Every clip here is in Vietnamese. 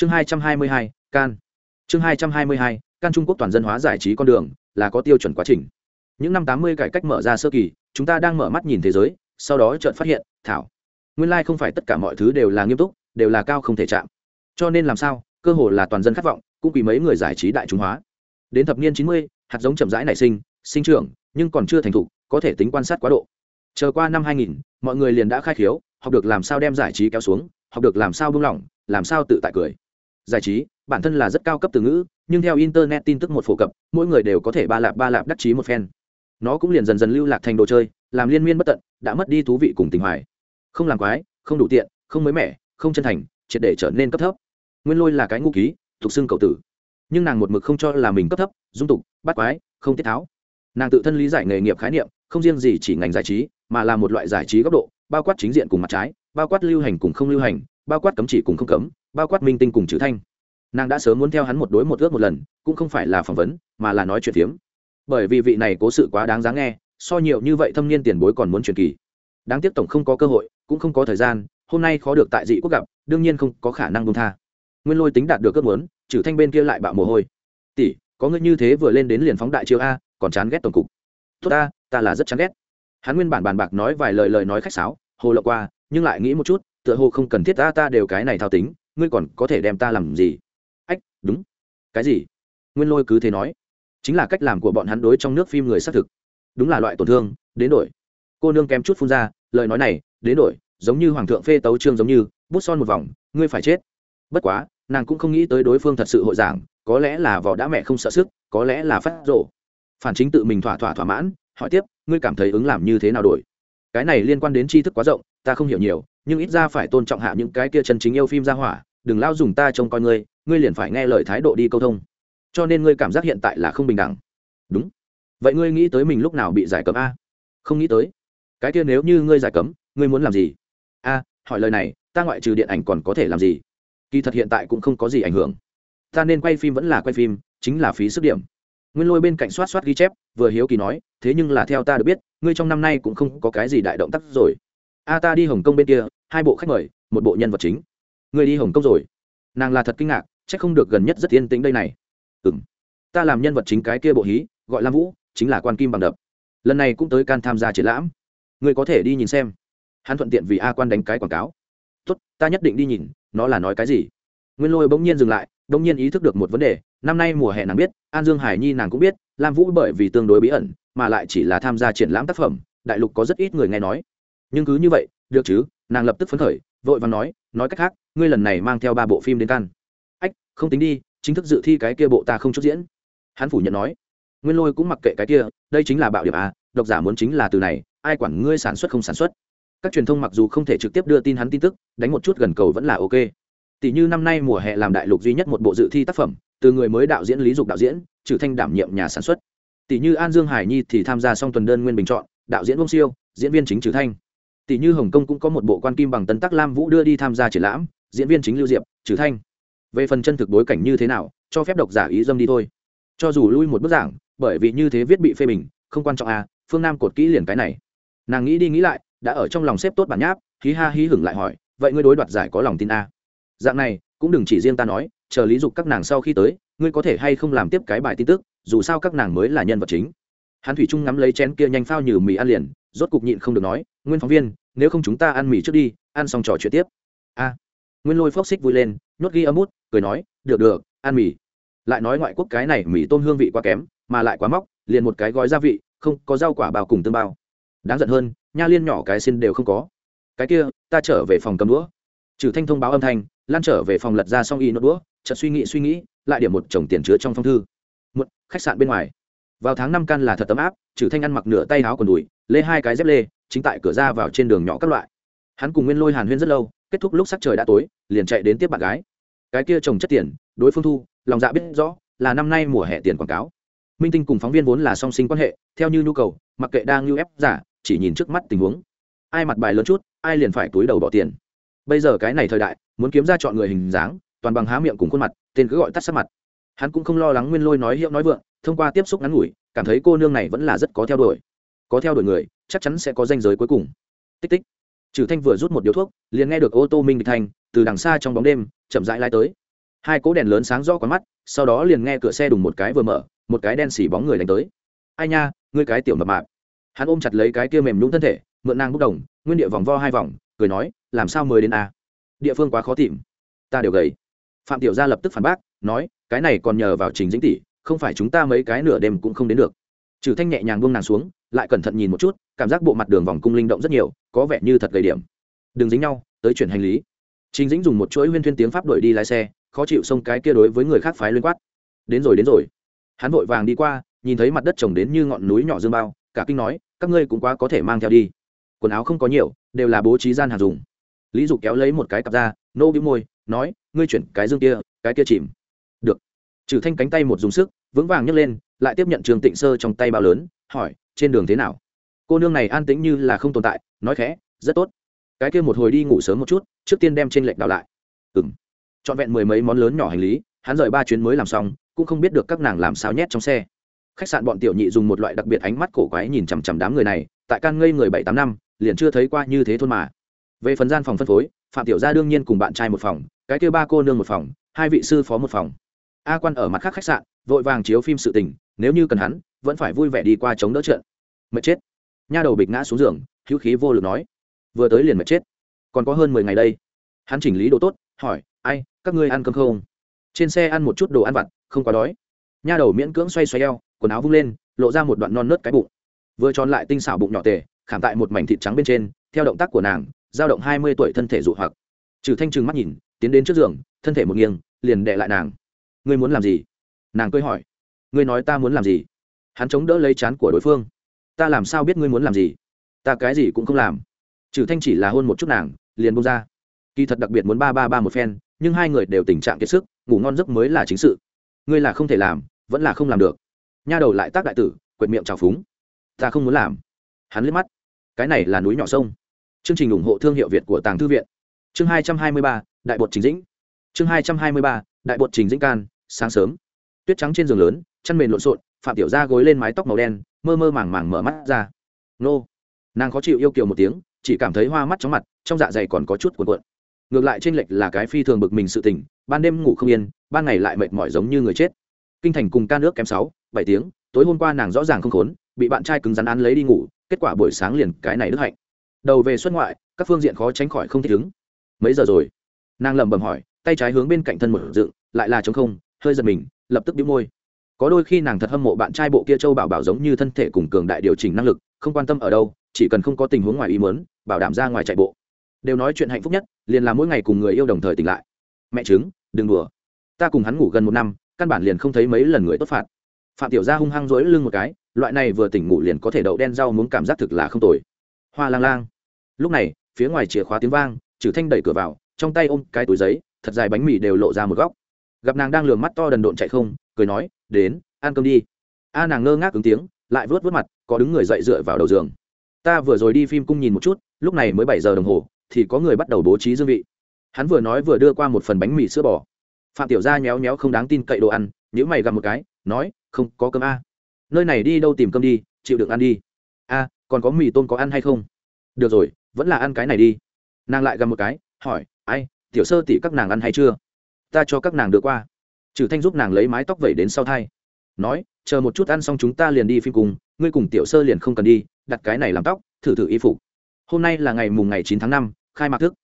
chương hai trăm hai mươi hai can. Chương hai trăm hai mươi hai can trung quốc toàn dân hóa giải trí con đường là có tiêu chuẩn quá trình. Những năm tám mươi cải cách mở ra sơ kỳ chúng ta đang mở mắt nhìn thế giới sau đó chợt phát hiện thảo. Nguyên lai không phải tất cả mọi thứ đều là nghiêm túc đều là cao không thể chạm. Cho nên làm sao cơ hồ là toàn dân khát vọng cũng vì mấy người giải trí đại chúng hóa. Đến thập niên chín mươi hạt giống chậm rãi nảy sinh sinh trưởng nhưng còn chưa thành thục có thể tính quan sát quá độ. Chờ qua năm 2000, mọi người liền đã khai khiếu học được làm sao đem giải trí kéo xuống học được làm sao buông lỏng làm sao tự tại cười giải trí, bản thân là rất cao cấp từ ngữ, nhưng theo internet tin tức một phổ cập, mỗi người đều có thể ba lạp ba lạp đắc chí một phen. Nó cũng liền dần dần lưu lạc thành đồ chơi, làm liên miên bất tận, đã mất đi thú vị cùng tình hoài. Không làm quái, không đủ tiện, không mới mẻ, không chân thành, triệt để trở nên cấp thấp. Nguyên lôi là cái ngu ký, thuộc xưng cầu tử. Nhưng nàng một mực không cho là mình cấp thấp, dung tục, bắt quái, không tiết tháo. Nàng tự thân lý giải nghề nghiệp khái niệm, không riêng gì chỉ ngành giải trí, mà là một loại giải trí góc độ, bao quát chính diện cùng mặt trái, bao quát lưu hành cùng không lưu hành, bao quát cấm chỉ cùng không cấm bao quát minh tinh cùng chữ thanh. Nàng đã sớm muốn theo hắn một đối một ước một lần, cũng không phải là phỏng vấn, mà là nói chuyện phiếm. Bởi vì vị này cố sự quá đáng giá nghe, so nhiều như vậy thâm niên tiền bối còn muốn truyền kỳ. Đáng tiếc tổng không có cơ hội, cũng không có thời gian, hôm nay khó được tại dị quốc gặp, đương nhiên không có khả năng buông tha. Nguyên lôi tính đạt được ước muốn, trừ thanh bên kia lại bạo mồ hôi. Tỷ, có ngươi như thế vừa lên đến liền phóng đại chiêu a, còn chán ghét tổng cục. Tốt ta ta là rất chán ghét. Hắn nguyên bản bàn bạc nói vài lời lời nói khách sáo, hồ lộ qua, nhưng lại nghĩ một chút, tựa hồ không cần thiết ta ta đều cái này thao tính ngươi còn có thể đem ta làm gì? Ách, đúng. Cái gì? Nguyên lôi cứ thế nói. Chính là cách làm của bọn hắn đối trong nước phim người xác thực. Đúng là loại tổn thương, đến đổi. Cô nương kém chút phun ra, lời nói này, đến đổi, giống như hoàng thượng phê tấu trương giống như, bút son một vòng, ngươi phải chết. Bất quá, nàng cũng không nghĩ tới đối phương thật sự hội giảng, có lẽ là vỏ đã mẹ không sợ sức, có lẽ là phát rộ phản chính tự mình thỏa thỏa thỏa mãn, hỏi tiếp, ngươi cảm thấy ứng làm như thế nào đổi? Cái này liên quan đến tri thức quá rộng, ta không hiểu nhiều, nhưng ít ra phải tôn trọng hạ những cái kia chân chính yêu phim ra hỏa đừng lao dùng ta trông coi ngươi ngươi liền phải nghe lời thái độ đi câu thông. Cho nên ngươi cảm giác hiện tại là không bình đẳng. Đúng. Vậy ngươi nghĩ tới mình lúc nào bị giải cấm a? Không nghĩ tới. Cái kia nếu như ngươi giải cấm, ngươi muốn làm gì? A, hỏi lời này, ta ngoại trừ điện ảnh còn có thể làm gì? Kỳ thật hiện tại cũng không có gì ảnh hưởng. Ta nên quay phim vẫn là quay phim, chính là phí sức điểm. Nguyên lôi bên cạnh soát soát ghi chép, vừa hiếu kỳ nói, thế nhưng là theo ta được biết, ngươi trong năm nay cũng không có cái gì đại động tác rồi. A, ta đi hồng kông bên kia, hai bộ khách mời, một bộ nhân vật chính. Người đi hồng kông rồi. Nàng là thật kinh ngạc c h ắ c không được gần nhất rất yên tĩnh đây này. Ừ m ta làm nhân vật chính cái kia bộ hí, gọi lam vũ, chính là quan kim bằng đập. Lần này cũng tới can tham gia triển lãm. Người có thể đi nhìn xem. Hắn thuận tiện vì a quan đánh cái quảng cáo. Tốt, ta nhất định đi nhìn, nó là nói cái gì? Nguyên lôi bỗng nhiên dừng lại bỗng nhiên ý thức được một vấn đề, năm nay mùa hè nàng biết, an dương hải nhi nàng cũng biết, lam vũ bởi vì tương đối bí ẩn, mà lại chỉ là tham gia triển lãm tác phẩm, đại lục có rất ít người nghe nói. Nhưng cứ như vậy, được chứ, nàng lập tức phấn khởi, vội và nói nói cách khác ngươi lần này mang theo ba bộ phim đến căn. Ách, không tính đi, chính thức dự thi cái kia bộ ta không chút diễn. Hắn phủ nhận nói. Nguyên lôi cũng mặc kệ cái kia, đây chính là bạo điểm à độc giả muốn chính là từ này, ai quản ngươi sản xuất không sản xuất. Các truyền thông mặc dù không thể trực tiếp đưa tin hắn tin tức, đánh một chút gần cầu vẫn là ok. Tỷ như năm nay mùa hè làm đại lục duy nhất một bộ dự thi tác phẩm, từ người mới đạo diễn lý dục đạo diễn, trừ thanh đảm nhiệm nhà sản xuất. Tỷ như an dương hải nhi thì tham gia xong tuần đơn nguyên bình chọn, đạo diễn bông siêu, diễn viên chính trừ thanh. Tỷ như hồng kông cũng có một bộ quan kim bằng tân tắc lam vũ đưa đi tham gia triển lãm diễn viên chính lưu diệp, trừ thanh. Về phần chân thực bối cảnh như thế nào, cho phép độc giả ý dâm đi thôi. Cho dù lui một bức giảng, bởi vì như thế viết bị phê bình, không quan trọng à phương nam cột kỹ liền cái này. Nàng nghĩ đi nghĩ lại, đã ở trong lòng xếp tốt bản nháp, hí ha hí hửng lại hỏi, vậy ngươi đối đoạt giải có lòng tin à? dạng này, cũng đừng chỉ riêng ta nói, chờ lý dục các nàng sau khi tới, ngươi có thể hay không làm tiếp cái bài tin tức, dù sao các nàng mới là nhân vật chính. Hắn thủy trung ngắm lấy chén kia nhanh phao nhừ mì ăn liền, rốt cục nhịn không được nói, nguyên phóng viên, nếu không chúng ta ăn mì trước đi, ăn xong trò chuyện tiếp. A nguyên lôi phốc xích vui lên, nhốt ghi âm út cười nói, được được, ăn mì. Lại nói ngoại quốc cái này mì tôm hương vị quá kém, mà lại quá móc, liền một cái gói gia vị, không có rau quả bao cùng tương bao. Đáng giận hơn, nha liên nhỏ cái xin đều không có. Cái kia, ta trở về phòng cầm đũa. Trừ thanh thông báo âm thanh, lan trở về phòng lật ra xong y nốt đũa, chợt suy nghĩ suy nghĩ, lại điểm một chồng tiền chứa trong phong thư. Một, khách sạn bên ngoài. Vào tháng năm căn là thật tấm áp, trừ thanh ăn mặc nửa tay áo còn đùi, lê hai cái dép lê, chính tại cửa ra vào trên đường nhỏ các loại. Hắn cùng nguyên lôi hàn huyên rất lâu, kết thúc lúc sắc trời đã tối liền chạy đến tiếp bạn gái. Cái kia trồng chất tiền, đối phương thu, lòng dạ biết rõ, là năm nay mùa hè tiền quảng cáo. Minh tinh cùng phóng viên vốn là song sinh quan hệ, theo như nhu cầu, mặc kệ đang lưu ép giả, chỉ nhìn trước mắt tình huống. Ai mặt bài lớn chút, ai liền phải túi đầu bỏ tiền. Bây giờ cái này thời đại, muốn kiếm ra chọn người hình dáng, toàn bằng há miệng cùng khuôn mặt, tên cứ gọi tắt sắc mặt. Hắn cũng không lo lắng nguyên lôi nói hiệu nói vượng, thông qua tiếp xúc ngắn ngủi, cảm thấy cô nương này vẫn là rất có theo đuổi. Có theo đuổi người, chắc chắn sẽ có danh giới cuối cùng. Tích tích. Trừ thanh vừa rút một điếu thuốc, liền nghe được ô tô minh địch thanh từ đằng xa trong bóng đêm, chậm rãi lai tới. Hai cỗ đèn lớn sáng rõ quán mắt, sau đó liền nghe cửa xe đùng một cái vừa mở, một cái đen xỉ bóng người đánh tới. Ai nha, ngươi cái tiểu mập mạp. Hắn ôm chặt lấy cái kia mềm nhũng thân thể, mượn nàng bốc đồng, nguyên địa vòng vo hai vòng, cười nói, làm sao mới đến a? Địa phương quá khó tìm. Ta đều gầy. Phạm tiểu gia lập tức phản bác, nói, cái này còn nhờ vào trình dĩnh tỷ, không phải chúng ta mấy cái nửa đêm cũng không đến được. Trừ thanh nhẹ nhàng buông nàng xuống, lại cẩn thận nhìn một chút, cảm giác bộ mặt đường vòng cung linh động rất nhiều, có vẻ như thật gầy điểm. Đừng dính nhau, tới chuyển hành lý trình dĩnh dùng một chuỗi huyên thuyên tiếng pháp đuổi đi lái xe, khó chịu xông cái kia đối với người khác phái liên quát. Đến rồi đến rồi. Hắn vội vàng đi qua, nhìn thấy mặt đất trồng đến như ngọn núi nhỏ dương bao, cả kinh nói, các ngươi cũng quá có thể mang theo đi. Quần áo không có nhiều, đều là bố trí gian hàng dùng. Lý dục kéo lấy một cái cặp ra, nô bĩu môi, nói, ngươi chuyển cái dương kia, cái kia chìm. Được. Trừ thanh cánh tay một dùng sức, vững vàng nhấc lên, lại tiếp nhận trường tịnh sơ trong tay bao lớn, hỏi, trên đường thế nào? Cô nương này an tĩnh như là không tồn tại, nói khẽ, rất tốt cái kia một hồi đi ngủ sớm một chút, trước tiên đem trên lệnh đào lại. Ừng trọn vẹn mười mấy món lớn nhỏ hành lý, hắn rời ba chuyến mới làm xong, cũng không biết được các nàng làm sao nhét trong xe. Khách sạn bọn tiểu nhị dùng một loại đặc biệt ánh mắt cổ quái nhìn chằm chằm đám người này, tại can ngây người bảy tám năm, liền chưa thấy qua như thế thôn mà. Về phần gian phòng phân phối, phạm tiểu gia đương nhiên cùng bạn trai một phòng, cái kia ba cô nương một phòng, hai vị sư phó một phòng. A quan ở mặt khác khách sạn, vội vàng chiếu phim sự tình, nếu như cần hắn, vẫn phải vui vẻ đi qua chống đỡ trận. Mệt chết. Nha đầu bịch ngã xuống giường, hữu khí vô lực nói vừa tới liền mệt chết. Còn có hơn mười ngày đây. Hắn chỉnh lý đồ tốt, hỏi, ai, các ngươi ăn cơm không? Trên xe ăn một chút đồ ăn vặt, không quá đói. Nha đầu miễn cưỡng xoay xoay eo, quần áo vung lên, lộ ra một đoạn non nớt cái bụng. Vừa tròn lại tinh xảo bụng nhỏ tề, khảm tại một mảnh thịt trắng bên trên, theo động tác của nàng giao động hai mươi tuổi thân thể dụ hoặc. Trừ thanh trừng mắt nhìn, tiến đến trước giường, thân thể một nghiêng, liền đệ lại nàng. Ngươi muốn làm gì? Nàng cười hỏi. Ngươi nói ta muốn làm gì? Hắn chống đỡ lấy chán của đối phương. Ta làm sao biết ngươi muốn làm gì? Ta cái gì cũng không làm trừ thanh chỉ là hôn một chút nàng, liền bông ra. Kỳ thật đặc biệt muốn ba ba ba một phen, nhưng hai người đều tình trạng kiệt sức, ngủ ngon giấc mới là chính sự. Ngươi là không thể làm, vẫn là không làm được. Nha đầu lại tác đại tử, quệt miệng trào phúng. Ta không muốn làm. Hắn liếc mắt. Cái này là núi nhỏ sông. Chương trình ủng hộ thương hiệu việt của tàng thư viện. Chương hai trăm hai mươi ba, đại bột trình dĩnh. Chương hai trăm hai mươi ba, đại bột trình dĩnh can, sáng sớm. Tuyết trắng trên giường lớn chăn mền lộn xộn, phạm tiểu ra gối lên mái tóc màu đen, mơ mơ màng màng mở mắt ra. Nô. Nàng khó chịu yêu kiều một tiếng chỉ cảm thấy hoa mắt chóng mặt, trong dạ dày còn có chút cuộn cuộn. Ngược lại trên lệch là cái phi thường bực mình sự tỉnh ban đêm ngủ không yên, ban ngày lại mệt mỏi giống như người chết. Kinh thành cùng ca nước kém sáu, bảy tiếng, tối hôm qua nàng rõ ràng không khốn, bị bạn trai cứng rắn ăn lấy đi ngủ, kết quả buổi sáng liền cái này đức hạnh. Đầu về xuất ngoại, các phương diện khó tránh khỏi không thích ứng. Mấy giờ rồi? Nàng lẩm bẩm hỏi, tay trái hướng bên cạnh thân một dựng, lại là trống không, hơi giật mình, lập tức đĩu môi. Có đôi khi nàng thật hâm mộ bạn trai bộ kia châu bảo bảo giống như thân thể cùng cường đại điều chỉnh năng lực, không quan tâm ở đâu chỉ cần không có tình huống ngoài ý muốn, bảo đảm ra ngoài chạy bộ. Đều nói chuyện hạnh phúc nhất, liền là mỗi ngày cùng người yêu đồng thời tỉnh lại. Mẹ chứng đừng đùa. Ta cùng hắn ngủ gần một năm, căn bản liền không thấy mấy lần người tốt phạt. Phạm tiểu gia hung hăng rũi lưng một cái, loại này vừa tỉnh ngủ liền có thể đậu đen rau muốn cảm giác thực là không tồi. Hoa lang lang. Lúc này, phía ngoài chìa khóa tiếng vang, trừ thanh đẩy cửa vào, trong tay ôm cái túi giấy, thật dài bánh mì đều lộ ra một góc. Gặp nàng đang lườm mắt to đần độn chạy không, cười nói, đến, ăn cơm đi. A nàng ngơ ngác ứng tiếng, lại vớt vớt mặt, có đứng người dậy dựa vào đầu giường ta vừa rồi đi phim cung nhìn một chút, lúc này mới bảy giờ đồng hồ, thì có người bắt đầu bố trí dương vị. Hắn vừa nói vừa đưa qua một phần bánh mì sữa bò. Phạm tiểu gia nhéo nhéo không đáng tin cậy đồ ăn nếu mày gặp một cái, nói, không, có cơm a. Nơi này đi đâu tìm cơm đi, chịu đựng ăn đi. A, còn có mì tôm có ăn hay không? Được rồi, vẫn là ăn cái này đi. Nàng lại gặp một cái, hỏi, ai, tiểu sơ tỷ các nàng ăn hay chưa? Ta cho các nàng đưa qua. Trừ thanh giúp nàng lấy mái tóc vẩy đến sau thai. Nói, chờ một chút ăn xong chúng ta liền đi phim cùng ngươi cùng tiểu sơ liền không cần đi đặt cái này làm tóc, thử thử y phục. Hôm nay là ngày mùng ngày chín tháng năm, khai mạc thức.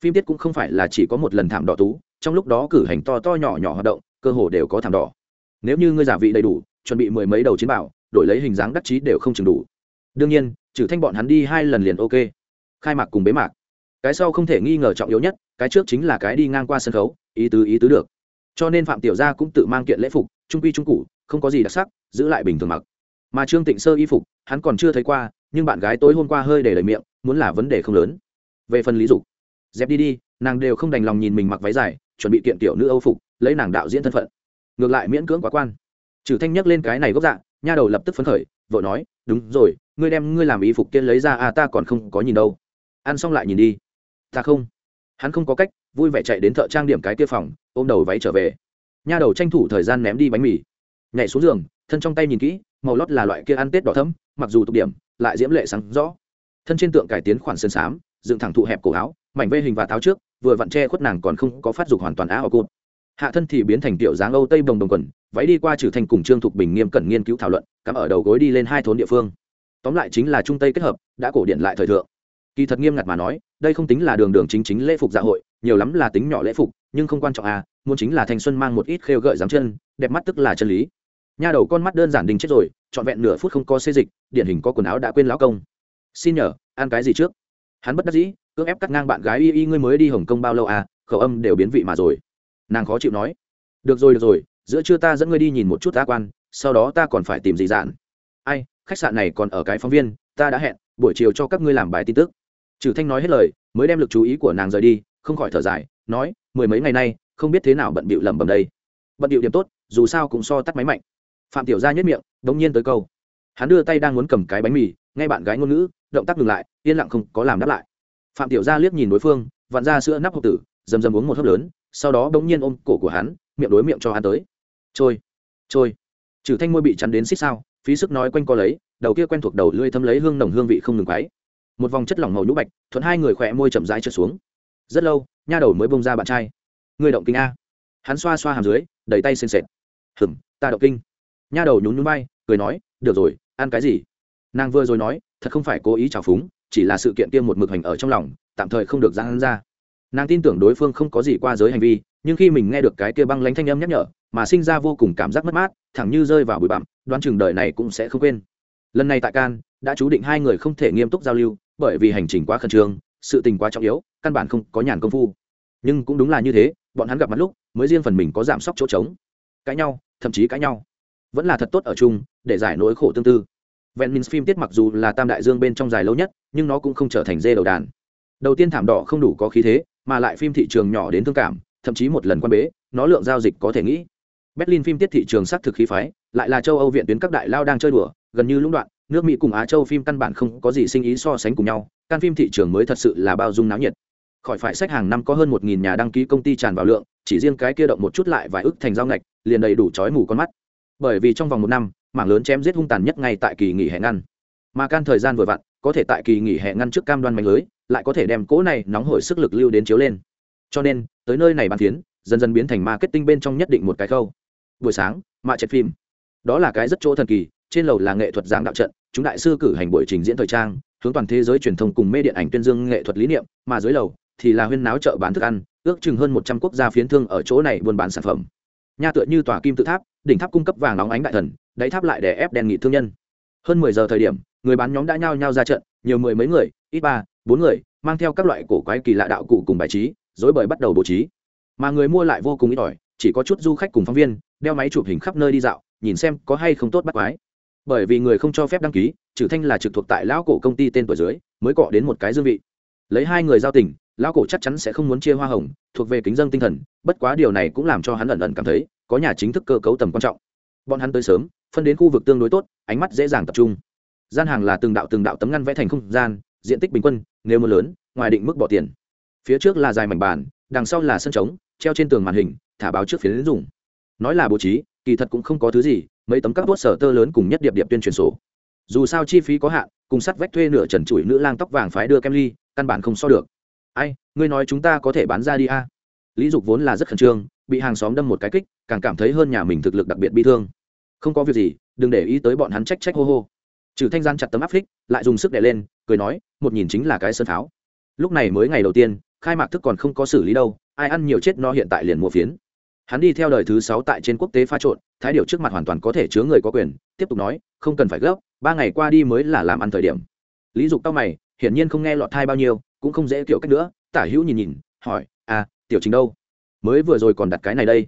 Phim tiết cũng không phải là chỉ có một lần thảm đỏ tú, trong lúc đó cử hành to to nhỏ nhỏ hoạt động, cơ hồ đều có thảm đỏ. Nếu như ngươi giả vị đầy đủ, chuẩn bị mười mấy đầu chiến bảo, đổi lấy hình dáng đắc chí đều không chừng đủ. Đương nhiên, trừ thanh bọn hắn đi hai lần liền ok. Khai mạc cùng bế mạc. Cái sau không thể nghi ngờ trọng yếu nhất, cái trước chính là cái đi ngang qua sân khấu, ý tứ ý tứ được. Cho nên phạm tiểu gia cũng tự mang kiện lễ phục, trung quy trung cụ, không có gì đặc sắc, giữ lại bình thường mặc mà trương tịnh sơ y phục, hắn còn chưa thấy qua, nhưng bạn gái tối hôm qua hơi để lời miệng, muốn là vấn đề không lớn. Về phần lý dục, dẹp đi đi, nàng đều không đành lòng nhìn mình mặc váy dài, chuẩn bị kiện tiểu nữ âu phục, lấy nàng đạo diễn thân phận. Ngược lại miễn cưỡng quá quan. Trừ thanh nhắc lên cái này gốc dạ nha đầu lập tức phấn khởi vội nói, đúng rồi, ngươi đem ngươi làm y phục kia lấy ra à ta còn không có nhìn đâu. Ăn xong lại nhìn đi. Ta không. Hắn không có cách, vui vẻ chạy đến thợ trang điểm cái kia phòng, ôm đầu váy trở về. Nha đầu tranh thủ thời gian ném đi bánh mì. Nhảy xuống giường thân trong tay nhìn kỹ, màu lót là loại kia ăn tết đỏ thấm mặc dù tục điểm, lại diễm lệ sáng rõ. Thân trên tượng cải tiến khoản sơn xám, dựng thẳng thụ hẹp cổ áo, mảnh vê hình và tháo trước, vừa vặn che khuất nàng còn không có phát dục hoàn toàn á ở cụt. Hạ thân thì biến thành tiểu dáng âu tây bồng đồng quần, váy đi qua trừ thành cùng trương thục bình nghiêm cẩn nghiên cứu thảo luận, cắm ở đầu gối đi lên hai thốn địa phương. Tóm lại chính là trung tây kết hợp, đã cổ điện lại thời thượng. Kỳ thật nghiêm ngặt mà nói, đây không tính là đường đường chính chính lễ phục dạ hội, nhiều lắm là tính nhỏ lễ phục, nhưng không quan trọng à muốn chính là thanh xuân mang một ít khêu gợi dáng chân, đẹp mắt tức là chân lý nha đầu con mắt đơn giản đình chết rồi, trọn vẹn nửa phút không có xê dịch, điển hình có quần áo đã quên lão công. Xin nhờ, ăn cái gì trước? Hắn bất đắc dĩ, cưỡng ép cắt ngang bạn gái y y ngươi mới đi hồng kông bao lâu à khẩu âm đều biến vị mà rồi. Nàng khó chịu nói. Được rồi được rồi, giữa trưa ta dẫn ngươi đi nhìn một chút ta quan, sau đó ta còn phải tìm gì dạn ai, khách sạn này còn ở cái phóng viên, ta đã hẹn, buổi chiều cho các ngươi làm bài tin tức. Trừ thanh nói hết lời, mới đem lực chú ý của nàng rời đi, không khỏi thở dài, nói, mười mấy ngày nay, không biết thế nào bận bịu lẩm bẩm đây. Bận bịu điểm tốt, dù sao cũng so tắt máy mạnh phạm tiểu gia nhất miệng, đống nhiên tới câu. Hắn đưa tay đang muốn cầm cái bánh mì, nghe bạn gái ngôn ngữ, động tác ngừng lại, yên lặng không có làm đáp lại. Phạm tiểu gia liếc nhìn đối phương, vặn ra sữa nắp hộp tử, dầm dầm uống một hớp lớn, sau đó đống nhiên ôm cổ của hắn, miệng đối miệng cho hắn tới. Trôi trôi. Trừ thanh môi bị chắn đến xích sao, phí sức nói quanh co lấy, đầu kia quen thuộc đầu lưỡi thấm lấy hương nồng hương vị không ngừng quấy. Một vòng chất lỏng màu nhũ bạch, thuận hai người khỏe môi chậm rãi trượt xuống. Rất lâu, nha đầu mới bông ra bạn trai. Người động kinh a. Hắn xoa xoa hàm dưới, đẩy tay xin sệt. Hừm ta động kinh nha đầu nhún nhún bay cười nói, được rồi, ăn cái gì? Nàng vừa rồi nói, thật không phải cố ý trào phúng, chỉ là sự kiện kia một mực hành ở trong lòng, tạm thời không được ra ra. Nàng tin tưởng đối phương không có gì qua giới hành vi, nhưng khi mình nghe được cái kia băng lánh thanh âm nhắc nhở, mà sinh ra vô cùng cảm giác mất mát, thẳng như rơi vào bụi bặm, đoán chừng đời này cũng sẽ không quên. Lần này tại can, đã chú định hai người không thể nghiêm túc giao lưu, bởi vì hành trình quá khẩn trương, sự tình quá trọng yếu, căn bản không có nhàn công phu. Nhưng cũng đúng là như thế, bọn hắn gặp mặt lúc, mới riêng phần mình có giảm sốc chỗ trống. Cãi nhau, thậm chí cãi nhau vẫn là thật tốt ở chung, để giải nỗi khổ tương tư. Vẹn minh phim tiết mặc dù là tam đại dương bên trong dài lâu nhất, nhưng nó cũng không trở thành dê đầu đàn. Đầu tiên thảm đỏ không đủ có khí thế, mà lại phim thị trường nhỏ đến thương cảm, thậm chí một lần quan bế, nó lượng giao dịch có thể nghĩ. Berlin phim tiết thị trường xác thực khí phái, lại là châu âu viện tuyến các đại lao đang chơi đùa, gần như lũng đoạn, nước mỹ cùng á châu phim căn bản không có gì sinh ý so sánh cùng nhau can phim thị trường mới thật sự là bao dung náo nhiệt. Khỏi phải sách hàng năm có hơn một nghìn nhà đăng ký công ty tràn vào lượng, chỉ riêng cái kia động một chút lại vài ức thành giao ngạch, liền đầy đủ chói mù con mắt bởi vì trong vòng một năm, mảng lớn chém giết hung tàn nhất ngay tại kỳ nghỉ hè ngăn. Mà can thời gian vừa vặn, có thể tại kỳ nghỉ hè ngăn trước cam đoan mạnh lưới, lại có thể đem cỗ này nóng hổi sức lực lưu đến chiếu lên. Cho nên, tới nơi này bàn phiến, dần dần biến thành marketing bên trong nhất định một cái khâu. Buổi sáng, mạ chạy phim. Đó là cái rất chỗ thần kỳ, trên lầu là nghệ thuật giảng đạo trận, chúng đại sư cử hành buổi trình diễn thời trang, hướng toàn thế giới truyền thông cùng mê điện ảnh tuyên dương nghệ thuật lý niệm, mà dưới lầu thì là huyên náo chợ bán thức ăn, ước chừng hơn một trăm quốc gia phiến thương ở chỗ này buôn bán sản phẩm. Nha tựa như tòa kim tự tháp đỉnh tháp cung cấp vàng nóng ánh đại thần, đáy tháp lại để ép đèn nghị thương nhân. Hơn mười giờ thời điểm, người bán nhóm đã nhao nhao ra trận, nhiều mười mấy người, ít ba, bốn người, mang theo các loại cổ quái kỳ lạ đạo cụ cùng bài trí dối bời bắt đầu bố trí. Mà người mua lại vô cùng ít ỏi, chỉ có chút du khách cùng phóng viên, đeo máy chụp hình khắp nơi đi dạo, nhìn xem có hay không tốt bắt quái. Bởi vì người không cho phép đăng ký, trừ thanh là trực thuộc tại lão cổ công ty tên tuổi dưới, mới cọ đến một cái dương vị. Lấy hai người giao tình, lão cổ chắc chắn sẽ không muốn chia hoa hồng, thuộc về kính dân tinh thần, bất quá điều này cũng làm cho hắn ẩn ẩn cảm thấy có nhà chính thức cơ cấu tầm quan trọng. Bọn hắn tới sớm, phân đến khu vực tương đối tốt, ánh mắt dễ dàng tập trung. Gian hàng là từng đạo từng đạo tấm ngăn vẽ thành không gian, diện tích bình quân, nếu mưa lớn, ngoài định mức bỏ tiền. Phía trước là dài mảnh bàn, đằng sau là sân trống, treo trên tường màn hình, thả báo trước phía đến dùng. Nói là bố trí, kỳ thật cũng không có thứ gì, mấy tấm các bốt sở tơ lớn cùng nhất điệp điệp tuyên truyền sổ. Dù sao chi phí có hạn, cùng sắt vách thuê nửa trần trụi nữ lang tóc vàng phái đưa kem ly, căn bản không so được. Ai, ngươi nói chúng ta có thể bán ra đi a? Lý dục vốn là rất khẩn trương bị hàng xóm đâm một cái kích, càng cảm thấy hơn nhà mình thực lực đặc biệt bị thương. Không có việc gì, đừng để ý tới bọn hắn trách trách hô hô. Trừ thanh gian chặt tấm áp phích, lại dùng sức đè lên, cười nói, một nhìn chính là cái sân pháo. Lúc này mới ngày đầu tiên, khai mạc thức còn không có xử lý đâu, ai ăn nhiều chết no hiện tại liền mua phiến. Hắn đi theo đời thứ sáu tại trên quốc tế pha trộn, thái điều trước mặt hoàn toàn có thể chứa người có quyền, tiếp tục nói, không cần phải gấp, ba ngày qua đi mới là làm ăn thời điểm. Lý dục tao mày, hiển nhiên không nghe lọt thai bao nhiêu, cũng không dễ kiểu cách nữa, tả hữu nhìn nhìn, hỏi à tiểu trình đâu? Mới vừa rồi còn đặt cái này đây.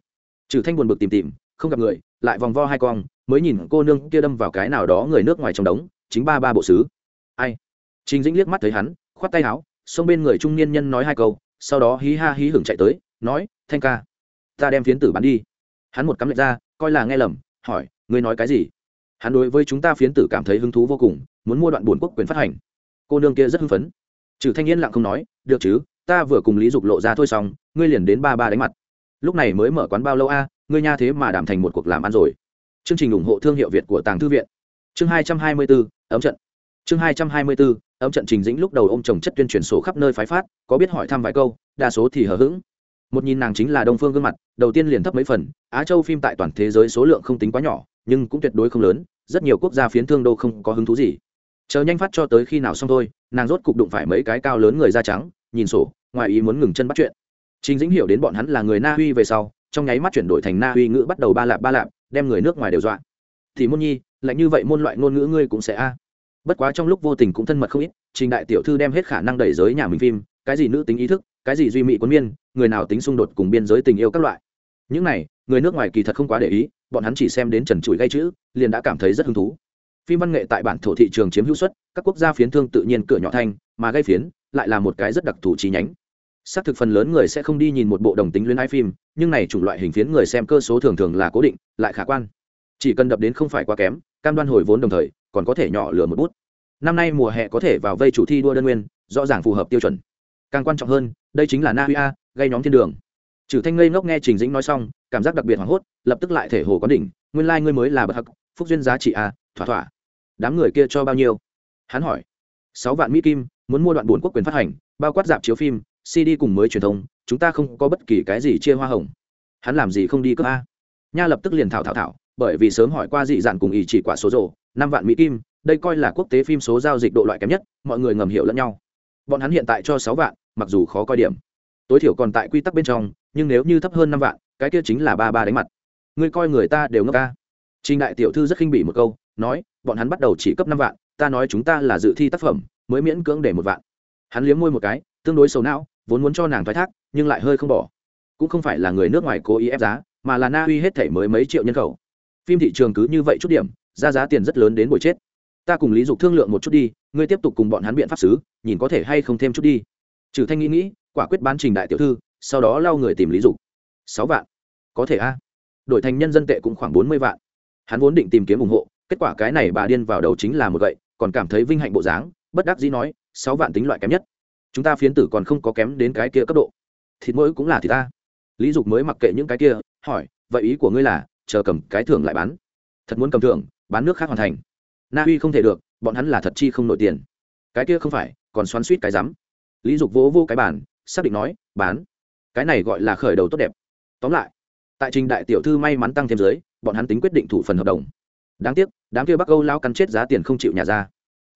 Trừ thanh buồn bực tìm tìm, không gặp người, lại vòng vo hai cong, mới nhìn cô nương kia đâm vào cái nào đó người nước ngoài trong đống, chính ba ba bộ xứ ai? Trình dĩnh liếc mắt thấy hắn, khoát tay áo, xông bên người trung niên nhân nói hai câu, sau đó hí ha hí hửng chạy tới, nói, thanh ca, ta đem phiến tử bán đi. Hắn một cắm lệch ra, coi là nghe lầm, hỏi, ngươi nói cái gì? Hắn đối với chúng ta phiến tử cảm thấy hứng thú vô cùng, muốn mua đoạn buồn quốc quyền phát hành. Cô nương kia rất hưng phấn. Trừ thanh niên lặng không nói, được chứ ta vừa cùng lý dục lộ ra thôi xong, ngươi liền đến ba ba đánh mặt. Lúc này mới mở quán bao lâu a, ngươi nha thế mà đảm thành một cuộc làm ăn rồi. Chương trình ủng hộ thương hiệu việt của tàng thư viện. Chương hai trăm hai mươi bốn ấm trận. Chương hai trăm hai mươi bốn ấm trận trình dĩnh lúc đầu ô m trồng chất tuyên truyền sổ khắp nơi phái phát, có biết hỏi thăm vài câu, đa số thì hờ hững. Một nhìn nàng chính là đông phương gương mặt, đầu tiên liền thấp mấy phần, á châu phim tại toàn thế giới số lượng không tính quá nhỏ, nhưng cũng tuyệt đối không lớn, rất nhiều quốc gia phiến thương đô không có hứng thú gì. Chờ nhanh phát cho tới khi nào xong thôi, nàng rốt cục đụng phải mấy cái cao lớn người da trắng nhìn sổ ngoài ý muốn ngừng chân bắt chuyện Trình Dĩnh hiểu đến bọn hắn là người Na Uy về sau, trong nháy mắt chuyển đổi thành Na Uy ngữ bắt đầu ba lạp ba lạp, đem người nước ngoài đều dọa. Thì môn nhi, lạnh như vậy môn loại ngôn ngữ ngươi cũng sẽ a. Bất quá trong lúc vô tình cũng thân mật không ít, Trình đại tiểu thư đem hết khả năng đẩy giới nhà mình phim, cái gì nữ tính ý thức, cái gì duy mỹ quân miên, người nào tính xung đột cùng biên giới tình yêu các loại. Những này, người nước ngoài kỳ thật không quá để ý, bọn hắn chỉ xem đến trần trụi gây chữ, liền đã cảm thấy rất hứng thú. Phim văn nghệ tại bản thổ thị trường chiếm hữu suất, các quốc gia phiến thương tự nhiên cửa nhỏ thanh, mà gây phiến lại là một cái rất đặc thù chi nhánh. Xác thực phần lớn người sẽ không đi nhìn một bộ đồng tính luyến ái phim, nhưng này chủng loại hình phiến người xem cơ số thường thường là cố định, lại khả quan. Chỉ cần đập đến không phải quá kém, cam đoan hồi vốn đồng thời, còn có thể nhỏ lửa một bút. Năm nay mùa hè có thể vào vây chủ thi đua đơn nguyên, rõ ràng phù hợp tiêu chuẩn. Càng quan trọng hơn, đây chính là na uy a, gây nhóm thiên đường. Trừ thanh ngây ngốc nghe trình dĩnh nói xong, cảm giác đặc biệt hoảng hốt, lập tức lại thể hồ có đỉnh, nguyên lai ngươi mới là bậc hắc, phúc duyên giá trị a, thỏa thỏa. Đám người kia cho bao nhiêu? Hắn hỏi. Sáu vạn mỹ kim muốn mua đoạn buồn quốc quyền phát hành, bao quát dạp chiếu phim cd cùng mới truyền thông, chúng ta không có bất kỳ cái gì chia hoa hồng. Hắn làm gì không đi cướp a? Nha lập tức liền thảo thảo thảo, bởi vì sớm hỏi qua dị dạn cùng ý chỉ quả số rổ năm vạn mỹ kim, đây coi là quốc tế phim số giao dịch độ loại kém nhất, mọi người ngầm hiểu lẫn nhau. Bọn hắn hiện tại cho sáu vạn, mặc dù khó coi điểm. Tối thiểu còn tại quy tắc bên trong, nhưng nếu như thấp hơn năm vạn, cái kia chính là ba ba đánh mặt. Ngươi coi người ta đều ngốc ca trình đại tiểu thư rất khinh bỉ một câu, nói, bọn hắn bắt đầu chỉ cấp năm vạn, ta nói chúng ta là dự thi tác phẩm mới miễn cưỡng để một vạn. Hắn liếm môi một cái, tương đối sầu não, vốn muốn cho nàng thoái thác, nhưng lại hơi không bỏ. Cũng không phải là người nước ngoài cố ý ép giá, mà là na uy hết thể mới mấy triệu nhân khẩu. Phim thị trường cứ như vậy chút điểm, ra giá tiền rất lớn đến buổi chết. Ta cùng lý dục thương lượng một chút đi, ngươi tiếp tục cùng bọn hắn biện pháp xứ, nhìn có thể hay không thêm chút đi. Trừ thanh nghĩ nghĩ, quả quyết bán trình đại tiểu thư, sau đó lau người tìm lý dục. Sáu vạn. Có thể a. Đổi thành nhân dân tệ cũng khoảng bốn mươi vạn. Hắn vốn định tìm kiếm ủng hộ, kết quả cái này bà điên vào đầu chính là một gậy, còn cảm thấy vinh hạnh bộ dáng bất đắc dĩ nói, sáu vạn tính loại kém nhất. Chúng ta phiến tử còn không có kém đến cái kia cấp độ. Thịt mỗi cũng là thịt ta. Lý dục mới mặc kệ những cái kia, hỏi, vậy ý của ngươi là, chờ cầm cái thưởng lại bán? Thật muốn cầm thưởng, bán nước khác hoàn thành. Na uy không thể được, bọn hắn là thật chi không nổi tiền. Cái kia không phải, còn xoắn suýt cái rắm. Lý dục vỗ vô cái bản xác định nói, bán. Cái này gọi là khởi đầu tốt đẹp. Tóm lại, tại trình đại tiểu thư may mắn tăng thêm giới, bọn hắn tính quyết định thủ phần hợp đồng. Đáng tiếc, đám kia bắc âu lao cắn chết giá tiền không chịu nhà ra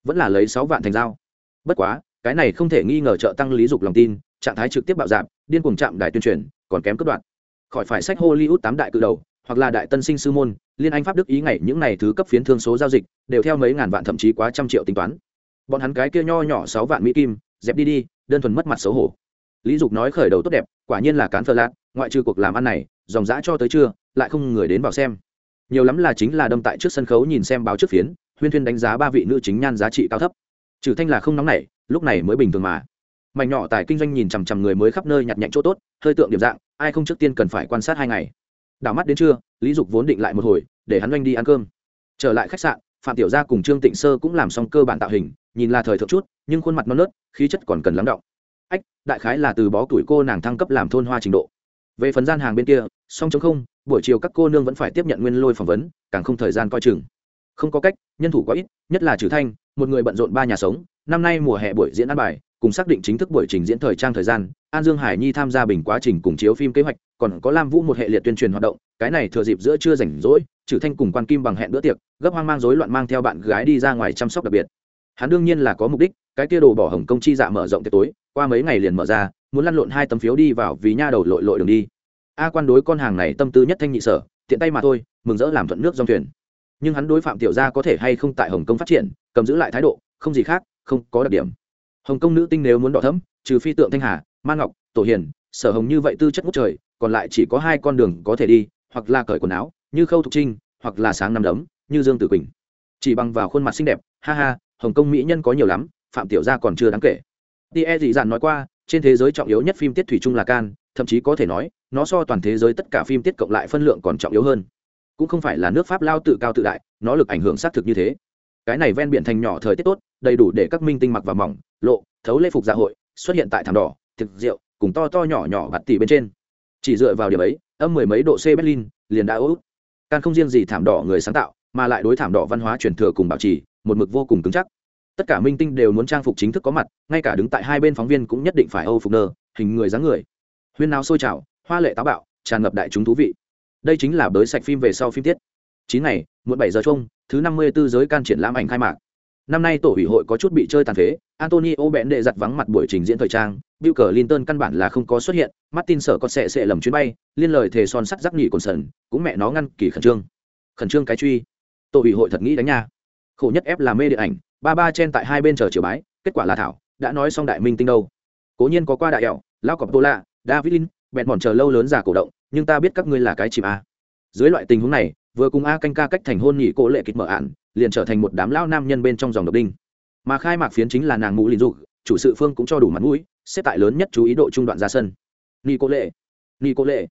vẫn là lấy sáu vạn thành dao. Bất quá, cái này không thể nghi ngờ trợ tăng lý dục lòng tin, trạng thái trực tiếp bạo dạp điên cuồng chạm đài tuyên truyền, còn kém cất đoạn khỏi phải sách hollywood tám đại cự đầu, hoặc là đại tân sinh sư môn, liên anh pháp đức ý ngày những này thứ cấp phiến thương số giao dịch, đều theo mấy ngàn vạn thậm chí quá trăm triệu tính toán. Bọn hắn cái kia nho nhỏ sáu vạn mỹ kim, dẹp đi đi, đơn thuần mất mặt xấu hổ. Lý dục nói khởi đầu tốt đẹp, quả nhiên là cán phơ lạt, ngoại trừ cuộc làm ăn này, dòng dã cho tới trưa, lại không người đến vào xem. Nhiều lắm là chính là đâm tại trước sân khấu nhìn xem báo trước phiến huyên thuyên đánh giá ba vị nữ chính nhan giá trị cao thấp. Trừ thanh là không nóng nảy, lúc này mới bình thường mà. Mảnh nhỏ tài kinh doanh nhìn chằm chằm người mới khắp nơi nhặt nhạnh chỗ tốt, hơi tượng điểm dạng, ai không trước tiên cần phải quan sát hai ngày. Đảo mắt đến trưa, lý dục vốn định lại một hồi, để hắn doanh đi ăn cơm. Trở lại khách sạn, phạm tiểu gia cùng trương tịnh sơ cũng làm xong cơ bản tạo hình, nhìn là thời thượng chút, nhưng khuôn mặt non nớt, khí chất còn cần lắng động. Ách, đại khái là từ bó tuổi cô nàng thăng cấp làm thôn hoa trình độ. Về phần gian hàng bên kia, song chống không, buổi chiều các cô nương vẫn phải tiếp nhận nguyên lôi phỏng vấn, càng không thời gian coi chừng không có cách, nhân thủ quá ít, nhất là trừ thanh, một người bận rộn ba nhà sống, năm nay mùa hè buổi diễn ăn bài, cùng xác định chính thức buổi trình diễn thời trang thời gian, an dương hải nhi tham gia bình quá trình cùng chiếu phim kế hoạch, còn có lam vũ một hệ liệt tuyên truyền hoạt động, cái này thừa dịp giữa trưa rảnh rỗi, trừ thanh cùng quan kim bằng hẹn bữa tiệc, gấp hoang mang rối loạn mang theo bạn gái đi ra ngoài chăm sóc đặc biệt. Hắn đương nhiên là có mục đích, cái kia đồ bỏ hồng công chi dạ mở rộng tiệc tối, qua mấy ngày liền mở ra, muốn lăn lộn hai tấm phiếu đi vào vì nha đầu lội lội đường đi. A quan đối con hàng này tâm tư nhất thanh nhị sở, tiện tay mà thôi, mừng rỡ làm thuận nước dòng thuyền nhưng hắn đối phạm tiểu gia có thể hay không tại hồng kông phát triển, cầm giữ lại thái độ, không gì khác, không có đặc điểm. Hồng kông nữ tinh nếu muốn đỏ thấm trừ phi tượng thanh hà man ngọc, tổ hiền, sở hồng như vậy tư chất ngút trời, còn lại chỉ có hai con đường có thể đi, hoặc là cởi quần áo, như khâu thục trinh, hoặc là sáng nằm đấm, như dương tử quỳnh. Chỉ bằng vào khuôn mặt xinh đẹp, ha ha, hồng kông mỹ nhân có nhiều lắm, phạm tiểu gia còn chưa đáng kể. Tie dị dạn nói qua, trên thế giới trọng yếu nhất phim tiết thủy chung là can thậm chí có thể nói, nó so toàn thế giới tất cả phim tiết cộng lại phân lượng còn trọng yếu hơn cũng không phải là nước pháp lao tự cao tự đại, nó lực ảnh hưởng xác thực như thế. Cái này ven biển thành nhỏ thời tiết tốt, đầy đủ để các minh tinh mặc vào mỏng, lộ, thấu lễ phục dạ hội, xuất hiện tại thảm đỏ, thực rượu, cùng to to nhỏ nhỏ bạt tỷ bên trên. Chỉ dựa vào điểm ấy, âm mười mấy độ c berlin, liền đã út. Can không riêng gì thảm đỏ người sáng tạo, mà lại đối thảm đỏ văn hóa truyền thừa cùng bảo trì, một mực vô cùng cứng chắc. Tất cả minh tinh đều muốn trang phục chính thức có mặt, ngay cả đứng tại hai bên phóng viên cũng nhất định phải âu phục nơ, hình người dáng người. Huyên náo sôi trào, hoa lệ táo bạo, tràn ngập đại chúng thú vị đây chính là bới sạch phim về sau phim tiết. Chín ngày, muộn bảy giờ chung, thứ năm mươi 54 giới can triển lãm ảnh khai mạc. Năm nay tổ ủy hội có chút bị chơi tàn phế, antonio bẽn đệ giặt vắng mặt buổi trình diễn thời trang, bill clinton căn bản là không có xuất hiện, martin sợ có sẽ sẽ lầm chuyến bay, liên lời thề son sắt giắc nghỉ cồn sần, cũng mẹ nó ngăn kỳ khẩn trương. Khẩn trương cái truy. Tổ ủy hội thật nghĩ đánh nha. Khổ nhất ép là mê điện ảnh, ba ba chen tại hai bên chờ chiều bái, kết quả là thảo, đã nói xong đại minh tinh đâu. Cố nhiên có qua đại ẻo lao cọp tô lạ david lin bẹn mòn chờ lâu lớn giả cổ động nhưng ta biết các ngươi là cái chìm a. Dưới loại tình huống này, vừa cùng a canh ca cách thành hôn nhị cố lệ kịch mở ạn liền trở thành một đám lao nam nhân bên trong dòng độc đinh. Mà khai mạc phiến chính là nàng mũ lìn dục, chủ sự phương cũng cho đủ mặt mũi, xếp tại lớn nhất chú ý độ trung đoạn ra sân. Nhị cố lệ nhị cố lệ.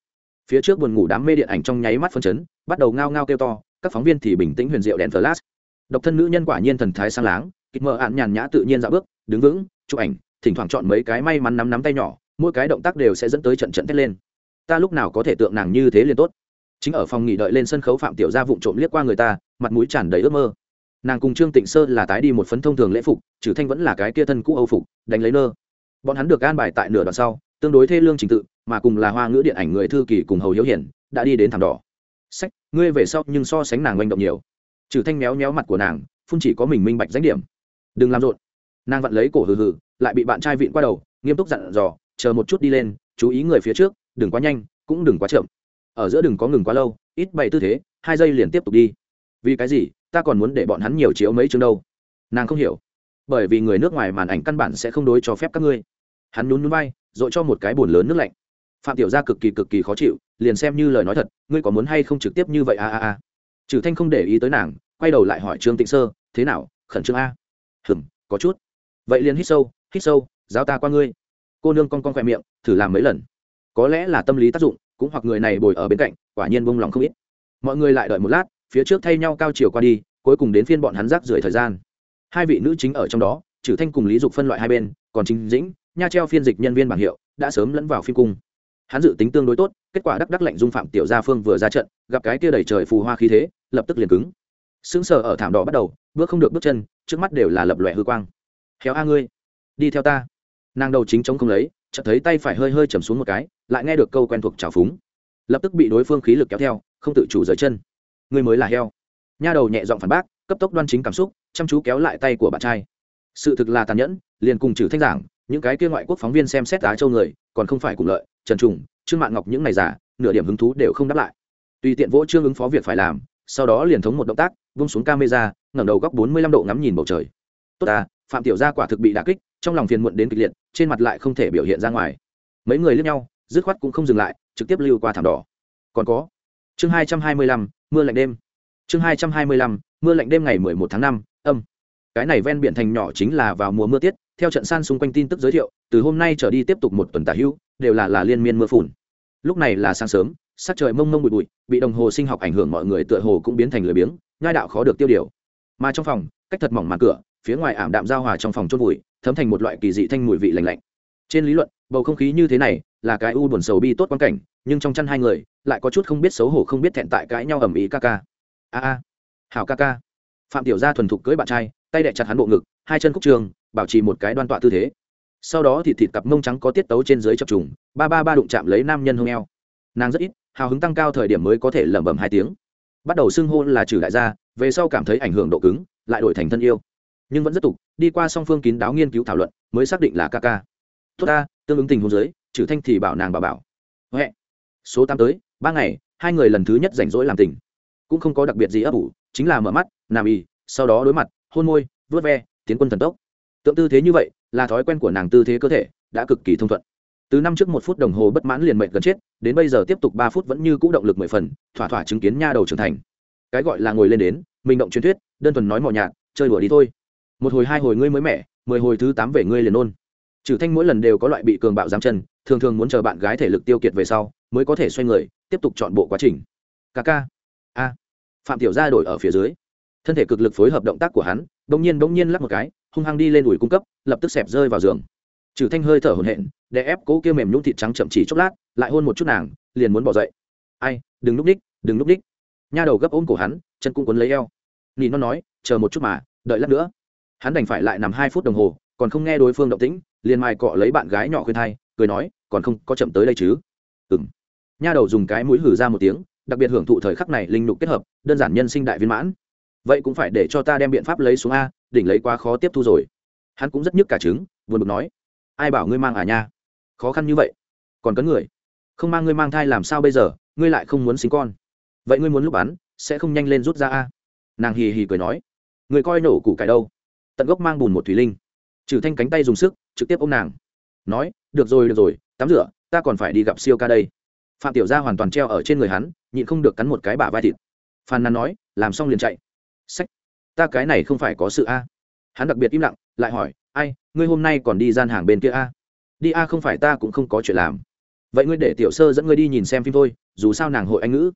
Phía trước buồn ngủ đám mê điện ảnh trong nháy mắt phân chấn, bắt đầu ngao ngao kêu to, các phóng viên thì bình tĩnh huyền diệu đèn flash. Độc thân nữ nhân quả nhiên thần thái sang láng, kịch mở ạn nhàn nhã tự nhiên dạo bước, đứng vững, chụp ảnh, thỉnh thoảng chọn mấy cái may mắn nắm nắm tay nhỏ, mỗi cái động tác đều sẽ dẫn tới trận trận thét lên ta lúc nào có thể tượng nàng như thế liền tốt. Chính ở phòng nghỉ đợi lên sân khấu phạm tiểu gia vụng trộm liếc qua người ta, mặt mũi tràn đầy ước mơ. Nàng cùng trương tịnh sơ là tái đi một phấn thông thường lễ phục, trừ thanh vẫn là cái kia thân cũ âu phục, đánh lấy nơ. Bọn hắn được an bài tại nửa đoạn sau, tương đối thê lương trình tự, mà cùng là hoa ngữ điện ảnh người thư kỳ cùng hầu hiếu hiển, đã đi đến thảm đỏ. Sách, ngươi về sau nhưng so sánh nàng manh động nhiều. Trừ thanh méo méo mặt của nàng, phun chỉ có mình minh bạch danh điểm. Đừng làm rộn. Nàng vặn lấy cổ hừ hừ, lại bị bạn trai vịn qua đầu, nghiêm túc dặn dò, chờ một chút đi lên, chú ý người phía trước đừng quá nhanh, cũng đừng quá chậm. Ở giữa đừng có ngừng quá lâu, ít bày tư thế, hai giây liền tiếp tục đi. Vì cái gì, ta còn muốn để bọn hắn nhiều chiếu mấy chương đâu? Nàng không hiểu. Bởi vì người nước ngoài màn ảnh căn bản sẽ không đối cho phép các ngươi. Hắn nhún nhún vai, dội cho một cái bồn lớn nước lạnh. Phạm tiểu gia cực kỳ cực kỳ khó chịu, liền xem như lời nói thật, ngươi có muốn hay không trực tiếp như vậy a a a. Trừ thanh không để ý tới nàng, quay đầu lại hỏi trương tịnh sơ, thế nào, khẩn trương a? Hừm, có chút. Vậy liền hít sâu hít sâu, giáo ta qua ngươi. Cô nương con con khoe miệng, thử làm mấy lần có lẽ là tâm lý tác dụng, cũng hoặc người này bồi ở bên cạnh, quả nhiên bông lòng không ít. Mọi người lại đợi một lát, phía trước thay nhau cao chiều qua đi, cuối cùng đến phiên bọn hắn rác rưởi thời gian. Hai vị nữ chính ở trong đó trừ thanh cùng lý dục phân loại hai bên, còn chính dĩnh, nha treo phiên dịch nhân viên bảng hiệu, đã sớm lẫn vào phim cung. Hắn dự tính tương đối tốt, kết quả đắc đắc lệnh dung phạm tiểu gia phương vừa ra trận, gặp cái kia đầy trời phù hoa khí thế, lập tức liền cứng. Sững sờ ở thảm đỏ bắt đầu, bước không được bước chân, trước mắt đều là lập lòe hư quang. Khéo a ngươi, đi theo ta. Nàng đầu chính chống không lấy chợt thấy tay phải hơi hơi chầm xuống một cái, lại nghe được câu quen thuộc trào phúng. Lập tức bị đối phương khí lực kéo theo, không tự chủ rời chân. Người mới là heo. Nha đầu nhẹ giọng phản bác, cấp tốc đoan chính cảm xúc, chăm chú kéo lại tay của bạn trai. Sự thực là tàn nhẫn, liền cùng trừ thanh giảng, những cái kia ngoại quốc phóng viên xem xét á châu người, còn không phải cùng lợi, trần trùng, trương mạn ngọc những này giả nửa điểm hứng thú đều không đáp lại. Tùy tiện vỗ trương ứng phó việc phải làm, sau đó liền thống một động tác, vung xuống camera, ngẩng đầu góc bốn mươi lăm độ ngắm nhìn bầu trời. Tốt ta, phạm tiểu gia quả thực bị đả kích trong lòng phiền muộn đến kịch liệt, trên mặt lại không thể biểu hiện ra ngoài. Mấy người lướt nhau, dứt khoát cũng không dừng lại, trực tiếp lưu qua thảm đỏ. Còn có, chương hai trăm hai mươi lăm, mưa lạnh đêm. Chương hai trăm hai mươi lăm, mưa lạnh đêm ngày mười một tháng năm, âm. Cái này ven biển thành nhỏ chính là vào mùa mưa tiết, theo trận san xung quanh tin tức giới thiệu, từ hôm nay trở đi tiếp tục một tuần tả hữu đều là là liên miên mưa phùn. Lúc này là sáng sớm, sắc trời mông mông bụi bụi, bị đồng hồ sinh học ảnh hưởng mọi người tựa hồ cũng biến thành lười biếng, nhai đạo khó được tiêu điều. Mà trong phòng, cách thật mỏng màn cửa, phía ngoài ảm đạm giao hòa trong phòng chốt bụi thấm thành một loại kỳ dị thanh mùi vị lành lạnh. Trên lý luận, bầu không khí như thế này là cái u buồn sầu bi tốt quan cảnh, nhưng trong chăn hai người lại có chút không biết xấu hổ không biết thẹn tại cãi nhau ầm ĩ ca ca. A a. Hảo ca ca. Phạm tiểu gia thuần thục cưới bạn trai, tay đẻ chặt hắn bộ ngực, hai chân khúc trường, bảo trì một cái đoan tọa tư thế. Sau đó thì thịt cặp mông trắng có tiết tấu trên dưới chập trùng, ba ba ba đụng chạm lấy nam nhân hông eo. Nàng rất ít, hào hứng tăng cao thời điểm mới có thể lẩm bẩm hai tiếng. Bắt đầu xưng hôn là trừ đại gia, về sau cảm thấy ảnh hưởng độ cứng, lại đổi thành thân yêu nhưng vẫn rất tục, đi qua song phương kín đáo nghiên cứu thảo luận, mới xác định là ca ca. Tốt ta, tương ứng tình hôn giới, trừ thanh thì bảo nàng bà bảo. Huệ. Số tám tới, ba ngày, hai người lần thứ nhất rảnh rỗi làm tình. Cũng không có đặc biệt gì ấp ủ, chính là mở mắt, nằm y sau đó đối mặt, hôn môi vớt ve, tiến quân thần tốc. Tượng tư thế như vậy, là thói quen của nàng tư thế cơ thể, đã cực kỳ thông thuận. Từ năm trước một phút đồng hồ bất mãn liền mệnh gần chết, đến bây giờ tiếp tục ba phút vẫn như c ũ động lực mười phần, thỏa thỏa chứng kiến nha đầu trưởng thành. Cái gọi là ngồi lên đến, mình động truyền thuyết, đơn thuần nói mò nhạt, chơi đùa đi thôi một hồi hai hồi ngươi mới mẻ, mười hồi thứ tám về ngươi liền ôn. Trừ thanh mỗi lần đều có loại bị cường bạo giam chân, thường thường muốn chờ bạn gái thể lực tiêu kiệt về sau, mới có thể xoay người, tiếp tục chọn bộ quá trình. Ca ca. A. Phạm tiểu gia đổi ở phía dưới. Thân thể cực lực phối hợp động tác của hắn đung nhiên đung nhiên lắc một cái, hung hăng đi lên đùi cung cấp, lập tức xẹp rơi vào giường. Trừ thanh hơi thở hổn hển để ép cố kia mềm nhũn thịt trắng chậm chỉ chốc lát, lại hôn một chút nàng, liền muốn bỏ dậy. Ai, đừng núp đích, đừng núp đích. Nha đầu gấp ôm cổ hắn, chân cũng quấn lấy eo. Nhìn nó nói, chờ một chút mà, đợi lát nữa hắn đành phải lại nằm hai phút đồng hồ, còn không nghe đối phương động tĩnh, liền mai cọ lấy bạn gái nhỏ khuyên thai, cười nói, còn không có chậm tới đây chứ? Ừng nha đầu dùng cái mũi hử ra một tiếng, đặc biệt hưởng thụ thời khắc này linh nục kết hợp, đơn giản nhân sinh đại viên mãn. Vậy cũng phải để cho ta đem biện pháp lấy xuống a, đỉnh lấy quá khó tiếp thu rồi. Hắn cũng rất nhức cả trứng, buồn bực nói, ai bảo ngươi mang à nha? Khó khăn như vậy. Còn cấn người. Không mang ngươi mang thai làm sao bây giờ, ngươi lại không muốn sinh con. Vậy ngươi muốn lúc bắn, sẽ không nhanh lên rút ra a. Nàng hì hì cười nói người coi nổ củ cải đâu? Tận gốc mang bùn một thủy linh. Trừ thanh cánh tay dùng sức, trực tiếp ôm nàng. Nói, được rồi được rồi, tắm rửa, ta còn phải đi gặp siêu ca đây. Phạm tiểu gia hoàn toàn treo ở trên người hắn, nhịn không được cắn một cái bả vai thịt. Phan nan nói, làm xong liền chạy. Sách, ta cái này không phải có sự a. Hắn đặc biệt im lặng, lại hỏi, ai, ngươi hôm nay còn đi gian hàng bên kia a? Đi a, không phải ta cũng không có chuyện làm. Vậy ngươi để tiểu sơ dẫn ngươi đi nhìn xem phim thôi, dù sao nàng hội anh ngữ.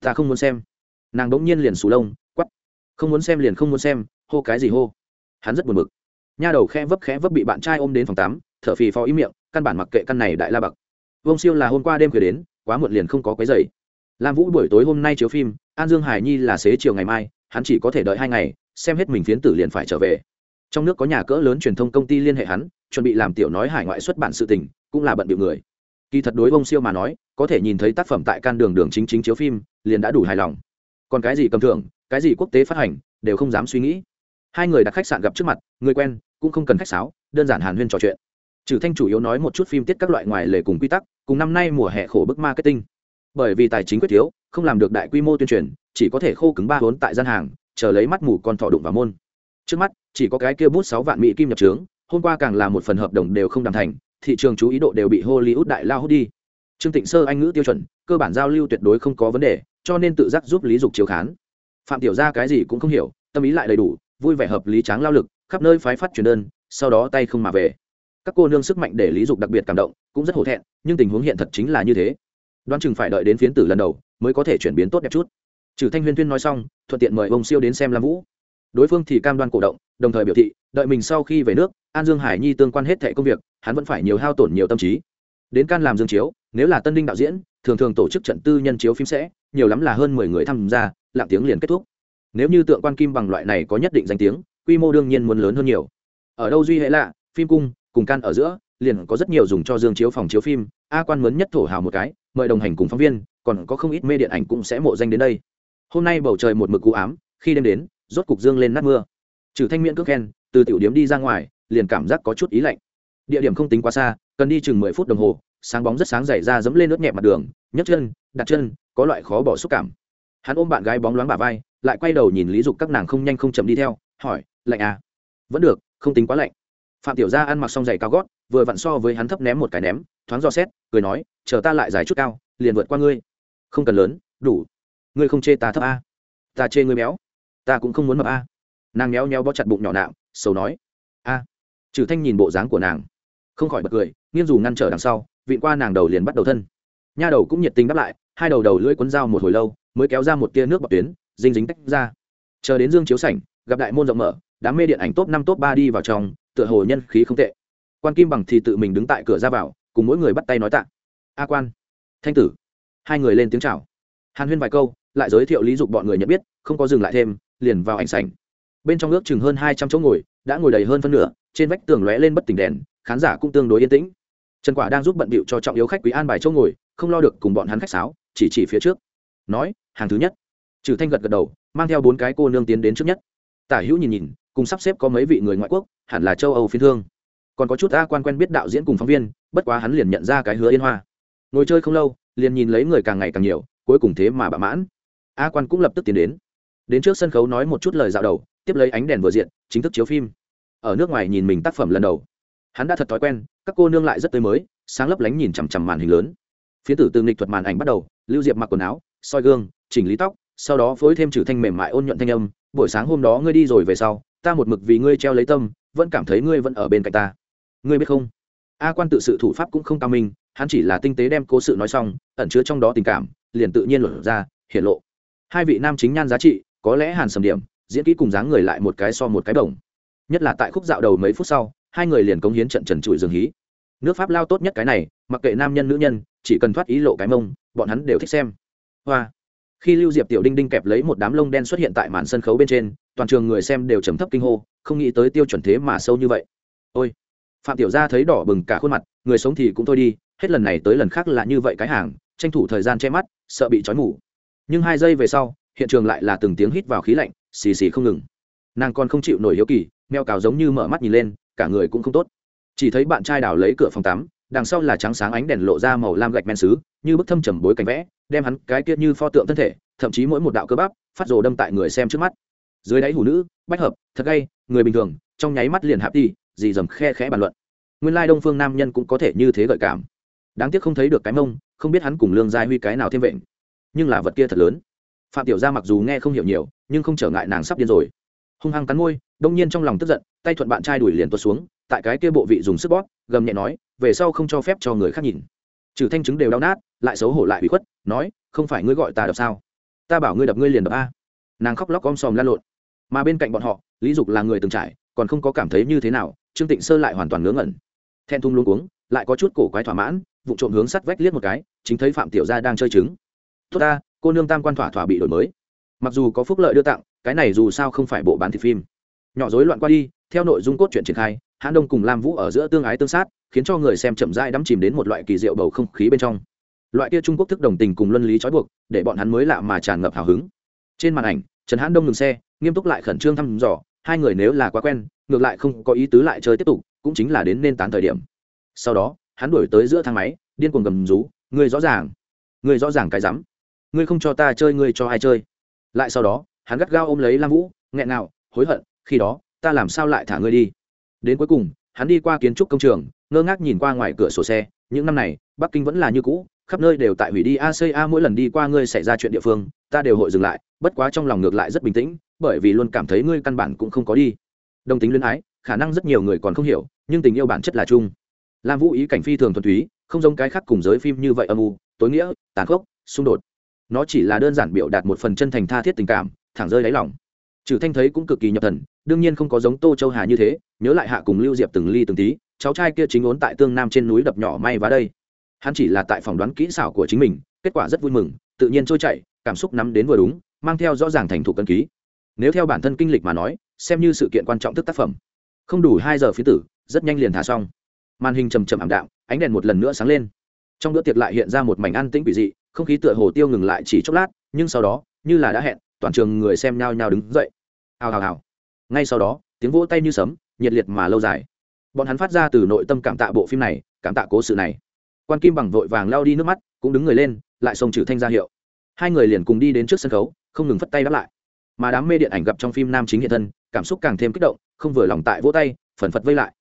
Ta không muốn xem. Nàng đ ỗ n g nhiên liền sù lông quắp không muốn xem liền không muốn xem, hô cái gì hô? Hắn rất buồn bực. Nha đầu khẽ vấp khẽ vấp bị bạn trai ôm đến phòng tắm, thở phì phò ý miệng, căn bản mặc kệ căn này đại la bậc. Vông siêu là hôm qua đêm khuya đến, quá muộn liền không có quấy dậy. lam vũ buổi tối hôm nay chiếu phim, an dương hải nhi là xế chiều ngày mai, hắn chỉ có thể đợi hai ngày, xem hết mình phiến tử liền phải trở về. Trong nước có nhà cỡ lớn truyền thông công ty liên hệ hắn, chuẩn bị làm tiểu nói hải ngoại xuất bản sự tình, cũng là bận điệu người. Kỳ thật đối bông siêu mà nói, có thể nhìn thấy tác phẩm tại can đường đường chính chính chiếu phim, liền đã đủ hài lòng. Còn cái gì cầm thưởng, cái gì quốc tế phát hành, đều không dám suy nghĩ hai người đặt khách sạn gặp trước mặt, người quen, cũng không cần khách sáo, đơn giản hàn huyên trò chuyện. Trừ thanh chủ yếu nói một chút phim tiết các loại ngoài lề cùng quy tắc, cùng năm nay mùa hè khổ bức marketing. Bởi vì tài chính quyết thiếu, không làm được đại quy mô tuyên truyền, chỉ có thể khô cứng ba vốn tại gian hàng, chờ lấy mắt mù con thỏ đụng vào môn. Trước mắt, chỉ có cái kia bút sáu vạn mỹ kim nhập trướng, hôm qua càng là một phần hợp đồng đều không đàm thành, thị trường chú ý độ đều bị hollywood đại lao hút đi. Trương tịnh sơ anh ngữ tiêu chuẩn, cơ bản giao lưu tuyệt đối không có vấn đề, cho nên tự giác giúp lý dục chiếu khán. Phạm tiểu gia cái gì cũng không hiểu, tâm ý lại đầy đủ vui vẻ hợp lý tráng lao lực, khắp nơi phái phát truyền đơn, sau đó tay không mà về. Các cô nương sức mạnh để lý dục đặc biệt cảm động, cũng rất hổ thẹn, nhưng tình huống hiện thật chính là như thế. Đoán chừng phải đợi đến phiến tử lần đầu, mới có thể chuyển biến tốt đẹp chút. Trừ thanh huyên tuyên nói xong, thuận tiện mời ông siêu đến xem lam vũ. Đối phương thì cam đoan cổ động, đồng thời biểu thị, đợi mình sau khi về nước, an dương hải nhi tương quan hết thẻ công việc, hắn vẫn phải nhiều hao tổn nhiều tâm trí. Đến can làm dương chiếu, nếu là tân đinh đạo diễn, thường thường tổ chức trận tư nhân chiếu phim sẽ, nhiều lắm là hơn mười người tham gia, lặng tiếng liền kết thúc nếu như tượng quan kim bằng loại này có nhất định danh tiếng, quy mô đương nhiên muốn lớn hơn nhiều. Ở đâu duy hệ lạ, phim cung, cùng can ở giữa, liền có rất nhiều dùng cho dương chiếu phòng chiếu phim, a quan mướn nhất thổ hào một cái, mời đồng hành cùng phóng viên, còn có không ít mê điện ảnh cũng sẽ mộ danh đến đây. Hôm nay bầu trời một mực cú ám, khi đêm đến, rốt cục dương lên nát mưa. Trừ thanh miễn cước khen, từ tiểu điếm đi ra ngoài, liền cảm giác có chút ý lạnh. Địa điểm không tính quá xa, cần đi chừng mười phút đồng hồ, sáng bóng rất sáng dày ra dẫm lên nước nhẹ mặt đường, nhấc chân, đặt chân, có loại khó bỏ xúc cảm. Hắn ôm bạn gái bóng loáng bả vai lại quay đầu nhìn lý dục các nàng không nhanh không chậm đi theo, hỏi, lạnh à? Vẫn được, không tính quá lạnh. Phạm tiểu gia ăn mặc xong giày cao gót, vừa vặn so với hắn thấp ném một cái ném, thoáng do xét, cười nói, chờ ta lại dài chút cao, liền vượt qua ngươi. Không cần lớn, đủ. Ngươi không chê ta thấp a? À. ta chê ngươi béo. Ta cũng không muốn mập a. Nàng méo méo bó chặt bụng nhỏ nạo sầu nói, a. Trừ thanh nhìn bộ dáng của nàng, không khỏi bật cười, nghiêng dù ngăn trở đằng sau, vịn qua nàng đầu liền bắt đầu thân. Nha đầu cũng nhiệt tình đáp lại, hai đầu đầu lưỡi cuốn dao một hồi lâu, mới kéo ra một tia nước bọt tuyến dinh dính tách ra. Chờ đến dương chiếu sảnh, gặp đại môn rộng mở, đám mê điện ảnh top năm top ba đi vào trong, tựa hồ nhân khí không tệ. Quan kim bằng thì tự mình đứng tại cửa ra vào, cùng mỗi người bắt tay nói tạ. A quan, thanh tử. Hai người lên tiếng chào. Hàn huyên vài câu, lại giới thiệu lý dục bọn người nhận biết, không có dừng lại thêm, liền vào ảnh sảnh. Bên trong ước chừng hơn hai trăm chỗ ngồi, đã ngồi đầy hơn phân nửa, trên vách tường lóe lên bất tỉnh đèn, khán giả cũng tương đối yên tĩnh. Trần quả đang giúp bận bịu cho trọng yếu khách quý an bài chỗ ngồi, không lo được cùng bọn hắn khách sáo, chỉ chỉ phía trước. Nói, hàng thứ nhất trừ thanh gật gật đầu, mang theo bốn cái cô nương tiến đến trước nhất. Tả hữu nhìn nhìn, cùng sắp xếp có mấy vị người ngoại quốc, hẳn là châu âu phiên thương. Còn có chút a quan quen biết đạo diễn cùng phóng viên, bất quá hắn liền nhận ra cái hứa yên hoa. Ngồi chơi không lâu, liền nhìn lấy người càng ngày càng nhiều, cuối cùng thế mà bạ mãn. A quan cũng lập tức tiến đến. Đến trước sân khấu nói một chút lời dạo đầu, tiếp lấy ánh đèn vừa diện, chính thức chiếu phim. Ở nước ngoài nhìn mình tác phẩm lần đầu. Hắn đã thật thói quen, các cô nương lại rất tươi mới, sáng lấp lánh nhìn chằm chằm màn hình lớn. Phía tử từ nghịch thuật màn ảnh bắt đầu, lưu diệp mặc quần áo, soi gương, chỉnh lý tóc sau đó phối thêm trừ thanh mềm mại ôn nhuận thanh âm, buổi sáng hôm đó ngươi đi rồi về sau, ta một mực vì ngươi treo lấy tâm, vẫn cảm thấy ngươi vẫn ở bên cạnh ta. Ngươi biết không? A quan tự sự thủ pháp cũng không cao minh, hắn chỉ là tinh tế đem cố sự nói xong, ẩn chứa trong đó tình cảm, liền tự nhiên luận ra, hiển lộ. Hai vị nam chính nhan giá trị, có lẽ hàn sầm điểm, diễn kỹ cùng dáng người lại một cái so một cái đồng. Nhất là tại khúc dạo đầu mấy phút sau, hai người liền cống hiến trận trần trụi dường hí. Nước pháp lao tốt nhất cái này, mặc kệ nam nhân nữ nhân, chỉ cần thoát ý lộ cái mông, bọn hắn đều thích xem. Hoa khi lưu diệp tiểu đinh đinh kẹp lấy một đám lông đen xuất hiện tại màn sân khấu bên trên, toàn trường người xem đều trầm thấp kinh hô, không nghĩ tới tiêu chuẩn thế mà sâu như vậy. Ôi, phạm tiểu gia thấy đỏ bừng cả khuôn mặt, người sống thì cũng thôi đi, hết lần này tới lần khác là như vậy cái hàng, tranh thủ thời gian che mắt, sợ bị trói mù. Nhưng hai giây về sau, hiện trường lại là từng tiếng hít vào khí lạnh, xì xì không ngừng. Nàng còn không chịu nổi hiếu kỳ, meo cào giống như mở mắt nhìn lên, cả người cũng không tốt. Chỉ thấy bạn trai đào lấy cửa phòng tắm, đằng sau là trắng sáng ánh đèn lộ ra màu lam gạch men xứ như bức thâm trầm bối cảnh vẽ, đem hắn cái kia như pho tượng thân thể, thậm chí mỗi một đạo cơ bắp, phát rồ đâm tại người xem trước mắt. Dưới đáy hủ nữ, bách hợp, thật gay, người bình thường, trong nháy mắt liền hạp đi, dì dầm khe khẽ bàn luận. Nguyên lai đông phương nam nhân cũng có thể như thế gợi cảm. Đáng tiếc không thấy được cái mông, không biết hắn cùng lương gia huy cái nào thêm vệnh nhưng là vật kia thật lớn. Phạm tiểu gia mặc dù nghe không hiểu nhiều, nhưng không trở ngại nàng sắp điên rồi. Hung hăng cắn môi, đông nhiên trong lòng tức giận, tay thuận bạn trai đuổi liền tuột xuống, tại cái kia bộ vị dùng sức bóp, gầm nhẹ nói, về sau không cho phép cho người khác nhìn. Trừ thanh chứng đều đau nát lại xấu hổ lại bị khuất, nói, không phải ngươi gọi ta đập sao? Ta bảo ngươi đập ngươi liền đập a. Nàng khóc lóc om sòm lan lộn. Mà bên cạnh bọn họ, lý dục là người từng trải, còn không có cảm thấy như thế nào, trương tịnh sơ lại hoàn toàn ngớ ngẩn. Then thung luôn cuống, lại có chút cổ quái thỏa mãn, vụ trộm hướng sắt vách liếc một cái, chính thấy phạm tiểu gia đang chơi trứng. Tốt ta, cô nương tam quan thỏa thỏa bị đổi mới. Mặc dù có phúc lợi đưa tặng, cái này dù sao không phải bộ bán thịt phim. Nhỏ rối loạn qua đi, theo nội dung cốt truyện triển khai, hãn đông cùng lam vũ ở giữa tương ái tương sát, khiến cho người xem chậm rãi đắm chìm đến một loại kỳ diệu bầu không khí bên trong loại kia trung quốc thức đồng tình cùng luân lý trói buộc, để bọn hắn mới lạ mà tràn ngập hào hứng. Trên màn ảnh, trần hãn đông ngừng xe, nghiêm túc lại khẩn trương thăm dò, hai người nếu là quá quen, ngược lại không có ý tứ lại chơi tiếp tục, cũng chính là đến nên tán thời điểm. Sau đó, hắn đuổi tới giữa thang máy, điên cuồng gầm rú người rõ ràng người rõ ràng cái rắm, ngươi không cho ta chơi, ngươi cho ai chơi? Lại sau đó, hắn gắt gao ôm lấy lam vũ, nghẹn nào hối hận, khi đó, ta làm sao lại thả ngươi đi? Đến cuối cùng, hắn đi qua kiến trúc công trường, ngơ ngác nhìn qua ngoài cửa sổ xe, những năm này, bắc kinh vẫn là như cũ khắp nơi đều tại hủy đi aca mỗi lần đi qua ngươi xảy ra chuyện địa phương, ta đều hội dừng lại, bất quá trong lòng ngược lại rất bình tĩnh, bởi vì luôn cảm thấy ngươi căn bản cũng không có đi. Đồng tính luyến ái, khả năng rất nhiều người còn không hiểu, nhưng tình yêu bản chất là chung. Lam vũ ý cảnh phi thường thuần túy, không giống cái khác cùng giới phim như vậy âm u, tối nghĩa, tàn khốc, xung đột. Nó chỉ là đơn giản biểu đạt một phần chân thành tha thiết tình cảm, thẳng rơi đáy lòng. Trừ thanh thấy cũng cực kỳ nhập thần, đương nhiên không có giống tô châu hà như thế, nhớ lại hạ cùng lưu diệp từng ly từng tí, cháu trai kia chính ốn tại tương nam trên núi đập nhỏ may vá đây hắn chỉ là tại phỏng đoán kỹ xảo của chính mình, kết quả rất vui mừng, tự nhiên trôi chảy, cảm xúc nắm đến vừa đúng, mang theo rõ ràng thành thủ cân ký. Nếu theo bản thân kinh lịch mà nói, xem như sự kiện quan trọng thức tác phẩm. Không đủ hai giờ phía tử, rất nhanh liền thả xong. Màn hình trầm trầm ảm đạm, ánh đèn một lần nữa sáng lên. Trong bữa tiệc lại hiện ra một mảnh an tĩnh quỷ dị, không khí tựa hồ tiêu ngừng lại chỉ chốc lát, nhưng sau đó, như là đã hẹn, toàn trường người xem nhao nhao đứng dậy. Hào hào hào. Ngay sau đó, tiếng vỗ tay như sấm, nhiệt liệt mà lâu dài. Bọn hắn phát ra từ nội tâm cảm tạ bộ phim này, cảm tạ cố sự này quan kim bằng vội vàng lao đi nước mắt, cũng đứng người lên, lại xông trừ thanh ra hiệu. Hai người liền cùng đi đến trước sân khấu, không ngừng phất tay đáp lại. Mà đám mê điện ảnh gặp trong phim nam chính hiện thân, cảm xúc càng thêm kích động, không vừa lòng tại vỗ tay, phần phật vây lại.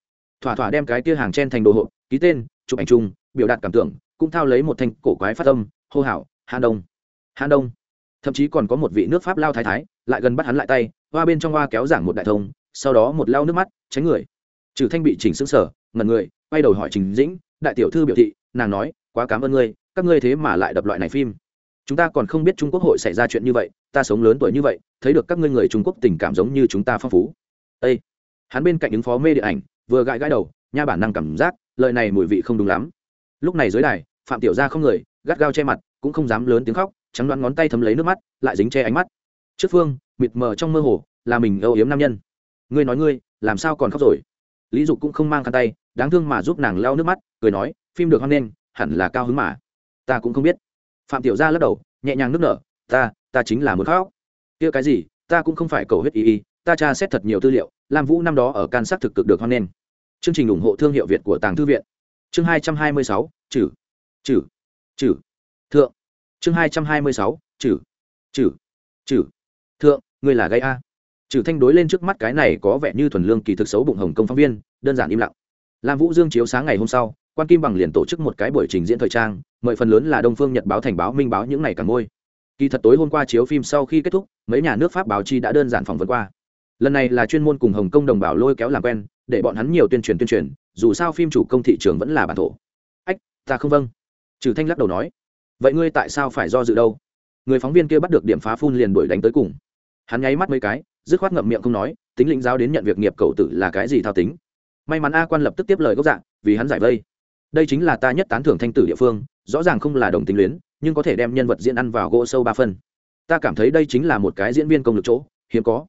Thỏa thỏa đem cái tia hàng chen thành đồ hộp, ký tên, chụp ảnh chung, biểu đạt cảm tưởng, cũng thao lấy một thanh cổ quái phát âm, hô hào hàn đông! Hàn đông! Thậm chí còn có một vị nước pháp lao thái thái, lại gần bắt hắn lại tay, hoa bên trong hoa kéo giảng một đại thông, sau đó một lao nước mắt, tránh người. Trừ thanh bị chỉnh xứng sở ngần người, quay đầu hỏi trình dĩnh, đại tiểu thư biểu thị nàng nói, quá cảm ơn ngươi, các ngươi thế mà lại đập loại này phim. Chúng ta còn không biết trung quốc hội xảy ra chuyện như vậy, ta sống lớn tuổi như vậy, thấy được các ngươi người trung quốc tình cảm giống như chúng ta phong phú. Ê! Hắn bên cạnh ứng phó mê điện ảnh, vừa gãi gãi đầu, nha bản năng cảm giác, lời này mùi vị không đúng lắm. Lúc này dưới đài, phạm tiểu gia không người, gắt gao che mặt, cũng không dám lớn tiếng khóc, trắng đoán ngón tay thấm lấy nước mắt, lại dính che ánh mắt. Trước phương, mịt mờ trong mơ hồ, là mình âu yếm nam nhân. Ngươi nói ngươi, làm sao còn khóc rồi? Lý dục cũng không mang khăn tay đáng thương mà giúp nàng lau nước mắt cười nói phim được hoan nghênh hẳn là cao hứng mà. Ta cũng không biết. Phạm tiểu gia lắc đầu nhẹ nhàng nước nở ta ta chính là muốn khóc. Kia cái gì? Ta cũng không phải cầu huyết y y ta tra xét thật nhiều tư liệu lam vũ năm đó ở can sát thực cực được hoan nghênh. Chương trình ủng hộ thương hiệu việt của tàng thư viện. Chương hai trăm hai mươi sáu trừ, trừ, trừ, thượng. Chương hai trăm hai mươi sáu trừ, trừ, trừ, thượng người là gây a. Trừ thanh đối lên trước mắt cái này có vẻ như thuần lương kỳ thực xấu bụng hồng công phóng viên đơn giản im lặng lam vũ dương chiếu sáng ngày hôm sau, quan kim bằng liền tổ chức một cái buổi trình diễn thời trang, mời phần lớn là đông phương nhật báo thành báo, minh báo những ngày cả ngôi. Kỳ thật tối hôm qua chiếu phim sau khi kết thúc, mấy nhà nước pháp báo chi đã đơn giản phỏng vấn qua. Lần này là chuyên môn cùng hồng kông đồng bào lôi kéo làm quen, để bọn hắn nhiều tuyên truyền tuyên truyền, dù sao phim chủ công thị trường vẫn là bản thổ. Ách, ta không vâng. Trừ thanh lắc đầu nói. Vậy ngươi tại sao phải do dự đâu? Người phóng viên kia bắt được điểm phá phun liền đuổi đánh tới cùng. Hắn nháy mắt mấy cái, dứt khoát ngậm miệng không nói, tính lĩnh giáo đến nhận việc nghiệp cầu tử là cái gì thao tính may mắn a quan lập tức tiếp lời gốc dạng vì hắn giải vây. Đây chính là ta nhất tán thưởng thanh tử địa phương, rõ ràng không là đồng tính luyến, nhưng có thể đem nhân vật diễn ăn vào gỗ sâu ba phân. Ta cảm thấy đây chính là một cái diễn viên công lực chỗ, hiếm có.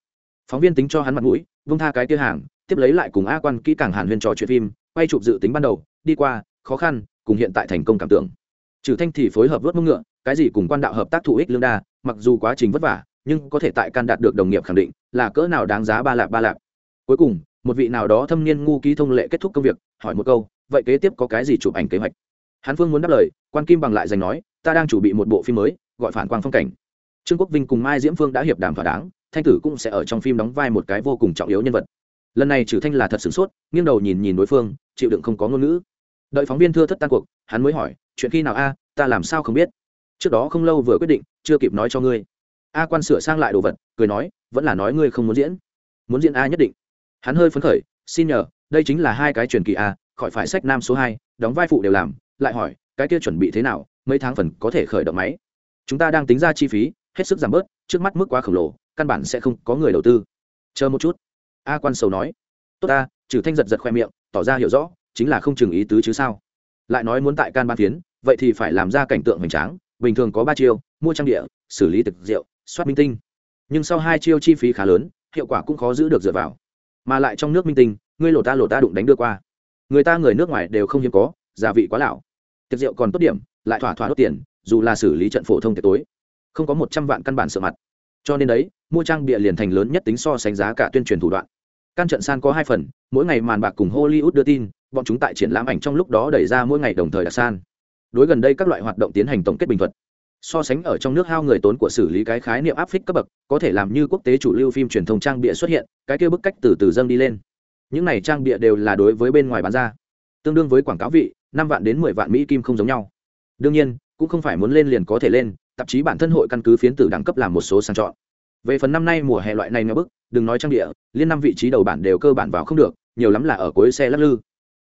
Phóng viên tính cho hắn mặt mũi, vung tha cái kia hàng, tiếp lấy lại cùng a quan kỹ càng hàn huyên trò chuyện phim, quay chụp dự tính ban đầu, đi qua, khó khăn, cùng hiện tại thành công cảm tưởng. Trừ thanh thì phối hợp vớt mông ngựa, cái gì cùng quan đạo hợp tác thụ ích lương đa, mặc dù quá trình vất vả, nhưng có thể tại can đạt được đồng nghiệp khẳng định, là cỡ nào đáng giá ba lạp ba lạp. Cuối cùng một vị nào đó thâm niên ngu ký thông lệ kết thúc công việc, hỏi một câu, vậy kế tiếp có cái gì chụp ảnh kế hoạch? Hán phương muốn đáp lời, quan kim bằng lại dành nói, ta đang chuẩn bị một bộ phim mới, gọi phản quang phong cảnh. Trương quốc vinh cùng mai diễm phương đã hiệp đàm thỏa đáng, thanh tử cũng sẽ ở trong phim đóng vai một cái vô cùng trọng yếu nhân vật. Lần này trừ thanh là thật sửng sốt, nghiêng đầu nhìn nhìn đối phương, chịu đựng không có ngôn ngữ. Đợi phóng viên thưa thất tan cuộc, hắn mới hỏi, chuyện khi nào a, ta làm sao không biết? Trước đó không lâu vừa quyết định, chưa kịp nói cho ngươi. A quan sửa sang lại đồ vật, cười nói, vẫn là nói ngươi không muốn diễn. Muốn diễn a nhất định hắn hơi phấn khởi, xin nhờ, đây chính là hai cái truyền kỳ a khỏi phải sách nam số hai, đóng vai phụ đều làm. Lại hỏi, cái kia chuẩn bị thế nào, mấy tháng phần có thể khởi động máy? Chúng ta đang tính ra chi phí, hết sức giảm bớt, trước mắt mức quá khổng lồ, căn bản sẽ không có người đầu tư. Chờ một chút. A quan sầu nói. Tốt ta trừ thanh giật giật khoe miệng, tỏ ra hiểu rõ, chính là không chừng ý tứ chứ sao? Lại nói muốn tại can ban phiến, vậy thì phải làm ra cảnh tượng hoành tráng, bình thường có ba chiêu, mua trang địa, xử lý thực rượu, soát minh tinh. Nhưng sau hai chiêu chi phí khá lớn, hiệu quả cũng khó giữ được dựa vào mà lại trong nước minh tinh, ngươi lột ta lột ta đụng đánh đưa qua. Người ta người nước ngoài đều không hiếm có, gia vị quá lão. Tiệc rượu còn tốt điểm, lại thỏa thỏa đốt tiền, dù là xử lý trận phổ thông tiệc tối. Không có một trăm vạn căn bản sợ mặt. Cho nên đấy, mua trang bịa liền thành lớn nhất tính so sánh giá cả tuyên truyền thủ đoạn. Căn trận san có hai phần, mỗi ngày màn bạc cùng hollywood đưa tin, bọn chúng tại triển lãm ảnh trong lúc đó đẩy ra mỗi ngày đồng thời đặc san. Đối gần đây các loại hoạt động tiến hành tổng kết bình thuật so sánh ở trong nước hao người tốn của xử lý cái khái niệm áp phích cấp bậc, có thể làm như quốc tế chủ lưu phim truyền thông trang bịa xuất hiện, cái kia bức cách từ từ dâng đi lên. Những này trang bịa đều là đối với bên ngoài bán ra. Tương đương với quảng cáo vị, năm vạn đến mười vạn mỹ kim không giống nhau. Đương nhiên, cũng không phải muốn lên liền có thể lên, tạp chí bản thân hội căn cứ phiến tử đẳng cấp làm một số sang chọn. Về phần năm nay mùa hè loại này ngã bức, đừng nói trang địa liên năm vị trí đầu bản đều cơ bản vào không được, nhiều lắm là ở cuối xe lắc lư.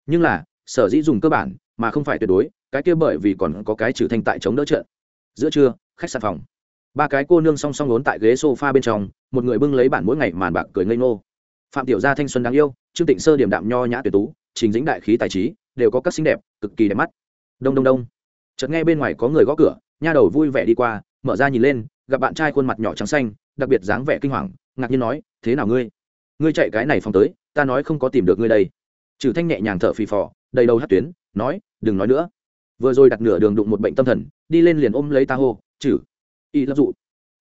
Nhưng là, sở dĩ dùng cơ bản mà không phải tuyệt đối, cái kia bởi vì còn có cái trừ thanh tại chống đỡ trận giữa trưa, khách sạn phòng. Ba cái cô nương song song lốn tại ghế sofa bên trong, một người bưng lấy bản mỗi ngày màn bạc cười ngây ngô. Phạm tiểu gia thanh xuân đáng yêu, trương tịnh sơ điểm đạm nho nhã tuyệt tú, trình dĩnh đại khí tài trí, đều có các xinh đẹp, cực kỳ đẹp mắt. Đông đông đông. Chợt nghe bên ngoài có người gõ cửa, nha đầu vui vẻ đi qua, mở ra nhìn lên, gặp bạn trai khuôn mặt nhỏ trắng xanh, đặc biệt dáng vẻ kinh hoàng, ngạc nhiên nói, thế nào ngươi? Ngươi chạy cái này phòng tới, ta nói không có tìm được ngươi đây. Trừ thanh nhẹ nhàng thở phì phò, đầy đầu hát tuyến, nói, đừng nói nữa vừa rồi đặt nửa đường đụng một bệnh tâm thần đi lên liền ôm lấy ta hô chử y lâm dụ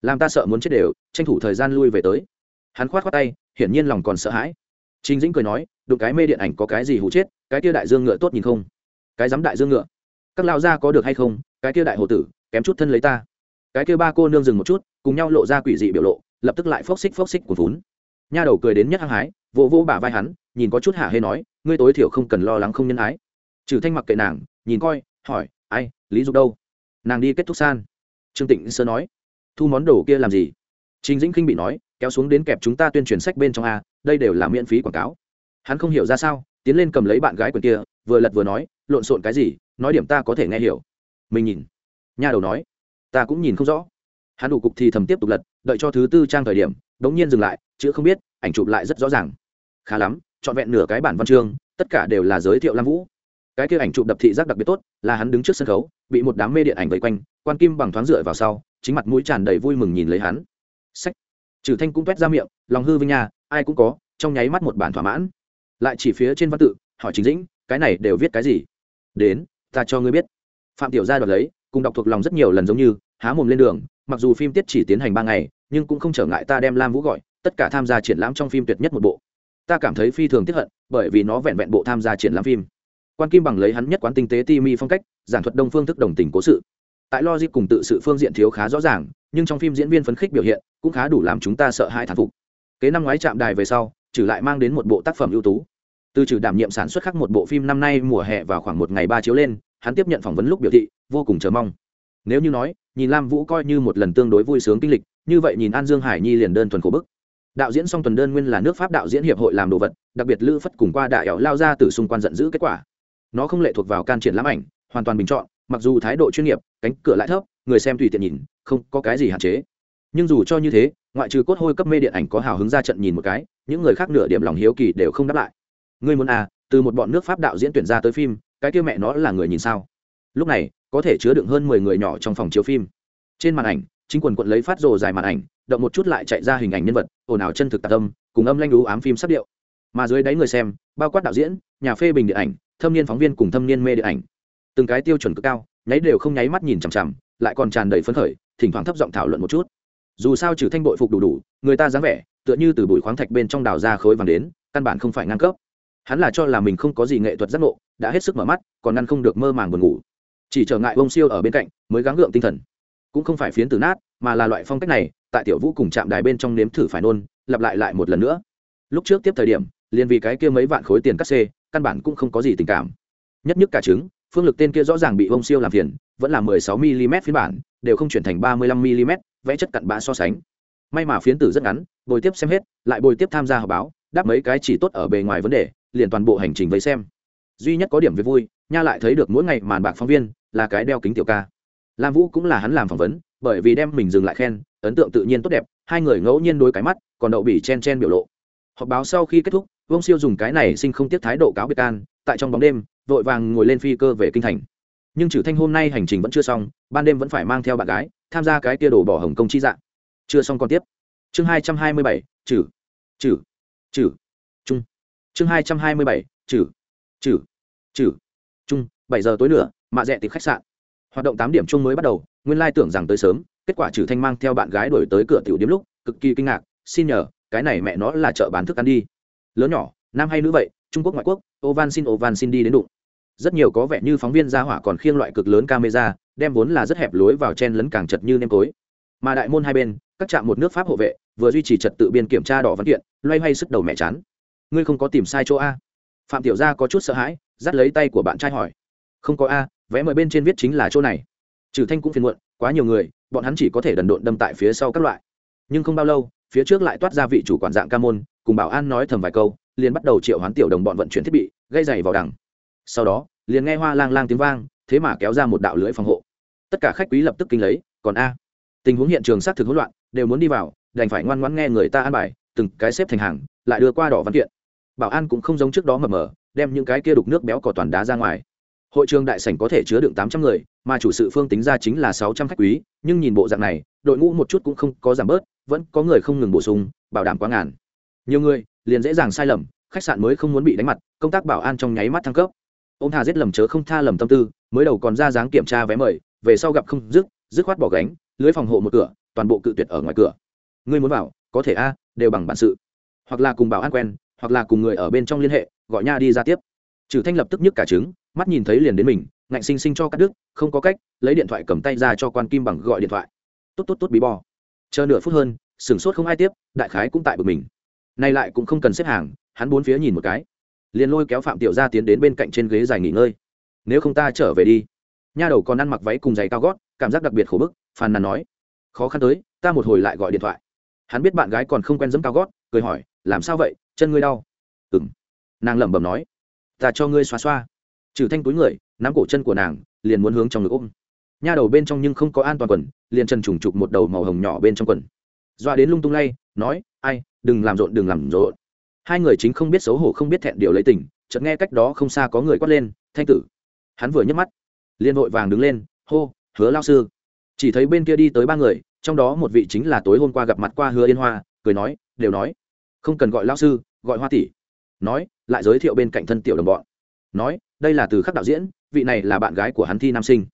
làm ta sợ muốn chết đều tranh thủ thời gian lui về tới hắn khoát khoát tay hiển nhiên lòng còn sợ hãi Trình Dĩnh cười nói, đụng cái mê điện ảnh có cái gì hù chết, cái kia đại dương ngựa tốt nhìn không? Cái giám đại dương ngựa, các lão gia có được hay không? Cái kia đại hồ tử, kém chút thân lấy ta. Cái kia ba cô nương dừng một chút, cùng nhau lộ ra quỷ dị biểu lộ, lập tức lại phốc xích phốc xích của vốn. Nha đầu cười đến nhất hăng hái, vỗ vỗ bả vai hắn, nhìn có chút hạ hê nói, ngươi tối thiểu không cần lo lắng không nhân ái. Trừ Thanh mặc kệ nàng, nhìn coi, hỏi, ai, Lý Dục đâu? Nàng đi kết thúc san. Trương Tịnh sơ nói, thu món đồ kia làm gì? Trình Dĩnh Kinh bị nói, kéo xuống đến kẹp chúng ta tuyên truyền sách bên trong a, đây đều là miễn phí quảng cáo hắn không hiểu ra sao tiến lên cầm lấy bạn gái quyền kia vừa lật vừa nói lộn xộn cái gì nói điểm ta có thể nghe hiểu mình nhìn nha đầu nói ta cũng nhìn không rõ hắn đủ cục thì thầm tiếp tục lật đợi cho thứ tư trang thời điểm đống nhiên dừng lại chữ không biết ảnh chụp lại rất rõ ràng khá lắm trọn vẹn nửa cái bản văn chương tất cả đều là giới thiệu lam vũ cái kia ảnh chụp đập thị giác đặc biệt tốt, là hắn đứng trước sân khấu, bị một đám mê điện ảnh vây quanh, quan kim bằng thoáng dựa vào sau, chính mặt mũi tràn đầy vui mừng nhìn lấy hắn. Sách. Trừ thanh cũng quét ra miệng, lòng hư vinh nhà ai cũng có, trong nháy mắt một bản thỏa mãn. Lại chỉ phía trên văn tự, hỏi chính dĩnh, cái này đều viết cái gì? Đến, ta cho ngươi biết. Phạm tiểu gia đoạt lấy, cùng đọc thuộc lòng rất nhiều lần giống như, há mồm lên đường, mặc dù phim tiết chỉ tiến hành ba ngày, nhưng cũng không trở ngại ta đem lam vũ gọi, tất cả tham gia triển lãm trong phim tuyệt nhất một bộ. Ta cảm thấy phi thường tiếc hận, bởi vì nó vẹn vẹn bộ tham gia triển lãm phim quan kim bằng lấy hắn nhất quán tinh tế ti mi phong cách, giảng thuật đông phương thức đồng tình cố sự. Tại logic cùng tự sự phương diện thiếu khá rõ ràng, nhưng trong phim diễn viên phấn khích biểu hiện cũng khá đủ làm chúng ta sợ hai thán phục. Kế năm ngoái chạm đài về sau, trừ lại mang đến một bộ tác phẩm ưu tú. Từ trừ đảm nhiệm sản xuất khác một bộ phim năm nay mùa hè vào khoảng một ngày ba chiếu lên, hắn tiếp nhận phỏng vấn lúc biểu thị, vô cùng chờ mong. Nếu như nói, nhìn lam vũ coi như một lần tương đối vui sướng kinh lịch, như vậy nhìn an dương hải nhi liền đơn thuần khổ bức. Đạo diễn song tuần đơn nguyên là nước pháp đạo diễn hiệp hội làm đồ vật, đặc biệt lữ phất cùng qua đại ẻo lao ra từ xung quanh giận dữ kết quả nó không lệ thuộc vào can triển lãm ảnh, hoàn toàn bình chọn, mặc dù thái độ chuyên nghiệp, cánh cửa lại thấp, người xem tùy tiện nhìn, không có cái gì hạn chế. Nhưng dù cho như thế, ngoại trừ cốt hôi cấp mê điện ảnh có hào hứng ra trận nhìn một cái, những người khác nửa điểm lòng hiếu kỳ đều không đáp lại. Ngươi muốn à từ một bọn nước pháp đạo diễn tuyển ra tới phim, cái kia mẹ nó là người nhìn sao? Lúc này, có thể chứa đựng hơn mười người nhỏ trong phòng chiếu phim. Trên màn ảnh, chính quần quận lấy phát rồ dài màn ảnh, động một chút lại chạy ra hình ảnh nhân vật, ồn ào chân thực tạc âm, cùng âm lanh đú ám phim sắp điệu. Mà dưới đáy người xem, bao quát đạo diễn, nhà phê bình điện ảnh thâm niên phóng viên cùng thâm niên mê điện ảnh. Từng cái tiêu chuẩn cực cao, nháy đều không nháy mắt nhìn chằm chằm, lại còn tràn đầy phấn khởi, thỉnh thoảng thấp giọng thảo luận một chút. Dù sao trừ thanh bội phục đủ đủ, người ta dáng vẻ, tựa như từ bụi khoáng thạch bên trong đào ra khối vàng đến, căn bản không phải ngang cấp. Hắn là cho là mình không có gì nghệ thuật giác ngộ, đã hết sức mở mắt, còn ngăn không được mơ màng buồn ngủ. Chỉ trở ngại bông siêu ở bên cạnh, mới gắng gượng tinh thần. Cũng không phải phiến từ nát, mà là loại phong cách này, tại tiểu vũ cùng chạm đài bên trong nếm thử phải nôn, lặp lại lại một lần nữa. Lúc trước tiếp thời điểm, liền vì cái kia mấy vạn khối tiền cắt xê căn bản cũng không có gì tình cảm. Nhất nhất cả trứng, phương lực tên kia rõ ràng bị bông siêu làm phiền, vẫn là 16 mm phiên bản, đều không chuyển thành 35 mm vẽ chất cặn bã so sánh. May mà phiến tử rất ngắn, bồi tiếp xem hết, lại bồi tiếp tham gia họp báo, đáp mấy cái chỉ tốt ở bề ngoài vấn đề, liền toàn bộ hành trình với xem. Duy nhất có điểm về vui, nha lại thấy được mỗi ngày màn bạc phóng viên, là cái đeo kính tiểu ca. Lam vũ cũng là hắn làm phỏng vấn, bởi vì đem mình dừng lại khen, ấn tượng tự nhiên tốt đẹp, hai người ngẫu nhiên đối cái mắt, còn đậu bỉ chen chen biểu lộ. Họp báo sau khi kết thúc Vương siêu dùng cái này sinh không tiếc thái độ cáo biệt can, tại trong bóng đêm, vội vàng ngồi lên phi cơ về kinh thành. Nhưng trừ thanh hôm nay hành trình vẫn chưa xong, ban đêm vẫn phải mang theo bạn gái, tham gia cái kia đổ bỏ hồng công chi dạng chưa xong còn tiếp. Chương hai trăm hai mươi bảy trừ trừ trừ trung. Chương hai trăm hai mươi bảy trừ trừ trừ trung, bảy giờ tối nữa mạ rẽ tìm khách sạn. Hoạt động tám điểm chung mới bắt đầu, nguyên lai tưởng rằng tới sớm, kết quả trừ thanh mang theo bạn gái đuổi tới cửa tiểu điểm lúc, cực kỳ kinh ngạc, xin nhờ, cái này mẹ nó là chợ bán thức ăn đi lớn nhỏ, nam hay nữ vậy, trung quốc ngoại quốc, ô van xin, ô van xin đi đến đụng. Rất nhiều có vẻ như phóng viên ra hỏa còn khiêng loại cực lớn camera, đem vốn là rất hẹp lối vào chen lấn càng chật như nêm tối. Mà đại môn hai bên, các trạm một nước pháp hộ vệ, vừa duy trì trật tự biên kiểm tra đỏ văn kiện, loay hoay sức đầu mẹ chán. Ngươi không có tìm sai chỗ a. Phạm tiểu gia có chút sợ hãi, dắt lấy tay của bạn trai hỏi. Không có a vẽ mời bên trên viết chính là chỗ này. Trừ thanh cũng phiền muộn, quá nhiều người, bọn hắn chỉ có thể đần độn đâm tại phía sau các loại. Nhưng không bao lâu, phía trước lại toát ra vị chủ quản dạng ca môn cùng bảo an nói thầm vài câu, liền bắt đầu triệu hoán tiểu đồng bọn vận chuyển thiết bị, gây dày vào đằng. Sau đó, liền nghe hoa lang lang tiếng vang, thế mà kéo ra một đạo lưới phòng hộ. Tất cả khách quý lập tức kinh lấy, còn a, tình huống hiện trường xác thực hỗn loạn, đều muốn đi vào, đành phải ngoan ngoãn nghe người ta an bài, từng cái xếp thành hàng, lại đưa qua đỏ văn kiện. Bảo an cũng không giống trước đó mờ mờ, đem những cái kia đục nước béo cỏ toàn đá ra ngoài. Hội trường đại sảnh có thể chứa đựng tám trăm người, mà chủ sự phương tính ra chính là sáu trăm khách quý, nhưng nhìn bộ dạng này, đội ngũ một chút cũng không có giảm bớt, vẫn có người không ngừng bổ sung, bảo đảm quá ngàn nhiều người, liền dễ dàng sai lầm, khách sạn mới không muốn bị đánh mặt, công tác bảo an trong nháy mắt thăng cấp. Ông thà giết lầm chớ không tha lầm tâm tư, mới đầu còn ra dáng kiểm tra vé mời, về sau gặp không dứt dứt khoát bỏ gánh, lưới phòng hộ một cửa, toàn bộ cự tuyệt ở ngoài cửa. Ngươi muốn vào, có thể a, đều bằng bản sự. Hoặc là cùng bảo an quen, hoặc là cùng người ở bên trong liên hệ, gọi nha đi ra tiếp. Trừ thanh lập tức nhức cả trứng, mắt nhìn thấy liền đến mình, ngạnh sinh sinh cho cắt đứt, không có cách, lấy điện thoại cầm tay ra cho quan kim bằng gọi điện thoại. Tốt tốt tốt, bí bò. Chờ nửa phút hơn, sửng sốt không ai tiếp, đại khái cũng tại bực mình nay lại cũng không cần xếp hàng, hắn bốn phía nhìn một cái. Liền lôi kéo phạm tiểu gia tiến đến bên cạnh trên ghế dài nghỉ ngơi. Nếu không ta trở về đi. Nha đầu còn ăn mặc váy cùng giày cao gót, cảm giác đặc biệt khổ bức, phàn nàn nói. Khó khăn tới, ta một hồi lại gọi điện thoại. Hắn biết bạn gái còn không quen dẫm cao gót, cười hỏi, làm sao vậy? Chân ngươi đau. Ừm. Nàng lẩm bẩm nói, ta cho ngươi xoa xoa. Trừ thanh túi người, nắm cổ chân của nàng, liền muốn hướng trong ngực ôm. Nha đầu bên trong nhưng không có an toàn quần, liền chân trùng trục một đầu màu hồng nhỏ bên trong quần. Doa đến lung tung lay nói, ai, đừng làm rộn, đừng làm rộn. Hai người chính không biết xấu hổ, không biết thẹn điều lấy tình, chợt nghe cách đó không xa có người quát lên, thanh tử. Hắn vừa nhấc mắt, liền vội vàng đứng lên, hô, hứa lao sư. Chỉ thấy bên kia đi tới ba người, trong đó một vị chính là tối hôm qua gặp mặt qua hứa yên hoa, cười nói, đều nói, không cần gọi lao sư, gọi hoa tỷ. Nói, lại giới thiệu bên cạnh thân tiểu đồng bọn. Nói, đây là từ khắc đạo diễn, vị này là bạn gái của hắn thi nam sinh.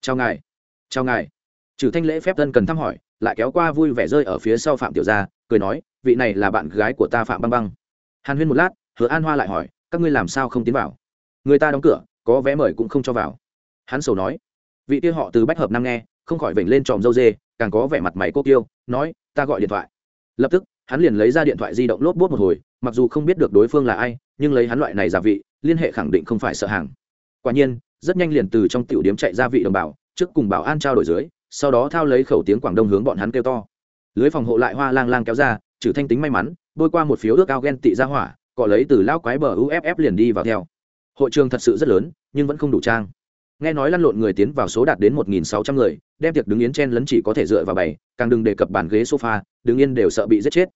Chào ngài chào ngài. Trừ thanh lễ phép thân cần thăm hỏi lại kéo qua vui vẻ rơi ở phía sau phạm tiểu gia, cười nói, vị này là bạn gái của ta phạm băng băng. Hàn huyên một lát, hứa an hoa lại hỏi, các ngươi làm sao không tiến vào? Người ta đóng cửa, có vé mời cũng không cho vào. Hắn sầu nói, vị kia họ từ bách hợp năm nghe, không khỏi vểnh lên tròm dâu dê, càng có vẻ mặt mày cô kiêu, nói, ta gọi điện thoại. Lập tức, hắn liền lấy ra điện thoại di động lốp bốt một hồi, mặc dù không biết được đối phương là ai, nhưng lấy hắn loại này giả vị, liên hệ khẳng định không phải sợ hàng. Quả nhiên, rất nhanh liền từ trong tiểu điếm chạy ra vị đồng bào, trước cùng bảo an trao đổi dưới sau đó thao lấy khẩu tiếng quảng đông hướng bọn hắn kêu to. Lưới phòng hộ lại hoa lang lang kéo ra, trừ thanh tính may mắn, bôi qua một phiếu ước ao ghen tị ra hỏa, cọ lấy từ lao quái bờ uff liền đi vào theo. Hội trường thật sự rất lớn, nhưng vẫn không đủ trang. Nghe nói lăn lộn người tiến vào số đạt đến một nghìn sáu trăm người, đem tiệc đứng yến chen lấn chỉ có thể dựa vào bày, càng đừng đề cập bàn ghế sofa, đứng yên đều sợ bị giết chết.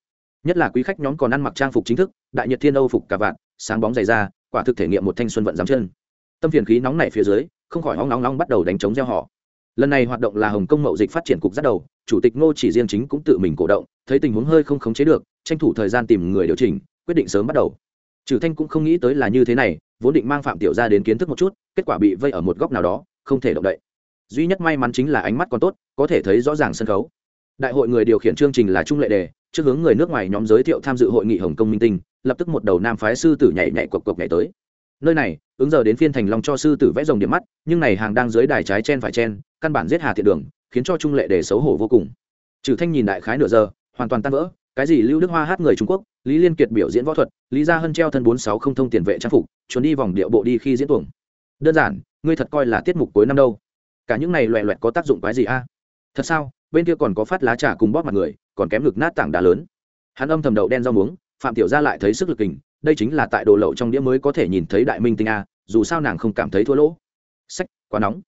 Nhất là quý khách nhóm còn ăn mặc trang phục chính thức, đại nhật thiên âu phục cả vạn sáng bóng dày ra quả thực thể nghiệm một thanh xuân vận giáng chân. Tâm phiền khí nóng nảy phía dưới, không khỏi hoang nóng nóng bắt đầu đánh chống gieo họ lần này hoạt động là hồng kông mậu dịch phát triển cục dắt đầu, chủ tịch ngô chỉ riêng chính cũng tự mình cổ động, thấy tình huống hơi không khống chế được, tranh thủ thời gian tìm người điều chỉnh, quyết định sớm bắt đầu. Trừ thanh cũng không nghĩ tới là như thế này, vốn định mang phạm tiểu gia đến kiến thức một chút, kết quả bị vây ở một góc nào đó, không thể động đậy. Duy nhất may mắn chính là ánh mắt còn tốt, có thể thấy rõ ràng sân khấu. Đại hội người điều khiển chương trình là trung lệ đề, trước hướng người nước ngoài nhóm giới thiệu tham dự hội nghị hồng kông minh tinh, lập tức một đầu nam phái sư tử nhảy nhảy cộc cộc nhảy tới. Nơi này ứng giờ đến phiên thành long cho sư tử vẽ rồng điểm mắt, nhưng này hàng đang dưới đài trái chen phải chen, căn bản giết hà thiện đường, khiến cho trung lệ để xấu hổ vô cùng. Trừ thanh nhìn đại khái nửa giờ, hoàn toàn tan vỡ, cái gì lưu đức hoa hát người trung quốc, lý liên kiệt biểu diễn võ thuật, lý gia hân treo thân bốn sáu không thông tiền vệ trang phục, chuẩn đi vòng điệu bộ đi khi diễn tuồng. Đơn giản, ngươi thật coi là tiết mục cuối năm đâu. Cả những này loẹ loẹt có tác dụng cái gì a? Thật sao? Bên kia còn có phát lá trà cùng bóp mặt người, còn kém ngực nát tảng đá lớn. Hắn âm thầm đậu đen rau muống, phạm tiểu gia lại thấy sức lực kình đây chính là tại đồ lậu trong đĩa mới có thể nhìn thấy đại minh tinh a, dù sao nàng không cảm thấy thua lỗ. Sách, quá nóng.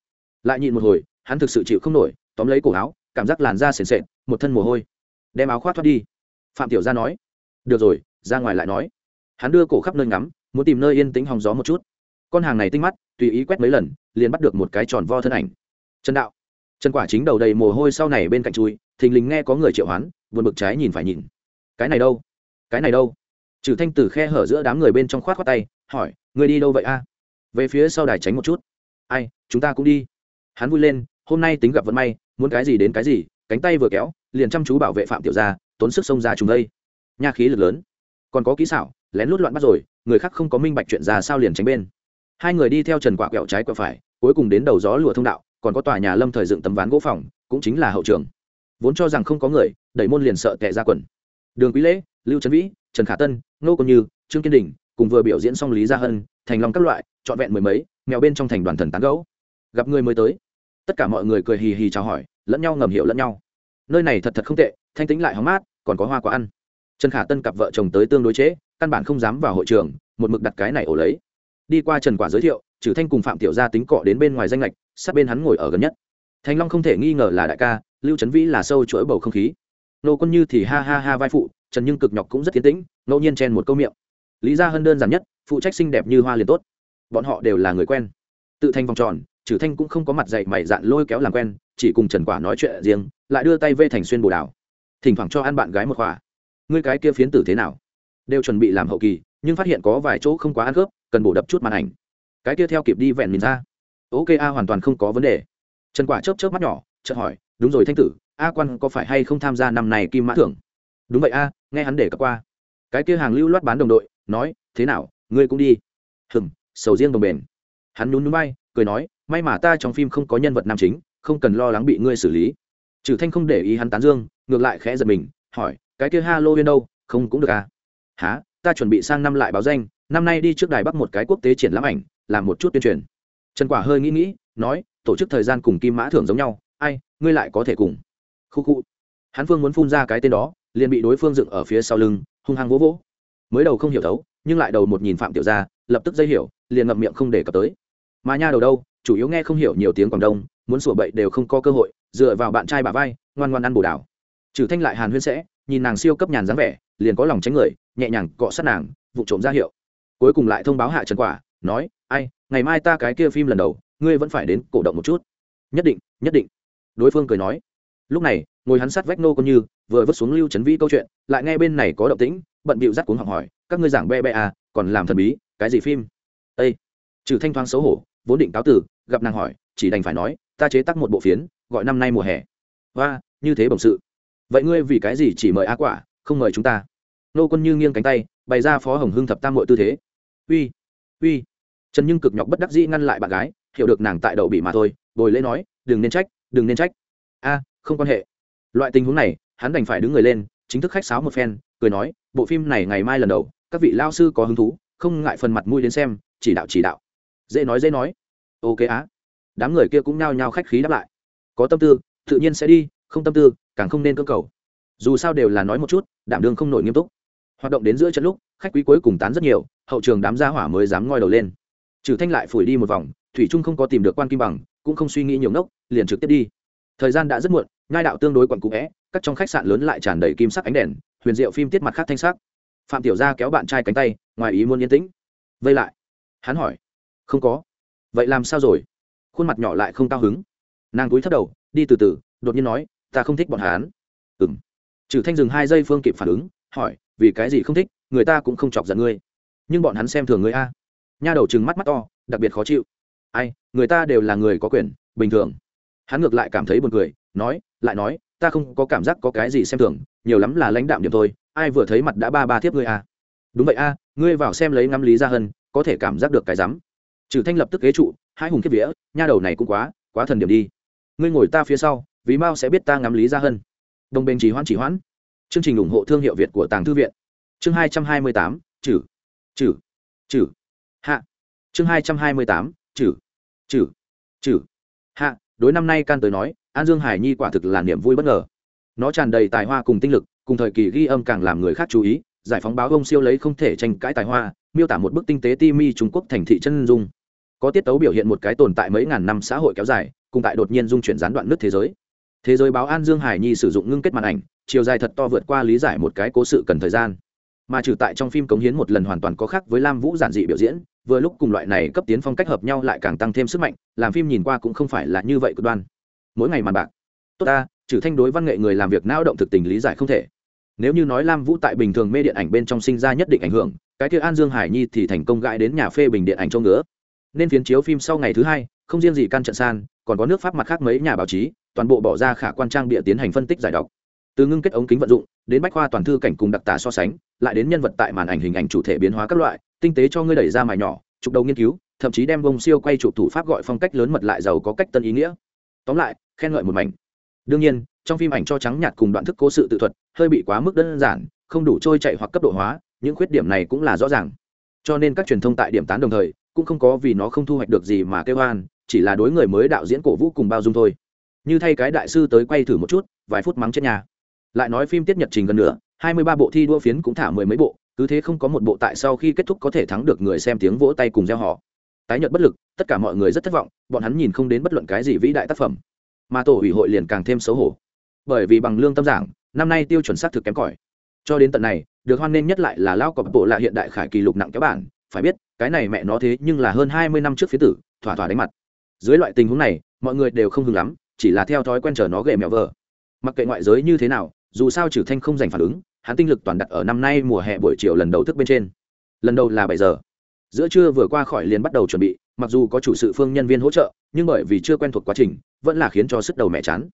Lại nhịn một hồi, hắn thực sự chịu không nổi, tóm lấy cổ áo, cảm giác làn da sền sệt, một thân mồ hôi. Đem áo khoác thoát đi. Phạm tiểu gia nói. Được rồi, ra ngoài lại nói. Hắn đưa cổ khắp nơi ngắm, muốn tìm nơi yên tĩnh hòng gió một chút. Con hàng này tinh mắt, tùy ý quét mấy lần, liền bắt được một cái tròn vo thân ảnh. Trần đạo. Trần quả chính đầu đầy mồ hôi sau này bên cạnh chui, thình lình nghe có người triệu hoán, buồn bực trái nhìn phải nhìn. Cái này đâu? Cái này đâu? Trừ thanh từ khe hở giữa đám người bên trong khoát khoát tay, hỏi người đi đâu vậy a? Về phía sau đài tránh một chút. Ai, chúng ta cũng đi. Hắn vui lên, hôm nay tính gặp vận may, muốn cái gì đến cái gì, cánh tay vừa kéo, liền chăm chú bảo vệ phạm tiểu gia, tốn sức xông ra chúng đây. Nha khí lực lớn. Còn có kỹ xảo, lén lút loạn bắt rồi, người khác không có minh bạch chuyện ra sao liền tránh bên. Hai người đi theo trần quả quẹo trái quẹo phải, cuối cùng đến đầu gió lùa thông đạo, còn có tòa nhà lâm thời dựng tấm ván gỗ phòng, cũng chính là hậu trường. Vốn cho rằng không có người, đẩy môn liền sợ tệ ra quần. Đường quý lễ, lưu trấn vĩ, trần khả tân nô còn như trương kiên đình cùng vừa biểu diễn xong lý gia hân thành long các loại trọn vẹn mười mấy mèo bên trong thành đoàn thần tán gấu gặp người mới tới. Tất cả mọi người cười hì hì chào hỏi lẫn nhau ngầm hiểu lẫn nhau. Nơi này thật thật không tệ thanh tính lại hóng mát còn có hoa quả ăn. Trần khả tân cặp vợ chồng tới tương đối chế, căn bản không dám vào hội trường một mực đặt cái này ổ lấy. Đi qua trần quả giới thiệu trừ thanh cùng phạm tiểu gia tính cọ đến bên ngoài danh lệch sát bên hắn ngồi ở gần nhất. Thanh long không thể nghi ngờ là đại ca lưu trấn vĩ là sâu chuỗi bầu không khí. Nô quân như thì ha ha ha vai phụ trần nhưng cực nhọc cũng rất tiến tĩnh, ngẫu nhiên chen một câu miệng. Lý ra hơn đơn giản nhất, phụ trách xinh đẹp như hoa liền tốt. Bọn họ đều là người quen. Tự thành vòng tròn trừ thanh cũng không có mặt dạy mày dạn lôi kéo làm quen, chỉ cùng trần quả nói chuyện riêng, lại đưa tay vê thành xuyên bồ đào. Thỉnh thoảng cho ăn bạn gái một khỏa ngươi cái kia phiến tử thế nào? Đều chuẩn bị làm hậu kỳ, nhưng phát hiện có vài chỗ không quá ăn khớp, cần bổ đập chút màn ảnh. Cái kia theo kịp đi vẹn mình ra. Ok a, hoàn toàn không có vấn đề. Trần quả chớp chớp mắt nhỏ, chợt hỏi, đúng rồi thanh tử, a quan có phải hay không tham gia năm này kim mã thưởng? Đúng vậy a, nghe hắn để cấp qua. Cái kia hàng lưu loát bán đồng đội, nói, thế nào, ngươi cũng đi. Hừng sầu riêng đồng bền. Hắn nhún núi bay cười nói, may mà ta trong phim không có nhân vật nam chính, không cần lo lắng bị ngươi xử lý. Trừ thanh không để ý hắn tán dương, ngược lại khẽ giật mình, hỏi, cái kia halloween đâu, không cũng được à? Há ta chuẩn bị sang năm lại báo danh, năm nay đi trước đài bắc một cái quốc tế triển lãm ảnh, làm một chút tuyên truyền. Trần quả hơi nghĩ nghĩ, nói, tổ chức thời gian cùng kim mã thưởng giống nhau, ai, ngươi lại có thể cùng. Khu khu. Hắn phương muốn phun ra cái tên đó liền bị đối phương dựng ở phía sau lưng, hung hăng vỗ vỗ. Mới đầu không hiểu thấu nhưng lại đầu một nhìn phạm tiểu gia, lập tức dây hiểu, liền ngậm miệng không để cập tới. Mà nha đầu đâu, chủ yếu nghe không hiểu nhiều tiếng quảng đông, muốn sủa bậy đều không có cơ hội, dựa vào bạn trai bà vai, ngoan ngoan ăn bù đào trừ thanh lại hàn huyên sẽ, nhìn nàng siêu cấp nhàn dáng vẻ, liền có lòng tránh người, nhẹ nhàng cọ sát nàng, vụ trộm ra hiệu. Cuối cùng lại thông báo hạ trần quả, nói, ai, ngày mai ta cái kia phim lần đầu, ngươi vẫn phải đến cổ động một chút. Nhất định nhất định. Đối phương cười nói. Lúc này ngồi hắn sát vách nô con như, vừa vứt xuống lưu trấn vĩ câu chuyện, lại nghe bên này có động tĩnh, bận bịu rắc cuống học hỏi, các ngươi giảng be be à còn làm thần bí, cái gì phim? Ây trừ thanh thoáng xấu hổ, vốn định cáo tử, gặp nàng hỏi, chỉ đành phải nói, ta chế tác một bộ phiến, gọi năm nay mùa hè. Và như thế bổng sự. Vậy ngươi vì cái gì chỉ mời a quả, không mời chúng ta? Nô quân như nghiêng cánh tay, bày ra phó hồng hưng thập tam muội tư thế. Uy uy. Trần nhưng cực nhọc bất đắc dĩ ngăn lại bạn gái, hiểu được nàng tại đậu bị mà thôi, bồi lễ nói, đừng nên trách, đừng nên trách. A, không quan hệ loại tình huống này hắn đành phải đứng người lên chính thức khách sáo một phen cười nói bộ phim này ngày mai lần đầu các vị lao sư có hứng thú không ngại phần mặt mũi đến xem chỉ đạo chỉ đạo. Dễ nói dễ nói. Ok á. Đám người kia cũng nhao nhao khách khí đáp lại. Có tâm tư tự nhiên sẽ đi không tâm tư càng không nên cơ cầu. Dù sao đều là nói một chút đảm đương không nổi nghiêm túc. Hoạt động đến giữa trận lúc khách quý cuối cùng tán rất nhiều hậu trường đám gia hỏa mới dám ngoi đầu lên. Trừ thanh lại phủi đi một vòng thủy trung không có tìm được quan kim bằng cũng không suy nghĩ nhiều nốc, liền trực tiếp đi. Thời gian đã rất muộn ngai đạo tương đối quặn cũ vẽ các trong khách sạn lớn lại tràn đầy kim sắc ánh đèn, huyền diệu phim tiết mặt khác thanh sắc. Phạm tiểu gia kéo bạn trai cánh tay, ngoài ý muốn yên tĩnh. Vây lại. Hắn hỏi. Không có. Vậy làm sao rồi? Khuôn mặt nhỏ lại không cao hứng. Nàng cúi thấp đầu, đi từ từ, đột nhiên nói, ta không thích bọn hắn. Ừm. Trừ thanh dừng hai giây phương kịp phản ứng, hỏi, vì cái gì không thích? Người ta cũng không chọc giận ngươi. Nhưng bọn hắn xem thường ngươi a. Nha đầu trừng mắt mắt to, đặc biệt khó chịu. Ai, người ta đều là người có quyền, bình thường. Hắn ngược lại cảm thấy buồn cười nói lại nói ta không có cảm giác có cái gì xem thường nhiều lắm là lãnh đạm điểm thôi ai vừa thấy mặt đã ba ba thiếp ngươi a đúng vậy a ngươi vào xem lấy ngắm lý ra hơn có thể cảm giác được cái rắm. Trừ thanh lập tức ghế trụ hai hùng kiếp vía nha đầu này cũng quá quá thần điểm đi. Ngươi ngồi ta phía sau vì mao sẽ biết ta ngắm lý ra hơn đồng bên chỉ hoãn chỉ hoãn. Chương trình ủng hộ thương hiệu việt của tàng thư viện. Chương hai trăm hai mươi tám trừ, trừ, trừ. Hạ. Chương hai trăm hai mươi tám trừ, trừ, trừ. Hạ đối năm nay can tới nói, an dương hải nhi quả thực là niềm vui bất ngờ. Nó tràn đầy tài hoa cùng tinh lực, cùng thời kỳ ghi âm càng làm người khác chú ý, giải phóng báo ông siêu lấy không thể tranh cãi tài hoa, miêu tả một bức tinh tế ti mi trung quốc thành thị chân dung. Có tiết tấu biểu hiện một cái tồn tại mấy ngàn năm xã hội kéo dài, cùng tại đột nhiên dung chuyển gián đoạn nước thế giới. Thế giới báo an dương hải nhi sử dụng ngưng kết màn ảnh, chiều dài thật to vượt qua lý giải một cái cố sự cần thời gian. Mà trừ tại trong phim cống hiến một lần hoàn toàn có khác với lam vũ giản dị biểu diễn vừa lúc cùng loại này cấp tiến phong cách hợp nhau lại càng tăng thêm sức mạnh, làm phim nhìn qua cũng không phải là như vậy cực đoan. Mỗi ngày màn bạc. Tốt ta, trừ thanh đối văn nghệ người làm việc não động thực tình lý giải không thể. Nếu như nói lam vũ tại bình thường mê điện ảnh bên trong sinh ra nhất định ảnh hưởng, cái kia an dương hải nhi thì thành công gãi đến nhà phê bình điện ảnh châu ngứa. Nên phiến chiếu phim sau ngày thứ hai, không riêng gì căn trận san, còn có nước pháp mặt khác mấy nhà báo chí, toàn bộ bỏ ra khả quan trang bịa tiến hành phân tích giải đọc. Từ ngưng kết ống kính vận dụng, đến bách khoa toàn thư cảnh cùng đặc tả so sánh, lại đến nhân vật tại màn ảnh hình ảnh chủ thể biến hóa các loại tinh tế cho ngươi đẩy ra mài nhỏ chụp đầu nghiên cứu, thậm chí đem bông siêu quay chụp thủ pháp gọi phong cách lớn mật lại giàu có cách tân ý nghĩa. Tóm lại, khen ngợi một mảnh. Đương nhiên, trong phim ảnh cho trắng nhạt cùng đoạn thức cố sự tự thuật, hơi bị quá mức đơn giản, không đủ trôi chạy hoặc cấp độ hóa, những khuyết điểm này cũng là rõ ràng. Cho nên các truyền thông tại điểm tán đồng thời, cũng không có vì nó không thu hoạch được gì mà kêu hoan chỉ là đối người mới đạo diễn cổ vũ cùng bao dung thôi. Như thay cái đại sư tới quay thử một chút, vài phút mắng chết nhà. Lại nói phim tiết nhật trình gần nửa, hai mươi ba bộ thi đua phiến cũng thả mười mấy bộ cứ thế không có một bộ tại sau khi kết thúc có thể thắng được người xem tiếng vỗ tay cùng gieo họ. Tái nhợt bất lực, tất cả mọi người rất thất vọng, bọn hắn nhìn không đến bất luận cái gì vĩ đại tác phẩm. Mà tổ ủy hội liền càng thêm xấu hổ. Bởi vì bằng lương tâm giảng, năm nay tiêu chuẩn xác thực kém cỏi. Cho đến tận này, được hoan nghênh nhất lại là lao cọp bộ là hiện đại khải kỷ lục nặng kéo bản, phải biết, cái này mẹ nó thế nhưng là hơn hai mươi năm trước phía tử, thỏa thỏa đánh mặt. Dưới loại tình huống này, mọi người đều không hứng lắm, chỉ là theo thói quen chờ nó ghệ mẹo vờ. Mặc kệ ngoại giới như thế nào, dù sao trừ thanh không giành phản ứng hắn tinh lực toàn đặt ở năm nay mùa hè buổi chiều lần đầu thức bên trên. Lần đầu là bảy giờ. Giữa trưa vừa qua khỏi liền bắt đầu chuẩn bị, mặc dù có chủ sự phương nhân viên hỗ trợ, nhưng bởi vì chưa quen thuộc quá trình, vẫn là khiến cho sức đầu mẹ chán.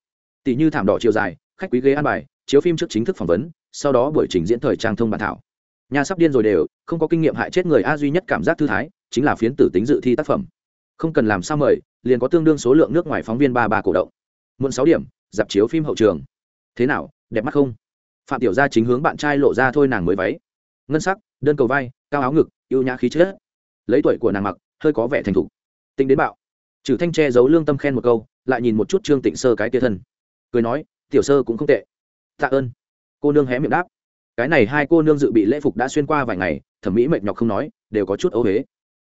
Tỷ như thảm đỏ chiều dài, khách quý ghế ăn bài, chiếu phim trước chính thức phỏng vấn, sau đó buổi trình diễn thời trang thông bản thảo. Nhà sắp điên rồi đều, không có kinh nghiệm hại chết người a duy nhất cảm giác thư thái, chính là phiến tử tính dự thi tác phẩm. Không cần làm sao mời, liền có tương đương số lượng nước ngoài phóng viên ba ba cổ động. Muộn sáu điểm, dạp chiếu phim hậu trường. Thế nào, đẹp mắt không? Phạm tiểu gia chính hướng bạn trai lộ ra thôi nàng mới váy. Ngân sắc đơn cầu vai cao áo ngực yêu nhã khí chất. Lấy tuổi của nàng mặc hơi có vẻ thành thục. Tính đến bạo. Trừ thanh che giấu lương tâm khen một câu lại nhìn một chút trương tịnh sơ cái tia thân. Cười nói tiểu sơ cũng không tệ. Tạ ơn. Cô nương hé miệng đáp. Cái này hai cô nương dự bị lễ phục đã xuyên qua vài ngày thẩm mỹ mệt nhọc không nói đều có chút ấu huế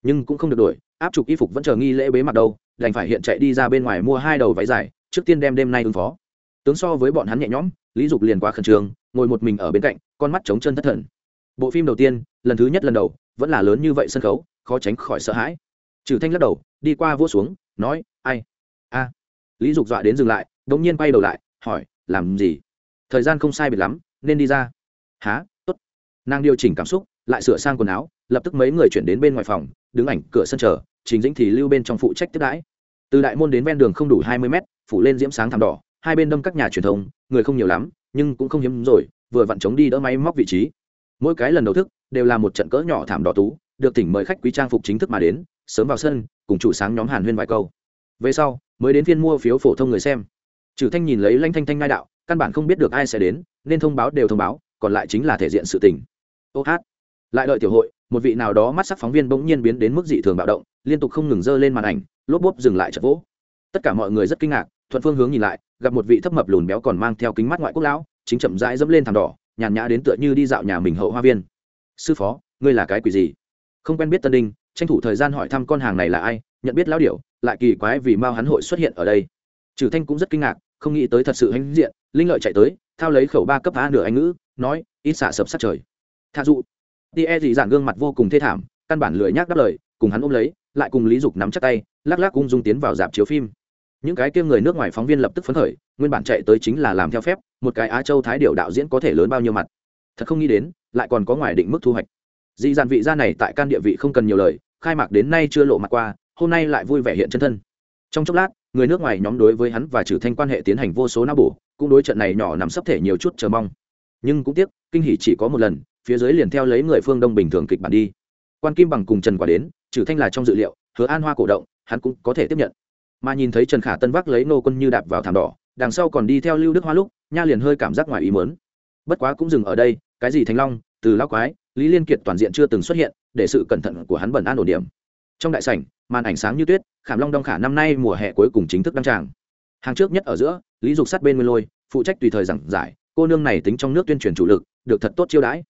nhưng cũng không được đổi, áp trục y phục vẫn chờ nghi lễ bế mặt đâu đành phải hiện chạy đi ra bên ngoài mua hai đầu váy dài trước tiên đem đêm nay ứng phó. Tướng so với bọn hắn nhẹ nhõm lý dục liền quá khẩn trương ngồi một mình ở bên cạnh, con mắt trống chân thất thần. Bộ phim đầu tiên, lần thứ nhất lần đầu, vẫn là lớn như vậy sân khấu, khó tránh khỏi sợ hãi. Trừ thanh lắc đầu, đi qua vỗ xuống, nói, ai? A. Lý dục dọa đến dừng lại đ ỗ n g nhiên quay đầu lại, hỏi, làm gì? Thời gian không sai biệt lắm, nên đi ra. Há t ố t nàng điều chỉnh cảm xúc, lại sửa sang quần áo, lập tức mấy người chuyển đến bên ngoài phòng, đứng ảnh cửa sân chờ chính dĩnh thì lưu bên trong phụ trách tiếp đãi. Từ đại môn đến ven đường không đủ hai mươi mét, phủ lên diễm sáng thảm đỏ, hai bên đâm các nhà truyền thông, người không nhiều lắm nhưng cũng không hiếm rồi, vừa vặn chống đi đỡ máy móc vị trí. Mỗi cái lần đầu thức đều là một trận cỡ nhỏ thảm đỏ tú, được tỉnh mời khách quý trang phục chính thức mà đến, sớm vào sân, cùng chủ sáng nhóm hàn huyên vài câu. Về sau, mới đến phiên mua phiếu phổ thông người xem. Trừ thanh nhìn lấy lanh thanh thanh ngai đạo, căn bản không biết được ai sẽ đến, nên thông báo đều thông báo, còn lại chính là thể diện sự tình. Ô hát. Lại đợi tiểu hội, một vị nào đó mắt sắc phóng viên bỗng nhiên biến đến mức dị thường bạo động, liên tục không ngừng dơ lên màn ảnh, lốp bốp dừng lại chật vỗ. Tất cả mọi người rất kinh ngạc thuận phương hướng nhìn lại, gặp một vị thấp mập lùn béo còn mang theo kính mắt ngoại quốc lão, chính chậm rãi dẫm lên thảm đỏ, nhàn nhã đến tựa như đi dạo nhà mình hậu hoa viên. Sư phó, ngươi là cái quỷ gì? Không quen biết tân đinh, tranh thủ thời gian hỏi thăm con hàng này là ai, nhận biết lão điệu lại kỳ quái vì mao hắn hội xuất hiện ở đây. Trừ thanh cũng rất kinh ngạc, không nghĩ tới thật sự hãnh diện, linh lợi chạy tới, thao lấy khẩu ba cấp a nửa anh ngữ, nói, ít xạ sập sát trời. Tha dụ. Tia e dị giản gương mặt vô cùng thê thảm, căn bản lười nhác đáp lời, cùng hắn ôm lấy, lại cùng lý dục nắm chắc tay, lắc lắc ung dung tiến vào dạp chiếu phim những cái kia người nước ngoài phóng viên lập tức phấn khởi, nguyên bản chạy tới chính là làm theo phép, một cái á châu thái điệu đạo diễn có thể lớn bao nhiêu mặt. Thật không nghĩ đến, lại còn có ngoài định mức thu hoạch. Dị dàn vị gia này tại can địa vị không cần nhiều lời, khai mạc đến nay chưa lộ mặt qua, hôm nay lại vui vẻ hiện chân thân. Trong chốc lát, người nước ngoài nhóm đối với hắn và trừ thanh quan hệ tiến hành vô số não bổ, cũng đối trận này nhỏ nằm sấp thể nhiều chút chờ mong. Nhưng cũng tiếc, kinh hỉ chỉ có một lần, phía dưới liền theo lấy người phương đông bình thường kịch bản đi. Quan kim bằng cùng trần quả đến trừ thanh là trong dự liệu, hứa an hoa cổ động, hắn cũng có thể tiếp nhận mà nhìn thấy trần khả tân vác lấy nô quân như đạp vào thảm đỏ, đằng sau còn đi theo lưu đức hoa lúc, nha liền hơi cảm giác ngoài ý mớn bất quá cũng dừng ở đây, cái gì thành long, từ lao quái, lý liên kiệt toàn diện chưa từng xuất hiện, để sự cẩn thận của hắn bẩn an ổn điểm. Trong đại sảnh, màn ảnh sáng như tuyết, khảm long đông khả năm nay mùa hè cuối cùng chính thức đăng tràng. Hàng trước nhất ở giữa, lý dục sát bên nguyên lôi, phụ trách tùy thời giảng giải, cô nương này tính trong nước tuyên truyền chủ lực, được thật tốt chiêu đãi.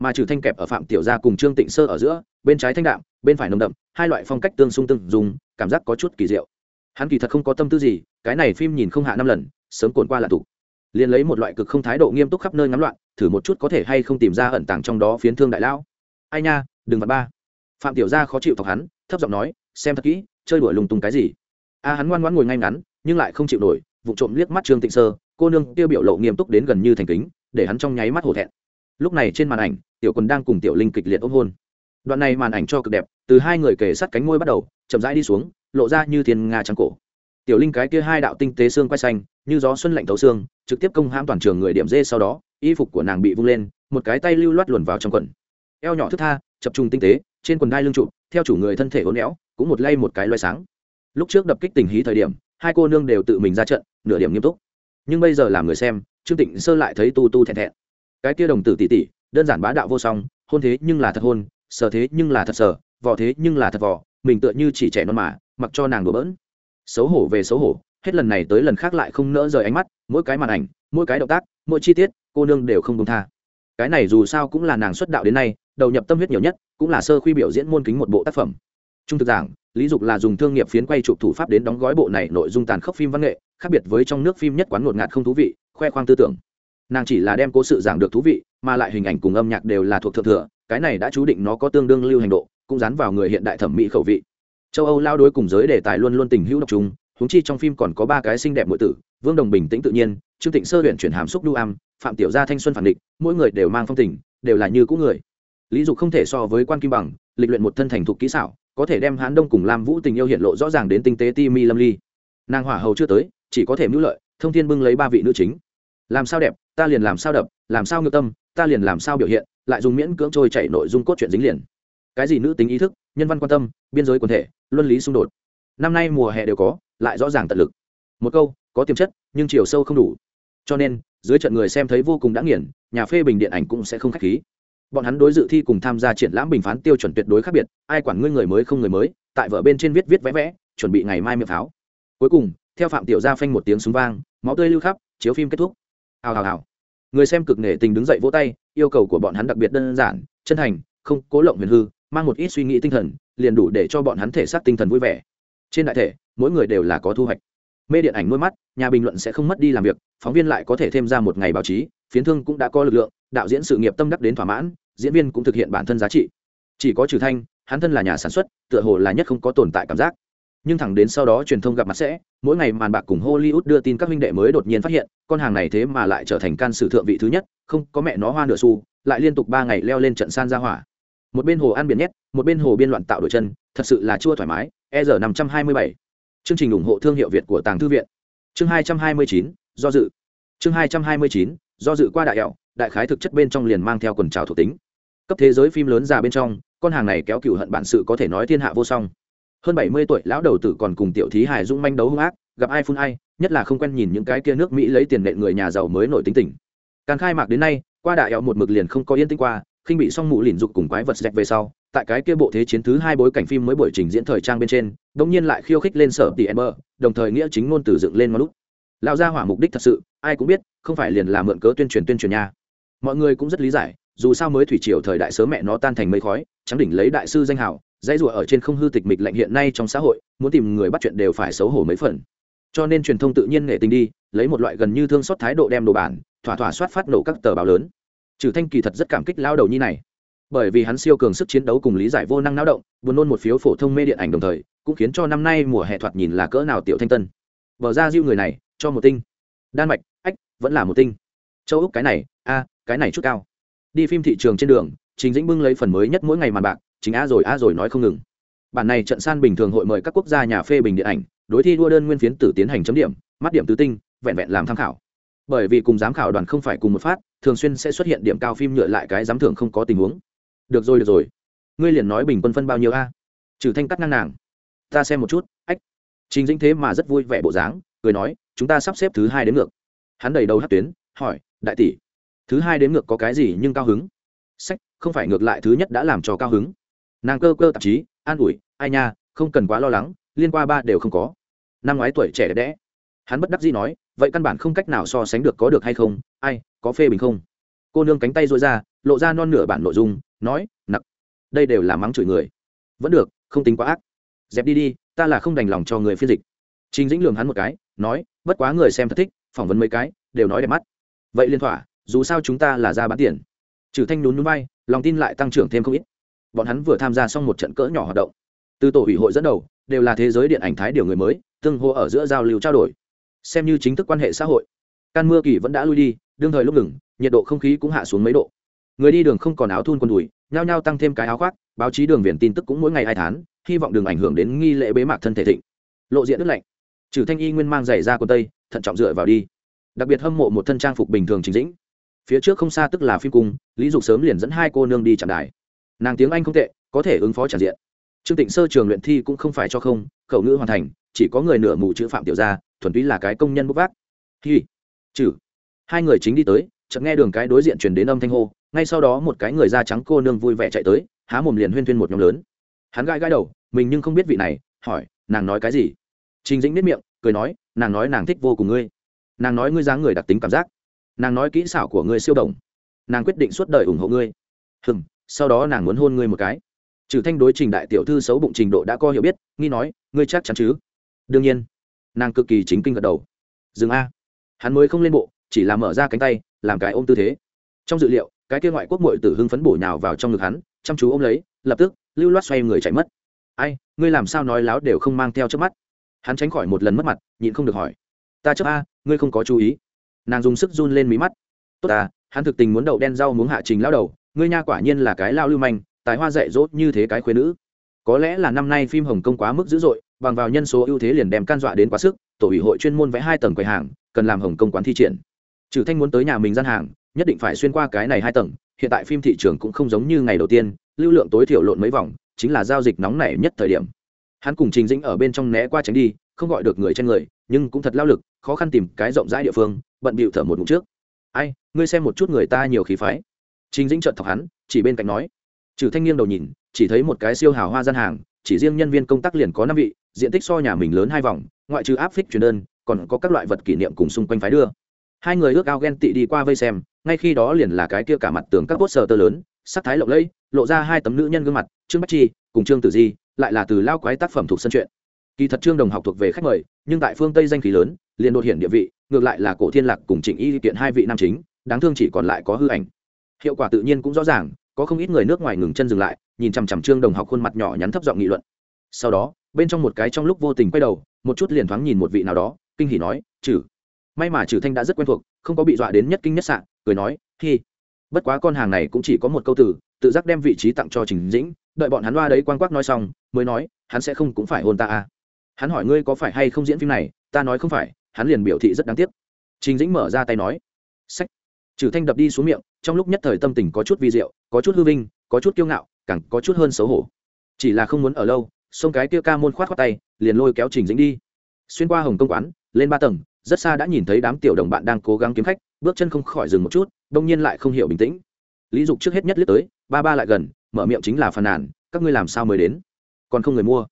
Mà trừ thanh kẹp ở phạm tiểu gia cùng trương tịnh sơ ở giữa, bên trái thanh đạm, bên phải nồng đậm, hai loại phong cách tương xung tương dùng, cảm giác có chút kỳ diệu hắn kỳ thật không có tâm tư gì, cái này phim nhìn không hạ năm lần, sớm cồn qua là thủ liền lấy một loại cực không thái độ nghiêm túc khắp nơi ngắm loạn, thử một chút có thể hay không tìm ra ẩn tàng trong đó phiến thương đại lão. Ai nha, đừng vặt ba. Phạm tiểu gia khó chịu thọc hắn, thấp giọng nói, xem thật kỹ, chơi đuổi lùng tung cái gì. A, hắn ngoan ngoãn ngồi ngay ngắn, nhưng lại không chịu nổi vụ trộm liếc mắt trương tịnh sơ, cô nương tiêu biểu lộ nghiêm túc đến gần như thành kính, để hắn trong nháy mắt hổ thẹn. Lúc này trên màn ảnh, tiểu quần đang cùng tiểu linh kịch liệt ôm hôn. Đoạn này màn ảnh cho cực đẹp, từ hai người kề sát cánh môi bắt đầu, chậm rãi đi xuống lộ ra như thiên nga trắng cổ. Tiểu linh cái kia hai đạo tinh tế xương quay xanh, như gió xuân lạnh thấu xương, trực tiếp công hãm toàn trường người điểm dê sau đó, y phục của nàng bị vung lên, một cái tay lưu loát luồn vào trong quần. Eo nhỏ thức tha, chập trung tinh tế, trên quần đai lưng trụ, theo chủ người thân thể hỗn éo, cũng một lay một cái loay sáng. Lúc trước đập kích tình hí thời điểm, hai cô nương đều tự mình ra trận, nửa điểm nghiêm túc. Nhưng bây giờ làm người xem, trương tịnh sơ lại thấy tu tu thẹn thẹn. Cái kia đồng tử tỉ tỉ, đơn giản bá đạo vô song, hôn thế nhưng là thật hôn, sở thế nhưng là thật sở, vò thế nhưng là thật vò, mình tựa như chỉ trẻ non mà mặc cho nàng đùa bỡn. Xấu hổ về xấu hổ, hết lần này tới lần khác lại không nỡ rời ánh mắt, mỗi cái màn ảnh, mỗi cái động tác, mỗi chi tiết, cô nương đều không công tha. Cái này dù sao cũng là nàng xuất đạo đến nay, đầu nhập tâm huyết nhiều nhất, cũng là sơ khuy biểu diễn môn kính một bộ tác phẩm. Trung thực giảng, lý dục là dùng thương nghiệp phiến quay chụp thủ pháp đến đóng gói bộ này nội dung tàn khốc phim văn nghệ, khác biệt với trong nước phim nhất quán ngột ngạt không thú vị, khoe khoang tư tưởng. Nàng chỉ là đem cố sự giảng được thú vị, mà lại hình ảnh cùng âm nhạc đều là thuộc thượng thừa, cái này đã chú định nó có tương đương lưu hành độ, cũng dán vào người hiện đại thẩm mỹ khẩu vị châu âu lao đối cùng giới đề tài luôn luôn tình hữu độc chúng húng chi trong phim còn có ba cái xinh đẹp nội tử, vương đồng bình tĩnh tự nhiên, trương tịnh sơ luyện chuyển hàm xúc đu am, phạm tiểu gia thanh xuân phản định mỗi người đều mang phong tình, đều là như cũ người. Lý dục không thể so với quan kim bằng, lịch luyện một thân thành thục kỹ xảo, có thể đem hán đông cùng lam vũ tình yêu hiện lộ rõ ràng đến tinh tế ti mi lâm ly. Nàng hỏa hầu chưa tới, chỉ có thể mưu lợi, thông thiên bưng lấy ba vị nữ chính. Làm sao đẹp, ta liền làm sao đập làm sao ngược tâm, ta liền làm sao biểu hiện, lại dùng miễn cưỡng trôi chảy nội dung cốt truyện dính liền. Cái gì nữ tính ý thức nhân văn quan tâm, biên giới quần thể, luân lý xung đột. Năm nay mùa hè đều có, lại rõ ràng tận lực. Một câu, có tiềm chất, nhưng chiều sâu không đủ. Cho nên, dưới trận người xem thấy vô cùng đã nghiền, nhà phê bình điện ảnh cũng sẽ không k h á c h khí. Bọn hắn đối dự thi cùng tham gia triển lãm bình phán tiêu chuẩn tuyệt đối khác biệt, ai quản ngươi người mới không người mới, tại vở bên trên viết viết vẽ vẽ, chuẩn bị ngày mai miệng pháo. Cuối cùng, theo phạm tiểu gia phanh một tiếng súng vang, máu tươi lưu khắp, chiếu phim kết thúc. Hào hào hào. Người xem cực nể tình đứng dậy vỗ tay, yêu cầu của bọn hắn đặc biệt đơn giản, chân thành, không cố lộng huyền hư mang một ít suy nghĩ tinh thần, liền đủ để cho bọn hắn thể xác tinh thần vui vẻ. Trên đại thể, mỗi người đều là có thu hoạch. Mê điện ảnh nuôi mắt, nhà bình luận sẽ không mất đi làm việc, phóng viên lại có thể thêm ra một ngày báo chí, phiến thương cũng đã có lực lượng, đạo diễn sự nghiệp tâm đắc đến thỏa mãn, diễn viên cũng thực hiện bản thân giá trị. Chỉ có trừ thanh, hắn thân là nhà sản xuất, tựa hồ là nhất không có tồn tại cảm giác. Nhưng thẳng đến sau đó truyền thông gặp mặt sẽ, mỗi ngày màn bạc cùng hollywood đưa tin các huynh đệ mới đột nhiên phát hiện, con hàng này thế mà lại trở thành can sử thượng vị thứ nhất, không có mẹ nó hoa nửa xu, lại liên tục ba ngày leo lên trận san ra hỏa một bên hồ ăn biển nhét, một bên hồ biên loạn tạo đổi chân, thật sự là chua thoải mái. E r năm trăm hai mươi bảy. Chương trình ủng hộ thương hiệu việt của tàng thư viện. Chương hai trăm hai mươi chín, do dự. Chương hai trăm hai mươi chín, do dự qua đại ẹo đại khái thực chất bên trong liền mang theo quần trào thuộc tính. Cấp thế giới phim lớn già bên trong, con hàng này kéo cựu hận bản sự có thể nói thiên hạ vô song. Hơn bảy mươi tuổi lão đầu tử còn cùng tiểu thí hải dũng manh đấu hung ác, gặp ai phun ai, nhất là không quen nhìn những cái kia nước mỹ lấy tiền nệ người nhà giàu mới nổi tính tình. Càng khai mạc đến nay, qua đại ẹo một mực liền không có yên tĩnh qua khinh bị xong mụ lìn dục cùng quái vật dẹp về sau, tại cái kia bộ thế chiến thứ hai bối cảnh phim mới buổi trình diễn thời trang bên trên, đống nhiên lại khiêu khích lên sở tỷ ember đồng thời nghĩa chính ngôn từ dựng lên ngón lúc lão gia hỏa mục đích thật sự, ai cũng biết, không phải liền là mượn cớ tuyên truyền tuyên truyền nha. Mọi người cũng rất lý giải, dù sao mới thủy triều thời đại sớm mẹ nó tan thành mây khói, trắng đỉnh lấy đại sư danh hào, dãy rủa ở trên không hư tịch mịch lạnh hiện nay trong xã hội, muốn tìm người bắt chuyện đều phải xấu hổ mấy phần. Cho nên truyền thông tự nhiên nghệ tình đi, lấy một loại gần như thương xót thái độ đem đồ bản, thỏa thỏa soát phát nổ các tờ báo lớn trừ thanh kỳ thật rất cảm kích lao đầu nhi này. Bởi vì hắn siêu cường sức chiến đấu cùng lý giải vô năng lao động, buồn nôn một phiếu phổ thông mê điện ảnh đồng thời, cũng khiến cho năm nay mùa hè thoạt nhìn là cỡ nào tiểu thanh tân. Vở ra diêu người này, cho một tinh. Đan mạch, ách, vẫn là một tinh. Châu úc cái này, a, cái này chút cao. Đi phim thị trường trên đường, trình dĩnh bưng lấy phần mới nhất mỗi ngày màn bạc, chính a rồi a rồi nói không ngừng. Bản này trận san bình thường hội mời các quốc gia nhà phê bình điện ảnh, đối thi đua đơn nguyên phiến tử tiến hành chấm điểm, mắt điểm tứ tinh, vẹn vẹn làm tham khảo. Bởi vì cùng giám khảo đoàn không phải cùng một phát thường xuyên sẽ xuất hiện điểm cao phim nhựa lại cái giám thưởng không có tình huống. Được rồi được rồi. Ngươi liền nói bình quân phân bao nhiêu a? Trừ thanh cắt ngang nàng. Ta xem một chút, ách. Trình dĩnh thế mà rất vui vẻ bộ dáng, cười nói, chúng ta sắp xếp thứ hai đến ngược. Hắn đầy đầu hát tuyến, hỏi, đại tỷ, thứ hai đến ngược có cái gì nhưng cao hứng? Sách, không phải ngược lại thứ nhất đã làm cho cao hứng. Nàng cơ cơ tạp chí, an ủi, ai nha, không cần quá lo lắng, liên qua ba đều không có. Năm ngoái tuổi trẻ đẽ. Hắn bất đắc dĩ nói, vậy căn bản không cách nào so sánh được có được hay không, ai có phê bình không? Cô nương cánh tay dối ra, lộ ra non nửa bản nội dung, nói, nặc, đây đều là mắng chửi người. Vẫn được, không tính quá ác. Dẹp đi đi, ta là không đành lòng cho người phiên dịch. Trình dĩnh lường hắn một cái, nói, bất quá người xem thật thích, phỏng vấn mấy cái, đều nói đẹp mắt. Vậy liên thỏa, dù sao chúng ta là ra bán tiền. Trừ thanh nhún núi bay lòng tin lại tăng trưởng thêm không ít. Bọn hắn vừa tham gia xong một trận cỡ nhỏ hoạt động. Từ tổ ủy hội dẫn đầu, đều là thế giới điện ảnh thái điều người mới, tương hô ở giữa giao lưu trao đổi. Xem như chính thức quan hệ xã hội. Can mưa kỳ vẫn đã lui đi đương thời lúc ngừng, nhiệt độ không khí cũng hạ xuống mấy độ. Người đi đường không còn áo thun quần đùi, nhao nhao tăng thêm cái áo khoác, báo chí đường viền tin tức cũng mỗi ngày hai tháng hy vọng đừng ảnh hưởng đến nghi lễ bế mạc thân thể thịnh. Lộ diện nước lạnh. Trừ thanh y nguyên mang giày ra quần tây, thận trọng dựa vào đi. Đặc biệt hâm mộ một thân trang phục bình thường chính dĩnh. Phía trước không xa tức là phim cung, lý dục sớm liền dẫn hai cô nương đi chạm đài. Nàng tiếng anh không tệ, có thể ứng phó tràn diện. Trương tịnh sơ trường luyện thi cũng không phải cho không, khẩu ngữ hoàn thành, chỉ có người nửa mù chữ phạm tiểu gia, thuần túy là cái công nhân bốc vác. Hi. Chử hai người chính đi tới, chợt nghe đường cái đối diện truyền đến âm thanh hô, ngay sau đó một cái người da trắng cô nương vui vẻ chạy tới, há mồm liền huyên thuyên một nhóm lớn. Hắn gãi gãi đầu, mình nhưng không biết vị này, hỏi, nàng nói cái gì? Trình dĩnh biết miệng, cười nói, nàng nói nàng thích vô cùng ngươi. Nàng nói ngươi dáng người đặc tính cảm giác. Nàng nói kỹ xảo của ngươi siêu đồng nàng quyết định suốt đời ủng hộ ngươi. Hừng sau đó nàng muốn hôn ngươi một cái. Trừ thanh đối trình đại tiểu thư xấu bụng trình độ đã có hiểu biết, nghi nói, ngươi chắc chắn chứ? Đương nhiên. Nàng cực kỳ chính kinh gật đầu. Dừng a. Hắn mới không lên bộ chỉ là mở ra cánh tay, làm cái ôm tư thế. Trong dự liệu, cái kia ngoại quốc mội tử hưng phấn bổ nhào vào trong ngực hắn, chăm chú ôm lấy, lập tức, lưu loát xoay người chạy mất. Ai, ngươi làm sao nói láo đều không mang theo trước mắt? Hắn tránh khỏi một lần mất mặt, nhịn không được hỏi. Ta chấp a, ngươi không có chú ý. Nàng dùng sức run lên mí mắt. Tốt à hắn thực tình muốn đậu đen rau muốn hạ trình lao đầu, ngươi nha quả nhiên là cái lao lưu manh, tài hoa dạy dỗ như thế cái khuyên nữ. Có lẽ là năm nay phim hồng kông quá mức dữ dội, bằng vào nhân số ưu thế liền đem can dọa đến quá sức, tổ ủy hội chuyên môn vẽ hai tầng quầy hàng, cần làm hồng kông quán thi triển trừ thanh muốn tới nhà mình gian hàng, nhất định phải xuyên qua cái này hai tầng, hiện tại phim thị trường cũng không giống như ngày đầu tiên, lưu lượng tối thiểu lộn mấy vòng, chính là giao dịch nóng nảy nhất thời điểm. Hắn cùng trình dĩnh ở bên trong né qua tránh đi, không gọi được người trên người, nhưng cũng thật lao lực, khó khăn tìm cái rộng rãi địa phương, bận bịu thở một ngụm trước. Ai, ngươi xem một chút người ta nhiều khí phái. Trình dĩnh trợn thọc hắn, chỉ bên cạnh nói. Trừ thanh nghiêng đầu nhìn, chỉ thấy một cái siêu hào hoa gian hàng, chỉ riêng nhân viên công tác liền có năm vị, diện tích so nhà mình lớn hai vòng, ngoại trừ áp phích truyền đơn, còn có các loại vật kỷ niệm cùng xung quanh phái đưa hai người ước ao ghen tị đi qua vây xem, ngay khi đó liền là cái kia cả mặt tường các bốt sờ tơ lớn, sắc thái lộng lẫy, lộ ra hai tấm nữ nhân gương mặt, trương bách chi cùng trương tử di, lại là từ lao quái tác phẩm thuộc sân truyện. Kỳ thật trương đồng học thuộc về khách mời, nhưng tại phương tây danh khí lớn, liền đột hiển địa vị, ngược lại là cổ thiên lạc cùng trịnh y kiện hai vị nam chính, đáng thương chỉ còn lại có hư ảnh. Hiệu quả tự nhiên cũng rõ ràng, có không ít người nước ngoài ngừng chân dừng lại, nhìn chằm chằm trương đồng học khuôn mặt nhỏ nhắn thấp giọng nghị luận. Sau đó, bên trong một cái trong lúc vô tình quay đầu, một chút liền thoáng nhìn một vị nào đó, kinh hỉ nói chử may mà trừ thanh đã rất quen thuộc, không có bị dọa đến nhất kinh nhất sạn cười nói, hi. Bất quá con hàng này cũng chỉ có một câu từ, tự giác đem vị trí tặng cho trình dĩnh, đợi bọn hắn loa đấy quan quắc nói xong, mới nói, hắn sẽ không cũng phải hôn ta à. Hắn hỏi ngươi có phải hay không diễn phim này, ta nói không phải, hắn liền biểu thị rất đáng tiếc. Trình dĩnh mở ra tay nói, sách. Trừ thanh đập đi xuống miệng, trong lúc nhất thời tâm tình có chút vi diệu, có chút hư vinh, có chút kiêu ngạo, càng có chút hơn xấu hổ. Chỉ là không muốn ở lâu, xông cái kia ca môn khoát khoát tay, liền lôi kéo trình dĩnh đi. Xuyên qua hồng công quán, lên ba tầng rất xa đã nhìn thấy đám tiểu đồng bạn đang cố gắng kiếm khách, bước chân không khỏi dừng một chút, đông nhiên lại không hiểu bình tĩnh. Lý dục trước hết nhất liếc tới, ba ba lại gần, mở miệng chính là phàn nàn, các ngươi làm sao mới đến? Còn không người mua?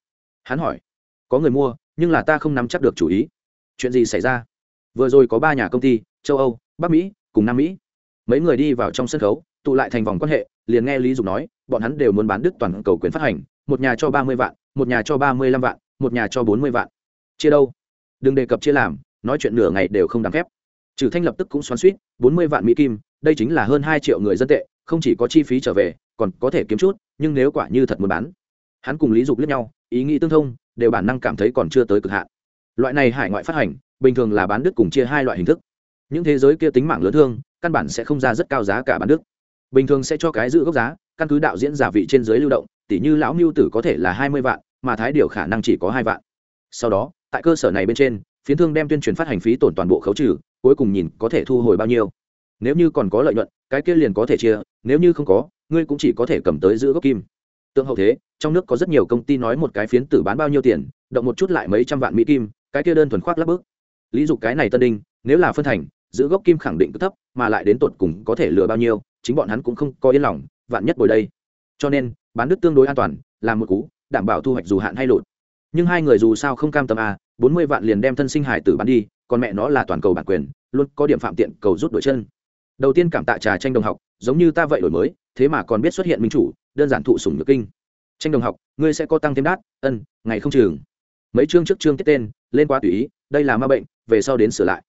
Hắn hỏi. Có người mua, nhưng là ta không nắm chắc được chủ ý. Chuyện gì xảy ra? Vừa rồi có ba nhà công ty, châu âu, bắc mỹ, cùng nam mỹ. Mấy người đi vào trong sân khấu, tụ lại thành vòng quan hệ, liền nghe lý dục nói, bọn hắn đều muốn bán đứt toàn cầu quyền phát hành, một nhà cho ba mươi vạn, một nhà cho ba mươi lăm vạn, một nhà cho bốn mươi vạn. Chia đâu? Đừng đề cập chia làm nói chuyện nửa ngày đều không đáng phép. Trừ thanh lập tức cũng xoắn suýt bốn mươi vạn mỹ kim, đây chính là hơn hai triệu người dân tệ, không chỉ có chi phí trở về, còn có thể kiếm chút, nhưng nếu quả như thật muốn bán, hắn cùng lý dục lẫn nhau, ý nghĩ tương thông, đều bản năng cảm thấy còn chưa tới cực hạn. Loại này hải ngoại phát hành, bình thường là bán đứt cùng chia hai loại hình thức. Những thế giới kia tính mạng lớn thương, căn bản sẽ không ra rất cao giá cả bán đứt. Bình thường sẽ cho cái giữ gốc giá, căn cứ đạo diễn giả vị trên dưới lưu động tỷ như lão mưu tử có thể là hai mươi vạn, mà thái điều khả năng chỉ có hai vạn. Sau đó, tại cơ sở này bên trên phiến thương đem tuyên truyền phát hành phí tổn toàn bộ khấu trừ, cuối cùng nhìn có thể thu hồi bao nhiêu. Nếu như còn có lợi nhuận, cái kia liền có thể chia, nếu như không có, ngươi cũng chỉ có thể cầm tới giữ gốc kim. Tương hậu thế, trong nước có rất nhiều công ty nói một cái phiến tử bán bao nhiêu tiền, động một chút lại mấy trăm vạn mỹ kim, cái kia đơn thuần khoác lắp bước lý dục cái này tân đinh, nếu là phân thành, giữ gốc kim khẳng định cứ thấp, mà lại đến tột cùng có thể lừa bao nhiêu, chính bọn hắn cũng không có yên lòng, vạn nhất bồi đây. Cho nên, bán đứt tương đối an toàn, làm một cú, đảm bảo thu hoạch dù hạn hay lụt nhưng hai người dù sao không cam tâm à bốn mươi vạn liền đem thân sinh hải tử bán đi, còn mẹ nó là toàn cầu bản quyền, luôn có điểm phạm tiện, cầu rút đổi chân. Đầu tiên cảm tạ trà tranh đồng học, giống như ta vậy đổi mới, thế mà còn biết xuất hiện minh chủ, đơn giản thụ sủng nhược kinh. Tranh đồng học, ngươi sẽ có tăng thêm đát, ân, ngày không trường mấy chương trước chương tiết tên, lên quá tùy ý, đây là ma bệnh, về sau đến sửa lại.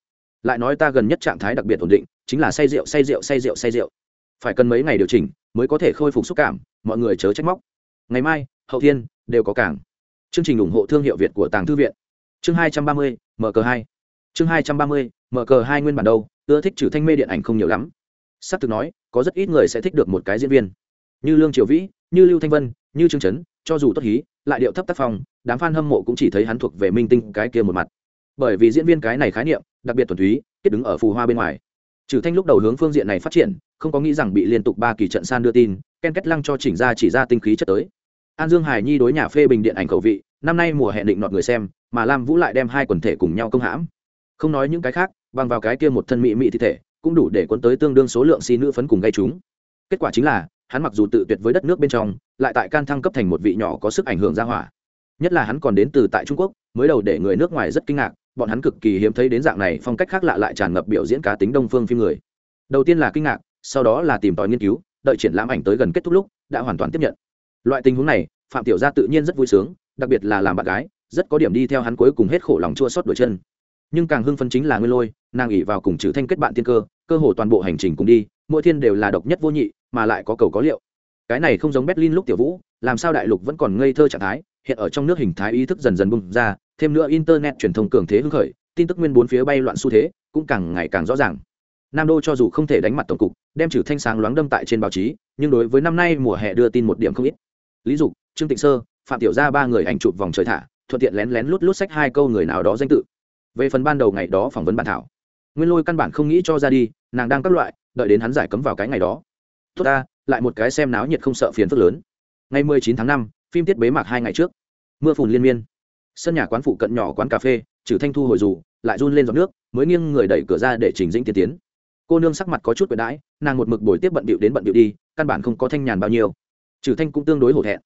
Lại nói ta gần nhất trạng thái đặc biệt ổn định, chính là say rượu say rượu say rượu say rượu. Phải cần mấy ngày điều chỉnh, mới có thể khôi phục xúc cảm, mọi người chớ trách móc. Ngày mai, hậu thiên, đều có cảng chương trình ủng hộ thương hiệu việt của tàng thư viện. Chương hai trăm ba mươi mở cờ hai. Chương hai trăm ba mươi mở cờ hai nguyên bản đâu, ưa thích trừ thanh mê điện ảnh không nhiều lắm. S ắ c thực nói, có rất ít người sẽ thích được một cái diễn viên. Như lương triều vĩ, như lưu thanh vân, như trương trấn cho dù tốt hí, lại điệu thấp tác phong, đám f a n hâm mộ cũng chỉ thấy hắn thuộc về minh tinh cái kia một mặt. Bởi vì diễn viên cái này khái niệm, đặc biệt thuần túy, kết đứng ở phù hoa bên ngoài. Trừ thanh lúc đầu hướng phương diện này phát triển, không có nghĩ rằng bị liên tục ba kỳ trận san đưa tin, ken kết lăng cho chỉnh ra chỉ ra tinh khí chất tới an dương hải nhi đối nhà phê bình điện ảnh khẩu vị, năm nay mùa hẹn định nọt người xem, mà lam vũ lại đem hai quần thể cùng nhau công hãm. Không nói những cái khác, bằng vào cái kia một thân mỹ mỹ thi thể, cũng đủ để cuốn tới tương đương số lượng si nữ phấn cùng gây chúng. Kết quả chính là, hắn mặc dù tự tuyệt với đất nước bên trong, lại tại can thăng cấp thành một vị nhỏ có sức ảnh hưởng ra hỏa. Nhất là hắn còn đến từ tại trung quốc, mới đầu để người nước ngoài rất kinh ngạc, bọn hắn cực kỳ hiếm thấy đến dạng này phong cách khác lạ lại tràn ngập biểu diễn cá tính đông phương phim người. Đầu tiên là kinh ngạc, sau đó là tìm tòi nghiên cứu, đợi triển lãm ảnh tới gần kết thúc lúc, đã hoàn toàn tiếp nhận loại tình huống này, phạm tiểu gia tự nhiên rất vui sướng, đặc biệt là làm bạn gái, rất có điểm đi theo hắn cuối cùng hết khổ lòng chua xót đuổi chân. Nhưng càng hưng phấn chính là nguyên lôi, nàng ỉ vào cùng trừ thanh kết bạn tiên cơ cơ hồ toàn bộ hành trình cùng đi, mỗi thiên đều là độc nhất vô nhị, mà lại có cầu có liệu. Cái này không giống berlin lúc tiểu vũ, làm sao đại lục vẫn còn ngây thơ trạng thái, hiện ở trong nước hình thái ý thức dần dần bung ra, thêm nữa internet truyền thông cường thế hưng khởi, tin tức nguyên bốn phía bay loạn xu thế, cũng càng ngày càng rõ ràng. Nam đô cho dù không thể đánh mặt tổng cục, đem trừ thanh sáng loáng đâm tại trên báo chí, nhưng đối với năm nay mùa hè đưa tin một điểm không ít lý dục, trương tịnh sơ, phạm tiểu gia ba người ảnh chụp vòng trời thả, thuận tiện lén lén lút lút sách hai câu người nào đó danh tự. Về phần ban đầu ngày đó phỏng vấn bản thảo, nguyên lôi căn bản không nghĩ cho ra đi, nàng đang các loại, đợi đến hắn giải cấm vào cái ngày đó. Tốt ta, lại một cái xem náo nhiệt không sợ phiền phức lớn. Ngày mười chín tháng năm, phim tiết bế mạc hai ngày trước. Mưa phùn liên miên. Sân nhà quán phụ cận nhỏ quán cà phê, trừ thanh thu hồi dù, lại run lên giọt nước, mới nghiêng người đẩy cửa ra để trình dĩnh tiến tiến. Cô nương sắc mặt có chút quyền đãi, nàng một mực buổi tiếp bận bịu đến bận bịu đi, căn bản không có thanh nhàn bao nhiêu trừ thanh cũng tương đối hổ thẹn.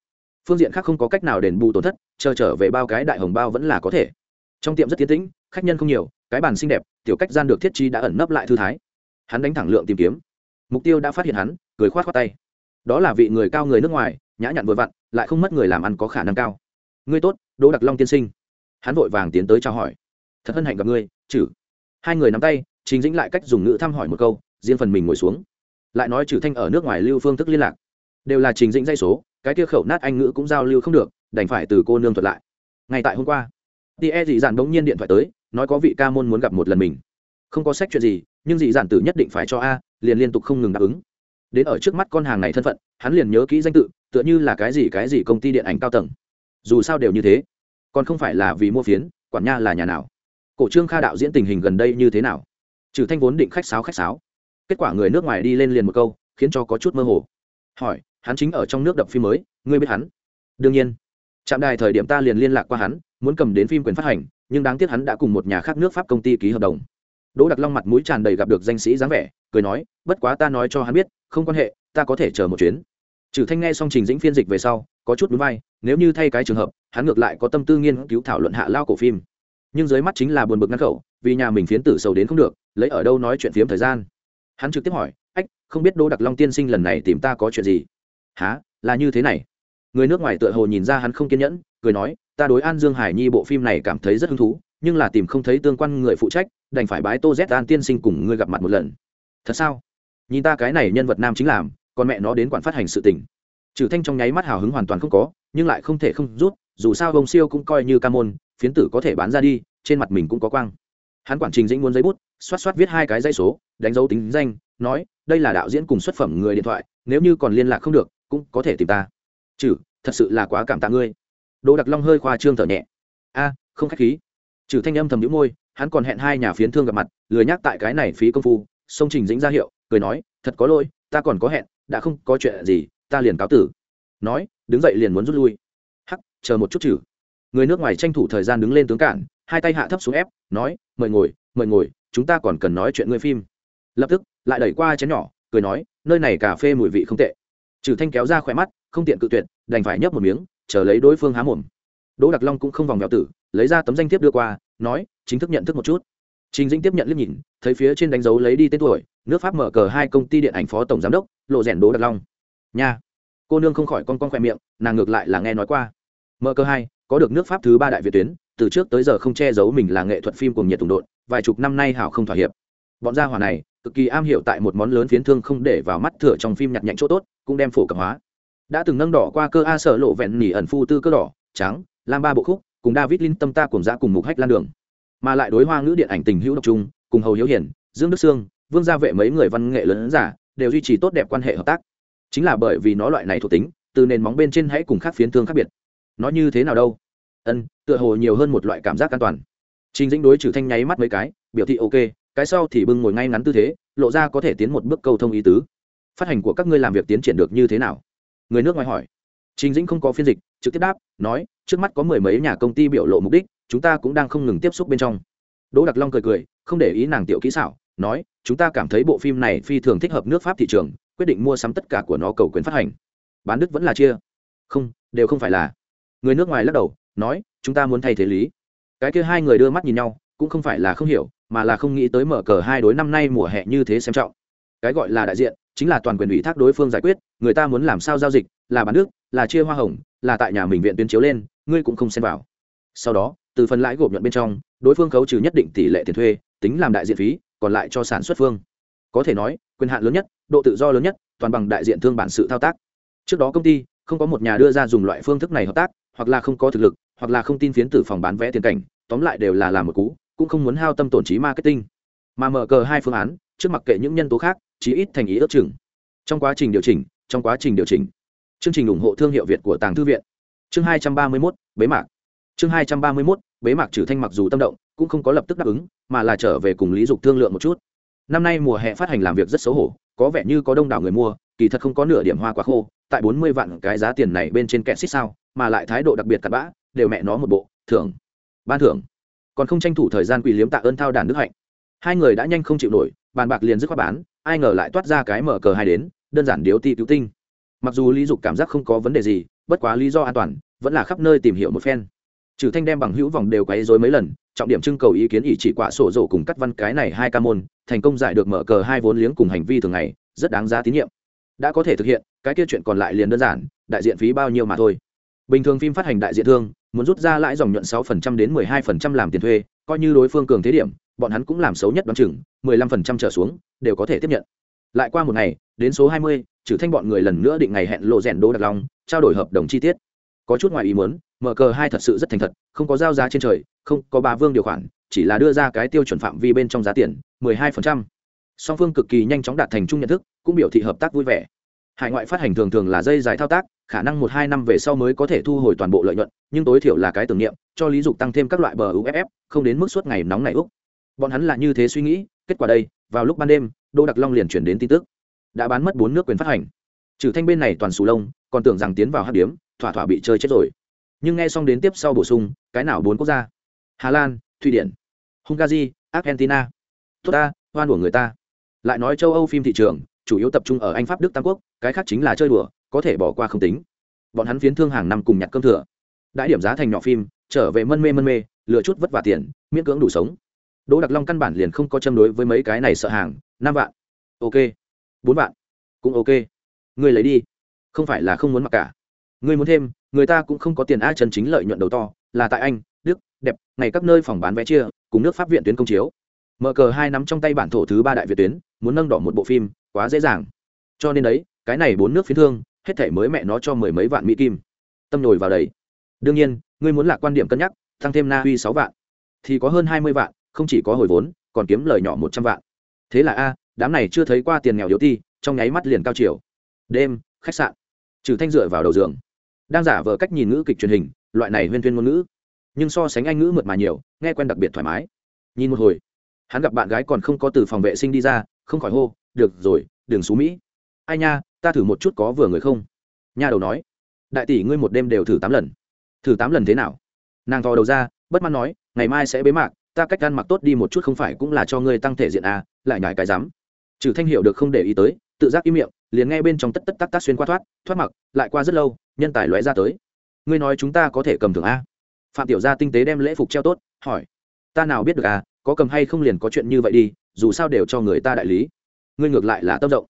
Phương diện khác không có cách nào đền bù tổn thất, chờ trở về bao cái đại hồng bao vẫn là có thể. Trong tiệm rất tiến tĩnh, khách nhân không nhiều, cái bàn xinh đẹp, tiểu cách gian được thiết trí đã ẩn nấp lại thư thái. Hắn đánh thẳng lượng tìm kiếm. Mục tiêu đã phát hiện hắn, cười khoát khoát tay. Đó là vị người cao người nước ngoài, nhã nhặn vừa vặn, lại không mất người làm ăn có khả năng cao. Ngươi tốt, đỗ đặc long tiên sinh. Hắn vội vàng tiến tới chào hỏi. Thật hân hạnh gặp ngươi chử hai người nắm tay chính dĩnh lại cách dùng ngữ thăm hỏi một câu, riêng phần mình ngồi xuống. Lại nói trừ thanh ở nước ngoài lưu phương thức liên lạc đều là trình dĩnh dây số, cái kia khẩu nát anh ngữ cũng giao lưu không được, đành phải từ cô nương thuật lại. Ngay tại hôm qua, tia e dị dạn bỗng nhiên điện thoại tới, nói có vị ca môn muốn gặp một lần mình. Không có sách chuyện gì, nhưng dị dạn tử nhất định phải cho a, liền liên tục không ngừng đáp ứng. Đến ở trước mắt con hàng này thân phận, hắn liền nhớ kỹ danh tự, tựa như là cái gì cái gì công ty điện ảnh cao tầng. Dù sao đều như thế, còn không phải là vì mua phiến, quản nha là nhà nào. Cổ trương kha đạo diễn tình hình gần đây như thế nào? Trừ thanh vốn định khách sáo khách sáo, kết quả người nước ngoài đi lên liền một câu, khiến cho có chút mơ hồ. Hỏi hắn chính ở trong nước đập phim mới, ngươi biết hắn? Đương nhiên. Trạm đài thời điểm ta liền liên lạc qua hắn, muốn cầm đến phim quyền phát hành, nhưng đáng tiếc hắn đã cùng một nhà khác nước pháp công ty ký hợp đồng. Đỗ đặc long mặt mũi tràn đầy gặp được danh sĩ dáng vẻ, cười nói, bất quá ta nói cho hắn biết, không quan hệ, ta có thể chờ một chuyến. Trừ thanh nghe xong trình dĩnh phiên dịch về sau, có chút núi vai, nếu như thay cái trường hợp, hắn ngược lại có tâm tư nghiên cứu thảo luận hạ lao cổ phim. Nhưng dưới mắt chính là buồn bực ngăn khẩu, vì nhà mình phiến tử sầu đến không được, lấy ở đâu nói chuyện phiếm thời gian. Hắn trực tiếp hỏi, ách, không biết đỗ đặc long tiên sinh lần này tìm ta có chuyện gì? Há là như thế này. Người nước ngoài tựa hồ nhìn ra hắn không kiên nhẫn, cười nói, ta đối an dương hải nhi bộ phim này cảm thấy rất hứng thú, nhưng là tìm không thấy tương quan người phụ trách, đành phải bái tô z an tiên sinh cùng ngươi gặp mặt một lần. Thật sao? Nhìn ta cái này nhân vật nam chính làm, còn mẹ nó đến quản phát hành sự tình. Trừ thanh trong nháy mắt hào hứng hoàn toàn không có, nhưng lại không thể không rút, dù sao bông siêu cũng coi như ca môn, phiến tử có thể bán ra đi, trên mặt mình cũng có quang. Hắn quản trình dĩnh muốn giấy bút, xoát xoát viết hai cái dây số, đánh dấu tính danh, nói, đây là đạo diễn cùng xuất phẩm người điện thoại, nếu như còn liên lạc không được cũng có thể tìm ta. Chử thật sự là quá cảm tạ ngươi. Đỗ đặc long hơi khoa trương thở nhẹ. A, không khách khí. Trừ thanh âm thầm nhũ môi, hắn còn hẹn hai nhà phiến thương gặp mặt, lười nhắc tại cái này phí công phu, sông trình dĩnh ra hiệu, cười nói, thật có lỗi, ta còn có hẹn, đã không có chuyện gì, ta liền cáo tử. Nói, đứng dậy liền muốn rút lui. Hắc, chờ một chút chử người nước ngoài tranh thủ thời gian đứng lên tướng cản, hai tay hạ thấp xuống ép, nói, mời ngồi mời ngồi, chúng ta còn cần nói chuyện ngươi phim. Lập tức, lại đẩy qua chén nhỏ, cười nói, nơi này cà phê mùi vị không tệ trừ thanh kéo ra khỏe mắt, không tiện cự tuyệt, đành phải nhấp một miếng, chờ lấy đối phương há mồm. Đỗ đặc long cũng không vòng vèo tử, lấy ra tấm danh thiếp đưa qua, nói, chính thức nhận thức một chút. Trình dĩnh tiếp nhận liếc nhìn, thấy phía trên đánh dấu lấy đi tên tuổi, nước pháp mở cờ hai công ty điện ảnh phó tổng giám đốc, lộ rèn đỗ đặc long. Nha! Cô nương không khỏi con con khỏe miệng, nàng ngược lại là nghe nói qua. Mở cờ hai, có được nước pháp thứ ba đại việt tuyến, từ trước tới giờ không che giấu mình là nghệ thuật phim cùng nhiệt tùng đột vài chục năm nay hảo không thỏa hiệp. Bọn gia hỏa này cực kỳ am hiểu tại một món lớn phiến thương không để vào mắt thừa trong phim nhặt nhạnh chỗ tốt, cũng đem phổ cập hóa. Đã từng nâng đỏ qua cơ a sở lộ vẹn nỉ ẩn phu tư cơ đỏ, trắng, lam ba bộ khúc, cùng david lin tâm ta cùng dã cùng mục hách lan đường. Mà lại đối hoa ngữ điện ảnh tình hữu độc trung cùng hầu hiếu hiển, dương đức sương, vương gia vệ mấy người văn nghệ lớn giả, đều duy trì tốt đẹp quan hệ hợp tác. Chính là bởi vì nó loại này thuộc tính, từ nền móng bên trên hãy cùng khác phiến thương khác biệt. Nó như thế nào đâu? Ân, tựa hồ nhiều hơn một loại cảm giác an toàn. Trình dĩnh đối trừ thanh nháy mắt mấy cái, biểu thị ok cái sau thì bưng ngồi ngay ngắn tư thế, lộ ra có thể tiến một bước cầu thông ý tứ. Phát hành của các ngươi làm việc tiến triển được như thế nào? Người nước ngoài hỏi. Trình dĩnh không có phiên dịch, trực tiếp đáp, nói, trước mắt có mười mấy nhà công ty biểu lộ mục đích, chúng ta cũng đang không ngừng tiếp xúc bên trong. Đỗ đặc long cười cười, không để ý nàng tiểu kỹ xảo, nói, chúng ta cảm thấy bộ phim này phi thường thích hợp nước pháp thị trường, quyết định mua sắm tất cả của nó cầu quyền phát hành. Bán đức vẫn là chia. Không, đều không phải là. Người nước ngoài lắc đầu, nói, chúng ta muốn thay thế lý. Cái kia hai người đưa mắt nhìn nhau, cũng không phải là không hiểu mà là không nghĩ tới mở cờ hai đối năm nay mùa hè như thế xem trọng. Cái gọi là đại diện, chính là toàn quyền ủy thác đối phương giải quyết, người ta muốn làm sao giao dịch, là bán nước, là chia hoa hồng, là tại nhà mình viện tuyến chiếu lên, ngươi cũng không xem vào. Sau đó, từ phần lãi gộp nhuận bên trong, đối phương khấu trừ nhất định tỷ lệ tiền thuê, tính làm đại diện phí, còn lại cho sản xuất phương. Có thể nói, quyền hạn lớn nhất, độ tự do lớn nhất, toàn bằng đại diện thương bản sự thao tác. Trước đó công ty, không có một nhà đưa ra dùng loại phương thức này hợp tác, hoặc là không có thực lực, hoặc là không tin phiến từ phòng bán vé tiền cảnh, tóm lại đều là làm một cú cũng không muốn hao tâm tổn trí marketing. Mà mở cờ hai phương án, trước mặc kệ những nhân tố khác, chí ít thành ý ước chừng. Trong quá trình điều chỉnh, trong quá trình điều chỉnh. Chương trình ủng hộ thương hiệu việt của tàng thư viện. Chương hai trăm ba mươi mốt, bế mạc. Chương hai trăm ba mươi mốt, bế mạc trừ thanh mặc dù tâm động, cũng không có lập tức đáp ứng, mà là trở về cùng lý dục thương lượng một chút. Năm nay mùa hè phát hành làm việc rất xấu hổ, có vẻ như có đông đảo người mua, kỳ thật không có nửa điểm hoa quá khô, tại bốn mươi vạn cái giá tiền này bên trên kẹt xích sao, mà lại thái độ đặc biệt cặn bã, đều mẹ nó một bộ, thưởng. Ban thưởng còn không tranh thủ thời gian quỳ liếm tạ ơn thao đàn đức hạnh. Hai người đã nhanh không chịu nổi, bàn bạc liền dứt khoát bán, ai ngờ lại toát ra cái mở cờ hai đến, đơn giản điếu ti cứu tinh. Mặc dù lý dục cảm giác không có vấn đề gì, bất quá lý do an toàn, vẫn là khắp nơi tìm hiểu một phen. Trừ thanh đem bằng hữu vòng đều quấy rối mấy lần, trọng điểm trưng cầu ý kiến ỷ chỉ quả sổ rổ cùng cắt văn cái này hai ca môn, thành công giải được mở cờ hai vốn liếng cùng hành vi thường ngày, rất đáng giá tín nhiệm. Đã có thể thực hiện, cái kia chuyện còn lại liền đơn giản, đại diện phí bao nhiêu mà thôi. Bình thường phim phát hành đại diện thương muốn rút ra lãi dòng nhuận 6% đến 12% làm tiền thuê coi như đối phương cường thế điểm bọn hắn cũng làm xấu nhất đoán chừng 15% trở xuống đều có thể tiếp nhận. Lại qua một ngày đến số 20, trừ thanh bọn người lần nữa định ngày hẹn lộ rèn đô đặc long trao đổi hợp đồng chi tiết. Có chút ngoài ý muốn mở cờ hai thật sự rất thành thật không có giao giá trên trời không có bà vương điều khoản chỉ là đưa ra cái tiêu chuẩn phạm vi bên trong giá tiền 12%. song phương cực kỳ nhanh chóng đạt thành chung nhận thức cũng biểu thị hợp tác vui vẻ. Hải ngoại phát hành thường thường là dây dài thao tác khả năng một hai năm về sau mới có thể thu hồi toàn bộ lợi nhuận, nhưng tối thiểu là cái tưởng niệm, cho lý dục tăng thêm các loại bờ uff không đến mức suốt ngày nóng này úc. Bọn hắn là như thế suy nghĩ, kết quả đây, vào lúc ban đêm đô đặc long liền chuyển đến tin tức. Đã bán mất bốn nước quyền phát hành. Trừ thanh bên này toàn sù lông, còn tưởng rằng tiến vào hát điếm, thỏa thỏa bị chơi chết rồi. Nhưng nghe xong đến tiếp sau bổ sung, cái nào bốn quốc gia? Hà lan, thụy điển, hungary, argentina. Tốt ta, hoan của người ta. Lại nói châu âu phim thị trường, chủ yếu tập trung ở anh, pháp, đức, tam quốc, cái khác chính là chơi đùa có thể bỏ qua không tính. Bọn hắn phiến thương hàng năm cùng nhặt cơm thừa. Đãi điểm giá thành nhỏ phim, trở về mân mê mân mê, lựa chút vất vả tiền, miễn cưỡng đủ sống. Đỗ đặc long căn bản liền không có châm đối với mấy cái này sợ hàng, năm vạn. Ok. Bốn vạn. Cũng ok. Ngươi lấy đi. Không phải là không muốn mặc cả. Ngươi muốn thêm, người ta cũng không có tiền a chân chính lợi nhuận đầu to, là tại anh, đức, đẹp, ngày các nơi phòng bán vé chia, cùng nước pháp viện tuyến công chiếu. Mở cờ hai nắm trong tay bản thổ thứ ba đại việt tuyến, muốn nâng đỏ một bộ phim, quá dễ dàng. Cho nên đấy, cái này bốn nước phiến thương hết thể mới mẹ nó cho mười mấy vạn mỹ kim. Tâm nhồi vào đấy. Đương nhiên, ngươi muốn là quan điểm cân nhắc tăng thêm na uy sáu vạn. Thì có hơn hai mươi vạn, không chỉ có hồi vốn, còn kiếm lời nhỏ một trăm vạn. Thế là a, đám này chưa thấy qua tiền nghèo yếu ti, trong nháy mắt liền cao chiều. Đêm, khách sạn. Trừ thanh dựa vào đầu giường. Đang giả vờ cách nhìn ngữ kịch truyền hình, loại này huyên thuyên ngôn ngữ. Nhưng so sánh anh ngữ mượt mà nhiều, nghe quen đặc biệt thoải mái. Nhìn một hồi, hắn gặp bạn gái còn không có từ phòng vệ sinh đi ra, không khỏi hô, được rồi đường xú mỹ ai nha ta thử một chút có vừa người không? Nha đầu nói. Đại tỷ ngươi một đêm đều thử tám lần. Thử tám lần thế nào? Nàng thò đầu ra bất mãn nói ngày mai sẽ bế mạc ta cách ăn mặc tốt đi một chút không phải cũng là cho ngươi tăng thể diện à, lại nhải cái dám trừ thanh hiệu được không để ý tới tự giác im miệng liền nghe bên trong tất tất tắc tắc xuyên qua thoát thoát mặc lại qua rất lâu nhân tài lóe ra tới. Ngươi nói chúng ta có thể cầm thưởng a. Phạm tiểu gia tinh tế đem lễ phục treo tốt hỏi. Ta nào biết được à có cầm hay không liền có chuyện như vậy đi dù sao đều cho người ta đại lý. Ngươi ngược lại là tâm rộng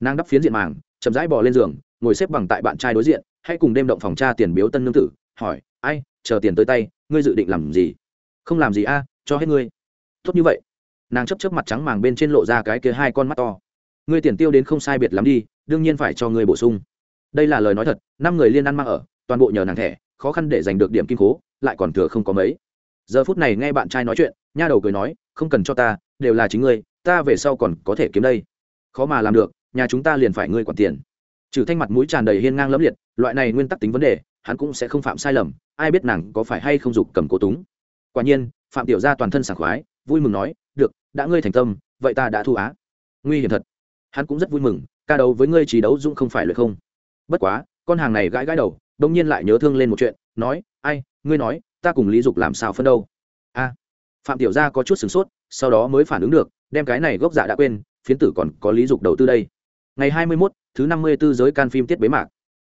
nàng đắp phiến diện màng, chậm rãi bò lên giường, ngồi xếp bằng tại bạn trai đối diện hãy cùng đêm động phòng tra tiền biếu tân nương tử, hỏi, ai, chờ tiền tới tay, ngươi dự định làm gì? Không làm gì a, cho hết ngươi. Tốt như vậy. Nàng chấp chấp mặt trắng màng bên trên lộ ra cái kia hai con mắt to. Ngươi tiền tiêu đến không sai biệt lắm đi, đương nhiên phải cho ngươi bổ sung. Đây là lời nói thật, năm người liên ăn mang ở, toàn bộ nhờ nàng thẻ, khó khăn để giành được điểm kinh cố lại còn thừa không có mấy. Giờ phút này nghe bạn trai nói chuyện, nha đầu cười nói, không cần cho ta, đều là chính ngươi, ta về sau còn có thể kiếm đây. Khó mà làm được nhà chúng ta liền phải ngươi quản tiền. Trừ thanh mặt mũi tràn đầy hiên ngang lẫm liệt, loại này nguyên tắc tính vấn đề, hắn cũng sẽ không phạm sai lầm, ai biết nàng có phải hay không dục cầm cố túng. Quả nhiên, phạm tiểu gia toàn thân sảng khoái, vui mừng nói, được, đã ngươi thành tâm, vậy ta đã thu á. Nguy hiểm thật. Hắn cũng rất vui mừng, ca đấu với ngươi trí đấu dũng không phải luyện không. Bất quá, con hàng này gãi gãi đầu, đông nhiên lại nhớ thương lên một chuyện, nói, ai, ngươi nói, ta cùng lý dục làm sao phân đâu? A. Phạm tiểu gia có chút sửng sốt, sau đó mới phản ứng được, đem cái này gốc dạ đã quên, phiến tử còn có lý dục đầu tư đây ngày 21, thứ 54 giới can phim tiết bế mạc.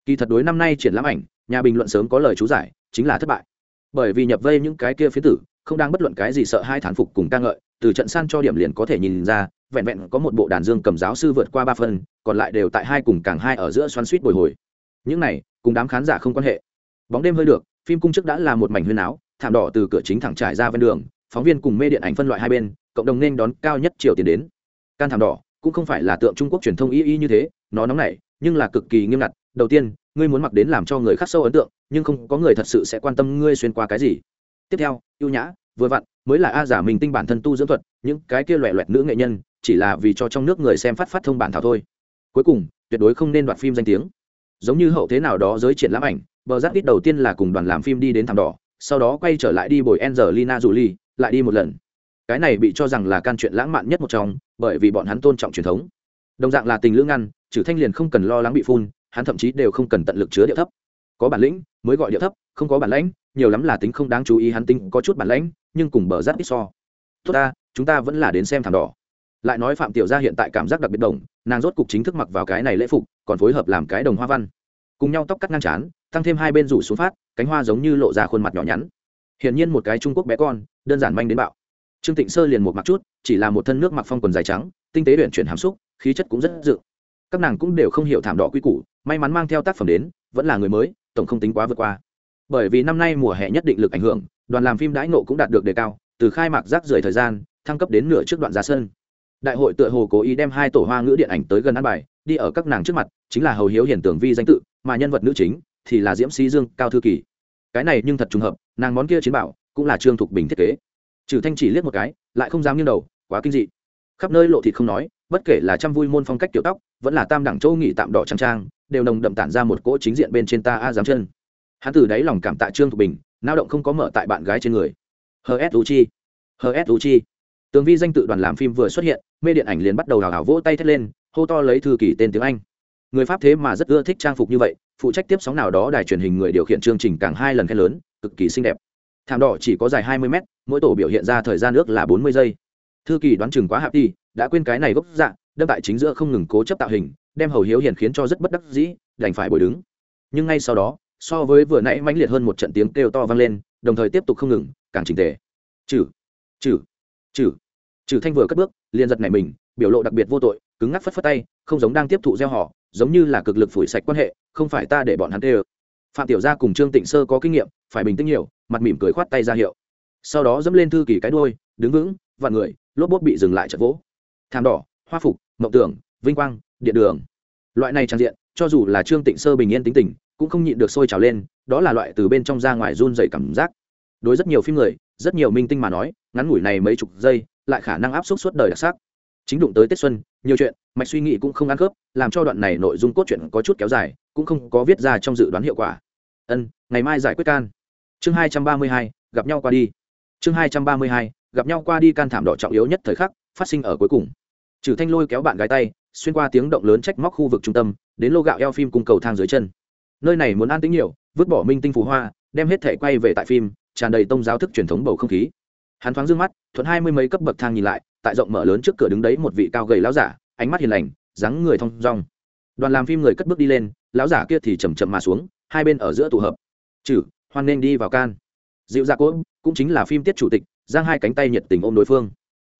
Kỳ thật đối năm nay triển lãm ảnh nhà bình luận sớm có lời chú giải chính là thất bại. Bởi vì nhập vây những cái kia phiến tử không đang bất luận cái gì sợ hai thán phục cùng ca ngợi từ trận san cho điểm liền có thể nhìn ra vẹn vẹn có một bộ đàn dương cầm giáo sư vượt qua ba phần, còn lại đều tại hai cùng càng hai ở giữa xoắn suýt bồi hồi. Những này cùng đám khán giả không quan hệ. Bóng đêm hơi được phim cung chức đã là một mảnh huyên áo thảm đỏ từ cửa chính thẳng trải ra ven đường phóng viên cùng mê điện ảnh phân loại hai bên cộng đồng nên đón cao nhất triều tiền đến. Can thảm đỏ cũng không phải là tượng trung quốc truyền thông y y như thế, nó nóng nảy, nhưng là cực kỳ nghiêm ngặt. Đầu tiên, ngươi muốn mặc đến làm cho người khác sâu ấn tượng, nhưng không có người thật sự sẽ quan tâm ngươi xuyên qua cái gì. Tiếp theo, ưu nhã, vừa vặn, mới là a giả mình tinh bản thân tu dưỡng thuật, những cái kia loẹ loẹt nữ nghệ nhân, chỉ là vì cho trong nước người xem phát phát thông bản thảo thôi. Cuối cùng, tuyệt đối không nên đoạt phim danh tiếng. Giống như hậu thế nào đó giới triển lãm ảnh, bờ giác ít đầu tiên là cùng đoàn làm phim đi đến thảm đỏ, sau đó quay trở lại đi bồi angelina jolie, lại đi một lần cái này bị cho rằng là can chuyện lãng mạn nhất một trong, bởi vì bọn hắn tôn trọng truyền thống. Đồng dạng là tình lưỡng ngăn trừ thanh liền không cần lo lắng bị phun, hắn thậm chí đều không cần tận lực chứa điệu thấp. Có bản lĩnh mới gọi điệu thấp, không có bản lãnh, nhiều lắm là tính không đáng chú ý hắn tính có chút bản lãnh, nhưng cùng bờ rát ít so. Tốt ta, chúng ta vẫn là đến xem thảm đỏ. Lại nói phạm tiểu gia hiện tại cảm giác đặc biệt đồng, nàng rốt cục chính thức mặc vào cái này lễ phục, còn phối hợp làm cái đồng hoa văn. Cùng nhau tóc cắt ngang chán tăng thêm hai bên rủ xuống phát, cánh hoa giống như lộ ra khuôn mặt nhỏ nhắn. Hiển nhiên một cái trung quốc bé con, đơn giản manh đến bạo trương tịnh sơ liền một mặc chút, chỉ là một thân nước mặc phong quần dài trắng, tinh tế luyện chuyển hàm xúc, khí chất cũng rất dự. Các nàng cũng đều không hiểu thảm đỏ quy củ, may mắn mang theo tác phẩm đến, vẫn là người mới, tổng không tính quá vượt qua. Bởi vì năm nay mùa hè nhất định lực ảnh hưởng, đoàn làm phim đãi nộ cũng đạt được đề cao, từ khai mạc rác rưởi thời gian, thăng cấp đến nửa trước đoạn giá sân. Đại hội tựa hồ cố ý đem hai tổ hoa ngữ điện ảnh tới gần ăn bài, đi ở các nàng trước mặt, chính là hầu hiếu hiển tưởng vi danh tự, mà nhân vật nữ chính thì là diễm sĩ dương, cao thư kỳ. Cái này nhưng thật trùng hợp, nàng món kia chiến bảo cũng là trương thục bình thiết kế trừ thanh chỉ liếc một cái, lại không dám nghiêng đầu, quá kinh dị. Khắp nơi lộ thịt không nói, bất kể là trăm vui môn phong cách kiểu tóc, vẫn là tam đẳng châu nghỉ tạm đỏ trang trang, đều nồng đậm tản ra một cỗ chính diện bên trên ta a dám chân. Hắn từ đáy lòng cảm tạ trương thục bình, nao động không có mở tại bạn gái trên người. Hờ sú chi. Hờ sú chi. Tường vi danh tự đoàn làm phim vừa xuất hiện, mê điện ảnh liền bắt đầu hào hào vỗ tay thét lên, hô to lấy thư kỷ tên tiếng anh. Người pháp thế mà rất ưa thích trang phục như vậy, phụ trách tiếp sóng nào đó đài truyền hình người điều khiển chương trình càng hai lần khen lớn, cực kỳ xinh đẹp thảm đỏ chỉ có dài hai mươi mét, mỗi tổ biểu hiện ra thời gian ước là bốn mươi giây. Thư kỳ đoán chừng quá hạp đi, đã quên cái này gốc dạ đâm tại chính giữa không ngừng cố chấp tạo hình, đem hầu hiếu hiền khiến cho rất bất đắc dĩ, đành phải bồi đứng. Nhưng ngay sau đó, so với vừa nãy mãnh liệt hơn một trận tiếng kêu to vang lên, đồng thời tiếp tục không ngừng, càng trình tề. Trừ trừ trừ trừ thanh vừa cất bước, liền giật nảy mình, biểu lộ đặc biệt vô tội, cứng ngắc phất phất tay, không giống đang tiếp thụ gieo họ, giống như là cực lực phủi sạch quan hệ, không phải ta để bọn hắn tê phạm tiểu gia cùng trương tịnh sơ có kinh nghiệm phải bình tĩnh nhiều, mặt mỉm cười khoát tay ra hiệu. Sau đó dẫm lên thư kỳ cái đôi đứng vững, vặn người, lốp bốt bị dừng lại chật vỗ. Thảm đỏ, hoa phục, mộng tưởng, vinh quang, điện đường. Loại này trang diện, cho dù là trương tịnh sơ bình yên tính tình, cũng không nhịn được sôi trào lên, đó là loại từ bên trong ra ngoài run dày cảm giác. Đối rất nhiều phim người, rất nhiều minh tinh mà nói, ngắn ngủi này mấy chục giây, lại khả năng áp suất suốt đời đặc sắc. Chính đụng tới tết xuân, nhiều chuyện, mạch suy nghĩ cũng không ăn khớp, làm cho đoạn này nội dung cốt truyện có chút kéo dài, cũng không có viết ra trong dự đoán hiệu quả. Ân, ngày mai giải quyết can chương hai trăm ba mươi hai, gặp nhau qua đi. Chương hai trăm ba mươi hai, gặp nhau qua đi can thảm đỏ trọng yếu nhất thời khắc, phát sinh ở cuối cùng. Trừ thanh lôi kéo bạn gái tay, xuyên qua tiếng động lớn trách móc khu vực trung tâm, đến lô gạo eo phim cùng cầu thang dưới chân. Nơi này muốn an tĩnh nhiều, vứt bỏ minh tinh phù hoa, đem hết thể quay về tại phim, tràn đầy tông giáo thức truyền thống bầu không khí. Hắn thoáng dương mắt, thuận hai mươi mấy cấp bậc thang nhìn lại, tại rộng mở lớn trước cửa đứng đấy một vị cao gầy lão giả, ánh mắt hiền lành, dáng người thong dong. Đoàn làm phim người cất bước đi lên, lão giả kia thì chầm chậm mà xuống, hai bên ở giữa tụ hợp. Trừ hoan nên đi vào can. Dịu dạ cỗ cũng chính là phim tiết chủ tịch, giang hai cánh tay nhiệt tình ôm đối phương.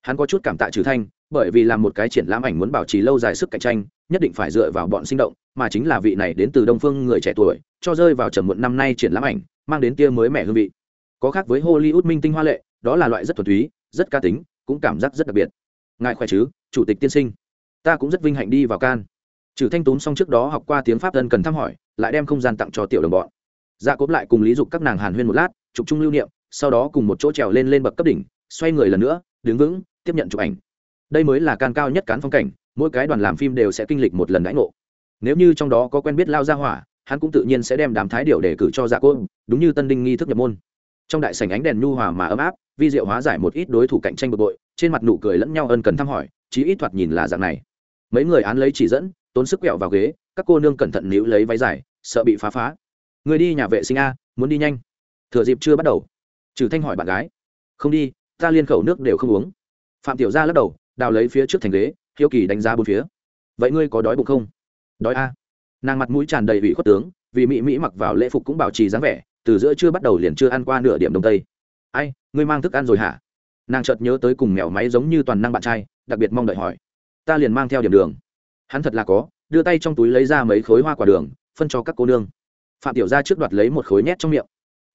Hắn có chút cảm tạ trừ thanh, bởi vì làm một cái triển lãm ảnh muốn bảo trì lâu dài sức cạnh tranh, nhất định phải dựa vào bọn sinh động, mà chính là vị này đến từ đông phương người trẻ tuổi, cho rơi vào trầm muộn năm nay triển lãm ảnh, mang đến tia mới mẻ hương vị. Có khác với hollywood minh tinh hoa lệ, đó là loại rất thuần túy, rất ca tính, cũng cảm giác rất đặc biệt. Ngài khỏe chứ, chủ tịch tiên sinh? Ta cũng rất vinh hạnh đi vào can. Trừ thanh tốn xong trước đó học qua tiếng pháp dân cần thăm hỏi, lại đem không gian tặng cho tiểu đồng bọn dạ cốp lại cùng lý dục các nàng hàn huyên một lát, chụp chung lưu niệm, sau đó cùng một chỗ trèo lên lên bậc cấp đỉnh, xoay người lần nữa, đứng vững, tiếp nhận chụp ảnh. Đây mới là can cao nhất cán phong cảnh, mỗi cái đoàn làm phim đều sẽ kinh lịch một lần đãi ngộ. Nếu như trong đó có quen biết lao ra hỏa, hắn cũng tự nhiên sẽ đem đám thái điệu để cử cho dạ cốp, đúng như tân đinh nghi thức nhập môn. Trong đại sảnh ánh đèn nhu hòa mà ấm áp, vi diệu hóa giải một ít đối thủ cạnh tranh bực bội, trên mặt nụ cười lẫn nhau ân cần thăm hỏi, chí ít thoạt nhìn là dạng này. Mấy người án lấy chỉ dẫn, tốn sức quẹo vào ghế, các cô nương cẩn thận níu lấy váy dài, sợ bị phá phá người đi nhà vệ sinh a, muốn đi nhanh. Thừa dịp chưa bắt đầu. Trừ thanh hỏi bạn gái. Không đi, ta liên khẩu nước đều không uống. Phạm tiểu gia lắc đầu, đào lấy phía trước thành ghế, hiếu kỳ đánh giá bốn phía. Vậy ngươi có đói bụng không? Đói a. Nàng mặt mũi tràn đầy vị khuất tướng, vì mỹ mỹ mặc vào lễ phục cũng bảo trì dáng vẻ, từ giữa chưa bắt đầu liền chưa ăn qua nửa điểm đông tây. Ai, ngươi mang thức ăn rồi hả? Nàng chợt nhớ tới cùng mèo máy giống như toàn năng bạn trai, đặc biệt mong đợi hỏi. Ta liền mang theo điểm đường. Hắn thật là có, đưa tay trong túi lấy ra mấy khối hoa quả đường, phân cho các cô nương phạm tiểu gia trước đoạt lấy một khối nhét trong miệng.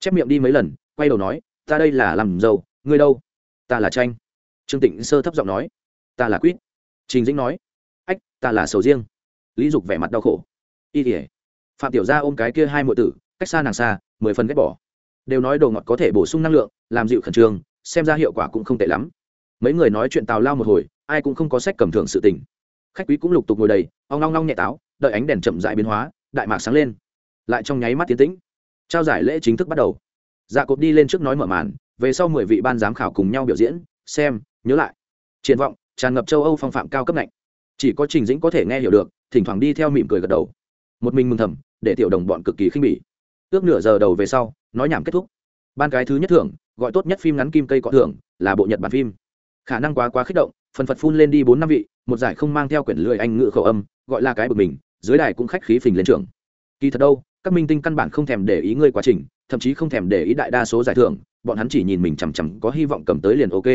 Chép miệng đi mấy lần, quay đầu nói, ta đây là làm dâu, ngươi đâu? Ta là tranh trương tịnh sơ thấp giọng nói, ta là quýt. Trình dĩnh nói, ách, ta là sầu riêng. Lý dục vẻ mặt đau khổ, y tỉa phạm tiểu gia ôm cái kia hai mọi tử, cách xa nàng xa, mười phần ghét bỏ. Đều nói đồ ngọt có thể bổ sung năng lượng, làm dịu khẩn trương, xem ra hiệu quả cũng không tệ lắm. Mấy người nói chuyện tào lao một hồi, ai cũng không có sách cầm thường sự tình. Khách quý cũng lục tục ngồi đầy, ong long long nhẹ táo, đợi ánh đèn chậm dại biến hóa, đại mạc sáng lên lại trong nháy mắt tiến tĩnh. Trao giải lễ chính thức bắt đầu. Dạ cột đi lên trước nói mở màn, về sau mười vị ban giám khảo cùng nhau biểu diễn, xem, nhớ lại. Triển vọng, tràn ngập châu âu phong phạm cao cấp lạnh chỉ có trình dĩnh có thể nghe hiểu được, thỉnh thoảng đi theo mỉm cười gật đầu. Một mình mừng thầm, để tiểu đồng bọn cực kỳ khinh bỉ. Ước nửa giờ đầu về sau, nói nhảm kết thúc. Ban cái thứ nhất thưởng, gọi tốt nhất phim ngắn kim cây cọ thưởng, là bộ nhật bản phim. Khả năng quá quá kích động, phần phật phun lên đi bốn năm vị, một giải không mang theo quyển lười anh ngự khẩu âm, gọi là cái bực mình, dưới đài cũng khách khí phình lên trường kỳ thật đâu các minh tinh căn bản không thèm để ý ngươi quá trình, thậm chí không thèm để ý đại đa số giải thưởng, bọn hắn chỉ nhìn mình chằm chằm có hy vọng cầm tới liền ok.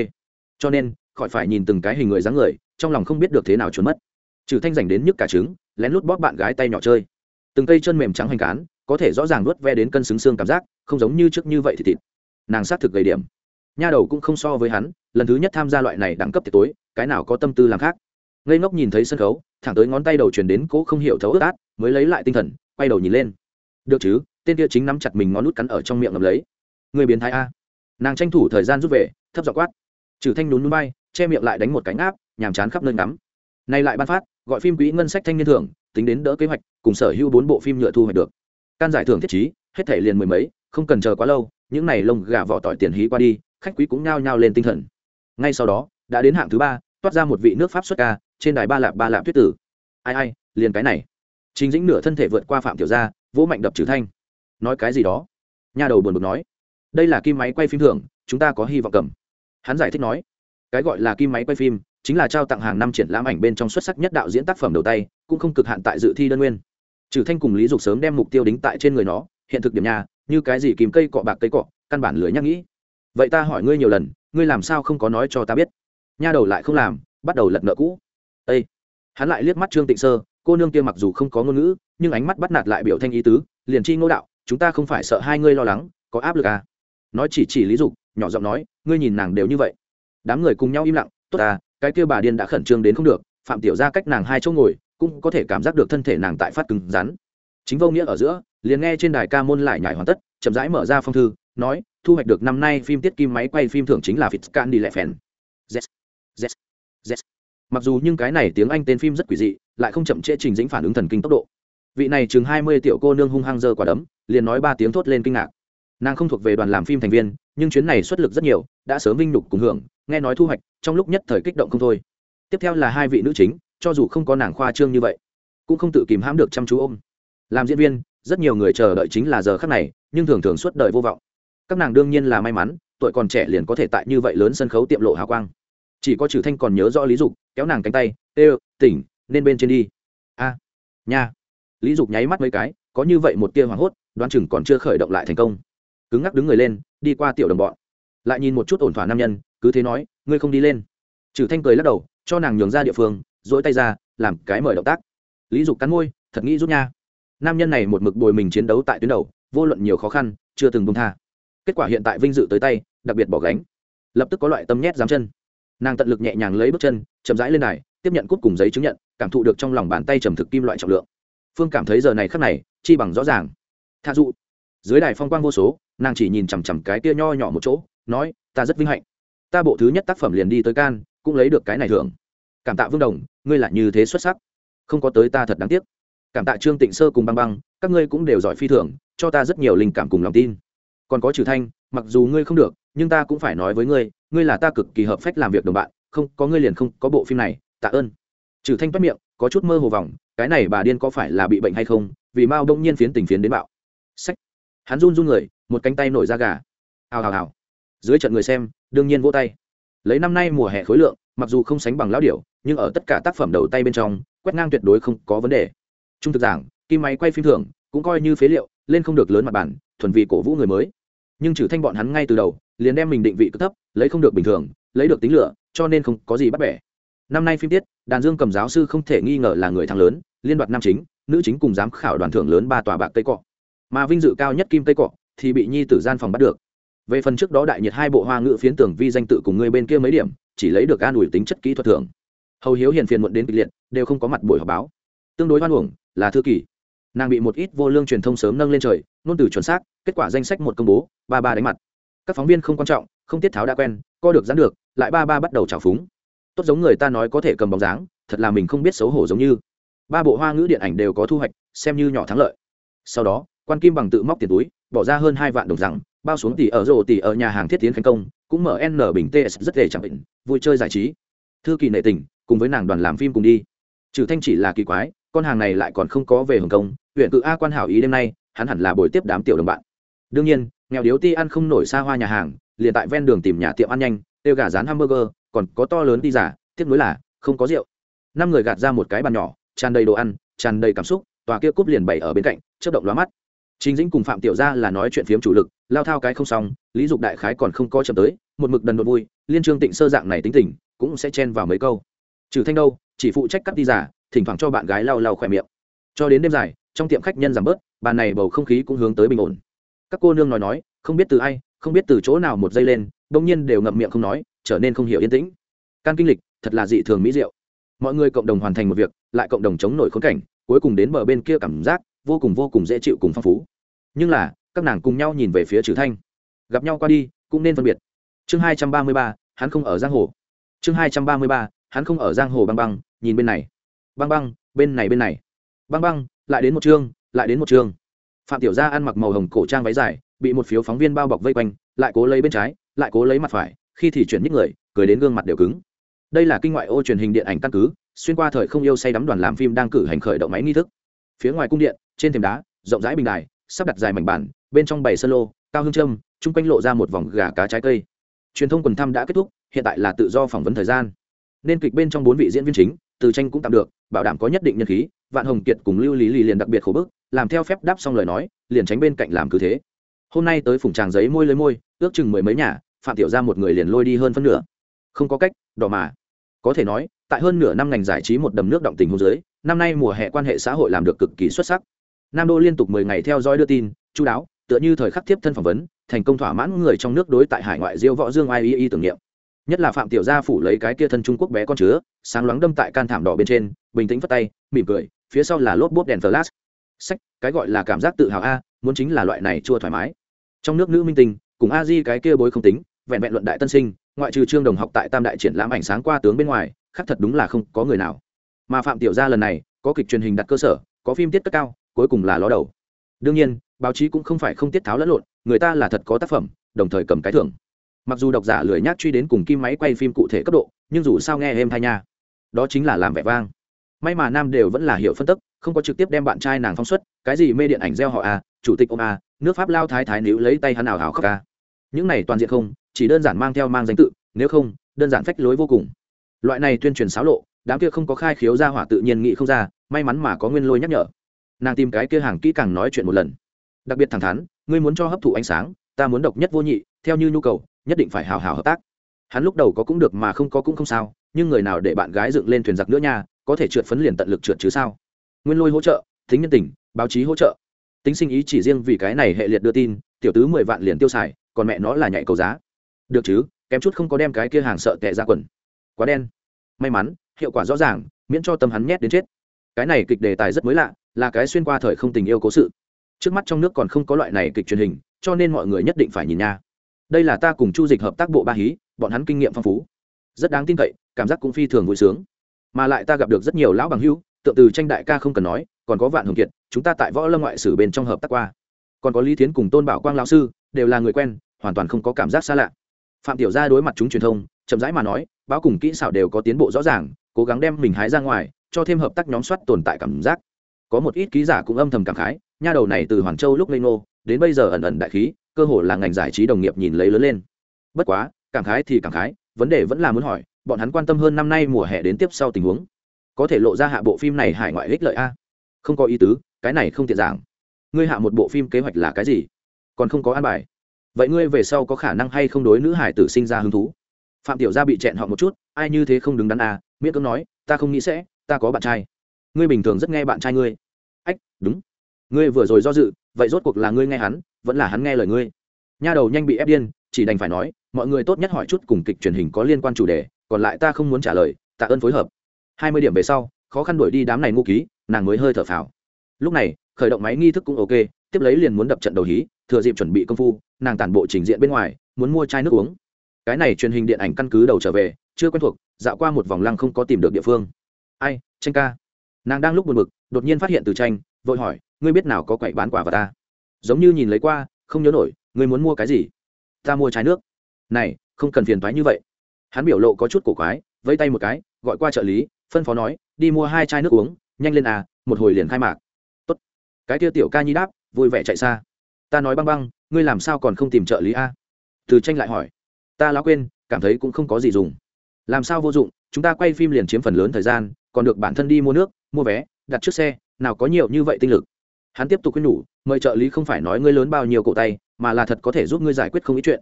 Cho nên, khỏi phải nhìn từng cái hình người dáng người, trong lòng không biết được thế nào trốn mất. Trừ thanh dành đến nhức cả trứng, lén lút bóp bạn gái tay nhỏ chơi. Từng cây chân mềm trắng hành cán, có thể rõ ràng nuốt ve đến cân xứng xương cảm giác, không giống như trước như vậy thì thịt. Nàng xác thực gầy điểm. Nha đầu cũng không so với hắn, lần thứ nhất tham gia loại này đẳng cấp tiệc tối, cái nào có tâm tư làm khác. Ngây ngốc nhìn thấy sân khấu, thẳng tới ngón tay đầu chuyển đến cố không hiểu thấu ướt át, mới lấy lại tinh thần, quay đầu nhìn lên được chứ, tên kia chính nắm chặt mình ngón nút cắn ở trong miệng ngầm lấy. Người biến thái a. Nàng tranh thủ thời gian rút về, thấp dọ quát. Trừ thanh nhún núi bay, che miệng lại đánh một cánh áp nhàm chán khắp nơi ngắm. Nay lại ban phát, gọi phim quỹ ngân sách thanh niên thưởng, tính đến đỡ kế hoạch, cùng sở hữu bốn bộ phim nhựa thu hoạch được. Can giải thưởng thiết chí hết thể liền mười mấy, không cần chờ quá lâu, những này lông gà vỏ tỏi tiền hí qua đi, khách quý cũng nhao nhao lên tinh thần. Ngay sau đó, đã đến hạng thứ ba, toát ra một vị nước pháp xuất ca, trên đài ba lạp ba lạp tuyết tử. Ai ai, liền cái này. Chính dĩnh nửa thân thể vượt qua phạm tiểu gia vỗ mạnh đập trừ thanh. Nói cái gì đó? Nhà đầu buồn bực nói. Đây là kim máy quay phim thưởng, chúng ta có hy vọng cầm. Hắn giải thích nói. Cái gọi là kim máy quay phim chính là trao tặng hàng năm triển lãm ảnh bên trong xuất sắc nhất đạo diễn tác phẩm đầu tay, cũng không cực hạn tại dự thi đơn nguyên. Trừ thanh cùng lý dục sớm đem mục tiêu đính tại trên người nó, hiện thực điểm nhà như cái gì kìm cây cọ bạc cây cọ, căn bản lưới nhắc nghĩ. Vậy ta hỏi ngươi nhiều lần, ngươi làm sao không có nói cho ta biết? Nha đầu lại không làm, bắt đầu lật nợ cũ. Ây hắn lại liếc mắt trương tịnh sơ cô nương kia mặc dù không có ngôn ngữ, nhưng ánh mắt bắt nạt lại biểu thanh ý tứ, liền chi ngô đạo, chúng ta không phải sợ hai ngươi lo lắng, có áp lực à? Nói chỉ chỉ lý dục, nhỏ giọng nói, ngươi nhìn nàng đều như vậy. Đám người cùng nhau im lặng, tốt à cái kia bà điên đã khẩn trương đến không được, phạm tiểu ra cách nàng hai chỗ ngồi, cũng có thể cảm giác được thân thể nàng tại phát cứng rắn. Chính vô nghĩa ở giữa, liền nghe trên đài ca môn lại nhảy hoàn tất, chậm rãi mở ra phong thư, nói, thu hoạch được năm nay phim tiết kim máy quay phim thưởng chính là Fitzcan đi lẹ phèn. Yes yes yes mặc dù nhưng cái này tiếng anh tên phim rất quỷ dị lại không chậm trễ trình dĩnh phản ứng thần kinh tốc độ. Vị này chừng hai mươi tiểu cô nương hung hăng dơ quả đấm, liền nói ba tiếng thốt lên kinh ngạc. Nàng không thuộc về đoàn làm phim thành viên, nhưng chuyến này xuất lực rất nhiều, đã sớm vinh nhục cùng hưởng, nghe nói thu hoạch, trong lúc nhất thời kích động không thôi. Tiếp theo là hai vị nữ chính, cho dù không có nàng khoa trương như vậy, cũng không tự kìm hãm được chăm chú ôm. Làm diễn viên, rất nhiều người chờ đợi chính là giờ khắc này, nhưng thường thường suốt đời vô vọng. Các nàng đương nhiên là may mắn, tuổi còn trẻ liền có thể tại như vậy lớn sân khấu tiệm lộ hào quang. Chỉ có trừ thanh còn nhớ rõ lý dục, kéo nàng cánh tay, ê, tỉnh nên bên trên đi. A, nha. Lý dục nháy mắt mấy cái, có như vậy một tia hoảng hốt, đoán chừng còn chưa khởi động lại thành công. Cứng ngắc đứng người lên, đi qua tiểu đồng bọn. Lại nhìn một chút ổn thỏa nam nhân, cứ thế nói, ngươi không đi lên. Trừ thanh cười lắc đầu, cho nàng nhường ra địa phương dỗi tay ra, làm cái mời động tác. Lý dục cắn môi, thật nghĩ rút nha. Nam nhân này một mực bồi mình chiến đấu tại tuyến đầu, vô luận nhiều khó khăn, chưa từng bông tha. Kết quả hiện tại vinh dự tới tay, đặc biệt bỏ gánh. Lập tức có loại tâm nhét dám chân. Nàng tận lực nhẹ nhàng lấy bước chân, chậm rãi lên này tiếp nhận cút cùng giấy chứng nhận cảm thụ được trong lòng bàn tay trầm thực kim loại trọng lượng. Phương cảm thấy giờ này khắc này, chi bằng rõ ràng. Tha dụ. Dưới đài phong quang vô số, nàng chỉ nhìn chằm chằm cái tia nho nhỏ một chỗ, nói, ta rất vinh hạnh. Ta bộ thứ nhất tác phẩm liền đi tới can, cũng lấy được cái này thưởng. Cảm tạ vương đồng, ngươi là như thế xuất sắc. Không có tới ta thật đáng tiếc. Cảm tạ trương tịnh sơ cùng băng băng, các ngươi cũng đều giỏi phi thường, cho ta rất nhiều linh cảm cùng lòng tin. Còn có trừ thanh, mặc dù ngươi không được, nhưng ta cũng phải nói với ngươi ngươi là ta cực kỳ hợp phách làm việc đồng bạn, không, có ngươi liền không có bộ phim này, tạ ơn trừ thanh toát miệng, có chút mơ hồ vòng, cái này bà điên có phải là bị bệnh hay không, vì mao đông nhiên phiến tình phiến đến bạo. Sách. Hắn run run người, một cánh tay nổi ra gà. Hào hào hào. Dưới trận người xem, đương nhiên vỗ tay. Lấy năm nay mùa hè khối lượng, mặc dù không sánh bằng lão điểu, nhưng ở tất cả tác phẩm đầu tay bên trong, quét ngang tuyệt đối không có vấn đề. Trung thực giảng, kim máy quay phim thường cũng coi như phế liệu, lên không được lớn mặt bản, thuần vì cổ vũ người mới. Nhưng trừ thanh bọn hắn ngay từ đầu, liền đem mình định vị cực thấp, lấy không được bình thường, lấy được tính lửa, cho nên không có gì bắt bẻ năm nay phim tiết, đàn dương cầm giáo sư không thể nghi ngờ là người thắng lớn, liên đoạt nam chính, nữ chính cùng giám khảo đoàn thưởng lớn ba tòa bạc cây cọ. Mà vinh dự cao nhất kim tây cọ thì bị nhi tử gian phòng bắt được. Về phần trước đó đại nhiệt hai bộ hoa ngữ phiến tưởng vi danh tự cùng người bên kia mấy điểm, chỉ lấy được an ủi tính chất kỹ thuật thưởng. Hầu hiếu hiền phiền muộn đến kịch liệt, đều không có mặt buổi họp báo. Tương đối hoan uổng là thư kỳ nàng bị một ít vô lương truyền thông sớm nâng lên trời nôn từ chuẩn xác, kết quả danh sách một công bố, ba ba đánh mặt. Các phóng viên không quan trọng, không tiết tháo đã quen, co được dán được, lại ba ba bắt đầu trào phúng tốt giống người ta nói có thể cầm bóng dáng, thật là mình không biết xấu hổ giống như. Ba bộ hoa ngữ điện ảnh đều có thu hoạch, xem như nhỏ thắng lợi. Sau đó, quan kim bằng tự móc tiền túi, bỏ ra hơn hai vạn đồng rằng, bao xuống tỷ ở rộ tỷ ở nhà hàng thiết tiến khánh công, cũng mở n bình ts rất để chẳng định, vui chơi giải trí. Thư kỳ nệ tình, cùng với nàng đoàn làm phim cùng đi. Trừ thanh chỉ là kỳ quái, con hàng này lại còn không có về hồng kông, huyện cự a quan hảo ý đêm nay, hắn hẳn là buổi tiếp đám tiểu đồng bạn. Đương nhiên, nghèo điếu ti ăn không nổi xa hoa nhà hàng, liền tại ven đường tìm nhà tiệm ăn nhanh, tiêu gà rán hamburger còn có to lớn đi giả tiếp nối là không có rượu. Năm người gạt ra một cái bàn nhỏ, tràn đầy đồ ăn, tràn đầy cảm xúc, tòa kia cúp liền bày ở bên cạnh, chớp động lóa mắt. Chính dĩnh cùng phạm tiểu gia là nói chuyện phiếm chủ lực, lao thao cái không xong, lý dục đại khái còn không có chậm tới, một mực đần đột vui, liên trương tịnh sơ dạng này tính tình, cũng sẽ chen vào mấy câu. Trừ thanh đâu, chỉ phụ trách cắt đi giả, thỉnh thoảng cho bạn gái lau lau khỏe miệng. Cho đến đêm dài, trong tiệm khách nhân giảm bớt, bàn này bầu không khí cũng hướng tới bình ổn. Các cô nương nói nói, không biết từ ai, không biết từ chỗ nào một giây lên đông nhiên đều ngậm miệng không nói trở nên không hiểu yên tĩnh. Can kinh lịch, thật là dị thường mỹ diệu. Mọi người cộng đồng hoàn thành một việc, lại cộng đồng chống nổi khốn cảnh, cuối cùng đến bờ bên kia cảm giác vô cùng vô cùng dễ chịu cùng phong phú. Nhưng là, các nàng cùng nhau nhìn về phía trừ thanh. Gặp nhau qua đi, cũng nên phân biệt. Chương hai trăm ba mươi ba, hắn không ở giang hồ. Chương hai trăm ba mươi ba, hắn không ở giang hồ băng băng, nhìn bên này. Băng băng, bên này bên này. Băng băng, lại đến một chương, lại đến một chương. Phạm tiểu gia ăn mặc màu hồng cổ trang váy dài, bị một phiếu phóng viên bao bọc vây quanh, lại cố lấy bên trái, lại cố lấy mặt phải khi thì chuyển những người, cười đến gương mặt đều cứng. Đây là kinh ngoại ô truyền hình điện ảnh căn cứ, xuyên qua thời không yêu say đắm đoàn làm phim đang cử hành khởi động máy nghi thức. Phía ngoài cung điện, trên thềm đá, rộng rãi bình đài, sắp đặt dài mảnh bản, bên trong bày sơ lô, cao hương trâm chung quanh lộ ra một vòng gà cá trái cây. Truyền thông quần thăm đã kết thúc, hiện tại là tự do phỏng vấn thời gian. Nên kịch bên trong bốn vị diễn viên chính, từ tranh cũng tạm được, bảo đảm có nhất định nhân khí, vạn hồng kiệt cùng lưu lý lì liền đặc biệt khổ bức, làm theo phép đáp xong lời nói, liền tránh bên cạnh làm cứ thế. Hôm nay tới phùng tràng giấy môi lấy môi, ước chừng mười mấy nhà phạm tiểu ra một người liền lôi đi hơn phân nửa. Không có cách, đỏ mà. Có thể nói, tại hơn nửa năm ngành giải trí một đầm nước động tình hôn giới năm nay mùa hè quan hệ xã hội làm được cực kỳ xuất sắc. Nam đô liên tục mười ngày theo dõi đưa tin, chú đáo, tựa như thời khắc tiếp thân phỏng vấn, thành công thỏa mãn người trong nước đối tại hải ngoại diêu võ dương ai y y tưởng niệm. Nhất là phạm tiểu gia phủ lấy cái kia thân trung quốc bé con chứa, sáng loáng đâm tại can thảm đỏ bên trên, bình tĩnh phất tay, mỉm cười, phía sau là lốp bốp đèn flash. Sách, cái gọi là cảm giác tự hào a, muốn chính là loại này chua thoải mái. Trong nước nữ minh tinh, cùng a di cái kia bối không tính vẹn vẹn luận đại tân sinh, ngoại trừ trương đồng học tại tam đại triển lãm ảnh sáng qua tướng bên ngoài, khác thật đúng là không có người nào. Mà phạm tiểu gia lần này, có kịch truyền hình đặt cơ sở, có phim tiết cất cao, cuối cùng là ló đầu. Đương nhiên, báo chí cũng không phải không tiết tháo lẫn lộn, người ta là thật có tác phẩm, đồng thời cầm cái thưởng. Mặc dù độc giả lười nhác truy đến cùng kim máy quay phim cụ thể cấp độ, nhưng dù sao nghe em thay nha. Đó chính là làm vẻ vang. May mà nam đều vẫn là hiểu phân tức, không có trực tiếp đem bạn trai nàng phóng xuất, cái gì mê điện ảnh gieo họ a chủ tịch ông a nước pháp lao thái thái níu lấy tay hắn nào hào khóc a những này toàn diện không chỉ đơn giản mang theo mang danh tự, nếu không, đơn giản phách lối vô cùng. Loại này tuyên truyền xáo lộ, đám kia không có khai khiếu ra hỏa tự nhiên nghĩ không ra, may mắn mà có nguyên lôi nhắc nhở. Nàng tìm cái kia hàng kỹ càng nói chuyện một lần. Đặc biệt thẳng thắn, ngươi muốn cho hấp thụ ánh sáng, ta muốn độc nhất vô nhị, theo như nhu cầu, nhất định phải hào hào hợp tác. Hắn lúc đầu có cũng được mà không có cũng không sao, nhưng người nào để bạn gái dựng lên thuyền giặc nữa nha, có thể trượt phấn liền tận lực trượt chứ sao? Nguyên lôi hỗ trợ, thính nhân tình, báo chí hỗ trợ. Tính sinh ý chỉ riêng vì cái này hệ liệt đưa tin, tiểu tứ mười vạn liền tiêu xài, còn mẹ nó là nhạy cầu giá được chứ, kém chút không có đem cái kia hàng sợ tệ ra quần. Quá đen. May mắn, hiệu quả rõ ràng, miễn cho tâm hắn nhét đến chết. Cái này kịch đề tài rất mới lạ, là cái xuyên qua thời không tình yêu cố sự. Trước mắt trong nước còn không có loại này kịch truyền hình, cho nên mọi người nhất định phải nhìn nha. Đây là ta cùng chu dịch hợp tác bộ ba hí, bọn hắn kinh nghiệm phong phú. Rất đáng tin cậy, cảm giác cũng phi thường vui sướng. Mà lại ta gặp được rất nhiều lão bằng hữu, tượng từ tranh đại ca không cần nói, còn có vạn hồng kiệt, chúng ta tại võ lâm ngoại sử bên trong hợp tác qua. Còn có lý thiến cùng tôn bảo quang lão sư, đều là người quen, hoàn toàn không có cảm giác xa lạ phạm tiểu gia đối mặt chúng truyền thông, chậm rãi mà nói, báo cùng kỹ xảo đều có tiến bộ rõ ràng, cố gắng đem mình hái ra ngoài, cho thêm hợp tác nhóm soát tồn tại cảm giác. Có một ít ký giả cũng âm thầm cảm khái, nha đầu này từ hoàn châu lúc lê ngô, đến bây giờ ẩn ẩn đại khí, cơ hồ là ngành giải trí đồng nghiệp nhìn lấy lớn lên. Bất quá, cảm khái thì cảm khái, vấn đề vẫn là muốn hỏi, bọn hắn quan tâm hơn năm nay mùa hè đến tiếp sau tình huống. Có thể lộ ra hạ bộ phim này hải ngoại ích lợi a? Không có ý tứ, cái này không tiện giảng. Ngươi hạ một bộ phim kế hoạch là cái gì? Còn không có an bài vậy ngươi về sau có khả năng hay không đối nữ hải tử sinh ra hứng thú? Phạm tiểu gia bị chẹn họ một chút, ai như thế không đứng đắn à miễn cưỡng nói, ta không nghĩ sẽ, ta có bạn trai. Ngươi bình thường rất nghe bạn trai ngươi. Ách, đúng. Ngươi vừa rồi do dự, vậy rốt cuộc là ngươi nghe hắn, vẫn là hắn nghe lời ngươi? Nha đầu nhanh bị ép điên, chỉ đành phải nói, mọi người tốt nhất hỏi chút cùng kịch truyền hình có liên quan chủ đề, còn lại ta không muốn trả lời, tạ ơn phối hợp. Hai mươi điểm về sau, khó khăn đuổi đi đám này ngu ký, nàng mới hơi thở phào. Lúc này, khởi động máy nghi thức cũng ok, tiếp lấy liền muốn đập trận đầu hí thừa dịp chuẩn bị công phu, nàng tản bộ trình diện bên ngoài, muốn mua chai nước uống. Cái này truyền hình điện ảnh căn cứ đầu trở về, chưa quen thuộc, dạo qua một vòng lăng không có tìm được địa phương. Ai, tranh ca. Nàng đang lúc buồn bực, đột nhiên phát hiện từ tranh, vội hỏi, ngươi biết nào có quậy bán quả vào ta? Giống như nhìn lấy qua, không nhớ nổi, ngươi muốn mua cái gì? Ta mua trái nước. Này, không cần phiền thoái như vậy. Hắn biểu lộ có chút cổ quái, vẫy tay một cái, gọi qua trợ lý, phân phó nói, đi mua hai chai nước uống, nhanh lên à một hồi liền khai mạc. Tốt. Cái kia tiểu ca nhi đáp, vui vẻ chạy xa ta nói băng băng, ngươi làm sao còn không tìm trợ lý a? Từ tranh lại hỏi. Ta lão quên, cảm thấy cũng không có gì dùng. Làm sao vô dụng, chúng ta quay phim liền chiếm phần lớn thời gian, còn được bản thân đi mua nước, mua vé, đặt trước xe, nào có nhiều như vậy tinh lực. Hắn tiếp tục khuyên nhủ, mời trợ lý không phải nói ngươi lớn bao nhiêu cổ tay, mà là thật có thể giúp ngươi giải quyết không ít chuyện.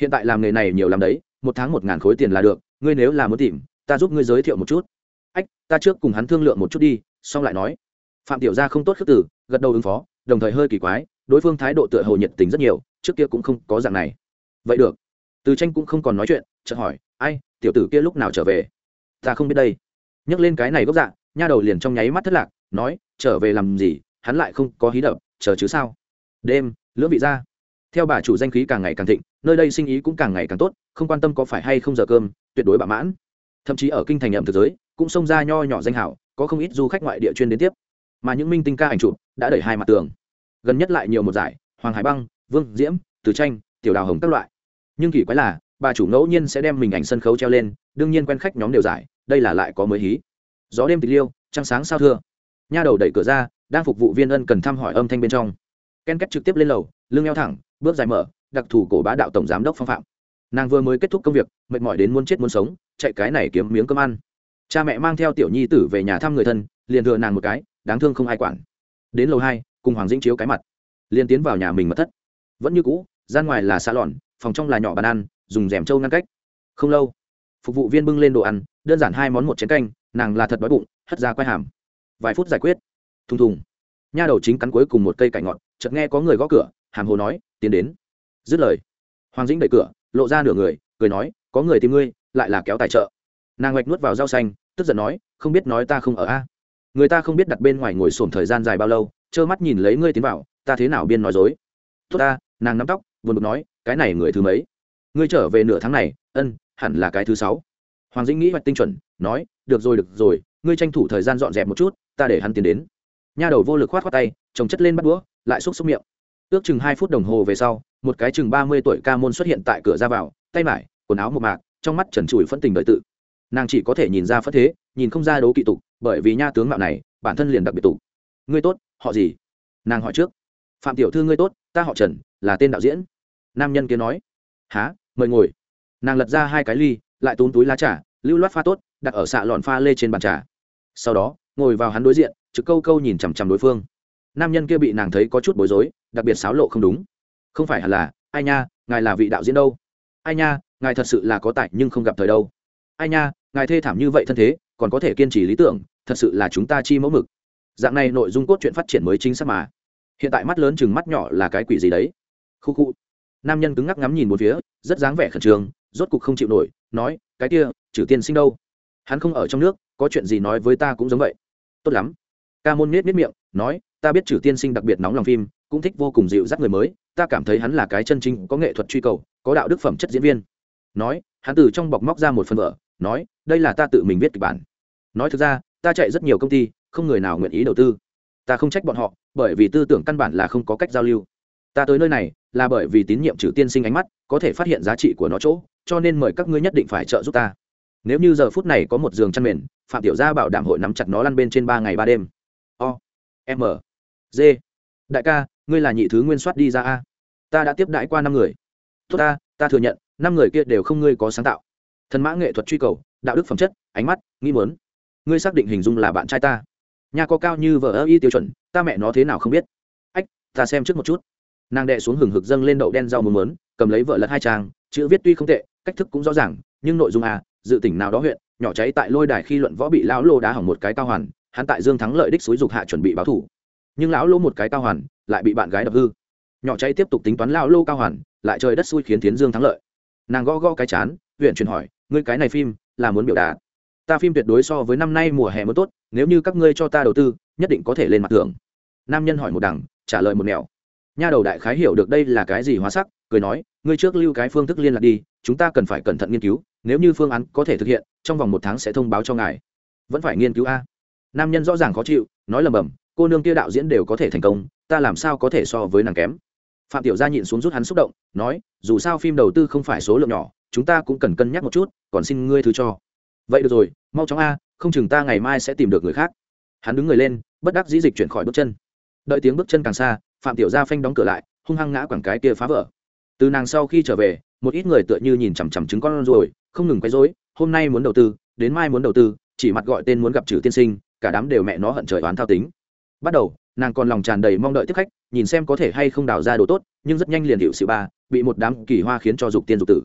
Hiện tại làm nghề này nhiều làm đấy, một tháng một ngàn khối tiền là được, ngươi nếu là muốn tìm, ta giúp ngươi giới thiệu một chút. Ách, ta trước cùng hắn thương lượng một chút đi, xong lại nói. Phạm tiểu gia không tốt khước tử gật đầu ứng phó, đồng thời hơi kỳ quái đối phương thái độ tựa hồ nhiệt tình rất nhiều, trước kia cũng không có dạng này. Vậy được. Từ tranh cũng không còn nói chuyện, chợt hỏi, ai, tiểu tử kia lúc nào trở về? Ta không biết đây. Nhắc lên cái này gốc dạng nha đầu liền trong nháy mắt thất lạc, nói, trở về làm gì? Hắn lại không có hí đập, chờ chứ sao? Đêm, lưỡng vị ra. Theo bà chủ danh khí càng ngày càng thịnh, nơi đây sinh ý cũng càng ngày càng tốt, không quan tâm có phải hay không giờ cơm, tuyệt đối bạ mãn. Thậm chí ở kinh thành ẩm thực giới, cũng xông ra nho nhỏ danh hảo, có không ít du khách ngoại địa chuyên đến tiếp. Mà những minh tinh ca ảnh chụp đã đẩy hai mặt tường gần nhất lại nhiều một giải, hoàng hải băng, vương diễm, từ tranh, tiểu đào hồng các loại. Nhưng kỳ quái là, bà chủ ngẫu nhiên sẽ đem mình ảnh sân khấu treo lên, đương nhiên quen khách nhóm đều giải, đây là lại có mới hí. Gió đêm tịch liêu, trăng sáng sao thưa. Nha đầu đẩy cửa ra, đang phục vụ viên ân cần thăm hỏi âm thanh bên trong. Ken kết trực tiếp lên lầu, lưng eo thẳng, bước dài mở, đặc thù cổ bá đạo tổng giám đốc phong phạm. Nàng vừa mới kết thúc công việc, mệt mỏi đến muốn chết muốn sống, chạy cái này kiếm miếng cơm ăn. Cha mẹ mang theo tiểu nhi tử về nhà thăm người thân, liền thừa nàng một cái, đáng thương không ai quản. Đến lầu hai cùng hoàng dĩnh chiếu cái mặt. Liền tiến vào nhà mình mật thất. Vẫn như cũ, gian ngoài là xa lòn phòng trong là nhỏ bàn ăn, dùng rèm trâu ngăn cách. Không lâu, phục vụ viên bưng lên đồ ăn, đơn giản hai món một chén canh, nàng là thật đói bụng, hất ra quai hàm. Vài phút giải quyết. Thùng thùng. Nha đầu chính cắn cuối cùng một cây cải ngọt, chợt nghe có người gõ cửa, hàm hồ nói, tiến đến. Dứt lời, hoàng dĩnh đẩy cửa, lộ ra nửa người, cười nói, có người tìm ngươi, lại là kéo tài trợ. Nàng ngoạch nuốt vào rau xanh, tức giận nói, không biết nói ta không ở a. Người ta không biết đặt bên ngoài ngồi sổm thời gian dài bao lâu trơ mắt nhìn lấy ngươi tiến vào, ta thế nào biên nói dối? Tốt ta, nàng nắm tóc, buồn bực nói, cái này người thứ mấy? Ngươi trở về nửa tháng này, ân, hẳn là cái thứ sáu. Hoàng dĩnh nghĩ hoạch tinh chuẩn, nói, được rồi được rồi, ngươi tranh thủ thời gian dọn dẹp một chút, ta để hắn tiến đến. Nha đầu vô lực khoát khoát tay, chồng chất lên bắt đũa, lại xúc xúc miệng. Ước chừng hai phút đồng hồ về sau, một cái chừng ba mươi tuổi ca môn xuất hiện tại cửa ra vào, tay mải, quần áo một mạc, trong mắt trần trụi phân tình đợi tự. Nàng chỉ có thể nhìn ra phất thế, nhìn không ra đấu kỵ tục, bởi vì nha tướng mạo này, bản thân liền đặc biệt tục. Ngươi tốt họ gì? Nàng hỏi trước. Phạm tiểu thư ngươi tốt, ta họ trần, là tên đạo diễn. Nam nhân kia nói. Há mời ngồi. Nàng lật ra hai cái ly, lại tốn túi lá trà, lưu loát pha tốt, đặt ở xạ lọn pha lê trên bàn trà. Sau đó, ngồi vào hắn đối diện, trực câu câu nhìn chằm chằm đối phương. Nam nhân kia bị nàng thấy có chút bối rối, đặc biệt xáo lộ không đúng. Không phải hẳn là, ai nha, ngài là vị đạo diễn đâu? Ai nha, ngài thật sự là có tài nhưng không gặp thời đâu. Ai nha, ngài thê thảm như vậy thân thế, còn có thể kiên trì lý tưởng, thật sự là chúng ta chi mẫu mực dạng này nội dung cốt truyện phát triển mới chính xác mà. Hiện tại mắt lớn chừng mắt nhỏ là cái quỷ gì đấy? Khu khu. Nam nhân cứng ngắc ngắm nhìn một phía, rất dáng vẻ khẩn trương, rốt cục không chịu nổi, nói, cái kia trừ tiên sinh đâu? Hắn không ở trong nước, có chuyện gì nói với ta cũng giống vậy. Tốt lắm. Ca môn nết nết miệng, nói, ta biết trừ tiên sinh đặc biệt nóng lòng phim, cũng thích vô cùng dịu dắt người mới, ta cảm thấy hắn là cái chân chính có nghệ thuật truy cầu, có đạo đức phẩm chất diễn viên. Nói, hắn từ trong bọc móc ra một phần vở, nói, đây là ta tự mình viết kịch bản. Nói thực ra, ta chạy rất nhiều công ty không người nào nguyện ý đầu tư. Ta không trách bọn họ, bởi vì tư tưởng căn bản là không có cách giao lưu. Ta tới nơi này là bởi vì tín nhiệm trừ tiên sinh ánh mắt, có thể phát hiện giá trị của nó chỗ, cho nên mời các ngươi nhất định phải trợ giúp ta. Nếu như giờ phút này có một giường chăn mền, phạm tiểu gia bảo đảm hội nắm chặt nó lăn bên trên ba ngày ba đêm. O, m, g. Đại ca, ngươi là nhị thứ nguyên soát đi ra a. Ta đã tiếp đãi qua năm người. Tốt ta ta thừa nhận, năm người kia đều không ngươi có sáng tạo. Thần mã nghệ thuật truy cầu, đạo đức phẩm chất, ánh mắt, nghi muốn. Ngươi xác định hình dung là bạn trai ta nhà có cao như vợ ơ y tiêu chuẩn, ta mẹ nó thế nào không biết. Ách, ta xem trước một chút. Nàng đệ xuống hừng hực dâng lên đậu đen rau muốn mớn cầm lấy vợ lật hai trang, chữ viết tuy không tệ, cách thức cũng rõ ràng, nhưng nội dung à dự tỉnh nào đó huyện, nhỏ cháy tại lôi đài khi luận võ bị lão lô đá hỏng một cái cao hoàn, hắn tại dương thắng lợi đích xúi dục hạ chuẩn bị báo thủ. Nhưng lão lô một cái cao hoàn, lại bị bạn gái đập hư. Nhỏ cháy tiếp tục tính toán lão lô cao hoàn, lại trời đất xui khiến tiến dương thắng lợi. Nàng gõ gõ cái chán, huyện truyền hỏi, ngươi cái này phim là muốn biểu đạt ta phim tuyệt đối so với năm nay mùa hè mới tốt, nếu như các ngươi cho ta đầu tư, nhất định có thể lên mặt thưởng. Nam nhân hỏi một đằng, trả lời một nẻo. Nha đầu đại khái hiểu được đây là cái gì hóa sắc, cười nói, ngươi trước lưu cái phương thức liên lạc đi, chúng ta cần phải cẩn thận nghiên cứu, nếu như phương án có thể thực hiện, trong vòng một tháng sẽ thông báo cho ngài. Vẫn phải nghiên cứu a? Nam nhân rõ ràng khó chịu, nói lầm bầm, cô nương kia đạo diễn đều có thể thành công, ta làm sao có thể so với nàng kém? Phạm tiểu gia nhịn xuống rút hắn xúc động, nói, dù sao phim đầu tư không phải số lượng nhỏ, chúng ta cũng cần cân nhắc một chút, còn xin ngươi thứ cho vậy được rồi, mau chóng a, không chừng ta ngày mai sẽ tìm được người khác. Hắn đứng người lên, bất đắc dĩ dịch chuyển khỏi bước chân. Đợi tiếng bước chân càng xa, phạm tiểu gia phanh đóng cửa lại, hung hăng ngã quảng cái kia phá vỡ. Từ nàng sau khi trở về, một ít người tựa như nhìn chằm chằm trứng con rồi, không ngừng quấy rối, hôm nay muốn đầu tư, đến mai muốn đầu tư, chỉ mặt gọi tên muốn gặp trừ tiên sinh, cả đám đều mẹ nó hận trời oán thao tính. Bắt đầu, nàng còn lòng tràn đầy mong đợi tiếp khách, nhìn xem có thể hay không đào ra đồ tốt, nhưng rất nhanh liền hiệu sự ba, bị một đám kỳ hoa khiến cho dục tiên dục tử.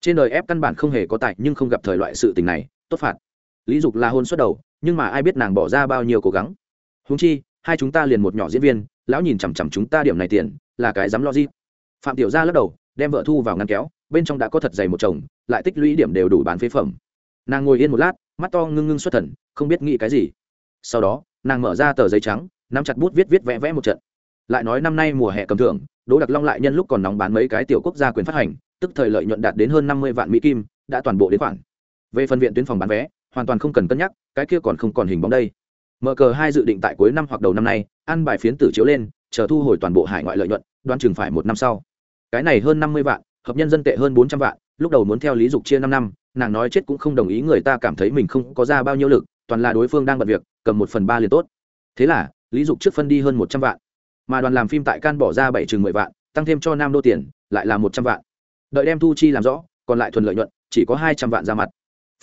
Trên đời ép căn bản không hề có tài nhưng không gặp thời loại sự tình này tốt phạt. Lý dục là hôn xuất đầu, nhưng mà ai biết nàng bỏ ra bao nhiêu cố gắng. Húng chi, hai chúng ta liền một nhỏ diễn viên, lão nhìn chằm chằm chúng ta điểm này tiền, là cái dám lo gì phạm tiểu gia lắc đầu, đem vợ thu vào ngăn kéo, bên trong đã có thật dày một chồng, lại tích lũy điểm đều đủ bán phế phẩm. Nàng ngồi yên một lát, mắt to ngưng ngưng xuất thần, không biết nghĩ cái gì. Sau đó, nàng mở ra tờ giấy trắng, nắm chặt bút viết viết vẽ vẽ một trận. Lại nói năm nay mùa hè cầm thưởng, đỗ đặc long lại nhân lúc còn nóng bán mấy cái tiểu quốc gia quyền phát hành, tức thời lợi nhuận đạt đến hơn năm mươi vạn mỹ kim, đã toàn bộ đến khoản về phần viện tuyến phòng bán vé, hoàn toàn không cần cân nhắc, cái kia còn không còn hình bóng đây. Mở cờ hai dự định tại cuối năm hoặc đầu năm nay, ăn bài phiến tử chiếu lên, chờ thu hồi toàn bộ hải ngoại lợi nhuận đoan chừng phải một năm sau. Cái này hơn năm mươi vạn, hợp nhân dân tệ hơn bốn trăm vạn, lúc đầu muốn theo lý dục chia năm năm, nàng nói chết cũng không đồng ý người ta cảm thấy mình không có ra bao nhiêu lực, toàn là đối phương đang bận việc, cầm một phần ba liền tốt. Thế là, lý dục trước phân đi hơn một trăm vạn. Mà đoàn làm phim tại can bỏ ra bảy chừng mười vạn, tăng thêm cho nam đô tiền, lại là một trăm vạn. Đợi đem thu chi làm rõ, còn lại thuần lợi nhuận, chỉ có hai trăm vạn ra mặt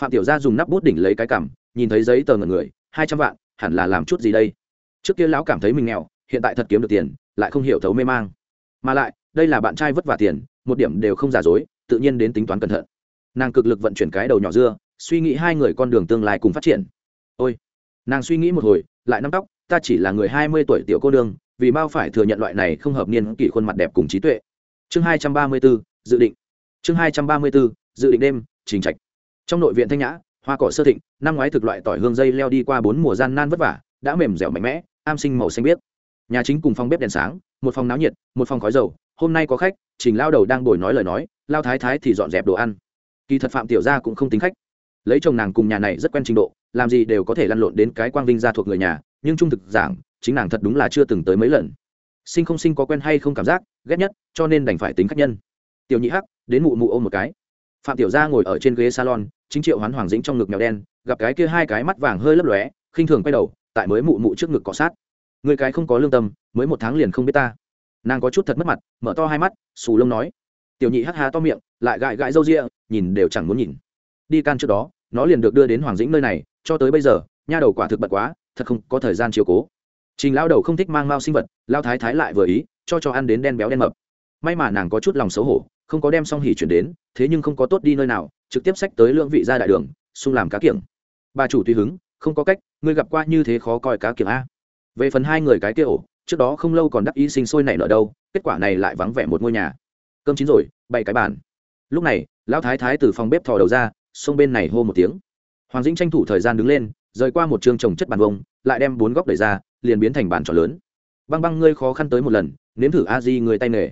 phạm tiểu gia dùng nắp bút đỉnh lấy cái cảm nhìn thấy giấy tờ ngẩn người, hai trăm vạn, hẳn là làm chút gì đây? Trước kia lão cảm thấy mình nghèo, hiện tại thật kiếm được tiền, lại không hiểu thấu mê mang. Mà lại, đây là bạn trai vất vả tiền, một điểm đều không giả dối, tự nhiên đến tính toán cẩn thận. Nàng cực lực vận chuyển cái đầu nhỏ dưa, suy nghĩ hai người con đường tương lai cùng phát triển. Ôi! Nàng suy nghĩ một hồi, lại nắm tóc, ta chỉ là người hai mươi tuổi tiểu cô đương vì bao phải thừa nhận loại này không hợp niên kỷ khuôn mặt đẹp cùng trí tuệ. Chương hai trăm ba mươi b ố dự định. Chương hai trăm ba mươi b ố dự định đêm, trình trạch trong nội viện thanh nhã, hoa cỏ sơ thịnh, năm ngoái thực loại tỏi hương dây leo đi qua bốn mùa gian nan vất vả, đã mềm dẻo mạnh mẽ, am sinh màu xanh biếc. Nhà chính cùng phòng bếp đèn sáng, một phòng náo nhiệt, một phòng khói dầu. Hôm nay có khách, trình lao đầu đang bồi nói lời nói, lao thái thái thì dọn dẹp đồ ăn. Kỳ thật phạm tiểu gia cũng không tính khách. Lấy chồng nàng cùng nhà này rất quen trình độ, làm gì đều có thể lăn lộn đến cái quang vinh gia thuộc người nhà, nhưng trung thực giảng, chính nàng thật đúng là chưa từng tới mấy lần. Sinh không sinh có quen hay không cảm giác, ghét nhất, cho nên đành phải tính khách nhân. Tiểu nhị hắc, đến mụ mụ ôm một cái phạm tiểu gia ngồi ở trên ghế salon, chính triệu hoán hoàng dĩnh trong ngực mèo đen, gặp cái kia hai cái mắt vàng hơi lấp lóe, khinh thường quay đầu, tại mới mụ mụ trước ngực cọ sát. Người cái không có lương tâm, mới một tháng liền không biết ta. Nàng có chút thật mất mặt, mở to hai mắt, xù lông nói. Tiểu nhị hắc há to miệng, lại gãi gãi râu ria, nhìn đều chẳng muốn nhìn. Đi can trước đó, nó liền được đưa đến hoàng dĩnh nơi này, cho tới bây giờ, nha đầu quả thực bật quá, thật không có thời gian chiều cố. Trình lao đầu không thích mang mao sinh vật lao thái thái lại vừa ý, cho cho ăn đến đen béo đen mập. May mà nàng có chút lòng xấu hổ không có đem xong hỉ chuyển đến, thế nhưng không có tốt đi nơi nào, trực tiếp sách tới lưỡng vị ra đại đường, xung làm cá kiểng. Bà chủ tùy hứng, không có cách, ngươi gặp qua như thế khó coi cá kiểng a. Về phần hai người cái kia ổ, trước đó không lâu còn đắc ý sinh sôi nảy nở đâu, kết quả này lại vắng vẻ một ngôi nhà. Cơm chín rồi, bày cái bàn. Lúc này, lão thái thái từ phòng bếp thò đầu ra, xông bên này hô một tiếng. Hoàng dĩnh tranh thủ thời gian đứng lên, rời qua một trường trồng chất bàn vông lại đem bốn góc đẩy ra, liền biến thành bàn trò lớn. Băng băng ngươi khó khăn tới một lần, nếm thử a di người tay nghề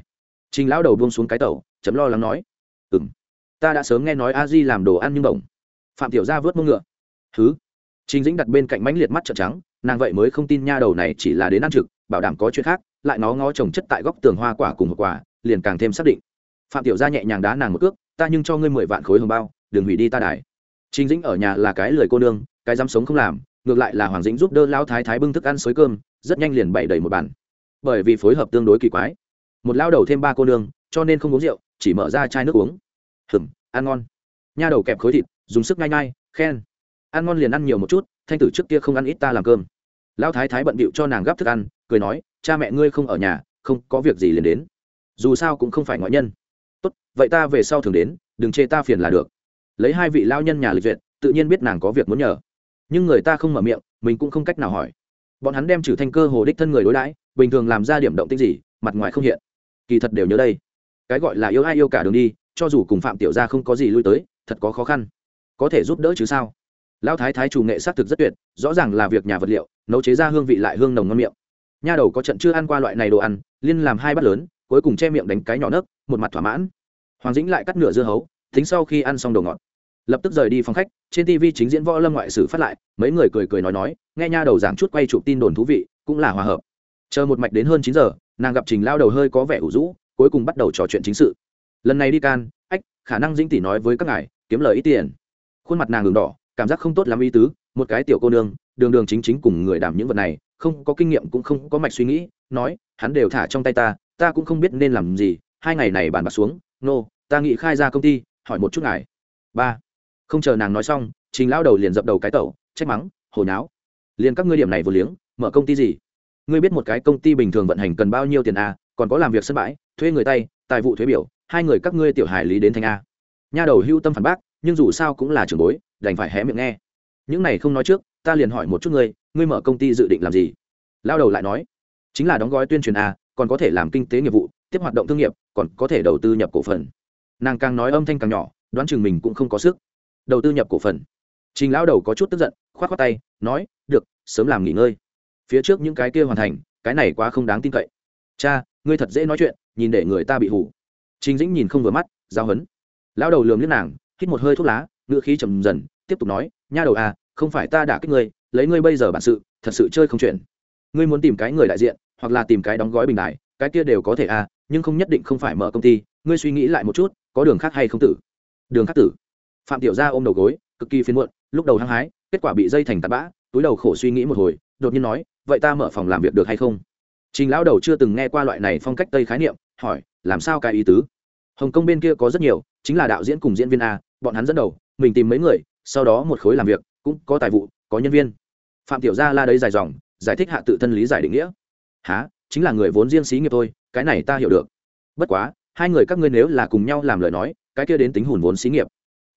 trình lão đầu buông xuống cái tẩu chấm lo lắng nói. "Ừm, ta đã sớm nghe nói a di làm đồ ăn nhưng bổng. Phạm tiểu gia vớt mông ngựa. Thứ trình dĩnh đặt bên cạnh mãnh liệt mắt trợn trắng nàng vậy mới không tin nha đầu này chỉ là đến ăn trực bảo đảm có chuyện khác lại nó ngó trồng chất tại góc tường hoa quả cùng một quả liền càng thêm xác định. Phạm tiểu gia nhẹ nhàng đá nàng một cước ta nhưng cho ngươi mười vạn khối hồng bao đừng hủy đi ta đài. Trình dĩnh ở nhà là cái lười cô nương cái dám sống không làm ngược lại là hoàng dĩnh giúp đỡ lao thái thái bưng thức ăn xới cơm rất nhanh liền bày đầy một bàn. Bởi vì phối hợp tương đối kỳ quái một lao đầu thêm ba cô nương, cho nên không uống rượu, chỉ mở ra chai nước uống. Hừm, ăn ngon. Nha đầu kẹp khối thịt, dùng sức ngay ngay khen. Ăn ngon liền ăn nhiều một chút, thanh tử trước kia không ăn ít ta làm cơm. Lão thái thái bận bịu cho nàng gắp thức ăn, cười nói, cha mẹ ngươi không ở nhà, không có việc gì liền đến. Dù sao cũng không phải ngoại nhân. Tốt, vậy ta về sau thường đến, đừng chê ta phiền là được. Lấy hai vị lao nhân nhà lịch duyệt, tự nhiên biết nàng có việc muốn nhờ. Nhưng người ta không mở miệng, mình cũng không cách nào hỏi. Bọn hắn đem trừ thanh cơ hồ đích thân người đối đãi, bình thường làm ra điểm động tích gì, mặt ngoài không hiện kỳ thật đều nhớ đây. Cái gọi là yêu ai yêu cả đường đi, cho dù cùng phạm tiểu gia không có gì lui tới, thật có khó khăn. Có thể giúp đỡ chứ sao? Lão thái thái chủ nghệ xác thực rất tuyệt, rõ ràng là việc nhà vật liệu, nấu chế ra hương vị lại hương nồng ngon miệng. Nha đầu có trận chưa ăn qua loại này đồ ăn, liên làm hai bát lớn, cuối cùng che miệng đánh cái nhỏ nấc, một mặt thỏa mãn. Hoàng dĩnh lại cắt nửa dưa hấu thính sau khi ăn xong đồ ngọt. Lập tức rời đi phòng khách, trên tv chính diễn võ lâm ngoại sử phát lại, mấy người cười cười nói nói, nghe nha đầu giảng chút quay chụp tin đồn thú vị, cũng là hòa hợp. Chờ một mạch đến hơn chín giờ nàng gặp trình lao đầu hơi có vẻ ủ rũ cuối cùng bắt đầu trò chuyện chính sự. Lần này đi can ách khả năng dĩnh tỷ nói với các ngài kiếm lời ít tiền. Khuôn mặt nàng đường đỏ cảm giác không tốt lắm ý tứ một cái tiểu cô nương đường đường chính chính cùng người đảm những vật này không có kinh nghiệm cũng không có mạch suy nghĩ nói hắn đều thả trong tay ta ta cũng không biết nên làm gì hai ngày này bàn bạc xuống nô、no, ta nghĩ khai ra công ty hỏi một chút ngài. Ba. Không chờ nàng nói xong trình lao đầu liền dập đầu cái tẩu trách mắng hồi náo liền các ngươi điểm này vừa liếng mở công ty gì? Ngươi biết một cái công ty bình thường vận hành cần bao nhiêu tiền a, còn có làm việc sân bãi, thuê người tay, tài vụ thuế biểu, hai người các ngươi tiểu hải lý đến thành a. Nha đầu hưu tâm phản bác, nhưng dù sao cũng là trưởng bối, đành phải hé miệng nghe. Những này không nói trước, ta liền hỏi một chút ngươi ngươi mở công ty dự định làm gì? Lao đầu lại nói, chính là đóng gói tuyên truyền a, còn có thể làm kinh tế nghiệp vụ, tiếp hoạt động thương nghiệp, còn có thể đầu tư nhập cổ phần. Nàng càng nói âm thanh càng nhỏ, đoán chừng mình cũng không có sức. Đầu tư nhập cổ phần. Trình lão đầu có chút tức giận k h o á t k tay, nói, được, sớm làm nghỉ ngơi phía trước những cái kia hoàn thành, cái này quá không đáng tin cậy. Cha, ngươi thật dễ nói chuyện, nhìn để người ta bị hủ trình dĩnh nhìn không vừa mắt, giao hấn. Lão đầu lườm liếc nàng, hít một hơi thuốc lá ngựa khí trầm dần, tiếp tục nói, nha đầu à không phải ta đã kích ngươi, lấy ngươi bây giờ bản sự, thật sự chơi không chuyện. Ngươi muốn tìm cái người đại diện, hoặc là tìm cái đóng gói bình đại, cái kia đều có thể à nhưng không nhất định không phải mở công ty, ngươi suy nghĩ lại một chút, có đường khác hay không tử? Đường khác tử. Phạm tiểu gia ôm đầu gối, cực kỳ phiền muộn, lúc đầu hăng hái, kết quả bị dây thành tạt bã, túi đầu khổ suy nghĩ một hồi đột nhiên nói, vậy ta mở phòng làm việc được hay không? Trình lão đầu chưa từng nghe qua loại này phong cách tây khái niệm, hỏi, làm sao cái ý tứ? Hồng kông bên kia có rất nhiều, chính là đạo diễn cùng diễn viên a, bọn hắn dẫn đầu, mình tìm mấy người, sau đó một khối làm việc, cũng có tài vụ, có nhân viên. Phạm tiểu gia la đấy dài dòng, giải thích hạ tự thân lý giải định nghĩa. Há chính là người vốn riêng xí nghiệp thôi, cái này ta hiểu được. Bất quá, hai người các ngươi nếu là cùng nhau làm lời nói, cái kia đến tính hùn vốn xí nghiệp.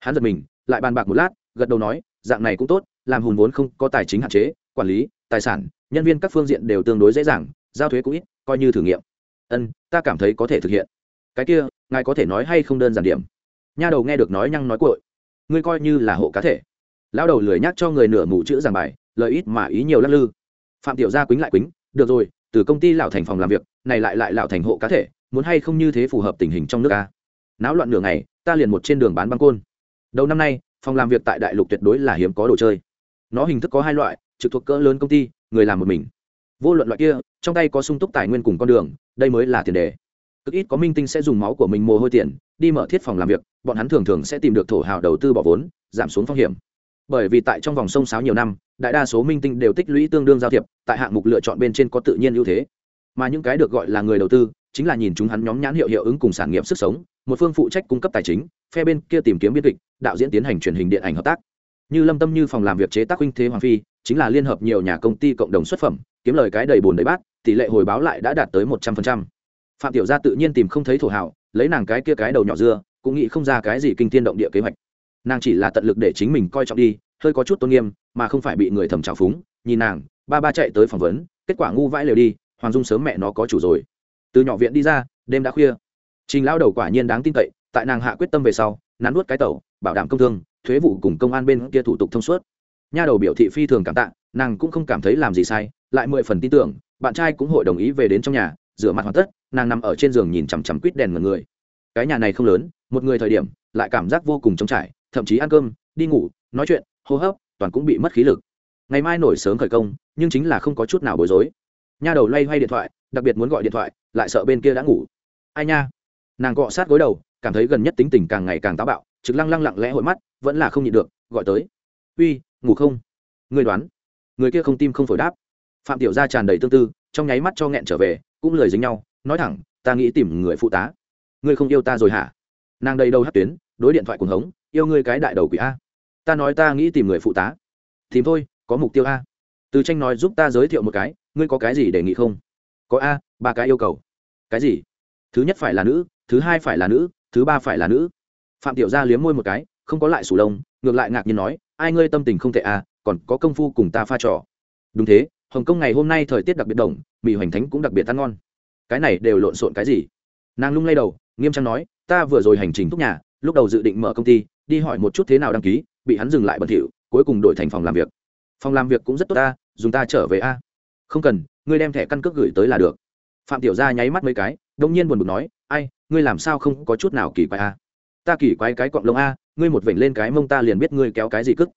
Hắn giật mình, lại bàn bạc một lát, gật đầu nói, dạng này cũng tốt, làm hùn vốn không có tài chính hạn chế, quản lý tài sản, nhân viên các phương diện đều tương đối dễ dàng, giao thuế cũng ít, coi như thử nghiệm. Ân, ta cảm thấy có thể thực hiện. Cái kia, ngài có thể nói hay không đơn giản điểm? Nha đầu nghe được nói nhăng nói cội ngươi coi như là hộ cá thể. Lão đầu lười nhắc cho người nửa mù chữ giảng bài, lời ít mà ý nhiều lắc lư. Phạm tiểu gia quýnh lại quýnh được rồi, từ công ty lão thành phòng làm việc, này lại lại lão thành hộ cá thể, muốn hay không như thế phù hợp tình hình trong nước a? Náo loạn nửa ngày, ta liền một trên đường bán băng côn. Đầu năm nay, phòng làm việc tại đại lục tuyệt đối là hiếm có đồ chơi. Nó hình thức có hai loại trực thuộc cỡ lớn công ty, người làm một mình. Vô luận loại kia, trong tay có sung túc tài nguyên cùng con đường, đây mới là tiền đề. Cực ít có minh tinh sẽ dùng máu của mình mồ hôi tiền, đi mở thiết phòng làm việc, bọn hắn thường thường sẽ tìm được thổ hào đầu tư bỏ vốn, giảm xuống phong hiểm. Bởi vì tại trong vòng sông sáo nhiều năm, đại đa số minh tinh đều tích lũy tương đương giao thiệp, tại hạng mục lựa chọn bên trên có tự nhiên ưu thế. Mà những cái được gọi là người đầu tư, chính là nhìn chúng hắn nhóm nhãn hiệu hiệu ứng cùng sản nghiệp sức sống, một phương phụ trách cung cấp tài chính, phe bên kia tìm kiếm biên kịch, đạo diễn tiến hành truyền hình điện ảnh hợp tác. Như lâm tâm như phòng làm việc chế tác huynh thế hoàng phi chính là liên hợp nhiều nhà công ty cộng đồng xuất phẩm, kiếm lời cái đầy bồn đầy bát, tỷ lệ hồi báo lại đã đạt tới một trăm phần trăm. Phạm tiểu gia tự nhiên tìm không thấy thổ hảo lấy nàng cái kia cái đầu nhỏ dưa, cũng nghĩ không ra cái gì kinh thiên động địa kế hoạch. Nàng chỉ là tận lực để chính mình coi trọng đi, hơi có chút tôn nghiêm, mà không phải bị người thầm trào phúng, nhìn nàng, ba ba chạy tới phỏng vấn, kết quả ngu vãi lều đi, hoàng dung sớm mẹ nó có chủ rồi. Từ nhỏ viện đi ra, đêm đã khuya. Trình lão đầu quả nhiên đáng tin cậy, tại nàng hạ quyết tâm về sau, nắn nuốt cái tàu bảo đảm công thương, thuế vụ cùng công an bên kia thủ tục thông suốt nha đầu biểu thị phi thường cảm tạ, nàng cũng không cảm thấy làm gì sai, lại mười phần tin tưởng, bạn trai cũng hội đồng ý về đến trong nhà, rửa mặt hoàn tất, nàng nằm ở trên giường nhìn chằm chằm quýt đèn mật người. Cái nhà này không lớn, một người thời điểm, lại cảm giác vô cùng trống trải, thậm chí ăn cơm, đi ngủ, nói chuyện, hô hấp, toàn cũng bị mất khí lực. Ngày mai nổi sớm khởi công, nhưng chính là không có chút nào bối rối. Nha đầu loay hoay điện thoại, đặc biệt muốn gọi điện thoại, lại sợ bên kia đã ngủ. Ai nha? Nàng cọ sát gối đầu, cảm thấy gần nhất tính tình càng ngày càng táo bạo, trực lăng lăng lặng lẽ hội mắt, vẫn là không nhịn được, gọi tới. Uy ngủ không? Người đoán. Người kia không tim không phổi đáp. Phạm tiểu gia tràn đầy tương tư, trong nháy mắt cho nghẹn trở về, cũng lời dính nhau, nói thẳng, ta nghĩ tìm người phụ tá. Ngươi không yêu ta rồi hả? Nàng đầy đầu hát tuyến, đối điện thoại cùng hống, yêu ngươi cái đại đầu quỷ a. Ta nói ta nghĩ tìm người phụ tá. Tìm thôi, có mục tiêu a. Từ tranh nói, giúp ta giới thiệu một cái, ngươi có cái gì đề nghị không? Có a, ba cái yêu cầu. Cái gì? Thứ nhất phải là nữ, thứ hai phải là nữ, thứ ba phải là nữ. Phạm tiểu gia liếm môi một cái, không có lại sủ lông, ngược lại ngạc nhiên nói ai ngươi tâm tình không tệ à? còn có công phu cùng ta pha trò. Đúng thế, hồng kông ngày hôm nay thời tiết đặc biệt đồng, mì hoành thánh cũng đặc biệt ăn ngon. Cái này đều lộn xộn cái gì? Nàng lung lay đầu, nghiêm trang nói, ta vừa rồi hành trình thúc nhà, lúc đầu dự định mở công ty, đi hỏi một chút thế nào đăng ký, bị hắn dừng lại bẩn thỉu, cuối cùng đổi thành phòng làm việc. Phòng làm việc cũng rất tốt ta, dùng ta trở về a. Không cần, ngươi đem thẻ căn cước gửi tới là được. Phạm tiểu gia nháy mắt mấy cái, đông nhiên buồn bực nói, ai, ngươi làm sao không có chút nào kỳ quái a ta kỳ quái cái cọng lông a ngươi một vểnh lên cái mông ta liền biết ngươi kéo cái gì cức.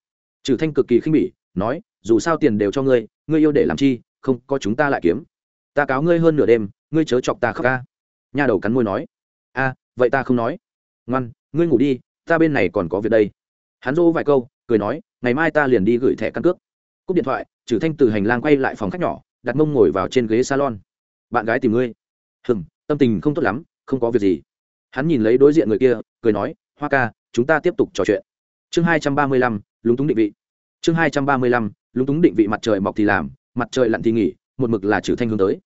Trừ thanh cực kỳ khinh bỉ, nói, dù sao tiền đều cho ngươi ngươi yêu để làm chi, không có chúng ta lại kiếm. Ta cáo ngươi hơn nửa đêm, ngươi chớ chọc ta khóc ca. Nhà đầu cắn môi nói, a, vậy ta không nói. Ngoan, ngươi ngủ đi, ta bên này còn có việc đây. Hắn dỗ vài câu, cười nói, ngày mai ta liền đi gửi thẻ căn cước. Cúp điện thoại, trừ thanh từ hành lang quay lại phòng khách nhỏ, đặt mông ngồi vào trên ghế salon. Bạn gái tìm ngươi. Hừng tâm tình không tốt lắm, không có việc gì. Hắn nhìn lấy đối diện người kia, cười nói, hoa ca chúng ta tiếp tục trò chuyện. Chương hai trăm ba mươi lăm, lúng túng định vị. Chương hai trăm ba mươi lăm, lúng túng định vị mặt trời mọc thì làm, mặt trời lặn thì nghỉ, một mực là trừ thanh hướng tới.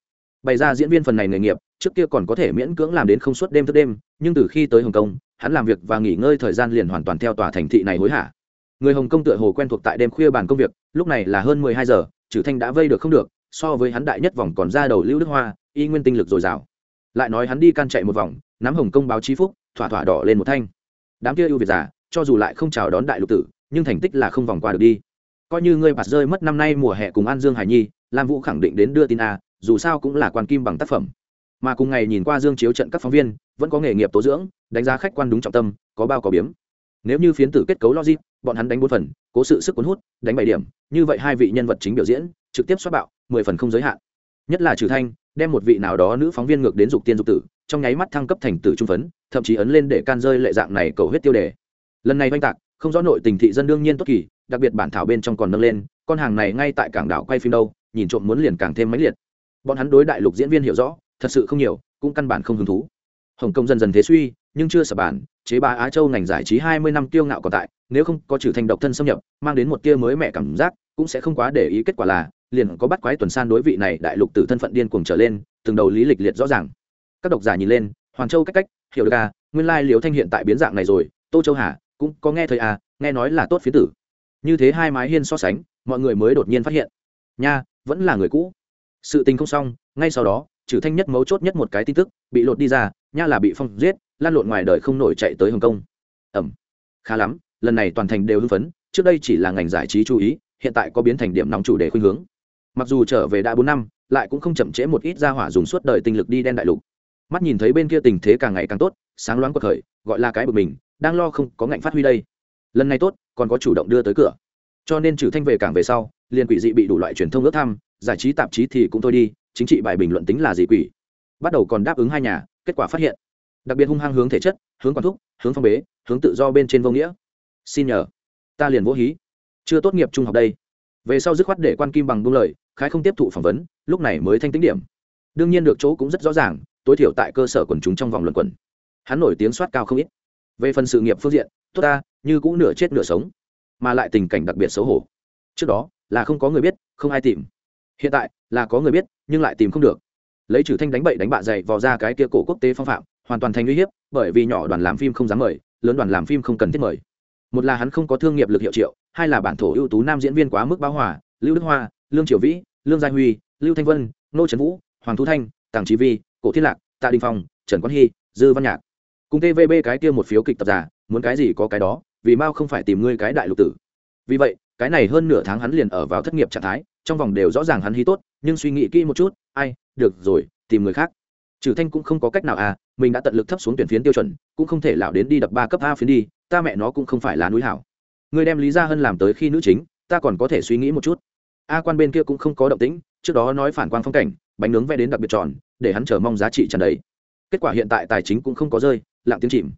Bày ra diễn viên phần này nghề nghiệp, trước kia còn có thể miễn cưỡng làm đến không suốt đêm thức đêm, nhưng từ khi tới hồng kông, hắn làm việc và nghỉ ngơi thời gian liền hoàn toàn theo tòa thành thị này hối hả. Người hồng kông tựa hồ quen thuộc tại đêm khuya bàn công việc, lúc này là hơn mười hai giờ, trừ thanh đã vây được không được, so với hắn đại nhất vòng còn ra đầu lưu đức hoa, y nguyên tinh lực dồi dào. Lại nói hắn đi can chạy một vòng, nắm hồng kông báo chí phúc, thỏa thỏa đỏ lên một thanh đám kia ưu việt giả cho dù lại không chào đón đại lục tử, nhưng thành tích là không vòng qua được đi. Coi như ngươi bạt rơi mất năm nay mùa hè cùng an dương hải nhi, lam vũ khẳng định đến đưa tin a, dù sao cũng là quan kim bằng tác phẩm. Mà cùng ngày nhìn qua dương chiếu trận các phóng viên, vẫn có nghề nghiệp tố dưỡng, đánh giá khách quan đúng trọng tâm, có bao có biếm. Nếu như phiến tử kết cấu logic, bọn hắn đánh bốn phần, cố sự sức cuốn hút, đánh bảy điểm, như vậy hai vị nhân vật chính biểu diễn, trực tiếp xoát bạo, mười phần không giới hạn. Nhất là trừ thanh, đem một vị nào đó nữ phóng viên ngược đến dục tiên dục tử trong nháy mắt thăng cấp thành tử trung phấn, thậm chí ấn lên để can rơi lệ dạng này cầu huyết tiêu đề. Lần này oanh tạc, không rõ nội tình thị dân đương nhiên tốt kỳ, đặc biệt bản thảo bên trong còn nâng lên, con hàng này ngay tại cảng đảo quay phim đâu, nhìn trộm muốn liền càng thêm mãnh liệt. Bọn hắn đối đại lục diễn viên hiểu rõ, thật sự không nhiều, cũng căn bản không hứng thú. Hồng kông dần dần thế suy, nhưng chưa sập bản, chế ba á châu ngành giải trí hai mươi năm kiêu ngạo còn tại, nếu không có trừ thành độc thân xâm nhập, mang đến một tia mới mẹ cảm giác, cũng sẽ không quá để ý kết quả là, liền có bắt quái tuần san đối vị này đại lục từ thân phận điên cuồng trở lên, từng đầu lý lịch liệt rõ ràng các độc giả nhìn lên, hoàng châu cách cách, hiểu được à nguyên lai liều thanh hiện tại biến dạng này rồi, tô châu hà, cũng có nghe thời à nghe nói là tốt phía tử. Như thế hai mái hiên so sánh, mọi người mới đột nhiên phát hiện. Nha, vẫn là người cũ. Sự tình không xong, ngay sau đó, trừ thanh nhất mấu chốt nhất một cái tin tức, bị lột đi ra, nha là bị phong giết, lan lộn ngoài đời không nổi chạy tới hồng kông. Ẩm. Khá lắm, lần này toàn thành đều hưng phấn, trước đây chỉ là ngành giải trí chú ý, hiện tại có biến thành điểm nóng chủ đề khuynh hướng. Mặc dù trở về đã bốn năm, lại cũng không chậm trễ một ít ra hỏa dùng suốt đời tinh lực đi đen đại lục mắt nhìn thấy bên kia tình thế càng ngày càng tốt, sáng loáng cuộc khởi gọi là cái bực mình, đang lo không có ngạnh phát huy đây. Lần này tốt, còn có chủ động đưa tới cửa. Cho nên trừ thanh về cảng về sau, liền quỷ dị bị đủ loại truyền thông ước thăm, giải trí tạp chí thì cũng thôi đi, chính trị bài bình luận tính là gì quỷ. Bắt đầu còn đáp ứng hai nhà, kết quả phát hiện. Đặc biệt hung hăng hướng thể chất, hướng quản thúc, hướng phong bế, hướng tự do bên trên vô nghĩa. Xin nhờ, ta liền vô hí. Chưa tốt nghiệp trung học đây. Về sau dứt khoát để quan kim bằng buông lời, khái không tiếp thụ phỏng vấn, lúc này mới thanh tính điểm. Đương nhiên được chỗ cũng rất rõ ràng tối thiểu tại cơ sở quần chúng trong vòng luận quần. Hắn nổi tiếng soát cao không ít. Về phần sự nghiệp phương diện, tốt ta, như cũng nửa chết nửa sống, mà lại tình cảnh đặc biệt xấu hổ. Trước đó, là không có người biết, không ai tìm. Hiện tại, là có người biết, nhưng lại tìm không được. Lấy trừ thanh đánh bậy đánh bạ dày vò ra cái kia cổ quốc tế phong phạm, hoàn toàn thành uy hiếp, bởi vì nhỏ đoàn làm phim không dám mời, lớn đoàn làm phim không cần thiết mời. Một là hắn không có thương nghiệp lực hiệu triệu, hai là bản thổ ưu tú nam diễn viên quá mức báo hòa, lưu đức hoa, lương triều vĩ, lương gia huy, lưu thanh vân nô trần vũ, hoàng thu thanh tàng trí vi cổ thiên lạc, tạ đình phong, trần quang hy, dư văn nhạc. Cùng tvb cái kia một phiếu kịch tập giả, muốn cái gì có cái đó, vì mao không phải tìm ngươi cái đại lục tử. Vì vậy, cái này hơn nửa tháng hắn liền ở vào thất nghiệp trạng thái, trong vòng đều rõ ràng hắn hí tốt, nhưng suy nghĩ kỹ một chút, ai, được rồi, tìm người khác. Trừ thanh cũng không có cách nào à mình đã tận lực thấp xuống tuyển phiến tiêu chuẩn, cũng không thể lão đến đi đập ba cấp a phiến đi, ta mẹ nó cũng không phải là núi hảo. Người đem lý gia hân làm tới khi nữ chính, ta còn có thể suy nghĩ một chút. A quan bên kia cũng không có động tĩnh, trước đó nói phản quang phong cảnh, bánh nướng vẽ đến đặc biệt tròn để hắn chờ mong giá trị tràn đầy. Kết quả hiện tại tài chính cũng không có rơi, lặng tiếng chìm.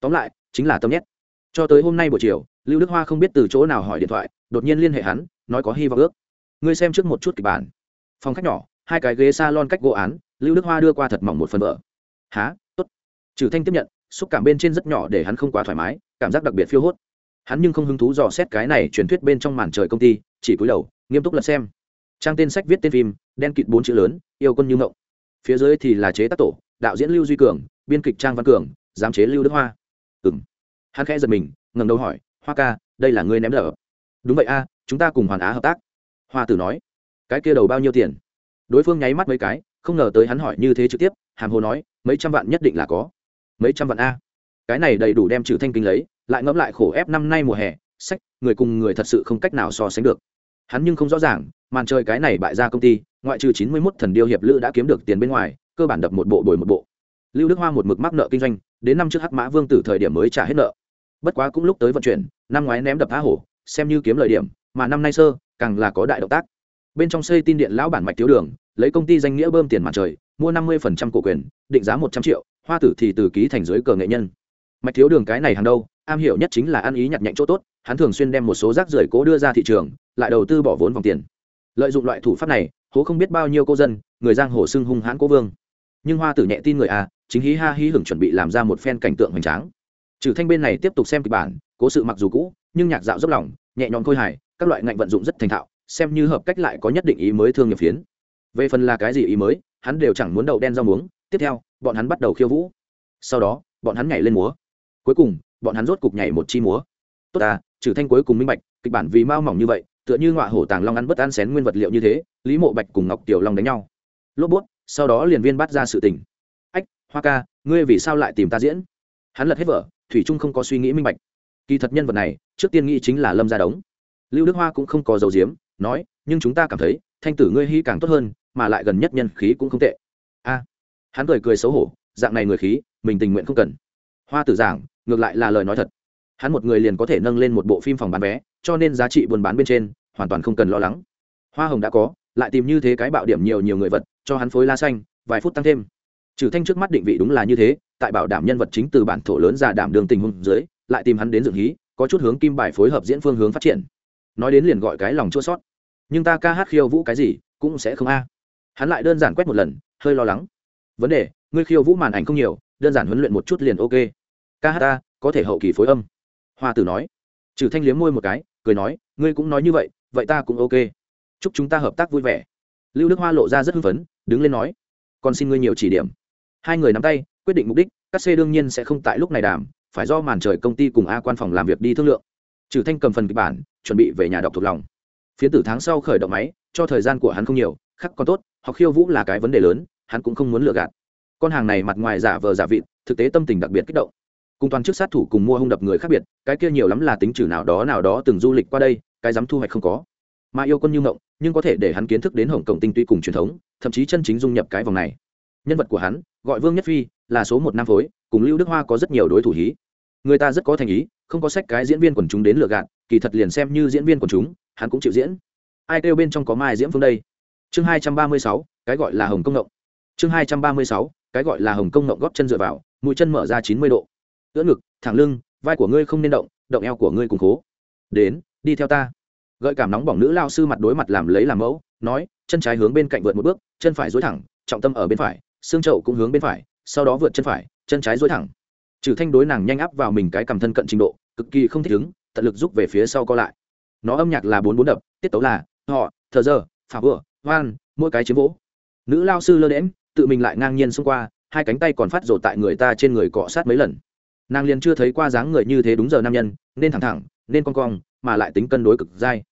Tóm lại, chính là tâm nhét. Cho tới hôm nay buổi chiều, lưu đức hoa không biết từ chỗ nào hỏi điện thoại, đột nhiên liên hệ hắn, nói có hy vọng ước. Ngươi xem trước một chút kịch bản. Phòng khách nhỏ, hai cái ghế s a lon cách gỗ án, lưu đức hoa đưa qua thật mỏng một phần vợ há t ố t trừ thanh tiếp nhận, xúc cảm bên trên rất nhỏ để hắn không quá thoải mái, cảm giác đặc biệt phiêu hốt. Hắn nhưng không hứng thú dò xét cái này truyền thuyết bên trong màn trời công ty, chỉ cúi đầu, nghiêm túc lật xem. Trang tên sách viết tên phim, đen kịt bốn chữ lớn, yêu quân như ngộng phía dưới thì là chế tác tổ, đạo diễn lưu duy cường, biên kịch trang văn cường, giám chế lưu đức hoa. Ừ m hắn khẽ giật mình ngầm đầu hỏi, hoa ca, đây là ngươi ném đỡ? Đúng vậy a, chúng ta cùng hoàn á hợp tác. Hoa tử nói, cái kia đầu bao nhiêu tiền? Đối phương nháy mắt mấy cái, không ngờ tới hắn hỏi như thế trực tiếp, hàm hồ nói, mấy trăm vạn nhất định là có. Mấy trăm vạn a? Cái này đầy đủ đem trừ thanh kinh lấy, lại ngẫm lại khổ ép năm nay mùa hè, sách, người cùng người thật sự không cách nào so sánh được. Hắn nhưng không rõ ràng, màn chơi cái này bại ra công ty ngoại trừ chín mươi mốt thần điêu hiệp lữ đã kiếm được tiền bên ngoài, cơ bản đập một bộ bồi một bộ. Lưu đức hoa một mực mắc nợ kinh doanh, đến năm trước hắc mã vương tử thời điểm mới trả hết nợ. Bất quá cũng lúc tới vận chuyển, năm ngoái ném đập phá hổ, xem như kiếm lợi điểm, mà năm nay sơ, càng là có đại động tác. Bên trong xây tin điện lão bản mạch thiếu đường, lấy công ty danh nghĩa bơm tiền mặt trời, mua năm mươi cổ quyền, định giá một trăm triệu, hoa tử thì từ ký thành dưới cờ nghệ nhân. Mạch thiếu đường cái này hàng đâu, am hiểu nhất chính là ăn ý nhặt nhạnh chỗ tốt, hắn thường xuyên đem một số rác rưởi cố đưa ra thị trường, lại đầu tư bỏ vốn vòng tiền. Lợi dụng loại thủ pháp này hố không biết bao nhiêu cô dân, người giang hồ xưng hung hãn cố vương. Nhưng hoa tử nhẹ tin người à chính hí ha hí hưởng chuẩn bị làm ra một phen cảnh tượng hoành tráng. Trừ thanh bên này tiếp tục xem kịch bản, cố sự mặc dù cũ, nhưng nhạc dạo dốc lòng, nhẹ nhõm khôi hài, các loại ngạnh vận dụng rất thành thạo, xem như hợp cách lại có nhất định ý mới thương nghiệp phiến. Về phần là cái gì ý mới, hắn đều chẳng muốn đậu đen rau muống, tiếp theo, bọn hắn bắt đầu khiêu vũ. Sau đó, bọn hắn nhảy lên múa. Cuối cùng, bọn hắn rốt cục nhảy một chi múa. Tốt à trừ thanh cuối cùng minh bạch, kịch bản vì mau mỏng như vậy tựa như ngọa hổ tàng long ăn bất ăn xén nguyên vật liệu như thế, lý mộ bạch cùng ngọc tiểu long đánh nhau. Lốp bút, sau đó liền viên bắt ra sự tình. Ách, hoa ca, ngươi vì sao lại tìm ta diễn? Hắn lật hết vở, thủy trung không có suy nghĩ minh bạch. Kỳ thật nhân vật này, trước tiên nghĩ chính là lâm gia đống. Lưu đức hoa cũng không có dầu diếm nói, nhưng chúng ta cảm thấy, thanh tử ngươi hy càng tốt hơn, mà lại gần nhất nhân khí cũng không tệ. A, hắn cười cười xấu hổ, dạng này người khí, mình tình nguyện không cần. Hoa tử giảng, ngược lại là lời nói thật. Hắn một người liền có thể nâng lên một bộ phim phòng bán vé cho nên giá trị buôn bán bên trên hoàn toàn không cần lo lắng. Hoa hồng đã có, lại tìm như thế cái bạo điểm nhiều nhiều người vật, cho hắn phối la xanh, vài phút tăng thêm. Trừ thanh trước mắt định vị đúng là như thế, tại bảo đảm nhân vật chính từ bản thổ lớn ra đảm đường tình huống dưới, lại tìm hắn đến dựng hí, có chút hướng kim bài phối hợp diễn phương hướng phát triển. Nói đến liền gọi cái lòng chua sót. Nhưng ta ca hát khiêu vũ cái gì, cũng sẽ không a. Hắn lại đơn giản quét một lần, hơi lo lắng. Vấn đề, ngươi khiêu vũ màn ảnh không nhiều, đơn giản huấn luyện một chút liền ok. Ca hát ta, có thể hậu kỳ phối âm. Hoa tử nói. Trừ thanh liếm môi một cái cười nói, ngươi cũng nói như vậy vậy ta cũng ok. Chúc chúng ta hợp tác vui vẻ. Lưu đức hoa lộ ra rất hưng phấn, đứng lên nói, còn xin ngươi nhiều chỉ điểm. Hai người nắm tay, quyết định mục đích, các xe đương nhiên sẽ không tại lúc này đàm, phải do màn trời công ty cùng a quan phòng làm việc đi thương lượng. Trừ thanh cầm phần kịch bản, chuẩn bị về nhà đọc thuộc lòng. Phiến tử tháng sau khởi động máy, cho thời gian của hắn không nhiều, khắc còn tốt, học khiêu vũ là cái vấn đề lớn, hắn cũng không muốn lừa gạt. Con hàng này mặt ngoài giả vờ giả vịt, thực tế tâm tình đặc biệt kích động cùng toàn chức sát thủ cùng mua hung đập người khác biệt, cái kia nhiều lắm là tính trừ nào đó nào đó từng du lịch qua đây, cái dám thu hoạch không có. Mà yêu quân như ngộng nhưng có thể để hắn kiến thức đến hồng cộng tinh tuy cùng truyền thống, thậm chí chân chính dung nhập cái vòng này. Nhân vật của hắn, gọi vương nhất phi, là số một nam phối, cùng lưu đức hoa có rất nhiều đối thủ hí. Người ta rất có thành ý, không có sách cái diễn viên quần chúng đến lựa gạt, kỳ thật liền xem như diễn viên quần chúng, hắn cũng chịu diễn. Ai kêu bên trong có mai diễm phương đây? Chương hai trăm ba mươi sáu, cái gọi là hồng công ngộng. Chương hai trăm ba mươi sáu, cái gọi là hồng công ngộng góp chân dựa vào, mũi chân mở ra chín mươi độ ưỡn ngực, thẳng lưng, vai của ngươi không nên động động eo của ngươi cùng cố đến, đi theo ta. Gợi cảm nóng bỏng nữ lao sư mặt đối mặt làm lấy làm mẫu, nói, chân trái hướng bên cạnh vượt một bước, chân phải dối thẳng, trọng tâm ở bên phải, xương trậu cũng hướng bên phải, sau đó vượt chân phải, chân trái dối thẳng. Trừ thanh đối nàng nhanh áp vào mình cái cầm thân cận trình độ, cực kỳ không thích ứng, tận lực giúp về phía sau co lại. Nó âm nhạc là bốn bốn đập, tiết tấu là, họ, thờ giờ phà vừa hoan, mỗi cái chiếm vỗ. Nữ lao sư lơ đễm tự mình lại ngang nhiên xông qua, hai cánh tay còn phát rồ tại người ta trên người cọ sát mấy lần nàng liền chưa thấy qua dáng người như thế đúng giờ nam nhân, nên thẳng thẳng, nên cong cong, mà lại tính cân đối cực dai.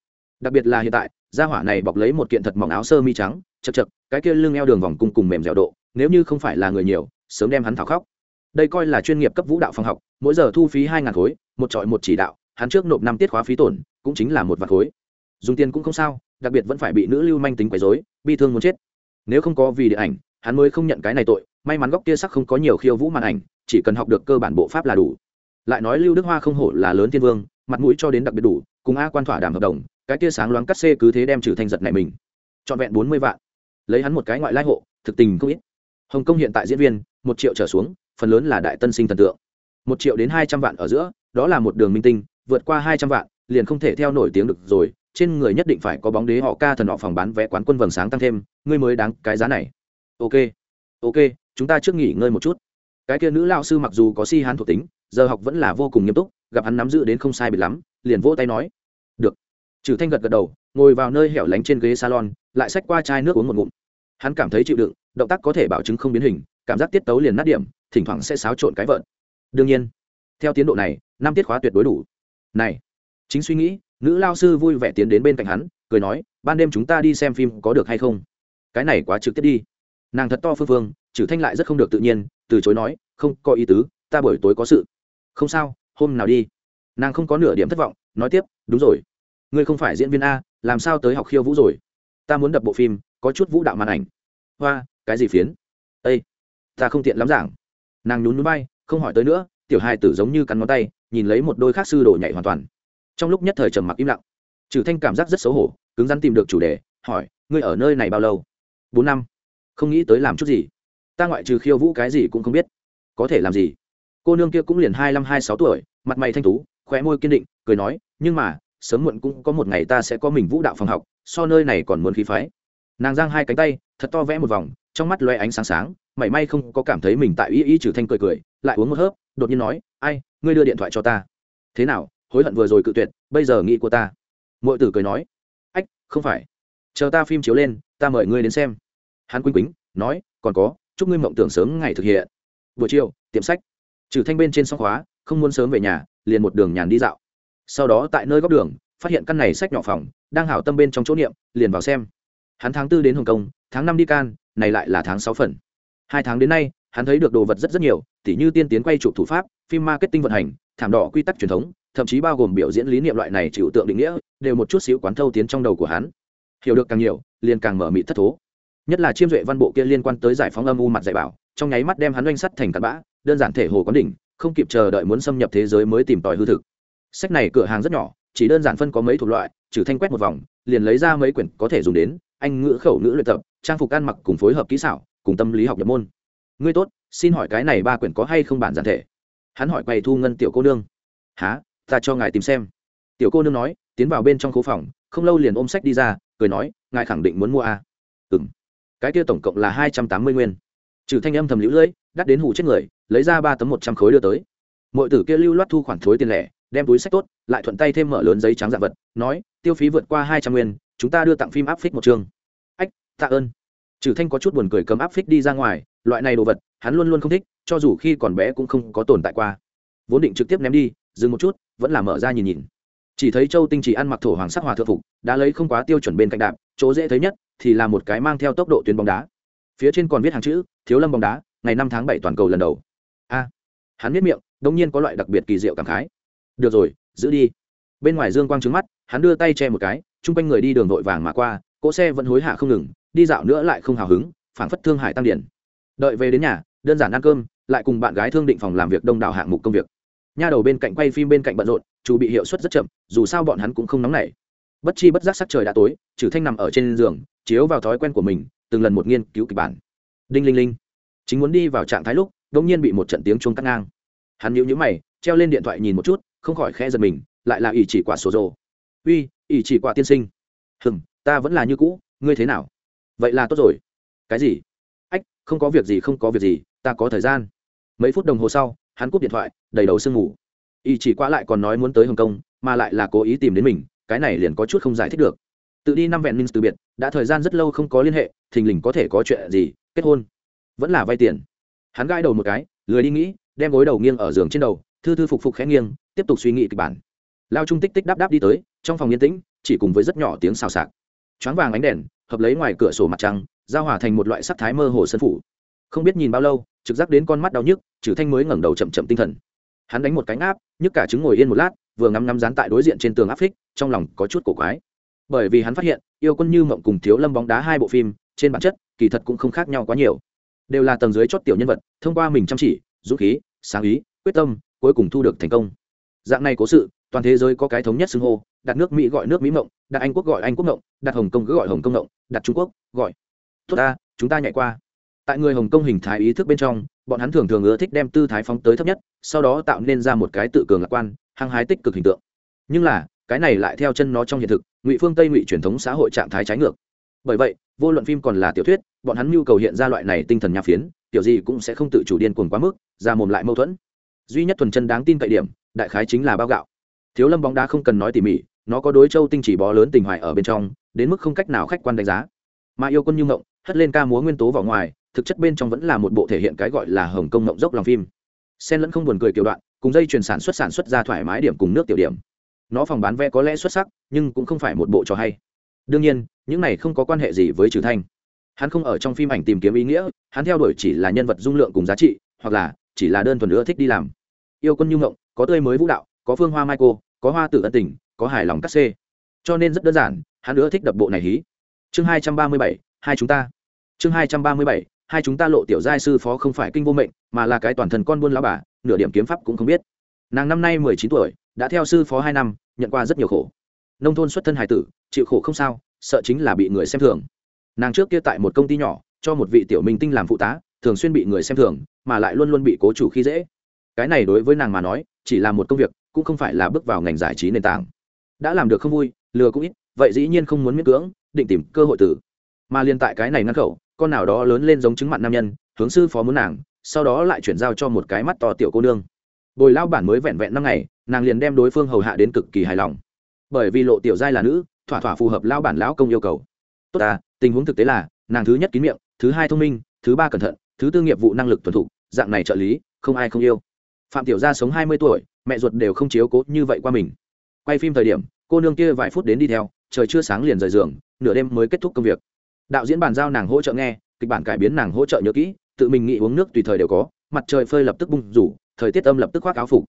Đặc biệt là hiện tại, gia hỏa này bọc lấy một kiện thật mỏng áo sơ mi trắng, chật chật, cái kia lưng eo đường vòng cung cùng mềm dẻo độ, nếu như không phải là người nhiều, sớm đem hắn thảo khóc. Đây coi là chuyên nghiệp cấp vũ đạo phòng học, mỗi giờ thu phí hai ngàn khối, một trọi một chỉ đạo, hắn trước nộp năm tiết khóa phí tổn, cũng chính là một vạt khối. Dùng tiền cũng không sao, đặc biệt vẫn phải bị nữ lưu manh tính quấy dối bi thương muốn chết. Nếu không có vì điện ảnh, hắn mới không nhận cái này tội may mắn góc kia sắc không có nhiều khiêu vũ màn ảnh, chỉ cần học được cơ bản bộ pháp là đủ. Lại nói lưu đức hoa không hổ là lớn thiên vương, mặt mũi cho đến đặc biệt đủ, cùng a quan thỏa đàm hợp đồng, cái kia sáng loáng cắt xê cứ thế đem trừ thanh giật này mình. Trọn vẹn bốn mươi vạn. Lấy hắn một cái ngoại lai hộ, thực tình không ít. Hồng kông hiện tại diễn viên, một triệu trở xuống, phần lớn là đại tân sinh thần tượng. Một triệu đến hai trăm vạn ở giữa, đó là một đường minh tinh, vượt qua hai trăm vạn, liền không thể theo nổi tiếng được rồi, trên người nhất định phải có bóng đế họ ca thần họ phòng bán vé quán quân vầng sáng tăng thêm, ngươi mới đáng cái giá này. Ok. Ok chúng ta trước nghỉ ngơi một chút. Cái kia nữ lao sư mặc dù có si hán thuộc tính, giờ học vẫn là vô cùng nghiêm túc, gặp hắn nắm giữ đến không sai biệt lắm, liền vỗ tay nói, được. Trừ thanh gật gật đầu, ngồi vào nơi hẻo lánh trên ghế salon, lại xách qua chai nước uống một ngụm. Hắn cảm thấy chịu đựng, động tác có thể bảo chứng không biến hình, cảm giác tiết tấu liền nát điểm, thỉnh thoảng sẽ xáo trộn cái vợn. Đương nhiên, theo tiến độ này, năm tiết khóa tuyệt đối đủ. Này, chính suy nghĩ, nữ lao sư vui vẻ tiến đến bên cạnh hắn, cười nói, ban đêm chúng ta đi xem phim có được hay không? Cái này quá trực tiếp đi nàng thật to phương phương, trừ thanh lại rất không được tự nhiên, từ chối nói, không có ý tứ, ta buổi tối có sự. Không sao, hôm nào đi. Nàng không có nửa điểm thất vọng, nói tiếp, đúng rồi. Ngươi không phải diễn viên a, làm sao tới học khiêu vũ rồi? Ta muốn đập bộ phim, có chút vũ đạo màn ảnh. Hoa, cái gì phiến? Â ta không tiện lắm giảng. Nàng nhún núi bay không hỏi tới nữa, tiểu hai tử giống như cắn ngón tay, nhìn lấy một đôi khác sư đồ nhảy hoàn toàn. Trong lúc nhất thời trầm mặc im lặng, trừ thanh cảm giác rất xấu hổ, cứng rắn tìm được chủ đề, hỏi, ngươi ở nơi này bao lâu? Bốn năm không nghĩ tới làm chút gì. Ta ngoại trừ khiêu vũ cái gì cũng không biết. Có thể làm gì? Cô nương kia cũng liền hai năm hai sáu tuổi, mặt mày thanh tú, khóe môi kiên định, cười nói, nhưng mà, sớm muộn cũng có một ngày ta sẽ có mình vũ đạo phòng học, so nơi này còn muốn khí phái. Nàng giang hai cánh tay, thật to vẽ một vòng, trong mắt loe ánh sáng sáng, mảy may không có cảm thấy mình tại ý ý trừ thanh cười cười, lại uống một hớp, đột nhiên nói, ai, ngươi đưa điện thoại cho ta. Thế nào, hối hận vừa rồi cự tuyệt, bây giờ nghĩ của ta. Mọi tử cười nói, ách, không phải. Chờ ta phim chiếu lên, ta mời ngươi đến xem hắn quýnh quýnh nói, còn có, chúc ngươi mộng tưởng sớm ngày thực hiện. Buổi chiều, tiệm sách. Trừ thanh bên trên song khóa, không muốn sớm về nhà, liền một đường nhàn đi dạo. Sau đó tại nơi góc đường, phát hiện căn này sách nhỏ phòng, đang hảo tâm bên trong chỗ niệm, liền vào xem. Hắn tháng tư đến hồng kông, tháng năm đi can, này lại là tháng sáu phần. Hai tháng đến nay, hắn thấy được đồ vật rất rất nhiều, tỉ như tiên tiến quay chụp thủ pháp, phim marketing vận hành, thảm đỏ quy tắc truyền thống, thậm chí bao gồm biểu diễn lý niệm loại này chịu tượng định nghĩa, đều một chút xíu quán thâu tiến trong đầu của hắn. Hiểu được càng nhiều, liền càng mở mị thất thố nhất là chiêm duệ văn bộ kia liên quan tới giải phóng âm u mặt dạy bảo, trong nháy mắt đem hắn oanh sắt thành cặn bã, đơn giản thể hồ quán đỉnh, không kịp chờ đợi muốn xâm nhập thế giới mới tìm tòi hư thực. Sách này cửa hàng rất nhỏ, chỉ đơn giản phân có mấy thuộc loại, trừ thanh quét một vòng, liền lấy ra mấy quyển có thể dùng đến, anh ngữ khẩu ngữ luyện tập, trang phục ăn mặc cùng phối hợp kỹ xảo, cùng tâm lý học nhập môn. Ngươi tốt, xin hỏi cái này ba quyển có hay không bản giản thể? Hắn hỏi quầy thu ngân tiểu cô nương. Há ta cho ngài tìm xem. Tiểu cô nương nói, tiến vào bên trong khu phòng, không lâu liền ôm sách đi ra, cười nói, ngài khẳng định muốn mua à? Cái kia tổng cộng là hai trăm tám mươi nguyên. Trừ thanh âm thầm lũ lưỡi, đắt đến hủ chết người, lấy ra ba tấm một trăm khối đưa tới. Mọi tử kia lưu loát thu khoản thối tiền lẻ, đem túi sách tốt, lại thuận tay thêm mở lớn giấy trắng dạng vật, nói, tiêu phí vượt qua hai trăm nguyên, chúng ta đưa tặng phim áp phích một chương. Ách, tạ ơn. Trừ thanh có chút buồn cười cấm áp phích đi ra ngoài, loại này đồ vật, hắn luôn luôn không thích, cho dù khi còn bé cũng không có tồn tại qua. Vốn định trực tiếp ném đi, dừng một chút, vẫn là mở ra nhìn nhìn chỉ thấy châu tinh chỉ ăn mặc thổ hoàng sắc hòa thượng phục, đã lấy không quá tiêu chuẩn bên cạnh đạp, chỗ dễ thấy nhất thì là một cái mang theo tốc độ tuyến bóng đá. Phía trên còn viết hàng chữ, thiếu lâm bóng đá, ngày năm tháng bảy toàn cầu lần đầu. A, hắn biết miệng, đông nhiên có loại đặc biệt kỳ diệu cảm khái. Được rồi, giữ đi. Bên ngoài dương quang trứng mắt, hắn đưa tay che một cái, chung quanh người đi đường vội vàng mà qua, cỗ xe vẫn hối hạ không ngừng, đi dạo nữa lại không hào hứng, phảng phất thương hải tăng điển. Đợi về đến nhà, đơn giản ăn cơm, lại cùng bạn gái thương định phòng làm việc đông đảo hạng mục công việc nha đầu bên cạnh quay phim bên cạnh bận rộn chủ bị hiệu suất rất chậm, dù sao bọn hắn cũng không nóng nảy. Bất chi bất giác sắc trời đã tối trừ thanh nằm ở trên giường, chiếu vào thói quen của mình, từng lần một nghiên cứu kịch bản. Đinh linh linh. Chính muốn đi vào trạng thái lúc đ nhiên bị một trận tiếng chuông cắt ngang. Hắn nhíu nhíu mày, treo lên điện thoại nhìn một chút, không khỏi khẽ giật mình, lại là ỷ chỉ quả sổ rồ. Uy, ỷ chỉ quả tiên sinh. Hừm, ta vẫn là như cũ, ngươi thế nào? Vậy là tốt rồi. Cái gì? Ách, không có việc gì, không có việc gì, ta có thời gian. Mấy phút đồng hồ sau hắn cúp điện thoại, đầy đầu sương ngủ Y chỉ qua lại còn nói muốn tới hồng kông, mà lại là cố ý tìm đến mình, cái này liền có chút không giải thích được. Tự đi năm vẹn minh từ biệt, đã thời gian rất lâu không có liên hệ, thình lình có thể có chuyện gì, kết hôn. Vẫn là vay tiền. Hắn gãi đầu một cái, lười đi nghĩ, đem gối đầu nghiêng ở giường trên đầu, thư thư phục phục khẽ nghiêng, tiếp tục suy nghĩ kịch bản. Lao trung tích tích đáp đáp đi tới, trong phòng yên tĩnh, chỉ cùng với rất nhỏ tiếng xào xạc. Choáng vàng ánh đèn, hợp lấy ngoài cửa sổ mặt trăng, giao hòa thành một loại sắc thái mơ hồ sân phủ không biết nhìn bao lâu, trực giác đến con mắt đau nhức trừ thanh mới ngẩng đầu chậm chậm tinh thần. Hắn đánh một cánh áp nhức cả trứng ngồi yên một lát, vừa ngắm ngắm dán tại đối diện trên tường áp phích, trong lòng có chút cổ quái. Bởi vì hắn phát hiện, yêu quân như mộng cùng thiếu lâm bóng đá hai bộ phim, trên bản chất, kỳ thật cũng không khác nhau quá nhiều. Đều là tầng dưới chót tiểu nhân vật, thông qua mình chăm chỉ, dũng khí, sáng ý, quyết tâm, cuối cùng thu được thành công. Dạng này cố sự, toàn thế giới có cái thống nhất xưng hô, đặt nước mỹ gọi nước mỹ mộng, đặt anh quốc gọi anh quốc mộng, đặt hồng kông cứ gọi hồng kông mộng, đặt trung quốc gọi. Tốt ta, chúng ta nhảy qua tại người hồng kông hình thái ý thức bên trong, bọn hắn thường thường ưa thích đem tư thái phóng tới thấp nhất, sau đó tạo nên ra một cái tự cường lạc quan, hăng hái tích cực hình tượng. Nhưng là, cái này lại theo chân nó trong hiện thực, ngụy phương tây ngụy truyền thống xã hội trạng thái trái ngược. Bởi vậy, vô luận phim còn là tiểu thuyết, bọn hắn nhu cầu hiện ra loại này tinh thần nhà phiến tiểu gì cũng sẽ không tự chủ điên cuồng quá mức, ra mồm lại mâu thuẫn. Duy nhất thuần chân đáng tin cậy điểm, đại khái chính là bao gạo. Thiếu lâm bóng đá không cần nói tỉ mỉ, nó có đối châu tinh chỉ bó lớn tình hoài ở bên trong, đến mức không cách nào khách quan đánh giá. Mà yêu quân như ngộng, hất lên ca múa nguyên tố vào ngoài thực chất bên trong vẫn là một bộ thể hiện cái gọi là hồng công mộng dốc lòng phim. Sen lẫn không buồn cười kiểu đoạn, cùng dây chuyển sản xuất sản xuất ra thoải mái điểm cùng nước tiểu điểm. Nó phòng bán vé có lẽ xuất sắc, nhưng cũng không phải một bộ trò hay. Đương nhiên, những này không có quan hệ gì với trừ thanh. Hắn không ở trong phim ảnh tìm kiếm ý nghĩa, hắn theo đuổi chỉ là nhân vật dung lượng cùng giá trị, hoặc là chỉ là đơn thuần nữa thích đi làm. Yêu quân như ngộng, có tươi mới vũ đạo, có phương hoa michael có hoa tử ân tình, có hài lòng cắt xê. Cho nên rất đơn giản, hắn nữa thích đập bộ này hí. Chương hai trăm ba mươi bảy, hai chúng ta. Chương hai trăm ba mươi bảy hai chúng ta lộ tiểu giai sư phó không phải kinh vô mệnh, mà là cái toàn thần con buôn lão bà, nửa điểm kiếm pháp cũng không biết. Nàng năm nay mười chín tuổi, đã theo sư phó hai năm, nhận qua rất nhiều khổ. Nông thôn xuất thân hải tử, chịu khổ không sao, sợ chính là bị người xem thường. Nàng trước kia tại một công ty nhỏ, cho một vị tiểu minh tinh làm phụ tá, thường xuyên bị người xem thường, mà lại luôn luôn bị cố chủ khi dễ. Cái này đối với nàng mà nói, chỉ là một công việc, cũng không phải là bước vào ngành giải trí nền tảng. Đã làm được không vui, lừa cũng ít, vậy dĩ nhiên không muốn miễn cưỡng, định tìm cơ hội tử. Mà liên tại cái này ngăn khẩu con nào đó lớn lên giống chứng mặn nam nhân hướng sư phó muốn nàng sau đó lại chuyển giao cho một cái mắt to tiểu cô nương. Bồi lao bản mới vẹn vẹn năm ngày nàng liền đem đối phương hầu hạ đến cực kỳ hài lòng. Bởi vì lộ tiểu giai là nữ thỏa thỏa phù hợp lao bản lão công yêu cầu. Tốt à tình huống thực tế là nàng thứ nhất kín miệng thứ hai thông minh thứ ba cẩn thận thứ tư nghiệp vụ năng lực tuần thủ, dạng này trợ lý không ai không yêu. Phạm tiểu gia sống hai mươi tuổi mẹ ruột đều không chiếu cố như vậy qua mình. Quay phim thời điểm cô nương kia vài phút đến đi theo trời chưa sáng liền rời giường nửa đêm mới kết thúc công việc đạo diễn bàn giao nàng hỗ trợ nghe, kịch bản cải biến nàng hỗ trợ nhớ kỹ, tự mình nghĩ uống nước tùy thời đều có, mặt trời phơi lập tức bung rủ, thời tiết âm lập tức khoác áo phục.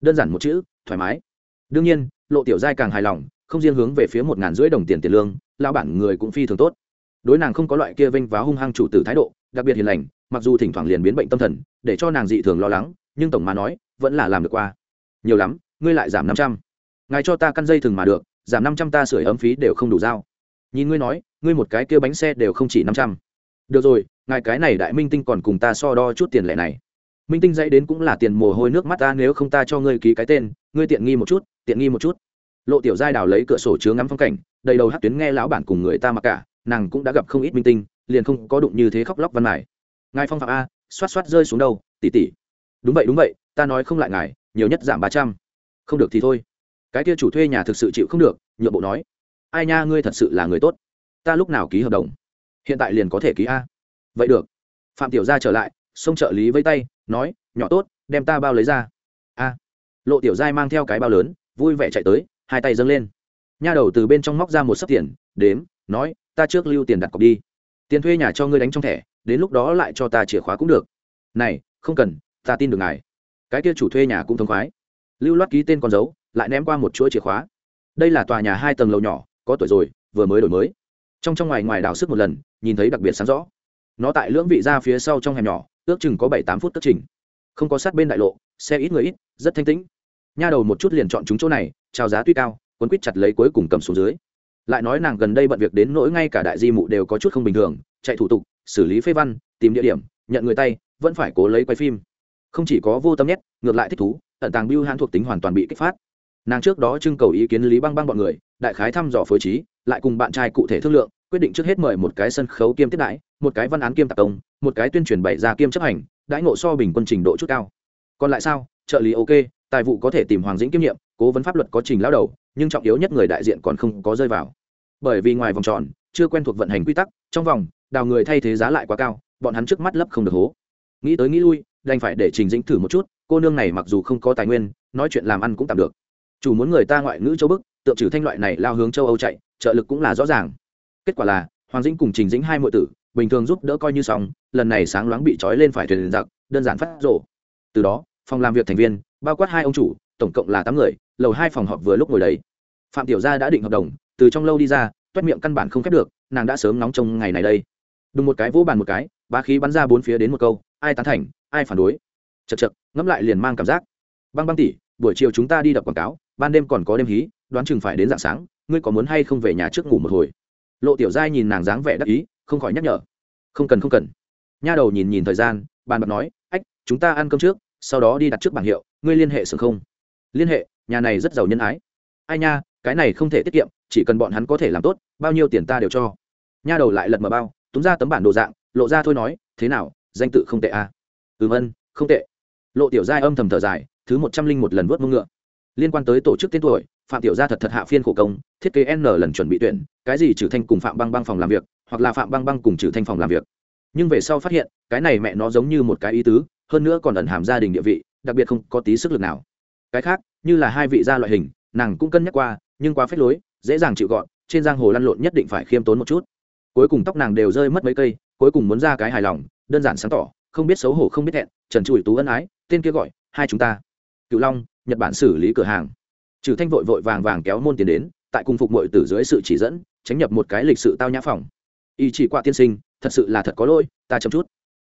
Đơn giản một chữ, thoải mái. Đương nhiên, lộ tiểu giai càng hài lòng, không riêng hướng về phía một ngàn rưỡi đồng tiền tiền lương lao bản người cũng phi thường tốt. Đối nàng không có loại kia vênh váo hung hăng chủ tử thái độ, đặc biệt hiền lành, mặc dù thỉnh thoảng liền biến bệnh tâm thần, để cho nàng dị thường lo lắng, nhưng tổng mà nói, vẫn là làm được qua. Nhiều lắm, ngươi lại giảm năm trăm. Ngài cho ta căn dây thừng mà được, giảm năm trăm ta sửa ấm phí đều không đủ giao nhìn ngươi nói, ngươi một cái kia bánh xe đều không chỉ năm trăm. Được rồi, ngài cái này đại minh tinh còn cùng ta so đo chút tiền lẻ này. Minh tinh dãy đến cũng là tiền mồ hôi nước mắt ta, nếu không ta cho ngươi ký cái tên, ngươi tiện nghi một chút, tiện nghi một chút. Lộ tiểu giai đào lấy cửa sổ chứa ngắm phong cảnh, đầy đầu hát tuyến nghe lão bản cùng người ta mặc cả, nàng cũng đã gặp không ít minh tinh, liền không có đụng như thế khóc lóc văn mải ngài phong phạm a, xoát xoát rơi xuống đâu tỉ tỉ đúng vậy đúng vậy, ta nói không lại ngài, nhiều nhất giảm ba trăm. Không được thì thôi. Cái kia chủ thuê nhà thực sự chịu không được, nhượng bộ nói ai nha, ngươi thật sự là người tốt. Ta lúc nào ký hợp đồng? Hiện tại liền có thể ký a. Vậy được. Phạm tiểu gia trở lại, xông trợ lý với tay, nói, nhỏ tốt, đem ta bao lấy ra. A. Lộ tiểu giai mang theo cái bao lớn, vui vẻ chạy tới, hai tay dâng lên. Nha đầu từ bên trong móc ra một sấp tiền, đếm, nói, ta trước lưu tiền đặt cọc đi. Tiền thuê nhà cho ngươi đánh trong thẻ, đến lúc đó lại cho ta chìa khóa cũng được. Này, không cần, ta tin được ngài. Cái kia chủ thuê nhà cũng thông khoái. Lưu loát ký tên con dấu, lại ném qua một chuỗi chìa khóa. Đây là tòa nhà hai tầng lầu nhỏ có tuổi rồi, vừa mới đổi mới. Trong trong ngoài ngoài đào sức một lần, nhìn thấy đặc biệt sáng rõ. Nó tại lưỡng vị ra phía sau trong hẻm nhỏ, ước chừng có bảy tám phút tất trình. Không có sát bên đại lộ, xe ít người ít, rất thanh tĩnh. Nha đầu một chút liền chọn chúng chỗ này trào giá tuy cao, quấn quýt chặt lấy cuối cùng cầm xuống dưới. Lại nói nàng gần đây bận việc đến nỗi ngay cả đại di mụ đều có chút không bình thường, chạy thủ tục, xử lý phê văn, tìm địa điểm, nhận người tay, vẫn phải cố lấy quay phim. Không chỉ có vô tâm nhét, ngược lại thích thú, ẩn tàng biêu hãn thuộc tính hoàn toàn bị kích phát. Nàng trước đó trưng cầu ý kiến lý băng băng bọn người đại khái thăm dò phối trí, lại cùng bạn trai cụ thể thương lượng, quyết định trước hết mời một cái sân khấu kiêm tiếp đãi, một cái văn án kiêm tạc công, một cái tuyên truyền bày ra kiêm chấp hành, đãi ngộ so bình quân trình độ chút cao. Còn lại sao? Trợ lý ok, tài vụ có thể tìm hoàng dĩnh kiêm nhiệm, cố vấn pháp luật có trình lao đầu, nhưng trọng yếu nhất người đại diện còn không có rơi vào. Bởi vì ngoài vòng tròn, chưa quen thuộc vận hành quy tắc, trong vòng, đào người thay thế giá lại quá cao, bọn hắn trước mắt lấp không được hố. Nghĩ tới nghĩ lui, đành phải để trình dĩnh thử một chút, cô nương này mặc dù không có tài nguyên, nói chuyện làm ăn cũng tạm được. Chủ muốn người ta ngoại ngữ châu bức tượng trừ thanh loại này lao hướng châu âu chạy, trợ lực cũng là rõ ràng. Kết quả là, hoàng dĩnh cùng trình dĩnh hai mọi tử, bình thường giúp đỡ coi như xong, lần này sáng loáng bị trói lên phải thuyền giặc, đơn giản phát rổ từ đó, phòng làm việc thành viên, bao quát hai ông chủ, tổng cộng là tám người, lầu hai phòng họp vừa lúc ngồi đấy phạm tiểu gia đã định hợp đồng, từ trong lâu đi ra, toét miệng căn bản không khép được, nàng đã sớm nóng trong ngày này đây. Đùng một cái vỗ bàn một cái ba khí bắn ra bốn phía đến một câu, ai tán thành, ai phản đối. Chật chật ngẫm lại liền mang cảm giác. Băng băng tỉ, buổi chiều chúng ta đi đập quảng cáo, ban đêm còn có đêm hí đoán chừng phải đến dạng sáng, ngươi có muốn hay không về nhà trước ngủ một hồi? Lộ tiểu giai nhìn nàng dáng vẻ đắc ý, không khỏi nhắc nhở. Không cần không cần. Nha đầu nhìn nhìn thời gian, bàn bạc nói, ách, chúng ta ăn cơm trước, sau đó đi đặt trước bảng hiệu, ngươi liên hệ sừng không? Liên hệ, nhà này rất giàu nhân ái. Ai nha, cái này không thể tiết kiệm, chỉ cần bọn hắn có thể làm tốt, bao nhiêu tiền ta đều cho. Nha đầu lại lật mở bao, túm ra tấm bản đồ dạng, lộ ra thôi nói, thế nào, danh tự không tệ à? ừm ân không tệ. Lộ tiểu giai âm thầm thở dài, thứ một trăm linh một lần vớt mông ngựa. Liên quan tới tổ chức tên tuổi phạm tiểu gia thật thật hạ phiên khổ công, thiết kế n lần chuẩn bị tuyển, cái gì trừ thanh cùng phạm băng băng phòng làm việc, hoặc là phạm băng băng cùng trừ thanh phòng làm việc. Nhưng về sau phát hiện, cái này mẹ nó giống như một cái ý tứ, hơn nữa còn ẩn hàm gia đình địa vị, đặc biệt không có tí sức lực nào. Cái khác, như là hai vị gia loại hình, nàng cũng cân nhắc qua, nhưng quá phết lối, dễ dàng chịu gọn, trên giang hồ lăn lộn nhất định phải khiêm tốn một chút. Cuối cùng tóc nàng đều rơi mất mấy cây, cuối cùng muốn ra cái hài lòng, đơn giản sáng tỏ, không biết xấu hổ không biết thẹn, trần trụi tú ân ái, tên kia gọi, hai chúng ta. Cựu long, nhật bản xử lý cửa hàng trừ thanh vội vội vàng vàng kéo môn tiền đến, tại cung phục mội tử dưới sự chỉ dẫn, tránh nhập một cái lịch sự tao nhã phòng. Y chỉ quả tiên sinh, thật sự là thật có lỗi, ta chậm chút.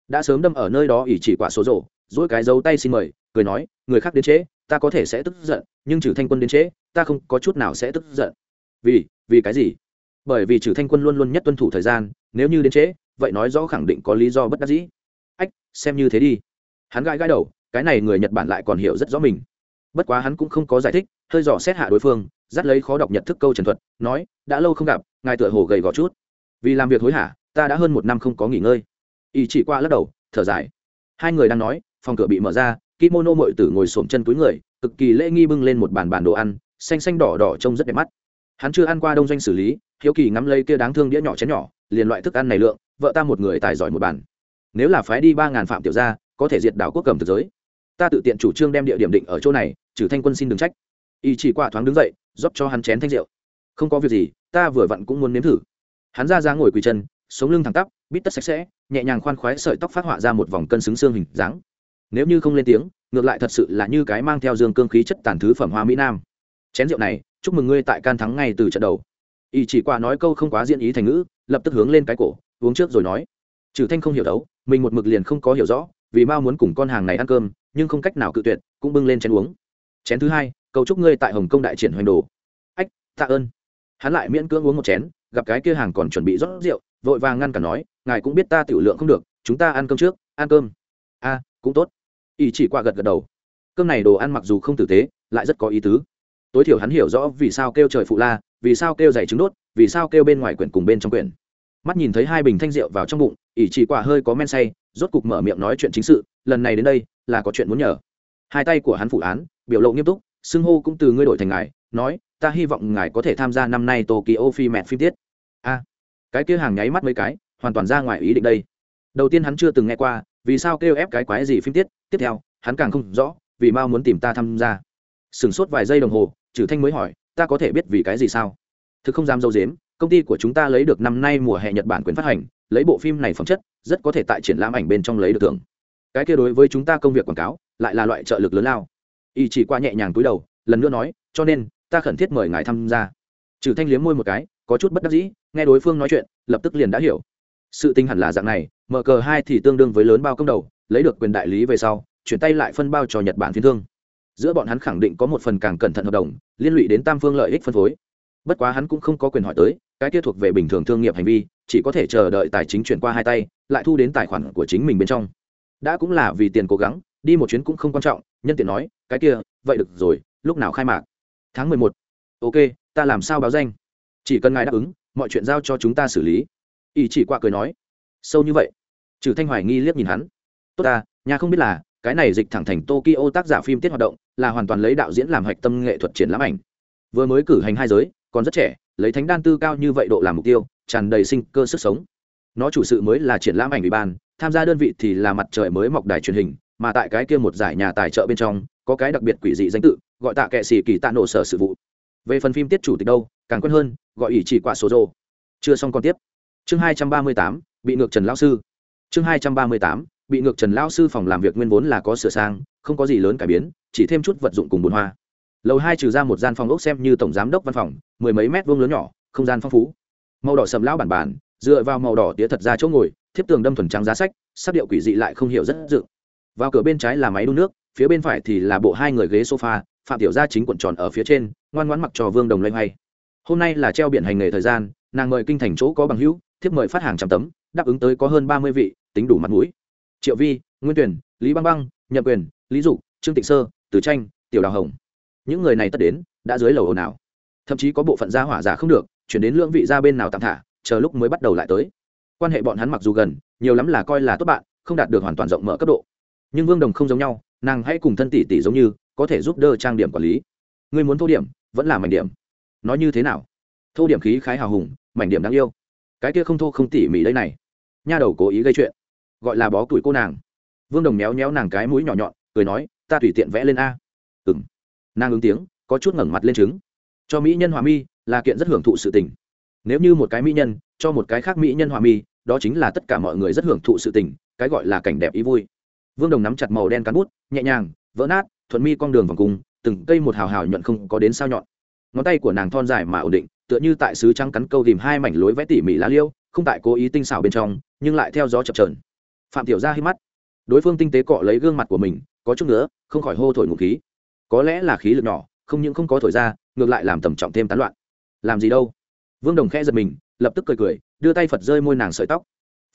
Đã sớm đâm ở nơi đó ỷ chỉ quả số rổ dỗi cái dấu tay xin mời, cười nói, người khác đến trễ, ta có thể sẽ tức giận, nhưng trừ thanh quân đến trễ, ta không có chút nào sẽ tức giận. Vì vì cái gì? Bởi vì trừ thanh quân luôn luôn nhất tuân thủ thời gian, nếu như đến trễ, vậy nói rõ khẳng định có lý do bất đắc dĩ. Ách, xem như thế đi. Hắn gãi gãi đầu, cái này người nhật bản lại còn hiểu rất rõ mình bất quá hắn cũng không có giải thích, hơi dò xét hạ đối phương, dắt lấy khó đọc nhận thức câu trần thuật, nói, đã lâu không gặp, ngài tựa hồ gầy gò chút. Vì làm việc hối hả, ta đã hơn một năm không có nghỉ ngơi. Ý chỉ qua lắc đầu, thở dài. Hai người đang nói, phòng cửa bị mở ra, kimono mội tử ngồi xổm chân túi người, cực kỳ lễ nghi bưng lên một bàn bàn đồ ăn, xanh xanh đỏ đỏ trông rất đẹp mắt. Hắn chưa ăn qua đông doanh xử lý, hiếu kỳ ngắm lấy kia đáng thương đĩa nhỏ chén nhỏ, liền loại thức ăn này lượng, vợ ta một người tài giỏi một bàn. Nếu là phái đi ba ngàn phạm tiểu gia, có thể diệt đảo quốc cầm thực giới ta tự tiện chủ trương đem địa điểm định ở chỗ này, trừ thanh quân xin đừng trách. Y chỉ qua thoáng đứng dậy, rót cho hắn chén thanh rượu. Không có việc gì, ta vừa vặn cũng muốn nếm thử. Hắn ra ra ngồi quỳ chân, sống lưng thẳng tắp, bít tất sạch sẽ, nhẹ nhàng khoan khoái sợi tóc phát họa ra một vòng cân xứng xương hình dáng. Nếu như không lên tiếng, ngược lại thật sự là như cái mang theo dương cương khí chất tàn thứ phẩm hoa mỹ nam. Chén rượu này, chúc mừng ngươi tại can thắng ngay từ trận đầu. Y chỉ qua nói câu không quá diễn ý thành ngữ, lập tức hướng lên cái cổ, uống trước rồi nói. Trừ thanh không hiểu đấu, mình một mực liền không có hiểu rõ vì mao muốn cùng con hàng này ăn cơm, nhưng không cách nào cự tuyệt, cũng bưng lên chén uống. Chén thứ hai, cầu chúc ngươi tại hồng kông đại triển hoành đồ. Ách, tạ ơn. Hắn lại miễn cưỡng uống một chén, gặp cái kia hàng còn chuẩn bị rót rượu, vội vàng ngăn cả nói, ngài cũng biết ta tiểu lượng không được, chúng ta ăn cơm trước, ăn cơm. A, cũng tốt. Ý chỉ qua gật gật đầu. Cơm này đồ ăn mặc dù không tử tế, lại rất có ý tứ. Tối thiểu hắn hiểu rõ vì sao kêu trời phụ la, vì sao kêu dày trứng đốt, vì sao kêu bên ngoài quyển cùng bên trong quyển mắt nhìn thấy hai bình thanh rượu vào trong bụng, ỷ chỉ quả hơi có men say, rốt cục mở miệng nói chuyện chính sự, lần này đến đây, là có chuyện muốn nhờ. Hai tay của hắn phụ án, biểu lộ nghiêm túc, xưng hô cũng từ ngươi đổi thành ngài, nói, ta hy vọng ngài có thể tham gia năm nay tokyo phi mẹt phim tiết. A, cái kia hàng nháy mắt mấy cái, hoàn toàn ra ngoài ý định đây. Đầu tiên hắn chưa từng nghe qua, vì sao kêu ép cái quái gì phim tiết, tiếp theo, hắn càng không rõ, vì mao muốn tìm ta tham gia. Sửng sốt vài giây đồng hồ trừ thanh mới hỏi, ta có thể biết vì cái gì sao? Thực không dám dâu dếm công ty của chúng ta lấy được năm nay mùa hè nhật bản quyền phát hành, lấy bộ phim này phẩm chất, rất có thể tại triển lãm ảnh bên trong lấy được thưởng. Cái kia đối với chúng ta công việc quảng cáo, lại là loại trợ lực lớn lao. Y chỉ qua nhẹ nhàng túi đầu, lần nữa nói, cho nên, ta khẩn thiết mời ngài tham gia. Trừ thanh liếm môi một cái, có chút bất đắc dĩ, nghe đối phương nói chuyện, lập tức liền đã hiểu. Sự tinh hẳn là dạng này, mở cờ hai thì tương đương với lớn bao công đầu, lấy được quyền đại lý về sau, chuyển tay lại phân bao cho nhật bản phiên thương. Giữa bọn hắn khẳng định có một phần càng cẩn thận hợp đồng, liên lụy đến tam phương lợi ích phân phối bất quá hắn cũng không có quyền hỏi tới, cái kia thuộc về bình thường thương nghiệp hành vi, chỉ có thể chờ đợi tài chính chuyển qua hai tay, lại thu đến tài khoản của chính mình bên trong. Đã cũng là vì tiền cố gắng, đi một chuyến cũng không quan trọng, nhân tiện nói, cái kia, vậy được rồi, lúc nào khai mạc? Tháng mười một. Ok, ta làm sao báo danh? Chỉ cần ngài đáp ứng, mọi chuyện giao cho chúng ta xử lý. Ý chỉ qua cười nói. Sâu như vậy? Trừ thanh hoài nghi liếc nhìn hắn. Tốt ta, nhà không biết là, cái này dịch thẳng thành tokyo tác giả phim tiết hoạt động, là hoàn toàn lấy đạo diễn làm hạch tâm nghệ thuật triển lãm ảnh. Vừa mới cử hành hai giới còn rất trẻ, lấy thánh đan tư cao như vậy độ làm mục tiêu, tràn đầy sinh cơ sức sống. Nó chủ sự mới là triển lãm ảnh ủy ban, tham gia đơn vị thì là mặt trời mới mọc đài truyền hình, mà tại cái kia một giải nhà tài trợ bên trong, có cái đặc biệt quỷ dị danh tự, gọi tạ kệ xì kỳ tạ nổ sở sự vụ. Về phần phim tiết chủ tịch đâu, càng quen hơn, gọi ỷ chỉ quả số rô chưa xong còn tiếp. Chương hai trăm ba mươi tám, bị ngược trần lão sư. Chương hai trăm ba mươi tám, bị ngược trần lão sư phòng làm việc nguyên vốn là có sửa sang, không có gì lớn cải biến, chỉ thêm chút vật dụng cùng bùn hoa lầu hai trừ ra một gian phòng ốc xem như tổng giám đốc văn phòng, mười mấy mét vuông lớn nhỏ, không gian phong phú. Màu đỏ sầm lão bản bản dựa vào màu đỏ tía thật ra chỗ ngồi, thiếp tường đâm thuần trắng giá sách, sắc điệu quỷ dị lại không hiểu rất dự. Vào cửa bên trái là máy đun nước, phía bên phải thì là bộ hai người ghế sofa, phạm tiểu gia chính cuộn tròn ở phía trên, ngoan ngoãn mặc trò vương đồng loay hoay. Hôm nay là treo biển hành nghề thời gian, nàng mời kinh thành chỗ có bằng hữu, thiếp mời phát hàng trăm tấm, đáp ứng tới có hơn ba mươi vị, tính đủ mặt mũi. Triệu vi, nguyên tuyển, lý băng băng, nhậm quyền, lý dục, trương tịnh sơ tử tranh, tiểu đào hồng những người này tất đến, đã dưới lầu ồn ào. Thậm chí có bộ phận gia hỏa giả không được, chuyển đến lưỡng vị ra bên nào tạm thả, chờ lúc mới bắt đầu lại tới. Quan hệ bọn hắn mặc dù gần, nhiều lắm là coi là tốt bạn, không đạt được hoàn toàn rộng mở cấp độ. Nhưng vương đồng không giống nhau, nàng hãy cùng thân tỷ tỷ giống như, có thể giúp đỡ trang điểm quản lý. Ngươi muốn thô điểm, vẫn là mảnh điểm. Nói như thế nào? Thô điểm khí khái hào hùng, mảnh điểm đáng yêu. Cái kia không thô không tỉ mỉ đây này. Nha đầu cố ý gây chuyện. Gọi là bó tuổi cô nàng. Vương đồng méo méo nàng cái mũi nhỏ nhọn, cười nói, ta tùy tiện vẽ lên a. Ừ m nàng ứng tiếng, có chút ngẩng mặt lên trứng. Cho mỹ nhân hòa mi là kiện rất hưởng thụ sự tình. Nếu như một cái mỹ nhân, cho một cái khác mỹ nhân hòa mi, đó chính là tất cả mọi người rất hưởng thụ sự tình, cái gọi là cảnh đẹp ý vui. Vương đồng nắm chặt màu đen cán bút, nhẹ nhàng, vỡ nát, thuận mi con đường vòng cung, từng cây một hào hào nhuận không có đến sao nhọn. Ngón tay của nàng thon dài mà ổn định, tựa như tại sứ trắng cắn câu tìm hai mảnh lối vẽ tỉ mỉ lá liêu, không tại cố ý tinh xảo bên trong, nhưng lại theo gió chập trờn phạm tiểu ra hít mắt. Đối phương tinh tế cọ lấy gương mặt của mình, có chút nữa, không khỏi hô thổi ngụ khí có lẽ là khí lực nhỏ, không những không có thổi ra, ngược lại làm tầm trọng thêm tán loạn. Làm gì đâu? Vương đồng khẽ giật mình, lập tức cười cười, đưa tay phật rơi môi nàng sợi tóc.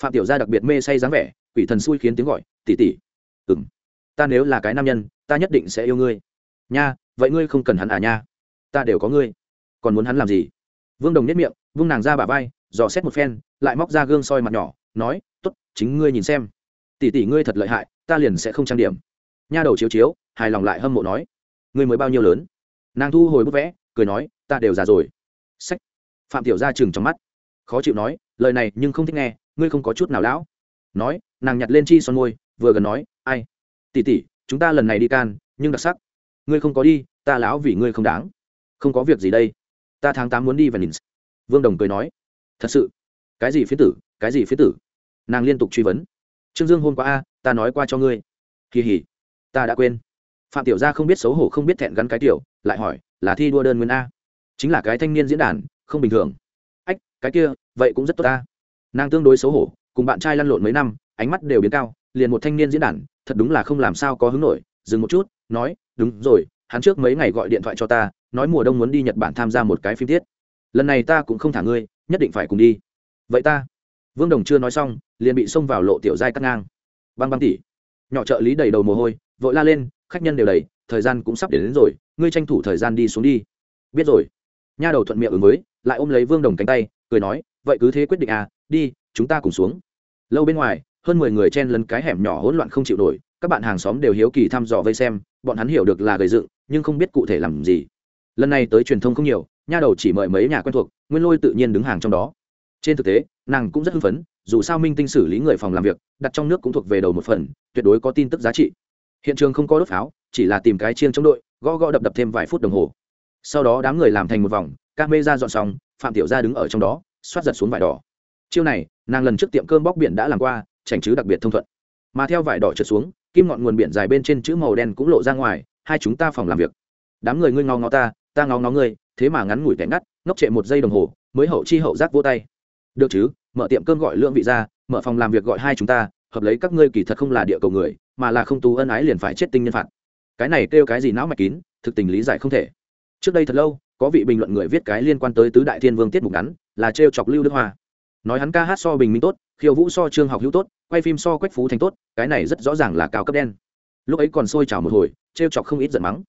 Phạm tiểu gia đặc biệt mê say dáng vẻ, quỷ thần xui khiến tiếng gọi tỉ tỉ ừng ta nếu là cái nam nhân, ta nhất định sẽ yêu ngươi. Nha, vậy ngươi không cần hắn à nha? Ta đều có ngươi. Còn muốn hắn làm gì? Vương đồng nhất miệng, vung nàng ra bả vai, dò xét một phen, lại móc ra gương soi mặt nhỏ, nói t ố t chính ngươi nhìn xem. Tỷ tỷ ngươi thật lợi hại, ta liền sẽ không trang điểm. Nha đầu chiếu chiếu, hài lòng lại hâm mộ nói ngươi mới bao nhiêu lớn? Nàng thu hồi bức vẽ cười nói ta đều già rồi. Sách. Phạm tiểu ra chừng trong mắt. Khó chịu nói lời này nhưng không thích nghe ngươi không có chút nào lão. Nói nàng nhặt lên chi son môi vừa gần nói ai? Tỷ tỷ, chúng ta lần này đi can nhưng đặc sắc. Ngươi không có đi ta lão vì ngươi không đáng. Không có việc gì đây. Ta tháng tám muốn đi và nhìn. Vương đồng cười nói. Thật sự. Cái gì phía tử cái gì phía tử? Nàng liên tục truy vấn. Trương dương hôm qua a ta nói qua cho ngươi. Kỳ hỉ. Ta đã quên phạm tiểu gia không biết xấu hổ, không biết thẹn gắn cái tiểu, lại hỏi, là thi đua đơn nguyên a? Chính là cái thanh niên diễn đàn, không bình thường. Ách, cái kia, vậy cũng rất tốt ta. Nàng tương đối xấu hổ, cùng bạn trai lăn lộn mấy năm, ánh mắt đều biến cao, liền một thanh niên diễn đàn, thật đúng là không làm sao có hứng nổi, dừng một chút, nói, đúng rồi, hắn trước mấy ngày gọi điện thoại cho ta, nói mùa đông muốn đi nhật bản tham gia một cái phim tiết. Lần này ta cũng không thả ngươi, nhất định phải cùng đi. Vậy ta? Vương đồng chưa nói xong, liền bị xông vào lộ tiểu giai cắt ngang. Băng băng tỉ. Nhỏ trợ lý đầy đầu mồ hôi, vội la lên khách nhân đều đầy thời gian cũng sắp đến, đến rồi ngươi tranh thủ thời gian đi xuống đi. Biết rồi. Nha đầu thuận miệng ứng với lại ôm lấy vương đồng cánh tay cười nói vậy cứ thế quyết định à đi chúng ta cùng xuống. Lâu bên ngoài hơn mười người chen lấn cái hẻm nhỏ hỗn loạn không chịu nổi các bạn hàng xóm đều hiếu kỳ thăm dò vây xem bọn hắn hiểu được là gầy dựng nhưng không biết cụ thể làm gì. Lần này tới truyền thông không nhiều nha đầu chỉ mời mấy nhà quen thuộc nguyên lôi tự nhiên đứng hàng trong đó. Trên thực tế nàng cũng rất hưng phấn dù sao minh tinh xử lý người phòng làm việc đặt trong nước cũng thuộc về đầu một phần tuyệt đối có tin tức giá trị hiện trường không có đốt pháo, chỉ là tìm cái chiên chống đội, gõ gõ đập đập thêm vài phút đồng hồ. Sau đó đám người làm thành một vòng ca mê ra dọn xong, phạm tiểu gia đứng ở trong đó, xoát giật xuống vải đỏ. Chiêu này, nàng lần trước tiệm cơm bóc biển đã làm qua, chảnh chứ đặc biệt thông thuận. Mà theo vải đỏ trượt xuống, kim ngọn nguồn biển dài bên trên chữ màu đen cũng lộ ra ngoài, hai chúng ta phòng làm việc. Đám người ngươi ngó ngó ta ta ngó ngó ngươi, thế mà ngắn ngủi tẻ ngắt, ngốc trệ một giây đồng hồ, mới hậu chi hậu giác vô tay. Được chứ, mở tiệm cơm gọi lượng vị ra, mở phòng làm việc gọi hai chúng ta, hợp lấy các ngươi kỳ thật không là địa cầu người mà là không tú ân ái liền phải chết tinh nhân phạt. Cái này kêu cái gì não mạch kín, thực tình lý giải không thể. Trước đây thật lâu, có vị bình luận người viết cái liên quan tới tứ đại thiên vương tiết mục ngắn, là trêu chọc lưu đức hoa. Nói hắn ca hát so bình minh tốt, khiêu vũ so trương học hữu tốt, quay phim so quách phú thành tốt, cái này rất rõ ràng là cao cấp đen. Lúc ấy còn sôi trào một hồi, trêu chọc không ít giận mắng.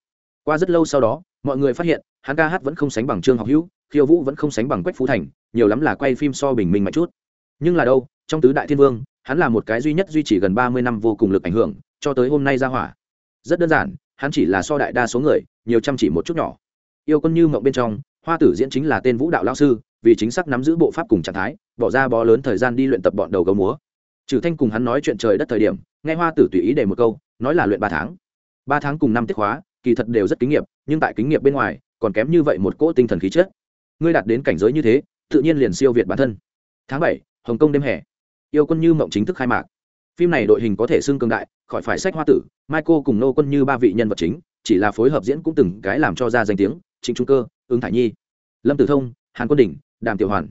Qua rất lâu sau đó, mọi người phát hiện, hắn ca hát vẫn không sánh bằng trương học hữu, khiêu vũ vẫn không sánh bằng quách phú thành, nhiều lắm là quay phim so bình minh mạnh chút. Nhưng là đâu, trong tứ đại thiên vương hắn là một cái duy nhất duy trì gần ba mươi năm vô cùng lực ảnh hưởng, cho tới hôm nay ra hỏa. Rất đơn giản, hắn chỉ là so đại đa số người, nhiều chăm chỉ một chút nhỏ. Yêu quân như mộng bên trong, hoa tử diễn chính là tên vũ đạo lao sư, vì chính xác nắm giữ bộ pháp cùng trạng thái, bỏ ra bó lớn thời gian đi luyện tập bọn đầu gấu múa. Trừ thanh cùng hắn nói chuyện trời đất thời điểm, nghe hoa tử tùy ý để một câu, nói là luyện ba tháng. Ba tháng cùng năm tiết khóa kỳ thật đều rất kinh nghiệm, nhưng tại kinh nghiệm bên ngoài, còn kém như vậy một cỗ tinh thần khí chất. Ngươi đạt đến cảnh giới như thế, tự nhiên liền siêu việt bản thân. Tháng bảy, hồng kông đêm hè yêu quân như mộng chính thức khai mạc. Phim này đội hình có thể xưng cường đại, khỏi phải sách hoa tử, michael cùng nô quân như ba vị nhân vật chính, chỉ là phối hợp diễn cũng từng cái làm cho ra danh tiếng, trịnh trung cơ, ứng thải nhi, lâm tử thông, hàn quân đình, đàm tiểu hoàn.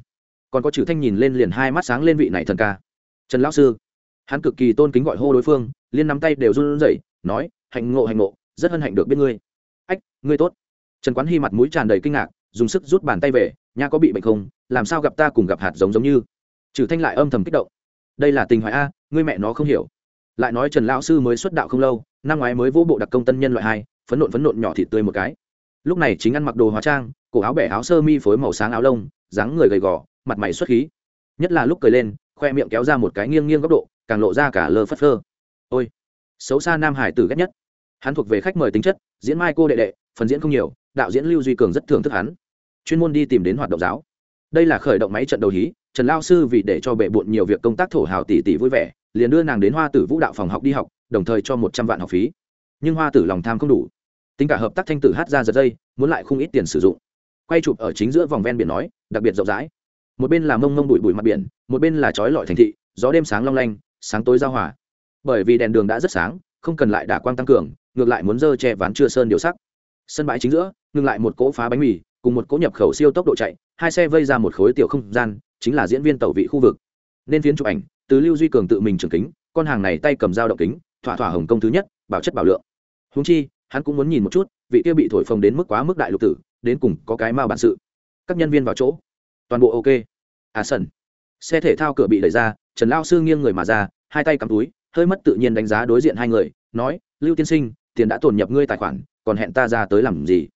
Còn có chữ thanh nhìn lên liền hai mắt sáng lên vị này thần ca. Trần lão sư. Hắn cực kỳ tôn kính gọi hô đối phương, liên nắm tay đều run rẩy, nói, hạnh ngộ hạnh ngộ, rất hân hạnh được biết ngươi. Ách, ngươi tốt. Trần quán hy mặt mũi tràn đầy kinh ngạc, dùng sức rút bàn tay về, nha có bị bệnh không? Làm sao gặp ta cùng gặp hạt giống giống như? Trừ thanh lại âm thầm kích động đây là tình hoài a, ngươi mẹ nó không hiểu. Lại nói trần lão sư mới xuất đạo không lâu, năm ngoái mới vỗ bộ đặc công tân nhân loại hai, phấn nộn phấn nộn nhỏ thịt tươi một cái. Lúc này chính ăn mặc đồ hóa trang, cổ áo bẻ áo sơ mi phối màu sáng áo lông, dáng người gầy gò, mặt mày xuất khí. Nhất là lúc cười lên, khoe miệng kéo ra một cái nghiêng nghiêng góc độ, càng lộ ra cả lơ phất phơ. Ôi, xấu xa nam hải tử ghét nhất. Hắn thuộc về khách mời tính chất, diễn mai cô đệ đệ, phần diễn không nhiều, đạo diễn lưu duy cường rất thưởng thức hắn. Chuyên môn đi tìm đến hoạt động giáo. Đây là khởi động máy trận đầu hí trần lao sư vì để cho bệ bộn nhiều việc công tác thổ hào tỷ tỷ vui vẻ, liền đưa nàng đến hoa tử vũ đạo phòng học đi học, đồng thời cho một trăm vạn học phí. Nhưng hoa tử lòng tham không đủ. Tính cả hợp tác thanh tử hát ra giật dây, muốn lại không ít tiền sử dụng. Quay chụp ở chính giữa vòng ven biển nói, đặc biệt rộng rãi. Một bên là mông mông bụi bụi mặt biển, một bên là trói lọi thành thị, gió đêm sáng long lanh, sáng tối giao hòa. Bởi vì đèn đường đã rất sáng, không cần lại đả quang tăng cường, ngược lại muốn dơ che ván chưa sơn điều sắc. Sân bãi chính giữa, ngừng lại một cỗ phá bánh mì, cùng một cỗ nhập khẩu siêu tốc độ chạy, hai xe vây ra một khối tiểu không gian chính là diễn viên tẩu vị khu vực. Nên phiến chụp ảnh, từ lưu duy cường tự mình trường kính, con hàng này tay cầm dao động kính, thỏa thỏa hồng công thứ nhất, bảo chất bảo lượng. Húng chi, hắn cũng muốn nhìn một chút, vị kia bị thổi phồng đến mức quá mức đại lục tử, đến cùng có cái mao bản sự. Các nhân viên vào chỗ. Toàn bộ ok. À sân xe thể thao cửa bị đẩy ra, trần lao sư nghiêng người mà ra, hai tay cắm túi, hơi mất tự nhiên đánh giá đối diện hai người, nói, lưu tiên sinh, tiền đã tồn nhập ngươi tài khoản, còn hẹn ta ra tới làm gì?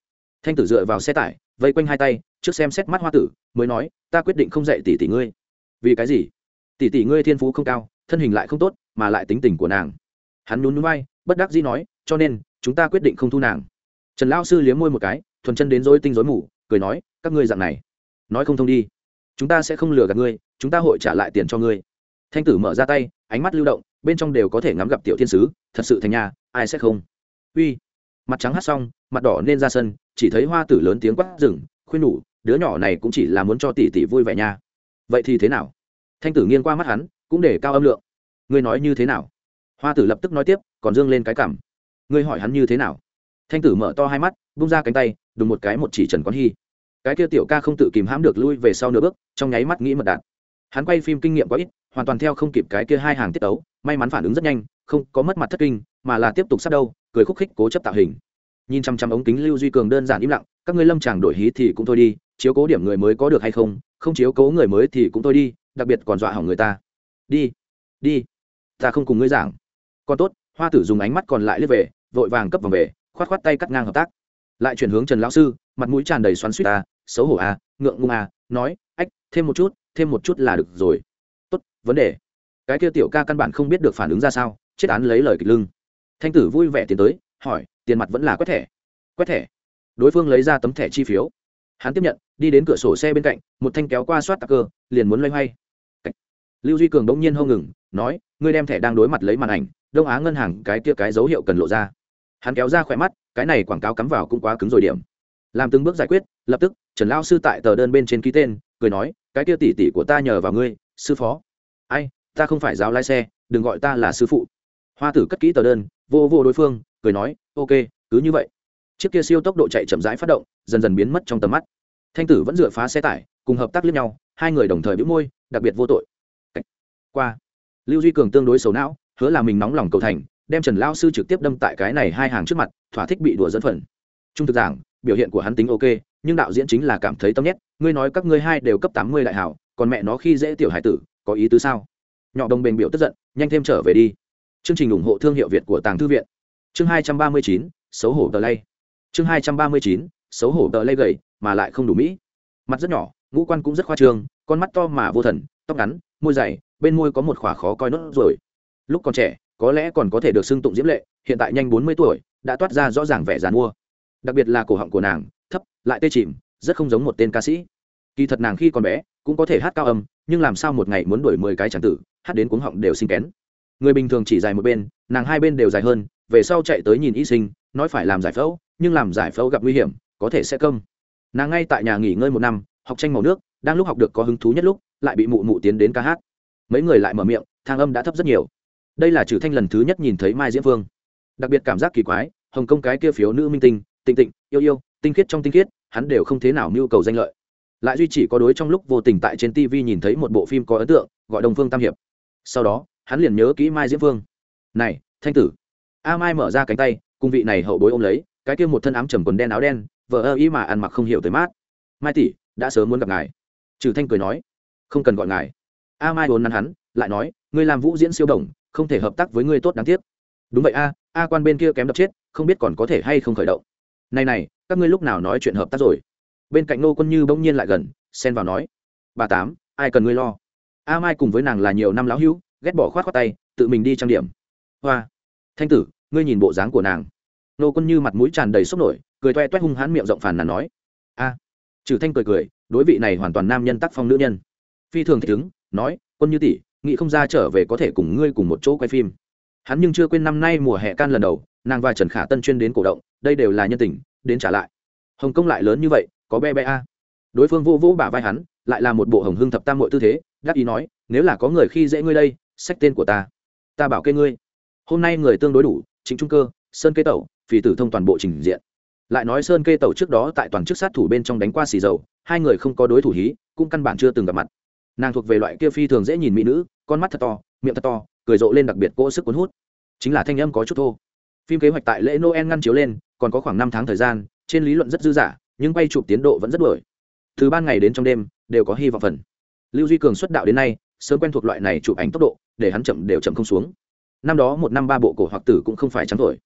Thanh tử dựa vào xe tải vây quanh hai tay, trước xem xét mắt hoa tử, mới nói, ta quyết định không dạy tỷ tỷ ngươi. Vì cái gì? Tỷ tỷ ngươi thiên phú không cao, thân hình lại không tốt, mà lại tính tình của nàng. Hắn nhún nhún vai, bất đắc dĩ nói, cho nên, chúng ta quyết định không thu nàng. Trần lão sư liếm môi một cái, thuần chân đến rối tinh rối mù, cười nói, các ngươi dạng này, nói không thông đi. Chúng ta sẽ không lừa gạt ngươi, chúng ta hội trả lại tiền cho ngươi. Thanh tử mở ra tay, ánh mắt lưu động, bên trong đều có thể ngắm gặp tiểu thiên sứ, thật sự thành nhà, ai sẽ không? Uy mặt trắng hát xong, mặt đỏ nên ra sân, chỉ thấy hoa tử lớn tiếng quát rừng, khuyên nhủ, đứa nhỏ này cũng chỉ là muốn cho tỷ tỷ vui vẻ nha. Vậy thì thế nào? Thanh tử nghiêng qua mắt hắn, cũng để cao âm lượng. Ngươi nói như thế nào? Hoa tử lập tức nói tiếp, còn dương lên cái cảm. Ngươi hỏi hắn như thế nào? Thanh tử mở to hai mắt bung ra cánh tay, đùng một cái một chỉ trần quán hy. Cái kia tiểu ca không tự kìm hãm được lui về sau nửa bước, trong nháy mắt nghĩ mật đạt hắn quay phim kinh nghiệm quá ít, hoàn toàn theo không kịp cái kia hai hàng tiết ấu, may mắn phản ứng rất nhanh, không có mất mặt thất kinh, mà là tiếp tục sát đâu cười khúc khích cố chấp tạo hình. Nhìn chăm chăm ống kính lưu duy cường đơn giản im lặng, các ngươi lâm chàng đổi hí thì cũng thôi đi, chiếu cố điểm người mới có được hay không không chiếu cố người mới thì cũng thôi đi, đặc biệt còn dọa hỏng người ta. Đi đi, ta không cùng ngươi giảng. Còn tốt, hoa tử dùng ánh mắt còn lại liếc về, vội vàng cấp vòng về, khoát khoát tay cắt ngang hợp tác. Lại chuyển hướng trần lão sư, mặt mũi tràn đầy xoắn suýt ta, xấu hổ a ngượng ngung a nói, ách, thêm một chút, thêm một chút là được rồi. Tốt, vấn đề. Cái kia tiểu ca căn bản không biết được phản ứng ra sao, chết án lấy lời kịch lưng thanh tử vui vẻ tiến tới, hỏi, tiền mặt vẫn là quét thẻ. Quét thẻ. Đối phương lấy ra tấm thẻ chi phiếu. Hắn tiếp nhận, đi đến cửa sổ xe bên cạnh, một thanh kéo qua soát tạc cơ, liền muốn loay hoay. Lưu duy cường bỗng nhiên hông ngừng, nói, ngươi đem thẻ đang đối mặt lấy màn ảnh, đông á ngân hàng, cái kia cái dấu hiệu cần lộ ra. Hắn kéo ra khỏe mắt, cái này quảng cáo cắm vào cũng quá cứng rồi điểm. Làm từng bước giải quyết, lập tức, trần lao sư tại tờ đơn bên trên ký tên, cười nói, cái kia tỷ tỷ của ta nhờ vào ngươi, sư phó. Ai, ta không phải giáo lái xe, đừng gọi ta là sư phụ. Hoa tử cất kỹ tờ đơn vô vô đối phương, cười nói, ok, cứ như vậy. Chiếc kia siêu tốc độ chạy chậm rãi phát động, dần dần biến mất trong tầm mắt. Thanh tử vẫn dựa phá xe tải, cùng hợp tác lẫn nhau, hai người đồng thời bĩu môi, đặc biệt vô tội. Qua. Lưu duy cường tương đối xấu não, hứa là mình nóng lòng cầu thành, đem trần lao sư trực tiếp đâm tại cái này hai hàng trước mặt, thỏa thích bị đùa dẫn phần. Trung thực giảng, biểu hiện của hắn tính ok, nhưng đạo diễn chính là cảm thấy tâm nhét, ngươi nói các ngươi hai đều cấp tám mươi đại hảo, còn mẹ nó khi dễ tiểu hải tử, có ý tứ sao? Nhỏ đồng bền biểu tức giận, nhanh thêm trở về đi chương trình ủng hộ thương hiệu việt của tàng thư viện. Chương hai trăm ba mươi chín, xấu hổ tờ lay. Chương hai trăm ba mươi chín, xấu hổ tờ lay gầy, mà lại không đủ mỹ. Mặt rất nhỏ, ngũ quan cũng rất khoa trương, con mắt to mà vô thần, tóc ngắn, môi dày, bên môi có một khỏa khó coi nốt rồi lúc còn trẻ, có lẽ còn có thể được xưng tụng diễm lệ, hiện tại nhanh bốn mươi tuổi, đã toát ra rõ ràng vẻ dàn mua đặc biệt là cổ họng của nàng, thấp, lại tê chìm, rất không giống một tên ca sĩ. Kỳ thật nàng khi còn bé, cũng có thể hát cao âm, nhưng làm sao một ngày muốn đuổi mười cái tràng tử, hát đến cuống họng đều sinh kén người bình thường chỉ dài một bên, nàng hai bên đều dài hơn, về sau chạy tới nhìn y sinh, nói phải làm giải phẫu, nhưng làm giải phẫu gặp nguy hiểm, có thể sẽ công nàng ngay tại nhà nghỉ ngơi một năm, học tranh màu nước, đang lúc học được có hứng thú nhất lúc, lại bị mụ mụ tiến đến ca hát. Mấy người lại mở miệng, thang âm đã thấp rất nhiều. Đây là trừ thanh lần thứ nhất nhìn thấy mai diễm phương. Đặc biệt cảm giác kỳ quái, hồng kông cái kia phiếu nữ minh tinh, tịnh tịnh, yêu yêu, tinh khiết trong tinh khiết, hắn đều không thế nào mưu cầu danh lợi. Lại duy chỉ có đối trong lúc vô tình tại trên tv nhìn thấy một bộ phim có ấn tượng, gọi đồng phương tam hiệp. Sau đó hắn liền nhớ kỹ mai diễm vương này, thanh tử. A mai mở ra cánh tay, cùng vị này hậu bối ôm lấy, cái kia một thân ám trầm quần đen áo đen vợ ơ ý mà ăn mặc không hiểu tới mát. Mai tỷ, đã sớm muốn gặp ngài. Trừ thanh cười nói, không cần gọi ngài. A mai vốn nắn hắn, lại nói, ngươi làm vũ diễn siêu đồng, không thể hợp tác với ngươi tốt đáng tiếc. Đúng vậy a a quan bên kia kém đập chết, không biết còn có thể hay không khởi động. Này này, các ngươi lúc nào nói chuyện hợp tác rồi? Bên cạnh nô quân như bỗng nhiên lại gần, xen vào nói, bà tám, ai cần ngươi lo? A mai cùng với nàng là nhiều năm lão hữu ghét bỏ khoát khoát tay, tự mình đi trang điểm. Hoa. Thanh tử, ngươi nhìn bộ dáng của nàng. Nô quân như mặt mũi tràn đầy sốc nổi, cười toe toét hung hãn miệng rộng phàn nàn nói. A. Trừ thanh cười cười, đối vị này hoàn toàn nam nhân tác phong nữ nhân. Phi thường thích ứng, nói, quân như tỷ, nghĩ không ra trở về có thể cùng ngươi cùng một chỗ quay phim. Hắn nhưng chưa quên năm nay mùa hè can lần đầu, nàng và trần khả tân chuyên đến cổ động, đây đều là nhân tình, đến trả lại. Hồng công lại lớn như vậy, có be be a. Đối phương vô vô bả vai hắn, lại là một bộ hồng hưng thập tam mọi tư thế, đắc ý nói, nếu là có người khi dễ ngươi đây sách tên của ta. Ta bảo kê ngươi. Hôm nay người tương đối đủ chính trung cơ, sơn kê tẩu, phì tử thông toàn bộ trình diện. Lại nói sơn kê tẩu trước đó tại toàn chức sát thủ bên trong đánh qua xì dầu, hai người không có đối thủ hí, cũng căn bản chưa từng gặp mặt. Nàng thuộc về loại kia phi thường dễ nhìn mỹ nữ, con mắt thật to, miệng thật to, cười rộ lên đặc biệt cỗ sức cuốn hút. Chính là thanh âm có chút thô. Phim kế hoạch tại lễ noel ngăn chiếu lên, còn có khoảng năm tháng thời gian, trên lý luận rất dư dả, nhưng quay chụp tiến độ vẫn rất đuổi. Từ ban ngày đến trong đêm, đều có hy vọng phần. Lưu duy cường xuất đạo đến nay sớm quen thuộc loại này chụp ảnh tốc độ, để hắn chậm đều chậm không xuống. Năm đó một năm ba bộ cổ hoặc tử cũng không phải trắng thổi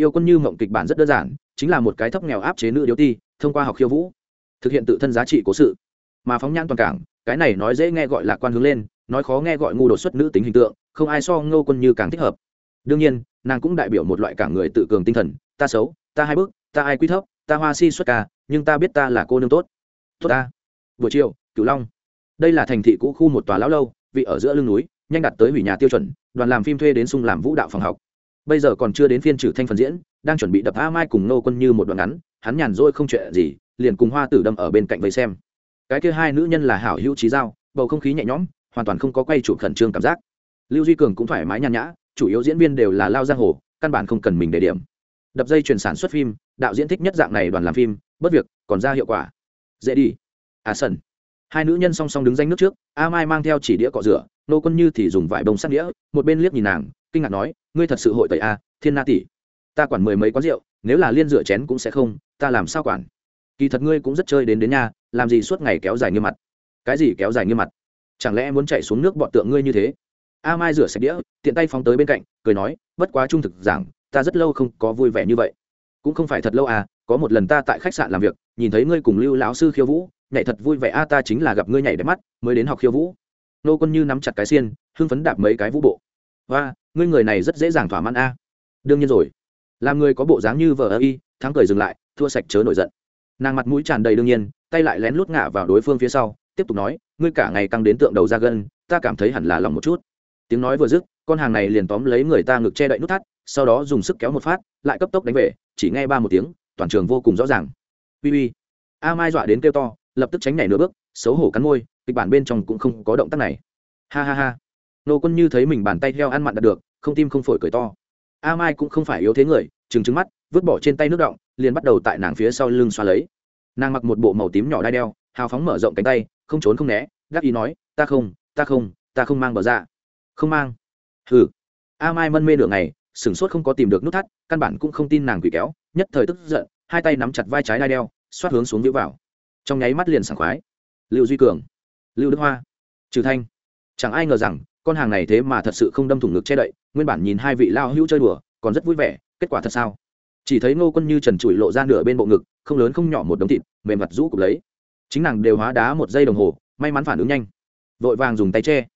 yêu quân như mộng kịch bản rất đơn giản, chính là một cái thấp nghèo áp chế nữ điếu ti, thông qua học khiêu vũ, thực hiện tự thân giá trị cố sự. Mà phóng nhãn toàn cảng, cái này nói dễ nghe gọi là quan hướng lên, nói khó nghe gọi ngu đột xuất nữ tính hình tượng, không ai so ngô quân như càng thích hợp. Đương nhiên, nàng cũng đại biểu một loại cả người tự cường tinh thần, ta xấu, ta hai bước, ta ai quy thấp, ta hoa si xuất ca, nhưng ta biết ta là cô nương tốt. Tốt ta. Buổi chiều, cửu long. Đây là thành thị cũ khu một tòa lão lâu vị ở giữa lưng núi, nhanh đặt tới hủy nhà tiêu chuẩn, đoàn làm phim thuê đến sung làm vũ đạo phòng học. Bây giờ còn chưa đến phiên trừ thanh phần diễn, đang chuẩn bị đập a mai cùng nô quân như một đoạn ngắn, hắn nhàn rỗi không chuyện gì, liền cùng hoa tử đâm ở bên cạnh vây xem. Cái kia hai nữ nhân là hảo hữu trí giao, bầu không khí nhẹ nhõm, hoàn toàn không có quay chụp khẩn trương cảm giác. Lưu duy cường cũng thoải mái nhàn nhã, chủ yếu diễn viên đều là lao giang hồ, căn bản không cần mình để điểm. Đập dây chuyển sản xuất phim, đạo diễn thích nhất dạng này đoàn làm phim bất việc, còn ra hiệu quả. Dễ đi. À sần hai nữ nhân song song đứng danh nước trước a mai mang theo chỉ đĩa cọ rửa nô quân như thì dùng vải bông sắt đĩa một bên liếc nhìn nàng kinh ngạc nói ngươi thật sự hội tẩy a thiên na tỷ. Ta quản mười mấy quán rượu nếu là liên rửa chén cũng sẽ không ta làm sao quản? Kỳ thật ngươi cũng rất chơi đến đến nhà làm gì suốt ngày kéo dài như mặt? Cái gì kéo dài như mặt? Chẳng lẽ muốn chạy xuống nước bọn tượng ngươi như thế? A mai rửa sạch đĩa tiện tay phóng tới bên cạnh cười nói bất quá trung thực rằng, ta rất lâu không có vui vẻ như vậy. Cũng không phải thật lâu à có một lần ta tại khách sạn làm việc nhìn thấy ngươi cùng lưu lão sư khiêu vũ nhảy thật vui vẻ, a, ta chính là gặp ngươi nhảy đẹp mắt, mới đến học khiêu vũ. Nô quân như nắm chặt cái xiên, hưng phấn đạp mấy cái vũ bộ. Và ngươi người này rất dễ dàng thỏa mãn a. Đương nhiên rồi. Làm người có bộ dáng như vờ ơ y. Thắng cười dừng lại, thua sạch chớ nổi giận. Nàng mặt mũi tràn đầy đương nhiên, tay lại lén lút ngả vào đối phương phía sau, tiếp tục nói, ngươi cả ngày căng đến tượng đầu ra gân, ta cảm thấy hẳn là lòng một chút. Tiếng nói vừa dứt, con hàng này liền tóm lấy người ta ngực che đậy nút thắt, sau đó dùng sức kéo một phát, lại cấp tốc đánh về, chỉ nghe ba một tiếng, toàn trường vô cùng rõ ràng. Uy uy, a mai dọa đến kêu to lập tức tránh nhảy nửa bước, xấu hổ cắn môi, kịch bản bên trong cũng không có động tác này. Ha ha ha. Nô quân như thấy mình bàn tay heo ăn mặn đạt được, không tim không phổi cười to. A mai cũng không phải yếu thế người, trừng trừng mắt, vứt bỏ trên tay nước động, liền bắt đầu tại nàng phía sau lưng xoa lấy. Nàng mặc một bộ màu tím nhỏ đai đeo, hào phóng mở rộng cánh tay, không trốn không né, gác ý nói, ta không ta không ta không mang bờ ra không mang? Hừ. A mai mân mê nửa ngày, sửng sốt không có tìm được nút thắt, căn bản cũng không tin nàng quỷ kéo, nhất thời tức giận, hai tay nắm chặt vai trái đai đeo, xoát hướng xuống vĩu vào trong nháy mắt liền sảng khoái. Lưu duy cường, lưu đức hoa, trừ thanh. Chẳng ai ngờ rằng, con hàng này thế mà thật sự không đâm thủng ngực che đậy, nguyên bản nhìn hai vị lao hữu chơi đùa, còn rất vui vẻ, kết quả thật sao? Chỉ thấy ngô quân như trần trụi lộ ra nửa bên bộ ngực, không lớn không nhỏ một đống thịt, mềm mặt rũ cục lấy. Chính nàng đều hóa đá một giây đồng hồ, may mắn phản ứng nhanh. Vội vàng dùng tay che.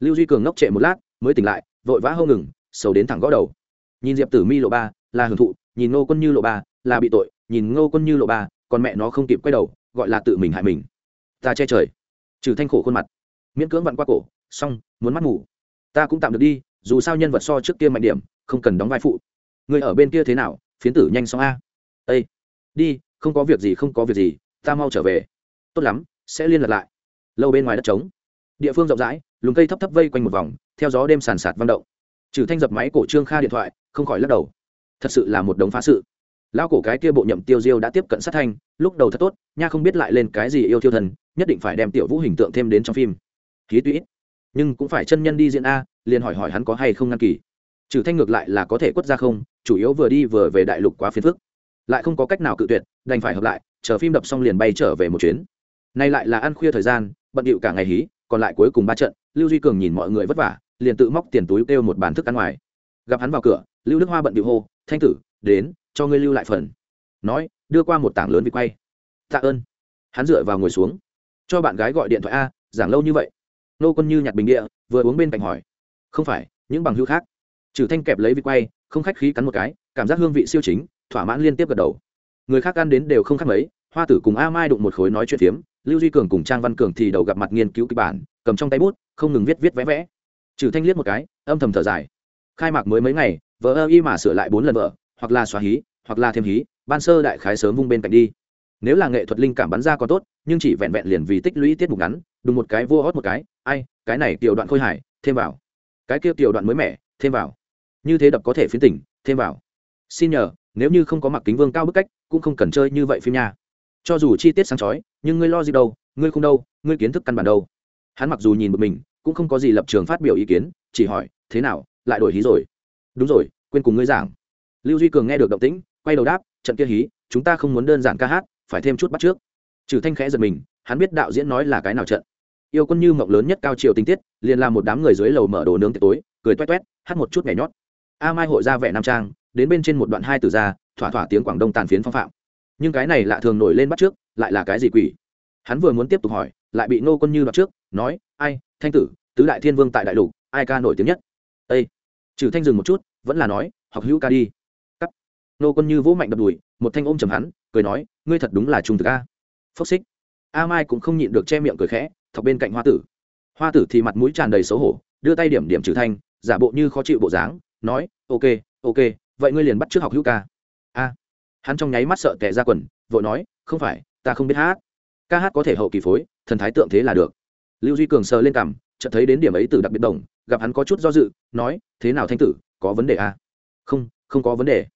Lưu duy cường ngốc trệ một lát, mới tỉnh lại, vội vã hâu ngừng, sầu đến thẳng gõ đầu. Nhìn diệp tử mi lộ ba, là hưởng thụ, nhìn ngô quân như lộ ba, là bị tội, nhìn ngô quân như lộ ba còn mẹ nó không kịp quay đầu, gọi là tự mình hại mình. Ta che trời. Trừ thanh khổ khuôn mặt. Miễn cưỡng vặn qua cổ, xong, muốn mắt ngủ ta cũng tạm được đi, dù sao nhân vật so trước kia mạnh điểm, không cần đóng vai phụ. Người ở bên kia thế nào, phiến tử nhanh xong a. Ây đi, không có việc gì, không có việc gì, ta mau trở về. Tốt lắm, sẽ liên lạc lại. Lâu bên ngoài đất trống. Địa phương rộng rãi, lùm cây thấp thấp vây quanh một vòng, theo gió đêm sàn sạt văng động. Trừ thanh dập máy cổ trương kha điện thoại, không khỏi lắc đầu. Thật sự là một đống phá sự lao cổ cái kia bộ nhậm tiêu diêu đã tiếp cận sát thanh lúc đầu thật tốt nha không biết lại lên cái gì yêu thiêu thần nhất định phải đem tiểu vũ hình tượng thêm đến trong phim. Ký tụy, nhưng cũng phải chân nhân đi diễn a liền hỏi hỏi hắn có hay không ngăn kỳ. Trừ thanh ngược lại là có thể quất ra không chủ yếu vừa đi vừa về đại lục quá phiền phức. Lại không có cách nào cự tuyệt đành phải hợp lại chờ phim đập xong liền bay trở về một chuyến. Nay lại là ăn khuya thời gian bận điệu cả ngày hí còn lại cuối cùng ba trận lưu duy cường nhìn mọi người vất vả liền tự móc tiền túi kêu một bàn thức ăn ngoài. Gặp hắn vào cửa lưu đức hoa bận điệu hô thanh tử đến cho ngươi lưu lại phần. Nói, đưa qua một tảng lớn vị quay. Tạ ơn. Hắn dựa vào ngồi xuống. Cho bạn gái gọi điện thoại a, giảng lâu như vậy. Nô quân như nhặt bình địa, vừa uống bên cạnh hỏi. Không phải, những bằng hữu khác. Trừ thanh kẹp lấy vị quay, không khách khí cắn một cái, cảm giác hương vị siêu chính, thỏa mãn liên tiếp gật đầu. Người khác ăn đến đều không khác mấy, hoa tử cùng a mai đụng một khối nói chuyện phiếm, lưu duy cường cùng trang văn cường thì đầu gặp mặt nghiên cứu kịch bản, cầm trong tay bút, không ngừng viết viết vẽ vẽ. Trừ thanh liếc một cái, âm thầm thở dài. Khai mạc mới mấy ngày vợ ơ y mà sửa lại bốn lần vợ hoặc là xóa hí, hoặc là thêm hí, ban sơ đại khái sớm vung bên cạnh đi. Nếu là nghệ thuật linh cảm bắn ra còn tốt, nhưng chỉ vẹn vẹn liền vì tích lũy tiết mục ngắn, đùng một cái vua hót một cái, ai, cái này tiểu đoạn khôi hài, thêm vào. Cái kia tiểu đoạn mới mẻ, thêm vào. Như thế đập có thể phiến tỉnh, thêm vào. Xin nhờ, nếu như không có mặc kính vương cao bức cách, cũng không cần chơi như vậy phim nha. Cho dù chi tiết sáng chói, nhưng ngươi lo gì đâu, ngươi không đâu, ngươi kiến thức căn bản đâu. Hắn mặc dù nhìn một mình, cũng không có gì lập trường phát biểu ý kiến, chỉ hỏi, thế nào, lại đổi hí rồi? Đúng rồi, quên cùng ngươi giảng lưu duy cường nghe được động tĩnh, quay đầu đáp, trận kia hí, chúng ta không muốn đơn giản ca hát, phải thêm chút bắt trước. Trừ thanh khẽ giật mình, hắn biết đạo diễn nói là cái nào trận. Yêu quân như mộng lớn nhất cao triều tinh tiết, liền làm một đám người dưới lầu mở đồ nướng tiệc tối, cười toét toét, hát một chút nhảy nhót. A mai hội ra vẻ nam trang, đến bên trên một đoạn hai từ ra, thỏa thỏa tiếng quảng đông tàn phiến phong phạm. Nhưng cái này lạ thường nổi lên bắt trước, lại là cái gì quỷ? Hắn vừa muốn tiếp tục hỏi, lại bị nô quân như đoạt trước, nói, ai, thanh tử, tứ đại thiên vương tại đại lục, ai ca nổi tiếng nhất? Ây trừ thanh dừng một chút, vẫn là nói, học hữu ca đi nô quân như vỗ mạnh đập đùi, một thanh ôm chầm hắn, cười nói, ngươi thật đúng là trung thực a. Phốc xích. A mai cũng không nhịn được che miệng cười khẽ, thọc bên cạnh hoa tử. Hoa tử thì mặt mũi tràn đầy xấu hổ, đưa tay điểm điểm trừ thanh, giả bộ như khó chịu bộ dáng, nói, ok ok, vậy ngươi liền bắt trước học hữu ca. A. Hắn trong nháy mắt sợ tệ ra quần, vội nói, không phải, ta không biết hát. Ca hát có thể hậu kỳ phối, thần thái tượng thế là được. Lưu duy cường sờ lên cằm, chợt thấy đến điểm ấy từ đặc biệt đồng, gặp hắn có chút do dự, nói, thế nào thanh tử, có vấn đề à? không không có vấn đề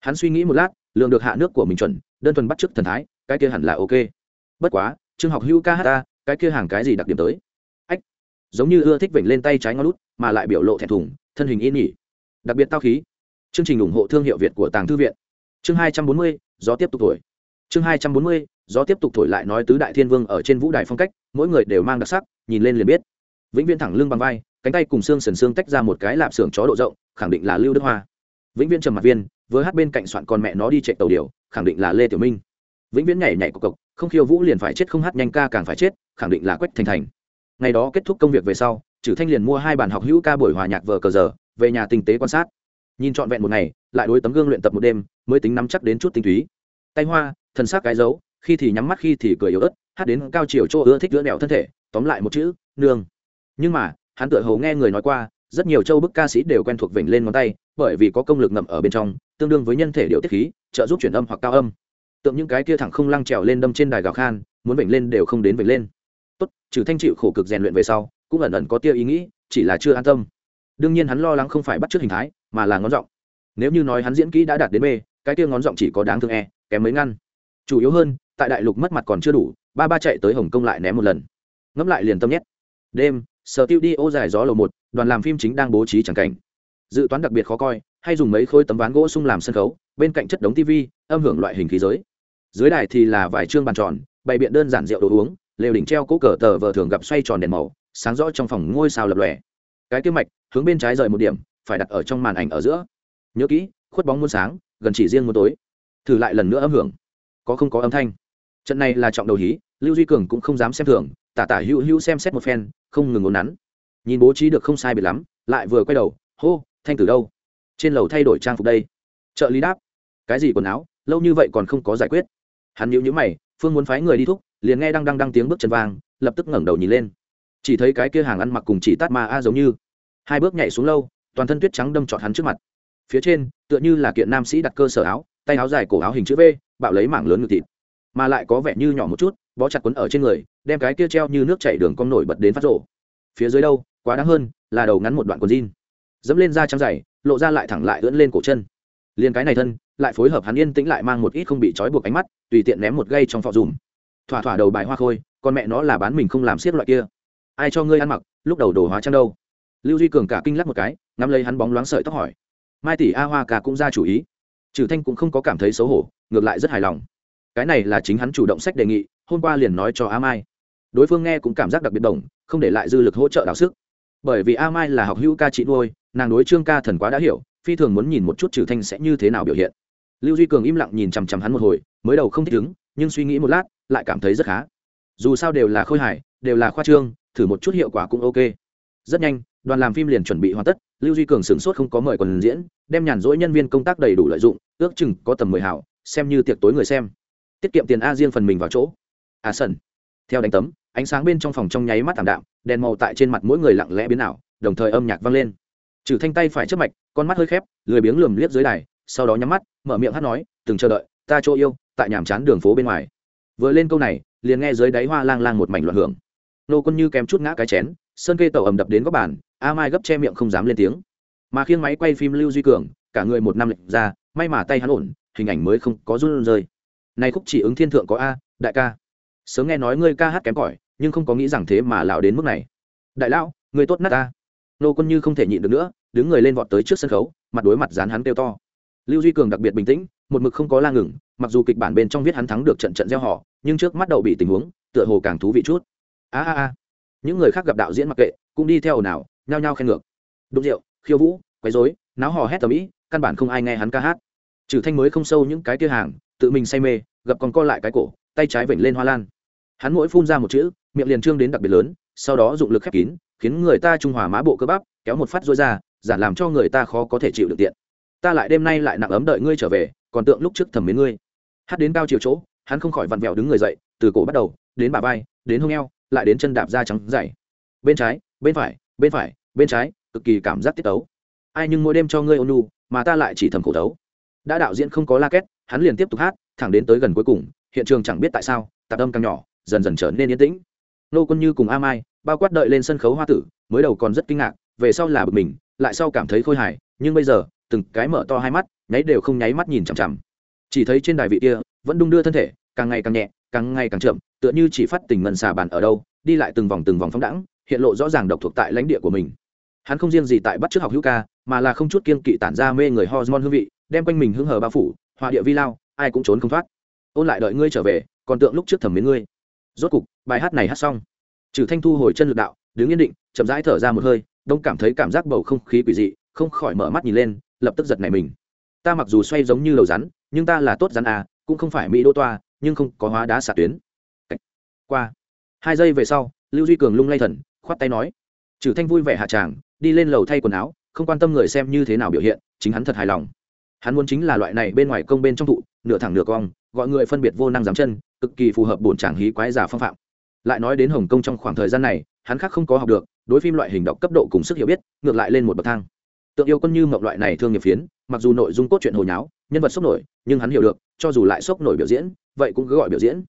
hắn suy nghĩ một lát lượng được hạ nước của mình chuẩn, đơn thuần bắt chước thần thái, cái kia hẳn là ok. Bất quá trường học hữu ca hát ta, cái kia hàng cái gì đặc điểm tới? Ách, giống như ưa thích vểnh lên tay trái ngón lút mà lại biểu lộ thẹn thùng, thân hình yên nhỉ đặc biệt tao khí. Chương trình ủng hộ thương hiệu việt của tàng thư viện. Chương hai trăm bốn mươi, gió tiếp tục thổi. Chương hai trăm bốn mươi, gió tiếp tục thổi lại nói tứ đại thiên vương ở trên vũ đài phong cách, mỗi người đều mang đặc sắc, nhìn lên liền biết. Vĩnh viễn thẳng lưng bằng vai, cánh tay cùng xương sần xương tách ra một cái lạp xưởng chó độ rộng, khẳng định là lưu đức hoa. Vĩnh viễn trầm mặt viên với hát bên cạnh soạn con mẹ nó đi chạy tàu điều, khẳng định là lê tiểu minh. Vĩnh viễn nhảy nhảy cộc cộc, không khiêu vũ liền phải chết, không hát nhanh ca càng phải chết, khẳng định là quách thành thành. Ngày đó kết thúc công việc về sau trừ thanh liền mua hai bản học hữu ca buổi hòa nhạc vờ cờ giờ, về nhà tinh tế quan sát. Nhìn trọn vẹn một ngày, lại đối tấm gương luyện tập một đêm, mới tính nắm chắc đến chút tinh túy. Tay hoa, thần xác cái dấu, khi thì nhắm mắt khi thì cười yếu ớt, hát đến cao chiều chỗ ưa thích lưỡn đèo thân thể, tóm lại một chữ, nương. Nhưng mà, hắn tựa hầu nghe người nói qua rất nhiều châu bức ca sĩ đều quen thuộc vểnh lên ngón tay, bởi vì có công lực ngậm ở bên trong, tương đương với nhân thể điệu tiết khí, trợ giúp chuyển âm hoặc cao âm. Tượng những cái kia thẳng không lăng trèo lên đâm trên đài gào khan, muốn vểnh lên đều không đến vểnh lên. Tốt, trừ thanh chịu khổ cực rèn luyện về sau, cũng ẩn ẩn có tia ý nghĩ, chỉ là chưa an tâm. Đương nhiên hắn lo lắng không phải bắt chước hình thái, mà là ngón giọng. Nếu như nói hắn diễn kỹ đã đạt đến b, cái tia ngón giọng chỉ có đáng thương e kém mấy ngăn. Chủ yếu hơn, tại đại lục mất mặt còn chưa đủ, ba ba chạy tới hồng kông lại ném một lần. Ngẫm lại liền tâm nhét. Đêm sở tiêu đi ô dài gió lầu một, đoàn làm phim chính đang bố trí chẳng cảnh. Dự toán đặc biệt khó coi, hay dùng mấy khối tấm ván gỗ sung làm sân khấu, bên cạnh chất đống tv âm hưởng loại hình khí giới. Dưới đài thì là vài chương bàn tròn, bày biện đơn giản rượu đồ uống, lều đỉnh treo cỗ cờ tờ vờ thường gặp xoay tròn đèn màu, sáng rõ trong phòng ngôi sao lập lòe. Cái tiêu mạch, hướng bên trái rời một điểm, phải đặt ở trong màn ảnh ở giữa. Nhớ kỹ, khuất bóng muôn sáng, gần chỉ riêng muôn tối. Thử lại lần nữa âm hưởng. Có không có âm thanh. Trận này là trọng đầu hí, lưu duy cường cũng không dám xem thường tả tả hữu hữu xem xét một phen, không ngừng ngốn nắn. Nhìn bố trí được không sai biệt lắm, lại vừa quay đầu, hô, thanh tử đâu? Trên lầu thay đổi trang phục đây. Trợ lý đáp, cái gì quần áo? Lâu như vậy còn không có giải quyết. Hắn nhíu nhíu mày, phương muốn phái người đi thúc, liền nghe đang đang đang tiếng bước chân vang, lập tức ngẩng đầu nhìn lên. Chỉ thấy cái kia hàng ăn mặc cùng chỉ tát ma a giống như. Hai bước nhảy xuống lâu, toàn thân tuyết trắng đâm trọt hắn trước mặt. Phía trên, tựa như là kiện nam sĩ đặt cơ sở áo, tay áo dài cổ áo hình chữ v, bạo lấy mảng lớn ngực thịt. Mà lại có vẻ như nhỏ một chút bó chặt quấn ở trên người, đem cái kia treo như nước chảy đường cong nổi bật đến phát rổ. phía dưới đâu, quá đáng hơn, là đầu ngắn một đoạn quần jean. Dẫm lên da trắng dày, lộ ra lại thẳng lại ưỡn lên cổ chân. Liền cái này thân, lại phối hợp hắn yên tĩnh lại mang một ít không bị trói buộc ánh mắt, tùy tiện ném một gây trong phọ dùm. Thỏa thỏa đầu bài hoa khôi, con mẹ nó là bán mình không làm xiết loại kia. Ai cho ngươi ăn mặc, lúc đầu đồ hóa trang đâu? Lưu duy cường cả kinh lắc một cái, ngắm lấy hắn bóng loáng sợi tóc hỏi. Mai tỷ a hoa cả cũng ra chủ ý. Trừ thanh cũng không có cảm thấy xấu hổ, ngược lại rất hài lòng cái này là chính hắn chủ động sách đề nghị, hôm qua liền nói cho a mai. Đối phương nghe cũng cảm giác đặc biệt đồng, không để lại dư lực hỗ trợ đào sức. Bởi vì a mai là học hữu ca chị nuôi, nàng đối trương ca thần quá đã hiểu, phi thường muốn nhìn một chút trừ thanh sẽ như thế nào biểu hiện. Lưu duy cường im lặng nhìn chằm chằm hắn một hồi, mới đầu không thích ứng, nhưng suy nghĩ một lát, lại cảm thấy rất khá. Dù sao đều là khôi hài, đều là khoa trương, thử một chút hiệu quả cũng ok. Rất nhanh, đoàn làm phim liền chuẩn bị hoàn tất, lưu duy cường sửng sốt không có mời quần diễn, đem nhàn rỗi nhân viên công tác đầy đủ lợi dụng, ước chừng có tầm mười hảo xem như tiệc tối người xem tiết kiệm tiền a riêng phần mình vào chỗ. A à, sân theo đánh tấm ánh sáng bên trong phòng trong nháy mắt thảm đạm đèn màu tại trên mặt mỗi người lặng lẽ biến ảo đồng thời âm nhạc vang lên. Trừ thanh tay phải chớp mạch con mắt hơi khép lười biếng lườm liếc dưới đài sau đó nhắm mắt mở miệng hát nói từng chờ đợi ta chỗ yêu tại nhàm chán đường phố bên ngoài. Vừa lên câu này liền nghe dưới đáy hoa lang lang một mảnh loạn hưởng. Nô quân như kém chút ngã cái chén sơn kê tàu ầm đập đến góc bàn a mai gấp che miệng không dám lên tiếng. Mà khiêng máy quay phim lưu duy cường cả người một năm lệnh ra may mà tay hắn ổn hình ảnh mới không có run rơi này khúc chỉ ứng thiên thượng có a, đại ca. Sớm nghe nói ngươi ca hát kém cỏi, nhưng không có nghĩ rằng thế mà lão đến mức này. Đại lão, ngươi tốt nát ta. Nô quân như không thể nhịn được nữa, đứng người lên vọt tới trước sân khấu, mặt đối mặt dán hắn kêu to. Lưu duy cường đặc biệt bình tĩnh, một mực không có la ngừng, mặc dù kịch bản bên trong viết hắn thắng được trận trận gieo họ, nhưng trước mắt đầu bị tình huống, tựa hồ càng thú vị chút. A a a. Những người khác gặp đạo diễn mặc kệ, cũng đi theo ồn ào, nhao nhao khen ngược. Đụng rượu, khiêu vũ, quấy rối, náo hò hét tầm ĩ, căn bản không ai nghe hắn ca hát. Trừ thanh mới không sâu những cái kia hàng tự mình say mê, gặp còn co lại cái cổ, tay trái vểnh lên hoa lan. Hắn mỗi phun ra một chữ, miệng liền trương đến đặc biệt lớn, sau đó dụng lực khép kín, khiến người ta trung hòa má bộ cơ bắp, kéo một phát rối ra, giản làm cho người ta khó có thể chịu được tiện. Ta lại đêm nay lại nặng ấm đợi ngươi trở về, còn tượng lúc trước thẩm mến ngươi. Hát đến cao chiều chỗ, hắn không khỏi vặn vẹo đứng người dậy, từ cổ bắt đầu, đến bà vai, đến hông eo, lại đến chân đạp da trắng dày. Bên trái, bên phải bên phải, bên trái, cực kỳ cảm giác tiết tấu. Ai nhưng mỗi đêm cho ngươi ônu mà ta lại chỉ thầm khổ tấu đã đạo diễn không có la két hắn liền tiếp tục hát, thẳng đến tới gần cuối cùng, hiện trường chẳng biết tại sao, tạp âm càng nhỏ, dần dần trở nên yên tĩnh. Nô quân như cùng a mai bao quát đợi lên sân khấu hoa tử, mới đầu còn rất kinh ngạc, về sau là bực mình, lại sau cảm thấy khôi hài, nhưng bây giờ, từng cái mở to hai mắt, nháy đều không nháy mắt nhìn chằm chằm. Chỉ thấy trên đài vị kia, vẫn đung đưa thân thể, càng ngày càng nhẹ, càng ngày càng chậm, tựa như chỉ phát tình ngân xà bàn ở đâu, đi lại từng vòng từng vòng phóng đẳng hiện lộ rõ ràng độc thuộc tại lãnh địa của mình. Hắn không riêng gì tại bắt trước học hữu ca, mà là không chút kiên kỵ tản ra mê người hormone hương vị, đem quanh mình hưng hờ bao phủ hòa địa vi lao, ai cũng trốn không thoát. Ôn lại đợi ngươi trở về, còn tượng lúc trước thẩm mến ngươi. Rốt cục, bài hát này hát xong. Trừ thanh thu hồi chân lực đạo, đứng yên định, chậm rãi thở ra một hơi, đông cảm thấy cảm giác bầu không khí quỷ dị, không khỏi mở mắt nhìn lên, lập tức giật nảy mình. Ta mặc dù xoay giống như lầu rắn, nhưng ta là tốt rắn à cũng không phải mỹ đô toa, nhưng không có hóa đá xả tuyến. Qua. Hai giây về sau, lưu duy cường lung lay thần, khoát tay nói. Trừ thanh vui vẻ hạ tràng, đi lên lầu thay quần áo, không quan tâm người xem như thế nào biểu hiện, chính hắn thật hài lòng hắn muốn chính là loại này bên ngoài công bên trong thụ, nửa thẳng nửa cong, gọi người phân biệt vô năng dám chân, cực kỳ phù hợp bổn tràng hí quái giả phong phạm. Lại nói đến hồng kông trong khoảng thời gian này, hắn khác không có học được, đối phim loại hình đọc cấp độ cùng sức hiểu biết, ngược lại lên một bậc thang. Tượng yêu quân như mộng loại này thương nghiệp phiến, mặc dù nội dung cốt truyện hồi nháo, nhân vật sốc nổi, nhưng hắn hiểu được, cho dù lại sốc nổi biểu diễn, vậy cũng cứ gọi biểu diễn.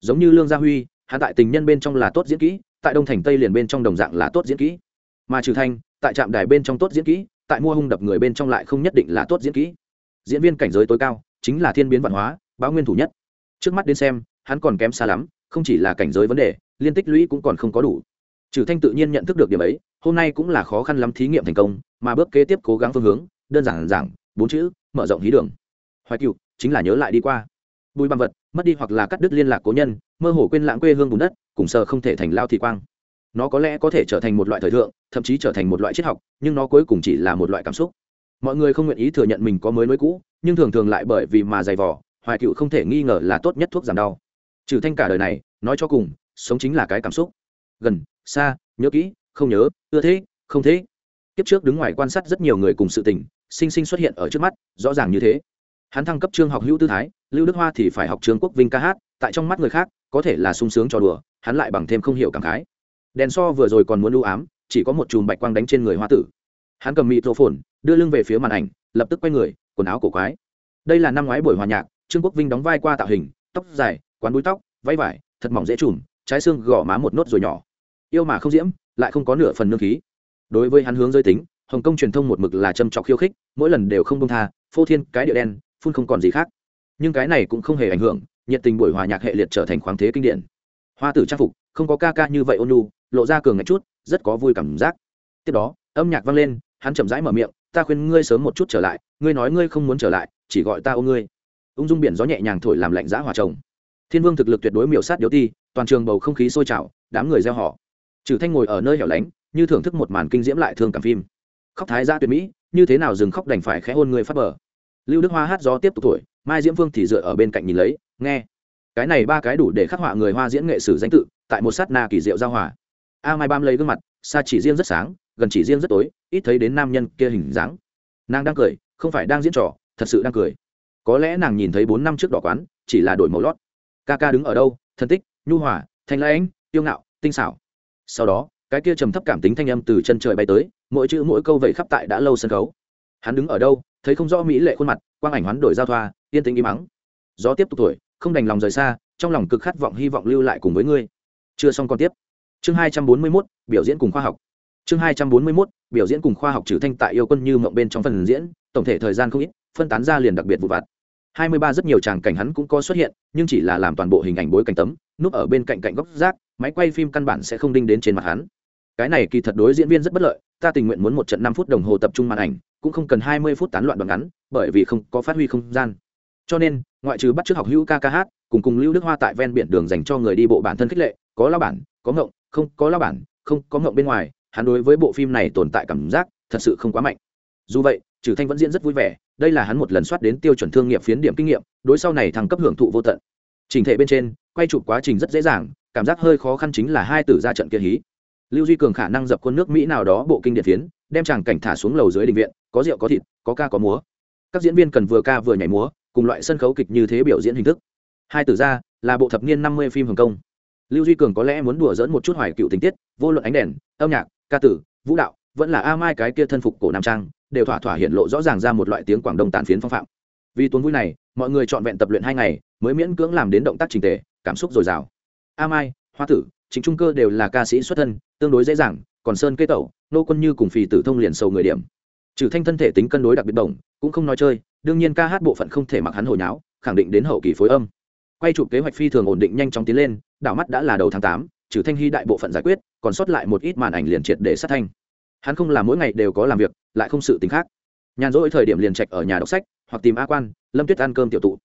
Giống như lương gia huy, hắn tại tình nhân bên trong là tốt diễn kỹ, tại đông thành tây liền bên trong đồng dạng là tốt diễn kỹ. Mà trừ thanh, tại trạm đài bên trong tốt diễn kỹ, tại mua hung đập người bên trong lại không nhất định là tốt diễn kỹ diễn viên cảnh giới tối cao chính là thiên biến văn hóa, báo nguyên thủ nhất. Trước mắt đến xem, hắn còn kém xa lắm, không chỉ là cảnh giới vấn đề, liên tích lũy cũng còn không có đủ. Trừ thanh tự nhiên nhận thức được điểm ấy, hôm nay cũng là khó khăn lắm thí nghiệm thành công, mà bước kế tiếp cố gắng phương hướng, đơn giản giảng, bốn chữ, mở rộng hí đường. Hoài cựu chính là nhớ lại đi qua. Bùi bằng vật, mất đi hoặc là cắt đứt liên lạc cố nhân, mơ hồ quên lãng quê hương bùn đất, cùng sơ không thể thành lao thị quang. Nó có lẽ có thể trở thành một loại thời thượng, thậm chí trở thành một loại triết học, nhưng nó cuối cùng chỉ là một loại cảm xúc mọi người không nguyện ý thừa nhận mình có mới nối cũ, nhưng thường thường lại bởi vì mà dày vỏ hoài cựu không thể nghi ngờ là tốt nhất thuốc giảm đau. Trừ thanh cả đời này, nói cho cùng, sống chính là cái cảm xúc. Gần, xa, nhớ kỹ, không nhớ, ưa thế không thế kiếp trước đứng ngoài quan sát rất nhiều người cùng sự tình, sinh sinh xuất hiện ở trước mắt, rõ ràng như thế. Hắn thăng cấp trương học hữu tư thái, lưu đức hoa thì phải học trương quốc vinh ca hát, tại trong mắt người khác, có thể là sung sướng trò đùa, hắn lại bằng thêm không hiểu cảm khái. Đèn so vừa rồi còn muốn lưu ám, chỉ có một chùm bạch quang đánh trên người hoa tử hắn cầm mịt rô phồn đưa lưng về phía màn ảnh, lập tức quay người, quần áo cổ quái. Đây là năm ngoái buổi hòa nhạc, trương quốc vinh đóng vai qua tạo hình, tóc dài, quán búi tóc, váy vải, thật mỏng dễ chùm, trái xương gò má một nốt rồi nhỏ. Yêu mà không diễm, lại không có nửa phần nương khí. Đối với hắn hướng giới tính, hồng kông truyền thông một mực là châm trọc khiêu khích, mỗi lần đều không công tha, phô thiên cái địa đen, phun không còn gì khác. Nhưng cái này cũng không hề ảnh hưởng, nhiệt tình buổi hòa nhạc hệ liệt trở thành khoáng thế kinh điển. Hoa tử trang phục, không có ca ca như vậy ôn nhu, lộ ra cường ngạch chút, rất có vui cảm giác. Tiếp đó, âm nhạc vang lên hắn chậm rãi mở miệng, ta khuyên ngươi sớm một chút trở lại, ngươi nói ngươi không muốn trở lại, chỉ gọi ta ôm ngươi. Ung dung biển gió nhẹ nhàng thổi làm lạnh giá hòa chồng. thiên vương thực lực tuyệt đối miểu sát điếu ti, toàn trường bầu không khí sôi trào, đám người gieo họ trừ thanh ngồi ở nơi hẻo lánh, như thưởng thức một màn kinh diễm lại thương cảm phim. Khóc thái gia tuyệt mỹ, như thế nào dừng khóc đành phải khẽ hôn người phát bờ. Lưu đức hoa hát gió tiếp tục thổi, mai diễm Vương thì dựa ở bên cạnh nhìn lấy, nghe. Cái này ba cái đủ để khắc họa người hoa diễn nghệ sử danh tự, tại một sát na kỳ diệu giao hòa. A mai bam lấy gương mặt, xa chỉ riêng rất sáng gần chỉ riêng rất tối ít thấy đến nam nhân kia hình dáng. Nàng đang cười không phải đang diễn trò thật sự đang cười. Có lẽ nàng nhìn thấy bốn năm trước đỏ quán chỉ là đổi màu lót. Ca ca đứng ở đâu? Thân tích nhu hòa thanh lãnh yêu ngạo tinh xảo. Sau đó cái kia trầm thấp cảm tính thanh âm từ chân trời bay tới mỗi chữ mỗi câu vậy khắp tại đã lâu sân khấu. Hắn đứng ở đâu? Thấy không rõ mỹ lệ khuôn mặt quang ảnh hoán đổi giao thoa yên tĩnh im mắng gió tiếp tục tuổi không đành lòng rời xa trong lòng cực khát vọng hy vọng lưu lại cùng với ngươi. Chưa xong còn tiếp. Chương hai trăm bốn mươi 241, biểu diễn cùng khoa học chương hai trăm bốn mươi 241, biểu diễn cùng khoa học trừ thanh tại yêu quân như mộng bên trong phần diễn tổng thể thời gian không ít phân tán ra liền đặc biệt vụ vặt. Hai mươi ba rất nhiều tràng cảnh hắn cũng có xuất hiện nhưng chỉ là làm toàn bộ hình ảnh bối cảnh tấm núp ở bên cạnh cạnh góc rác máy quay phim căn bản sẽ không đinh đến trên mặt hắn. Cái này kỳ thật đối diễn viên rất bất lợi ta tình nguyện muốn một trận năm phút đồng hồ tập trung màn ảnh cũng không cần hai mươi phút tán loạn đoạn ngắn bởi vì không có phát huy không gian. Cho nên ngoại trừ bắt trước học hữu ca ca hát cùng cùng lưu đức hoa tại ven biển đường dành cho người đi bộ bản thân khích lệ có lao bản có ngộng không có lao bản không có ngộng bên ngoài hắn đối với bộ phim này tồn tại cảm giác thật sự không quá mạnh. Dù vậy, trừ thanh vẫn diễn rất vui vẻ, đây là hắn một lần soát đến tiêu chuẩn thương nghiệp phiến điểm kinh nghiệm, đối sau này thăng cấp hưởng thụ vô tận. Trình thể bên trên, quay chụp quá trình rất dễ dàng, cảm giác hơi khó khăn chính là hai tử ra trận kia hí. Lưu duy cường khả năng dập khuôn nước mỹ nào đó bộ kinh điện phiến, đem chàng cảnh thả xuống lầu dưới đình viện, có rượu có thịt, có ca có múa. Các diễn viên cần vừa ca vừa nhảy múa, cùng loại sân khấu kịch như thế biểu diễn hình thức. Hai tử ra là bộ thập niên năm mươi phim hồng kông. Lưu duy cường có lẽ muốn đùa dỡn một chút hoài cựu tình tiết, vô luận ánh đèn, âm nhạc ca tử, vũ đạo, vẫn là a mai cái kia thân phục cổ nam trang, đều thỏa thỏa hiện lộ rõ ràng ra một loại tiếng quảng đông tàn phiến phong phạm. Vì tuấn vui này, mọi người trọn vẹn tập luyện hai ngày, mới miễn cưỡng làm đến động tác trình tề, cảm xúc dồi dào. A mai, hoa tử chính trung cơ đều là ca sĩ xuất thân, tương đối dễ dàng, còn sơn cây tẩu, nô quân như cùng phì tử thông liền sầu người điểm. Trừ thanh thân thể tính cân đối đặc biệt đồng cũng không nói chơi, đương nhiên ca hát bộ phận không thể mặc hắn hồi nháo, khẳng định đến hậu kỳ phối âm. Quay chụp kế hoạch phi thường ổn định nhanh chóng tiến lên, đảo mắt đã là đầu tháng tám trừ thanh hy đại bộ phận giải quyết, còn sót lại một ít màn ảnh liền triệt để sát thanh. Hắn không làm mỗi ngày đều có làm việc, lại không sự t khác. Nhàn rỗi thời điểm liền trạch ở nhà đọc sách, hoặc tìm a quan, lâm tuyết ăn cơm tiểu tụ.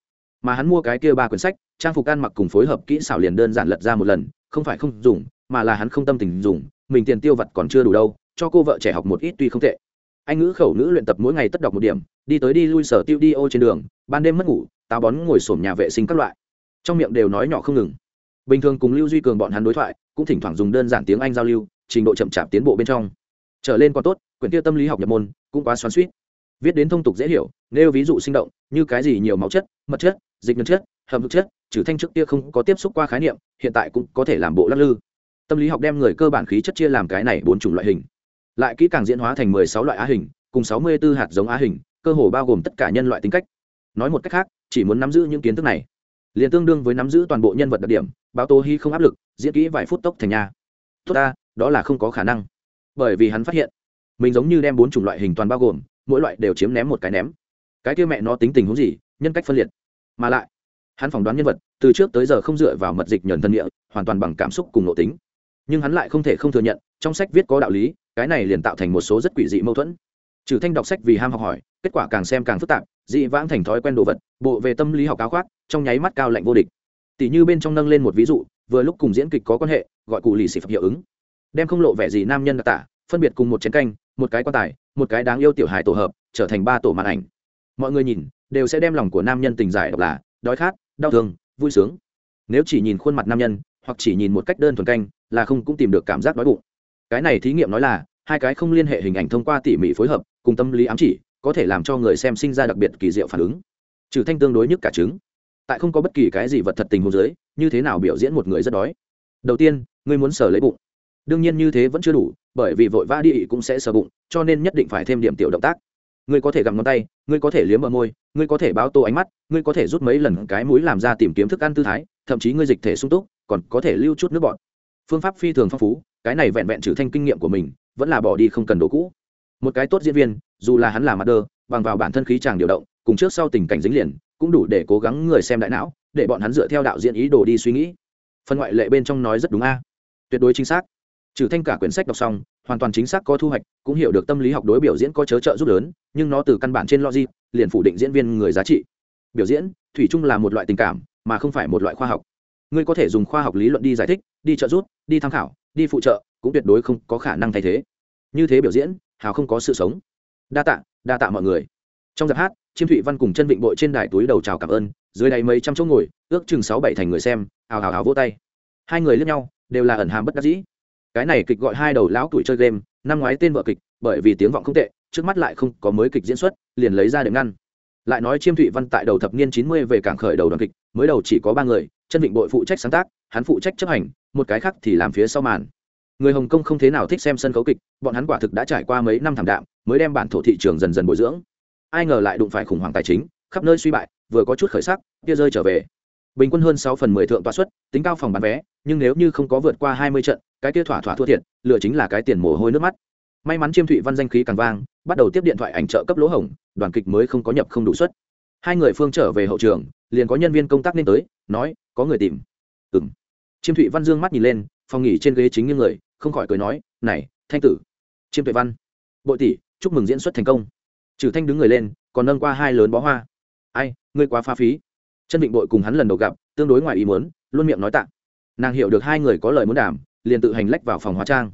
Mà hắn mua cái kia ba quyển sách, trang phục ăn mặc cùng phối hợp kỹ xảo liền đơn giản lật ra một lần, không phải không dùng, mà là hắn không tâm tình dùng, mình tiền tiêu vặt còn chưa đủ đâu, cho cô vợ trẻ học một ít tuy không tệ. Anh ngữ khẩu nữ luyện tập mỗi ngày tất đọc một điểm, đi tới đi lui sở tiêu đi ô trên đường, ban đêm mất ngủ, táo bón ngồi sổm nhà vệ sinh các loại. Trong miệng đều nói nhỏ không ngừng bình thường cùng lưu duy cường bọn hắn đối thoại, cũng thỉnh thoảng dùng đơn giản tiếng anh giao lưu, trình độ chậm chạp tiến bộ bên trong. Trở lên còn tốt, quyển kia tâm lý học nhập môn, cũng quá xoắn suýt viết đến thông tục dễ hiểu, nêu ví dụ sinh động, như cái gì nhiều máu chất, mật chất, dịch nhật chất, hợp thực chất, trừ thanh trước kia không có tiếp xúc qua khái niệm, hiện tại cũng có thể làm bộ lắc lư. Tâm lý học đem người cơ bản khí chất chia làm cái này bốn chủng loại hình. Lại kỹ càng diễn hóa thành mười sáu loại á hình, cùng sáu mươi b ố hạt giống á hình, cơ hồ bao gồm tất cả nhân loại tính cách. Nói một cách khác, chỉ muốn nắm giữ những kiến thức này, liền tương đương với nắm giữ toàn bộ nhân vật đặc điểm báo tố hy không áp lực, diễn kỹ vài phút tốc thành nhà tốt ta, đó là không có khả năng. Bởi vì hắn phát hiện, mình giống như đem bốn chủng loại hình toàn bao gồm, mỗi loại đều chiếm ném một cái ném. Cái kia mẹ nó tính tình huống gì, nhân cách phân liệt. Mà lại, hắn phỏng đoán nhân vật, từ trước tới giờ không dựa vào mật dịch nhờn thân địa, hoàn toàn bằng cảm xúc cùng nội tính. Nhưng hắn lại không thể không thừa nhận, trong sách viết có đạo lý, cái này liền tạo thành một số rất quỷ dị mâu thuẫn. Trừ thanh đọc sách vì ham học hỏi, kết quả càng xem càng phức tạp, dị vãng thành thói quen đồ vật, bộ về tâm lý học áo khoác, trong nháy mắt cao lạnh vô địch tỷ như bên trong nâng lên một ví dụ, vừa lúc cùng diễn kịch có quan hệ, gọi cụ lì xì phập hiệu ứng. Đem không lộ vẻ gì nam nhân đặc tả, phân biệt cùng một chén canh, một cái quan tài, một cái đáng yêu tiểu hài tổ hợp, trở thành ba tổ màn ảnh. Mọi người nhìn, đều sẽ đem lòng của nam nhân tình giải độc là, đói khát, đau thương, vui sướng. Nếu chỉ nhìn khuôn mặt nam nhân, hoặc chỉ nhìn một cách đơn thuần canh, là không cũng tìm được cảm giác đói bụng. Cái này thí nghiệm nói là, hai cái không liên hệ hình ảnh thông qua tỉ mỉ phối hợp, cùng tâm lý ám chỉ, có thể làm cho người xem sinh ra đặc biệt kỳ diệu phản ứng. Trừ thanh tương đối nhất cả trứng tại không có bất kỳ cái gì vật thật tình hồ dưới, như thế nào biểu diễn một người rất đói? Đầu tiên, ngươi muốn sờ lấy bụng. Đương nhiên như thế vẫn chưa đủ, bởi vì vội vã đi cũng sẽ sờ bụng, cho nên nhất định phải thêm điểm tiểu động tác. Ngươi có thể gặm ngón tay, ngươi có thể liếm ở môi, ngươi có thể báo tô ánh mắt, ngươi có thể rút mấy lần cái mũi làm ra tìm kiếm thức ăn tư thái, thậm chí ngươi dịch thể sung túc, còn có thể lưu chút nước bọt. Phương pháp phi thường phong phú, cái này vẹn vẹn trừ thanh kinh nghiệm của mình, vẫn là bỏ đi không cần đồ cũ. Một cái tốt diễn viên, dù là hắn là mặt đơ, bằng vào bản thân khí chàng điều động, cùng trước sau tình cảnh dính liền cũng đủ để cố gắng người xem đại não, để bọn hắn dựa theo đạo diễn ý đồ đi suy nghĩ. Phần ngoại lệ bên trong nói rất đúng a. Tuyệt đối chính xác. Trừ thanh cả quyển sách đọc xong, hoàn toàn chính xác có thu hoạch, cũng hiểu được tâm lý học đối biểu diễn có chớ trợ giúp lớn, nhưng nó từ căn bản trên logic, liền phủ định diễn viên người giá trị. Biểu diễn, thủy chung là một loại tình cảm, mà không phải một loại khoa học. Ngươi có thể dùng khoa học lý luận đi giải thích, đi trợ giúp, đi tham khảo, đi phụ trợ, cũng tuyệt đối không có khả năng thay thế. Như thế biểu diễn, hào không có sự sống. Đa tạ đa tạ mọi người trong giáp hát, chiêm thụy văn cùng chân vịnh bội trên đài túi đầu chào cảm ơn, dưới đáy mấy trăm chỗ ngồi, ước chừng sáu bảy thành người xem ào ào ào vỗ tay. Hai người lướt nhau, đều là ẩn hàm bất đắc dĩ. Cái này kịch gọi hai đầu lão tuổi chơi game, năm ngoái tên vợ kịch, bởi vì tiếng vọng không tệ, trước mắt lại không có mới kịch diễn xuất, liền lấy ra để ngăn. Lại nói chiêm thụy văn tại đầu thập niên chín mươi về cảng khởi đầu đoàn kịch, mới đầu chỉ có ba người, chân vịnh bội phụ trách sáng tác, hắn phụ trách chấp hành, một cái khác thì làm phía sau màn. Người hồng kông không thế nào thích xem sân khấu kịch, bọn hắn quả thực đã trải qua mấy năm thảm đạm, mới đem bản thổ thị trường dần dần bồi dưỡng ai ngờ lại đụng phải khủng hoảng tài chính, khắp nơi suy bại, vừa có chút khởi sắc, kia rơi trở về. Bình quân hơn sáu phần mười thượng tọa suất, tính cao phòng bán vé, nhưng nếu như không có vượt qua hai mươi trận, cái kia thỏa thỏa thua thiệt, lựa chính là cái tiền mồ hôi nước mắt. May mắn chiêm thụy văn danh khí càng vang, bắt đầu tiếp điện thoại ảnh trợ cấp lỗ hổng, đoàn kịch mới không có nhập không đủ suất. Hai người phương trở về hậu trường, liền có nhân viên công tác nên tới, nói, có người tìm. Ừm. chiêm thụy văn dương mắt nhìn lên, phòng nghỉ trên ghế chính như người, không khỏi cười nói, này, thanh tử. Chiêm thụy văn. Bội tỷ, chúc mừng diễn xuất thành công trừ thanh đứng người lên còn nâng qua hai lớn bó hoa. Ai ngươi quá pha phí. Chân định bội cùng hắn lần đầu gặp tương đối ngoài ý muốn luôn miệng nói tạ. Nàng hiểu được hai người có lời muốn đảm, liền tự hành lách vào phòng hóa trang.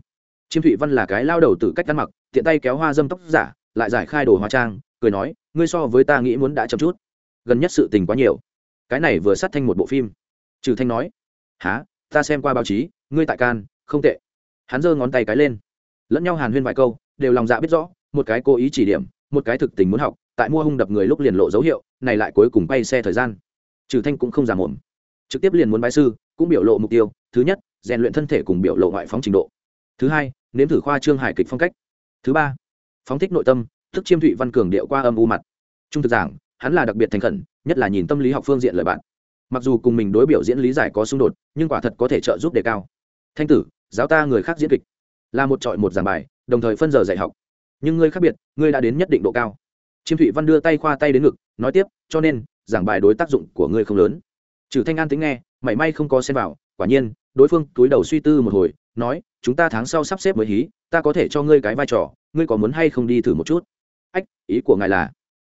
Chiêm thụy văn là cái lao đầu từ cách ăn mặc tiện tay kéo hoa dâm tóc giả lại giải khai đồ hóa trang cười nói ngươi so với ta nghĩ muốn đã chậm chút. Gần nhất sự tình quá nhiều. Cái này vừa sát thanh một bộ phim. Trừ thanh nói há ta xem qua báo chí ngươi tại can không tệ. Hắn giơ ngón tay cái lên. Lẫn nhau hàn huyên vài câu đều lòng dạ biết rõ một cái cố ý chỉ điểm một cái thực tình muốn học, tại mua hung đập người lúc liền lộ dấu hiệu, này lại cuối cùng bay xe thời gian. Trừ thanh cũng không giảm mồm. Trực tiếp liền muốn bái sư, cũng biểu lộ mục tiêu, thứ nhất, rèn luyện thân thể cùng biểu lộ ngoại phóng trình độ. Thứ hai, nếm thử khoa trương hài kịch phong cách. Thứ ba, phóng thích nội tâm, thức chiêm thụy văn cường điệu qua âm u mặt. Trung thực giảng, hắn là đặc biệt thành khẩn, nhất là nhìn tâm lý học phương diện lời bạn. Mặc dù cùng mình đối biểu diễn lý giải có xung đột, nhưng quả thật có thể trợ giúp đề cao. Thanh tử, giáo ta người khác diễn kịch. Là một trọi một giảng bài, đồng thời phân giờ dạy học nhưng ngươi khác biệt, ngươi đã đến nhất định độ cao. Chiêm thụy văn đưa tay khoa tay đến ngực, nói tiếp, cho nên, giảng bài đối tác dụng của ngươi không lớn. Trừ thanh an tính nghe, mảy may không có xem vào, quả nhiên, đối phương túi đầu suy tư một hồi, nói, chúng ta tháng sau sắp xếp mới hí, ta có thể cho ngươi cái vai trò, ngươi có muốn hay không đi thử một chút? Ách, ý của ngài là,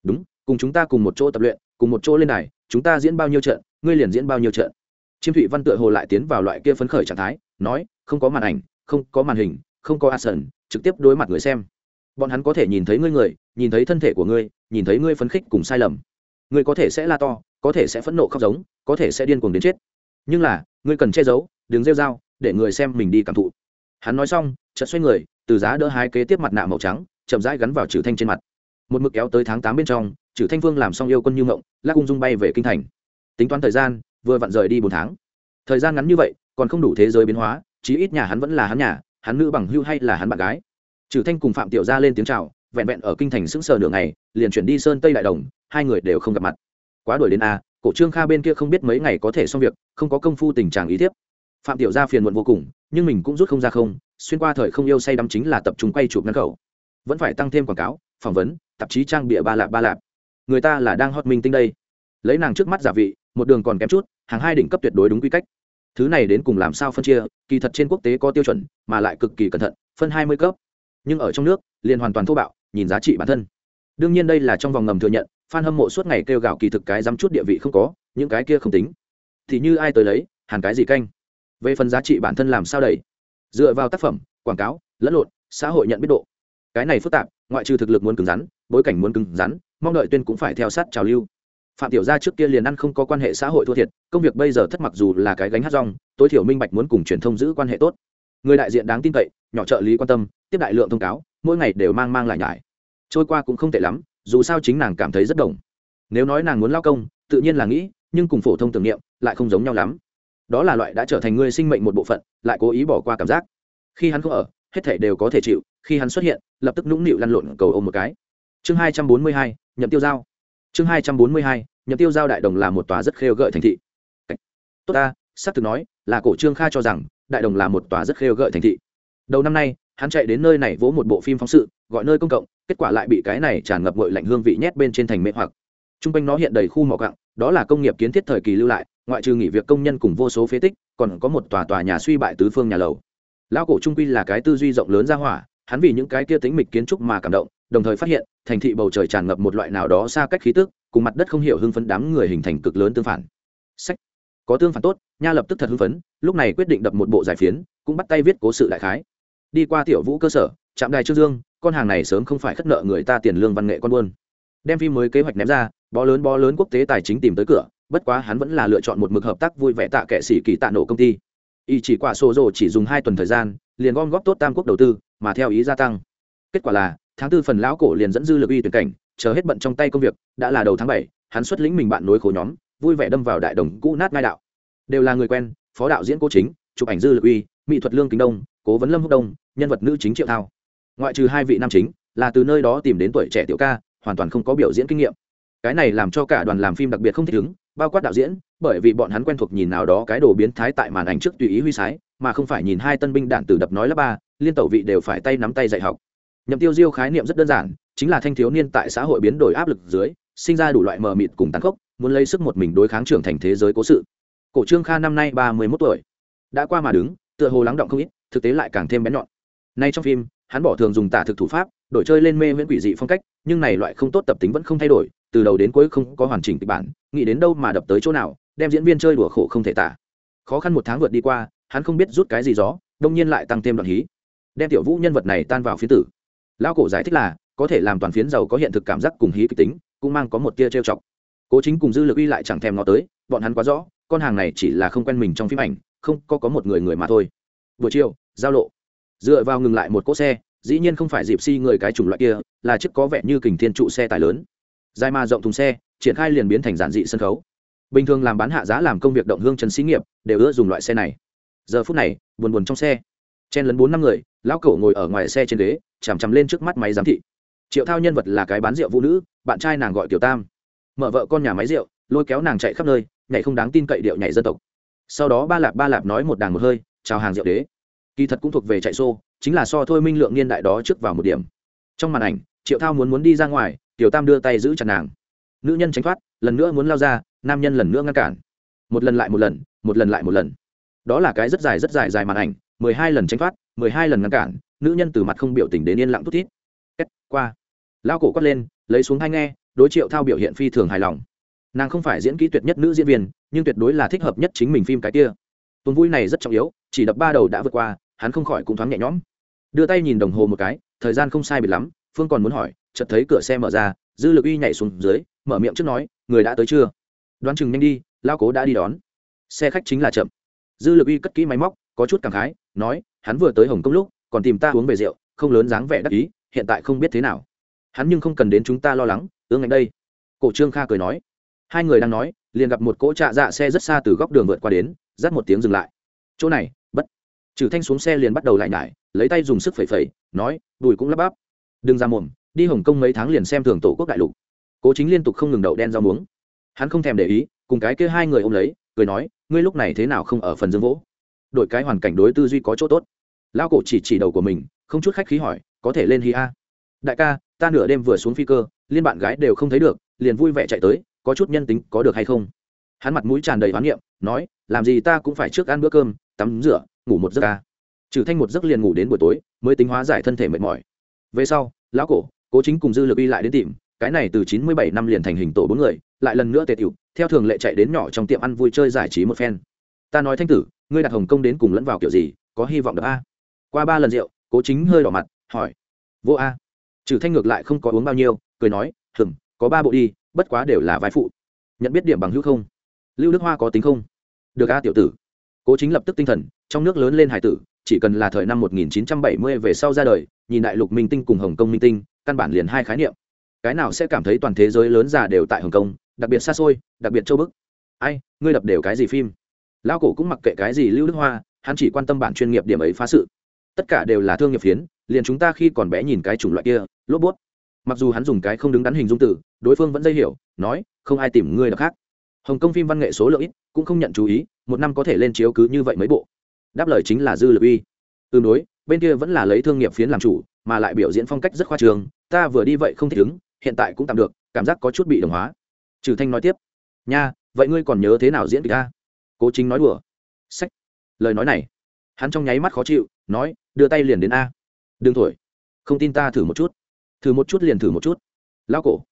đúng, cùng chúng ta cùng một chỗ tập luyện, cùng một chỗ lên này chúng ta diễn bao nhiêu trận, ngươi liền diễn bao nhiêu trận. Chiêm thụy văn tựa hồ lại tiến vào loại kia phấn khởi trạng thái, nói, không có màn ảnh, không có màn hình, không có a sần trực tiếp đối mặt người xem bọn hắn có thể nhìn thấy ngươi người, nhìn thấy thân thể của ngươi, nhìn thấy ngươi phấn khích cùng sai lầm. Ngươi có thể sẽ la to, có thể sẽ phẫn nộ khóc giống, có thể sẽ điên cuồng đến chết. Nhưng là, ngươi cần che giấu, đừng rêu r a o để người xem mình đi cảm thụ. Hắn nói xong, chợt xoay người, từ giá đỡ hai kế tiếp mặt nạ màu trắng, chậm rãi gắn vào trừ thanh trên mặt. Một mực kéo tới tháng tám bên trong trừ thanh vương làm xong yêu quân như ngộng lắc ung dung bay về kinh thành. Tính toán thời gian, vừa vặn rời đi bốn tháng. Thời gian ngắn như vậy, còn không đủ thế giới biến hóa, chí ít nhà hắn vẫn là hắn nhà, hắn nữ bằng hưu hay là hắn bạn gái trừ thanh cùng phạm tiểu gia lên tiếng chào, vẹn vẹn ở kinh thành sững sờ nửa ngày, liền chuyển đi sơn tây đại đồng, hai người đều không gặp mặt. Quá đuổi đến a, cổ trương kha bên kia không biết mấy ngày có thể xong việc, không có công phu tình trạng ý tiếp phạm tiểu gia phiền muộn vô cùng, nhưng mình cũng rút không ra không, xuyên qua thời không yêu say đắm chính là tập trung quay chụp ngắn khẩu. Vẫn phải tăng thêm quảng cáo, phỏng vấn, tạp chí trang bịa ba lạp ba lạp. Người ta là đang hot minh tinh đây. Lấy nàng trước mắt giả vị, một đường còn kém chút, hàng hai đỉnh cấp tuyệt đối đúng quy cách. Thứ này đến cùng làm sao phân chia, kỳ thật trên quốc tế có tiêu chuẩn, mà lại cực kỳ cẩn thận, phân hai mươi cấp nhưng ở trong nước, liền hoàn toàn thô bạo, nhìn giá trị bản thân. Đương nhiên đây là trong vòng ngầm thừa nhận f a n hâm mộ suốt ngày kêu gào kỳ thực cái dám chút địa vị không có, những cái kia không tính. Thì như ai tới lấy, hàn cái gì canh? Về phần giá trị bản thân làm sao đầy dựa vào tác phẩm, quảng cáo, lẫn lộn, xã hội nhận biết độ. Cái này phức tạp, ngoại trừ thực lực muốn cứng rắn, bối cảnh muốn cứng rắn, mong đợi tuyên cũng phải theo sát trào lưu. Phạm tiểu gia trước kia liền ăn không có quan hệ xã hội thua thiệt, công việc bây giờ thất mặc dù là cái gánh hát rong, tối thiểu minh bạch muốn cùng truyền thông giữ quan hệ tốt. Người đại diện đáng tin cậy, nhỏ trợ lý quan tâm tiếp đại lượng thông cáo, mỗi ngày đều mang mang lại nhải. Trôi qua cũng không tệ lắm, dù sao chính nàng cảm thấy rất đồng. Nếu nói nàng muốn lao công, tự nhiên là nghĩ, nhưng cùng phổ thông tưởng niệm, lại không giống nhau lắm. Đó là loại đã trở thành người sinh mệnh một bộ phận, lại cố ý bỏ qua cảm giác. Khi hắn không ở, hết thể đều có thể chịu, khi hắn xuất hiện, lập tức nũng nịu lăn lộn cầu ôm một cái. Chương hai trăm bốn mươi hai, nhậm tiêu giao. Chương hai trăm bốn mươi hai, nhậm tiêu giao đại đồng là một tòa rất khêu gợi thành thị. Tốt ta, sắp thực nói, là cổ trương kha cho rằng, đại đồng là một tòa rất khêu gợi thành thị. Đầu năm nay hắn chạy đến nơi này vỗ một bộ phim phóng sự, gọi nơi công cộng, kết quả lại bị cái này tràn ngập ngội lạnh hương vị nhét bên trên thành mê hoặc. T r u n g quanh nó hiện đầy khu mỏ cặng đó là công nghiệp kiến thiết thời kỳ lưu lại, ngoại trừ nghỉ việc công nhân cùng vô số phế tích, còn có một tòa tòa nhà suy bại tứ phương nhà lầu. Lão cổ trung quy là cái tư duy rộng lớn ra hỏa, hắn vì những cái kia tính mịch kiến trúc mà cảm động, đồng thời phát hiện, thành thị bầu trời tràn ngập một loại nào đó xa cách khí tức, cùng mặt đất không hiểu hưng phấn đám người hình thành cực lớn tương phản. Sách. Có tương phản tốt, nha lập tức thật hưng phấn, lúc này quyết định đập một bộ giải phiến, cũng bắt tay viết cố sự đại khái đi qua tiểu vũ cơ sở, trạm đài trương dương, con hàng này sớm không phải khất nợ người ta tiền lương văn nghệ con buôn. Đem phim mới kế hoạch ném ra, bó lớn bó lớn quốc tế tài chính tìm tới cửa, bất quá hắn vẫn là lựa chọn một mực hợp tác vui vẻ tạ kệ sĩ kỳ tạ nổ công ty. Y chỉ quả sổ rồ chỉ dùng hai tuần thời gian, liền gom góp tốt tam quốc đầu tư, mà theo ý gia tăng. Kết quả là, tháng tư phần lão cổ liền dẫn dư lực uy tuyển cảnh, chờ hết bận trong tay công việc, đã là đầu tháng bảy, hắn xuất lĩnh mình bạn nối khổ nhóm, vui vẻ đâm vào đại đồng cũ nát ngai đạo. Đều là người quen, phó đạo diễn cô chính, chụp ảnh dư lực uy mỹ thuật lương kính đông cố vấn lâm húc đông nhân vật nữ chính triệu thao ngoại trừ hai vị nam chính là từ nơi đó tìm đến tuổi trẻ tiểu ca hoàn toàn không có biểu diễn kinh nghiệm cái này làm cho cả đoàn làm phim đặc biệt không thích ứng bao quát đạo diễn bởi vì bọn hắn quen thuộc nhìn nào đó cái đồ biến thái tại màn ảnh trước tùy ý huy sái mà không phải nhìn hai tân binh đạn tử đập nói lớp ba liên tẩu vị đều phải tay nắm tay dạy học nhậm tiêu diêu khái niệm rất đơn giản chính là thanh thiếu niên tại xã hội biến đổi áp lực dưới sinh ra đủ loại mờ mịt cùng tàn khốc muốn lấy sức một mình đối kháng trưởng thành thế giới cố sự cổ trương kha năm nay ba mươi mốt tuổi đã qua mà đứng tựa hồ lắng động không ít thực tế lại càng thêm bén nhọn. Nay trong phim, hắn bỏ thường dùng tả thực thủ pháp, đổi chơi lên mê miễn quỷ dị phong cách, nhưng này loại không tốt tập tính vẫn không thay đổi, từ đầu đến cuối không có hoàn chỉnh kịch bản, nghĩ đến đâu mà đập tới chỗ nào, đem diễn viên chơi đùa khổ không thể tả. Khó khăn một tháng vượt đi qua, hắn không biết rút cái gì gió, đông nhiên lại tăng thêm đoạn hí. Đem tiểu vũ nhân vật này tan vào phía tử. Lão cổ giải thích là, có thể làm toàn phiến giàu có hiện thực cảm giác cùng hí kịch tính, cũng mang có một tia trêu chọc. Cố chính cùng dư lực uy lại chẳng thèm nó tới, bọn hắn quá rõ, con hàng này chỉ là không quen mình trong phim ảnh, không có có một người người mà thôi buổi chiều, giao lộ. Dựa vào ngừng lại một cỗ xe, dĩ nhiên không phải dịp si người cái chủng loại kia, là chiếc có vẻ như kình thiên trụ xe tải lớn. Dài ma rộng thùng xe, triển khai liền biến thành giản dị sân khấu. Bình thường làm bán hạ giá làm công việc động hương trần xí nghiệp, đều ưa dùng loại xe này. Giờ phút này, buồn buồn trong xe. Chen lấn bốn năm người, lão cẩu ngồi ở ngoài xe trên ghế, chằm chằm lên trước mắt máy giám thị. Triệu thao nhân vật là cái bán rượu vũ nữ, bạn trai nàng gọi tiểu tam. Mở vợ con nhà máy rượu, lôi kéo nàng chạy khắp nơi, nhảy không đáng tin cậy điệu nhảy dân tộc. Sau đó ba lạp ba lạp nói một đàng một hơi chào hàng rượu đế. Kỳ thật cũng thuộc về chạy xô, chính là so thôi minh lượng niên đại đó trước vào một điểm. Trong màn ảnh, triệu thao muốn muốn đi ra ngoài, tiểu tam đưa tay giữ chặt nàng. Nữ nhân tránh thoát, lần nữa muốn lao ra, nam nhân lần nữa ngăn cản. Một lần lại một lần một lần lại một lần. Đó là cái rất dài rất dài dài màn ảnh, mười hai lần tránh thoát, mười hai lần ngăn cản, nữ nhân từ mặt không biểu tình đến yên lặng thút thít. Kết, qua. Lao cổ quát lên, lấy xuống hai nghe, đối triệu thao biểu hiện phi thường hài lòng. Nàng không phải diễn kỹ tuyệt nhất nữ diễn viên, nhưng tuyệt đối là thích hợp nhất chính mình phim cái kia tuần vui này rất trọng yếu, chỉ đập ba đầu đã vượt qua, hắn không khỏi cũng thoáng nhẹ nhõm. Đưa tay nhìn đồng hồ một cái, thời gian không sai biệt lắm, phương còn muốn hỏi, chợt thấy cửa xe mở ra, dư lực uy nhảy xuống dưới, mở miệng trước nói, người đã tới chưa? Đoán chừng nhanh đi lao cố đã đi đón. Xe khách chính là chậm. Dư lực uy cất kỹ máy móc, có chút cảm khái, nói, hắn vừa tới hồng kông lúc, còn tìm ta uống về rượu, không lớn dáng vẻ đắc ý, hiện tại không biết thế nào. Hắn nhưng không cần đến chúng ta lo lắng, ương anh đây. Cổ trương kha cười nói. Hai người đang nói, liền gặp một cỗ trạ dạ xe rất xa từ góc đường vượt qua đến dắt một tiếng dừng lại. Chỗ này, bất. Trừ thanh xuống xe liền bắt đầu lại nhải, lấy tay dùng sức phẩy phẩy, nói, đùi cũng lắp bắp. Đừng ra mồm, đi hồng kông mấy tháng liền xem thường tổ quốc đại lục. Cố chính liên tục không ngừng đậu đen rau muống. Hắn không thèm để ý, cùng cái kia hai người ôm lấy, cười nói, ngươi lúc này thế nào không ở phần dương vỗ? Đổi cái hoàn cảnh đối tư duy có chỗ tốt. Lão cổ chỉ chỉ đầu của mình, không chút khách khí hỏi, có thể lên hi a? Đại ca, ta nửa đêm vừa xuống phi cơ, liên bạn gái đều không thấy được, liền vui vẻ chạy tới, có chút nhân tính có được hay không? Hắn mặt mũi tràn đầy hoán niệm, nói, làm gì ta cũng phải trước ăn bữa cơm, tắm rửa, ngủ một giấc ca. Trừ thanh một giấc liền ngủ đến buổi tối, mới tính hóa giải thân thể mệt mỏi. Về sau, lão cổ, cố chính cùng dư lực y lại đến tìm, cái này từ chín mươi bảy năm liền thành hình tổ bốn người, lại lần nữa tề tiểu, theo thường lệ chạy đến nhỏ trong tiệm ăn vui chơi giải trí một phen. Ta nói thanh tử, ngươi đặt hồng công đến cùng lẫn vào kiểu gì, có hy vọng được a? Qua ba lần rượu, cố chính hơi đỏ mặt, hỏi, vô a. Trừ thanh ngược lại không có uống bao nhiêu, cười nói hừng có ba bộ đi, bất quá đều là vai phụ. Nhận biết điểm bằng hữu không? Lưu đức hoa có tính không? Được a tiểu tử. Cố chính lập tức tinh thần, trong nước lớn lên hải tử, chỉ cần là thời năm 1970 về sau ra đời, nhìn đại lục minh tinh cùng hồng kông minh tinh, căn bản liền hai khái niệm. Cái nào sẽ cảm thấy toàn thế giới lớn già đều tại hồng kông, đặc biệt xa xôi, đặc biệt châu bức. Ai, ngươi đập đều cái gì phim? Lão cổ cũng mặc kệ cái gì lưu đức hoa, hắn chỉ quan tâm bản chuyên nghiệp điểm ấy phá sự. Tất cả đều là thương nghiệp phiến, liền chúng ta khi còn bé nhìn cái chủng loại kia, lốp bút mặc dù hắn dùng cái không đứng đắn hình dung tử, đối phương vẫn dây hiểu, nói, không ai tìm ngươi đọc khác hồng kông phim văn nghệ số lượng ít, cũng không nhận chú ý, một năm có thể lên chiếu cứ như vậy mấy bộ. Đáp lời chính là dư lực uy. Tương đối, bên kia vẫn là lấy thương nghiệp phiến làm chủ, mà lại biểu diễn phong cách rất khoa trường, ta vừa đi vậy không thích ứng, hiện tại cũng tạm được, cảm giác có chút bị đồng hóa. Trừ thanh nói tiếp. Nha, vậy ngươi còn nhớ thế nào diễn kịch ta cố chính nói đùa. Sách. Lời nói này. Hắn trong nháy mắt khó chịu, nói, đưa tay liền đến a. Đừng thổi. Không tin ta thử một chút. Thử một chút liền thử một chút. Lao cổ.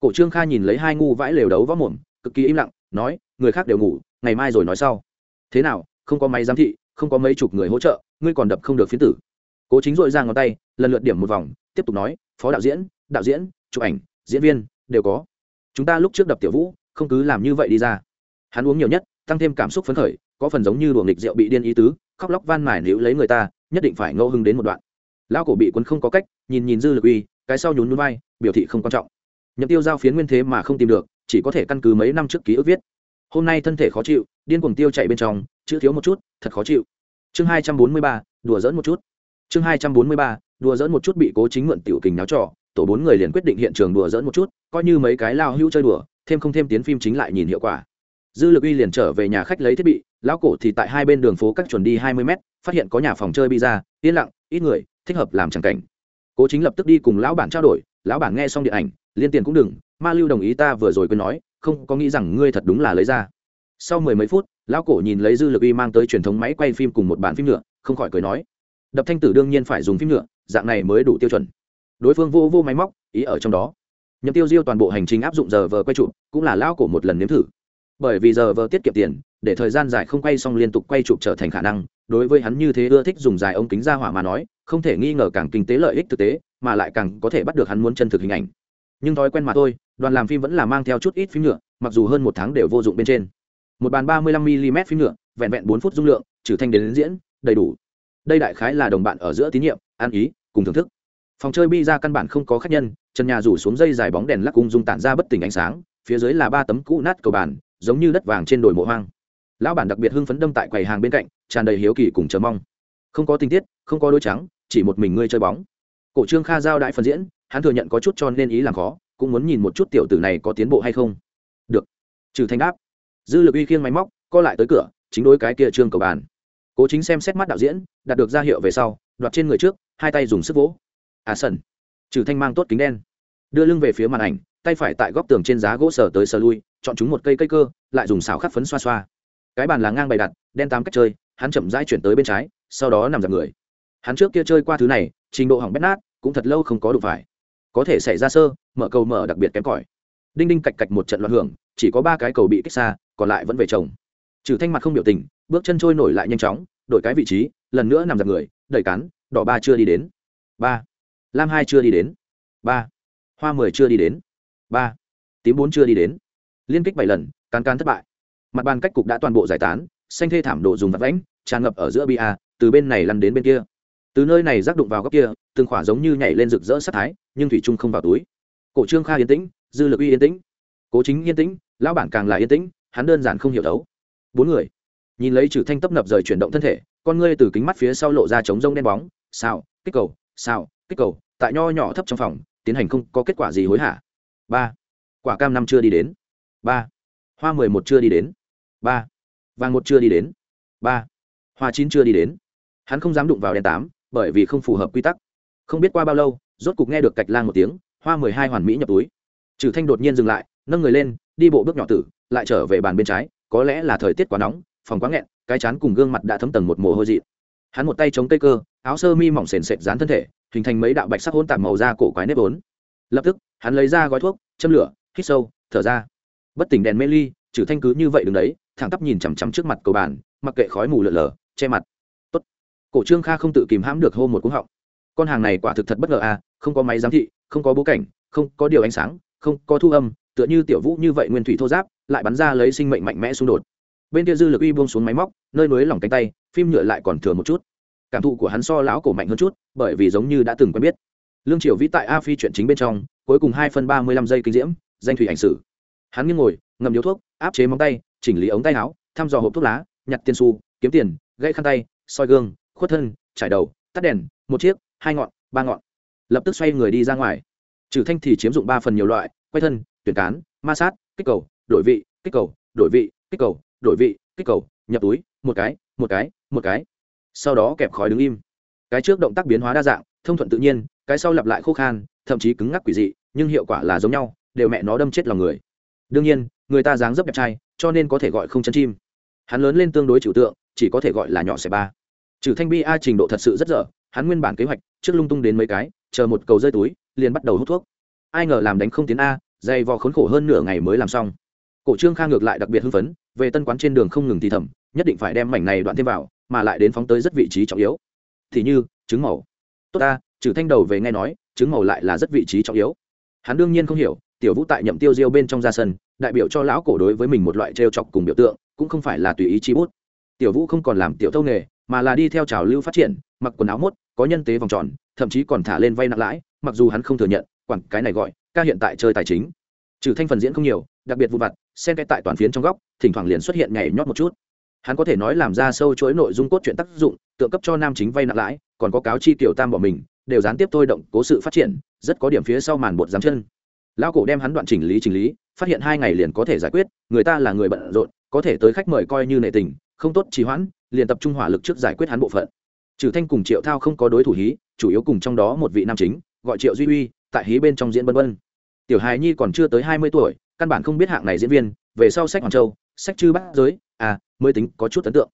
Cổ trương kha nhìn lấy hai ngu vãi lều đấu võ mồm, cực kỳ im lặng nói, người khác đều ngủ, ngày mai rồi nói sau. Thế nào, không có máy giám thị, không có mấy chục người hỗ trợ, ngươi còn đập không được phiến tử. Cố chính dội ra ngón tay, lần lượt điểm một vòng, tiếp tục nói, phó đạo diễn đạo diễn, chụp ảnh, diễn viên, đều có. Chúng ta lúc trước đập tiểu vũ, không cứ làm như vậy đi ra. Hắn uống nhiều nhất, tăng thêm cảm xúc phấn khởi, có phần giống như luồng nghịch rượu bị điên ý tứ, khóc lóc van mải níu lấy người ta, nhất định phải ngẫu hưng đến một đoạn. Lão cổ bị quân không có cách, nhìn nhìn dư lực uy, cái sau nhún nhún vai, biểu thị không quan trọng. Nhậm tiêu giao phiến nguyên thế mà không tìm được chỉ có thể căn cứ mấy năm trước ký ức viết. Hôm nay thân thể khó chịu, điên cuồng tiêu chạy bên trong, chữ thiếu một chút, thật khó chịu. Chương hai trăm bốn mươi ba, đùa dỡn một chút. Chương hai trăm bốn mươi ba, đùa dỡn một chút bị cố chính mượn tiểu kình náo trò, tổ bốn người liền quyết định hiện trường đùa dỡn một chút, coi như mấy cái lao hữu chơi đùa, thêm không thêm tiến phim chính lại nhìn hiệu quả. Dư lực uy liền trở về nhà khách lấy thiết bị, lão cổ thì tại hai bên đường phố cách chuẩn đi hai mươi mét, phát hiện có nhà phòng chơi pizza, yên lặng, ít người, thích hợp làm chẳng cảnh. Cố chính lập tức đi cùng lão bản trao đổi, lão bản nghe xong điện ảnh, liên tiền cũng đừng ma lưu đồng ý ta vừa rồi quên nói, không có nghĩ rằng ngươi thật đúng là lấy ra. Sau mười mấy phút, lão cổ nhìn lấy dư lực uy mang tới truyền thống máy quay phim cùng một bản phim nhựa không khỏi cười nói. Đập thanh tử đương nhiên phải dùng phim nhựa dạng này mới đủ tiêu chuẩn. Đối phương vô vô máy móc, ý ở trong đó. Nhậm tiêu diêu toàn bộ hành trình áp dụng giờ vờ quay chụp, cũng là lão cổ một lần nếm thử. Bởi vì giờ vờ tiết kiệm tiền, để thời gian dài không quay xong liên tục quay chụp trở thành khả năng, đối với hắn như thế ưa thích dùng dài ống kính ra hỏa mà nói, không thể nghi ngờ càng kinh tế lợi ích thực tế, mà lại càng có thể bắt được hắn muốn chân thực hình ảnh. Nhưng thói quen mà thôi đoàn làm phim vẫn là mang theo chút ít phim nhựa mặc dù hơn một tháng đều vô dụng bên trên. Một bàn ba mươi lăm mm phim nhựa vẹn vẹn bốn phút dung lượng trừ thanh đến, đến diễn đầy đủ. Đây đại khái là đồng bạn ở giữa tín nhiệm ăn ý cùng thưởng thức. Phòng chơi bi ra căn bản không có khách nhân trần nhà rủ xuống dây dài bóng đèn lắc cung dung tản ra bất tỉnh ánh sáng phía dưới là ba tấm cũ nát cầu bàn giống như đất vàng trên đồi mộ hoang. Lão bản đặc biệt hưng phấn đâm tại quầy hàng bên cạnh tràn đầy hiếu kỳ cùng chờ mong. Không có tình tiết không có đôi trắng chỉ một mình ngươi chơi bóng. Cổ trương kha giao đại phần diễn hắn thừa nhận có chút cho nên ý làm khó cũng muốn nhìn một chút tiểu tử này có tiến bộ hay không. Được. Trừ thanh đáp. Dư lực uy khiêng máy móc, co lại tới cửa, chính đối cái kia trương cầu bàn. Cố chính xem xét mắt đạo diễn, đạt được ra hiệu về sau, đoạt trên người trước, hai tay dùng sức vỗ. À sần. Trừ thanh mang tốt kính đen. Đưa lưng về phía màn ảnh, tay phải tại góc tường trên giá gỗ sờ tới sờ lui, chọn chúng một cây cây cơ, lại dùng xào khắc phấn xoa xoa. Cái bàn là ngang bày đặt, đen tám cách chơi, hắn chậm rãi chuyển tới bên trái, sau đó nằm dạp người. Hắn trước kia chơi qua thứ này, trình độ hỏng bét nát, cũng thật lâu không có đủ phải. Có thể xảy ra sơ mở cầu mở đặc biệt kém cỏi. Đinh đinh cạch cạch một trận loạn hưởng, chỉ có ba cái cầu bị kích xa, còn lại vẫn về chồng. Trừ thanh mặt không biểu tình, bước chân trôi nổi lại nhanh chóng, đổi cái vị trí, lần nữa nằm dạp người, đẩy cắn đỏ ba chưa đi đến. Ba. Lam hai chưa đi đến. Ba. Hoa mười chưa đi đến. Ba. Tím bốn chưa đi đến. Liên kích bảy lần, cán cán thất bại. Mặt bàn cách cục đã toàn bộ giải tán, xanh thê thảm độ dùng vật vãnh, tràn ngập ở giữa bia, từ bên này lăn đến bên kia. Từ nơi này rác đụng vào góc kia, từng khỏa giống như nhảy lên rực rỡ sát thái, nhưng thủy trung không vào túi cổ trương kha yên tĩnh, dư lực uy yên tĩnh, cố chính yên tĩnh, lão bản càng là yên tĩnh, hắn đơn giản không hiểu đấu. Bốn người, nhìn lấy trừ thanh tấp nập rời chuyển động thân thể, con ngươi từ kính mắt phía sau lộ ra trống rông đen bóng sao kích cầu sao kích cầu, tại nho nhỏ thấp trong phòng, tiến hành không có kết quả gì hối hả. Ba, quả cam năm chưa đi đến. Ba, hoa mười một chưa đi đến. Ba, vàng một chưa đi đến. Ba, hoa chín chưa đi đến. Hắn không dám đụng vào đèn tám, bởi vì không phù hợp quy tắc. Không biết qua bao lâu, rốt cục nghe được cạch lang một tiếng hoa mười hai hoàn mỹ nhập túi. Trừ thanh đột nhiên dừng lại, nâng người lên, đi bộ bước nhỏ tử, lại trở về bàn bên trái, có lẽ là thời tiết quá nóng, phòng quá nghẹn, cái chán cùng gương mặt đã thấm tầng một mồ hôi dị hắn một tay chống cây cơ, áo sơ mi mỏng sền sệt dán thân thể, hình thành mấy đạo bạch sắc hôn tạp màu da cổ quái nếp vốn. Lập tức, hắn lấy ra gói thuốc, châm lửa, hít sâu, thở ra. Bất tỉnh đèn mê ly, trừ thanh cứ như vậy đứng đấy, thẳng tắp nhìn chằm chằm trước mặt cầu bàn, mặc kệ khói mù lợn lờ che mặt. Tốt. cổ trương kha không tự kìm hãm được hô một cú họng. Con hàng này quả thực thật bất ngờ à không có máy giám thị không có bố cảnh, không có điều ánh sáng, không có thu âm, tựa như tiểu vũ như vậy nguyên thủy thô giáp, lại bắn ra lấy sinh mệnh mạnh mẽ xung đột. Bên kia dư lực uy buông xuống máy móc, nơi núi lỏng cánh tay, phim nhựa lại còn thừa một chút. Cảm thụ của hắn so lão cổ mạnh hơn chút, bởi vì giống như đã từng quen biết. Lương triều vĩ tại a phi chuyện chính bên trong, cuối cùng hai phân ba mươi lăm giây kinh diễm, danh thủy ảnh sử. Hắn nghiêng ngồi ngầm điếu thuốc, áp chế móng tay, chỉnh lý ống tay áo, thăm dò hộp thuốc lá, nhặt tiền xu, kiếm tiền, gãy khăn tay, soi gương, khuất thân, trải đầu, tắt đèn, một chiếc, hai ngọn, ba ngọn lập tức xoay người đi ra ngoài. Trừ thanh thì chiếm dụng ba phần nhiều loại, quay thân, tuyển cán, ma sát, kích cầu, đổi vị, kích cầu, đổi vị, kích cầu, đổi vị, kích cầu, nhập túi, một cái một cái một cái. Sau đó kẹp khói đứng im. Cái trước động tác biến hóa đa dạng, thông thuận tự nhiên, cái sau lặp lại khô khan, thậm chí cứng ngắc quỷ dị, nhưng hiệu quả là giống nhau, đều mẹ nó đâm chết lòng người. Đương nhiên, người ta dáng dấp đẹp trai, cho nên có thể gọi không chân chim. Hắn lớn lên tương đối trừu tượng, chỉ có thể gọi là nhỏ xẻ ba. Trừ thanh bi a trình độ thật sự rất dở, hắn nguyên bản kế hoạch, trước lung tung đến mấy cái chờ một cầu rơi túi, liền bắt đầu hút thuốc. Ai ngờ làm đánh không tiến a, dày vò khốn khổ hơn nửa ngày mới làm xong. Cổ trương khang ngược lại đặc biệt hưng phấn, về tân quán trên đường không ngừng thì thầm, nhất định phải đem mảnh này đoạn thêm vào, mà lại đến phóng tới rất vị trí trọng yếu. Thì như, trứng màu. Tốt ta trừ thanh đầu về nghe nói, trứng màu lại là rất vị trí trọng yếu. Hắn đương nhiên không hiểu, tiểu vũ tại nhậm tiêu diêu bên trong ra sân, đại biểu cho lão cổ đối với mình một loại trêu chọc cùng biểu tượng, cũng không phải là tùy ý chi bút. Tiểu vũ không còn làm tiểu thâu nghề, mà là đi theo trào lưu phát triển, mặc quần áo mốt, có nhân tế vòng tròn thậm chí còn thả lên vay nặng lãi, mặc dù hắn không thừa nhận, quản cái này gọi, ca hiện tại chơi tài chính. Trừ thanh phần diễn không nhiều, đặc biệt vụ vặt, xen cái tại toàn phiến trong góc, thỉnh thoảng liền xuất hiện nhảy nhót một chút. Hắn có thể nói làm ra sâu chuỗi nội dung cốt truyện tác dụng, tượng cấp cho nam chính vay nặng lãi, còn có cáo chi tiểu tam bỏ mình, đều gián tiếp thôi động cố sự phát triển, rất có điểm phía sau màn bột giám chân. Lão cổ đem hắn đoạn chỉnh lý chỉnh lý, phát hiện hai ngày liền có thể giải quyết, người ta là người bận rộn, có thể tới khách mời coi như nệ tình, không tốt trì hoãn, liền tập trung hỏa lực trước giải quyết hắn bộ phận trừ thanh cùng triệu thao không có đối thủ hí, chủ yếu cùng trong đó một vị nam chính, gọi triệu duy uy, tại hí bên trong diễn bân bân tiểu hài nhi còn chưa tới hai mươi tuổi, căn bản không biết hạng này diễn viên, về sau sách hoàng châu, sách chư bát giới à mới tính có chút ấn tượng.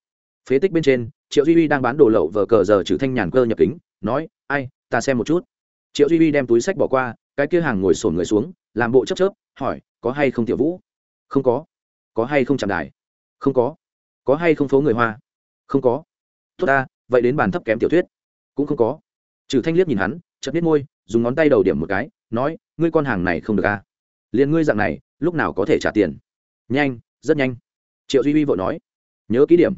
Phế tích bên trên, triệu duy uy đang bán đồ lậu vờ cờ giờ trừ thanh nhàn cơ nhập kính, nói, ai, ta xem một chút. Triệu duy uy đem túi sách bỏ qua, cái kia hàng ngồi sổn người xuống, làm bộ chấp chớp, hỏi, có hay không tiểu vũ? Không có. Có hay không chạm đài? Không có. Có hay không phố người hoa? Không có. Tốt ta vậy đến bàn thấp kém tiểu thuyết. Cũng không có. Trừ thanh liếc nhìn hắn, chợt biết môi, dùng ngón tay đầu điểm một cái, nói, ngươi con hàng này không được a à? liền ngươi dạng này, lúc nào có thể trả tiền? Nhanh, rất nhanh. Triệu duy vi vội nói, nhớ kỹ điểm.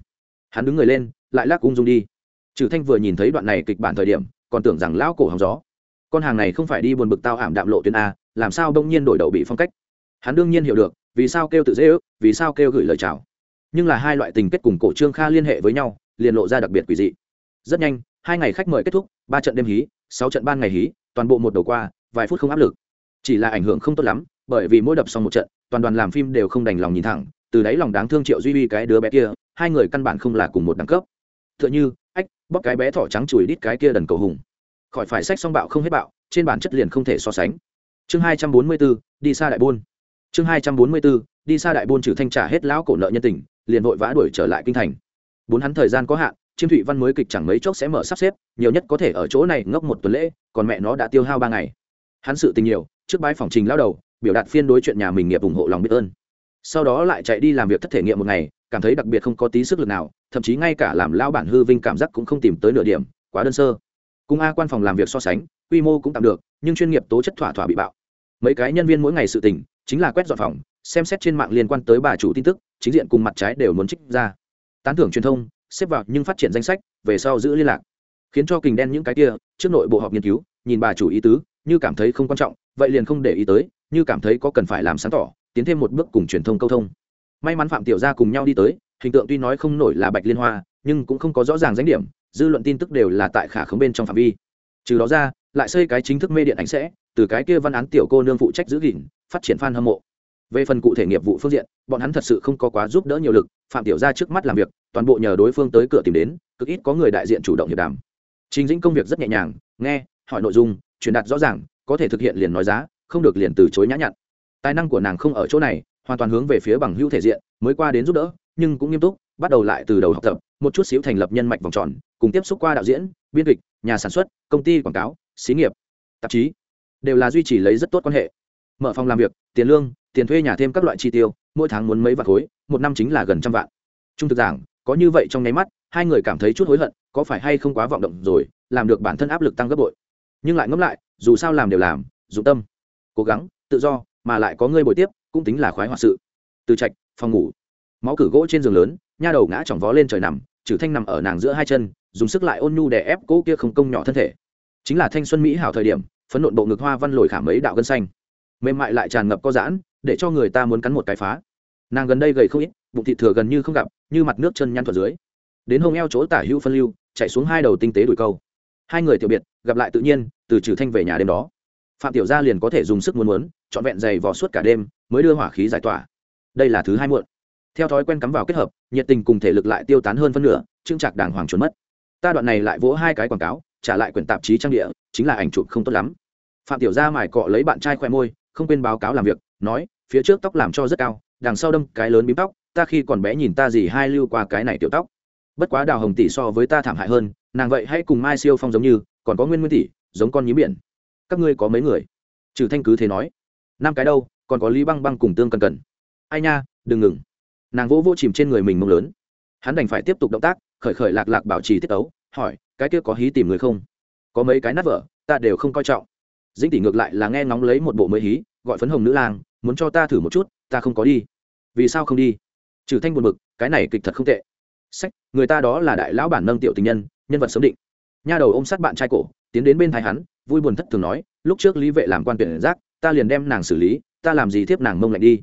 Hắn đứng người lên, lại lắc ung dung đi. Trừ thanh vừa nhìn thấy đoạn này kịch bản thời điểm, còn tưởng rằng lão cổ hóng gió. Con hàng này không phải đi buồn bực tao ảm đạm lộ tuyến a, làm sao đông nhiên đổi đầu bị phong cách? Hắn đương nhiên hiểu được, vì sao kêu tự dễ ước, vì sao kêu gửi lời chào. Nhưng là hai loại tình kết cùng cổ trương kha liên hệ với nhau, liền lộ ra đặc biệt quỷ dị rất nhanh, hai ngày khách mời kết thúc, ba trận đêm hí, sáu trận ban ngày hí, toàn bộ một đầu qua, vài phút không áp lực. Chỉ là ảnh hưởng không tốt lắm, bởi vì mỗi đập xong một trận, toàn đoàn làm phim đều không đành lòng nhìn thẳng, từ đáy lòng đáng thương triệu duy uy cái đứa bé kia, hai người căn bản không là cùng một đẳng cấp. T h ư ợ n h ư ách bóc cái bé thỏ trắng chùi đít cái kia đần cầu hùng. Khỏi phải sách xong bạo không hết bạo, trên bản chất liền không thể so sánh. Chương hai trăm bốn mươi b ố đi xa đại bôn chương hai trăm bốn mươi b ố đi xa đại bôn trừ thanh trả hết lão cổ nợ nhân tình, liền vội vã đuổi trở lại kinh thành. Bốn hắn thời gian có hạn chiêm thụy văn mới kịch chẳng mấy chốc sẽ mở sắp xếp, nhiều nhất có thể ở chỗ này ngốc một tuần lễ, còn mẹ nó đã tiêu hao ba ngày. Hắn sự tình nhiều, trước bãi phòng trình lao đầu, biểu đạt phiên đối chuyện nhà mình nghiệp ủng hộ lòng biết ơn. Sau đó lại chạy đi làm việc thất thể nghiệm một ngày, cảm thấy đặc biệt không có tí sức lực nào, thậm chí ngay cả làm lao bản hư vinh cảm giác cũng không tìm tới nửa điểm, quá đơn sơ. Cùng a quan phòng làm việc so sánh, quy mô cũng tạm được, nhưng chuyên nghiệp tố chất thỏa thỏa bị bạo. Mấy cái nhân viên mỗi ngày sự tình, chính là quét dọn phòng, xem xét trên mạng liên quan tới bà chủ tin tức, chính diện cùng mặt trái đều muốn trích ra. Tán thưởng truyền thông xếp vào nhưng phát triển danh sách, về sau giữ liên lạc. Khiến cho kình đen những cái kia, trước nội bộ họp nghiên cứu, nhìn bà chủ ý tứ, như cảm thấy không quan trọng, vậy liền không để ý tới, như cảm thấy có cần phải làm sáng tỏ, tiến thêm một bước cùng truyền thông câu thông. May mắn phạm tiểu gia cùng nhau đi tới, hình tượng tuy nói không nổi là bạch liên hoa, nhưng cũng không có rõ ràng danh điểm, dư luận tin tức đều là tại khả khống bên trong phạm vi. Trừ đó ra, lại xây cái chính thức mê điện ảnh sẽ, từ cái kia văn án tiểu cô nương phụ trách giữ gìn, phát triển fan hâm mộ về phần cụ thể nghiệp vụ phương diện, bọn hắn thật sự không có quá giúp đỡ nhiều lực, phạm tiểu gia trước mắt làm việc, toàn bộ nhờ đối phương tới cửa tìm đến, cực ít có người đại diện chủ động hiệp đàm. Trình dĩnh công việc rất nhẹ nhàng, nghe, hỏi nội dung, truyền đạt rõ ràng, có thể thực hiện liền nói giá, không được liền từ chối nhã nhặn. Tài năng của nàng không ở chỗ này, hoàn toàn hướng về phía bằng hữu thể diện, mới qua đến giúp đỡ, nhưng cũng nghiêm túc, bắt đầu lại từ đầu học tập, một chút xíu thành lập nhân mạch vòng tròn, cùng tiếp xúc qua đạo diễn, biên kịch, nhà sản xuất, công ty quảng cáo, xí nghiệp, tạp chí, đều là duy trì lấy rất tốt quan hệ. Mở phòng làm việc, tiền lương tiền thuê nhà thêm các loại chi tiêu, mỗi tháng muốn mấy vạn khối, một năm chính là gần trăm vạn. Trung thực giảng, có như vậy trong nháy mắt, hai người cảm thấy chút hối hận, có phải hay không quá vọng động rồi, làm được bản thân áp lực tăng gấp bội. Nhưng lại ngẫm lại, dù sao làm đều làm dù tâm, cố gắng, tự do, mà lại có người bồi tiếp, cũng tính là khoái hoạt sự. Từ trạch, phòng ngủ. Máu cử gỗ trên giường lớn, nha đầu ngã chỏng vó lên trời nằm chử thanh nằm ở nàng giữa hai chân, dùng sức lại ôn nhu để ép cỗ kia không công nhỏ thân thể. Chính là thanh xuân mỹ hảo thời điểm, phấn nộn bộ ngực hoa văn lồi khảm mấy đạo gân xanh. Mềm mại lại tràn ngập có giãn để cho người ta muốn cắn một cái phá. Nàng gần đây gầy không ít, bụng thịt thừa gần như không gặp, như mặt nước chân nhăn thuật dưới. Đến hông eo chỗ tả hữu phân lưu, chạy xuống hai đầu tinh tế đuổi câu. Hai người tiểu biệt, gặp lại tự nhiên, từ trừ thanh về nhà đêm đó. Phạm tiểu gia liền có thể dùng sức muốn muốn, trọn vẹn dày vò suốt cả đêm, mới đưa hỏa khí giải tỏa. Đây là thứ hai muộn. Theo thói quen cắm vào kết hợp, nhiệt tình cùng thể lực lại tiêu tán hơn phân nửa trưng trạc đàng hoàng trốn mất. Ta đoạn này lại vỗ hai cái quảng cáo, trả lại quyển tạp chí trang địa, chính là ảnh chụp không tốt lắm. Phạm tiểu gia mài cọ lấy bạn trai khoe môi, không quên báo cáo làm việc nói, phía trước tóc làm cho rất cao, đằng sau đâm cái lớn bím tóc, ta khi còn bé nhìn ta gì hai lưu qua cái này tiểu tóc. Bất quá đào hồng tỷ so với ta thảm hại hơn, nàng vậy hay cùng mai siêu phong giống như, còn có nguyên nguyên tỷ, giống con nhím biển. Các ngươi có mấy người? Trừ thanh cứ thế nói. Năm cái đâu, còn có lý băng băng cùng tương cần cần. Ai nha, đừng ngừng. Nàng vỗ vỗ chìm trên người mình mông lớn. Hắn đành phải tiếp tục động tác, khởi khởi lạc lạc bảo trì tiết tấu, hỏi, cái kia có hí tìm người không? Có mấy cái nát vở ta đều không coi trọng. Dĩnh tỷ ngược lại là nghe ngóng lấy một bộ mới hí, gọi phấn hồng nữ lang muốn cho ta thử một chút, ta không có đi. Vì sao không đi? Trừ thanh buồn bực, cái này kịch thật không tệ. Sách, người ta đó là đại lão bản nâng tiểu tình nhân nhân vật sớm định. Nha đầu ôm sát bạn trai cổ, tiến đến bên thái hắn, vui buồn thất thường nói, lúc trước lý vệ làm quan tuyển giác, ta liền đem nàng xử lý, ta làm gì thiếp nàng mông lạnh đi.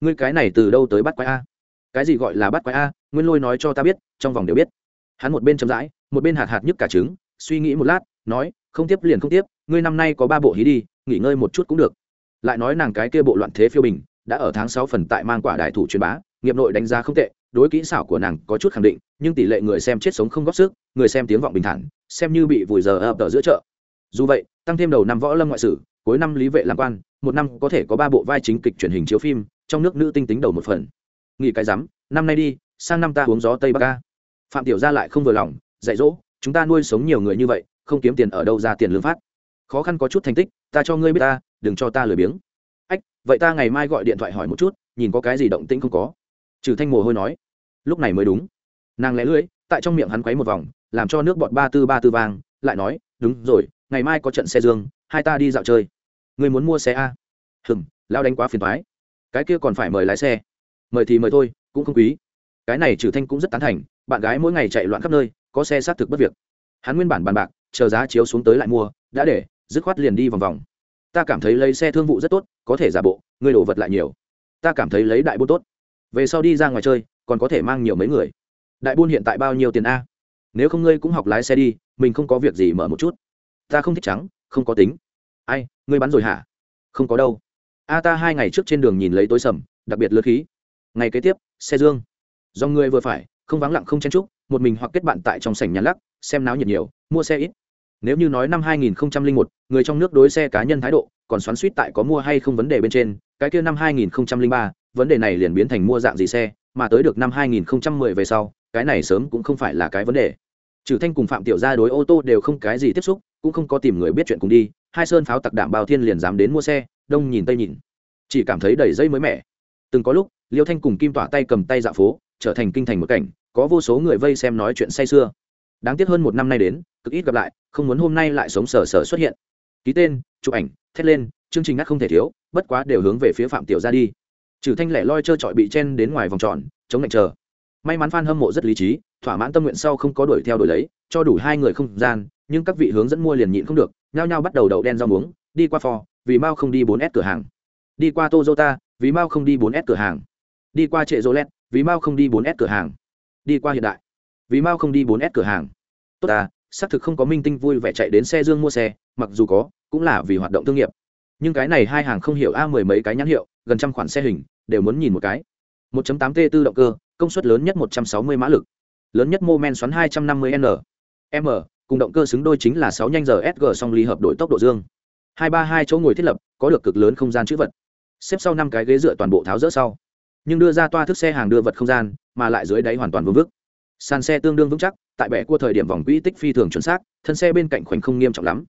Ngươi cái này từ đâu tới bắt quái a? Cái gì gọi là bắt quái a? Nguyên lôi nói cho ta biết, trong vòng đều biết. Hắn một bên chậm rãi, một bên hạt hạt nhức cả trứng, suy nghĩ một lát, nói, không tiếp liền không tiếp, ngươi năm nay có ba bộ hí đi, nghỉ ngơi một chút cũng được lại nói nàng cái kia bộ loạn thế phiêu bình, đã ở tháng sáu phần tại mang quả đại thủ truyền bá, nghiệp nội đánh giá không tệ, đối kỹ xảo của nàng có chút khẳng định, nhưng tỷ lệ người xem chết sống không góp sức, người xem tiếng vọng bình thản, xem như bị vùi giờ ập ở giữa chợ. Dù vậy, tăng thêm đầu năm võ lâm ngoại sử, cuối năm lý vệ làm quan, một năm có thể có ba bộ vai chính kịch truyền hình chiếu phim, trong nước nữ tinh tính đầu một phần. Nghỉ cái rắm, năm nay đi, sang năm ta uống gió tây bắc ca phạm tiểu gia lại không vừa lòng, dạy dỗ, chúng ta nuôi sống nhiều người như vậy, không kiếm tiền ở đâu ra tiền lương phát. Khó khăn có chút thành tích, ta cho ngươi biết ta đừng cho ta lười biếng. Ách, vậy ta ngày mai gọi điện thoại hỏi một chút, nhìn có cái gì động tĩnh không có. Trừ thanh mồ hôi nói. Lúc này mới đúng. Nàng lẽ lưỡi, tại trong miệng hắn quấy một vòng, làm cho nước bọt ba tư ba tư vang, lại nói, đúng rồi, ngày mai có trận xe dương, hai ta đi dạo chơi. Người muốn mua xe a? Hừm lao đánh quá phiền thoái cái kia còn phải mời lái xe. Mời thì mời thôi, cũng không quý. Cái này trừ thanh cũng rất tán thành, bạn gái mỗi ngày chạy loạn khắp nơi, có xe xác thực bất việc. Hắn nguyên bản bàn bạc, chờ giá chiếu xuống tới lại mua, đã để, dứt khoát liền đi vòng vòng ta cảm thấy lấy xe thương vụ rất tốt, có thể giả bộ ngươi đổ vật lại nhiều. Ta cảm thấy lấy đại buôn tốt. Về sau đi ra ngoài chơi, còn có thể mang nhiều mấy người. Đại buôn hiện tại bao nhiêu tiền a? Nếu không ngươi cũng học lái xe đi, mình không có việc gì mở một chút. Ta không thích trắng, không có tính. Ai, ngươi bắn rồi hả? Không có đâu. A ta hai ngày trước trên đường nhìn lấy tối sầm, đặc biệt lượt khí. Ngày kế tiếp, xe dương. Do ngươi vừa phải, không vắng lặng không chen trúc một mình hoặc kết bạn tại trong sảnh nhà lắc, xem náo nhiệt nhiều, mua xe ít nếu như nói năm 2001, người trong nước đối xe cá nhân thái độ còn xoắn suýt tại có mua hay không vấn đề bên trên cái kia năm 2003, vấn đề này liền biến thành mua dạng gì xe mà tới được năm 2010 về sau cái này sớm cũng không phải là cái vấn đề. Trừ thanh cùng phạm tiểu gia đối ô tô đều không cái gì tiếp xúc cũng không có tìm người biết chuyện cùng đi hai sơn pháo tặc đảm bao thiên liền dám đến mua xe đông nhìn tây nhìn. Chỉ cảm thấy đầy dây mới mẻ. Từng có lúc liêu thanh cùng kim tỏa tay cầm tay dạo phố trở thành kinh thành một cảnh có vô số người vây xem nói chuyện say sưa đáng tiếc hơn một năm nay đến cực ít gặp lại, không muốn hôm nay lại sống sờ sờ xuất hiện. Ký tên, chụp ảnh, thét lên, chương trình ngắt không thể thiếu, bất quá đều hướng về phía phạm tiểu ra đi. Trừ thanh lẻ loi trơ trọi bị chen đến ngoài vòng tròn, chống lạnh chờ. May mắn phan hâm mộ rất lý trí, thỏa mãn tâm nguyện sau không có đuổi theo đuổi lấy, cho đủ hai người không gian, nhưng các vị hướng dẫn mua liền nhịn không được, nhao nhao bắt đầu đậu đen rau muống, đi qua phò, vì mau không đi bốn s cửa hàng. Đi qua tozota, vì mau không đi bốn s cửa hàng. Đi qua trệ Rolex vì mau không đi bốn s cửa hàng. Đi qua hiện đại, vì mau không đi bốn s cửa hàng. Tốt ta xác thực không có minh tinh vui vẻ chạy đến xe dương mua xe, mặc dù có, cũng là vì hoạt động thương nghiệp. Nhưng cái này hai hàng không hiểu a mười mấy cái nhãn hiệu, gần trăm khoản xe hình, đều muốn nhìn một cái. 1.8 t tư động cơ, công suất lớn nhất 160 mã lực. Lớn nhất mô men xoắn 250 n. M, cùng động cơ xứng đôi chính là 6 nhanh giờ sg song ly hợp đổi tốc độ dương. 232 chỗ ngồi thiết lập, có được cực lớn không gian chữ vật. Xếp sau năm cái ghế dựa toàn bộ tháo rỡ sau. Nhưng đưa ra toa thức xe hàng đưa vật không gian, mà lại dưới đáy hoàn toàn vương vức. Sàn xe tương đương vững chắc tại bệ cua thời điểm vòng quỹ tích phi thường chuẩn xác, thân xe bên cạnh khoảnh không nghiêm trọng lắm.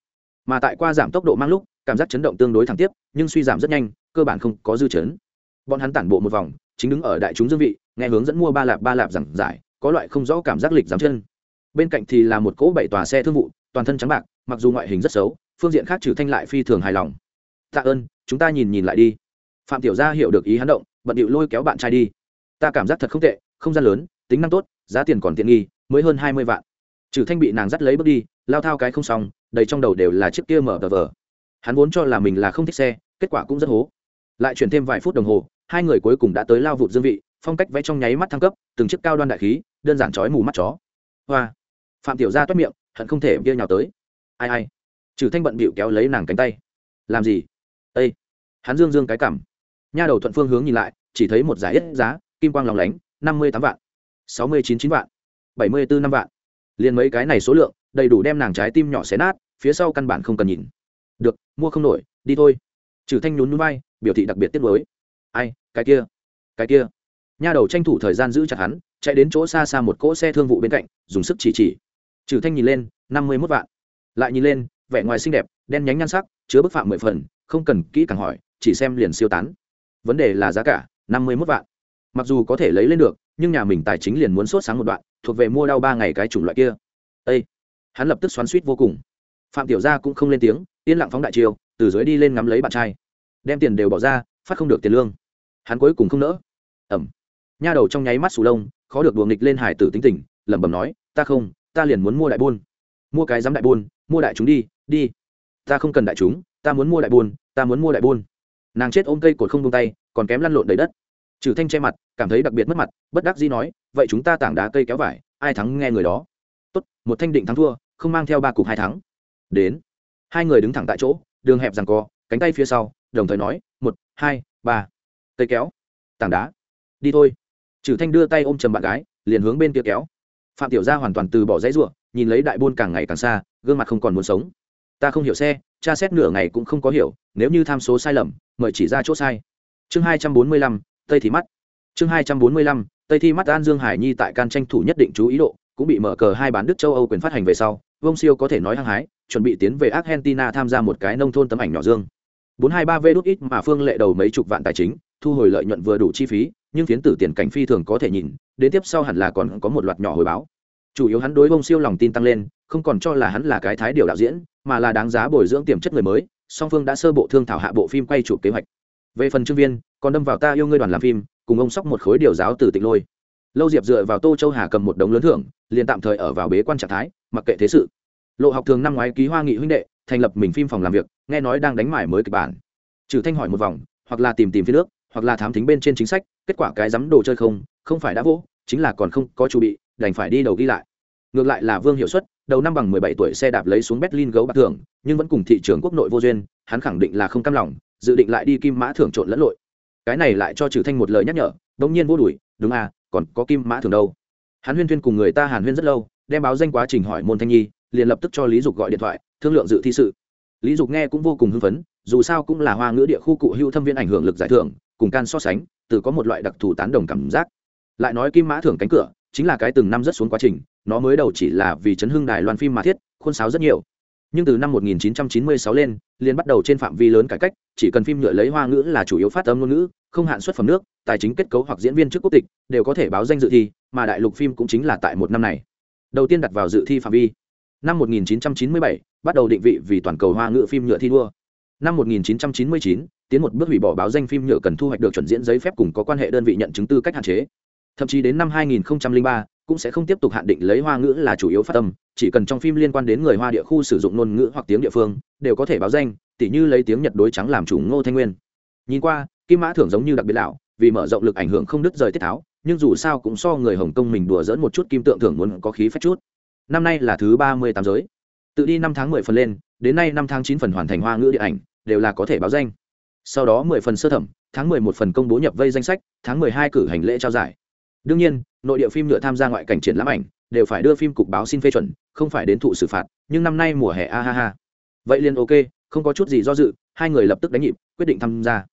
Mà tại qua giảm tốc độ mang lúc, cảm giác chấn động tương đối thẳng tiếp, nhưng suy giảm rất nhanh, cơ bản không có dư chấn. Bọn hắn tản bộ một vòng, chính đứng ở đại chúng dương vị, nghe hướng dẫn mua ba lạp ba lạp giảng giải, có loại không rõ cảm giác lịch giảm chân. Bên cạnh thì là một cỗ bảy tòa xe thương vụ, toàn thân trắng bạc, mặc dù ngoại hình rất xấu, phương diện khác trừ thanh lại phi thường hài lòng. Tạ ơn, chúng ta nhìn nhìn lại đi. Phạm tiểu gia hiểu được ý hắn động, bận điệu lôi kéo bạn trai đi. Ta cảm giác thật không tệ, không gian lớn, tính năng tốt, giá tiền còn tiện nghi mới hơn hai mươi vạn. Trừ thanh bị nàng dắt lấy bước đi, lao thao cái không xong, đầy trong đầu đều là chiếc kia mở tờ vờ. Hắn vốn cho là mình là không thích xe, kết quả cũng rất hố. Lại chuyển thêm vài phút đồng hồ, hai người cuối cùng đã tới lao vụt dương vị, phong cách vẽ trong nháy mắt thăng cấp, từng chiếc cao đoan đại khí, đơn giản chói mù mắt chó. Hoa. Phạm tiểu gia toát miệng, hận không thể kia nhào tới. Ai ai. Trừ thanh bận bịu kéo lấy nàng cánh tay. Làm gì? Ây hắn dương dương cái cảm. Nha đầu thuận phương hướng nhìn lại, chỉ thấy một giải ít giá, kim quang lòng lánh, năm mươi tám vạn, sáu mươi chín chín vạn bảy mươi bốn năm vạn. Liền mấy cái này số lượng, đầy đủ đem nàng trái tim nhỏ xé nát, phía sau căn bản không cần nhìn. Được, mua không nổi, đi thôi. Trừ thanh nhún núi bay biểu thị đặc biệt tiếc nuối. Ai, cái kia cái kia. Nha đầu tranh thủ thời gian giữ chặt hắn, chạy đến chỗ xa xa một cỗ xe thương vụ bên cạnh, dùng sức chỉ chỉ. Trừ thanh nhìn lên, năm mươi mốt vạn. Lại nhìn lên, vẻ ngoài xinh đẹp, đen nhánh nhan sắc, chứa bức phạm mười phần, không cần kỹ càng hỏi, chỉ xem liền siêu tán. Vấn đề là giá cả, năm mươi mốt vạn. Mặc dù có thể lấy lên được nhưng nhà mình tài chính liền muốn sốt sáng một đoạn, thuộc về mua đau ba ngày cái chủng loại kia. Ây hắn lập tức xoắn suýt vô cùng. Phạm tiểu gia cũng không lên tiếng, yên lặng phóng đại chiêu, từ dưới đi lên ngắm lấy bạn trai. Đem tiền đều bỏ ra, phát không được tiền lương. Hắn cuối cùng không nỡ. Ẩm. Nha đầu trong nháy mắt sù lông, khó được đùa nghịch lên hải tử tính tình, lẩm bẩm nói, ta không, ta liền muốn mua đại buôn. Mua cái dám đại buôn, mua đại chúng đi đi. Ta không cần đại chúng, ta muốn mua đại buôn, ta muốn mua đại buôn. Nàng chết ôm cây cột không tung tay, còn kém lăn lộn đầy đất trừ thanh che mặt, cảm thấy đặc biệt mất mặt, bất đắc dĩ nói, vậy chúng ta tảng đá cây kéo vải, ai thắng nghe người đó. Tốt, một thanh định thắng thua, không mang theo ba cục hai thắng. Đến, hai người đứng thẳng tại chỗ, đường hẹp rằng co, cánh tay phía sau, đồng thời nói, một, hai, ba, cây kéo, tảng đá, đi thôi. Trừ thanh đưa tay ôm chầm bạn gái, liền hướng bên kia kéo. Phạm tiểu gia hoàn toàn từ bỏ dãy ruộng nhìn lấy đại buôn càng ngày càng xa, gương mặt không còn muốn sống. Ta không hiểu xe, tra xét nửa ngày cũng không có hiểu, nếu như tham số sai lầm, mời chỉ ra chỗ sai. Chương hai trăm bốn mươi lăm tây thì mắt. Chương hai trăm bốn mươi lăm, tây thi mắt an dương hải nhi tại can tranh thủ nhất định chú ý độ, cũng bị mở cờ hai bán đức châu âu quyền phát hành về sau vông siêu có thể nói hăng hái, chuẩn bị tiến về argentina tham gia một cái nông thôn tấm ảnh nhỏ dương. Bốn hai ba v đút ít mà phương lệ đầu mấy chục vạn tài chính, thu hồi lợi nhuận vừa đủ chi phí, nhưng phiến tử tiền cảnh phi thường có thể nhìn, đến tiếp sau hẳn là còn có một loạt nhỏ hồi báo. Chủ yếu hắn đối vông siêu lòng tin tăng lên, không còn cho là hắn là cái thái điều đạo diễn, mà là đáng giá bồi dưỡng tiềm chất người mới, song phương đã sơ bộ thương thảo hạ bộ phim quay chụp kế hoạch về phần trương viên, còn đâm vào ta yêu ngươi đoàn làm phim, cùng ông sóc một khối điều giáo từ tịnh lôi. Lâu diệp dựa vào tô châu hà cầm một đống lớn thưởng, liền tạm thời ở vào bế quan trạng thái, mặc kệ thế sự. Lộ học thường năm ngoái ký hoa nghị huynh đệ, thành lập mình phim phòng làm việc, nghe nói đang đánh mải mới kịch bản. Trừ thanh hỏi một vòng, hoặc là tìm tìm phía nước, hoặc là thám thính bên trên chính sách, kết quả cái dám đồ chơi không không phải đã vỗ chính là còn không có chu bị, đành phải đi đầu ghi lại. Ngược lại là vương hiệu suất đầu năm bằng mười bảy tuổi xe đạp lấy xuống berlin gấu bạc thưởng, nhưng vẫn cùng thị trường quốc nội vô duyên, hắn khẳng định là không cam lòng dự định lại đi kim mã thưởng trộn lẫn lội cái này lại cho trừ thanh một lời nhắc nhở đống nhiên vô đuổi, đúng à còn có kim mã thưởng đâu? Hắn huyên thuyên cùng người ta hàn huyên rất lâu, đem báo danh quá trình hỏi môn thanh nhi, liền lập tức cho lý dục gọi điện thoại, thương lượng dự thi sự. Lý dục nghe cũng vô cùng hưng phấn, dù sao cũng là hoa ngữ địa khu cụ hữu thâm viên ảnh hưởng lực giải thưởng, cùng can so sánh, từ có một loại đặc thù tán đồng cảm giác. Lại nói kim mã thưởng cánh cửa, chính là cái từng năm rất xuống quá trình, nó mới đầu chỉ là vì chấn hưng đài loan phim mà thiết, khuôn sáo rất nhiều nhưng từ năm 1996 lên, liền bắt đầu trên phạm vi lớn cải cách, chỉ cần phim nhựa lấy hoa ngữ là chủ yếu phát âm ngôn ngữ, không hạn xuất phẩm nước, tài chính kết cấu hoặc diễn viên trước quốc tịch, đều có thể báo danh dự thi, mà đại lục phim cũng chính là tại một năm này. Đầu tiên đặt vào dự thi phạm vi. Năm 1997 bắt đầu định vị vì toàn cầu hoa ngữ phim nhựa thi đua. Năm 1999 tiến một bước hủy bỏ báo danh phim nhựa cần thu hoạch được chuẩn diễn giấy phép cùng có quan hệ đơn vị nhận chứng tư cách hạn chế thậm chí đến năm 2003 cũng sẽ không tiếp tục hạn định lấy hoa ngữ là chủ yếu phát âm, chỉ cần trong phim liên quan đến người hoa địa khu sử dụng ngôn ngữ hoặc tiếng địa phương, đều có thể báo danh, tỉ như lấy tiếng nhật đối trắng làm chủ ngô thanh nguyên. Nhìn qua, kim mã thưởng giống như đặc biệt lão, vì mở rộng lực ảnh hưởng không đứt rời tiết tháo, nhưng dù sao cũng so người hồng kông mình đùa dỡn một chút kim tượng thưởng muốn có khí phách chút. Năm nay là thứ ba mươi tám giới. Tự đi năm tháng mười phần lên, đến nay năm tháng chín phần hoàn thành hoa ngữ điện ảnh, đều là có thể báo danh. Sau đó mười phần sơ thẩm, tháng mười một phần công bố nhập vây danh sách, tháng mười hai cử hành lễ trao giải đương nhiên, nội địa phim nhựa tham gia ngoại cảnh triển lãm ảnh đều phải đưa phim cục báo xin phê chuẩn, không phải đến thụ xử phạt, nhưng năm nay mùa hè a ha ha. Vậy liền ok, không có chút gì do dự, hai người lập tức đánh nhịp, quyết định tham gia.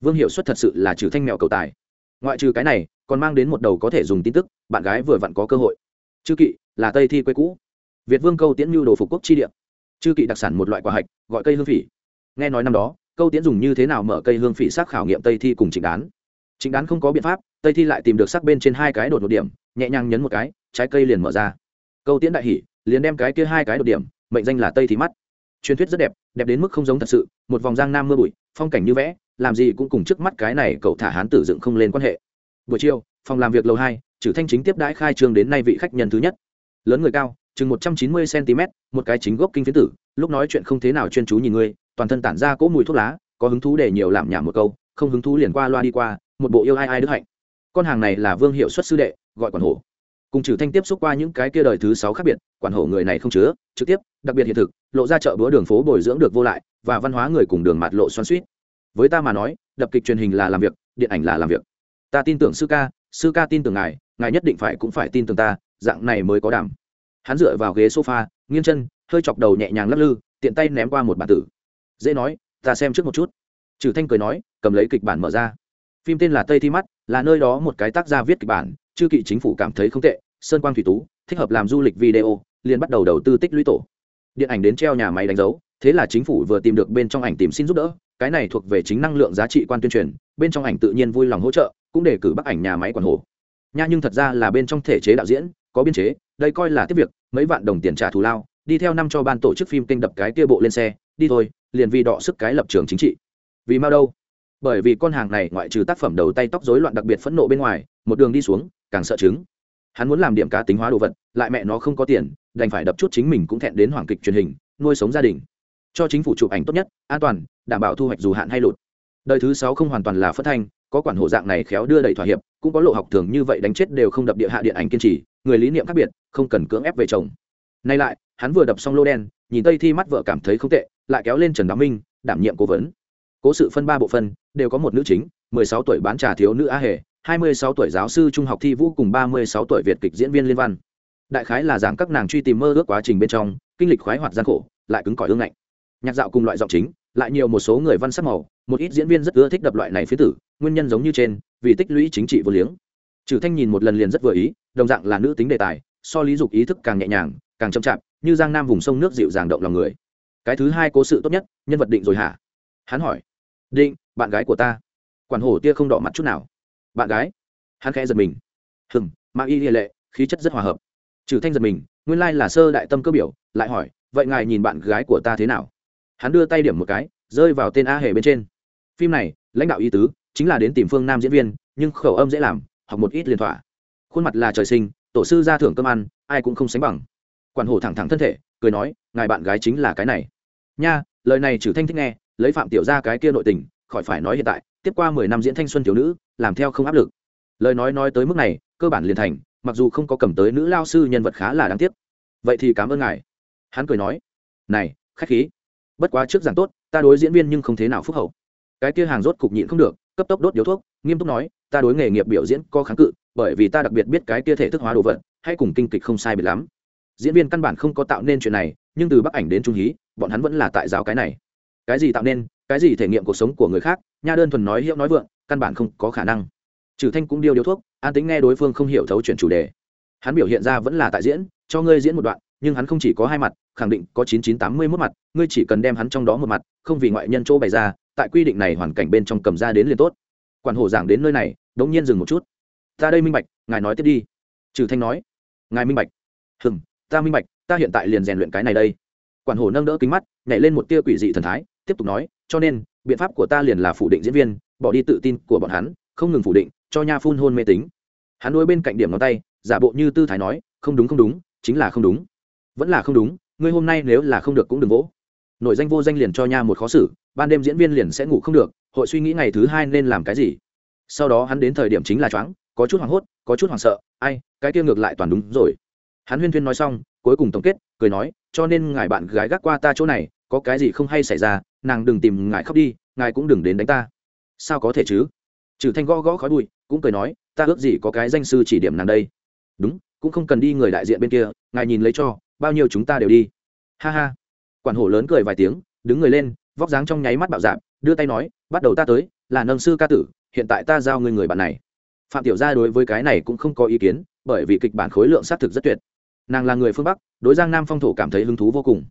Vương hiệu suất thật sự là trừ thanh mèo cầu tài. Ngoại trừ cái này, còn mang đến một đầu có thể dùng tin tức, bạn gái vừa vặn có cơ hội. Chư kỵ, là tây thi quê cũ. Việt vương câu tiễn mưu đồ phục quốc chi địa. Chư kỵ đặc sản một loại quả hạch, gọi cây hương phỉ. Nghe nói năm đó, câu tiễn dùng như thế nào mở cây hương phỉ xác khảo nghiệm tây thi cùng trịnh đán. Trịnh đán không có biện pháp tây thi lại tìm được sắc bên trên hai cái đột một điểm, nhẹ nhàng nhấn một cái, trái cây liền mở ra. Câu tiễn đại hỉ, liền đem cái kia hai cái đột điểm, mệnh danh là tây thi mắt. Truyền thuyết rất đẹp đẹp đến mức không giống thật sự, một vòng giang nam mưa bụi, phong cảnh như vẽ, làm gì cũng cùng trước mắt cái này cậu thả hán tử dựng không lên quan hệ. Buổi chiều, phòng làm việc lầu hai trừ thanh chính tiếp đãi khai trương đến nay vị khách nhân thứ nhất. Lớn người cao, chừng một trăm chín mươi cm một cái chính gốc kinh phiến tử, lúc nói chuyện không thế nào chuyên chú nhìn ngươi toàn thân tản ra cỗ mùi thuốc lá, có hứng thú để nhiều làm nhảm một câu, không hứng thú liền qua loa đi qua, một bộ yêu ai ai đức hạnh con hàng này là vương hiệu xuất sư đệ, gọi quản hổ. Cùng trừ thanh tiếp xúc qua những cái kia đời thứ sáu khác biệt, quản hổ người này không chứa, trực tiếp, đặc biệt hiện thực, lộ ra chợ búa đường phố bồi dưỡng được vô lại, và văn hóa người cùng đường mặt lộ xoan suýt với ta mà nói, đập kịch truyền hình là làm việc, điện ảnh là làm việc. Ta tin tưởng sư ca sư ca tin tưởng ngài ngài nhất định phải cũng phải tin tưởng ta, dạng này mới có đảm. Hắn dựa vào ghế sofa, nghiêng chân, hơi chọc đầu nhẹ nhàng lắc lư, tiện tay ném qua một bản tử. Dễ nói, ta xem trước một chút. Trừ thanh cười nói, cầm lấy kịch bản mở ra. Phim tên là tây thi mắt là nơi đó một cái tác gia viết kịch bản, chư kỵ chính phủ cảm thấy không tệ, sơn quang thủy tú, thích hợp làm du lịch video, liền bắt đầu đầu tư tích lũy tổ. Điện ảnh đến treo nhà máy đánh dấu, thế là chính phủ vừa tìm được bên trong ảnh tìm xin giúp đỡ, cái này thuộc về chính năng lượng giá trị quan tuyên truyền, bên trong ảnh tự nhiên vui lòng hỗ trợ, cũng để cử bác ảnh nhà máy quản hồ. Nha nhưng thật ra là bên trong thể chế đạo diễn, có biên chế, đây coi là tiếp việc, mấy vạn đồng tiền trả thù lao, đi theo năm cho ban tổ chức phim kênh đập cái kia bộ lên xe, đi thôi, liền vì đọ sức cái lập trường chính trị. Vì mau đâu? Bởi vì con hàng này ngoại trừ tác phẩm đầu tay tóc rối loạn đặc biệt phẫn nộ bên ngoài, một đường đi xuống, càng sợ chứng. Hắn muốn làm điểm cá tính hóa đồ vật, lại mẹ nó không có tiền, đành phải đập chút chính mình cũng thẹn đến hoàng kịch truyền hình, nuôi sống gia đình. Cho chính phủ chụp ảnh tốt nhất, an toàn, đảm bảo thu hoạch dù hạn hay lụt. Đời thứ sáu không hoàn toàn là phất thanh, có quản hộ dạng này khéo đưa đẩy thỏa hiệp, cũng có lộ học thường như vậy đánh chết đều không đập địa hạ điện ảnh kiên trì, người lý niệm khác biệt, không cần cưỡng ép về chồng. Nay lại, hắn vừa đập xong lô đen, nhìn tây thi mắt vợ cảm thấy không tệ, lại kéo lên trần đạo minh, đảm nhiệm cố vấn cố sự phân ba bộ phân, đều có một nữ chính, mười sáu tuổi bán trà thiếu nữ a hề, hai mươi sáu tuổi giáo sư trung học thi vũ cùng ba mươi sáu tuổi việt kịch diễn viên liên văn. Đại khái là giảng các nàng truy tìm mơ ước quá trình bên trong, kinh lịch khoái hoạt gian khổ, lại cứng cỏi ương ngạnh. Nhạc dạo cùng loại giọng chính, lại nhiều một số người văn sắc màu, một ít diễn viên rất ưa thích đập loại này phía tử, nguyên nhân giống như trên, vì tích lũy chính trị vô liếng. Trừ thanh nhìn một lần liền rất vừa ý, đồng dạng là nữ tính đề tài, so lý dục ý thức càng nhẹ nhàng, càng chậm chạp, như giang nam vùng sông nước dịu dàng động lòng người. Cái thứ hai cố sự tốt nhất, nhân vật định rồi hả? Hắn hỏi định, bạn gái của ta. Quản hổ tia không đỏ mặt chút nào. Bạn gái. Hắn khẽ giật mình. Hừng mà y hệ lệ, khí chất rất hòa hợp. Trừ thanh giật mình, nguyên lai là sơ đại tâm cơ biểu, lại hỏi, vậy ngài nhìn bạn gái của ta thế nào? Hắn đưa tay điểm một cái, rơi vào tên a hề bên trên. Phim này, lãnh đạo y tứ, chính là đến tìm phương nam diễn viên, nhưng khẩu âm dễ làm, học một ít liên thỏa khuôn mặt là trời sinh, tổ sư ra thưởng cơm ăn, ai cũng không sánh bằng. Quản hổ thẳng thẳng thân thể, cười nói, ngài bạn gái chính là cái này. Nha, lời này trừ thanh thích nghe lấy phạm tiểu ra cái kia nội tình, khỏi phải nói hiện tại, tiếp qua mười năm diễn thanh xuân thiếu nữ, làm theo không áp lực. Lời nói nói tới mức này, cơ bản liền thành, mặc dù không có cầm tới nữ lao sư nhân vật khá là đáng tiếc. Vậy thì cảm ơn ngài. Hắn cười nói, này, khách khí. Bất quá trước giảng tốt, ta đối diễn viên nhưng không thế nào phúc hậu. Cái kia hàng rốt cục nhịn không được, cấp tốc đốt điếu thuốc, nghiêm túc nói, ta đối nghề nghiệp biểu diễn có kháng cự, bởi vì ta đặc biệt biết cái kia thể thức hóa đồ vật, hay cùng kinh kịch không sai biệt lắm. Diễn viên căn bản không có tạo nên chuyện này, nhưng từ bắc ảnh đến trung hí, bọn hắn vẫn là tại giáo cái này cái gì tạo nên, cái gì thể nghiệm cuộc sống của người khác, nha đơn thuần nói hiệu nói vượng, căn bản không có khả năng. Trừ thanh cũng điêu điếu thuốc, an tính nghe đối phương không hiểu thấu chuyển chủ đề. Hắn biểu hiện ra vẫn là tại diễn, cho ngươi diễn một đoạn, nhưng hắn không chỉ có hai mặt, khẳng định có chín chín tám mươi mốt mặt, ngươi chỉ cần đem hắn trong đó một mặt, không vì ngoại nhân chỗ bày ra, tại quy định này hoàn cảnh bên trong cầm ra đến liền tốt. Quản hồ giảng đến nơi này, đống nhiên dừng một chút. Ta đây minh bạch, ngài nói tiếp đi. Trừ thanh nói. Ngài minh bạch. Hừm, ta minh bạch, ta hiện tại liền rèn luyện cái này đây. Quản hồ nâng đỡ kính mắt, nhảy lên một tia quỷ dị thần thái tiếp tục nói, cho nên, biện pháp của ta liền là phủ định diễn viên, bỏ đi tự tin của bọn hắn, không ngừng phủ định, cho nha phun hôn mê tính. Hắn đuôi bên cạnh điểm ngón tay, giả bộ như tư thái nói, không đúng không đúng, chính là không đúng. Vẫn là không đúng, ngươi hôm nay nếu là không được cũng đừng vỗ. Nội danh vô danh liền cho nha một khó xử, ban đêm diễn viên liền sẽ ngủ không được, hội suy nghĩ ngày thứ hai nên làm cái gì. Sau đó hắn đến thời điểm chính là choáng, có chút hoảng hốt, có chút hoảng sợ, ai, cái kia ngược lại toàn đúng rồi. Hắn huyên thuyên nói xong, cuối cùng tổng kết, cười nói, cho nên ngài bạn gái gác qua ta chỗ này có cái gì không hay xảy ra, nàng đừng tìm ngài khóc đi, ngài cũng đừng đến đánh ta. Sao có thể chứ? Trừ thanh gõ gõ khói bụi, cũng cười nói, ta ước gì có cái danh sư chỉ điểm nàng đây. Đúng, cũng không cần đi người đại diện bên kia, ngài nhìn lấy cho, bao nhiêu chúng ta đều đi. Ha ha. Quản hổ lớn cười vài tiếng, đứng người lên, vóc dáng trong nháy mắt bạo dạp đưa tay nói, bắt đầu ta tới, là nâng sư ca tử, hiện tại ta giao người người bạn này. Phạm tiểu gia đối với cái này cũng không có ý kiến, bởi vì kịch bản khối lượng xác thực rất tuyệt. Nàng là người phương bắc, đối giang nam phong thổ cảm thấy hứng thú vô cùng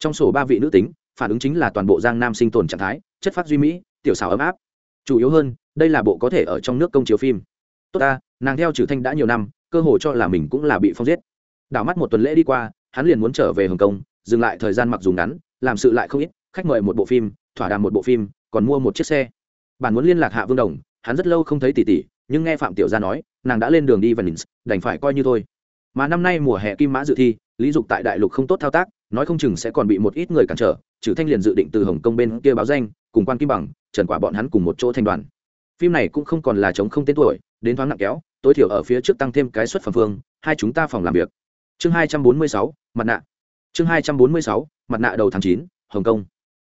trong sổ ba vị nữ tính, phản ứng chính là toàn bộ giang nam sinh tồn trạng thái, chất phát duy mỹ, tiểu xảo ấm áp. Chủ yếu hơn, đây là bộ có thể ở trong nước công chiếu phim. Tốt ta, nàng theo trừ thanh đã nhiều năm, cơ hội cho là mình cũng là bị phong giết. Đảo mắt một tuần lễ đi qua, hắn liền muốn trở về hồng kông, dừng lại thời gian mặc dù ngắn, làm sự lại không ít, khách mời một bộ phim, thỏa đàm một bộ phim, còn mua một chiếc xe. Bản muốn liên lạc hạ vương đồng, hắn rất lâu không thấy tỷ tỷ, nhưng nghe phạm tiểu gia nói, nàng đã lên đường đi và đành phải coi như thôi. Mà năm nay mùa hè kim mã dự thi, lý dục tại đại lục không tốt thao tác nói không chừng sẽ còn bị một ít người cản trở trừ thanh liền dự định từ hồng kông bên kia báo danh, cùng quan kim bằng, trần quả bọn hắn cùng một chỗ thanh đoàn. Phim này cũng không còn là chống không tên tuổi, đến thoáng nặng kéo, tối thiểu ở phía trước tăng thêm cái suất phẩm phương, hai chúng ta phòng làm việc. Chương hai trăm bốn mươi sáu, mặt nạ. Chương hai trăm bốn mươi sáu, mặt nạ đầu tháng chín, hồng kông.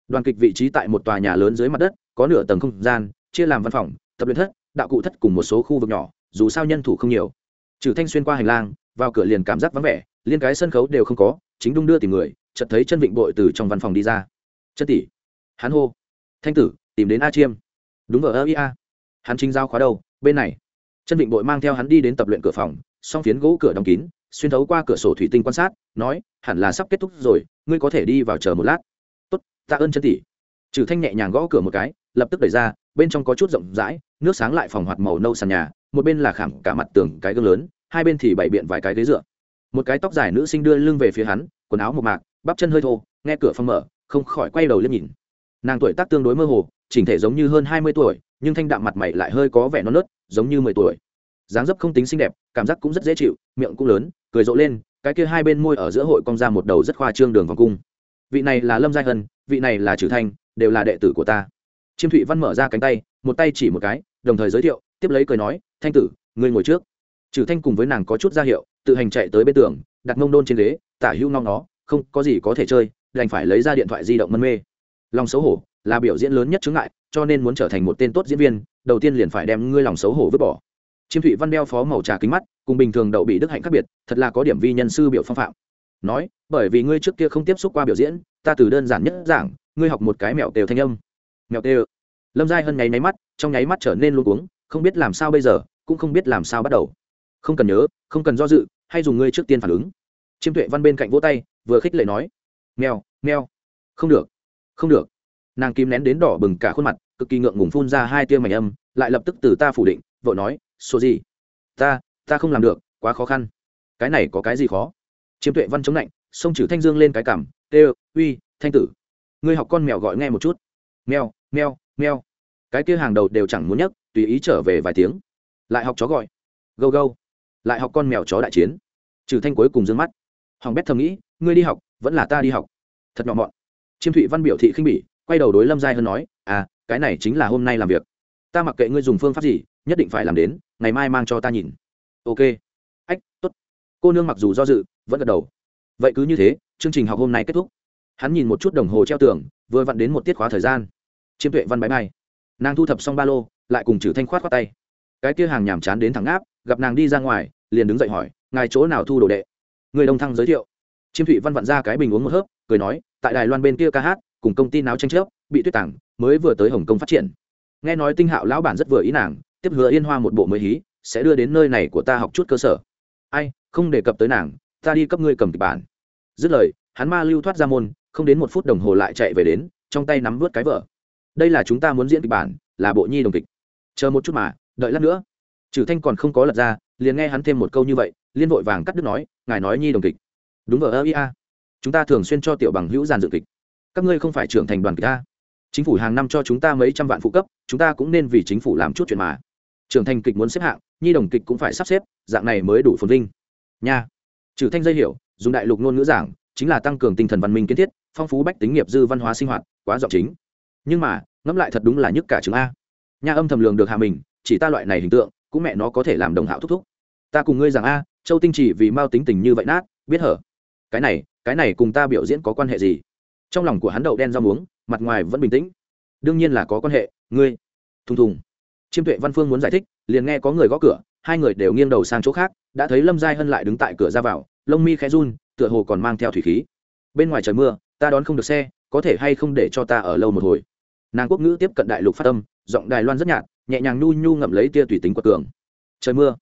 Đoàn kịch vị trí tại một tòa nhà lớn dưới mặt đất, có nửa tầng không gian, chia làm văn phòng, tập luyện thất, đạo cụ thất cùng một số khu vực nhỏ, dù sao nhân thủ không nhiều. Trừ thanh xuyên qua hành lang, vào cửa liền cảm giác vắng vẻ, liên cái sân khấu đều không có chính đung đưa tìm người, chợt thấy chân vịnh bội từ trong văn phòng đi ra. Chân tỷ. Hắn hô. Thanh tử, tìm đến a chiêm. Đúng ở ơ ia hắn chính giao khóa đâu? Bên này. Chân vịnh bội mang theo hắn đi đến tập luyện cửa phòng, song phiến gỗ cửa đóng kín, xuyên thấu qua cửa sổ thủy tinh quan sát, nói, hẳn là sắp kết thúc rồi, ngươi có thể đi vào chờ một lát. Tốt, tạ ơn chân tỷ. Trừ thanh nhẹ nhàng gõ cửa một cái, lập tức đẩy ra, bên trong có chút rộng rãi, nước sáng lại phòng hoạt màu nâu sàn nhà, một bên là khảm cả mặt tường cái gương lớn, hai bên thì bày biện vài cái ghế dựa một cái tóc dài nữ sinh đưa lưng về phía hắn, quần áo một mạc, bắp chân hơi thô, nghe cửa phòng mở, không khỏi quay đầu lên nhìn. Nàng tuổi tác tương đối mơ hồ, chỉnh thể giống như hơn hai mươi tuổi, nhưng thanh đạm mặt mày lại hơi có vẻ non nớt, giống như mười tuổi. Dáng dấp không tính xinh đẹp, cảm giác cũng rất dễ chịu, miệng cũng lớn, cười rộ lên, cái kia hai bên môi ở giữa hội cong ra một đầu rất khoa trương đường vòng cung. Vị này là lâm giai hân, vị này là trừ thanh, đều là đệ tử của ta. Chiêm thụy văn mở ra cánh tay, một tay chỉ một cái, đồng thời giới thiệu, tiếp lấy cười nói, thanh tử, ngươi ngồi trước. Trừ thanh cùng với nàng có chút ra hiệu tự hành chạy tới bên tường, đặt mông đôn trên ghế, tả hữu ngong nó không có gì có thể chơi, đành phải lấy ra điện thoại di động mân mê. Lòng xấu hổ là biểu diễn lớn nhất chướng ngại, cho nên muốn trở thành một tên tốt diễn viên, đầu tiên liền phải đem ngươi lòng xấu hổ vứt bỏ. Chiêm thụy văn đeo phó màu trà kính mắt, cùng bình thường đậu bị đức hạnh khác biệt, thật là có điểm vi nhân sư biểu phong phạm. Nói, bởi vì ngươi trước kia không tiếp xúc qua biểu diễn, ta từ đơn giản nhất giảng, ngươi học một cái mẹo tều thanh âm. Mẹo tều lâm giai hân nháy máy mắt, trong nháy mắt trở nên luôn uống không biết làm sao bây giờ, cũng không biết làm sao bắt đầu không cần nhớ, không cần do dự, hay dùng ngươi trước tiên phản ứng. Chiêm tuệ văn bên cạnh vỗ tay, vừa khích lệ nói, mèo mèo. Không được không được. Nàng kim nén đến đỏ bừng cả khuôn mặt, cực kỳ ngượng ngùng phun ra hai tia mảnh âm, lại lập tức từ ta phủ định vợ nói, số gì? Ta ta không làm được, quá khó khăn. Cái này có cái gì khó? Chiêm tuệ văn chống lạnh, xông chử thanh dương lên cái cảm, tê, uy, thanh tử. Ngươi học con mèo gọi nghe một chút. Mèo mèo mèo. Cái kia hàng đầu đều chẳng muốn nhấc tùy ý trở về vài tiếng. Lại học chó gọi. Gâu gâu lại học con mèo chó đại chiến. Trừ thanh cuối cùng d ư ơ n g mắt. Hoàng bét thầm nghĩ, ngươi đi học, vẫn là ta đi học. Thật nhỏ mọn. Chiêm thụy văn biểu thị khinh bỉ, quay đầu đối lâm giai hơn nói à cái này chính là hôm nay làm việc. Ta mặc kệ ngươi dùng phương pháp gì, nhất định phải làm đến, ngày mai mang cho ta nhìn. Ok. Ách t ố t cô nương mặc dù do dự, vẫn gật đầu. Vậy cứ như thế, chương trình học hôm nay kết thúc. Hắn nhìn một chút đồng hồ treo tường, vừa vặn đến một tiết khóa thời gian. Chiêm tuệ văn bãi bay. Nàng thu thập xong ba lô, lại cùng trừ thanh khoát khoát tay. Cái kia hàng nhàm chán đến thẳng áp gặp nàng đi ra ngoài, liền đứng dậy hỏi, ngài chỗ nào thu đồ đệ? Người đồng thăng giới thiệu. Chiêm thụy văn vặn ra cái bình uống một hớp, cười nói, tại đài loan bên kia ca hát, cùng công ty náo tranh chấp, bị tuyết tảng, mới vừa tới hồng kông phát triển. Nghe nói tinh hạo lão bản rất vừa ý nàng, tiếp hứa yên hoa một bộ mới hí, sẽ đưa đến nơi này của ta học chút cơ sở. Ai, không đề cập tới nàng, ta đi cấp ngươi cầm kịch bản. Dứt lời, hắn ma lưu thoát ra môn, không đến một phút đồng hồ lại chạy về đến, trong tay nắm vớt cái vở. Đây là chúng ta muốn diễn kịch bản, là bộ nhi đồng kịch. Chờ một chút mà, đợi lát nữa trừ thanh còn không có lật ra, liền nghe hắn thêm một câu như vậy, liên vội vàng cắt đứt nói, ngài nói nhi đồng kịch. Đúng vờ ơ ia chúng ta thường xuyên cho tiểu bằng hữu giàn dự kịch. Các ngươi không phải trưởng thành đoàn kịch ta chính phủ hàng năm cho chúng ta mấy trăm vạn phụ cấp, chúng ta cũng nên vì chính phủ làm chút chuyện mà. Trưởng thành kịch muốn xếp hạng, nhi đồng kịch cũng phải sắp xếp, dạng này mới đủ phồn vinh. Nha. Trừ thanh dây hiểu, dùng đại lục ngôn ngữ giảng, chính là tăng cường tinh thần văn minh kiến thiết, phong phú bách tính nghiệp dư văn hóa sinh hoạt, quá giọng chính. Nhưng mà, ngẫm lại thật đúng là nhức cả trường a. Nha âm thầm lường được hạ mình, chỉ ta loại này hình tượng cũng mẹ nó có thể làm đồng hạo thúc thúc. Ta cùng ngươi rằng a, châu tinh chỉ vì mao tính tình như vậy nát, biết hở? Cái này cái này cùng ta biểu diễn có quan hệ gì? Trong lòng của hắn đậu đen rau muống, mặt ngoài vẫn bình tĩnh. Đương nhiên là có quan hệ, ngươi. Thùng thùng. Chiêm tuệ văn phương muốn giải thích, liền nghe có người gõ cửa, hai người đều nghiêng đầu sang chỗ khác, đã thấy lâm giai hân lại đứng tại cửa ra vào, lông mi khẽ run, tựa hồ còn mang theo thủy khí. Bên ngoài trời mưa, ta đón không được xe, có thể hay không để cho ta ở lâu một hồi? Nàng quốc ngữ tiếp cận đại lục phát tâm giọng đài loan rất nhạt nhẹ nhàng nhu nhu ngậm lấy tia tùy tính quật cường trời mưa.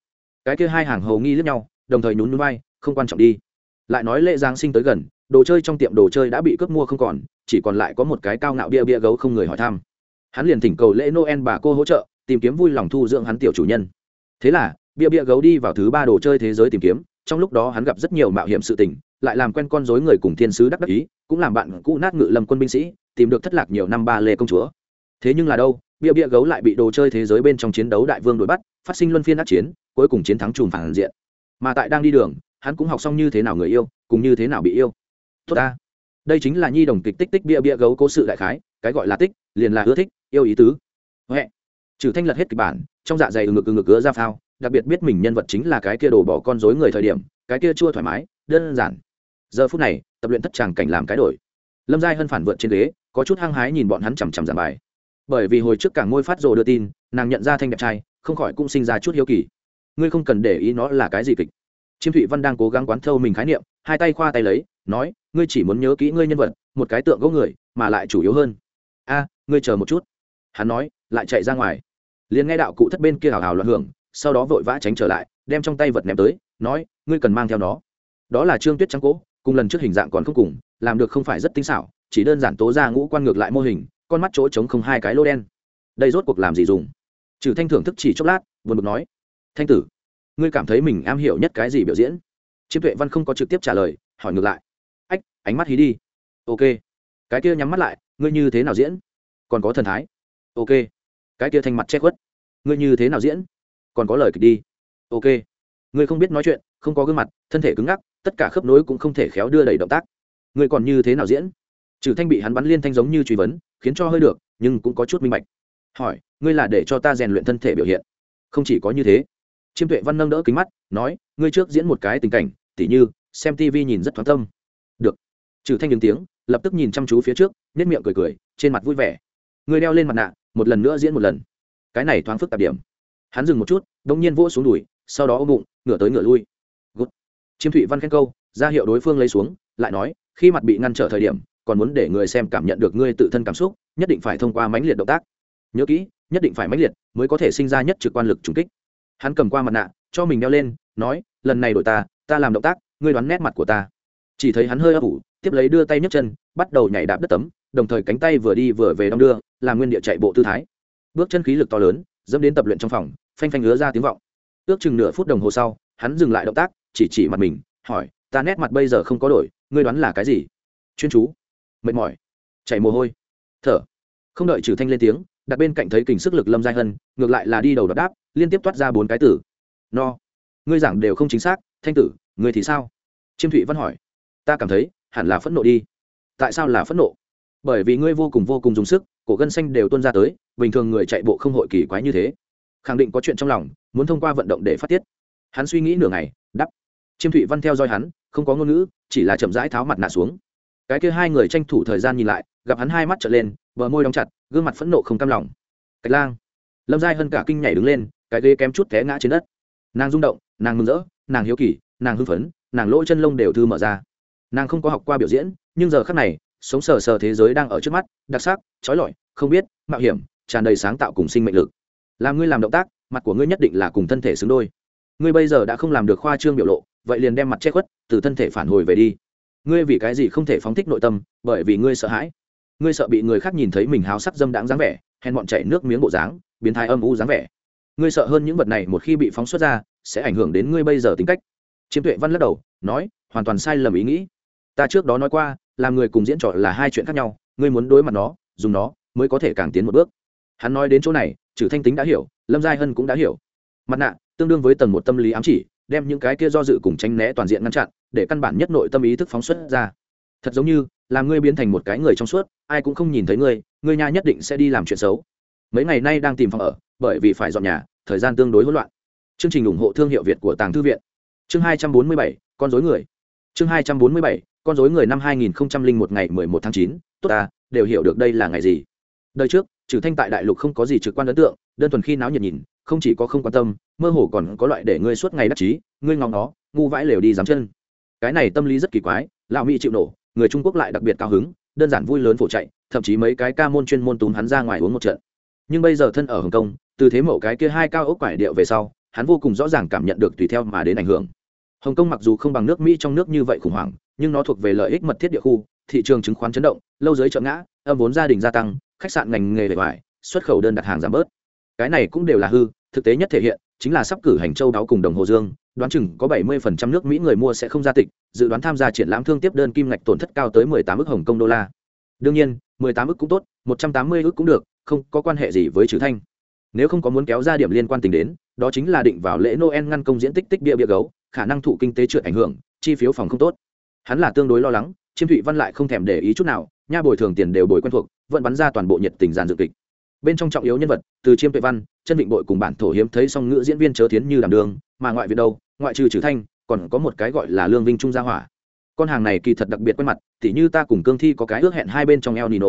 Cái kia hai hàng hầu nghi lướt nhau, đồng thời nhún núi bay không quan trọng đi. Lại nói lễ giáng sinh tới gần, đồ chơi trong tiệm đồ chơi đã bị cướp mua không còn, chỉ còn lại có một cái cao ngạo bia bia gấu không người hỏi thăm. Hắn liền thỉnh cầu lễ noel bà cô hỗ trợ, tìm kiếm vui lòng thu dưỡng hắn tiểu chủ nhân. Thế là, bia bia gấu đi vào thứ ba đồ chơi thế giới tìm kiếm, trong lúc đó hắn gặp rất nhiều mạo hiểm sự tình, lại làm quen con dối người cùng thiên sứ đắc đắc ý, cũng làm bạn cũ nát ngự lâm quân binh sĩ, tìm được thất lạc nhiều năm ba lê công chúa. Thế nhưng là đâu bia bia gấu lại bị đồ chơi thế giới bên trong chiến đấu đại vương đuổi bắt, phát sinh luân phiên đắc chiến, cuối cùng chiến thắng chùm phản diện. Mà tại đang đi đường, hắn cũng học xong như thế nào người yêu, cùng như thế nào bị yêu. Tốt ta. Đây chính là nhi đồng kịch tích tích bia bia gấu cố sự đại khái, cái gọi là tích, liền là ưa thích, yêu ý tứ. Huệ. Trừ thanh lật hết kịch bản, trong dạ dày ừ ngực ngực ứa ra phao, đặc biệt biết mình nhân vật chính là cái kia đồ bỏ con dối người thời điểm, cái kia chua thoải mái, đơn giản. Giờ phút này, tập luyện thất tràng cảnh làm cái đổi. Lâm giai hân phản vượt trên ghế, có chút hăng hái nhìn bọn hắn chằm chằm giảng bài bởi vì hồi trước cả ngôi phát rồ đưa tin, nàng nhận ra thanh đẹp trai, không khỏi cũng sinh ra chút hiếu kỳ. Ngươi không cần để ý nó là cái gì kịch. Chiêm thụy văn đang cố gắng quán thâu mình khái niệm, hai tay khoa tay lấy, nói, ngươi chỉ muốn nhớ kỹ ngươi nhân vật, một cái tượng gỗ người, mà lại chủ yếu hơn. A, ngươi chờ một chút. Hắn nói, lại chạy ra ngoài. Liền nghe đạo cụ thất bên kia hào hào loạn hưởng, sau đó vội vã tránh trở lại, đem trong tay vật ném tới, nói, ngươi cần mang theo nó. Đó là trương tuyết trắng cỗ, cùng lần trước hình dạng còn không cùng, làm được không phải rất tinh xảo, chỉ đơn giản tố ra ngũ quan ngược lại mô hình con mắt chỗ trống không hai cái lô đen. Đây rốt cuộc làm gì dùng? Trừ thanh thưởng thức chỉ chốc lát, buồn bực nói. Thanh tử, ngươi cảm thấy mình am hiểu nhất cái gì biểu diễn? Chiêm tuệ văn không có trực tiếp trả lời, hỏi ngược lại. Ách, ánh mắt hí đi. Ok. Cái kia nhắm mắt lại, ngươi như thế nào diễn? Còn có thần thái. Ok. Cái kia thanh mặt che khuất. Ngươi như thế nào diễn? Còn có lời kịch đi. Ok. Ngươi không biết nói chuyện, không có gương mặt, thân thể cứng ngắc, tất cả khớp nối cũng không thể khéo đưa đẩy động tác. Ngươi còn như thế nào diễn? Trừ thanh bị hắn bắn liên thanh giống như truy vấn khiến cho hơi được, nhưng cũng có chút minh bạch. Hỏi, ngươi là để cho ta rèn luyện thân thể biểu hiện? Không chỉ có như thế. Chiêm tuệ văn nâng đỡ kính mắt, nói, ngươi trước diễn một cái tình cảnh, tỉ như, xem tv nhìn rất thoáng tâm. Được. Trừ thanh đứng tiếng, lập tức nhìn chăm chú phía trước nét miệng cười cười, trên mặt vui vẻ. Ngươi đeo lên mặt nạ, một lần nữa diễn một lần. Cái này thoáng phức tạp điểm. Hắn dừng một chút đ nhiên vỗ xuống đùi, sau đó ôm bụng, ngửa tới ngửa lui. Gút. chiêm thụy văn khen câu, ra hiệu đối phương lấy xuống, lại nói, khi mặt bị ngăn trở thời điểm còn muốn để người xem cảm nhận được ngươi tự thân cảm xúc, nhất định phải thông qua mãnh liệt động tác. Nhớ kỹ, nhất định phải mãnh liệt mới có thể sinh ra nhất trực quan lực trùng kích. Hắn cầm qua mặt nạ, cho mình đeo lên, nói, lần này đổi ta ta làm động tác, ngươi đoán nét mặt của ta. Chỉ thấy hắn hơi ấp ủ, tiếp lấy đưa tay nhấc chân, bắt đầu nhảy đạp đất tấm, đồng thời cánh tay vừa đi vừa về đong đưa làm nguyên địa chạy bộ tư thái. Bước chân khí lực to lớn, dẫm đến tập luyện trong phòng, phanh phanh ngứa ra tiếng vọng. Ước chừng nửa phút đồng hồ sau, hắn dừng lại động tác, chỉ chỉ mặt mình, hỏi, ta nét mặt bây giờ không có đổi, ngươi đoán là cái gì? Chuyên chú mệt mỏi, chảy mồ hôi, thở. Không đợi trừ thanh lên tiếng, đặt bên cạnh thấy kình sức lực lâm giai hân, ngược lại là đi đầu đọc đáp, liên tiếp toát ra bốn cái tử. No, ngươi giảng đều không chính xác, thanh tử, ngươi thì sao? Chiêm thụy văn hỏi. Ta cảm thấy, hẳn là phẫn nộ đi. Tại sao là phẫn nộ? Bởi vì ngươi vô cùng vô cùng dùng sức, cổ gân xanh đều tuôn ra tới, bình thường người chạy bộ không hội kỳ quái như thế. Khẳng định có chuyện trong lòng, muốn thông qua vận động để phát tiết. Hắn suy nghĩ nửa ngày đắp chiêm thụy văn theo dõi hắn, không có ngôn ngữ, chỉ là chậm rãi tháo mặt nạ xuống cái kia hai người tranh thủ thời gian nhìn lại, gặp hắn hai mắt trở lên, bờ môi đóng chặt, gương mặt phẫn nộ không cam lòng. Cách lang. Lâm giai hơn cả kinh nhảy đứng lên, cái ghế kém chút té ngã trên đất. Nàng rung động, nàng mừng rỡ, nàng hiếu kỳ, nàng hưng phấn, nàng lỗ chân lông đều thư mở ra. Nàng không có học qua biểu diễn, nhưng giờ khác này, sống sờ sờ thế giới đang ở trước mắt, đặc sắc, trói lọi, không biết, mạo hiểm, tràn đầy sáng tạo cùng sinh mệnh lực. Làm ngươi làm động tác, mặt của ngươi nhất định là cùng thân thể xứng đôi. Ngươi bây giờ đã không làm được khoa trương biểu lộ, vậy liền đem mặt che khuất, từ thân thể phản hồi về đi ngươi vì cái gì không thể phóng thích nội tâm, bởi vì ngươi sợ hãi. Ngươi sợ bị người khác nhìn thấy mình háo sắc dâm đáng dáng vẻ, hèn bọn chảy nước miếng bộ dáng, biến thái âm u dáng vẻ. Ngươi sợ hơn những vật này một khi bị phóng xuất ra, sẽ ảnh hưởng đến ngươi bây giờ tính cách. Chiêm tuệ văn lắc đầu, nói, hoàn toàn sai lầm ý nghĩ. Ta trước đó nói qua, làm người cùng diễn trò là hai chuyện khác nhau, ngươi muốn đối mặt nó, dùng nó, mới có thể càng tiến một bước. Hắn nói đến chỗ này, trừ thanh tính đã hiểu, lâm giai hân cũng đã hiểu. Mặt nạ, tương đương với tầng một tâm lý ám chỉ đem những cái kia do dự cùng tránh né toàn diện ngăn chặn, để căn bản nhất nội tâm ý thức phóng xuất ra. Thật giống như làm ngươi biến thành một cái người trong suốt, ai cũng không nhìn thấy ngươi ngươi nha nhất định sẽ đi làm chuyện xấu. Mấy ngày nay đang tìm phòng ở, bởi vì phải dọn nhà, thời gian tương đối hỗn loạn. Chương trình ủng hộ thương hiệu việt của tàng thư viện. Chương hai trăm bốn mươi bảy, con dối người. Chương hai trăm bốn mươi bảy, con dối người năm hai nghìn một ngày mười một tháng chín. Tốt ta đều hiểu được đây là ngày gì. Đời trước, trừ thanh tại đại lục không có gì trực quan ấn tượng, đơn thuần khi náo nhiệt nhìn không chỉ có không quan tâm, mơ hồ còn có loại để ngươi suốt ngày đắc chí, ngươi ngóng nó, ngu vãi lều đi dám chân. Cái này tâm lý rất kỳ quái, lão mỹ chịu nổ, người trung quốc lại đặc biệt cao hứng, đơn giản vui lớn phổ chạy, thậm chí mấy cái ca môn chuyên môn túm hắn ra ngoài uống một trận. Nhưng bây giờ thân ở hồng kông, từ thế mẫu cái kia hai cao ốc quải điệu về sau, hắn vô cùng rõ ràng cảm nhận được tùy theo mà đến ảnh hưởng. Hồng kông mặc dù không bằng nước mỹ trong nước như vậy khủng hoảng, nhưng nó thuộc về lợi ích mật thiết địa khu, thị trường chứng khoán chấn động, lâu giới trợ ngã, âm vốn gia đình gia tăng, khách sạn ngành nghề bề ngoài, xuất khẩu đơn đặt hàng giảm bớt. Cái này cũng đều là hư thực tế nhất thể hiện chính là sắp cử hành châu đáo cùng đồng hồ dương, đoán chừng có 70% nước mỹ người mua sẽ không ra tịch, dự đoán tham gia triển lãm thương tiếp đơn kim ngạch tổn thất cao tới 18 ức hồng kông đô la. Đương nhiên 18 ức cũng tốt 180 ức cũng được, không có quan hệ gì với trừ thanh. Nếu không có muốn kéo ra điểm liên quan tình đến, đó chính là định vào lễ noel ngăn công diễn tích tích bia bia gấu, khả năng thụ kinh tế trượt ảnh hưởng, chi phiếu phòng không tốt. Hắn là tương đối lo lắng, chiêm thụy văn lại không thèm để ý chút nào, nha bồi thường tiền đều bồi quen thuộc, vẫn bắn ra toàn bộ nhiệt tình giàn dự kịch bên trong trọng yếu nhân vật, từ chiêm tuệ văn, chân vịnh bội cùng bản thổ hiếm thấy song ngữ diễn viên chớ tiến như đàm đường, mà ngoại viện đâu, ngoại trừ trừ thanh, còn có một cái gọi là lương vinh trung gia hỏa. Con hàng này kỳ thật đặc biệt quen mặt, tỉ như ta cùng cương thi có cái ước hẹn hai bên trong eo nino.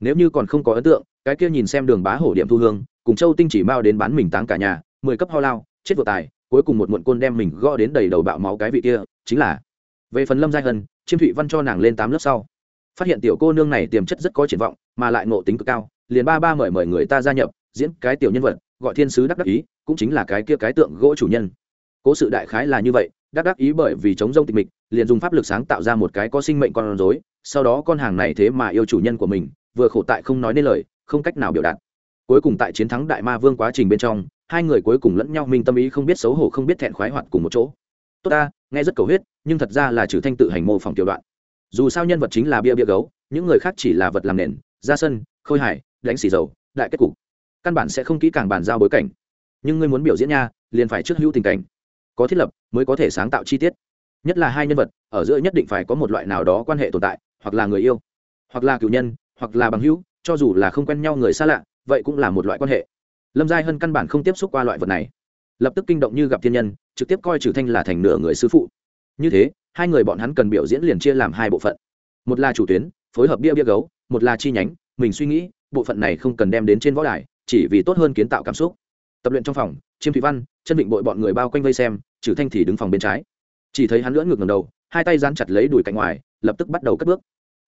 Nếu như còn không có ấn tượng, cái kia nhìn xem đường bá hổ điểm thu hương, cùng châu tinh chỉ mao đến bán mình táng cả nhà, mười cấp ho lao, chết vừa tài, cuối cùng một muộn côn đem mình gõ đến đầy đầu bạo máu cái vị kia, chính là về phần lâm giai hân, chiêm thụy văn cho nàng lên tám lớp sau. Phát hiện tiểu cô nương này tiềm chất rất có triển vọng, mà lại ngộ tính cực cao liền ba ba mời mời người ta gia nhập, diễn cái tiểu nhân vật, gọi thiên sứ đắc đắc ý, cũng chính là cái kia cái tượng gỗ chủ nhân. Cố sự đại khái là như vậy, đắc đắc ý bởi vì chống rông tịch mịch, liền dùng pháp lực sáng tạo ra một cái có sinh mệnh con rối, sau đó con hàng này thế mà yêu chủ nhân của mình, vừa khổ tại không nói nên lời, không cách nào biểu đạt. Cuối cùng tại chiến thắng đại ma vương quá trình bên trong, hai người cuối cùng lẫn nhau minh tâm ý không biết xấu hổ không biết thẹn khoái hoạt cùng một chỗ. Tốt ta, nghe rất cầu huyết, nhưng thật ra là trừ thanh tự hành mô phỏng tiểu đoạn. Dù sao nhân vật chính là bia bia gấu, những người khác chỉ là vật làm nền, ra sân, khôi hài đánh xì dầu, đại kết cục. Căn bản sẽ không kỹ càng bàn giao bối cảnh. Nhưng ngươi muốn biểu diễn nha, liền phải trước hữu tình cảnh. Có thiết lập, mới có thể sáng tạo chi tiết. Nhất là hai nhân vật, ở giữa nhất định phải có một loại nào đó quan hệ tồn tại, hoặc là người yêu, hoặc là cựu nhân, hoặc là bằng hữu, cho dù là không quen nhau người xa lạ, vậy cũng là một loại quan hệ. Lâm giai hân căn bản không tiếp xúc qua loại vật này. Lập tức kinh động như gặp thiên nhân, trực tiếp coi trừ thanh là thành nửa người sư phụ. Như thế, hai người bọn hắn cần biểu diễn liền chia làm hai bộ phận. Một là chủ tuyến, phối hợp bia bia gấu, một là chi nhánh, mình suy nghĩ bộ phận này không cần đem đến trên võ đài, chỉ vì tốt hơn kiến tạo cảm xúc. Tập luyện trong phòng, chiêm thủy văn, chân định bội bọn người bao quanh vây xem trừ thanh thì đứng phòng bên trái. Chỉ thấy hắn lưỡn ngược ngầm đầu, hai tay dán chặt lấy đùi cạnh ngoài, lập tức bắt đầu cất bước.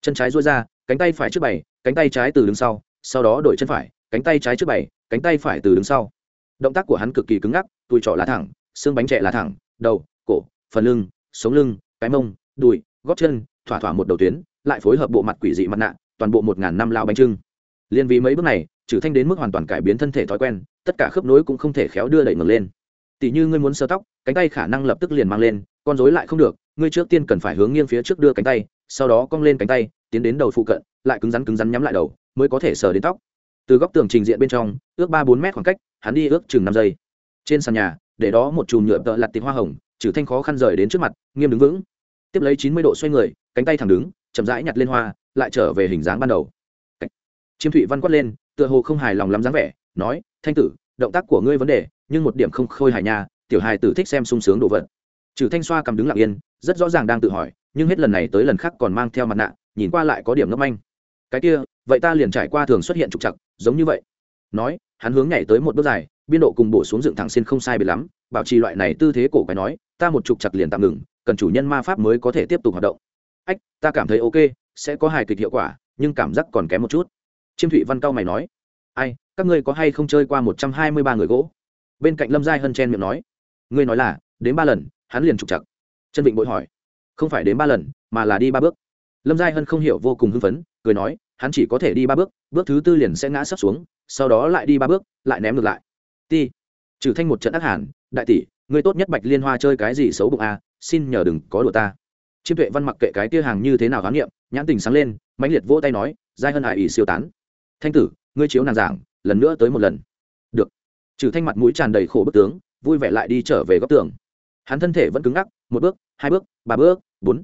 Chân trái duỗi ra, cánh tay phải trước bảy, cánh tay trái từ đứng sau sau đó đổi chân phải, cánh tay trái trước bảy, cánh tay phải từ đứng sau. Động tác của hắn cực kỳ cứng ngắc tùi trỏ lá thẳng, xương bánh trẻ lá thẳng, đầu, cổ, phần lưng, sống lưng, cái mông, đùi, gót chân, thỏa thỏa một đầu tuyến, lại phối hợp bộ mặt quỷ dị mặt nạ, toàn bộ một ngàn năm lao bánh trưng liên vì mấy bước này trừ thanh đến mức hoàn toàn cải biến thân thể thói quen, tất cả khớp nối cũng không thể khéo đưa đẩy ngược lên. Tỷ như ngươi muốn sơ tóc, cánh tay khả năng lập tức liền mang lên, con rối lại không được, ngươi trước tiên cần phải hướng nghiêng phía trước đưa cánh tay, sau đó cong lên cánh tay, tiến đến đầu phụ cận, lại cứng rắn cứng rắn nhắm lại đầu, mới có thể sờ đến tóc. Từ góc tường trình diện bên trong, ước ba bốn mét khoảng cách, hắn đi ước chừng năm giây. Trên sàn nhà, để đó một chùm nhựa tợ lặt tịt hoa hồng trừ thanh khó khăn rời đến trước mặt, nghiêm đứng vững. Tiếp lấy chín mươi độ xoay người, cánh tay thẳng đứng, chậm rãi nhặt lên hoa, lại trở về hình dáng ban đầu chiêm thụy văn quát lên, tựa hồ không hài lòng lắm dáng vẻ, nói, thanh tử, động tác của ngươi vấn đề, nhưng một điểm không khôi hài nhà tiểu hài tử thích xem sung sướng đồ vật. Trừ thanh xoa cầm đứng lặng yên, rất rõ ràng đang tự hỏi, nhưng hết lần này tới lần khác còn mang theo mặt nạ, nhìn qua lại có điểm ngấp anh cái kia, vậy ta liền trải qua thường xuất hiện trục chặt giống như vậy. Nói, hắn hướng nhảy tới một bước dài, biên độ cùng bổ xuống dựng thẳng xin không sai biệt lắm, bảo trì loại này tư thế cổ quái nói, ta một trục chặt liền tạm ngừng, cần chủ nhân ma pháp mới có thể tiếp tục hoạt động. Ách, ta cảm thấy ok, sẽ có hài kịch hiệu quả, nhưng cảm giác còn kém một chút chiêm thụy văn cao mày nói ai các ngươi có hay không chơi qua một trăm hai mươi ba người gỗ? Bên cạnh lâm giai hân chen miệng nói ngươi nói là đến ba lần hắn liền trục chặt chân vịnh bội hỏi không phải đến ba lần mà là đi ba bước. Lâm giai hân không hiểu vô cùng hưng phấn cười nói hắn chỉ có thể đi ba bước bước thứ tư liền sẽ ngã sấp xuống sau đó lại đi ba bước lại ném ngược lại. Ti trừ thanh một trận ác hẳn đại tỷ ngươi tốt nhất bạch liên hoa chơi cái gì xấu bụng a à, xin nhờ đừng có đùa ta. Chiêm tuệ văn mặc kệ cái tia hàng như thế nào khám nghiệm nhãn tình sáng lên mãnh liệt vỗ tay nói giai hân hải ỉ siêu tán thanh tử, ngươi chiếu nàng giảng, lần nữa tới một lần. Được. Trừ thanh mặt mũi tràn đầy khổ bức tướng, vui vẻ lại đi trở về góc tường. Hắn thân thể vẫn cứng ngắc, một bước, hai bước, ba bước, bốn.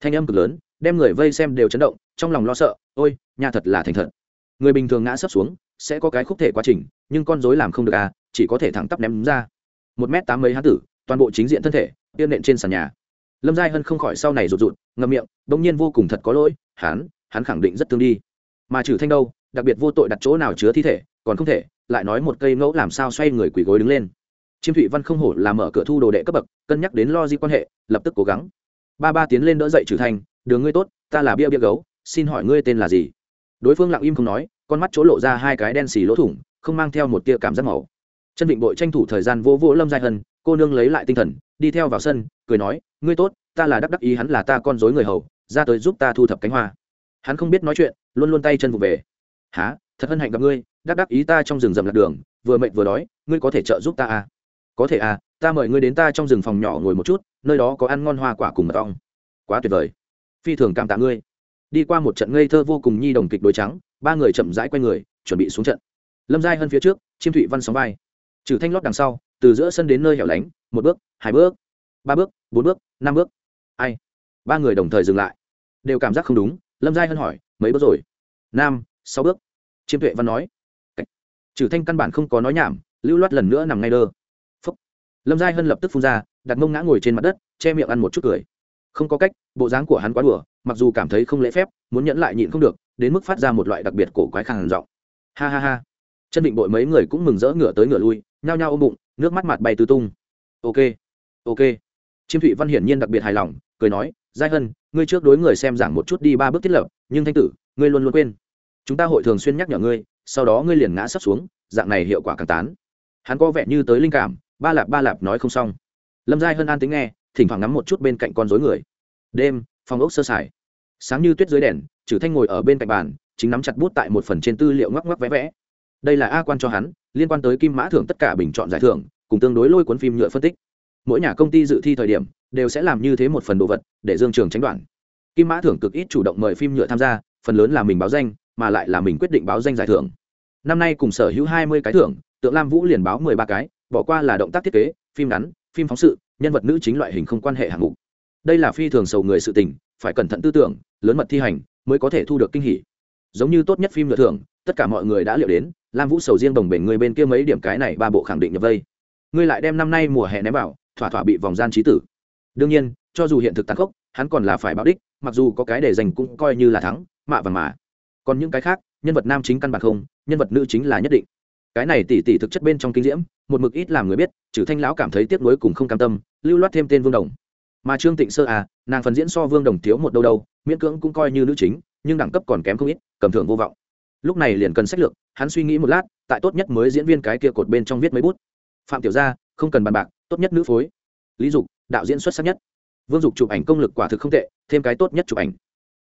Thanh âm cực lớn, đem người vây xem đều chấn động, trong lòng lo sợ, ôi, nhà thật là thành thật. Người bình thường ngã sấp xuống, sẽ có cái khúc thể quá trình, nhưng con dối làm không được à chỉ có thể thẳng tắp ném ra. Một m tám mấy hán tử, toàn bộ chính diện thân thể tiên nện trên sàn nhà. Lâm giai hân không khỏi sau này rụt rụt, ngậm miệng đ ỗ n g nhiên vô cùng thật có lỗi, hắn hắn khẳng định rất tương đi mà trừ thanh đâu, đặc biệt vô tội đặt chỗ nào chứa thi thể, còn không thể, lại nói một cây ngẫu làm sao xoay người quỳ gối đứng lên. Chiêm thụy văn không hổ là mở cửa thu đồ đệ cấp bậc, cân nhắc đến lo di quan hệ, lập tức cố gắng. Ba ba tiến lên đỡ dậy trừ thanh, đường ngươi tốt, ta là bia bia gấu, xin hỏi ngươi tên là gì? Đối phương lặng im không nói, con mắt chỗ lộ ra hai cái đen xì lỗ thủng, không mang theo một tia cảm giác màu. Chân định bội tranh thủ thời gian vô vô lâm giai hân, cô nương lấy lại tinh thần, đi theo vào sân, cười nói, ngươi tốt, ta là đắc đắc ý hắn là ta con dối người hầu, ra tới giúp ta thu thập cánh hoa hắn không biết nói chuyện, luôn luôn tay chân vụ về. Há thật hân hạnh gặp ngươi, đắc đắc ý ta trong rừng rậm lạc đường, vừa mệt vừa đói, ngươi có thể trợ giúp ta à? Có thể à ta mời ngươi đến ta trong rừng phòng nhỏ ngồi một chút, nơi đó có ăn ngon hoa quả cùng mật ong. Quá tuyệt vời. Phi thường cảm tạ ngươi. Đi qua một trận ngây thơ vô cùng nhi đồng kịch đối trắng, ba người chậm rãi quay người, chuẩn bị xuống trận. Lâm giai hơn phía trước, chiêm thụy văn sóng vai. Trừ thanh lót đằng sau, từ giữa sân đến nơi hẻo lánh, một bước, hai bước, ba bước, bốn bước, năm bước. Ai? Ba người đồng thời dừng lại. Đều cảm giác không đúng lâm giai Hân hỏi mấy bước rồi? Nam, sáu bước. Chiêm tuệ văn nói trừ thanh căn bản không có nói nhảm lưu loát lần nữa nằm ngay đơ. Phúc. lâm giai hân lập tức phun ra đặt mông ngã ngồi trên mặt đất che miệng ăn một chút cười. Không có cách bộ dáng của hắn quá đùa mặc dù cảm thấy không lễ phép muốn nhẫn lại nhịn không được đến mức phát ra một loại đặc biệt cổ quái khàn giọng. Ha ha ha. Chân định bội mấy người cũng mừng rỡ ngửa tới ngửa lui nhao nhao ôm bụng nước mắt mặt bay tứ tung. Ok ok. Chiêm thụy văn hiển nhiên đặc biệt hài lòng cười nói giai hân ngươi trước đối người xem giảng một chút đi ba bước thiết lập, nhưng thanh tử, ngươi luôn luôn quên. Chúng ta hội thường xuyên nhắc nhở ngươi, sau đó ngươi liền ngã sắp xuống, dạng này hiệu quả càng tán. Hắn có vẻ như tới linh cảm, ba lạp ba lạp nói không xong. Lâm giai hơn an tính nghe, thỉnh thoảng ngắm một chút bên cạnh con dối người. Đêm, phòng ốc sơ sài. Sáng như tuyết dưới đèn trừ thanh ngồi ở bên cạnh bàn, chính nắm chặt bút tại một phần trên tư liệu ngoắc ngoắc vẽ vẽ. Đây là a quan cho hắn, liên quan tới kim mã thưởng tất cả bình chọn giải thưởng, cùng tương đối lôi cuốn phim nhựa phân tích mỗi nhà công ty dự thi thời điểm đều sẽ làm như thế một phần đồ vật để dương trường tránh đoạn. Kim mã thưởng cực ít chủ động mời phim nhựa tham gia, phần lớn là mình báo danh, mà lại là mình quyết định báo danh giải thưởng. Năm nay cùng sở hữu hai mươi cái thưởng, tượng lam vũ liền báo mười ba cái, bỏ qua là động tác thiết kế, phim ngắn, phim phóng sự, nhân vật nữ chính loại hình không quan hệ hạng mục. Đây là phi thường sầu người sự tình, phải cẩn thận tư tưởng, lớn mật thi hành mới có thể thu được kinh hỉ. Giống như tốt nhất phim nhựa thưởng, tất cả mọi người đã liệu đến, lam vũ sầu riêng đồng bể người bên kia mấy điểm cái này ba bộ khẳng định nhập vây. Ngươi lại đem năm nay mùa hè ném vào thỏa thỏa bị vòng gian trí tử. Đương nhiên, cho dù hiện thực tàn khốc, hắn còn là phải báo đích, mặc dù có cái để dành cũng coi như là thắng, mạ và mà. Còn những cái khác, nhân vật nam chính căn bản không, nhân vật nữ chính là nhất định. Cái này tỉ tỉ thực chất bên trong kinh diễm, một mực ít làm người biết, trừ thanh lão cảm thấy tiếc nuối cùng không cam tâm, lưu loát thêm tên vương đồng. Mà trương tịnh sơ à nàng phần diễn so vương đồng thiếu một đâu đâu, miễn cưỡng cũng coi như nữ chính, nhưng đẳng cấp còn kém không ít, cầm thưởng vô vọng. Lúc này liền cần sách lược, hắn suy nghĩ một lát, tại tốt nhất mới diễn viên cái kia cột bên trong viết mấy bút. Phạm tiểu gia, không cần bàn bạc tốt nhất nữ phối. Lý dục, đạo diễn xuất sắc nhất. Vương dục chụp ảnh công lực quả thực không tệ, thêm cái tốt nhất chụp ảnh.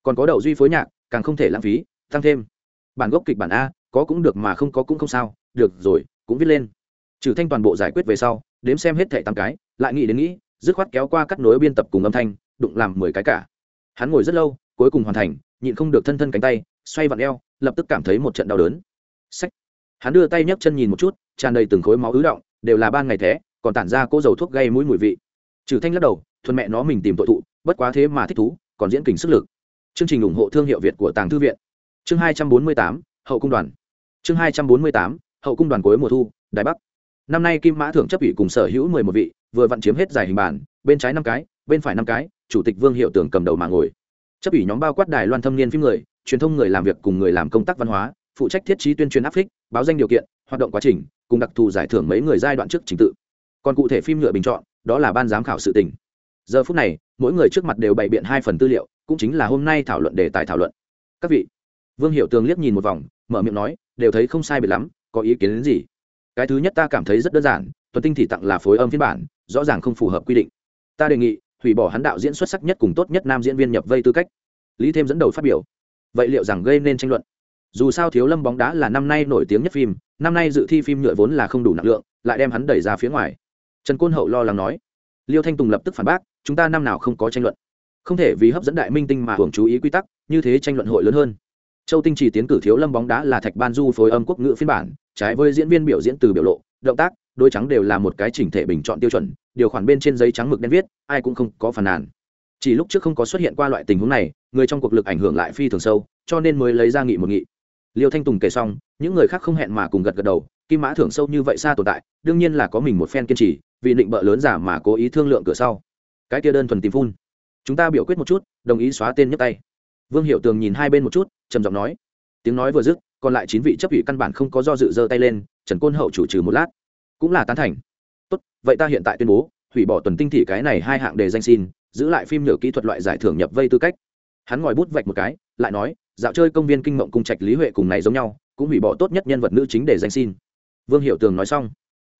Còn có đậu duy phối nhạc, càng không thể lãng phí, tăng thêm. Bản gốc kịch bản a, có cũng được mà không có cũng không sao. Được rồi, cũng viết lên. Trừ thanh toàn bộ giải quyết về sau, đếm xem hết thẻ tám cái, lại nghĩ đến nghĩ, dứt khoát kéo qua cắt nối biên tập cùng âm thanh, đụng làm mười cái cả. Hắn ngồi rất lâu, cuối cùng hoàn thành, nhịn không được thân thân cánh tay, xoay vặn eo, lập tức cảm thấy một trận đau đớn. Sách hắn đưa tay nhấc chân nhìn một chút, tràn đầy từng khối máu ứ động, đều là ban ngày thế còn tản ra cỗ dầu thuốc gây mũi mùi vị. Trừ thanh lắc đầu, thuần mẹ nó mình tìm tội thụ, bất quá thế mà thích thú, còn diễn kình sức lực. Chương trình ủng hộ thương hiệu việt của tàng thư viện. Chương hai trăm bốn mươi tám, hậu cung đoàn. Chương hai trăm bốn mươi tám, hậu cung đoàn cuối mùa thu, đài bắc. Năm nay kim mã thưởng chấp ủy cùng sở hữu mười một vị, vừa vặn chiếm hết giải hình bản, bên trái năm cái, bên phải năm cái, chủ tịch vương hiệu tưởng cầm đầu mà ngồi. Chấp ủy nhóm bao quát đài loan thâm niên phim người, truyền thông người làm việc cùng người làm công tác văn hóa, phụ trách thiết trí tuyên truyền áp phích, báo danh điều kiện, hoạt động quá trình, cùng đặc thù giải thưởng mấy người giai đoạn trước trình tự còn cụ thể phim nhựa bình chọn, đó là ban giám khảo sự tình. Giờ phút này, mỗi người trước mặt đều bày biện hai phần tư liệu, cũng chính là hôm nay thảo luận đề tài thảo luận. Các vị, vương hiệu tường liếc nhìn một vòng, mở miệng nói, đều thấy không sai biệt lắm, có ý kiến đến gì? Cái thứ nhất ta cảm thấy rất đơn giản, tuần tinh thì tặng là phối âm phiên bản, rõ ràng không phù hợp quy định. Ta đề nghị, hủy bỏ hắn đạo diễn xuất sắc nhất cùng tốt nhất nam diễn viên nhập vây tư cách. Lý thêm dẫn đầu phát biểu. Vậy liệu rằng gây nên tranh luận? Dù sao thiếu lâm bóng đá là năm nay nổi tiếng nhất phim, năm nay dự thi phim nhựa vốn là không đủ nặng lượng, lại đem hắn đẩy ra phía ngoài trần côn hậu lo lắng nói. Liêu thanh tùng lập tức phản bác, chúng ta năm nào không có tranh luận. Không thể vì hấp dẫn đại minh tinh mà hưởng chú ý quy tắc, như thế tranh luận hội lớn hơn. Châu tinh chỉ tiến cử thiếu lâm bóng đá là thạch ban du phối âm quốc ngữ phiên bản, trái với diễn viên biểu diễn từ biểu lộ, động tác, đôi trắng đều là một cái chỉnh thể bình chọn tiêu chuẩn, điều khoản bên trên giấy trắng mực đen viết, ai cũng không có phản nàn. Chỉ lúc trước không có xuất hiện qua loại tình huống này, người trong cuộc lực ảnh hưởng lại phi thường sâu, cho nên mới lấy ra nghị một nghị. Liêu thanh tùng kể xong, những người khác không hẹn mà cùng gật gật đầu kim mã thưởng sâu như vậy xa tồn tại, đương nhiên là có mình một phen kiên trì, vì định bợ lớn giả mà cố ý thương lượng cửa sau. Cái kia đơn thuần tìm phun. Chúng ta biểu quyết một chút, đồng ý xóa tên nhấp tay. Vương hiệu tường nhìn hai bên một chút, trầm giọng nói. Tiếng nói vừa dứt, còn lại chín vị chấp ủy căn bản không có do dự giơ tay lên, trần côn hậu chủ trừ một lát. Cũng là tán thành. Tốt, vậy ta hiện tại tuyên bố, hủy bỏ tuần tinh thị cái này hai hạng đề danh xin, giữ lại phim nhựa kỹ thuật loại giải thưởng nhập vây tư cách. Hắn ngòi bút vạch một cái, lại nói, dạo chơi công viên kinh mộng cung trạch lý huệ cùng này giống nhau, cũng hủy bỏ tốt nhất nhân vật nữ chính để danh xin vương hiệu tường nói xong,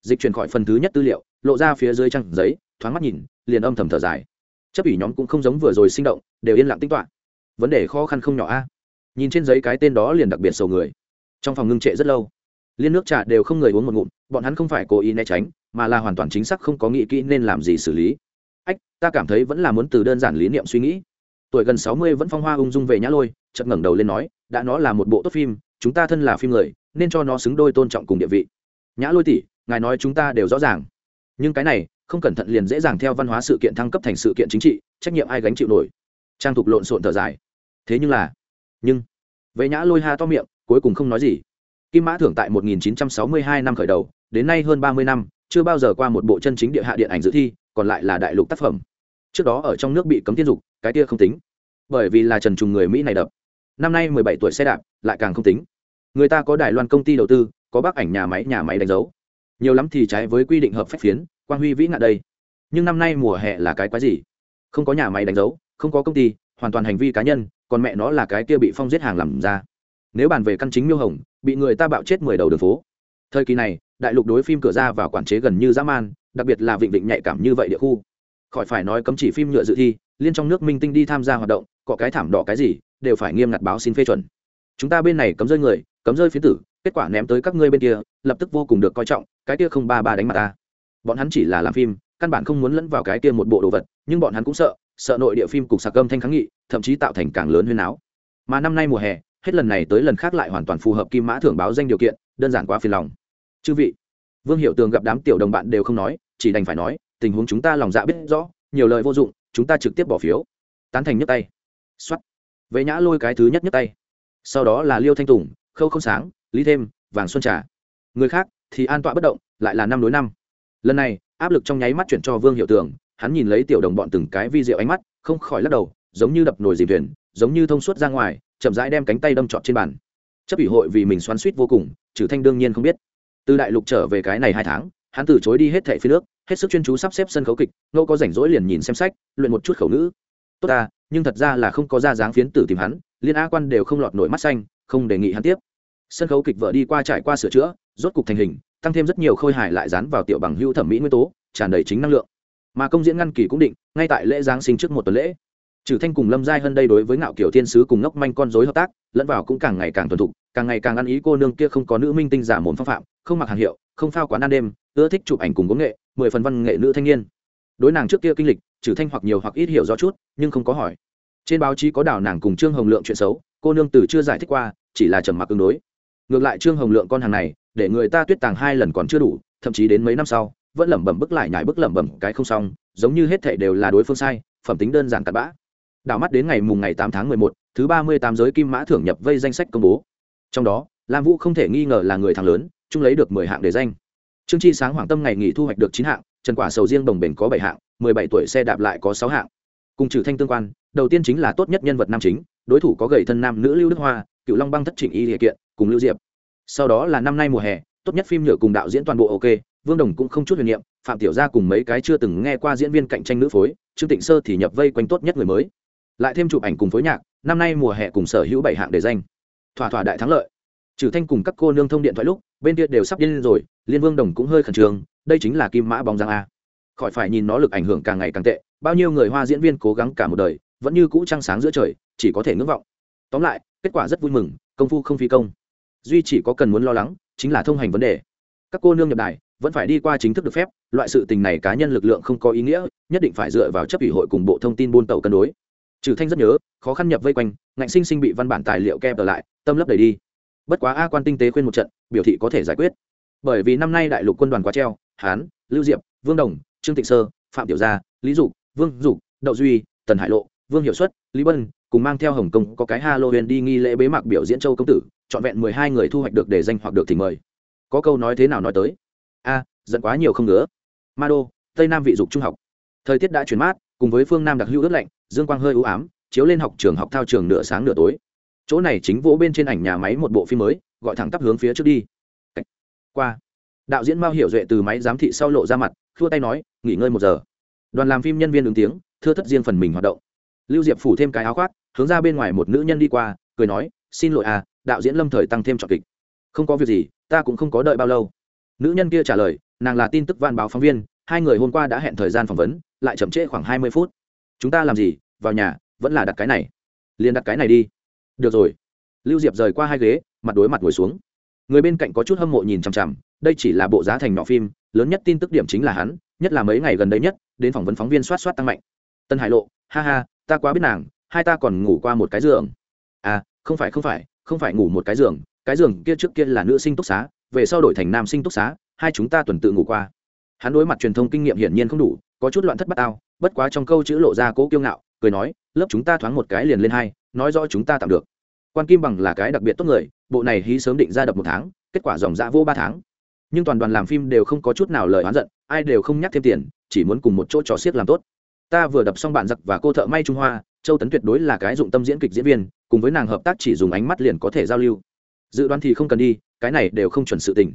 dịch chuyển khỏi phần thứ nhất tư liệu, lộ ra phía dưới trang giấy, thoáng mắt nhìn, liền âm thầm thở dài. Chấp ủy nhóm cũng không giống vừa rồi sinh động, đều yên lặng tính toán vấn đề khó khăn không nhỏ a. Nhìn trên giấy cái tên đó liền đặc biệt sầu người. Trong phòng ngưng trệ rất lâu. Liên nước trà đều không người uống một ngụm, bọn hắn không phải cố ý né tránh, mà là hoàn toàn chính xác không có nghĩ kỹ nên làm gì xử lý. Ách, ta cảm thấy vẫn là muốn từ đơn giản lý niệm suy nghĩ. Tuổi gần sáu mươi vẫn phong hoa ung dung về nhã lôi, chợt ngẩng đầu lên nói, đã nó là một bộ tốt phim chúng ta thân là phim người, nên cho nó xứng đôi tôn trọng cùng địa vị. Nhã lôi tỷ, ngài nói chúng ta đều rõ ràng. Nhưng cái này, không cẩn thận liền dễ dàng theo văn hóa sự kiện thăng cấp thành sự kiện chính trị, trách nhiệm ai gánh chịu nổi. Trang thục lộn xộn thở dài. Thế nhưng là, nhưng, vệ nhã lôi ha to miệng, cuối cùng không nói gì. Kim mã thưởng tại 1962 năm khởi đầu, đến nay hơn 30 năm, chưa bao giờ qua một bộ chân chính địa hạ điện ảnh dự thi, còn lại là đại lục tác phẩm. Trước đó ở trong nước bị cấm tiên dục, cái kia không tính. Bởi vì là trần trùng người mỹ này đập. Năm nay 17 tuổi xe đạp lại càng không tính. Người ta có đài loan công ty đầu tư, có bác ảnh nhà máy nhà máy đánh dấu. Nhiều lắm thì trái với quy định hợp phép phiến, quang huy vĩ ngạn đây. Nhưng năm nay mùa hè là cái quái gì? Không có nhà máy đánh dấu, không có công ty, hoàn toàn hành vi cá nhân, còn mẹ nó là cái kia bị phong giết hàng làm ra. Nếu bàn về căn chính miêu hồng, bị người ta bạo chết mười đầu đường phố. Thời kỳ này, đại lục đối phim cửa ra vào quản chế gần như dã man, đặc biệt là vịnh vịnh nhạy cảm như vậy địa khu. Khỏi phải nói cấm chỉ phim nhựa dự thi, liên trong nước minh tinh đi tham gia hoạt động, có cái thảm đỏ cái gì, đều phải nghiêm ngặt báo xin phê chuẩn chúng ta bên này cấm rơi người, cấm rơi phiến tử, kết quả ném tới các ngươi bên kia, lập tức vô cùng được coi trọng, cái kia không ba ba đánh mặt ta. Bọn hắn chỉ là làm phim, căn bản không muốn lẫn vào cái kia một bộ đồ vật, nhưng bọn hắn cũng sợ sợ nội địa phim cục sạc âm thanh kháng nghị, thậm chí tạo thành càng lớn huyên áo mà năm nay mùa hè, hết lần này tới lần khác lại hoàn toàn phù hợp kim mã thưởng báo danh điều kiện, đơn giản quá phiền lòng. Chư vị, vương hiệu tường gặp đám tiểu đồng bạn đều không nói, chỉ đành phải nói, tình huống chúng ta lòng dạ biết rõ, nhiều lời vô dụng, chúng ta trực tiếp bỏ phiếu. Tán thành nhấc tay. X o vệ nhã lôi cái thứ nhất nhấc tay sau đó là liêu thanh tùng, khâu không sáng, lý thêm, vàng xuân trà. Người khác thì an tọa bất động, lại là năm đối năm. Lần này, áp lực trong nháy mắt chuyển cho vương hiệu tường, hắn nhìn lấy tiểu đồng bọn từng cái vi diệu ánh mắt, không khỏi lắc đầu, giống như đập nồi dìm thuyền, giống như thông suốt ra ngoài, chậm rãi đem cánh tay đâm trọt trên bàn. Chấp ủy hội vì mình xoắn suýt vô cùng trừ thanh đương nhiên không biết. Từ đại lục trở về cái này hai tháng, hắn từ chối đi hết thẻ phi nước hết sức chuyên chú sắp xếp sân khấu kịch ngô có rảnh rỗi liền nhìn xem sách, luyện một chút khẩu ngữ. Tốt ta, nhưng thật ra là không có ra dáng phiến tử tìm hắn liên á quan đều không lọt nổi mắt xanh, không đề nghị hắn tiếp. Sân khấu kịch vợ đi qua trải qua sửa chữa, rốt cục thành hình, tăng thêm rất nhiều khôi hài lại dán vào tiểu bằng hưu thẩm mỹ nguyên tố, tràn đầy chính năng lượng. Mà công diễn ngăn kỳ cũng định, ngay tại lễ giáng sinh trước một tuần lễ. Trừ thanh cùng lâm giai hơn đây đối với ngạo kiểu thiên sứ cùng ngốc manh con dối hợp tác, lẫn vào cũng càng ngày càng thuần thục, càng ngày càng ăn ý cô nương kia không có nữ minh tinh giả mồm phong phạm, không mặc hàng hiệu, không phao quán ăn đêm, ưa thích chụp ảnh cùng công nghệ, mười phần văn nghệ nữ thanh niên. Đối nàng trước kia kinh lịch, trừ thanh hoặc nhiều hoặc ít hiểu rõ chút, nhưng không có hỏi trên báo chí có đảo nàng cùng trương hồng lượng chuyện xấu, cô nương từ chưa giải thích qua, chỉ là trầm mặc tương đối. Ngược lại trương hồng lượng con hàng này, để người ta tuyết tàng hai lần còn chưa đủ, thậm chí đến mấy năm sau, vẫn lẩm bẩm bức lại nhải bức lẩm bẩm cái không xong, giống như hết thảy đều là đối phương sai, phẩm tính đơn giản cặn bã. Đảo mắt đến ngày mùng ngày tám tháng mười một, thứ ba mươi tám giới kim mã thưởng nhập vây danh sách công bố. Trong đó, lam vũ không thể nghi ngờ là người thắng lớn, chung lấy được mười hạng đề danh. Trương chi sáng hoàng tâm ngày nghỉ thu hoạch được chín hạng, trần quả sầu riêng đồng bền có bảy hạng, mười bảy tuổi xe đạp lại có sáu hạng. Cùng trừ thanh tương quan đầu tiên chính là tốt nhất nhân vật nam chính, đối thủ có gầy thân nam nữ lưu đức hoa cựu long băng thất trịnh y địa kiện cùng lưu diệp. Sau đó là năm nay mùa hè, tốt nhất phim nhựa cùng đạo diễn toàn bộ ok, vương đồng cũng không chút huyền nhiệm phạm tiểu gia cùng mấy cái chưa từng nghe qua diễn viên cạnh tranh nữ phối, trương tịnh sơ thì nhập vây quanh tốt nhất người mới. Lại thêm chụp ảnh cùng phối nhạc, năm nay mùa hè cùng sở hữu bảy hạng đề danh. Thỏa thỏa đại thắng lợi. Trừ thanh cùng các cô nương thông điện thoại lúc, bên kia đều sắp điên lên rồi, liên vương đồng cũng hơi khẩn trương, đây chính là kim mã bóng giang a. Khỏi phải nhìn nó lực ảnh hưởng càng ngày càng tệ, bao nhiêu người hoa diễn viên cố gắng cả một đời vẫn như cũ trăng sáng giữa trời, chỉ có thể ngưỡng vọng. Tóm lại, kết quả rất vui mừng, công phu không phi công. Duy chỉ có cần muốn lo lắng, chính là thông hành vấn đề. Các cô nương nhập đài, vẫn phải đi qua chính thức được phép, loại sự tình này cá nhân lực lượng không có ý nghĩa, nhất định phải dựa vào chấp ủy hội cùng bộ thông tin buôn tàu cân đối. Trừ thanh rất nhớ, khó khăn nhập vây quanh, ngạnh sinh sinh bị văn bản tài liệu kẹp ở lại, tâm lấp đầy đi. Bất quá a quan tinh tế khuyên một trận, biểu thị có thể giải quyết. Bởi vì năm nay đại lục quân đoàn quá treo, hán, lưu diệp, vương đồng, trương tịnh sơ, phạm tiểu gia, lý dục, vương dục, đậu duy, tần hải lộ vương hiệu suất lý bân, cùng mang theo hồng kông có cái halloween đi nghi lễ bế mạc biểu diễn châu công tử, trọn vẹn mười hai người thu hoạch được để danh hoặc được thì mời. Có câu nói thế nào nói tới? A, giận quá nhiều không ngứa. Ma đô, tây nam vị dục trung học. Thời tiết đã chuyển mát, cùng với phương nam đặc hữu ướt lạnh, dương quang hơi ưu ám, chiếu lên học trường học thao trường nửa sáng nửa tối. Chỗ này chính vỗ bên trên ảnh nhà máy một bộ phim mới, gọi thẳng tắp hướng phía trước đi. Qua. Đạo diễn mao hiểu duệ từ máy giám thị sau lộ ra mặt, khua tay nói, nghỉ ngơi một giờ. Đoàn làm phim nhân viên ứng tiếng, thưa thất riêng phần mình hoạt động lưu diệp phủ thêm cái áo khoác, hướng ra bên ngoài một nữ nhân đi qua, cười nói, xin lỗi à đạo diễn lâm thời tăng thêm trọn kịch. Không có việc gì, ta cũng không có đợi bao lâu. Nữ nhân kia trả lời, nàng là tin tức van báo phóng viên, hai người hôm qua đã hẹn thời gian phỏng vấn, lại chậm trễ khoảng hai mươi phút. Chúng ta làm gì? Vào nhà, vẫn là đặt cái này. Liền đặt cái này đi. Được rồi. Lưu diệp rời qua hai ghế, mặt đối mặt ngồi xuống. Người bên cạnh có chút hâm mộ nhìn chằm chằm, đây chỉ là bộ giá thành nhỏ phim, lớn nhất tin tức điểm chính là hắn, nhất là mấy ngày gần đây nhất, đến phỏng vấn phóng viên soát soát tăng mạnh. Tân hải lộ, ha ha ta quá biết nàng, hai ta còn ngủ qua một cái giường. À không phải không phải không phải ngủ một cái giường cái giường kia trước kia là nữ sinh túc xá, về sau đổi thành nam sinh túc xá, hai chúng ta tuần tự ngủ qua. Hắn đối mặt truyền thông kinh nghiệm hiển nhiên không đủ, có chút loạn thất bát ao, bất quá trong câu chữ lộ ra cố kiêu ngạo, cười nói, lớp chúng ta thoáng một cái liền lên hai, nói rõ chúng ta tạm được. Quan kim bằng là cái đặc biệt tốt người, bộ này hí sớm định ra đập một tháng, kết quả dòng dã vô ba tháng. Nhưng toàn đoàn làm phim đều không có chút nào lời oán giận, ai đều không nhắc thêm tiền, chỉ muốn cùng một chỗ trò xiết làm tốt ta vừa đập xong bạn giặc và cô thợ may trung hoa, châu tấn tuyệt đối là cái dụng tâm diễn kịch diễn viên, cùng với nàng hợp tác chỉ dùng ánh mắt liền có thể giao lưu. Dự đoán thì không cần đi, cái này đều không chuẩn sự tình.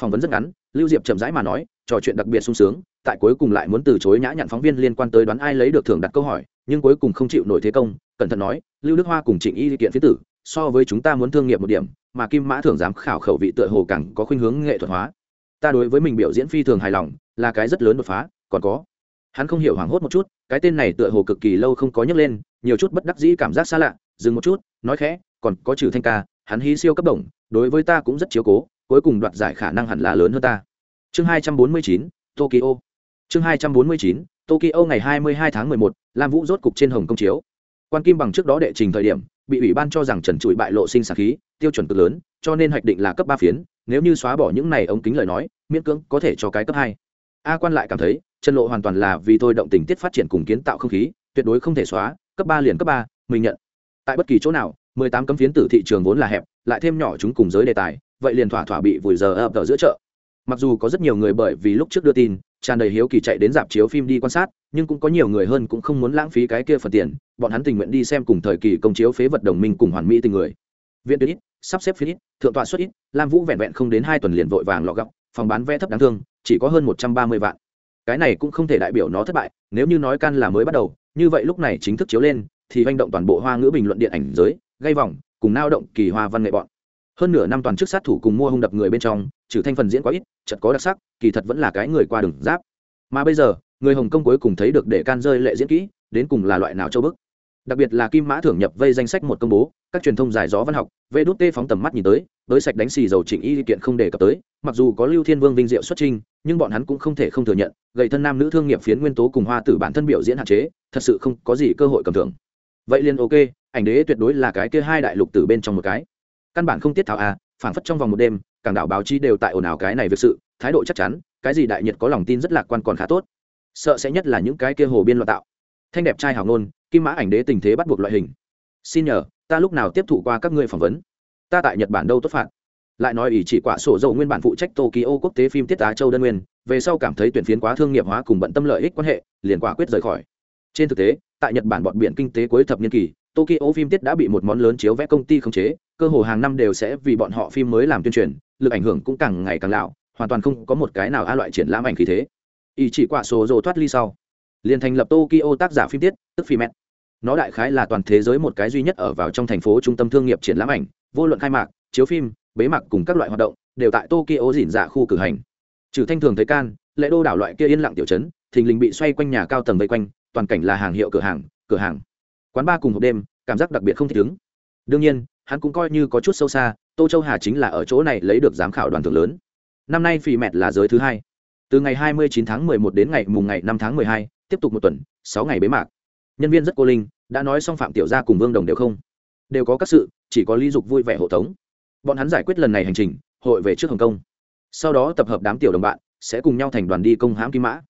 Phỏng vấn rất ngắn, lưu diệp chậm rãi mà nói, trò chuyện đặc biệt sung sướng, tại cuối cùng lại muốn từ chối nhã nhặn phóng viên liên quan tới đoán ai lấy được thưởng đặt câu hỏi, nhưng cuối cùng không chịu nổi thế công, cẩn thận nói, lưu đức hoa cùng trịnh y kiện phía tử, so với chúng ta muốn thương nghiệp một điểm, mà kim mã thường giám khảo khẩu vị tựa hồ càng có khuynh hướng nghệ thuật hóa. Ta đối với mình biểu diễn phi thường hài lòng, là cái rất lớn đột phá, còn có hắn không hiểu hoảng hốt một chút, cái tên này tựa hồ cực kỳ lâu không có nhấc lên, nhiều chút bất đắc dĩ cảm giác xa lạ, dừng một chút, nói khẽ, còn có trừ thanh ca, hắn hí siêu cấp đồng, đối với ta cũng rất chiếu cố, cuối cùng đoạt giải khả năng hẳn là lớn hơn ta. Chương hai trăm bốn mươi chín, tokyo. Chương hai trăm bốn mươi chín, tokyo ngày hai mươi hai tháng mười một, lam vũ rốt cục trên hồng công chiếu. Quan kim bằng trước đó đệ trình thời điểm, bị ủy ban cho rằng trần trụi bại lộ sinh sản khí, tiêu chuẩn cực lớn, cho nên hoạch định là cấp ba phiến, nếu như xóa bỏ những này ống kính lời nói, miễn cưỡng có thể cho cái cấp hai. A quan lại cảm thấy Trần lộ hoàn toàn là vì tôi động tình tiết phát triển cùng kiến tạo không khí, tuyệt đối không thể xóa, cấp ba liền cấp ba, mình nhận. Tại bất kỳ chỗ nào, mười tám cấm phiến tử thị trường vốn là hẹp, lại thêm nhỏ chúng cùng giới đề tài, vậy liền thỏa thỏa bị vùi giờ ập ở giữa chợ. Mặc dù có rất nhiều người bởi vì lúc trước đưa tin, tràn đầy hiếu kỳ chạy đến dạp chiếu phim đi quan sát, nhưng cũng có nhiều người hơn cũng không muốn lãng phí cái kia phần tiền, bọn hắn tình nguyện đi xem cùng thời kỳ công chiếu phế vật đồng minh cùng hoàn mỹ tình người. Viện tuyến ít, sắp xếp phiến ít, thượng tọa xuất ít, lam vũ vẹn vẹn không đến hai tuần liền vội vàng lọ gọng, phòng bán vé thấp đáng thương, chỉ có hơn một trăm ba mươi vạn cái này cũng không thể đại biểu nó thất bại, nếu như nói can là mới bắt đầu, như vậy lúc này chính thức chiếu lên, thì manh động toàn bộ hoa ngữ bình luận điện ảnh giới gây vòng, cùng nao động kỳ hoa văn nghệ bọn. Hơn nửa năm toàn chức sát thủ cùng mua hung đập người bên trong, trừ thanh phần diễn quá ít chật có đặc sắc, kỳ thật vẫn là cái người qua đường giáp. Mà bây giờ, người hồng kông cuối cùng thấy được để can rơi lệ diễn kỹ, đến cùng là loại nào châu bức? Đặc biệt là kim mã thưởng nhập vây danh sách một công bố, các truyền thông giải gió văn học, vê đút tê phóng tầm mắt nhìn tới tới sạch đánh xì dầu chỉnh y kiện không đề cập tới, mặc dù có lưu thiên vương vinh diệu xuất trinh nhưng bọn hắn cũng không thể không thừa nhận, gậy thân nam nữ thương nghiệp phiến nguyên tố cùng hoa tử bản thân biểu diễn hạn chế, thật sự không có gì cơ hội cầm thưởng. Vậy liền ok, ảnh đế tuyệt đối là cái kia hai đại lục từ bên trong một cái. Căn bản không tiết thảo à phảng phất trong vòng một đêm, cảng đảo báo chí đều tại ồn ào cái này việc sự, thái độ chắc chắn, cái gì đại nhiệt có lòng tin rất lạc quan còn khá tốt. Sợ sẽ nhất là những cái kia hồ biên loạn tạo. Thanh đẹp trai hào ngôn, kim mã ảnh đế tình thế bắt buộc loại hình. Xin nhờ, ta lúc nào tiếp thụ qua các ngươi phỏng vấn. Ta tại nhật bản đâu tốt phạt lại nói ý chỉ quả sổ dầu nguyên bản phụ trách tokyo quốc tế phim tiết tá châu đơn nguyên, về sau cảm thấy tuyển phiến quá thương nghiệp hóa cùng bận tâm lợi ích quan hệ, liền quả quyết rời khỏi. Trên thực tế, tại nhật bản bọn biển kinh tế cuối thập niên kỳ, tokyo phim tiết đã bị một món lớn chiếu vẽ công ty khống chế, cơ hồ hàng năm đều sẽ vì bọn họ phim mới làm tuyên truyền, lực ảnh hưởng cũng càng ngày càng lão hoàn toàn không có một cái nào a loại triển lãm ảnh khí thế. Ý chỉ quả sổ dầu thoát ly sau, liền thành lập tokyo tác giả phim tiết, tức phim nó đại khái là toàn thế giới một cái duy nhất ở vào trong thành phố trung tâm thương nghiệp triển lãm ảnh, vô luận khai mạc, chiếu phim bế mạc cùng các loại hoạt động đều tại tokyo dỉn dạ khu cử hành. Trừ thanh thường thấy can lễ đô đảo loại kia yên lặng tiểu chấn thình lình bị xoay quanh nhà cao tầng vây quanh toàn cảnh là hàng hiệu cửa hàng cửa hàng. Quán bar cùng hộp đêm cảm giác đặc biệt không thích ứng. Đương nhiên hắn cũng coi như có chút sâu xa tô châu hà chính là ở chỗ này lấy được giám khảo đoàn thưởng lớn. Năm nay phì mẹt là giới thứ hai. Từ ngày 29 tháng 11 đến ngày mùng ngày 5 tháng 12, tiếp tục một tuần sáu ngày bế mạc. Nhân viên rất cô linh đã nói xong phạm tiểu gia cùng vương đồng đều không. Đều có các sự chỉ có lý dục vui vẻ hộ tống bọn hắn giải quyết lần này hành trình, hội về trước hồng kông. Sau đó tập hợp đám tiểu đồng bạn, sẽ cùng nhau thành đoàn đi công hãm kim mã.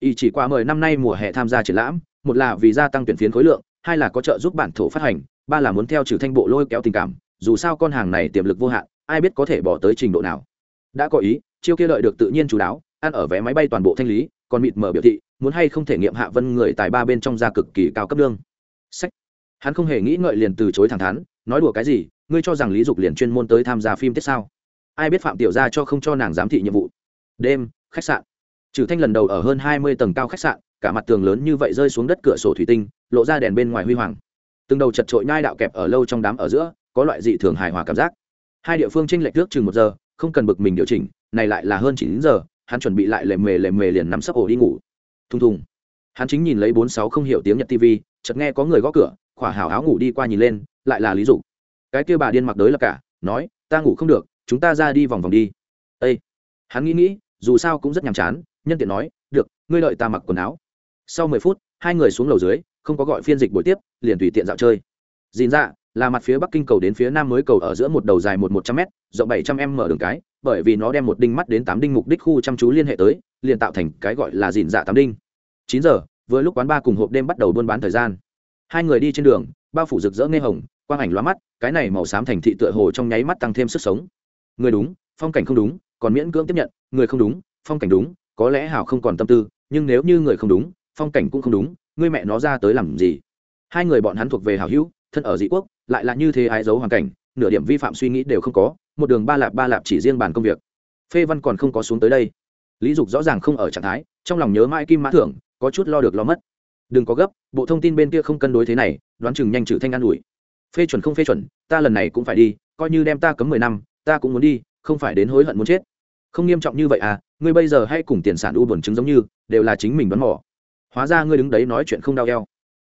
Y chỉ qua mười năm nay mùa hè tham gia triển lãm, một là vì gia tăng tuyển phiến khối lượng, hai là có trợ giúp bản thổ phát hành, ba là muốn theo trừ thanh bộ lôi kéo tình cảm, dù sao con hàng này tiềm lực vô hạn, ai biết có thể bỏ tới trình độ nào. Đã có ý, chiêu kia lợi được tự nhiên chú đáo, ăn ở vé máy bay toàn bộ thanh lý, còn mịt mở biểu thị, muốn hay không thể nghiệm hạ vân người tài ba bên trong ra cực kỳ cao cấp đương. Sách. Hắn không hề nghĩ ngợi liền từ chối thẳng thắn, nói đùa cái gì ngươi cho rằng lý dục liền chuyên môn tới tham gia phim tiết sao? Ai biết phạm tiểu gia cho không cho nàng giám thị nhiệm vụ? Đêm, khách sạn. Trừ thanh lần đầu ở hơn hai mươi tầng cao khách sạn, cả mặt tường lớn như vậy rơi xuống đất cửa sổ thủy tinh, lộ ra đèn bên ngoài huy hoàng. Từng đầu chật trội nhai đạo kẹp ở lâu trong đám ở giữa, có loại dị thường hài hòa cảm giác. Hai địa phương tranh lệch trước chừng một giờ, không cần bực mình điều chỉnh, này lại là hơn chín giờ, hắn chuẩn bị lại lề mề lề mề liền nắm sấp ổ đi ngủ. Thùng thùng. Hắn chính nhìn lấy bốn sáu không hiểu tiếng nhật tv chợt nghe có người gõ cửa, khỏa hảo áo ngủ đi qua nhìn lên, lại là lý dục cái kia bà điên mặc đới là cả nói ta ngủ không được chúng ta ra đi vòng vòng đi. Ê, hắn nghĩ nghĩ dù sao cũng rất nhàm chán nhân tiện nói được ngươi đợi ta mặc quần áo. Sau mười phút hai người xuống lầu dưới không có gọi phiên dịch buổi tiếp liền tùy tiện dạo chơi. Dìn ra là mặt phía bắc kinh cầu đến phía nam mới cầu ở giữa một đầu dài một một trăm m rộng bảy trăm m mở đường cái bởi vì nó đem một đinh mắt đến tám đinh mục đích khu chăm chú liên hệ tới liền tạo thành cái gọi là dìn dạ tám đinh. Chín giờ vừa lúc quán ba cùng hộp đêm bắt đầu buôn bán thời gian. Hai người đi trên đường bao phủ rực rỡ nghe hồng quang ảnh loa mắt, cái này màu xám thành thị tựa hồ trong nháy mắt tăng thêm sức sống. Người đúng, phong cảnh không đúng, còn miễn cưỡng tiếp nhận, người không đúng, phong cảnh đúng, có lẽ hảo không còn tâm tư, nhưng nếu như người không đúng, phong cảnh cũng không đúng ngươi mẹ nó ra tới làm gì? Hai người bọn hắn thuộc về hảo hữu, thân ở dị quốc, lại là như thế ái giấu hoàn cảnh, nửa điểm vi phạm suy nghĩ đều không có, một đường ba lạp ba lạp chỉ riêng bàn công việc. Phê văn còn không có xuống tới đây. Lý dục rõ ràng không ở trạng thái, trong lòng nhớ mãi kim mã thưởng, có chút lo được lo mất. Đừng có gấp, bộ thông tin bên kia không cân đối thế này, đoán chừng nhanh trừ thanh an ủi phê chuẩn không phê chuẩn, ta lần này cũng phải đi, coi như đem ta cấm mười năm, ta cũng muốn đi, không phải đến hối hận muốn chết. Không nghiêm trọng như vậy à ngươi bây giờ hay cùng tiền sản u buồn chứng giống như, đều là chính mình đoán mỏ hóa ra ngươi đứng đấy nói chuyện không đau eo.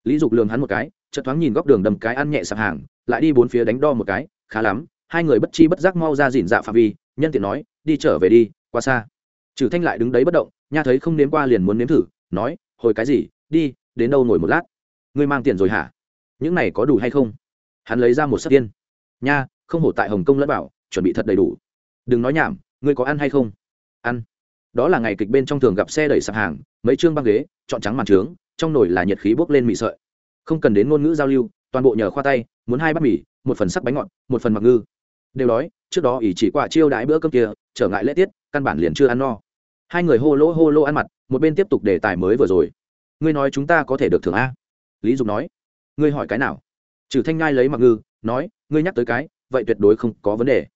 Lý dục lường hắn một cái, chợt thoáng nhìn góc đường đầm cái ăn nhẹ sạp hàng, lại đi bốn phía đánh đo một cái, khá lắm, hai người bất chi bất giác mau ra dìn dạ phạm vi, nhân tiện nói, đi trở về đi, qua xa. Trừ thanh lại đứng đấy bất động, nha thấy không nếm qua liền muốn nếm thử, nói, hồi cái gì? Đi, đến đâu ngồi một lát? Ngươi mang tiền rồi hả? Những này có đủ hay không? Hắn lấy ra một sắt tiên. Nha, không hổ tại hồng kông lẫn bảo, chuẩn bị thật đầy đủ. Đừng nói nhảm, ngươi có ăn hay không? Ăn. Đó là ngày kịch bên trong thường gặp xe đẩy sạp hàng, mấy chương băng ghế, chọn trắng màn trướng, trong nồi là nhiệt khí bốc lên mì sợi. Không cần đến ngôn ngữ giao lưu, toàn bộ nhờ khoa tay, muốn hai bát mì, một phần sắc bánh ngọt, một phần mặc ngư. Đều đói, trước đó ỷ chỉ quả chiêu đãi bữa cơm kia, trở ngại lễ tiết, căn bản liền chưa ăn no. Hai người hô lỗ hô lô ăn mặt, một bên tiếp tục đề tài mới vừa rồi. Ngươi nói chúng ta có thể được thưởng a. Lý dục nói. Ngươi hỏi cái nào? Trừ thanh ngai lấy mặc ngư, nói, ngươi nhắc tới cái, vậy tuyệt đối không có vấn đề.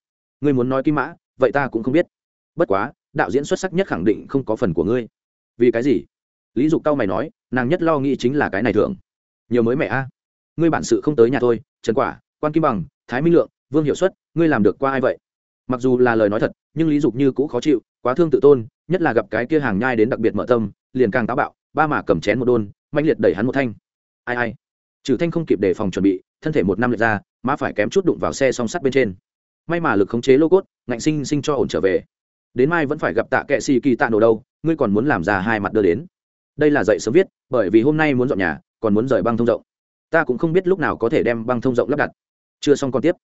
Ngươi muốn nói kim mã, vậy ta cũng không biết. Bất quá, đạo diễn xuất sắc nhất khẳng định không có phần của ngươi. Vì cái gì? Lý dục cao mày nói, nàng nhất lo nghĩ chính là cái này thưởng. Nhiều mới mẹ a. Ngươi bản sự không tới nhà thôi trần quả, quan kim bằng, thái minh lượng, vương hiệu suất, ngươi làm được qua ai vậy? Mặc dù là lời nói thật, nhưng lý dục như cũ khó chịu, quá thương tự tôn, nhất là gặp cái kia hàng nhai đến đặc biệt mở tâm, liền càng táo bạo, ba mà cầm chén một đôn mạnh liệt đẩy hắn một thanh. Ai ai trừ thanh không kịp đề phòng chuẩn bị, thân thể một năm lệch ra, má phải kém chút đụng vào xe song sắt bên trên. May mà lực khống chế lô cốt, ngạnh sinh sinh cho ổn trở về. Đến mai vẫn phải gặp tạ kệ xì kỳ tạ nổ đâu, ngươi còn muốn làm ra hai mặt đưa đến. Đây là dậy sớm viết, bởi vì hôm nay muốn dọn nhà, còn muốn rời băng thông rộng. Ta cũng không biết lúc nào có thể đem băng thông rộng lắp đặt. Chưa xong còn tiếp.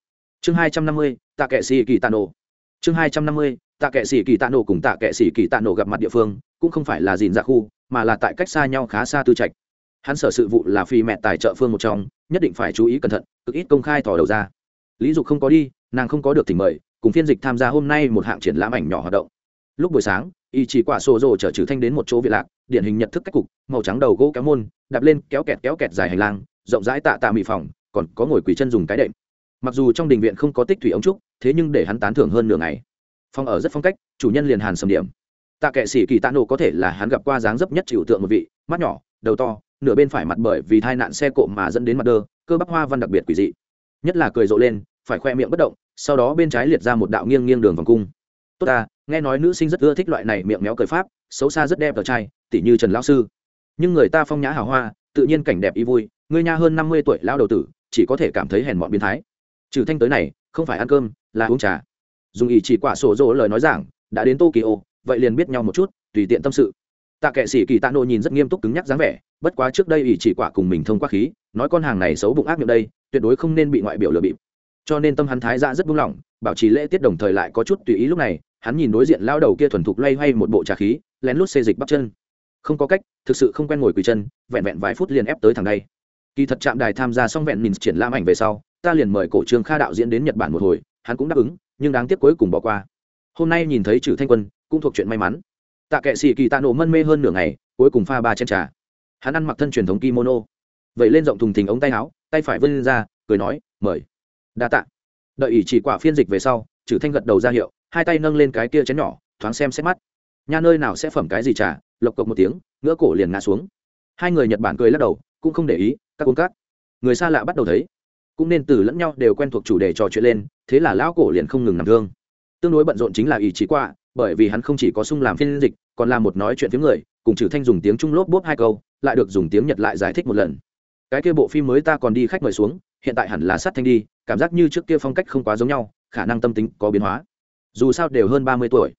Chương hai trăm năm mươi, tạ kệ xì kỳ tạ nổ. Chương hai trăm năm mươi, tạ kệ xì kỳ tạ nổ cùng tạ kệ xì kỳ tạ nổ gặp mặt địa phương, cũng không phải là dìn dạ khu, mà là tại cách xa nhau khá xa tư trạch hắn sở sự vụ là phi mẹ tài trợ phương một trong, nhất định phải chú ý cẩn thận, cực ít công khai tỏ đầu ra. Lý dục không có đi, nàng không có được thỉnh mời, cùng phiên dịch tham gia hôm nay một hạng triển lãm ảnh nhỏ hoạt động. Lúc buổi sáng, y chỉ quả sổ rồ chở trừ thanh đến một chỗ việt lạc, điển hình nhận thức cách cục, màu trắng đầu gỗ kéo môn, đạp lên kéo kẹt kéo kẹt dài hành lang, rộng rãi tạ tạ mị phòng, còn có ngồi quỳ chân dùng cái đệm. Mặc dù trong đình viện không có tích thủy ống trúc, thế nhưng để hắn tán thưởng hơn nửa ngày. Phòng ở rất phong cách, chủ nhân liền hàn sầm điểm. Tạ kệ sĩ kỳ tạ nổ có thể là hắn gặp qua dáng dấp nhất chịu tượng một vị, mắt nhỏ, đầu to nửa bên phải mặt bởi vì tai nạn xe cộ mà dẫn đến mặt đơ, cơ bắp hoa văn đặc biệt quỷ dị. Nhất là cười rộ lên, phải khoe miệng bất động, sau đó bên trái liệt ra một đạo nghiêng nghiêng đường vòng cung. Tốt ta, nghe nói nữ sinh rất ưa thích loại này miệng méo cười pháp, xấu xa rất đẹp ở trai, tỉ như trần lão sư. Nhưng người ta phong nhã hào hoa, tự nhiên cảnh đẹp y vui, người nha hơn năm mươi tuổi lao đầu tử, chỉ có thể cảm thấy hèn mọn biến thái. Trừ thanh tới này, không phải ăn cơm, là uống trà. Dùng ý chỉ quả sổ dỗ lời nói giảng, đã đến tokyo, vậy liền biết nhau một chút, tùy tiện tâm sự tạ kệ sĩ kỳ tạ nộ nhìn rất nghiêm túc cứng nhắc dáng vẻ, bất quá trước đây ỷ chỉ quả cùng mình thông qua khí, nói con hàng này xấu bụng ác miệng đây, tuyệt đối không nên bị ngoại biểu lừa bịp. Cho nên tâm hắn thái ra rất buông lỏng, bảo trì lễ tiết đồng thời lại có chút tùy ý lúc này, hắn nhìn đối diện lao đầu kia thuần thục loay hoay một bộ trà khí, lén lút xê dịch bắp chân. Không có cách, thực sự không quen ngồi quỳ chân, vẹn vẹn vài phút liền ép tới thằng đây. Kỳ thật trạm đài tham gia xong vẹn nhìn triển lãm ảnh về sau, ta liền mời cổ trương kha đạo diễn đến nhật bản một hồi, hắn cũng đáp ứng, nhưng đáng tiếc cuối cùng bỏ qua. Hôm nay nhìn thấy trừ thanh quân, cũng thuộc chuyện may mắn tạ kệ sĩ kỳ tạ nổ mân mê hơn nửa ngày cuối cùng pha ba chén trà. Hắn ăn mặc thân truyền thống kimono vậy lên rộng thùng thình ống tay áo tay phải vươn ra cười nói mời. Đa tạ. Đợi ỷ chỉ quả phiên dịch về sau trừ thanh gật đầu ra hiệu hai tay nâng lên cái kia chén nhỏ thoáng xem xét mắt. Nha nơi nào sẽ phẩm cái gì trà? Lộc cộc một tiếng ngỡ cổ liền ngã xuống. Hai người nhật bản cười lắc đầu cũng không để ý các uống cát người xa lạ bắt đầu thấy. Cũng nên từ lẫn nhau đều quen thuộc chủ đề trò chuyện lên thế là lão cổ liền không ngừng nằm thương. Tương đối bận rộn chính là ý chí quả, bởi vì hắn không chỉ có sung làm phiên dịch còn là một nói chuyện tiếng người, cùng trừ thanh dùng tiếng trung lốp bốp hai câu, lại được dùng tiếng nhật lại giải thích một lần. Cái kia bộ phim mới ta còn đi khách mời xuống, hiện tại hẳn là sát thanh đi, cảm giác như trước kia phong cách không quá giống nhau, khả năng tâm tính có biến hóa. Dù sao đều hơn ba mươi tuổi.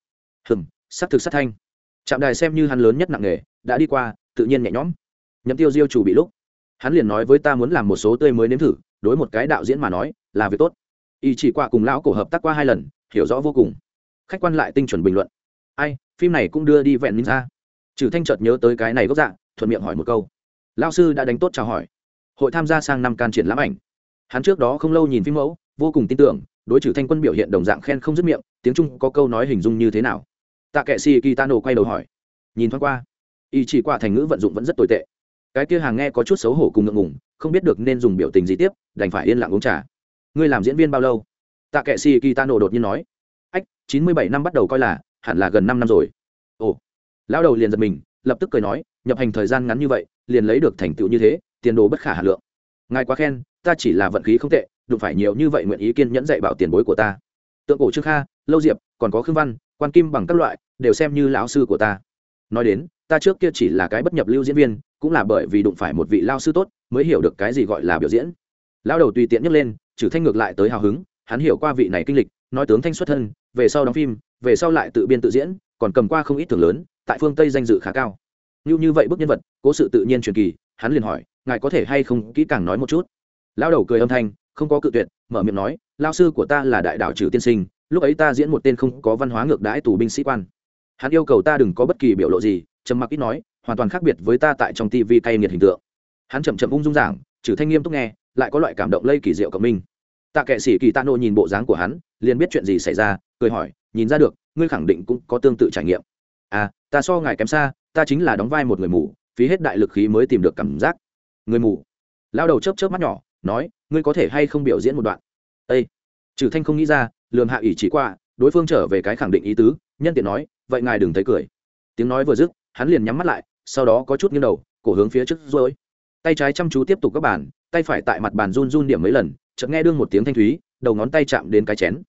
Hừm s thực sát thanh. Trạm đài xem như hắn lớn nhất nặng nghề, đã đi qua, tự nhiên nhẹ nhõm. Nhậm tiêu diêu chủ bị lúc, hắn liền nói với ta muốn làm một số tươi mới nếm thử, đối một cái đạo diễn mà nói, là việc tốt. Y chỉ qua cùng lão cổ hợp tác qua hai lần, hiểu rõ vô cùng. Khách quan lại tinh chuẩn bình luận ai, phim này cũng đưa đi vẹn minh ra. Trừ thanh chợt nhớ tới cái này gốc dạng thuận miệng hỏi một câu. Lao sư đã đánh tốt chào hỏi. Hội tham gia sang năm can triển lãm ảnh. Hắn trước đó không lâu nhìn phim mẫu, vô cùng tin tưởng, đối trừ thanh quân biểu hiện đồng dạng khen không dứt miệng, tiếng trung có câu nói hình dung như thế nào? Tạ kệ si kitano quay đầu hỏi. Nhìn thoáng qua, y chỉ qua thành ngữ vận dụng vẫn rất tồi tệ. Cái kia hàng nghe có chút xấu hổ cùng ngượng ngùng, không biết được nên dùng biểu tình gì tiếp, đành phải yên lặng uống trà. Ngươi làm diễn viên bao lâu? Tạ kệ si kitano đột nhiên nói. Ách, chín mươi bảy năm bắt đầu coi là hẳn là gần năm năm rồi. Ồ, lão đầu liền giật mình, lập tức cười nói, nhập hành thời gian ngắn như vậy, liền lấy được thành tựu như thế, tiền đồ bất khả hà lượng. Ngài quá khen, ta chỉ là vận khí không tệ, đụng phải nhiều như vậy nguyện ý kiên nhẫn dạy bảo tiền bối của ta. Tượng cổ trương kha, lâu diệp, còn có khương văn, quan kim bằng các loại, đều xem như lão sư của ta. Nói đến, ta trước kia chỉ là cái bất nhập lưu diễn viên, cũng là bởi vì đụng phải một vị lao sư tốt, mới hiểu được cái gì gọi là biểu diễn. Lao đầu tùy tiện nhấc lên, trừ thanh ngược lại tới hào hứng, hắn hiểu qua vị này kinh lịch, nói tướng thanh xuất thân về sau đóng phim, về sau lại tự biên tự diễn, còn cầm qua không ít thưởng lớn, tại phương tây danh dự khá cao. Như như vậy bức nhân vật, cố sự tự nhiên truyền kỳ, hắn liền hỏi, ngài có thể hay không kỹ càng nói một chút? Lao đầu cười âm thanh, không có cự tuyệt, mở miệng nói lao sư của ta là đại đạo trừ tiên sinh, lúc ấy ta diễn một tên không có văn hóa ngược đãi tù binh sĩ quan. Hắn yêu cầu ta đừng có bất kỳ biểu lộ gì, trầm mặc ít nói, hoàn toàn khác biệt với ta tại trong tivi cay nghiệt hình tượng. Hắn chậm chậm ung dung giảng, trừ thanh nghiêm túc nghe, lại có loại cảm động lây kỳ diệu cộng minh tạ kệ sĩ kỳ tạ nộ nhìn bộ dáng của hắn, liền biết chuyện gì xảy ra cười hỏi, nhìn ra được, ngươi khẳng định cũng có tương tự trải nghiệm. À ta so ngài kém xa, ta chính là đóng vai một người mù, phí hết đại lực khí mới tìm được cảm giác. Người mù. Lao đầu chớp chớp mắt nhỏ, nói, ngươi có thể hay không biểu diễn một đoạn? Ây trừ thanh không nghĩ ra lường hạ ủy chỉ qua, đối phương trở về cái khẳng định ý tứ, nhân tiện nói, vậy ngài đừng thấy cười. Tiếng nói vừa dứt, hắn liền nhắm mắt lại, sau đó có chút nghiêng đầu, cổ hướng phía trước rồi tay trái chăm chú tiếp tục các bàn, tay phải tại mặt bàn run run điểm mấy lần, chợt nghe đương một tiếng thanh thúy, đầu ngón tay chạm đến cái chén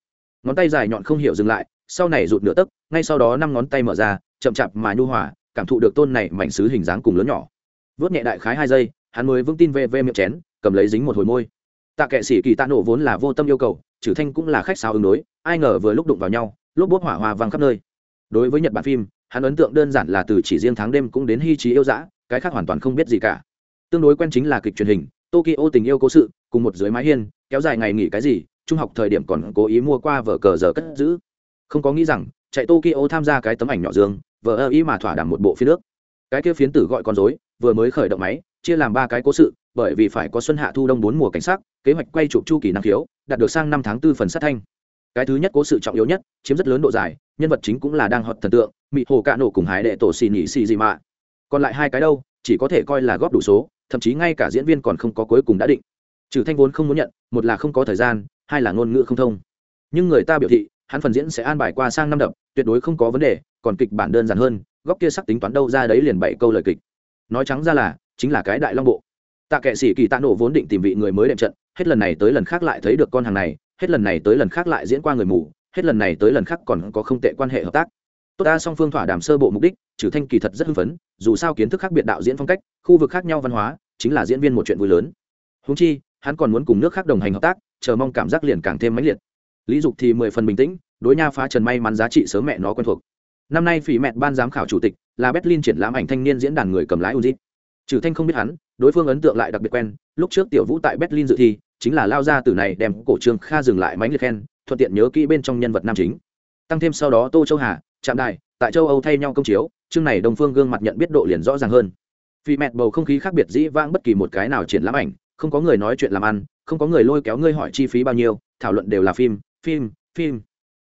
ngón tay dài nhọn không hiểu dừng lại, sau này rụt nửa tấc, ngay sau đó năm ngón tay mở ra, chậm chạp mà nhu hòa, cảm thụ được tôn này mảnh xứ hình dáng cùng lớn nhỏ. Vớt nhẹ đại khái hai giây, hắn mới vững tin về về miệng chén, cầm lấy dính một hồi môi. Tạ kệ sĩ kỳ tạ nổ vốn là vô tâm yêu cầu, trừ thanh cũng là khách sao ứng đối, ai ngờ vừa lúc đụng vào nhau lúc bốt hỏa hoa vang khắp nơi. Đối với nhật bản phim, hắn ấn tượng đơn giản là từ chỉ riêng tháng đêm cũng đến hy trí yêu dã, cái khác hoàn toàn không biết gì cả. Tương đối quen chính là kịch truyền hình, tokyo tình yêu cố sự, cùng một dưới mái hiên, kéo dài ngày nghỉ cái gì trung học thời điểm còn cố ý mua qua vở cờ giờ cất giữ. Không có nghĩ rằng, chạy tokyo tham gia cái tấm ảnh nhỏ dương vợ ơ ý mà thỏa đảm một bộ phía nước cái kia phiến tử gọi con dối vừa mới khởi động máy, chia làm ba cái cố sự, bởi vì phải có xuân hạ thu đông bốn mùa cảnh sát kế hoạch quay chụp chu kỳ năng khiếu, đạt được sang năm tháng tư phần sát thanh. Cái thứ nhất cố sự trọng yếu nhất, chiếm rất lớn độ dài, nhân vật chính cũng là đang hoạt thần tượng, mị hồ cạ nổ cùng hải đệ tổ xì nhị xì gì mà còn lại hai cái đâu, chỉ có thể coi là góp đủ số, thậm chí ngay cả diễn viên còn không có cuối cùng đã định. Trừ thanh vốn không muốn nhận, một là không có thời gian hai là ngôn ngữ không thông. Nhưng người ta biểu thị, hắn phần diễn sẽ an bài qua sang năm đập, tuyệt đối không có vấn đề, còn kịch bản đơn giản hơn, góc kia sắc tính toán đâu ra đấy liền bảy câu lời kịch. Nói trắng ra là, chính là cái đại long bộ. Tạ kệ sĩ kỳ tạ nổ vốn định tìm vị người mới đệm trận, hết lần này tới lần khác lại thấy được con hàng này, hết lần này tới lần khác lại diễn qua người mù, hết lần này tới lần khác còn có không tệ quan hệ hợp tác. Tốt ta song phương thỏa đàm sơ bộ mục đích trừ thanh kỳ thật rất hưng phấn, dù sao kiến thức khác biệt đạo diễn phong cách, khu vực khác nhau văn hóa, chính là diễn viên một chuyện vui lớn. Húng chi hắn còn muốn cùng nước khác đồng hành hợp tác, chờ mong cảm giác liền càng thêm mãnh liệt. Lý dục thì mười phần bình tĩnh, đối nha phá trần may mắn giá trị sớm mẹ nó quen thuộc. Năm nay phỉ mẹ ban giám khảo chủ tịch là berlin triển lãm ảnh thanh niên diễn đàn người cầm lái uzit trừ thanh không biết hắn, đối phương ấn tượng lại đặc biệt quen, lúc trước tiểu vũ tại berlin dự thi, chính là lao ra từ này đem cổ trương kha dừng lại mánh liệt khen, thuận tiện nhớ kỹ bên trong nhân vật nam chính. Tăng thêm sau đó tô châu hà, trạm đài, tại châu âu thay nhau công chiếu, chương này đồng phương gương mặt nhận biết độ liền rõ ràng hơn. Vì mẹ bầu không khí khác biệt dĩ vãng bất kỳ một cái nào triển lãm ảnh không có người nói chuyện làm ăn, không có người lôi kéo ngươi hỏi chi phí bao nhiêu, thảo luận đều là phim phim phim.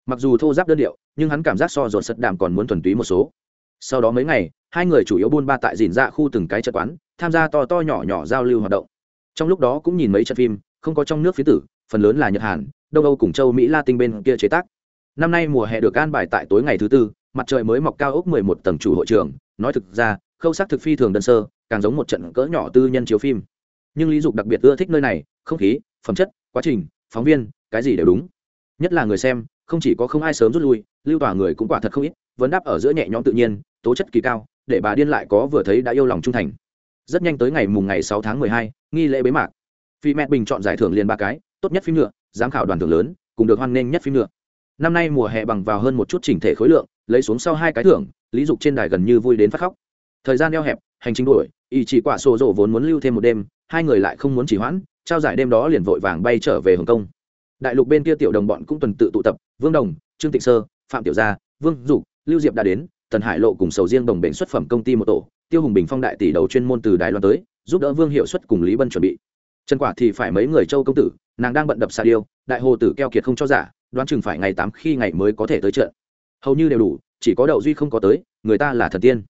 Mặc dù thô giáp đơn điệu, nhưng hắn cảm giác so dồn sật đàm còn muốn thuần túy một số. Sau đó mấy ngày, hai người chủ yếu buôn ba tại dìn dạ khu từng cái chợ quán, tham gia to to nhỏ nhỏ giao lưu hoạt động. Trong lúc đó cũng nhìn mấy trận phim, không có trong nước phía tử, phần lớn là nhật hàn, đông âu cùng châu mỹ la tinh bên kia chế tác. Năm nay mùa hè được an bài tại tối ngày thứ tư, mặt trời mới mọc cao ốc mười một tầng chủ hội trường. Nói thực ra, khâu sắc thực phi thường đơn sơ, càng giống một trận cỡ nhỏ tư nhân chiếu phim nhưng lý dục đặc biệt ưa thích nơi này, không khí, phẩm chất, quá trình, phóng viên, cái gì đều đúng. Nhất là người xem, không chỉ có không ai sớm rút lui, lưu tòa người cũng quả thật không ít, vấn đáp ở giữa nhẹ nhõm tự nhiên, tố chất kỳ cao, để bà điên lại có vừa thấy đã yêu lòng trung thành. Rất nhanh tới ngày mùng ngày sáu tháng mười hai, nghi lễ bế mạc. Phi mẹ bình chọn giải thưởng liền ba cái, tốt nhất phim nhựa giám khảo đoàn thưởng lớn, cùng được hoan nghênh nhất phim nhựa năm nay mùa hè bằng vào hơn một chút chỉnh thể khối lượng, lấy xuống sau hai cái thưởng, lý dục trên đài gần như vui đến phát khóc. Thời gian eo hẹp, hành trình đuổi ý chỉ quả sổ rộ vốn muốn lưu thêm một đêm hai người lại không muốn chỉ hoãn, trao giải đêm đó liền vội vàng bay trở về hồng kông. Đại lục bên kia tiểu đồng bọn cũng tuần tự tụ tập, vương đồng, trương tịnh sơ, phạm tiểu gia, vương dục, lưu diệp đã đến, tần hải lộ cùng sầu riêng đồng bệnh xuất phẩm công ty một tổ, tiêu hùng bình phong đại tỷ đầu chuyên môn từ đài loan tới, giúp đỡ vương hiệu suất cùng lý bân chuẩn bị. Trần quả thì phải mấy người châu công tử, nàng đang bận đập xa điêu, đại hồ tử keo kiệt không cho giả, đoán chừng phải ngày tám khi ngày mới có thể tới trận. Hầu như đều đủ, chỉ có đậu duy không có tới, người ta là thần tiên.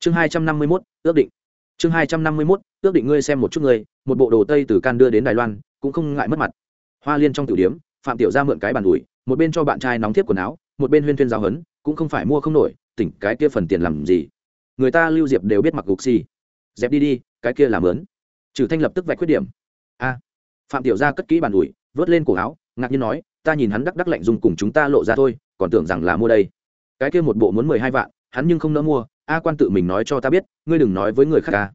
Chương hai trăm năm mươi mốt, ước định chương hai trăm năm mươi mốt, ước định ngươi xem một chút ngươi, một bộ đồ tây từ can đưa đến đài loan, cũng không ngại mất mặt. Hoa liên trong tiểu điếm, phạm tiểu ra mượn cái bàn ủi một bên cho bạn trai nóng thiếp quần áo, một bên huyên thuyên giáo hấn cũng không phải mua không nổi, tỉnh cái kia phần tiền làm gì? Người ta lưu diệp đều biết mặc gục xì. Dẹp đi đi, cái kia làm lớn. Trừ thanh lập tức vạch khuyết điểm. A. Phạm tiểu gia cất kỹ bàn ủi vớt lên cổ áo, ngạc nhiên nói, ta nhìn hắn đắc đắc lạnh dùng cùng chúng ta lộ ra thôi, còn tưởng rằng là mua đây. Cái kia một bộ muốn mười hai vạn, hắn nhưng không nỡ mua a quan tự mình nói cho ta biết, ngươi đừng nói với người khác à. ca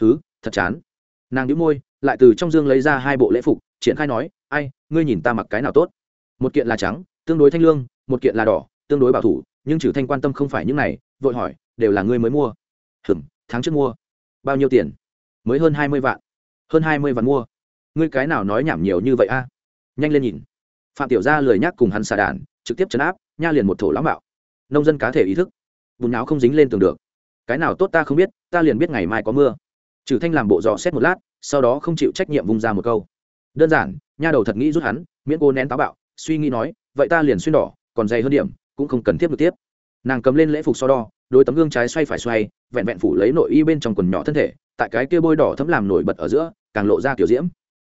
thứ thật chán. Nàng đĩu môi, lại từ trong dương lấy ra hai bộ lễ phục, triển khai nói, ai, ngươi nhìn ta mặc cái nào tốt? Một kiện là trắng, tương đối thanh lương, một kiện là đỏ, tương đối bảo thủ, nhưng trừ thanh quan tâm không phải những này, vội hỏi, đều là ngươi mới mua. Hừm, tháng trước mua. Bao nhiêu tiền? Mới hơn hai mươi vạn. Hơn hai mươi vạn mua. Ngươi cái nào nói nhảm nhiều như vậy a? Nhanh lên nhìn. Phạm tiểu gia lười nhắc cùng hắn xà đàn, trực tiếp chấn áp, nha liền một thổ lãng bạo. nông dân cá thể ý thức bùn não không dính lên tường được. Cái nào tốt ta không biết, ta liền biết ngày mai có mưa. Trừ thanh làm bộ dò xét một lát, sau đó không chịu trách nhiệm vung ra một câu. Đơn giản, nha đầu thật nghĩ rút hắn, miễn cô nén táo bạo, suy nghĩ nói, vậy ta liền xuyên đỏ, còn dày hơn điểm, cũng không cần tiếp được tiếp. Nàng cầm lên lễ phục so đo, đôi tấm gương trái xoay phải xoay, vẹn vẹn phủ lấy nội y bên trong quần nhỏ thân thể, tại cái kia bôi đỏ thấm làm nổi bật ở giữa, càng lộ ra kiểu diễm.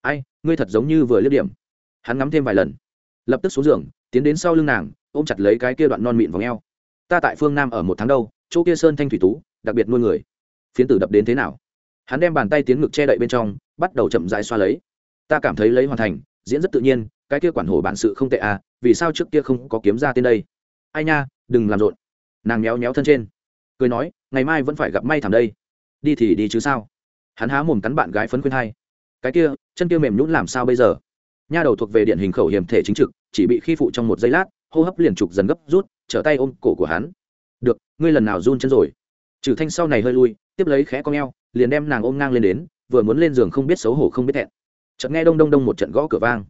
Ai, ngươi thật giống như vừa liếc điểm. Hắn ngắm thêm vài lần, lập tức xuống giường, tiến đến sau lưng nàng, ôm chặt lấy cái kia đoạn non mịn vòng eo ta tại phương nam ở một tháng đâu, chỗ kia sơn thanh thủy tú, đặc biệt nuôi người. Phiến tử đập đến thế nào? Hắn đem bàn tay tiến ngực che đậy bên trong, bắt đầu chậm dại xoa lấy. Ta cảm thấy lấy hoàn thành, diễn rất tự nhiên, cái kia quản hồ bản sự không tệ à vì sao trước kia không có kiếm ra tên đây? Ai nha, đừng làm rộn. Nàng méo méo thân trên. Cười nói, ngày mai vẫn phải gặp may thảm đây. Đi thì đi chứ sao? Hắn há mồm cắn bạn gái phấn khuyên hai cái kia, chân kia mềm nhũn làm sao bây giờ? Nha đầu thuộc về điện hình khẩu hiểm thể chính trực, chỉ bị khi phụ trong một giây lát, hô hấp liền trục dần gấp rút trở tay ôm cổ của hắn. Được ngươi lần nào run chân rồi? Trừ thanh sau này hơi lui tiếp lấy khẽ con eo, liền đem nàng ôm ngang lên đến vừa muốn lên giường không biết xấu hổ không biết thẹn. Chợt nghe đông đông đông một trận gõ cửa vang.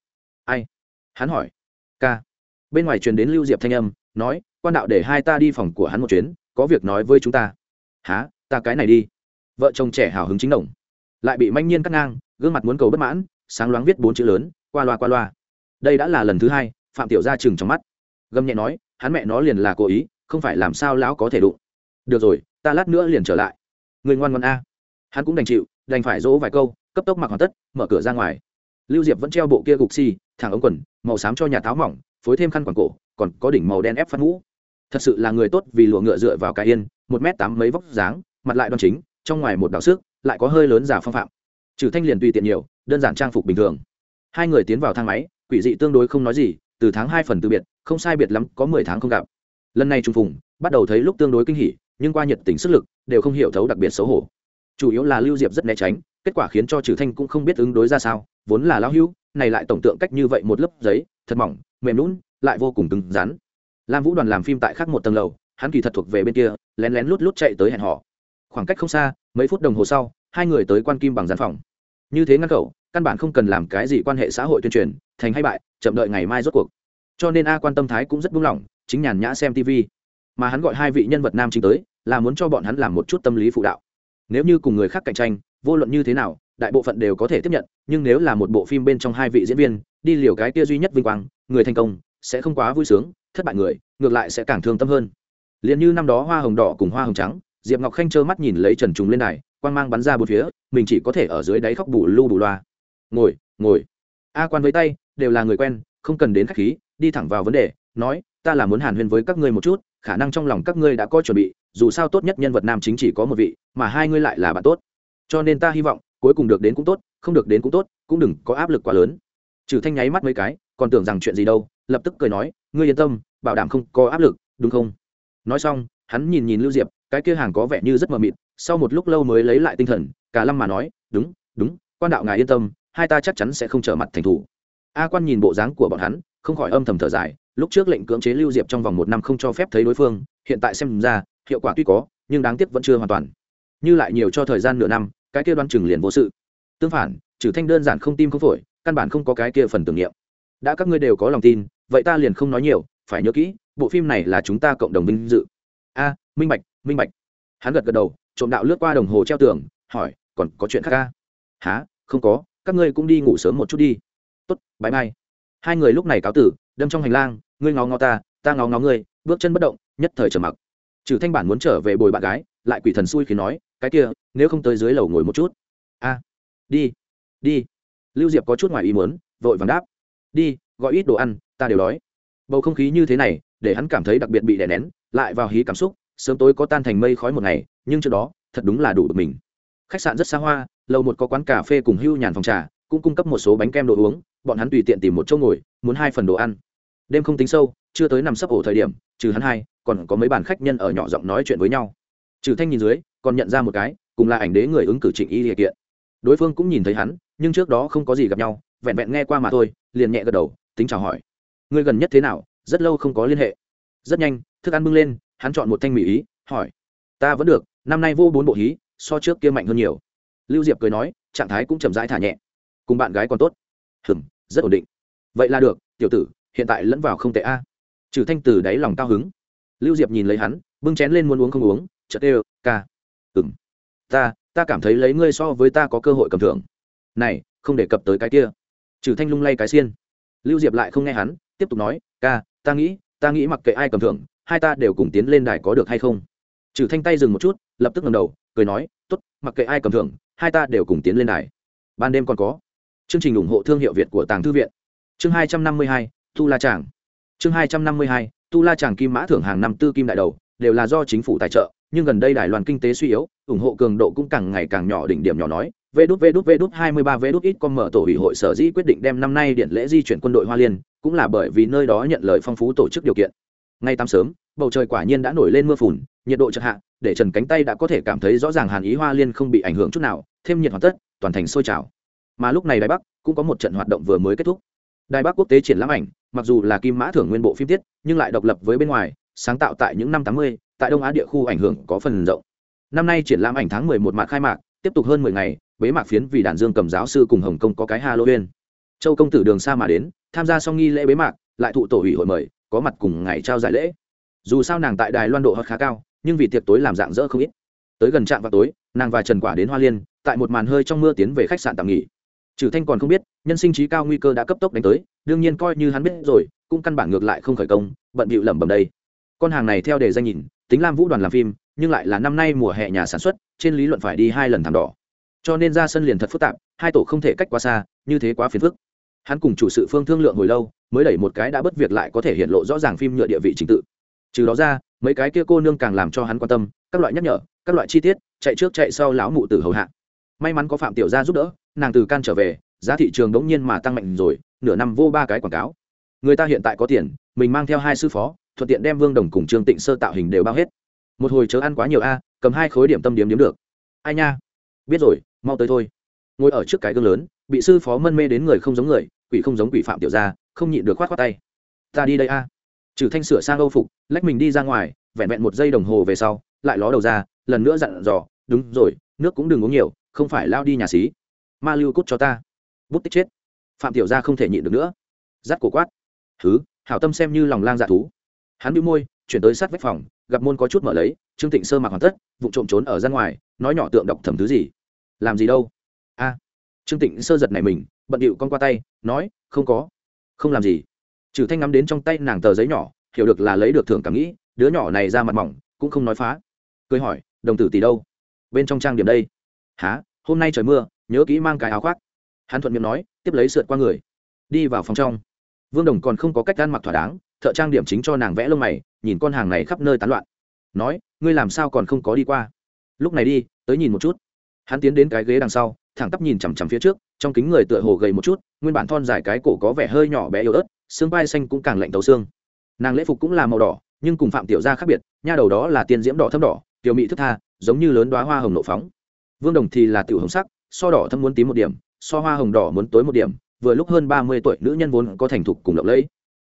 Ai? Hắn hỏi. Ca. Bên ngoài truyền đến lưu diệp thanh âm nói quan đạo để hai ta đi phòng của hắn một chuyến có việc nói với chúng ta. Há ta cái này đi. Vợ chồng trẻ hào hứng chính đồng. Lại bị manh nhiên cắt ngang gương mặt muốn cầu bất mãn sáng loáng viết bốn chữ lớn qua loa qua loa. Đây đã là lần thứ hai phạm tiểu gia chừng trong mắt. Gầm nhẹ nói hắn mẹ nó liền là cố ý không phải làm sao lão có thể đụng. Được rồi ta lát nữa liền trở lại. Người ngoan ngoan a. Hắn cũng đành chịu đành phải dỗ vài câu cấp tốc mặc hoàn tất mở cửa ra ngoài. Lưu diệp vẫn treo bộ kia gục xi、si, thẳng ống quần màu xám cho nhà táo mỏng phối thêm khăn quảng cổ còn có đỉnh màu đen ép phát mũ. Thật sự là người tốt vì lụa ngựa dựa vào cái yên một m tám mấy vóc dáng mặt lại đoan chính trong ngoài một đào sức lại có hơi lớn giả phong phạm. Trừ thanh liền tùy tiện nhiều đơn giản trang phục bình thường. Hai người tiến vào thang máy quỷ dị tương đối không nói gì từ tháng hai phần từ biệt không sai biệt lắm, có mười tháng không gặp. Lần này trùng phùng, bắt đầu thấy lúc tương đối kinh hỉ, nhưng qua nhiệt tình sức lực, đều không hiểu thấu đặc biệt xấu hổ. Chủ yếu là lưu diệp rất né tránh, kết quả khiến cho trừ thanh cũng không biết ứng đối ra sao, vốn là lão hữu, này lại tổng tượng cách như vậy một lớp giấy, thật mỏng, mềm lún lại vô cùng cứng rắn. Lam vũ đoàn làm phim tại khác một tầng lầu, hắn kỳ thật thuộc về bên kia, lén lén lút lút chạy tới hẹn họ khoảng cách không xa, mấy phút đồng hồ sau, hai người tới quan kim bằng gián phòng. Như thế ngăn cậu căn bản không cần làm cái gì quan hệ xã hội tuyên truyền, thành hay bại, chậm đợi ngày mai rốt cuộc cho nên a quan tâm thái cũng rất buông lỏng, chính nhàn nhã xem tv mà hắn gọi hai vị nhân vật nam chính tới, là muốn cho bọn hắn làm một chút tâm lý phụ đạo. Nếu như cùng người khác cạnh tranh, vô luận như thế nào, đại bộ phận đều có thể tiếp nhận, nhưng nếu là một bộ phim bên trong hai vị diễn viên, đi liều cái kia duy nhất vinh quang, người thành công, sẽ không quá vui sướng, thất bại người, ngược lại sẽ càng thương tâm hơn. Liền như năm đó hoa hồng đỏ cùng hoa hồng trắng, diệp ngọc khanh trơ mắt nhìn lấy trần trùng lên này quang mang bắn ra bốn phía, mình chỉ có thể ở dưới đáy khóc bù lu bù loa. Ngồi ngồi. A quan với tay, đều là người quen, không cần đến khách khí đi thẳng vào vấn đề, nói, ta là muốn hàn huyên với các ngươi một chút, khả năng trong lòng các ngươi đã có chuẩn bị, dù sao tốt nhất nhân vật nam chính chỉ có một vị, mà hai ngươi lại là bạn tốt. Cho nên ta hy vọng, cuối cùng được đến cũng tốt, không được đến cũng tốt, cũng đừng có áp lực quá lớn. Trừ thanh nháy mắt mấy cái, còn tưởng rằng chuyện gì đâu, lập tức cười nói, ngươi yên tâm, bảo đảm không có áp lực, đúng không? Nói xong, hắn nhìn nhìn lưu diệp, cái kia hàng có vẻ như rất mờ mịt, sau một lúc lâu mới lấy lại tinh thần, cả lâm mà nói, đúng đúng, quan đạo ngài yên tâm, hai ta chắc chắn sẽ không trở mặt thành thủ. A quan nhìn bộ dáng của bọn hắn không khỏi âm thầm thở dài, lúc trước lệnh cưỡng chế lưu diệp trong vòng một năm không cho phép thấy đối phương, hiện tại xem ra, hiệu quả tuy có, nhưng đáng tiếc vẫn chưa hoàn toàn. Như lại nhiều cho thời gian nửa năm, cái kia đoán chừng liền vô sự. Tương phản, trừ thanh đơn giản không tim không phổi, căn bản không có cái kia phần tưởng niệm. Đã các ngươi đều có lòng tin, vậy ta liền không nói nhiều, phải nhớ kỹ, bộ phim này là chúng ta cộng đồng vinh dự. A, minh bạch minh bạch. Hắn gật gật đầu, trộm đạo lướt qua đồng hồ treo tường, hỏi, còn có chuyện khác ca? Há không có, các ngươi cũng đi ngủ sớm một chút đi. Tốt bãi mai hai người lúc này cáo tử, đâm trong hành lang, ngươi ngó ngó ta ta ngó ngó ngươi, bước chân bất động, nhất thời trở mặc. Trừ thanh bản muốn trở về bồi bạn gái, lại quỷ thần xui khi nói, cái kia, nếu không tới dưới lầu ngồi một chút. A, đi đi. Lưu diệp có chút ngoài ý muốn, vội vàng đáp, đi, gọi ít đồ ăn, ta đều đói. Bầu không khí như thế này, để hắn cảm thấy đặc biệt bị đè nén, lại vào hí cảm xúc, sớm tối có tan thành mây khói một ngày, nhưng trước đó, thật đúng là đủ bực mình. Khách sạn rất xa hoa, lầu một có quán cà phê cùng hưu nhàn phòng trà, cũng cung cấp một số bánh kem đồ uống bọn hắn tùy tiện tìm một chỗ ngồi, muốn hai phần đồ ăn. Đêm không tính sâu, chưa tới nằm sấp ổ thời điểm, trừ hắn hai, còn có mấy bàn khách nhân ở nhỏ giọng nói chuyện với nhau. Trừ thanh nhìn dưới, còn nhận ra một cái, cùng là ảnh đế người ứng cử trịnh y địa kiện. Đối phương cũng nhìn thấy hắn, nhưng trước đó không có gì gặp nhau, vẹn vẹn nghe qua mà thôi, liền nhẹ gật đầu, tính chào hỏi. Người gần nhất thế nào? Rất lâu không có liên hệ. Rất nhanh, thức ăn bưng lên, hắn chọn một thanh mỹ ý, hỏi. Ta vẫn được, năm nay vô bốn bộ hí, so trước kia mạnh hơn nhiều. Lưu diệp cười nói, trạng thái cũng chậm rãi thả nhẹ. Cùng bạn gái còn tốt hừm, rất ổn định. Vậy là được, tiểu tử, hiện tại lẫn vào không tệ a. Trừ thanh từ đáy lòng cao hứng. Lưu diệp nhìn lấy hắn, bưng chén lên muốn uống không uống, chợt ê ca. Ừng ta ta cảm thấy lấy ngươi so với ta có cơ hội cầm thưởng. Này, không đề cập tới cái kia. Trừ thanh lung lay cái xiên. Lưu diệp lại không nghe hắn, tiếp tục nói, ca, ta nghĩ ta nghĩ mặc kệ ai cầm thưởng, hai ta đều cùng tiến lên đài có được hay không? Trừ thanh tay dừng một chút, lập tức ngầm đầu, cười nói t ố t mặc kệ ai cầm thưởng, hai ta đều cùng tiến lên đài. Ban đêm còn có chương trình ủng hộ thương hiệu việt của tàng thư viện. Chương hai trăm năm mươi hai tu la tràng. Chương hai trăm năm mươi hai tu la tràng kim mã thưởng hàng năm tư kim đại đầu, đều là do chính phủ tài trợ, nhưng gần đây đài loan kinh tế suy yếu, ủng hộ cường độ cũng càng ngày càng nhỏ đỉnh điểm nhỏ nói. Vê đút vê đút vê đút hai mươi ba vê đút ít con mở tổ ủy hội sở dĩ quyết định đem năm nay điện lễ di chuyển quân đội hoa liên, cũng là bởi vì nơi đó nhận lời phong phú tổ chức điều kiện. Ngay tám sớm, bầu trời quả nhiên đã nổi lên mưa phùn, nhiệt độ chợt hạ, để trần cánh tay đã có thể cảm thấy rõ ràng hàn ý hoa liên không bị ảnh hưởng chút nào, thêm nhiệt hoàn tất, toàn thành sôi trào mà lúc này đài bắc cũng có một trận hoạt động vừa mới kết thúc. Đài bắc quốc tế triển lãm ảnh, mặc dù là kim mã thưởng nguyên bộ phim tiết, nhưng lại độc lập với bên ngoài, sáng tạo tại những năm tám mươi, tại đông á địa khu ảnh hưởng có phần rộng. Năm nay triển lãm ảnh tháng mười một mạc khai mạc, tiếp tục hơn mười ngày, bế mạc phiến vì đàn dương cầm giáo sư cùng hồng kông có cái halloween. Châu công tử đường xa mà đến, tham gia xong nghi lễ bế mạc, lại thụ tổ ủy hội mời, có mặt cùng ngày trao giải lễ. Dù sao nàng tại đài loan độ hot khá cao, nhưng vì tiệc tối làm dạng dỡ không ít. Tới gần trạm vào tối, nàng và trần quả đến hoa liên, tại một màn hơi trong mưa tiến về khách sạn tạm nghỉ trừ thanh còn không biết, nhân sinh trí cao nguy cơ đã cấp tốc đánh tới, đương nhiên coi như hắn biết rồi, cũng căn bản ngược lại không khởi công, bận bịu lẩm bẩm đây. Con hàng này theo đề danh nhìn, tính lam vũ đoàn làm phim, nhưng lại là năm nay mùa hè nhà sản xuất, trên lý luận phải đi hai lần thảm đỏ. Cho nên ra sân liền thật phức tạp, hai tổ không thể cách quá xa, như thế quá phiền phức. Hắn cùng chủ sự phương thương lượng hồi lâu, mới đẩy một cái đã bất việc lại có thể hiện lộ rõ ràng phim nhựa địa vị trình tự. Trừ đó ra, mấy cái kia cô nương càng làm cho hắn quan tâm, các loại nhắc nhở, các loại chi tiết, chạy trước chạy sau lão mụ tử hầu hạ may mắn có phạm tiểu gia giúp đỡ, nàng từ can trở về, giá thị trường đống nhiên mà tăng mạnh rồi, nửa năm vô ba cái quảng cáo. Người ta hiện tại có tiền, mình mang theo hai sư phó, thuận tiện đem vương đồng cùng trương tịnh sơ tạo hình đều bao hết. Một hồi chớ ăn quá nhiều a, cầm hai khối điểm tâm điếm điếm được. Ai nha? Biết rồi, mau tới thôi. Ngồi ở trước cái gương lớn, bị sư phó mân mê đến người không giống người, quỷ không giống quỷ phạm tiểu gia, không nhịn được khoát khoát tay. Ta đi đây a. Trừ thanh sửa sang âu phục, lách mình đi ra ngoài, vẹn vẹn một giây đồng hồ về sau, lại ló đầu ra, lần nữa dặn dò, đúng rồi, nước cũng đừng uống nhiều không phải lao đi nhà xí. Ma lưu cút cho ta. Bút tích chết. Phạm tiểu gia không thể nhịn được nữa. Giắt cổ quát. Thứ hảo tâm xem như lòng lang dạ thú. Hắn bĩu môi, chuyển tới sát vách phòng, gặp môn có chút mở lấy, trương tịnh sơ mặc hoàn tất vụ trộm trốn ở ra ngoài, nói nhỏ tượng đọc thầm thứ gì. Làm gì đâu? A. Trương tịnh sơ giật này mình, bận điệu con qua tay, nói, không có. Không làm gì. Trừ thanh ngắm đến trong tay nàng tờ giấy nhỏ, hiểu được là lấy được thưởng cảm nghĩ, đứa nhỏ này ra mặt mỏng, cũng không nói phá. Cười hỏi, đồng tử tỷ đâu? Bên trong trang điểm đây. Há hôm nay trời mưa, nhớ kỹ mang cái áo khoác. Hắn thuận miệng nói, tiếp lấy sượt qua người. Đi vào phòng trong. Vương đồng còn không có cách ăn mặc thỏa đáng, thợ trang điểm chính cho nàng vẽ lông mày, nhìn con hàng này khắp nơi tán loạn. Nói, ngươi làm sao còn không có đi qua? Lúc này đi, tới nhìn một chút. Hắn tiến đến cái ghế đằng sau, thẳng tắp nhìn chằm chằm phía trước, trong kính người tựa hồ gầy một chút, nguyên bản thon dài cái cổ có vẻ hơi nhỏ bé yếu ớt, xương vai xanh cũng càng lạnh tấu xương. Nàng lễ phục cũng là màu đỏ, nhưng cùng phạm tiểu gia khác biệt, nha đầu đó là tiên diễm đỏ thâm đỏ, tiểu mỹ thức tha, giống như lớn đoá hoa hồng nộ phóng vương đồng thì là tiểu hồng sắc, so đỏ thâm muốn tím một điểm, so hoa hồng đỏ muốn tối một điểm, vừa lúc hơn ba mươi tuổi nữ nhân vốn có thành thục cùng lộng lẫy.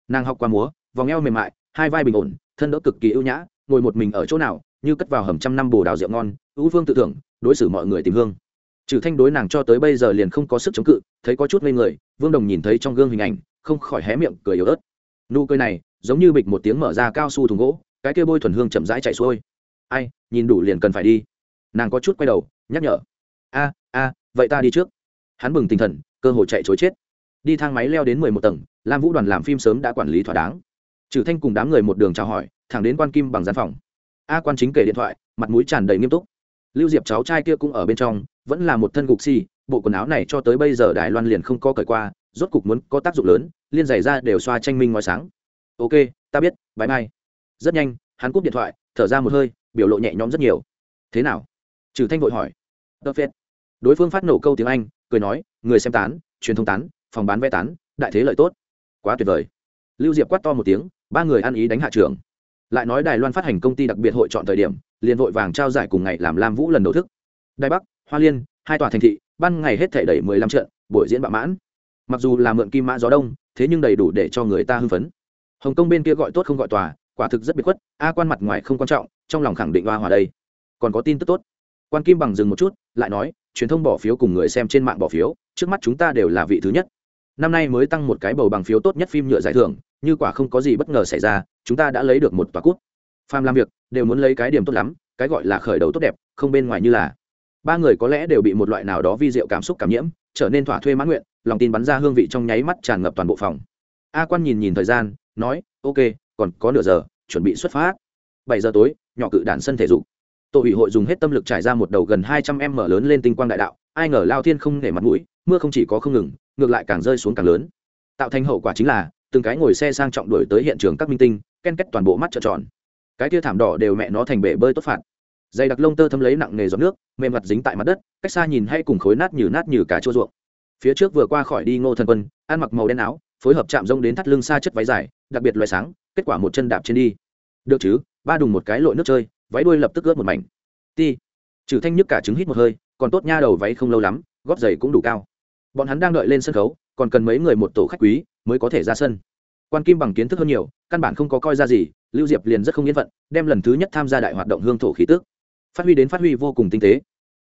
Nàng học qua múa, vòng eo mềm mại, hai vai bình ổn, thân đỡ cực kỳ ưu nhã, ngồi một mình ở chỗ nào, như cất vào hầm trăm năm bồ đào rượu ngon, ưu vương tự tưởng đối xử mọi người tìm hương. Trừ thanh đối nàng cho tới bây giờ liền không có sức chống cự, thấy có chút ngây người, vương đồng nhìn thấy trong gương hình ảnh, không khỏi hé miệng cười yếu ớt. Nụ cười này, giống như bịch một tiếng mở ra cao su thùng gỗ, cái kia bôi thuần hương chậm rãi chạy xuôi. Ai, nhìn đủ liền cần phải đi. Nàng có chút quay đầu nhắc nhở. A a, vậy ta đi trước. Hắn bừng tinh thần, cơ hội chạy chối chết. Đi thang máy leo đến mười một tầng, lam vũ đoàn làm phim sớm đã quản lý thỏa đáng. Trừ thanh cùng đám người một đường chào hỏi, thẳng đến quan kim bằng gian phòng. A quan chính kể điện thoại, mặt mũi tràn đầy nghiêm túc. Lưu diệp cháu trai kia cũng ở bên trong, vẫn là một thân gục xì, bộ quần áo này cho tới bây giờ đài loan liền không có cởi qua, rốt cục muốn có tác dụng lớn, liên giày ra đều xoa tranh minh ngoài sáng. Ok, ta biết bãi mai rất nhanh, hắn cúp điện thoại, thở ra một hơi, biểu lộ nhẹ nhõm rất nhiều. Thế nào? Trừ thanh vội hỏi tơ phết. Đối phương phát nổ câu tiếng anh, cười nói, người xem tán, truyền thông tán, phòng bán vé tán, đại thế lợi tốt. Quá tuyệt vời. Lưu diệp quát to một tiếng, ba người ăn ý đánh hạ trưởng. Lại nói đài loan phát hành công ty đặc biệt hội chọn thời điểm, liền vội vàng trao giải cùng ngày làm lam vũ lần đầu thức. Đài bắc, hoa liên, hai tòa thành thị, ban ngày hết thể đẩy mười lăm trận, buổi diễn bạo mãn. Mặc dù là mượn kim mã gió đông, thế nhưng đầy đủ để cho người ta hưng phấn. Hồng kông bên kia gọi tốt không gọi tòa, quả thực rất biệt khuất, a quan mặt ngoài không quan trọng, trong lòng khẳng định hoa hòa đây. Còn có tin tức tốt quan kim bằng dừng một chút, lại nói, truyền thông bỏ phiếu cùng người xem trên mạng bỏ phiếu, trước mắt chúng ta đều là vị thứ nhất. Năm nay mới tăng một cái bầu bằng phiếu tốt nhất phim nhựa giải thưởng, như quả không có gì bất ngờ xảy ra, chúng ta đã lấy được một tòa cút. Phàm làm việc, đều muốn lấy cái điểm tốt lắm, cái gọi là khởi đầu tốt đẹp, không bên ngoài như là. Ba người có lẽ đều bị một loại nào đó vi diệu cảm xúc cảm nhiễm, trở nên thỏa thuê mãn nguyện, lòng tin bắn ra hương vị trong nháy mắt tràn ngập toàn bộ phòng. A quan nhìn nhìn thời gian, nói, ok, còn có nửa giờ, chuẩn bị xuất phát. Bảy giờ tối, nhỏ cự đản sân thể dục tổ ủy hội dùng hết tâm lực trải ra một đầu gần hai trăm em mở lớn lên tinh quang đại đạo, ai ngờ lao thiên không để mặt mũi, mưa không chỉ có không ngừng, ngược lại càng rơi xuống càng lớn. Tạo thành hậu quả chính là, từng cái ngồi xe sang trọng đuổi tới hiện trường các minh tinh, ken kết toàn bộ mắt trợn tròn. Cái tia thảm đỏ đều mẹ nó thành bể bơi tốt phạt. Dày đặc lông tơ thấm lấy nặng nghề giọt nước, mềm mặt dính tại mặt đất, cách xa nhìn hay cùng khối nát như nát như cả chua ruộng. Phía trước vừa qua khỏi đi ngô thần quân, ăn mặc màu đen áo, phối hợp chạm rông đến thắt lưng xa chất váy dài, đặc biệt loài sáng, kết quả một chân đạp trên đi. Được chứ, ba đùng một cái lội nước chơi váy đuôi lập tức ướt một mảnh. Ti, trừ thanh nhức cả trứng hít một hơi, còn tốt nha đầu váy không lâu lắm, gót giày cũng đủ cao. Bọn hắn đang đợi lên sân khấu, còn cần mấy người một tổ khách quý mới có thể ra sân. Quan kim bằng kiến thức hơn nhiều, căn bản không có coi ra gì, lưu diệp liền rất không yên phận, đem lần thứ nhất tham gia đại hoạt động hương thổ khí tước. Phát huy đến phát huy vô cùng tinh tế.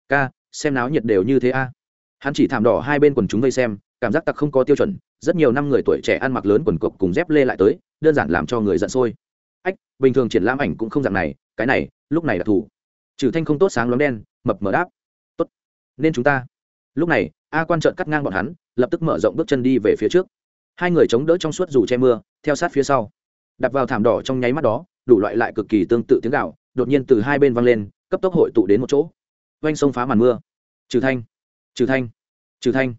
Ca, xem náo nhiệt đều như thế a. Hắn chỉ thảm đỏ hai bên quần chúng vây xem, cảm giác tặc không có tiêu chuẩn, rất nhiều năm người tuổi trẻ ăn mặc lớn quần cộc cùng dép lê lại tới, đơn giản làm cho người giận sôi. Ách, bình thường triển lãm ảnh cũng không dạng này, cái này lúc này đặc thù trừ thanh không tốt sáng lóng đen, mập mở đáp. Tốt. Nên chúng ta. Lúc này, a quan trợn cắt ngang bọn hắn, lập tức mở rộng bước chân đi về phía trước. Hai người chống đỡ trong suốt dù che mưa, theo sát phía sau. Đặt vào thảm đỏ trong nháy mắt đó, đủ loại lại cực kỳ tương tự tiếng gạo, đột nhiên từ hai bên vang lên, cấp tốc hội tụ đến một chỗ. Oanh sông phá màn mưa. Trừ thanh. Trừ thanh. Trừ thanh.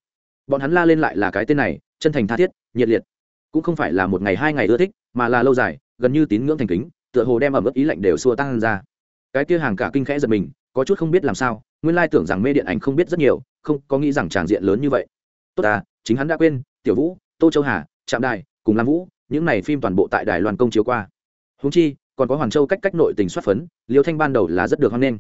Bọn hắn la lên lại là cái tên này, chân thành tha thiết, nhiệt liệt. Cũng không phải là một ngày hai ngày ưa thích, mà là lâu dài, gần như tín ngưỡng thành kính, tựa hồ đem ẩm ướt ý lạnh đều xua tăng ra cái kia hàng cả kinh khẽ giật mình, có chút không biết làm sao, nguyên lai tưởng rằng mê điện ảnh không biết rất nhiều, không, có nghĩ rằng tràng diện lớn như vậy. Tốt à chính hắn đã quên, tiểu vũ, tô châu hà, trạm đài, cùng lam vũ, những này phim toàn bộ tại đài loan công chiếu qua. Húng chi, còn có hoàng châu cách cách nội tình xuất phấn, liêu thanh ban đầu là rất được hoan nghênh.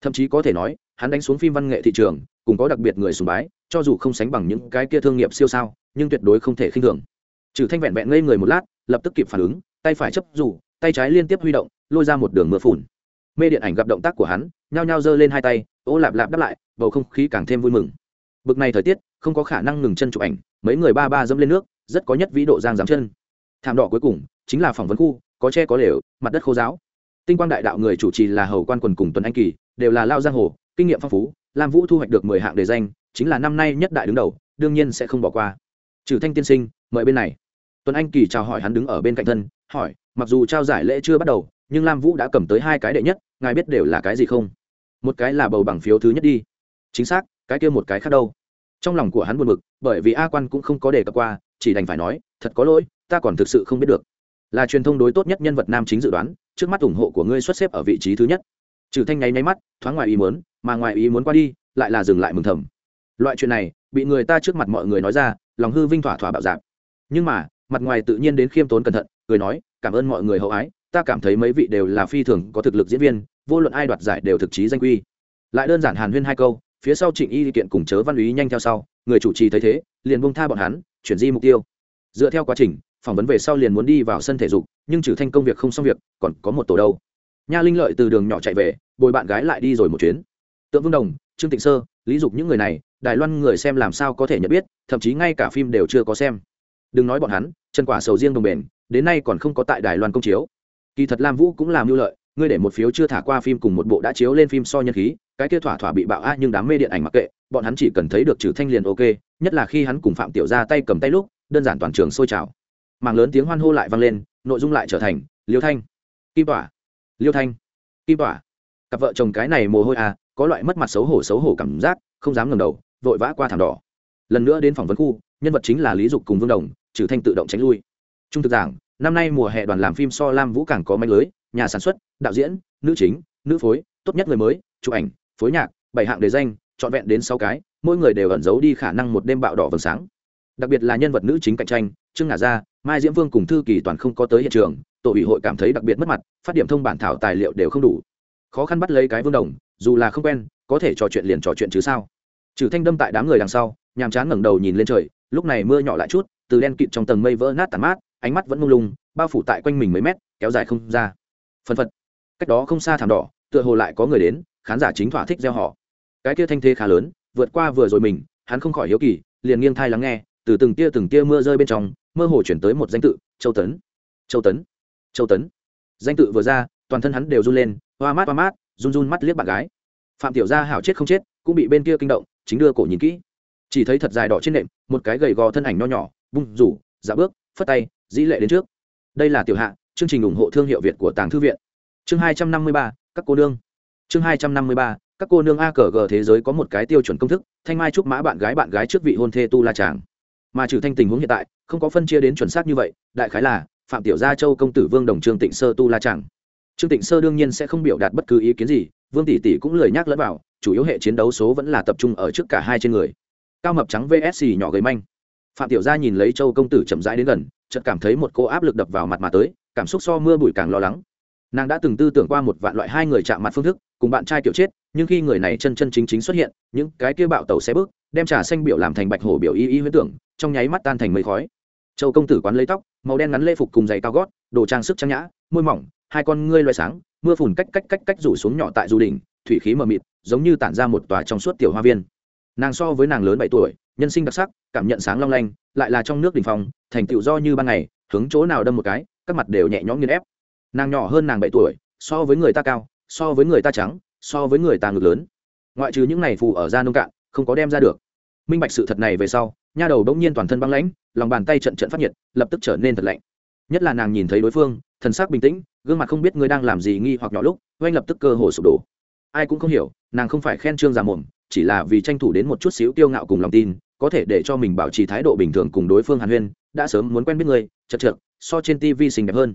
Thậm chí có thể nói, hắn đánh xuống phim văn nghệ thị trường, cùng có đặc biệt người sùng bái, cho dù không sánh bằng những cái kia thương nghiệp siêu sao, nhưng tuyệt đối không thể khinh thường. Trừ thanh vẹn vẹn ngây người một lát, lập tức kịp phản ứng, tay phải chấp rủ tay trái liên tiếp huy động, lôi ra một đường mưa phủn mê điện ảnh gặp động tác của hắn, nhao nhao giơ lên hai tay, ô lạp lạp đáp lại, bầu không khí càng thêm vui mừng. Bực này thời tiết, không có khả năng ngừng chân chụp ảnh, mấy người ba ba dẫm lên nước, rất có nhất vĩ độ giang dám chân. Thảm đỏ cuối cùng, chính là phỏng vấn khu, có tre có lều, mặt đất khô giáo tinh quang đại đạo người chủ trì là hầu quan quần cùng tuấn anh kỳ, đều là lao giang hồ, kinh nghiệm phong phú, lam vũ thu hoạch được mười hạng đề danh, chính là năm nay nhất đại đứng đầu, đương nhiên sẽ không bỏ qua. Trừ thanh tiên sinh, mời bên này. Tuấn anh kỳ chào hỏi hắn đứng ở bên cạnh thân, hỏi, mặc dù trao giải lễ chưa bắt đầu nhưng lam vũ đã cầm tới hai cái đệ nhất ngài biết đều là cái gì không một cái là bầu bằng phiếu thứ nhất đi chính xác cái kia một cái khác đâu trong lòng của hắn buồn bực, bởi vì a quan cũng không có đề cập qua chỉ đành phải nói thật có lỗi ta còn thực sự không biết được là truyền thông đối tốt nhất nhân vật nam chính dự đoán trước mắt ủng hộ của ngươi xuất xếp ở vị trí thứ nhất trừ thanh nháy nháy mắt thoáng ngoài ý muốn, mà ngoài ý muốn qua đi lại là dừng lại mừng thầm loại chuyện này bị người ta trước mặt mọi người nói ra lòng hư vinh thỏa thỏa bạo dạp nhưng mà mặt ngoài tự nhiên đến khiêm tốn cẩn thận cười nói cảm ơn mọi người hậu ái ta cảm thấy mấy vị đều là phi thường có thực lực diễn viên, vô luận ai đoạt giải đều thực chí danh quy. Lại đơn giản hàn huyên hai câu, phía sau trịnh y kiện cùng chớ văn úy nhanh theo sau, người chủ trì thấy thế, liền bông tha bọn hắn, chuyển di mục tiêu. Dựa theo quá trình, phỏng vấn về sau liền muốn đi vào sân thể dục, nhưng trừ thanh công việc không xong việc, còn có một tổ đâu. Nha linh lợi từ đường nhỏ chạy về, bồi bạn gái lại đi rồi một chuyến. Tượng vương đồng, trương tịnh sơ, lý dục những người này, đài loan người xem làm sao có thể nhận biết, thậm chí ngay cả phim đều chưa có xem. Đừng nói bọn hắn, chân quả sầu riêng đồng bền, đến nay còn không có tại đài loan công chiếu kỳ thật lam vũ cũng làm mưu lợi, ngươi để một phiếu chưa thả qua phim cùng một bộ đã chiếu lên phim so nhân khí, cái kia thỏa thỏa bị bạo a nhưng đám mê điện ảnh mặc kệ, bọn hắn chỉ cần thấy được trừ thanh liền ok, nhất là khi hắn cùng phạm tiểu ra tay cầm tay lúc, đơn giản toàn trường sôi trào. Mạng lớn tiếng hoan hô lại vang lên, nội dung lại trở thành, liêu thanh, kim tỏa, liêu thanh, kim tỏa. Cặp vợ chồng cái này mồ hôi à có loại mất mặt xấu hổ xấu hổ cảm giác, không dám ngẩng đầu, vội vã qua thảm đỏ. Lần nữa đến phỏng vấn khu, nhân vật chính là lý dục cùng vương đồng, trừ thanh tự động tránh lui. Trung thực giảng năm nay mùa hè đoàn làm phim so lam vũ càng có manh lưới, nhà sản xuất, đạo diễn, nữ chính, nữ phối, tốt nhất người mới, chụp ảnh, phối nhạc, bảy hạng đề danh, trọn vẹn đến sáu cái, mỗi người đều ẩn giấu đi khả năng một đêm bạo đỏ vầng sáng. Đặc biệt là nhân vật nữ chính cạnh tranh, trương ngả ra mai diễm vương cùng thư kỳ toàn không có tới hiện trường, tổ ủy hội cảm thấy đặc biệt mất mặt, phát điểm thông bản thảo tài liệu đều không đủ. Khó khăn bắt lấy cái vương đồng, dù là không quen, có thể trò chuyện liền trò chuyện chứ sao? Trừ thanh đâm tại đám người đằng sau, nhàm chán ngẩng đầu nhìn lên trời, lúc này mưa nhỏ lại chút, từ đen kịt trong tầng mây vỡ nát tàn mát ánh mắt vẫn mông lung, bao phủ tại quanh mình mấy mét, kéo dài không ra. Phân phật. Cách đó không xa thảm đỏ, tựa hồ lại có người đến, khán giả chính thỏa thích gieo họ. Cái kia thanh thế khá lớn, vượt qua vừa rồi mình, hắn không khỏi hiếu kỳ, liền nghiêng thai lắng nghe, từ từng tia từng tia mưa rơi bên trong, mơ hồ chuyển tới một danh tự, châu tấn. Châu tấn. Châu tấn. Danh tự vừa ra, toàn thân hắn đều run lên, hoa mát hoa mát, run run mắt liếc bạn gái. Phạm tiểu gia hảo chết không chết, cũng bị bên kia kinh động, chính đưa cổ nhìn kỹ. Chỉ thấy thật dài đỏ trên nệm, một cái gầy gò thân ảnh nho nhỏ, bung rủ dạ bước, phất tay dĩ lệ đến trước. Đây là tiểu hạ, chương trình ủng hộ thương hiệu việt của tàng thư viện. Chương hai trăm năm mươi ba, các cô nương. Chương hai trăm năm mươi ba, các cô nương a cờ g thế giới có một cái tiêu chuẩn công thức, thanh mai trúc mã bạn gái bạn gái trước vị hôn thê tu la tràng mà trừ thanh tình huống hiện tại, không có phân chia đến chuẩn xác như vậy, đại khái là, phạm tiểu gia châu công tử vương đồng trương tịnh sơ tu la tràng trương tịnh sơ đương nhiên sẽ không biểu đạt bất cứ ý kiến gì, vương tỷ tỷ cũng lười nhắc lẫn vào, chủ yếu hệ chiến đấu số vẫn là tập trung ở trước cả hai trên người. Cao mập trắng vsc nhỏ gầy manh. Phạm tiểu gia nhìn lấy châu công tử chậm rãi đến gần chợt cảm thấy một cô áp lực đập vào mặt mà tới, cảm xúc so mưa bụi càng lo lắng. Nàng đã từng tư tưởng qua một vạn loại hai người chạm mặt phương thức, cùng bạn trai kiểu chết, nhưng khi người này chân chân chính chính xuất hiện, những cái kia bạo tàu xe bước, đem trà xanh biểu làm thành bạch hổ biểu y y huyễn tưởng, trong nháy mắt tan thành mây khói. Châu công tử quán lấy tóc, màu đen ngắn lê phục cùng giày cao gót, đồ trang sức trang nhã, môi mỏng, hai con ngươi loay sáng, mưa phùn cách cách cách cách rủ xuống nhỏ tại du đỉnh, thủy khí mờ mịt, giống như tản ra một tòa trong suốt tiểu hoa viên. Nàng so với nàng lớn bảy tuổi nhân sinh đặc sắc, cảm nhận sáng long lanh, lại là trong nước đình phòng thành tựu do như ban ngày, hướng chỗ nào đâm một cái, các mặt đều nhẹ nhõm nghiên ép. Nàng nhỏ hơn nàng bảy tuổi, so với người ta cao, so với người ta trắng, so với người ta ngực lớn. Ngoại trừ những này phù ở da nông cạn, không có đem ra được. Minh bạch sự thật này về sau, nha đầu đống nhiên toàn thân băng lãnh, lòng bàn tay trận trận phát nhiệt, lập tức trở nên thật lạnh. Nhất là nàng nhìn thấy đối phương, thần sắc bình tĩnh, gương mặt không biết ngươi đang làm gì nghi hoặc nhỏ lúc, oanh lập tức cơ hồ sụp đổ. Ai cũng không hiểu, nàng không phải khen trương già mồm chỉ là vì tranh thủ đến một chút xíu tiêu ngạo cùng lòng tin có thể để cho mình bảo trì thái độ bình thường cùng đối phương hàn huyên, đã sớm muốn quen biết ngươi, chật chật so trên tv xinh đẹp hơn.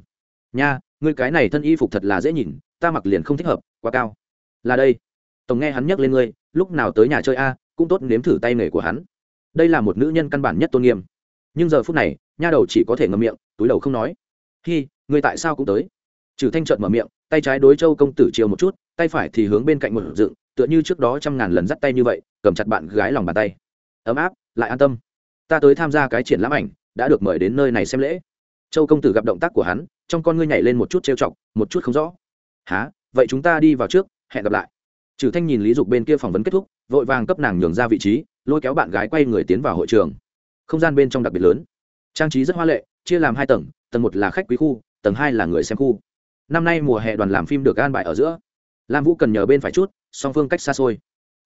Nha, ngươi cái này thân y phục thật là dễ nhìn, ta mặc liền không thích hợp, quá cao. Là đây. Tổng nghe hắn nhắc lên ngươi, lúc nào tới nhà chơi a, cũng tốt nếm thử tay nghề của hắn. Đây là một nữ nhân căn bản nhất tôn nghiêm. Nhưng giờ phút này, nha đầu chỉ có thể ngậm miệng, túi đầu không nói. Hi, ngươi tại sao cũng tới? Trừ thanh trợn mở miệng, tay trái đối châu công tử chiều một chút, tay phải thì hướng bên cạnh một dựng, tựa như trước đó trăm ngàn lần dắt tay như vậy, cầm chặt bạn gái lòng bàn tay ấm áp, lại an tâm. Ta tới tham gia cái triển lãm ảnh, đã được mời đến nơi này xem lễ. Châu công tử gặp động tác của hắn, trong con ngươi nhảy lên một chút trêu chọc, một chút không rõ. Há vậy chúng ta đi vào trước, hẹn gặp lại. Trừ thanh nhìn lý dục bên kia phỏng vấn kết thúc, vội vàng cấp nàng nhường ra vị trí, lôi kéo bạn gái quay người tiến vào hội trường. Không gian bên trong đặc biệt lớn. Trang trí rất hoa lệ, chia làm hai tầng tầng một là khách quý khu, tầng hai là người xem khu. Năm nay mùa hè đoàn làm phim được an bài ở giữa. Lam vũ cần nhờ bên phải chút, song phương cách xa xôi.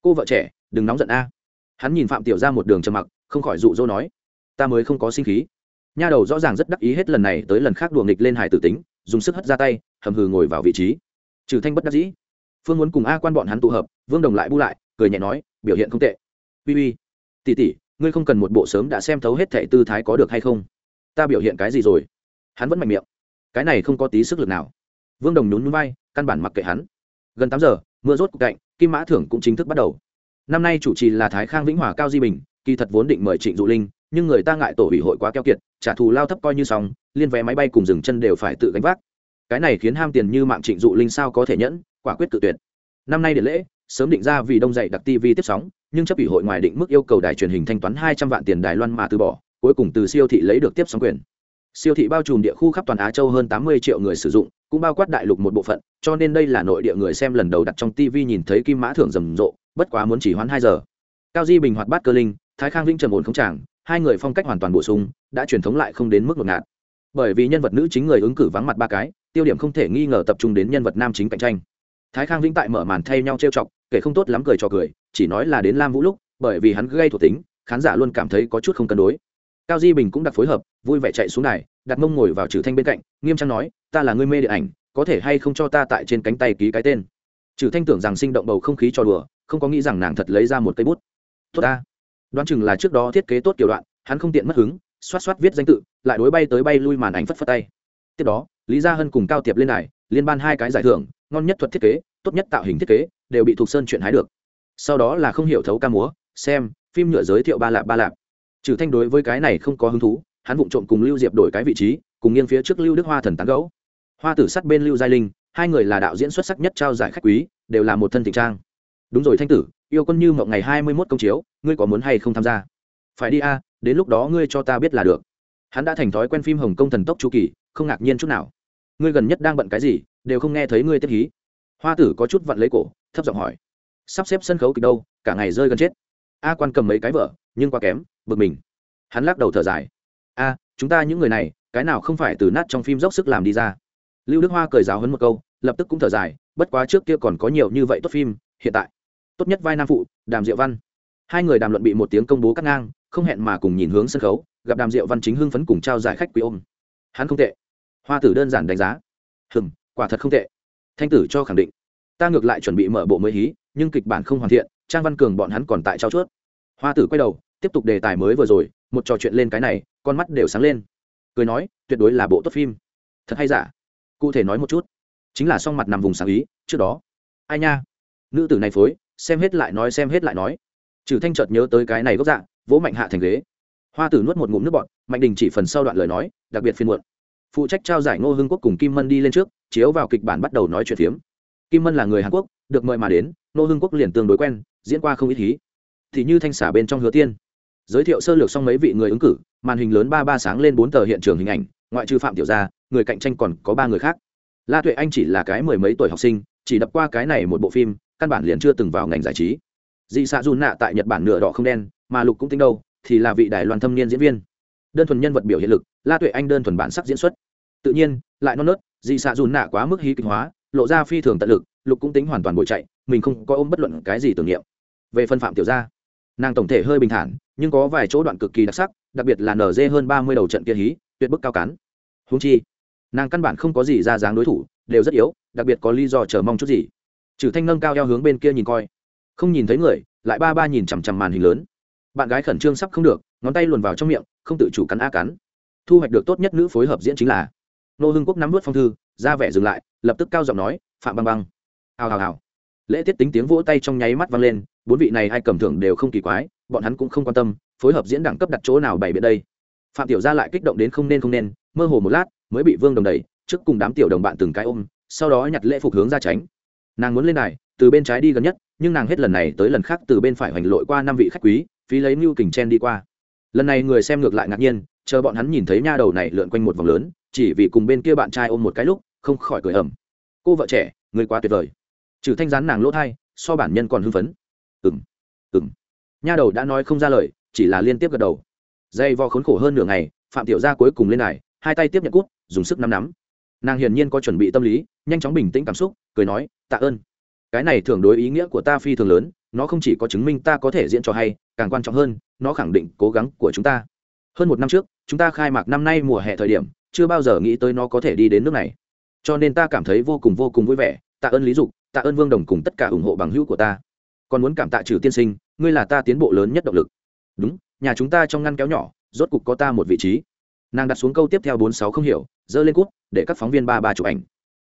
Cô vợ trẻ, đừng nóng giận a hắn nhìn phạm tiểu ra một đường trầm mặc không khỏi dụ dỗ nói ta mới không có sinh khí. Nha đầu rõ ràng rất đắc ý hết lần này tới lần khác đùa nghịch lên hải tử tính dùng sức hất ra tay hầm hừ ngồi vào vị trí. Trừ thanh bất đắc dĩ phương muốn cùng a quan bọn hắn tụ hợp vương đồng lại bu lại cười nhẹ nói biểu hiện không tệ. Uy uy tỷ tỷ ngươi không cần một bộ sớm đã xem thấu hết thệ tư thái có được hay không? Ta biểu hiện cái gì rồi? Hắn vẫn mạnh miệng. Cái này không có tí sức lực nào. Vương đồng nhún nhún vai, căn bản mặc kệ hắn. Gần tám giờ mưa rốt cục cạnh kim mã thưởng cũng chính thức bắt đầu năm nay chủ trì là thái khang vĩnh hòa cao di bình, kỳ thật vốn định mời trịnh dụ linh, nhưng người ta ngại tổ ủy hội quá keo kiệt, trả thù lao thấp coi như xong, liên vé máy bay cùng dừng chân đều phải tự gánh vác. Cái này khiến ham tiền như mạng trịnh dụ linh sao có thể nhẫn, quả quyết tự tuyệt. Năm nay điện lễ, sớm định ra vì đông dạy đặc tv tiếp sóng, nhưng chấp ủy hội ngoài định mức yêu cầu đài truyền hình thanh toán hai trăm vạn tiền đài loan mà từ bỏ, cuối cùng từ siêu thị lấy được tiếp sóng quyền. Siêu thị bao trùm địa khu khắp toàn á châu hơn tám mươi triệu người sử dụng cũng bao quát đại lục một bộ phận, cho nên đây là nội địa người xem lần đầu đặt trong tv nhìn thấy kim mã thưởng rầm rộ, bất quá muốn chỉ hoãn hai giờ. Cao di bình hoạt bát cơ linh, thái khang vĩnh trầm ổn không tràng hai người phong cách hoàn toàn bổ sung, đã truyền thống lại không đến mức ngột ngạt. Bởi vì nhân vật nữ chính người ứng cử vắng mặt ba cái, tiêu điểm không thể nghi ngờ tập trung đến nhân vật nam chính cạnh tranh. Thái khang vĩnh tại mở màn thay nhau trêu chọc, kể không tốt lắm cười cho cười, chỉ nói là đến lam vũ lúc, bởi vì hắn gây thuộc tính, khán giả luôn cảm thấy có chút không cân đối. Cao di bình cũng đặt phối hợp, vui vẻ chạy xuống này đặt mông ngồi vào trừ thanh bên cạnh, nghiêm trang nói, ta là người mê điện ảnh, có thể hay không cho ta tại trên cánh tay ký cái tên? Trừ thanh tưởng rằng sinh động bầu không khí cho đùa, không có nghĩ rằng nàng thật lấy ra một cây bút. Tốt ta. Đoán chừng là trước đó thiết kế tốt kiểu đoạn, hắn không tiện mất hứng, xoát xoát viết danh tự, lại đối bay tới bay lui màn ảnh phất phất tay. Tiếp đó, lý gia hân cùng cao tiệp lên này liên ban hai cái giải thưởng, ngon nhất thuật thiết kế, tốt nhất tạo hình thiết kế, đều bị thuộc sơn chuyện hái được. Sau đó là không hiểu thấu ca múa, xem, phim nhựa giới thiệu ba lạp ba lạp. Trừ thanh đối với cái này không có hứng thú hắn vụng trộm cùng lưu diệp đổi cái vị trí, cùng nghiêng phía trước lưu đức hoa thần tán gấu hoa tử sát bên lưu giai linh, hai người là đạo diễn xuất sắc nhất trao giải khách quý, đều là một thân thị trang. Đúng rồi thanh tử, yêu quân như mộng ngày hai mươi mốt công chiếu, ngươi có muốn hay không tham gia? Phải đi a, đến lúc đó ngươi cho ta biết là được. Hắn đã thành thói quen phim hồng kông thần tốc chu kỳ, không ngạc nhiên chút nào. Ngươi gần nhất đang bận cái gì, đều không nghe thấy ngươi tiếp hí. Hoa tử có chút vặn lấy cổ, thấp giọng hỏi. Sắp xếp sân khấu kịch đâu, cả ngày rơi gần chết. A quan cầm mấy cái vợ nhưng quá kém, bực mình. Hắn lắc đầu thở dài chúng ta những người này, cái nào không phải từ nát trong phim dốc sức làm đi ra. Lưu đức hoa cười giáo hấn một câu, lập tức cũng thở dài, bất quá trước kia còn có nhiều như vậy tốt phim, hiện tại. Tốt nhất vai nam phụ, đàm diệu văn. Hai người đàm luận bị một tiếng công bố cắt ngang, không hẹn mà cùng nhìn hướng sân khấu, gặp đàm diệu văn chính hưng phấn cùng trao giải khách quý ôm. Hắn không tệ. Hoa tử đơn giản đánh giá. Hừng quả thật không tệ. Thanh tử cho khẳng định. Ta ngược lại chuẩn bị mở bộ mới hí, nhưng kịch bản không hoàn thiện, trang văn cường bọn hắn còn tại trao chuốt. Hoa tử quay đầu, tiếp tục đề tài mới vừa rồi, một trò chuyện lên cái này con mắt đều sáng lên. Cười nói, tuyệt đối là bộ tốt phim. Thật hay giả? Cụ thể nói một chút. Chính là song mặt nằm vùng sáng ý, trước đó. Ai nha? Nữ tử này phối, xem hết lại nói, xem hết lại nói. Trừ thanh chợt nhớ tới cái này gốc dạng vỗ mạnh hạ thành ghế. Hoa tử nuốt một ngụm nước bọt, mạnh đình chỉ phần sau đoạn lời nói, đặc biệt phiên muộn. Phụ trách trao giải ngô hưng quốc cùng kim mân đi lên trước, chiếu vào kịch bản bắt đầu nói chuyện phiếm. Kim mân là người hàn quốc, được mời mà đến, ngô hưng quốc liền tương đối quen, diễn qua không ít hí. Thì như thanh xả bên trong hứa tiên giới thiệu sơ lược xong mấy vị người ứng cử, màn hình lớn ba ba sáng lên bốn tờ hiện trường hình ảnh, ngoại trừ phạm tiểu gia, người cạnh tranh còn có ba người khác. La tuệ anh chỉ là cái mười mấy tuổi học sinh, chỉ đập qua cái này một bộ phim, căn bản liền chưa từng vào ngành giải trí. Dị xạ dùn nạ tại nhật bản nửa đỏ không đen, mà lục cũng tính đâu, thì là vị đài loan thâm niên diễn viên. Đơn thuần nhân vật biểu hiện lực, la tuệ anh đơn thuần bản sắc diễn xuất. Tự nhiên, lại non nớt, dị xạ dùn nạ quá mức hí kịch hóa, lộ ra phi thường tận lực, lục cũng tính hoàn toàn bội chạy, mình không có ôm bất luận cái gì tưởng niệm. Về phân phạm tiểu gia, nàng tổng thể hơi bình thản nhưng có vài chỗ đoạn cực kỳ đặc sắc, đặc biệt là nở dê hơn ba mươi đầu trận kia hí, tuyệt bức cao cán. Húng chi, nàng căn bản không có gì ra dáng đối thủ, đều rất yếu, đặc biệt có lý do chờ mong chút gì. Trừ thanh nâng cao eo hướng bên kia nhìn coi, không nhìn thấy người, lại ba ba nhìn chằm chằm màn hình lớn. Bạn gái khẩn trương sắp không được, ngón tay luồn vào trong miệng, không tự chủ cắn a cắn. Thu hoạch được tốt nhất nữ phối hợp diễn chính là nô hưng quốc nắm vớt phong thư, ra vẻ dừng lại, lập tức cao giọng nói, phạm băng băng. Hào hào hào. Lễ tiết tính tiếng vỗ tay trong nháy mắt vang lên, bốn vị này ai cầm thưởng đều không kỳ quái bọn hắn cũng không quan tâm, phối hợp diễn đẳng cấp đặt chỗ nào bày biện đây. Phạm tiểu gia lại kích động đến không nên không nên, mơ hồ một lát, mới bị vương đồng đẩy, trước cùng đám tiểu đồng bạn từng cái ôm, sau đó nhặt lễ phục hướng ra tránh. Nàng muốn lên này từ bên trái đi gần nhất, nhưng nàng hết lần này tới lần khác từ bên phải hoành lội qua năm vị khách quý, phí lấy mưu kình chen đi qua. Lần này người xem ngược lại ngạc nhiên, chờ bọn hắn nhìn thấy nha đầu này lượn quanh một vòng lớn, chỉ vì cùng bên kia bạn trai ôm một cái lúc, không khỏi cười ẩm. Cô vợ trẻ, người quá tuyệt vời. Trừ thanh rán nàng lỗ thai, so bản nhân còn hưng phấn. Ừng ừng nha đầu đã nói không ra lời, chỉ là liên tiếp gật đầu. Dây vo khốn khổ hơn nửa ngày, phạm tiểu gia cuối cùng lên này hai tay tiếp nhận cút, dùng sức nắm nắm. Nàng hiển nhiên có chuẩn bị tâm lý, nhanh chóng bình tĩnh cảm xúc, cười nói, tạ ơn. Cái này thường đối ý nghĩa của ta phi thường lớn, nó không chỉ có chứng minh ta có thể diễn cho hay, càng quan trọng hơn, nó khẳng định cố gắng của chúng ta. Hơn một năm trước, chúng ta khai mạc năm nay mùa hè thời điểm, chưa bao giờ nghĩ tới nó có thể đi đến nước này. Cho nên ta cảm thấy vô cùng vô cùng vui vẻ, tạ ơn lý dục, tạ ơn vương đồng cùng tất cả ủng hộ bằng hữu của ta. Còn muốn cảm tạ trừ tiên sinh ngươi là ta tiến bộ lớn nhất động lực. Đúng, nhà chúng ta trong ngăn kéo nhỏ, rốt cục có ta một vị trí. Nàng đặt xuống câu tiếp theo bốn sáu không hiểu dơ lên cút để các phóng viên ba ba chụp ảnh.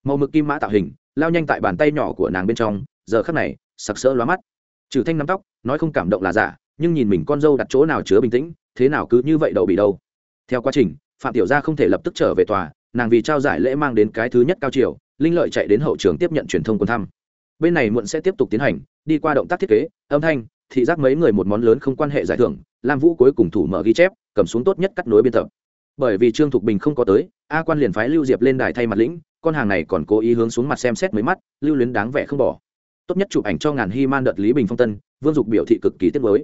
Màu mực kim mã tạo hình, lao nhanh tại bàn tay nhỏ của nàng bên trong, giờ khắc này, sặc sỡ lóa mắt. Trừ thanh nắm tóc, nói không cảm động là giả, nhưng nhìn mình con dâu đặt chỗ nào chứa bình tĩnh, thế nào cứ như vậy đậu bị đâu. Theo quá trình, phạm tiểu gia không thể lập tức trở về tòa, nàng vì trao giải lễ mang đến cái thứ nhất cao chiều linh lợi chạy đến hậu trường tiếp nhận truyền thông quân thăm. Bên này muộn sẽ tiếp tục tiến hành, đi qua động tác thiết kế, âm thanh thị giác mấy người một món lớn không quan hệ giải thưởng, lam vũ cuối cùng thủ mở ghi chép, cầm xuống tốt nhất cắt nối biên tập. Bởi vì trương thục bình không có tới, a quan liền phái lưu diệp lên đài thay mặt lĩnh, con hàng này còn cố ý hướng xuống mặt xem xét mấy mắt, lưu luyến đáng vẻ không bỏ. Tốt nhất chụp ảnh cho ngàn hy man đợt lý bình phong tân, vương dục biểu thị cực kỳ tiết mới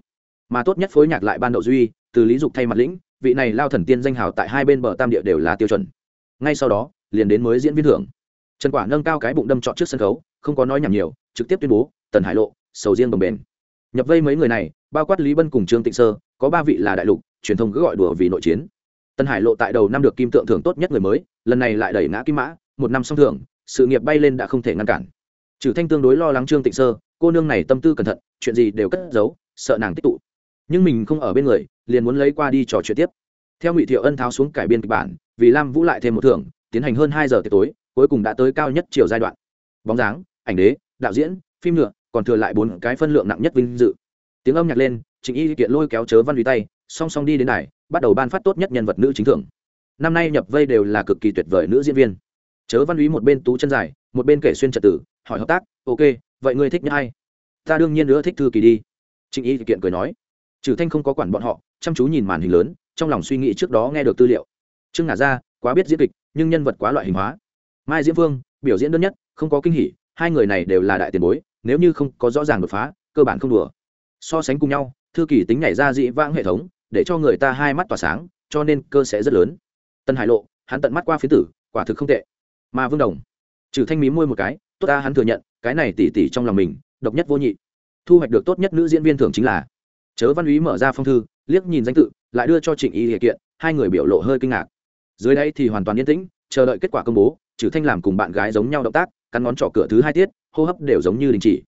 mà tốt nhất phối nhạc lại ban đậu duy, từ lý dục thay mặt lĩnh, vị này lao thần tiên danh hào tại hai bên bờ tam địa đều là tiêu chuẩn. Ngay sau đó, liền đến mới diễn viên thưởng. Trần quả nâng cao cái bụng đâm trọn trước sân khấu, không có nói nhảm nhiều, trực tiếp tuyên bố, tần hải lộ, sầu riêng bồng bền nhập vây mấy người này, bao quát lý bân cùng trương tịnh sơ, có ba vị là đại lục, truyền thông cứ gọi đùa vì nội chiến. Tân hải lộ tại đầu năm được kim tượng thưởng tốt nhất người mới, lần này lại đẩy ngã kim mã, một năm song thưởng, sự nghiệp bay lên đã không thể ngăn cản. Trừ thanh tương đối lo lắng trương tịnh sơ, cô nương này tâm tư cẩn thận, chuyện gì đều cất giấu, sợ nàng tích tụ. Nhưng mình không ở bên người, liền muốn lấy qua đi trò chuyện tiếp. Theo ngụy thiệu ân tháo xuống cải biên kịch bản, vì lam vũ lại thêm một thưởng, tiến hành hơn hai giờ tối, cuối cùng đã tới cao nhất chiều giai đoạn. Bóng dáng, ảnh đế, đạo diễn, phim nhựa còn thừa lại bốn cái phân lượng nặng nhất vinh dự. Tiếng âm nhạc lên, trịnh y kiện lôi kéo chớ văn uy tay, song song đi đến đài, bắt đầu ban phát tốt nhất nhân vật nữ chính thưởng. Năm nay nhập vây đều là cực kỳ tuyệt vời nữ diễn viên. Chớ văn úy một bên tú chân dài, một bên kể xuyên trật tử hỏi hợp tác, ok, vậy ngươi thích nhất hay ta đương nhiên nữa thích thư kỳ đi. Trịnh y kiện cười nói. Trừ thanh không có quản bọn họ, chăm chú nhìn màn hình lớn, trong lòng suy nghĩ trước đó nghe được tư liệu. Trương ngả ra quá biết diễn kịch, nhưng nhân vật quá loại hình hóa. Mai diễm vương, biểu diễn đơn nhất, không có kinh hỉ, hai người này đều là đại tiền bối nếu như không có rõ ràng đột phá, cơ bản không đùa. So sánh cùng nhau, thư kỳ tính nhảy ra dị vãng hệ thống, để cho người ta hai mắt tỏa sáng, cho nên cơ sẽ rất lớn. Tân hải lộ, hắn tận mắt qua phía tử, quả thực không tệ. Mà vương đồng, trừ thanh mí môi một cái, tốt ta hắn thừa nhận, cái này tỉ tỉ trong lòng mình, độc nhất vô nhị. Thu hoạch được tốt nhất nữ diễn viên thưởng chính là chớ văn úy mở ra phong thư, liếc nhìn danh tự, lại đưa cho trịnh y hệ kiện, hai người biểu lộ hơi kinh ngạc. Dưới đây thì hoàn toàn yên tĩnh, chờ đợi kết quả công bố, trừ thanh làm cùng bạn gái giống nhau động tác cắn ngón trỏ cửa thứ hai tiết, hô hấp đều giống như đình chỉ.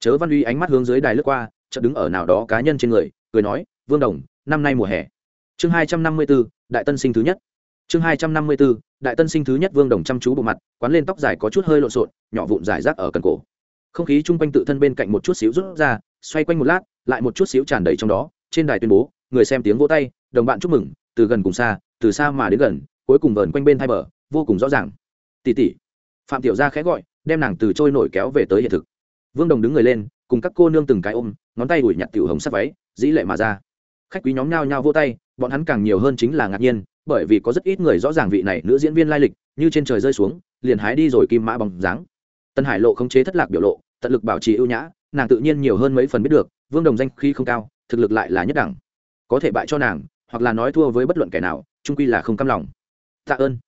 Chớ văn uy ánh mắt hướng dưới đài lướt qua, chợt đứng ở nào đó cá nhân trên người, cười nói, vương đồng, năm nay mùa hè. Chương hai trăm năm mươi b ố đại tân sinh thứ nhất. Chương hai trăm năm mươi b ố đại tân sinh thứ nhất vương đồng chăm chú bộ mặt, quán lên tóc dài có chút hơi lộn xộn, nhỏ vụn dài rác ở cần cổ. Không khí chung quanh tự thân bên cạnh một chút xíu rút ra, xoay quanh một lát, lại một chút xíu tràn đầy trong đó. Trên đài tuyên bố, người xem tiếng vỗ tay, đồng bạn chúc mừng, từ gần cùng xa, từ xa mà đến gần, cuối cùng vờn quanh bên thai bờ, vô cùng rõ ràng. Tỉ tỉ phạm tiểu gia khẽ gọi, đem nàng từ trôi nổi kéo về tới hiện thực. Vương đồng đứng người lên, cùng các cô nương từng cái ôm, ngón tay ủi nhặt tiểu hồng sắc váy, dĩ lệ mà ra. Khách quý nhóm nhao nhao vô tay, bọn hắn càng nhiều hơn chính là ngạc nhiên, bởi vì có rất ít người rõ ràng vị này nữ diễn viên lai lịch, như trên trời rơi xuống, liền hái đi rồi kim mã bằng dáng. Tân hải lộ không chế thất lạc biểu lộ, tận lực bảo trì ưu nhã, nàng tự nhiên nhiều hơn mấy phần biết được, vương đồng danh khi không cao, thực lực lại là nhất đẳng. Có thể bại cho nàng, hoặc là nói thua với bất luận kẻ nào trung quy là không cam lòng. Tạ ơn.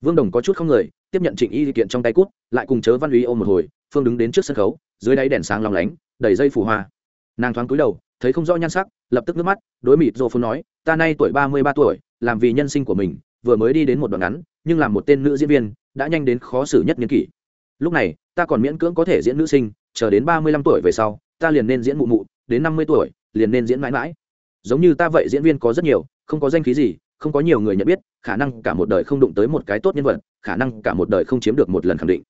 Vương đồng có chút không người tiếp nhận trịnh y kiện trong tay cút, lại cùng chớ văn uy ôm một hồi, phương đứng đến trước sân khấu, dưới đáy đèn sáng lòng lánh, đầy dây phủ hoa. Nàng thoáng cúi đầu, thấy không rõ nhan sắc, lập tức nước mắt, đối mịt rô phương nói, ta nay tuổi ba mươi ba tuổi, làm vì nhân sinh của mình, vừa mới đi đến một đoạn ngắn, nhưng làm một tên nữ diễn viên, đã nhanh đến khó xử nhất niên kỷ. Lúc này, ta còn miễn cưỡng có thể diễn nữ sinh, chờ đến ba mươi lăm tuổi về sau, ta liền nên diễn mụ mụ, đến năm mươi tuổi, liền nên diễn mãi mãi. Giống như ta vậy diễn viên có rất nhiều, không có danh khí gì không có nhiều người nhận biết, khả năng cả một đời không đụng tới một cái tốt nhân vật, khả năng cả một đời không chiếm được một lần khẳng định.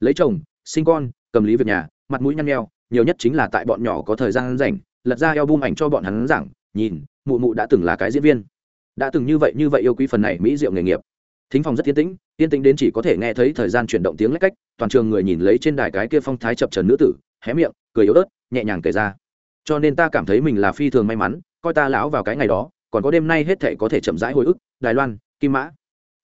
Lấy chồng, sinh con, cầm lý việc nhà, mặt mũi nhăn nheo, nhiều nhất chính là tại bọn nhỏ có thời gian rảnh, lật ra eo bung ảnh cho bọn hắn giảng, nhìn, mụ mụ đã từng là cái diễn viên. Đã từng như vậy như vậy yêu quý phần này mỹ diệu nghề nghiệp. Thính phòng rất yên tĩnh yên tĩnh đến chỉ có thể nghe thấy thời gian chuyển động tiếng lách cách, toàn trường người nhìn lấy trên đài cái kia phong thái chập trần nữ tử, hé miệng, cười yếu ớt, nhẹ nhàng kể ra. Cho nên ta cảm thấy mình là phi thường may mắn, coi ta lão vào cái ngày đó còn có đêm nay hết thể có thể chậm rãi hồi ức, đài loan, kim mã,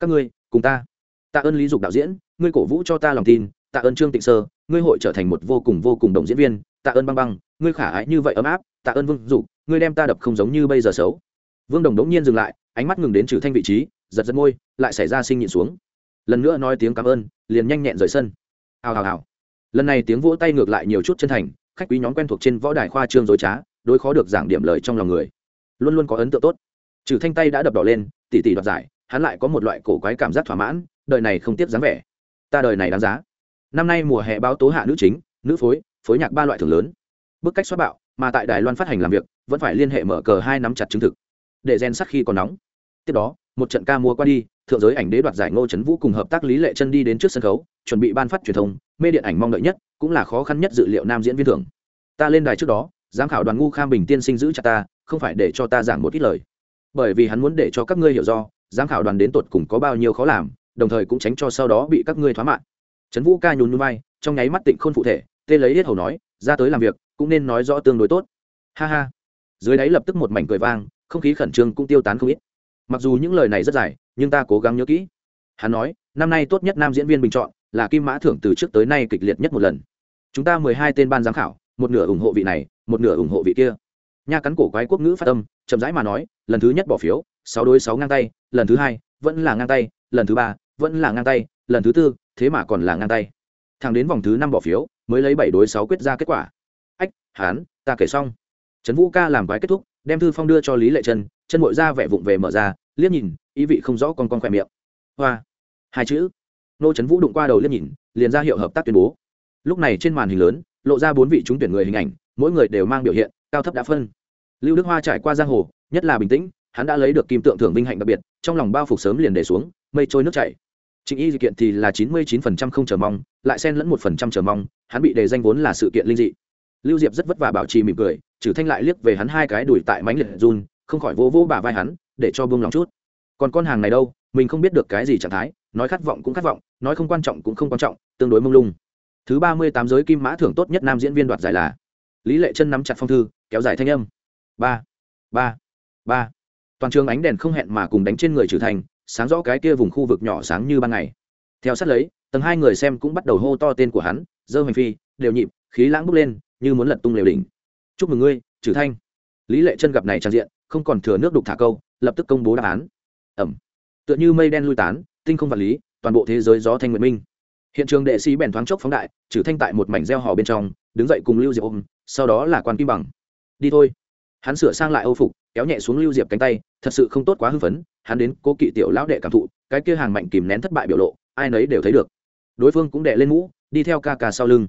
các ngươi, cùng ta. Tạ ơn lý dục đạo diễn, ngươi cổ vũ cho ta lòng tin, tạ ơn trương tịnh sơ, ngươi hội trở thành một vô cùng vô cùng đồng diễn viên, tạ ơn băng băng, ngươi khả ái như vậy ấm áp, tạ ơn vương dục, ngươi đem ta đập không giống như bây giờ xấu. Vương đồng đống nhiên dừng lại, ánh mắt ngừng đến trừ thanh vị trí, giật giật môi, lại xảy ra sinh nhịn xuống. Lần nữa nói tiếng cảm ơn, liền nhanh nhẹn rời sân. Hào hào hào. Lần này tiếng vỗ tay ngược lại nhiều chút chân thành, khách quý nhóm quen thuộc trên võ đài khoa trương dối trá, đối khó được giảng điểm lời trong lòng người luôn luôn có ấn tượng tốt. Trừ thanh tay đã đập đỏ lên, tỉ tỉ đoạt giải, hắn lại có một loại cổ quái cảm giác thỏa mãn, đời này không tiếp dáng vẻ. Ta đời này đáng giá. Năm nay mùa hè báo tố hạ nữ chính, nữ phối phối nhạc ba loại thưởng lớn. Bức cách xóa bạo, mà tại đài loan phát hành làm việc, vẫn phải liên hệ mở cờ hai nắm chặt chứng thực. Để gen sắc khi còn nóng. Tiếp đó, một trận ca mua qua đi, thượng giới ảnh đế đoạt giải ngô trấn vũ cùng hợp tác lý lệ chân đi đến trước sân khấu, chuẩn bị ban phát truyền thông, mê điện ảnh mong đợi nhất, cũng là khó khăn nhất dự liệu nam diễn viên thưởng. Ta lên đài trước đó giám khảo đoàn ngu kham bình tiên sinh giữ chặt ta, không phải để cho ta giảng một ít lời. Bởi vì hắn muốn để cho các ngươi hiểu do, giám khảo đoàn đến tột cùng có bao nhiêu khó làm, đồng thời cũng tránh cho sau đó bị các ngươi thoá mạng trấn vũ ca nhún núi vai, trong nháy mắt tịnh khôn phụ thể, tê lấy hết hầu nói, ra tới làm việc, cũng nên nói rõ tương đối tốt. Ha ha. Dưới đáy lập tức một mảnh cười vang, không khí khẩn trương cũng tiêu tán không ít. Mặc dù những lời này rất dài, nhưng ta cố gắng nhớ kỹ. Hắn nói, năm nay tốt nhất nam diễn viên bình chọn, là kim mã thưởng từ trước tới nay kịch liệt nhất một lần. Chúng ta mười hai tên ban giám khảo một nửa ủng hộ vị này, một nửa ủng hộ vị kia. Nha cắn cổ quái quốc ngữ phát tâm chậm rãi mà nói, lần thứ nhất bỏ phiếu, sáu đối sáu ngang tay, lần thứ hai, vẫn là ngang tay, lần thứ ba, vẫn là ngang tay, lần thứ tư, thế mà còn là ngang tay. Thẳng đến vòng thứ năm bỏ phiếu, mới lấy bảy đối sáu quyết ra kết quả. Ách, hán, ta kể xong. Trấn vũ ca làm quái kết thúc, đem thư phong đưa cho lý lệ chân chân mội ra vẻ vụng về mở ra, liếc nhìn, ý vị không rõ con con khỏe miệng. Hoa. Hai chữ. Nô trấn vũ đụng qua đầu liếc nhìn, liền ra hiệu hợp tác tuyên bố. Lúc này trên màn hình lớn lộ ra bốn vị trúng tuyển người hình ảnh mỗi người đều mang biểu hiện cao thấp đã phân lưu đức hoa trải qua giang hồ nhất là bình tĩnh hắn đã lấy được kim tượng thưởng vinh hạnh đặc biệt trong lòng bao phục sớm liền để xuống mây trôi nước chảy Trịnh Y sự kiện thì là chín mươi 99% không chờ mong, lại xen lẫn một phần trăm chờ mong, hắn bị đề danh vốn là sự kiện linh dị. Lưu Diệp rất vất vả bảo trì mỉm cười, trừ thanh lại liếc về hắn hai cái đùi tại mánh liệt run, không khỏi vỗ vỗ bả vai hắn, để cho buông lòng chút. Còn con hàng này đâu, mình không biết được cái gì trạng thái, nói khát vọng cũng khát vọng, nói không quan trọng cũng không quan trọng, tương đối mông lung. Thứ ba mươi tám giới kim mã thưởng tốt nhất nam diễn viên đoạt giải là. Lý Lệ Chân nắm chặt phong thư, kéo dài thanh âm. Ba, ba, ba. Toàn trường ánh đèn không hẹn mà cùng đánh trên người trừ thành, sáng rõ cái kia vùng khu vực nhỏ sáng như ban ngày theo sát lấy tầng hai người xem cũng bắt đầu hô to tên của hắn dơ hành phi đều nhịp khí lãng bốc lên như muốn lật tung lều đỉnh chúc mừng ngươi trừ thanh lý lệ chân gặp này trang diện không còn thừa nước đục thả câu lập tức công bố đáp án ẩm tựa như mây đen lui tán tinh không vật lý toàn bộ thế giới gió thanh nguyện minh hiện trường đệ sĩ bèn thoáng chốc phóng đại, trừ thanh tại một mảnh gieo hò bên trong, đứng dậy cùng lưu diệp ôm, sau đó là quan kim bằng. Đi thôi. Hắn sửa sang lại âu phục, kéo nhẹ xuống lưu diệp cánh tay, thật sự không tốt quá hưng phấn, hắn đến cố kỵ tiểu lão đệ cảm thụ, cái kia hàng mạnh kìm nén thất bại biểu lộ, ai nấy đều thấy được. Đối phương cũng đệ lên mũ, đi theo ca ca sau lưng.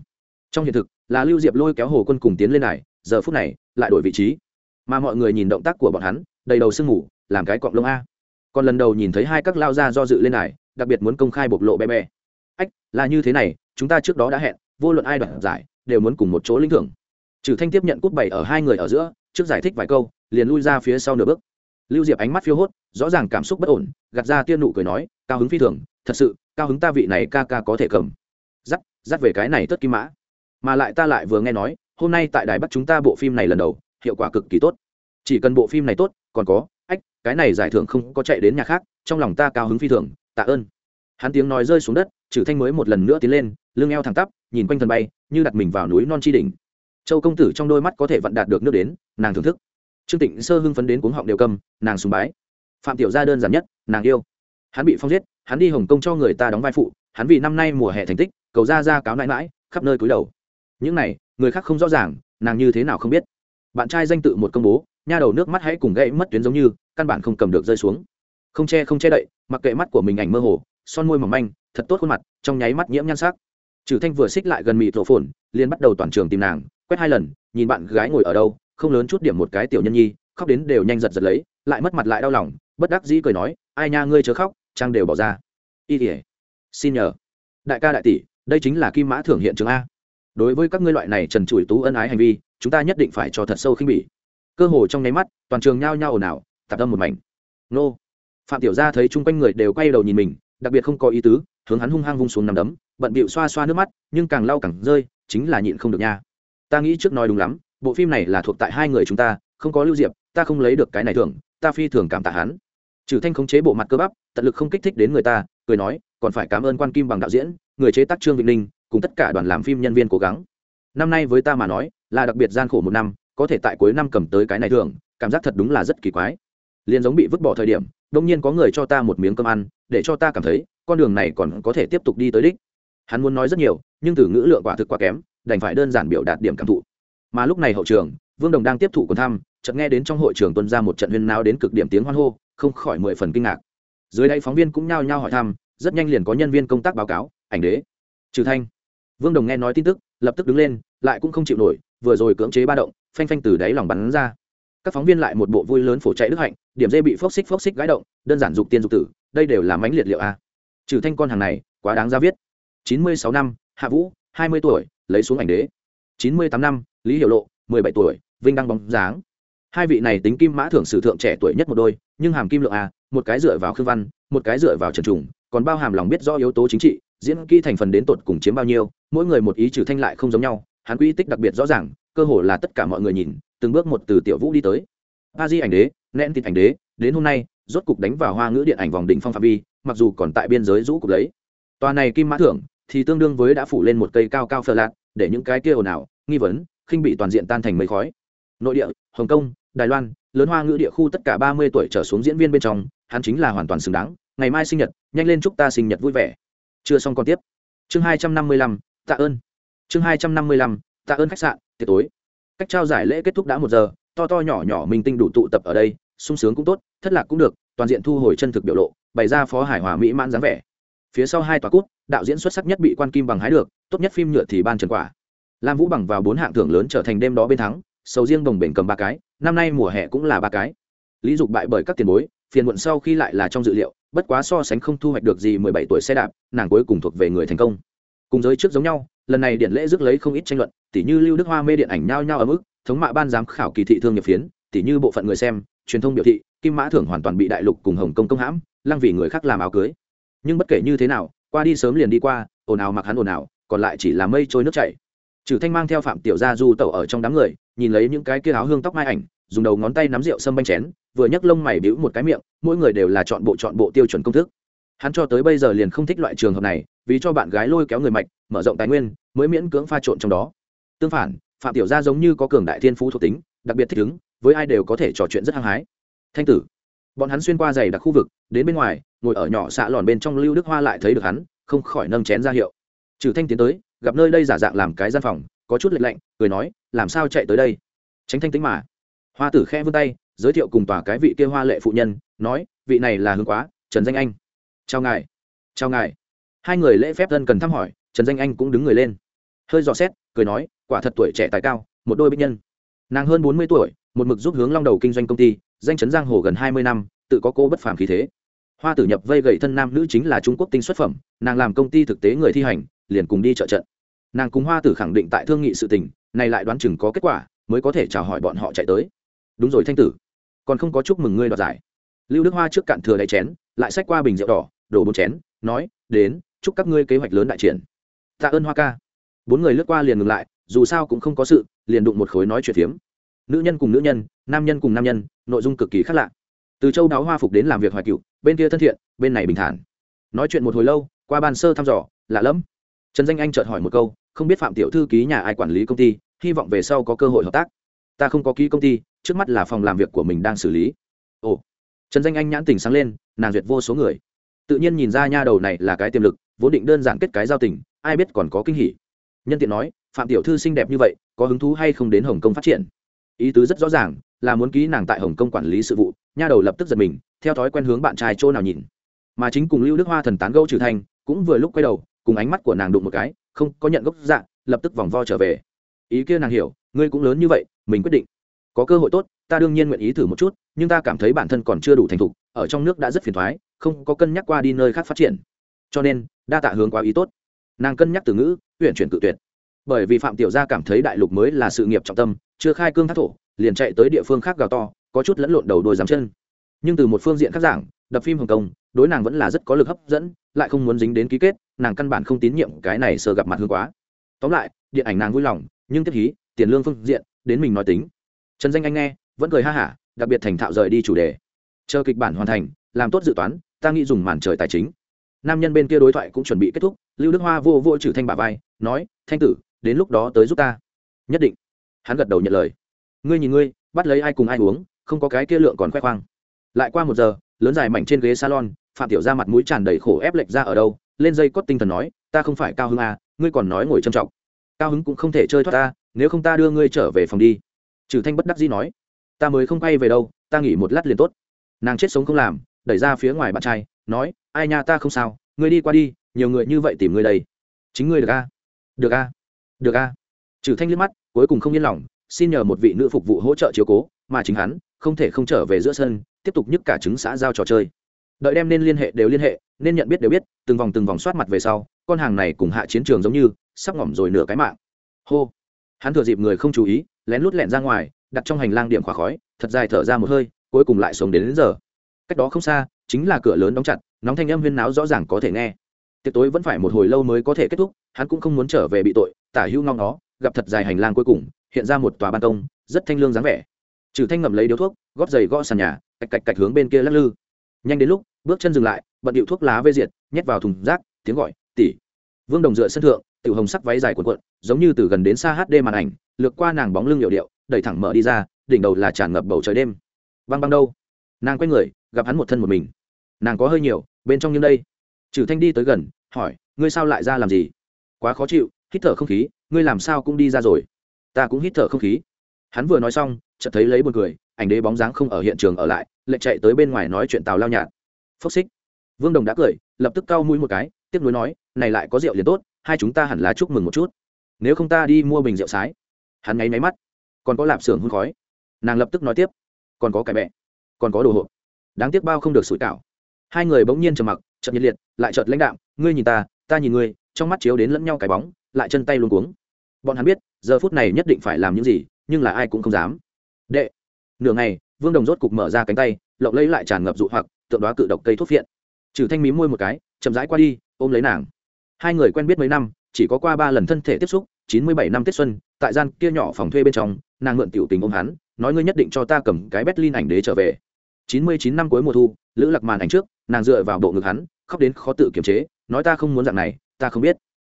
Trong hiện thực, là lưu diệp lôi kéo hồ quân cùng tiến lên này, giờ phút này, lại đổi vị trí. Mà mọi người nhìn động tác của bọn hắn, đầy đầu sương mù, làm cái cọng lông a. Còn lần đầu nhìn thấy hai các lao ra do dự lên này, đặc biệt muốn công khai bộc lộ bé bé là như thế này, chúng ta trước đó đã hẹn, vô luận ai đoạt giải, đều muốn cùng một chỗ lĩnh thưởng. Trừ thanh tiếp nhận cút bảy ở hai người ở giữa, trước giải thích vài câu, liền lui ra phía sau nửa bước. Lưu diệp ánh mắt phiêu hốt, rõ ràng cảm xúc bất ổn, gạt ra tiên nụ cười nói, cao hứng phi thường, thật sự, cao hứng ta vị này ca ca có thể cầm. Dắt dắt về cái này tất kim mã. Mà lại ta lại vừa nghe nói, hôm nay tại đài bắc chúng ta bộ phim này lần đầu, hiệu quả cực kỳ tốt. Chỉ cần bộ phim này tốt, còn có, ách, cái này giải thưởng không có chạy đến nhà khác, trong lòng ta cao hứng phi thường, tạ ơn. Hắn tiếng nói rơi xuống đất trừ thanh mới một lần nữa tiến lên, lưng eo thẳng tắp, nhìn quanh thần bay, như đặt mình vào núi non tri đỉnh. Châu công tử trong đôi mắt có thể vận đạt được nước đến, nàng thưởng thức. Trương tịnh sơ hưng phấn đến cuống họng đều cầm, nàng sùng bái. Phạm tiểu gia đơn giản nhất, nàng yêu. Hắn bị phong giết, hắn đi hồng kông cho người ta đóng vai phụ, hắn vì năm nay mùa hè thành tích, cầu ra ra cáo nãi mãi khắp nơi cúi đầu. Những này, người khác không rõ ràng, nàng như thế nào không biết. Bạn trai danh tự một công bố, nha đầu nước mắt hãy cùng gãy mất tuyến giống như, căn bản không cầm được rơi xuống. Không che không che đậy, mặc kệ mắt của mình ảnh mơ hồ, son môi mỏng manh thật tốt khuôn mặt, trong nháy mắt nhiễm nhan sắc. Trừ thanh vừa xích lại gần mịt rổ phồn, liền bắt đầu toàn trường tìm nàng, quét hai lần, nhìn bạn gái ngồi ở đâu, không lớn chút điểm một cái tiểu nhân nhi, khóc đến đều nhanh giật giật lấy, lại mất mặt lại đau lòng, bất đắc dĩ cười nói, ai nha, ngươi chớ khóc, trang đều bỏ ra. Y tỉa xin nhờ. Đại ca đại tỷ, đây chính là kim mã thưởng hiện trường a. Đối với các ngươi loại này trần trụi tú ân ái hành vi, chúng ta nhất định phải cho thật sâu khinh bỉ. Cơ hồ trong nháy mắt, toàn trường nhao nhao ồn ào, tạp tâm một mảnh. Nô. Phạm tiểu gia thấy chung quanh người đều quay đầu nhìn mình, đặc biệt không có ý tứ hướng hắn hung hăng vung xuống nằm đấm, bận bịu xoa xoa nước mắt, nhưng càng lau càng rơi, chính là nhịn không được nha. Ta nghĩ trước nói đúng lắm, bộ phim này là thuộc tại hai người chúng ta, không có lưu diệp, ta không lấy được cái này thường ta phi thường cảm tạ hắn. Trừ thanh khống chế bộ mặt cơ bắp, tận lực không kích thích đến người ta, cười nói, còn phải cảm ơn quan kim bằng đạo diễn, người chế tác trương vĩnh ninh, cùng tất cả đoàn làm phim nhân viên cố gắng. Năm nay với ta mà nói, là đặc biệt gian khổ một năm, có thể tại cuối năm cầm tới cái này thường cảm giác thật đúng là rất kỳ quái liền giống bị vứt bỏ thời điểm đông nhiên có người cho ta một miếng cơm ăn, để cho ta cảm thấy, con đường này còn có thể tiếp tục đi tới đích. Hắn muốn nói rất nhiều, nhưng từ ngữ lượng quả thực quá kém, đành phải đơn giản biểu đạt điểm cảm thụ. Mà lúc này hậu trường, vương đồng đang tiếp thụ còn thăm, chợt nghe đến trong hội trường tuân ra một trận huyên náo đến cực điểm tiếng hoan hô, không khỏi mười phần kinh ngạc. Dưới đây phóng viên cũng nhao nhao hỏi thăm, rất nhanh liền có nhân viên công tác báo cáo, ảnh đế, trừ thanh. Vương đồng nghe nói tin tức, lập tức đứng lên, lại cũng không chịu nổi, vừa rồi cưỡng chế ba động, phanh phanh từ đáy lòng bắn ra các phóng viên lại một bộ vui lớn phổ chạy đức hạnh, điểm dây bị phốc xích phốc xích gãi động, đơn giản dục tiên dục tử, đây đều là mánh liệt liệu a. Trừ thanh con hàng này, quá đáng ra viết. Chín mươi sáu năm, hạ vũ, hai mươi tuổi, lấy xuống ảnh đế. Chín mươi tám năm, lý hiểu lộ, mười bảy tuổi, vinh đăng bóng dáng. Hai vị này tính kim mã thưởng sử thượng trẻ tuổi nhất một đôi, nhưng hàm kim lượng a, một cái dựa vào khương văn, một cái dựa vào trần trùng, còn bao hàm lòng biết rõ yếu tố chính trị, diễn kỹ thành phần đến tột cùng chiếm bao nhiêu, mỗi người một ý trừ thanh lại không giống nhau, hắn quy tích đặc biệt rõ ràng, cơ hồ là tất cả mọi người nhìn từng bước một từ tiểu vũ đi tới. A di ảnh đế, nén thịt ảnh đế, đến hôm nay, rốt cục đánh vào hoa ngữ điện ảnh vòng đỉnh phong phạm vi, mặc dù còn tại biên giới rũ cục lấy. Tòa này kim mã thưởng thì tương đương với đã phủ lên một cây cao cao phờ lạc để những cái kia ồn ào, nghi vấn, khinh bị toàn diện tan thành mây khói. Nội địa, hồng kông, đài loan, lớn hoa ngữ địa khu tất cả ba mươi tuổi trở xuống diễn viên bên trong, hắn chính là hoàn toàn xứng đáng. Ngày mai sinh nhật, nhanh lên chúc ta sinh nhật vui vẻ. Chưa xong còn tiếp. Chương hai trăm năm mươi lăm, tạ ơn. Chương hai trăm năm mươi lăm, tạ ơn khách sạn, tiệc tối cách trao giải lễ kết thúc đã một giờ, to to nhỏ nhỏ minh tinh đủ tụ tập ở đây, sung sướng cũng tốt, thất lạc cũng được, toàn diện thu hồi chân thực biểu lộ, bày ra phó hải hòa mỹ mãn dáng vẻ. Phía sau hai tòa cút đạo diễn xuất sắc nhất bị quan kim bằng hái được, tốt nhất phim nhựa thì ban trần quả. Lam vũ bằng vào bốn hạng thưởng lớn trở thành đêm đó bên thắng, sầu riêng đồng bền cầm ba cái, năm nay mùa hè cũng là ba cái. Lý dục bại bởi các tiền bối, phiền muộn sau khi lại là trong dự liệu, bất quá so sánh không thu hoạch được gì mười bảy tuổi xe đạp, nàng cuối cùng thuộc về người thành công. Cùng giới trước giống nhau lần này điện lễ rước lấy không ít tranh luận, tỉ như lưu đức hoa mê điện ảnh nhao nhao ở mức, thống mạ ban giám khảo kỳ thị thương nghiệp phiến, tỉ như bộ phận người xem, truyền thông biểu thị, kim mã thưởng hoàn toàn bị đại lục cùng hồng kông công hãm, lăng vì người khác làm áo cưới. Nhưng bất kể như thế nào, qua đi sớm liền đi qua, ồn ào mặc hắn ồn ào, còn lại chỉ là mây trôi nước chảy. Trừ thanh mang theo phạm tiểu gia du tẩu ở trong đám người, nhìn lấy những cái kia áo hương tóc mai ảnh, dùng đầu ngón tay nắm rượu sâm banh chén, vừa nhấc lông mày bĩu một cái miệng, mỗi người đều là chọn bộ chọn bộ tiêu chuẩn công thức hắn cho tới bây giờ liền không thích loại trường hợp này, vì cho bạn gái lôi kéo người mạch, mở rộng tài nguyên, mới miễn cưỡng pha trộn trong đó. Tương phản, phạm tiểu gia giống như có cường đại thiên phú thuộc tính, đặc biệt thích ứng, với ai đều có thể trò chuyện rất hăng hái. Thanh tử, bọn hắn xuyên qua dày đặc khu vực, đến bên ngoài, ngồi ở nhỏ xạ lòn bên trong lưu đức hoa lại thấy được hắn, không khỏi nâng chén ra hiệu. Trừ thanh tiến tới, gặp nơi đây giả dạng làm cái gian phòng, có chút lệch lạnh, cười nói, làm sao chạy tới đây? Tránh thanh tính mà. Hoa tử khẽ vươn tay, giới thiệu cùng tòa cái vị kia hoa lệ phụ nhân, nói, vị này là hương quá, trần danh anh chào ngài. Chào ngài. Hai người lễ phép thân cần thăm hỏi, trần danh anh cũng đứng người lên. Hơi dò xét, cười nói, quả thật tuổi trẻ tài cao, một đôi bích nhân. Nàng hơn bốn mươi tuổi, một mực giúp hướng long đầu kinh doanh công ty, danh chấn giang hồ gần hai mươi năm, tự có cô bất phàm khí thế. Hoa tử nhập vây gậy thân nam nữ chính là trung quốc tinh xuất phẩm, nàng làm công ty thực tế người thi hành, liền cùng đi trợ trận. Nàng cùng hoa tử khẳng định tại thương nghị sự tình, này lại đoán chừng có kết quả, mới có thể chào hỏi bọn họ chạy tới. Đúng rồi thanh tử, còn không có chúc mừng ngươi đoạt giải lưu đức hoa trước cạn thừa đáy chén, lại xách qua bình rượu đỏ, đổ bốn chén, nói, đến, chúc các ngươi kế hoạch lớn đại triển. Tạ ơn hoa ca. Bốn người lướt qua liền ngừng lại, dù sao cũng không có sự, liền đụng một khối nói chuyện phiếm. Nữ nhân cùng nữ nhân, nam nhân cùng nam nhân, nội dung cực kỳ khác lạ. Từ châu đáo hoa phục đến làm việc hoài cựu bên kia thân thiện, bên này bình thản. Nói chuyện một hồi lâu, qua bàn sơ thăm dò, lạ lẫm. Trần danh anh chợt hỏi một câu, không biết phạm tiểu thư ký nhà ai quản lý công ty, hy vọng về sau có cơ hội hợp tác. Ta không có ký công ty, trước mắt là phòng làm việc của mình đang xử lý. Ồ trần danh anh nhãn tình sáng lên nàng duyệt vô số người. Tự nhiên nhìn ra nha đầu này là cái tiềm lực vốn định đơn giản kết cái giao tình ai biết còn có kinh hỉ. Nhân tiện nói phạm tiểu thư xinh đẹp như vậy có hứng thú hay không đến hồng kông phát triển? Ý tứ rất rõ ràng là muốn ký nàng tại hồng kông quản lý sự vụ nha đầu lập tức giật mình theo thói quen hướng bạn trai chỗ nào nhìn. Mà chính cùng lưu đức hoa thần tán gâu trừ thanh cũng vừa lúc quay đầu cùng ánh mắt của nàng đụng một cái không có nhận gốc dạng, lập tức vòng vo trở về. Ý kia nàng hiểu ngươi cũng lớn như vậy mình quyết định có cơ hội tốt, ta đương nhiên nguyện ý thử một chút, nhưng ta cảm thấy bản thân còn chưa đủ thành thục, ở trong nước đã rất phiền thoái, không có cân nhắc qua đi nơi khác phát triển. Cho nên, đa tạ hướng quá ý tốt. Nàng cân nhắc từ ngữ huyện chuyển cự tuyệt. Bởi vì phạm tiểu gia cảm thấy đại lục mới là sự nghiệp trọng tâm, chưa khai cương thác thổ, liền chạy tới địa phương khác gào to, có chút lẫn lộn đầu đôi dám chân. Nhưng từ một phương diện khác giảng, đập phim hồng kông, đối nàng vẫn là rất có lực hấp dẫn, lại không muốn dính đến ký kết, nàng căn bản không tín nhiệm cái này sơ gặp mặt hương quá. Tóm lại, điện ảnh nàng vui lòng, nhưng tiếp hí, tiền lương phương diện, đến mình nói tính trần danh anh nghe, vẫn cười ha hả, đặc biệt thành thạo rời đi chủ đề. Chờ kịch bản hoàn thành, làm tốt dự toán, ta nghĩ dùng màn trời tài chính. Nam nhân bên kia đối thoại cũng chuẩn bị kết thúc, lưu đức hoa vô vô trừ thanh bà vai, nói, thanh tử, đến lúc đó tới giúp ta. Nhất định. Hắn gật đầu nhận lời. Ngươi nhìn ngươi, bắt lấy ai cùng ai uống, không có cái kia lượng còn khoe khoang. Lại qua một giờ, lớn dài mảnh trên ghế salon, phạm tiểu ra mặt mũi tràn đầy khổ ép lệch ra ở đâu, lên dây cót tinh thần nói, ta không phải cao hứng à ngươi còn nói ngồi trầm trọng. Cao hứng cũng không thể chơi thoát ta, nếu không ta đưa ngươi trở về phòng đi trừ thanh bất đắc dĩ nói, ta mới không quay về đâu, ta nghỉ một lát liền tốt. Nàng chết sống không làm, đẩy ra phía ngoài bạn trai, nói, ai nha ta không sao, ngươi đi qua đi, nhiều người như vậy tìm ngươi đây. Chính ngươi được a được a được a. Trừ thanh liếc mắt, cuối cùng không yên lòng, xin nhờ một vị nữ phục vụ hỗ trợ chiếu cố, mà chính hắn không thể không trở về giữa sân, tiếp tục nhức cả chứng xã giao trò chơi. Đợi đem nên liên hệ đều liên hệ, nên nhận biết đều biết, từng vòng từng vòng soát mặt về sau, con hàng này cùng hạ chiến trường giống như, sắp ngỏm rồi nửa cái mạng. Hô. Hắn thừa dịp người không chú ý lén lút lẹn ra ngoài đặt trong hành lang điểm khỏa khói thật dài thở ra một hơi cuối cùng lại sống đến, đến giờ. Cách đó không xa chính là cửa lớn đóng chặt nóng thanh âm huyên náo rõ ràng có thể nghe. Tiệc tối vẫn phải một hồi lâu mới có thể kết thúc hắn cũng không muốn trở về bị tội tả hữu ngong nó gặp thật dài hành lang cuối cùng hiện ra một tòa ban công rất thanh lương dáng vẻ. Trừ thanh ngậm lấy điếu thuốc gót giày gõ sàn nhà cạch cạch cạch hướng bên kia lắc lư. Nhanh đến lúc bước chân dừng lại bận điệu thuốc lá vê diệt nhét vào thùng rác tiếng gọi tỉ vương đồng dựa sân thượng tiểu hồng sắc váy dài cuộn cuộn giống như từ gần đến xa hd màn ảnh lược qua nàng bóng lưng hiệu điệu, đẩy thẳng mở đi ra, đỉnh đầu là tràn ngập bầu trời đêm. Băng băng đâu? Nàng quay người, gặp hắn một thân một mình. Nàng có hơi nhiều, bên trong như đây. Trừ thanh đi tới gần, hỏi, ngươi sao lại ra làm gì? Quá khó chịu, hít thở không khí, ngươi làm sao cũng đi ra rồi. Ta cũng hít thở không khí. Hắn vừa nói xong, chợt thấy lấy buồn cười, ảnh đế bóng dáng không ở hiện trường ở lại lệnh chạy tới bên ngoài nói chuyện tào lao nhạt. Phốc xích. Vương đồng đã cười, lập tức cau mũi một cái tiếc nuối nói, này lại có rượu liền tốt, hai chúng ta hẳn là chúc mừng một chút. Nếu không ta đi mua bình rượu sái hắn ngáy máy mắt, còn có lạp xưởng hôn khói. Nàng lập tức nói tiếp, còn có cái bẹ, còn có đồ hộp. Đáng tiếc bao không được sủi cảo. Hai người bỗng nhiên trầm mặc, chợt nhiệt liệt, lại chợt lãnh đạm, ngươi nhìn ta ta nhìn ngươi. Trong mắt chiếu đến lẫn nhau cái bóng, lại chân tay luôn cuống. Bọn hắn biết, giờ phút này nhất định phải làm những gì, nhưng là ai cũng không dám. Đệ. Nửa ngày, vương đồng rốt cục mở ra cánh tay, lộng lấy lại tràn ngập dụ hoặc, tượng đoá cự độc cây thuốc phiện. Trừ thanh mí môi một cái, chậm rãi qua đi, ôm lấy nàng. Hai người quen biết mấy năm, chỉ có qua ba lần thân thể tiếp xúc, chín mươi bảy năm tết xuân tại gian kia nhỏ phòng thuê bên trong, nàng mượn tiểu tình ôm hắn, nói ngươi nhất định cho ta cầm cái berlin ảnh đế trở về. Chín mươi chín năm cuối mùa thu, lữ lạc màn ảnh trước, nàng dựa vào bộ ngực hắn, khóc đến khó tự kiềm chế, nói ta không muốn dạng này, ta không biết.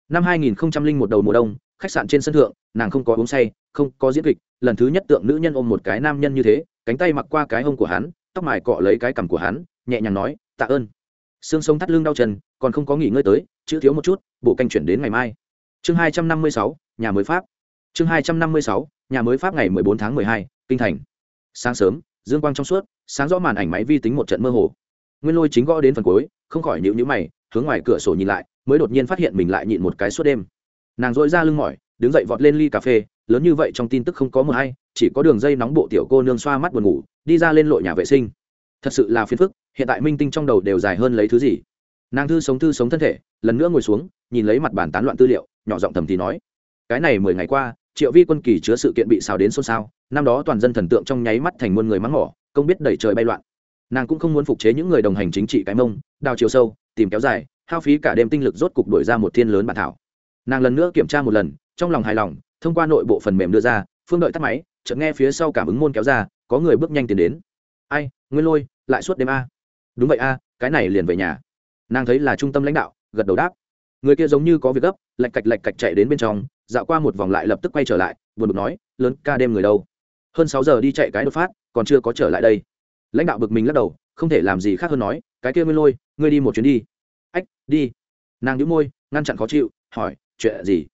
Năm hai nghìn một đầu mùa đông, khách sạn trên sân thượng, nàng không có uống say, không có diễn kịch, lần thứ nhất tượng nữ nhân ôm một cái nam nhân như thế, cánh tay mặc qua cái hông của hắn, tóc mài cọ lấy cái cằm của hắn, nhẹ nhàng nói, tạ ơn. Xương sống thắt lưng đau chân, còn không có nghỉ ngơi tới, chữ thiếu một chút, bộ canh chuyển đến ngày mai. Chương hai trăm năm mươi sáu, nhà mới pháp chương hai trăm năm mươi sáu, nhà mới pháp ngày mười bốn tháng mười hai, kinh thành. Sáng sớm, dương quang trong suốt, sáng rõ màn ảnh máy vi tính một trận mơ hồ. Nguyên lôi chính gõ đến phần cuối, không khỏi nhịu nhữ mày, hướng ngoài cửa sổ nhìn lại, mới đột nhiên phát hiện mình lại nhịn một cái suốt đêm. Nàng dội ra lưng mỏi, đứng dậy vọt lên ly cà phê, lớn như vậy trong tin tức không có mờ hay chỉ có đường dây nóng bộ tiểu cô nương xoa mắt buồn ngủ, đi ra lên lội nhà vệ sinh. Thật sự là phiền phức, hiện tại minh tinh trong đầu đều dài hơn lấy thứ gì. Nàng thư sống thư sống thân thể, lần nữa ngồi xuống, nhìn lấy mặt bàn tán loạn tư liệu, nhỏ giọng thầm thì nói, cái này mười ngày qua triệu vi quân kỳ chứa sự kiện bị xào đến xôn xao, năm đó toàn dân thần tượng trong nháy mắt thành muôn người mắng mỏ, không biết đẩy trời bay loạn. Nàng cũng không muốn phục chế những người đồng hành chính trị cái mông, đào chiều sâu, tìm kéo dài, hao phí cả đêm tinh lực rốt cục đổi ra một thiên lớn bản thảo. Nàng lần nữa kiểm tra một lần, trong lòng hài lòng, thông qua nội bộ phần mềm đưa ra, phương đợi tắt máy, chợt nghe phía sau cảm ứng môn kéo ra, có người bước nhanh tiến đến. Ai nguyên lôi, lại suốt đêm a. Đúng vậy a, cái này liền về nhà. Nàng thấy là trung tâm lãnh đạo, gật đầu đáp người kia giống như có việc gấp, lạch cạch lạch cạch chạy đến bên trong, dạo qua một vòng lại lập tức quay trở lại, buồn bực nói, lớn ca đêm người đâu? Hơn sáu giờ đi chạy cái đột phát, còn chưa có trở lại đây. Lãnh đạo bực mình lắc đầu, không thể làm gì khác hơn nói, cái kia nguyên lôi, ngươi đi một chuyến đi. Ách, đi. Nàng đĩu môi, ngăn chặn khó chịu, hỏi, chuyện gì?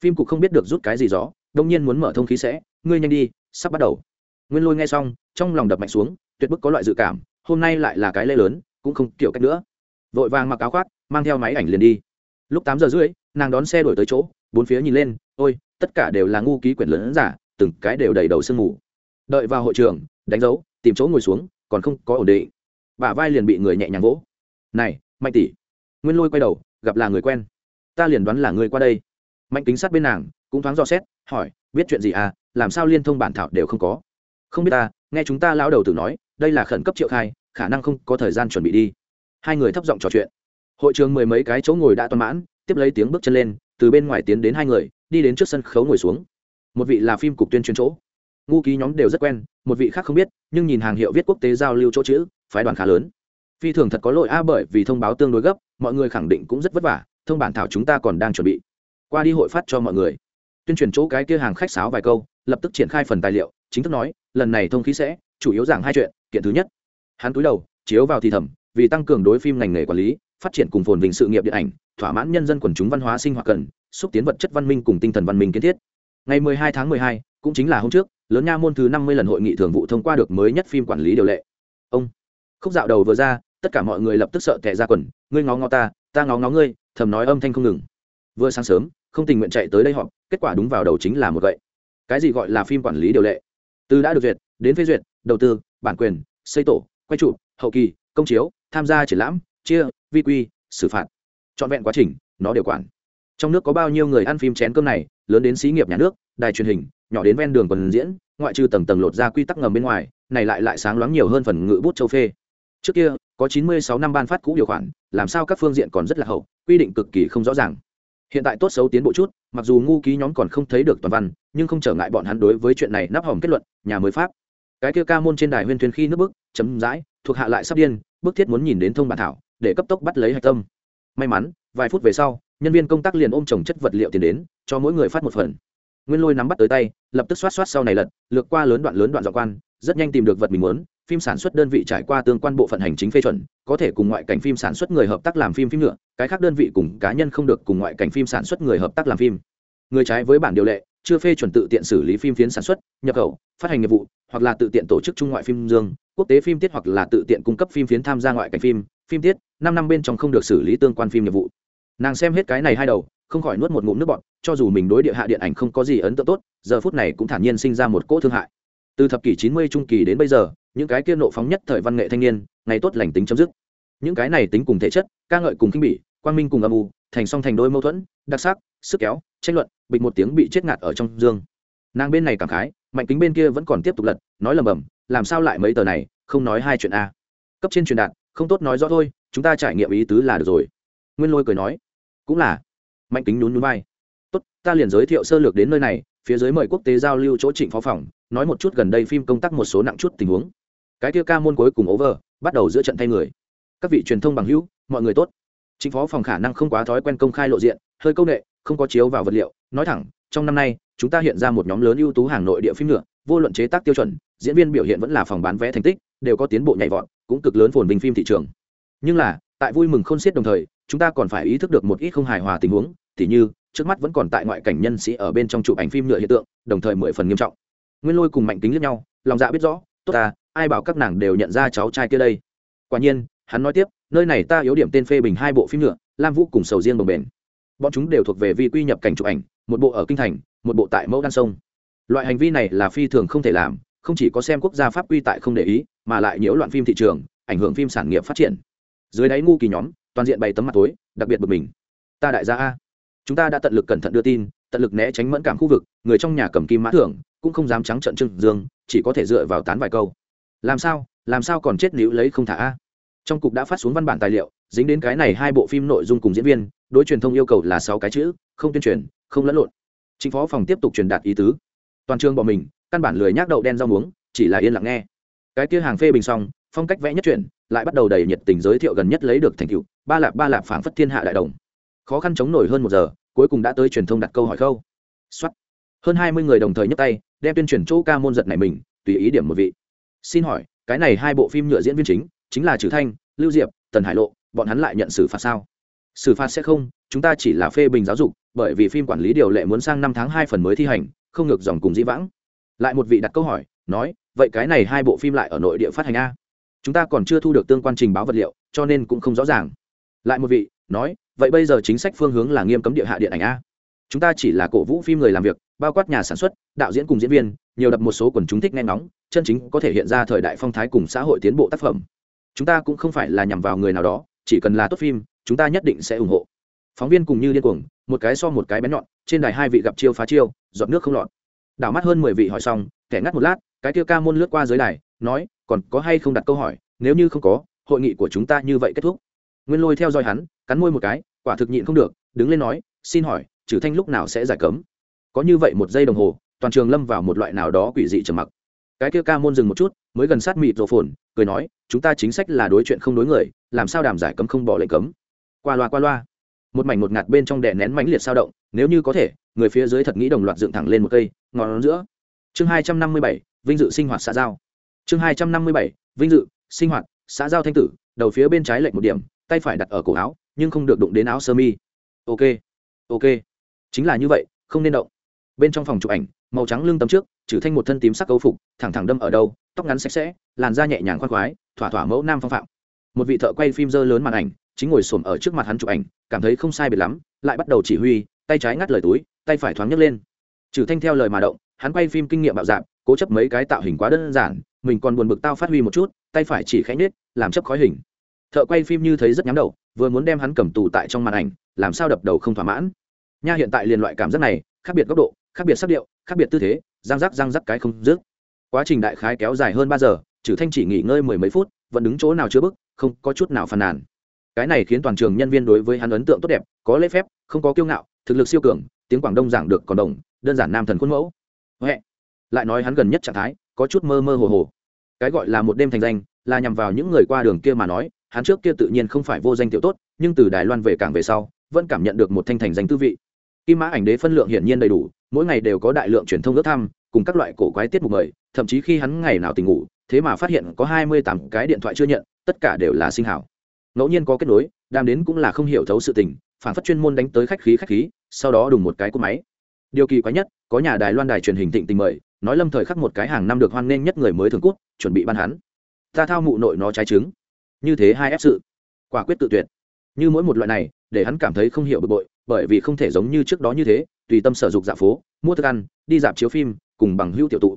Phim cục không biết được rút cái gì gió, đông nhiên muốn mở thông khí sẽ, ngươi nhanh đi, sắp bắt đầu. Nguyên lôi nghe xong, trong lòng đập mạnh xuống, tuyệt bức có loại dự cảm, hôm nay lại là cái lễ lớn, cũng không kiểu cách nữa. Vội vàng mặc áo khoác, mang theo máy ảnh liền đi lúc tám giờ rưỡi, nàng đón xe đổi tới chỗ, bốn phía nhìn lên, ôi, tất cả đều là ngu ký quyển lớn giả, từng cái đều đầy đầu sương mù. Đợi vào hội trường, đánh dấu, tìm chỗ ngồi xuống, còn không có ổn định. Bả vai liền bị người nhẹ nhàng vỗ. Này, mạnh tỷ. Nguyên lôi quay đầu, gặp là người quen. Ta liền đoán là người qua đây. Mạnh kính sát bên nàng, cũng thoáng dò xét, hỏi, biết chuyện gì à làm sao liên thông bản thảo đều không có? Không biết ta, nghe chúng ta lão đầu tử nói, đây là khẩn cấp triệu khai, khả năng không có thời gian chuẩn bị đi. Hai người thấp giọng trò chuyện hội trường mười mấy cái chỗ ngồi đã toàn mãn, tiếp lấy tiếng bước chân lên, từ bên ngoài tiến đến hai người, đi đến trước sân khấu ngồi xuống. Một vị là phim cục tuyên truyền chỗ. Ngu ký nhóm đều rất quen, một vị khác không biết, nhưng nhìn hàng hiệu viết quốc tế giao lưu chỗ chữ, phái đoàn khá lớn. Phi thường thật có lỗi a à, bởi vì thông báo tương đối gấp, mọi người khẳng định cũng rất vất vả, thông bản thảo chúng ta còn đang chuẩn bị. Qua đi hội phát cho mọi người. Tuyên truyền chỗ cái kia hàng khách sáo vài câu, lập tức triển khai phần tài liệu, chính thức nói, lần này thông khí sẽ, chủ yếu giảng hai chuyện, kiện thứ nhất. Hắn túi đầu, chiếu vào thì thầm, vì tăng cường đối phim ngành nghề quản lý phát triển cùng phồn vinh sự nghiệp điện ảnh thỏa mãn nhân dân quần chúng văn hóa sinh hoạt cần xúc tiến vật chất văn minh cùng tinh thần văn minh kiến thiết. Ngày 12 tháng 12, cũng chính là hôm trước lớn nha môn thứ 50 lần hội nghị thường vụ thông qua được mới nhất phim quản lý điều lệ. Ông khúc dạo đầu vừa ra tất cả mọi người lập tức sợ tệ ra quần ngươi ngó ngó ta ta ngó ngó ngươi thầm nói âm thanh không ngừng. Vừa sáng sớm không tình nguyện chạy tới đây họp kết quả đúng vào đầu chính là một gậy. Cái gì gọi là phim quản lý điều lệ? Từ đã được duyệt đến phê duyệt đầu tư bản quyền xây tổ quay trụ hậu kỳ công chiếu tham gia triển lãm chia vi quy, xử phạt. Trọn vẹn quá trình, nó đều quản. Trong nước có bao nhiêu người ăn phim chén cơm này, lớn đến xí nghiệp nhà nước, đài truyền hình, nhỏ đến ven đường còn diễn, ngoại trừ tầng tầng lột ra quy tắc ngầm bên ngoài, này lại lại sáng loáng nhiều hơn phần ngự bút châu phê. Trước kia, có chín mươi sáu năm ban phát cũ điều khoản, làm sao các phương diện còn rất là hậu, quy định cực kỳ không rõ ràng. Hiện tại tốt xấu tiến bộ chút, mặc dù ngu ký nhóm còn không thấy được toàn văn, nhưng không trở ngại bọn hắn đối với chuyện này nắp hỏng kết luận, nhà mới pháp. Cái kia ca môn trên đài huyên thuyền khi nước bức, chấm dãi, thuộc hạ lại sắp điên, bức thiết muốn nhìn đến thông bản thảo để cấp tốc bắt lấy hạch tâm. May mắn, vài phút về sau, nhân viên công tác liền ôm chồng chất vật liệu tiền đến, cho mỗi người phát một phần. Nguyên lôi nắm bắt tới tay, lập tức xoát xoát sau này lật, lược qua lớn đoạn lớn đoạn dọc quan, rất nhanh tìm được vật mình muốn, phim sản xuất đơn vị trải qua tương quan bộ phận hành chính phê chuẩn, có thể cùng ngoại cảnh phim sản xuất người hợp tác làm phim phim nữa cái khác đơn vị cùng cá nhân không được cùng ngoại cảnh phim sản xuất người hợp tác làm phim. Người trái với bản điều lệ, chưa phê chuẩn tự tiện xử lý phim phiến sản xuất, nhập khẩu, phát hành nghiệp vụ, hoặc là tự tiện tổ chức trung ngoại phim dương, quốc tế phim tiết hoặc là tự tiện cung cấp phim phiến tham gia ngoại cảnh phim phim tiết năm năm bên trong không được xử lý tương quan phim nghiệp vụ. Nàng xem hết cái này hai đầu, không khỏi nuốt một ngụm nước bọt, cho dù mình đối địa hạ điện ảnh không có gì ấn tượng tốt, giờ phút này cũng thản nhiên sinh ra một cỗ thương hại. Từ thập kỷ chín mươi trung kỳ đến bây giờ, những cái kia nộ phóng nhất thời văn nghệ thanh niên, ngày tốt lành tính chấm dứt. Những cái này tính cùng thể chất, ca ngợi cùng kinh bỉ, quang minh cùng âm u, thành song thành đôi mâu thuẫn, đặc sắc, sức kéo, tranh luận, bịch một tiếng bị chết ngạt ở trong dương. Nàng bên này cảm khái, mạnh kính bên kia vẫn còn tiếp tục lật, nói lầm bầm, làm sao lại mấy tờ này, không nói hai chuyện a. Cấp trên truyền đạt, không tốt nói rõ thôi chúng ta trải nghiệm ý tứ là được rồi. Nguyên lôi cười nói, cũng là. Mạnh kính nhún nhún vai. Tốt, ta liền giới thiệu sơ lược đến nơi này, phía dưới mời quốc tế giao lưu chỗ trịnh phó phòng, nói một chút gần đây phim công tác một số nặng chút tình huống. Cái kia ca môn cuối cùng over, bắt đầu giữa trận thay người. Các vị truyền thông bằng hữu, mọi người tốt. Chính phó phòng khả năng không quá thói quen công khai lộ diện, hơi công nghệ không có chiếu vào vật liệu. Nói thẳng, trong năm nay, chúng ta hiện ra một nhóm lớn ưu tú hàng nội địa phim nữa, vô luận chế tác tiêu chuẩn, diễn viên biểu hiện vẫn là phòng bán vé thành tích, đều có tiến bộ nhảy vọt, cũng cực lớn phồn bình phim thị trường nhưng là, tại vui mừng khôn xiết đồng thời, chúng ta còn phải ý thức được một ít không hài hòa tình huống, tỉ như, trước mắt vẫn còn tại ngoại cảnh nhân sĩ ở bên trong chụp ảnh phim nhựa hiện tượng, đồng thời mười phần nghiêm trọng. Nguyên lôi cùng mạnh kính lẫn nhau, lòng dạ biết rõ, tốt ta, ai bảo các nàng đều nhận ra cháu trai kia đây? Quả nhiên, hắn nói tiếp, nơi này ta yếu điểm tên phê bình hai bộ phim nhựa, lam vũ cùng sầu riêng đồng bền. Bọn chúng đều thuộc về vi quy nhập cảnh chụp ảnh, một bộ ở kinh thành, một bộ tại mẫu đan sông. Loại hành vi này là phi thường không thể làm, không chỉ có xem quốc gia pháp quy tại không để ý, mà lại nhiễu loạn phim thị trường, ảnh hưởng phim sản nghiệp phát triển dưới đáy ngu kỳ nhóm, toàn diện bày tấm mặt tối đặc biệt bực mình. Ta đại gia a. Chúng ta đã tận lực cẩn thận đưa tin, tận lực né tránh mẫn cảm khu vực, người trong nhà cầm kim mã thưởng, cũng không dám trắng trận trưng dương, chỉ có thể dựa vào tán vài câu. Làm sao? Làm sao còn chết níu lấy không thả a? Trong cục đã phát xuống văn bản tài liệu, dính đến cái này hai bộ phim nội dung cùng diễn viên, đối truyền thông yêu cầu là sáu cái chữ, không tuyên truyền, không lẫn lộn. Chính phó phòng tiếp tục truyền đạt ý tứ. Toàn trường bọn mình, căn bản lười nhác đậu đen rau muống, chỉ là yên lặng nghe. Cái kia hàng phê bình xong phong cách vẽ nhất truyện lại bắt đầu đầy nhiệt tình giới thiệu gần nhất lấy được thành tựu, ba lạp ba lạp phảng phất thiên hạ đại đồng. Khó khăn chống nổi hơn một giờ, cuối cùng đã tới truyền thông đặt câu hỏi khâu. Xuất hơn hai mươi người đồng thời nhấc tay, đem tuyên truyền chỗ ca môn giật này mình, tùy ý điểm một vị. Xin hỏi, cái này hai bộ phim nhựa diễn viên chính chính là trừ thanh, lưu diệp, tần hải lộ, bọn hắn lại nhận xử phạt sao? Xử phạt sẽ không, chúng ta chỉ là phê bình giáo dục, bởi vì phim quản lý điều lệ muốn sang năm tháng hai phần mới thi hành, không ngược dòng cùng dĩ vãng. Lại một vị đặt câu hỏi, nói, vậy cái này hai bộ phim lại ở nội địa phát hành a? Chúng ta còn chưa thu được tương quan trình báo vật liệu, cho nên cũng không rõ ràng. Lại một vị, nói, vậy bây giờ chính sách phương hướng là nghiêm cấm địa hạ điện ảnh a. Chúng ta chỉ là cổ vũ phim người làm việc, bao quát nhà sản xuất, đạo diễn cùng diễn viên, nhiều đập một số quần chúng thích nghe ngóng, chân chính có thể hiện ra thời đại phong thái cùng xã hội tiến bộ tác phẩm. Chúng ta cũng không phải là nhằm vào người nào đó, chỉ cần là tốt phim, chúng ta nhất định sẽ ủng hộ. Phóng viên cùng như điên cuồng, một cái so một cái bén nhọn, trên đài hai vị gặp chiêu phá chiêu dọn nước không lọt. Đảo mắt hơn mười vị hỏi xong, kẻ ngắt một lát, cái kia ca môn lướt qua dưới đài nói, còn có hay không đặt câu hỏi, nếu như không có, hội nghị của chúng ta như vậy kết thúc. Nguyên lôi theo dõi hắn, cắn môi một cái, quả thực nhịn không được, đứng lên nói, xin hỏi trừ thanh lúc nào sẽ giải cấm? Có như vậy một giây đồng hồ, toàn trường lâm vào một loại nào đó quỷ dị trầm mặc. Cái kia ca môn dừng một chút, mới gần sát mịt rổ phồn, cười nói, chúng ta chính sách là đối chuyện không đối người, làm sao đàm giải cấm không bỏ lệnh cấm? Qua loa qua loa. Một mảnh một ngạt bên trong đè nén mãnh liệt sao động, nếu như có thể, người phía dưới thật nghĩ đồng loạt dựng thẳng lên một cây, ngọn giữa. Chương hai trăm năm mươi bảy, vinh dự sinh hoạt xã giao chương hai trăm năm mươi bảy, vinh dự, sinh hoạt, xã giao thanh tử, đầu phía bên trái lệnh một điểm, tay phải đặt ở cổ áo, nhưng không được đụng đến áo sơ mi. Ok ok. Chính là như vậy, không nên động. Bên trong phòng chụp ảnh, màu trắng lưng tấm trước, trừ thanh một thân tím sắc cấu phục, thẳng thẳng đâm ở đâu tóc ngắn sạch sẽ, làn da nhẹ nhàng khoan khoái, thỏa thỏa mẫu nam phong phạm. Một vị thợ quay phim dơ lớn màn ảnh, chính ngồi xổm ở trước mặt hắn chụp ảnh, cảm thấy không sai biệt lắm, lại bắt đầu chỉ huy, tay trái ngắt lời túi, tay phải thoáng nhấc lên. Trừ thanh theo lời mà động, hắn quay phim kinh nghiệm bạo dạp cố chấp mấy cái tạo hình quá đơn giản mình còn buồn bực tao phát huy một chút, tay phải chỉ khẽ nết làm chấp khói hình. Thợ quay phim như thấy rất nhắm đầu, vừa muốn đem hắn cầm tù tại trong màn ảnh, làm sao đập đầu không thỏa mãn. Nha, hiện tại liền loại cảm giác này, khác biệt góc độ, khác biệt sắc điệu, khác biệt tư thế, răng rắc răng rắc cái không dứt. Quá trình đại khái kéo dài hơn ba giờ, trừ thanh chỉ nghỉ ngơi mười mấy phút, vẫn đứng chỗ nào chưa bức, không có chút nào phàn nàn. Cái này khiến toàn trường nhân viên đối với hắn ấn tượng tốt đẹp, có lễ phép, không có kiêu ngạo, thực lực siêu cường, tiếng quảng đông giảng được còn đồng, đơn giản nam thần khuôn mẫu. Huệ. lại nói hắn gần nhất trạng thái có chút mơ mơ hồ hồ. Cái gọi là một đêm thành danh, là nhằm vào những người qua đường kia mà nói, hắn trước kia tự nhiên không phải vô danh tiểu tốt, nhưng từ đài loan về cảng về sau, vẫn cảm nhận được một thanh thành danh tư vị. Kim mã ảnh đế phân lượng hiển nhiên đầy đủ, mỗi ngày đều có đại lượng truyền thông ước thăm, cùng các loại cổ quái tiết mục mời, thậm chí khi hắn ngày nào tỉnh ngủ, thế mà phát hiện có hai mươi tám cái điện thoại chưa nhận, tất cả đều là sinh hảo. Ngẫu nhiên có kết nối, đàm đến cũng là không hiểu thấu sự tình, phản phất chuyên môn đánh tới khách khí khách khí, sau đó đùng một cái cú máy. Điều kỳ quái nhất, có nhà đài loan đài truyền hình thịnh tình mời nói lâm thời khắc một cái hàng năm được hoan nghênh nhất người mới thường cút, chuẩn bị ban hắn. Ta thao mụ nội nó trái trứng. Như thế hai ép sự. Quả quyết tự tuyệt. Như mỗi một loại này, để hắn cảm thấy không hiểu bực bội, bởi vì không thể giống như trước đó như thế, tùy tâm sở dục dạ phố, mua thức ăn, đi dạp chiếu phim, cùng bằng hữu tiểu tụ.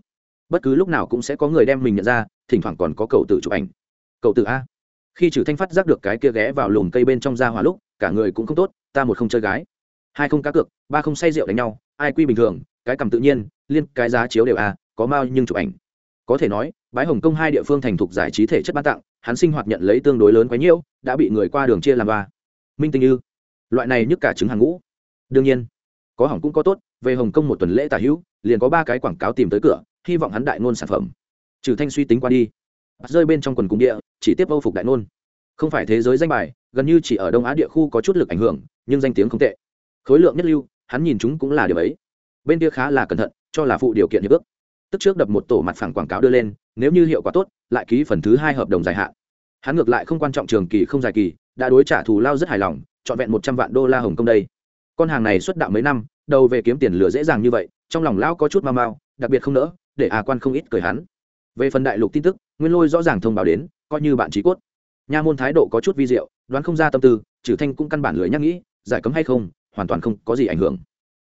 Bất cứ lúc nào cũng sẽ có người đem mình nhận ra, thỉnh thoảng còn có cậu tự chụp ảnh. Cậu tự a. Khi trừ thanh phát giác được cái kia ghé vào lùm cây bên trong ra hỏa lúc, cả người cũng không tốt, ta một không chơi gái. Hai không cá cược, ba không say rượu đánh nhau, ai quy bình thường cái cầm tự nhiên, liên cái giá chiếu đều a có mao nhưng chụp ảnh. Có thể nói, bái hồng kông hai địa phương thành thục giải trí thể chất ban tặng, hắn sinh hoạt nhận lấy tương đối lớn quá nhiễu đã bị người qua đường chia làm ba. Minh tinh ư. Loại này nhức cả trứng hàng ngũ. Đương nhiên, có hỏng cũng có tốt, về hồng kông một tuần lễ tả hữu, liền có ba cái quảng cáo tìm tới cửa, hy vọng hắn đại ngôn sản phẩm. Trừ thanh suy tính qua đi, rơi bên trong quần cung địa, chỉ tiếp âu phục đại ngôn. Không phải thế giới danh bài, gần như chỉ ở đông á địa khu có chút lực ảnh hưởng, nhưng danh tiếng không tệ. Khối lượng nhất lưu, hắn nhìn chúng cũng là điều ấy bên kia khá là cẩn thận, cho là phụ điều kiện hiệp ước. Tức trước đập một tổ mặt phẳng quảng cáo đưa lên, nếu như hiệu quả tốt, lại ký phần thứ hai hợp đồng dài hạn. Hắn ngược lại không quan trọng trường kỳ không dài kỳ, đã đối trả thù lao rất hài lòng, trọn vẹn một trăm vạn đô la hồng công đây. Con hàng này xuất đạo mấy năm, đầu về kiếm tiền lừa dễ dàng như vậy, trong lòng lão có chút mau mau, đặc biệt không nỡ, để à quan không ít cười hắn. Về phần đại lục tin tức, nguyên lôi rõ ràng thông báo đến, coi như bạn trí cốt. Nha môn thái độ có chút vi diệu, đoán không ra tâm tư trừ thanh cũng căn bản lười nhắc nghĩ, giải cấm hay không, hoàn toàn không có gì ảnh hưởng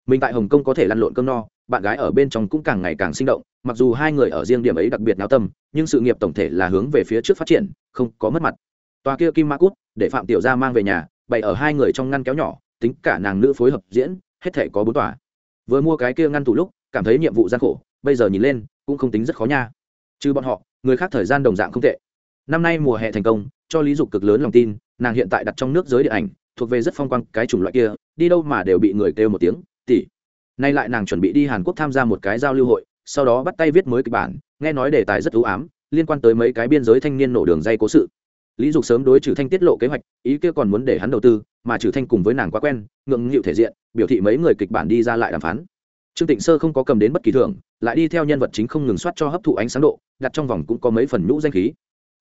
mình tại hồng kông có thể lăn lộn cơm no, bạn gái ở bên trong cũng càng ngày càng sinh động, mặc dù hai người ở riêng điểm ấy đặc biệt náo tâm, nhưng sự nghiệp tổng thể là hướng về phía trước phát triển, không có mất mặt. Tòa kia kim mã cút, để phạm tiểu gia mang về nhà, bày ở hai người trong ngăn kéo nhỏ, tính cả nàng nữ phối hợp diễn, hết thể có bốn tòa. Vừa mua cái kia ngăn tủ lúc, cảm thấy nhiệm vụ gian khổ, bây giờ nhìn lên, cũng không tính rất khó nha. Trừ bọn họ, người khác thời gian đồng dạng không tệ. Năm nay mùa hè thành công, cho lý dục cực lớn lòng tin, nàng hiện tại đặt trong nước giới điện ảnh, thuộc về rất phong quang cái chủng loại kia, đi đâu mà đều bị người kêu một tiếng tỷ. Nay lại nàng chuẩn bị đi hàn quốc tham gia một cái giao lưu hội, sau đó bắt tay viết mới kịch bản, nghe nói đề tài rất ưu ám, liên quan tới mấy cái biên giới thanh niên nổ đường dây cố sự. Lý dục sớm đối trừ thanh tiết lộ kế hoạch, ý kia còn muốn để hắn đầu tư, mà trừ thanh cùng với nàng quá quen, ngượng nghịu thể diện, biểu thị mấy người kịch bản đi ra lại đàm phán. Trương tịnh sơ không có cầm đến bất kỳ thưởng, lại đi theo nhân vật chính không ngừng soát cho hấp thụ ánh sáng độ, đặt trong vòng cũng có mấy phần nhũ danh khí.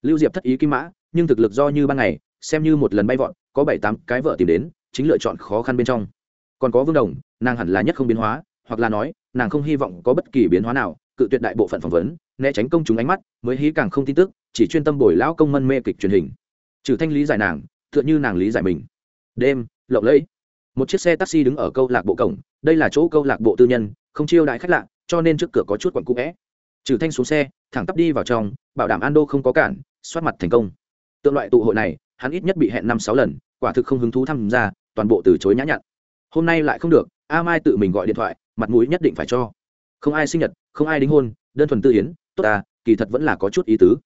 Lưu diệp thất ý kim mã, nhưng thực lực do như ban ngày, xem như một lần bay vọt, có bảy tám cái vợ tìm đến, chính lựa chọn khó khăn bên trong. Còn có vương đồng nàng hẳn là nhất không biến hóa, hoặc là nói, nàng không hy vọng có bất kỳ biến hóa nào, cự tuyệt đại bộ phận phỏng vấn, né tránh công chúng ánh mắt, mới hí càng không tin tức, chỉ chuyên tâm bồi lão công mân mê kịch truyền hình. Trừ thanh lý giải nàng, tựa như nàng lý giải mình. Đêm, lộng lẫy. Một chiếc xe taxi đứng ở câu lạc bộ cổng, đây là chỗ câu lạc bộ tư nhân, không chiêu đại khách lạ, cho nên trước cửa có chút quặn cũ vẽ. Trừ thanh xuống xe, thẳng tắp đi vào trong, bảo đảm an đô không có cản, soát mặt thành công. Tượng loại tụ hội này, hắn ít nhất bị hẹn năm sáu lần, quả thực không hứng thú tham gia, toàn bộ từ chối nhã nhặn. Hôm nay lại không được a mai tự mình gọi điện thoại, mặt mũi nhất định phải cho. Không ai sinh nhật, không ai đính hôn, đơn thuần tư yến, tốt ta, kỳ thật vẫn là có chút ý tứ.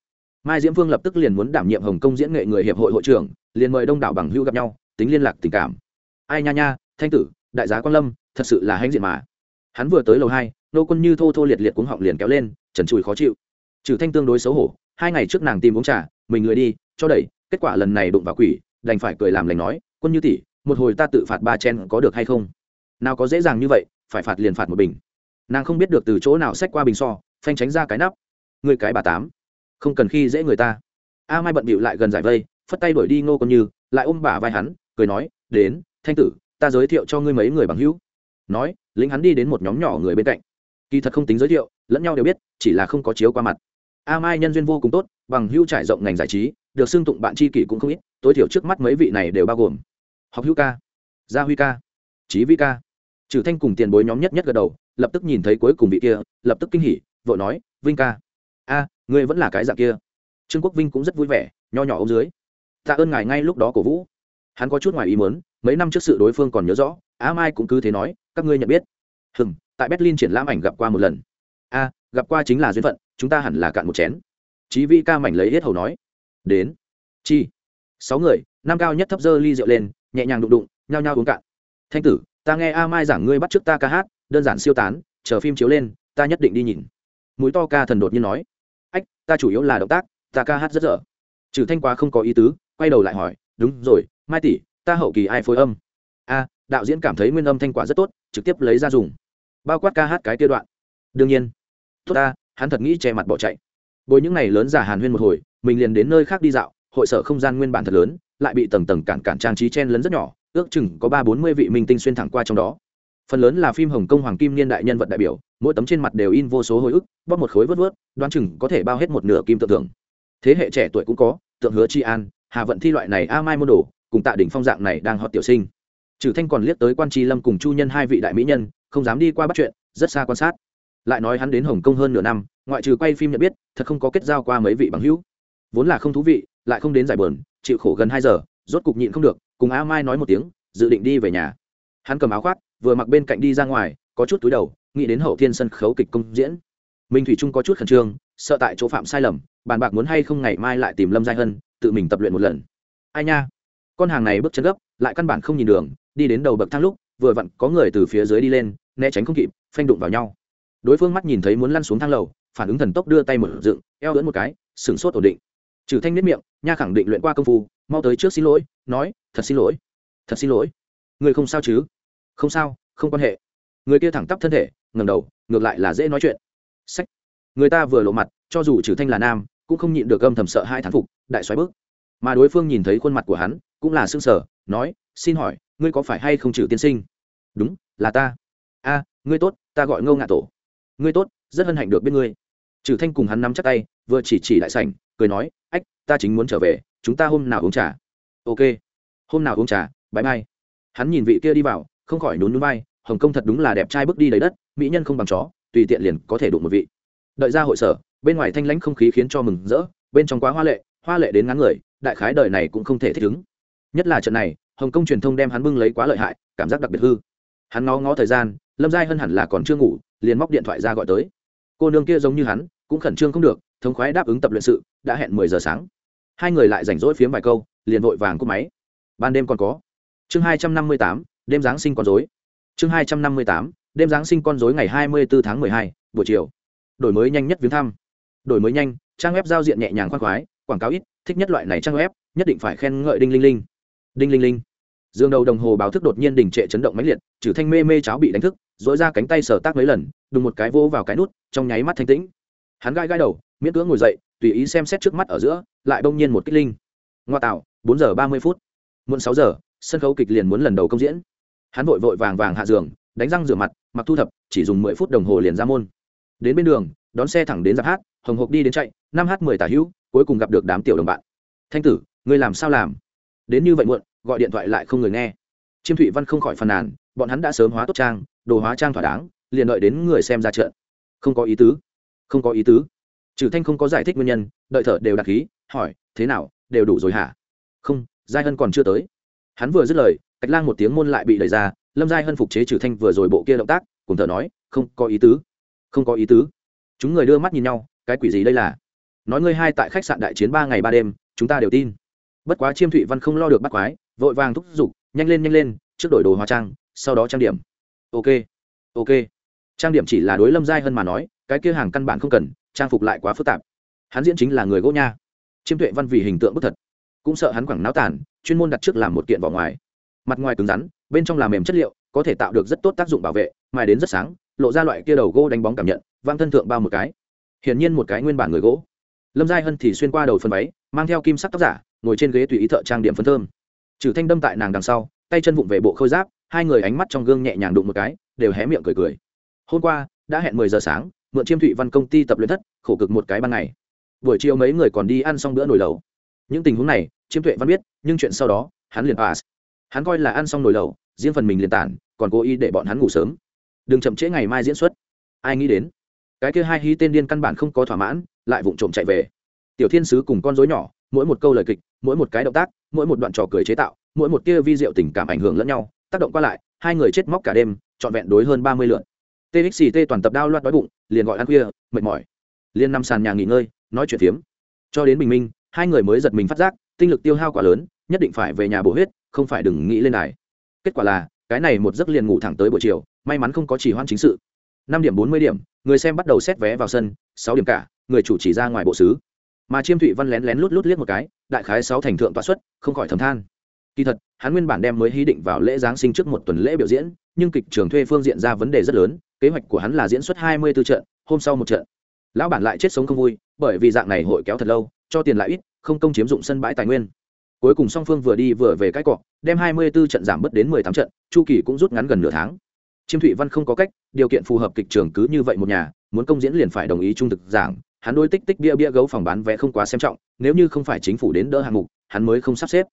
Mai diễm phương lập tức liền muốn đảm nhiệm hồng kông diễn nghệ người hiệp hội hội trưởng, liền mời đông đảo bằng hữu gặp nhau, tính liên lạc tình cảm. Ai nha nha, thanh tử, đại giá quan lâm, thật sự là hãnh diện mà. Hắn vừa tới lầu hai, nô quân như thô thô liệt liệt cuống họng liền kéo lên, trần trùi khó chịu. Trừ thanh tương đối xấu hổ, hai ngày trước nàng tìm uống trà, mình lười đi, cho đẩy, kết quả lần này đụng vào quỷ, đành phải cười làm lành nói, quân như tỷ, một hồi ta tự phạt ba chen có được hay không? Nào có dễ dàng như vậy, phải phạt liền phạt một bình. Nàng không biết được từ chỗ nào xách qua bình so, phanh tránh ra cái nắp. Người cái bà tám. Không cần khi dễ người ta. A mai bận bịu lại gần giải vây, phất tay đuổi đi ngô con như, lại ôm bả vai hắn, cười nói, đến, thanh tử, ta giới thiệu cho ngươi mấy người bằng hữu. Nói lính hắn đi đến một nhóm nhỏ người bên cạnh. Kỳ thật không tính giới thiệu, lẫn nhau đều biết, chỉ là không có chiếu qua mặt. A mai nhân duyên vô cùng tốt, bằng hữu trải rộng ngành giải trí, được xưng tụng bạn tri kỷ cũng không ít, tối thiểu trước mắt mấy vị này đều bao gồm. Học hữu ca, gia huy ca trí vi ca trừ thanh cùng tiền bối nhóm nhất nhất gật đầu lập tức nhìn thấy cuối cùng vị kia lập tức kinh hỉ vội nói vinh ca. A ngươi vẫn là cái dạng kia. Trương quốc vinh cũng rất vui vẻ nho nhỏ ôm dưới. Tạ ơn ngài ngay lúc đó cổ vũ. Hắn có chút ngoài ý muốn mấy năm trước sự đối phương còn nhớ rõ á mai cũng cứ thế nói các ngươi nhận biết. Hừm, tại berlin triển lãm ảnh gặp qua một lần. A gặp qua chính là duyên phận chúng ta hẳn là cạn một chén. Chí vi ca mảnh lấy hết hầu nói. Đến. Chi. Sáu người năm cao nhất thấp dơ ly rượu lên nhẹ nhàng đụng đụng nhao nhao uống cạn. Thanh tử ta nghe a mai giảng ngươi bắt trước ta ca hát, đơn giản siêu tán, chờ phim chiếu lên, ta nhất định đi nhìn. Mũi to ca thần đột nhiên nói. Ách, ta chủ yếu là động tác, ta ca hát rất dở. Trừ thanh quá không có ý tứ, quay đầu lại hỏi, đúng rồi, mai tỷ, ta hậu kỳ ai phối âm? A, đạo diễn cảm thấy nguyên âm thanh quả rất tốt, trực tiếp lấy ra dùng. Bao quát ca hát cái tiêu đoạn. Đương nhiên. Tốt ta, hắn thật nghĩ che mặt bỏ chạy. Bồi những ngày lớn giả hàn huyên một hồi, mình liền đến nơi khác đi dạo, hội sở không gian nguyên bản thật lớn, lại bị tầng tầng cản cản trang trí chen lấn rất nhỏ ước chừng có ba bốn mươi vị minh tinh xuyên thẳng qua trong đó. Phần lớn là phim hồng kông hoàng kim niên đại nhân vật đại biểu, mỗi tấm trên mặt đều in vô số hồi ức, bóp một khối vớt vớt, đoán chừng có thể bao hết một nửa kim tự tượng. thế hệ trẻ tuổi cũng có, tượng hứa tri an, hà vận thi loại này a mai môn đồ, cùng tạ đỉnh phong dạng này đang hot tiểu sinh. Trừ thanh còn liếc tới quan tri lâm cùng chu nhân hai vị đại mỹ nhân, không dám đi qua bắt chuyện, rất xa quan sát. Lại nói hắn đến hồng kông hơn nửa năm, ngoại trừ quay phim nhận biết, thật không có kết giao qua mấy vị bằng hữu. Vốn là không thú vị, lại không đến giải bờn chịu khổ gần hai giờ, rốt cục nhịn không được cùng a mai nói một tiếng, dự định đi về nhà. Hắn cầm áo khoác, vừa mặc bên cạnh đi ra ngoài, có chút túi đầu, nghĩ đến hậu thiên sân khấu kịch công diễn. Minh thủy trung có chút khẩn trương, sợ tại chỗ phạm sai lầm, bàn bạc muốn hay không ngày mai lại tìm lâm giai hân, tự mình tập luyện một lần. Ai nha? Con hàng này bước chân gấp, lại căn bản không nhìn đường, đi đến đầu bậc thang lúc, vừa vặn có người từ phía dưới đi lên, né tránh không kịp, phanh đụng vào nhau. Đối phương mắt nhìn thấy muốn lăn xuống thang lầu, phản ứng thần tốc đưa tay một dựng, eo lưỡn một cái, sửng sốt ổn định. Trừ thanh nếp miệng, nha khẳng định luyện qua công phu mau tới trước xin lỗi, nói, thật xin lỗi, thật xin lỗi. Người không sao chứ? Không sao, không quan hệ. Người kia thẳng tắp thân thể ngầm đầu, ngược lại là dễ nói chuyện. Sách người ta vừa lộ mặt, cho dù trừ thanh là nam, cũng không nhịn được gâm thầm sợ hai thán phục, đại xoáy bước. Mà đối phương nhìn thấy khuôn mặt của hắn, cũng là sưng sở nói, xin hỏi, ngươi có phải hay không trừ tiên sinh? Đúng, là ta. A, ngươi tốt, ta gọi ngô ngạ tổ. Ngươi tốt, rất hân hạnh được biết ngươi. Trừ thanh cùng hắn nắm chắc tay, vừa chỉ chỉ đại sảnh, cười nói, ách, ta chính muốn trở về chúng ta hôm nào uống trà? Ok. Hôm nào uống trà? Bãi mai. Hắn nhìn vị kia đi vào, không khỏi nhún núi vai, hồng kông thật đúng là đẹp trai bước đi đầy đất, mỹ nhân không bằng chó, tùy tiện liền có thể đụng một vị. Đợi ra hội sở, bên ngoài thanh lãnh không khí khiến cho mừng rỡ, bên trong quá hoa lệ hoa lệ đến ngắn người, đại khái đời này cũng không thể thích ứng. Nhất là trận này, hồng kông truyền thông đem hắn bưng lấy quá lợi hại, cảm giác đặc biệt hư. Hắn ngó ngó thời gian, lâm giai hân hẳn là còn chưa ngủ, liền móc điện thoại ra gọi tới. Cô nương kia giống như hắn, cũng khẩn trương không được, thống khoái đáp ứng tập luyện sự, đã hẹn mười giờ sáng hai người lại rảnh rỗi phiếm vài câu, liền vội vàng cúp máy. Ban đêm còn có. Chương hai trăm năm mươi tám, đêm giáng sinh con dối chương hai trăm năm mươi tám, đêm giáng sinh con dối ngày hai mươi bốn tháng mười hai, buổi chiều. Đổi mới nhanh nhất viếng thăm. Đổi mới nhanh, trang web giao diện nhẹ nhàng khoan khoái, quảng cáo ít, thích nhất loại này trang web, nhất định phải khen ngợi đinh linh linh. Đinh linh linh. Dương đầu đồng hồ báo thức đột nhiên đình trệ chấn động mãnh liệt, trừ thanh mê mê cháo bị đánh thức dỗi ra cánh tay sờ tác mấy lần, đùng một cái vỗ vào cái nút, trong nháy mắt thanh tĩnh hắn gai gai đầu, miễn cưỡng ngồi dậy, tùy ý xem xét trước mắt ở giữa, lại bỗng nhiên một kích linh. Ngoa tạo, bốn giờ ba mươi phút. Muộn sáu giờ, sân khấu kịch liền muốn lần đầu công diễn. Hắn vội vội vàng vàng hạ giường, đánh răng rửa mặt, mặc thu thập, chỉ dùng mười phút đồng hồ liền ra môn. Đến bên đường, đón xe thẳng đến giáp hát, hồng hộc đi đến chạy, năm h mười tả hữu, cuối cùng gặp được đám tiểu đồng bạn. Thanh tử, ngươi làm sao làm? Đến như vậy muộn, gọi điện thoại lại không người nghe. Chiêm thụy văn không khỏi phàn nàn, bọn hắn đã sớm hóa tốt trang, đồ hóa trang thỏa đáng, liền đợi đến người xem ra trận. Không có ý tứ không có ý tứ. Trừ thanh không có giải thích nguyên nhân, đợi thở đều đặt khí, hỏi, thế nào, đều đủ rồi hả? Không, giai hân còn chưa tới. Hắn vừa dứt lời cách lang một tiếng môn lại bị đẩy ra, lâm giai hân phục chế trừ thanh vừa rồi bộ kia động tác, cùng thở nói, không có ý tứ, không có ý tứ. Chúng người đưa mắt nhìn nhau, cái quỷ gì đây là? Nói ngươi hai tại khách sạn đại chiến ba ngày ba đêm, chúng ta đều tin. Bất quá chiêm thụy văn không lo được bắt quái, vội vàng thúc giục, nhanh lên nhanh lên, trước đổi đồ hóa trang, sau đó trang điểm. Ok ok trang điểm chỉ là đối lâm giai hơn mà nói, cái kia hàng căn bản không cần, trang phục lại quá phức tạp. Hắn diễn chính là người gỗ nha. Chiêm tuệ văn vì hình tượng bất thật. Cũng sợ hắn quẳng náo tàn, chuyên môn đặt trước làm một kiện vỏ ngoài. Mặt ngoài cứng rắn, bên trong là mềm chất liệu, có thể tạo được rất tốt tác dụng bảo vệ, mài đến rất sáng, lộ ra loại kia đầu gỗ đánh bóng cảm nhận, vang thân thượng bao một cái. Hiển nhiên một cái nguyên bản người gỗ. Lâm giai hân thì xuyên qua đầu phần váy, mang theo kim sắc tóc giả, ngồi trên ghế tùy ý thợ trang điểm phấn thơm. Trừ thanh đâm tại nàng đằng sau, tay chân vụng về bộ khôi giáp, hai người ánh mắt trong gương nhẹ nhàng đụng một cái, đều hé miệng cười cười hôm qua, đã hẹn mười giờ sáng, mượn chiêm thụy văn công ty tập luyện thất, khổ cực một cái ban ngày. Buổi chiều mấy người còn đi ăn xong bữa nồi lẩu. Những tình huống này, chiêm Thụy văn biết, nhưng chuyện sau đó, hắn liền pass. Hắn coi là ăn xong nồi lẩu, riêng phần mình liền tản, còn cố ý để bọn hắn ngủ sớm. Đừng chậm trễ ngày mai diễn xuất. Ai nghĩ đến, cái kia hai hí tên điên căn bản không có thỏa mãn, lại vụng trộm chạy về. Tiểu thiên sứ cùng con dối nhỏ, mỗi một câu lời kịch, mỗi một cái động tác, mỗi một đoạn trò cười chế tạo, mỗi một tia vi diệu tình cảm ảnh hưởng lẫn nhau, tác động qua lại, hai người chết móc cả đêm, trọn vẹn đối hơn ba mươi lượn txt toàn tập đao loạt đói bụng, liền gọi ăn khuya, mệt mỏi. Liền nằm sàn nhà nghỉ ngơi, nói chuyện phiếm. Cho đến bình minh, hai người mới giật mình phát giác, tinh lực tiêu hao quá lớn, nhất định phải về nhà bổ huyết, không phải đừng nghĩ lên đài. Kết quả là, cái này một giấc liền ngủ thẳng tới buổi chiều, may mắn không có chỉ hoan chính sự. Năm điểm bốn mươi điểm, người xem bắt đầu xét vé vào sân, sáu điểm cả, người chủ chỉ ra ngoài bộ xứ. Mà chiêm thụy văn lén lén lút lút liếc một cái, đại khái sáu thành thượng tọa xuất, không khỏi thầm than. Kỳ thật, hắn nguyên bản đem mới hí định vào lễ giáng sinh trước một tuần lễ biểu diễn, nhưng kịch trường thuê phương diện ra vấn đề rất lớn kế hoạch của hắn là diễn xuất hai mươi 24 trận, hôm sau một trận. Lão bản lại chết sống không vui, bởi vì dạng này hội kéo thật lâu, cho tiền lại ít, không công chiếm dụng sân bãi tài nguyên. Cuối cùng song phương vừa đi vừa về cái cọ, đem hai mươi 24 trận giảm bớt đến mười tám trận, chu kỳ cũng rút ngắn gần nửa tháng. Chiêm thụy văn không có cách, điều kiện phù hợp kịch trường cứ như vậy một nhà, muốn công diễn liền phải đồng ý trung thực giảng, hắn đôi tích tích bia bia gấu phòng bán vé không quá xem trọng, nếu như không phải chính phủ đến đỡ hạng mục, hắn mới không sắp xếp.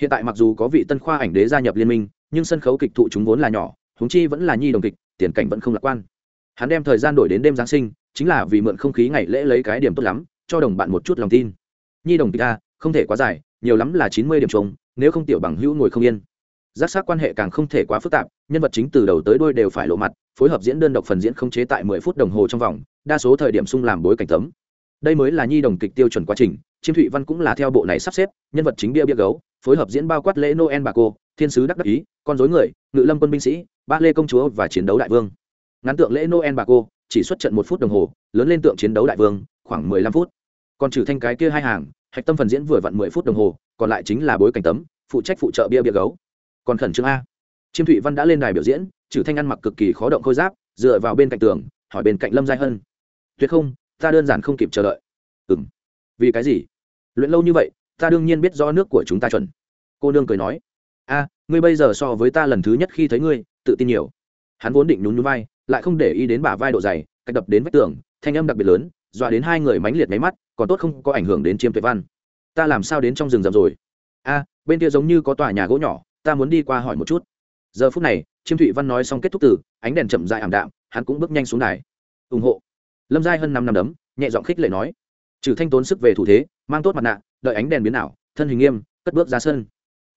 Hiện tại mặc dù có vị tân khoa ảnh đế gia nhập liên minh, nhưng sân khấu kịch thụ chúng vốn là nhỏ, huống chi vẫn là nhi đồng kịch tiền cảnh vẫn không lạc quan. Hắn đem thời gian đổi đến đêm giáng sinh, chính là vì mượn không khí ngày lễ lấy cái điểm tốt lắm, cho đồng bạn một chút lòng tin. Nhi đồng kịch không thể quá dài, nhiều lắm là chín mươi điểm trống nếu không tiểu bằng hữu ngồi không yên. Giác sát quan hệ càng không thể quá phức tạp, nhân vật chính từ đầu tới đôi đều phải lộ mặt, phối hợp diễn đơn độc phần diễn không chế tại mười phút đồng hồ trong vòng, đa số thời điểm sung làm bối cảnh tấm đây mới là nhi đồng kịch tiêu chuẩn quá trình, chiêm thụy văn cũng là theo bộ này sắp xếp, nhân vật chính bia bia gấu, phối hợp diễn bao quát lễ noel bà cô, thiên sứ đắc đắc ý, con dối người, ngự lâm quân binh sĩ ba lê công chúa và chiến đấu đại vương. Ngắn tượng lễ noel bà cô, chỉ xuất trận một phút đồng hồ, lớn lên tượng chiến đấu đại vương, khoảng mười lăm phút. Còn trừ thanh cái kia hai hàng, hạch tâm phần diễn vừa vặn mười phút đồng hồ, còn lại chính là bối cảnh tấm, phụ trách phụ trợ bia bia gấu. Còn khẩn trương a. Chiêm thụy văn đã lên đài biểu diễn, trừ thanh ăn mặc cực kỳ khó động khôi giáp, dựa vào bên cạnh tường, hỏi bên cạnh lâm giai hân. Tuyệt không, ta đơn giản không kịp chờ đợi. Ừ m vì cái gì? Luyện lâu như vậy, ta đương nhiên biết do nước của chúng ta chuẩn. Cô nương cười nói. A, ngươi bây giờ so với ta lần thứ nhất khi thấy ngươi tự tin nhiều. Hắn vốn định nhún nhún vai, lại không để ý đến bả vai độ dày cách đập đến vách tường, thanh âm đặc biệt lớn, dọa đến hai người mánh liệt máy mắt, còn tốt không có ảnh hưởng đến chiêm tuệ văn. Ta làm sao đến trong rừng rậm rồi? A, bên kia giống như có tòa nhà gỗ nhỏ, ta muốn đi qua hỏi một chút. Giờ phút này, chiêm thụy văn nói xong kết thúc từ, ánh đèn chậm dại ảm đạm, hắn cũng bước nhanh xuống đài. Ủng hộ. Lâm giai hơn năm năm đấm, nhẹ giọng khích lệ nói. Trừ thanh tốn sức về thủ thế, mang tốt mặt nạ, đợi ánh đèn biến ảo, thân hình nghiêm, cất bước ra sân.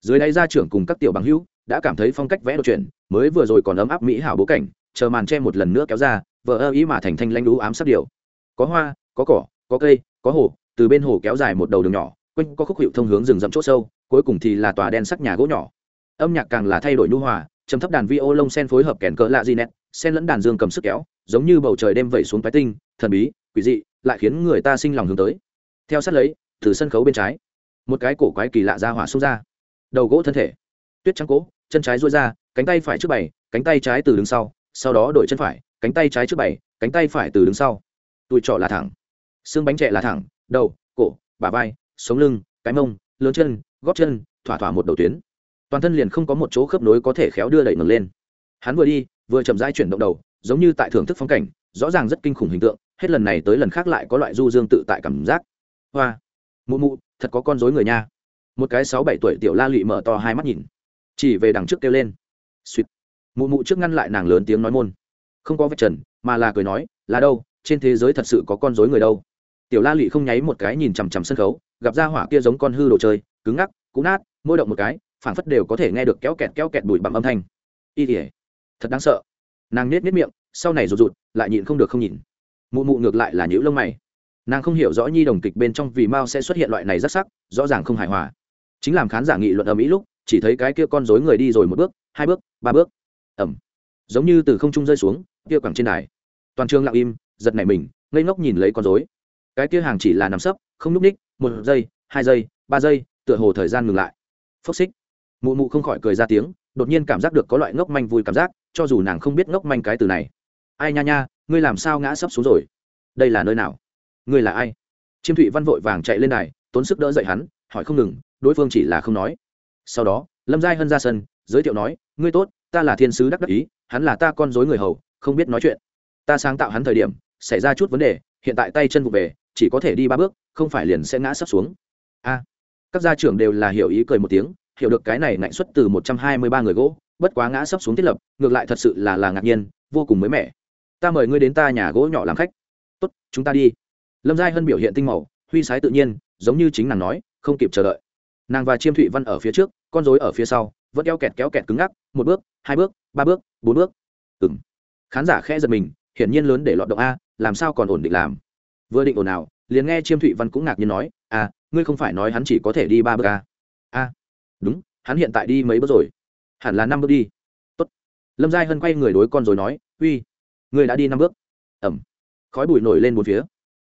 Dưới đáy gia trưởng cùng các tiểu bằng hữu đã cảm thấy phong cách vẽ đột chuyển, mới vừa rồi còn ấm áp mỹ hảo bố cảnh, chờ màn tre một lần nữa kéo ra vợ ơ ý mà thành thanh lanh đú ám sát điều có hoa, có cỏ, có cây, có hồ, từ bên hồ kéo dài một đầu đường nhỏ, quanh có khúc hiệu thông hướng rừng rậm chỗ sâu, cuối cùng thì là tòa đen sắc nhà gỗ nhỏ. Âm nhạc càng là thay đổi nhu hòa, trầm thấp đàn vi ô lông sen phối hợp kèn cỡ lạ di nét, sen lẫn đàn dương cầm sức kéo, giống như bầu trời đêm vẩy xuống tái tinh, thần bí, quỷ dị, lại khiến người ta sinh lòng hướng tới. Theo sát lấy, từ sân khấu bên trái, một cái cổ quái kỳ lạ ra hỏa xông ra. Đầu gỗ thân thể, tuyết trắng cỗ chân trái duỗi ra, cánh tay phải trước bảy, cánh tay trái từ đứng sau sau đó đổi chân phải, cánh tay trái trước bảy, cánh tay phải từ đứng sau. Tụi trọ là thẳng, xương bánh trẻ là thẳng, đầu, cổ, bả vai, sống lưng, cái mông, lớn chân, góp chân, thỏa thỏa một đầu tuyến. Toàn thân liền không có một chỗ khớp nối có thể khéo đưa đẩy ngẩng lên. Hắn vừa đi, vừa chậm rãi chuyển động đầu, giống như tại thưởng thức phong cảnh, rõ ràng rất kinh khủng hình tượng, hết lần này tới lần khác lại có loại du dương tự tại cảm giác. Hoa, mụ mụ, thật có con dối người nha. Một cái sáu bảy tuổi tiểu la lụy mở to hai mắt nhìn chỉ về đằng trước kêu lên. Suýt mụ mụ trước ngăn lại nàng lớn tiếng nói môn. Không có vạch trần, mà là cười nói, là đâu, trên thế giới thật sự có con dối người đâu. Tiểu la lụy không nháy một cái nhìn chằm chằm sân khấu, gặp ra hỏa kia giống con hư đồ chơi, cứng ngắc cú nát mỗi động một cái, phảng phất đều có thể nghe được kéo kẹt kéo kẹt bụi bặm âm thanh. Y tỉa thật đáng sợ. Nàng nết nết miệng, sau này rụt rụt, lại nhịn không được không nhìn. Mụ mụ ngược lại là nhữ lông mày. Nàng không hiểu rõ nhi đồng kịch bên trong vì mao sẽ xuất hiện loại này rất sắc, rõ ràng không hài hòa. Chính làm khán giả nghị luận ở mỹ lúc chỉ thấy cái kia con rối người đi rồi một bước hai bước ba bước. Ẩm giống như từ không trung rơi xuống kia quẳng trên đài. Toàn trường lặng im giật nảy mình ngây ngốc nhìn lấy con rối, cái kia hàng chỉ là nằm sấp không núp ních một giây hai giây ba giây tựa hồ thời gian ngừng lại. Phốc xích. Mụ mụ không khỏi cười ra tiếng đột nhiên cảm giác được có loại ngốc manh vui cảm giác cho dù nàng không biết ngốc manh cái từ này. Ai nha nha ngươi làm sao ngã sấp xuống rồi? Đây là nơi nào? Ngươi là ai? Chiêm thụy văn vội vàng chạy lên này tốn sức đỡ dậy hắn hỏi không ngừng đối phương chỉ là không nói sau đó, lâm giai hân ra sân, giới thiệu nói, ngươi tốt, ta là thiên sứ đắc đắc ý, hắn là ta con dối người hầu, không biết nói chuyện. Ta sáng tạo hắn thời điểm, xảy ra chút vấn đề, hiện tại tay chân vụ về, chỉ có thể đi ba bước, không phải liền sẽ ngã sấp xuống. A. Các gia trưởng đều là hiểu ý cười một tiếng, hiểu được cái này ngạnh xuất từ một trăm hai mươi ba người gỗ, bất quá ngã sấp xuống thiết lập, ngược lại thật sự là là ngạc nhiên, vô cùng mới mẻ. Ta mời ngươi đến ta nhà gỗ nhỏ làm khách. Tốt, chúng ta đi. Lâm giai hân biểu hiện tinh màu, huy sái tự nhiên, giống như chính nàng nói, không kịp chờ đợi nàng và chiêm thụy văn ở phía trước con dối ở phía sau vẫn kéo kẹt kéo kẹt cứng ngắc một bước hai bước ba bước bốn bước. Ừng khán giả khẽ giật mình hiển nhiên lớn để lọt động a làm sao còn ổn định làm? Vừa định ổn nào liền nghe chiêm thụy văn cũng ngạc nhiên nói à ngươi không phải nói hắn chỉ có thể đi ba bước a, a. Đúng hắn hiện tại đi mấy bước rồi? Hẳn là năm bước đi. Tốt. lâm giai hân quay người đối con rồi nói uy ngươi đã đi năm bước. Ẩm khói bụi nổi lên một phía.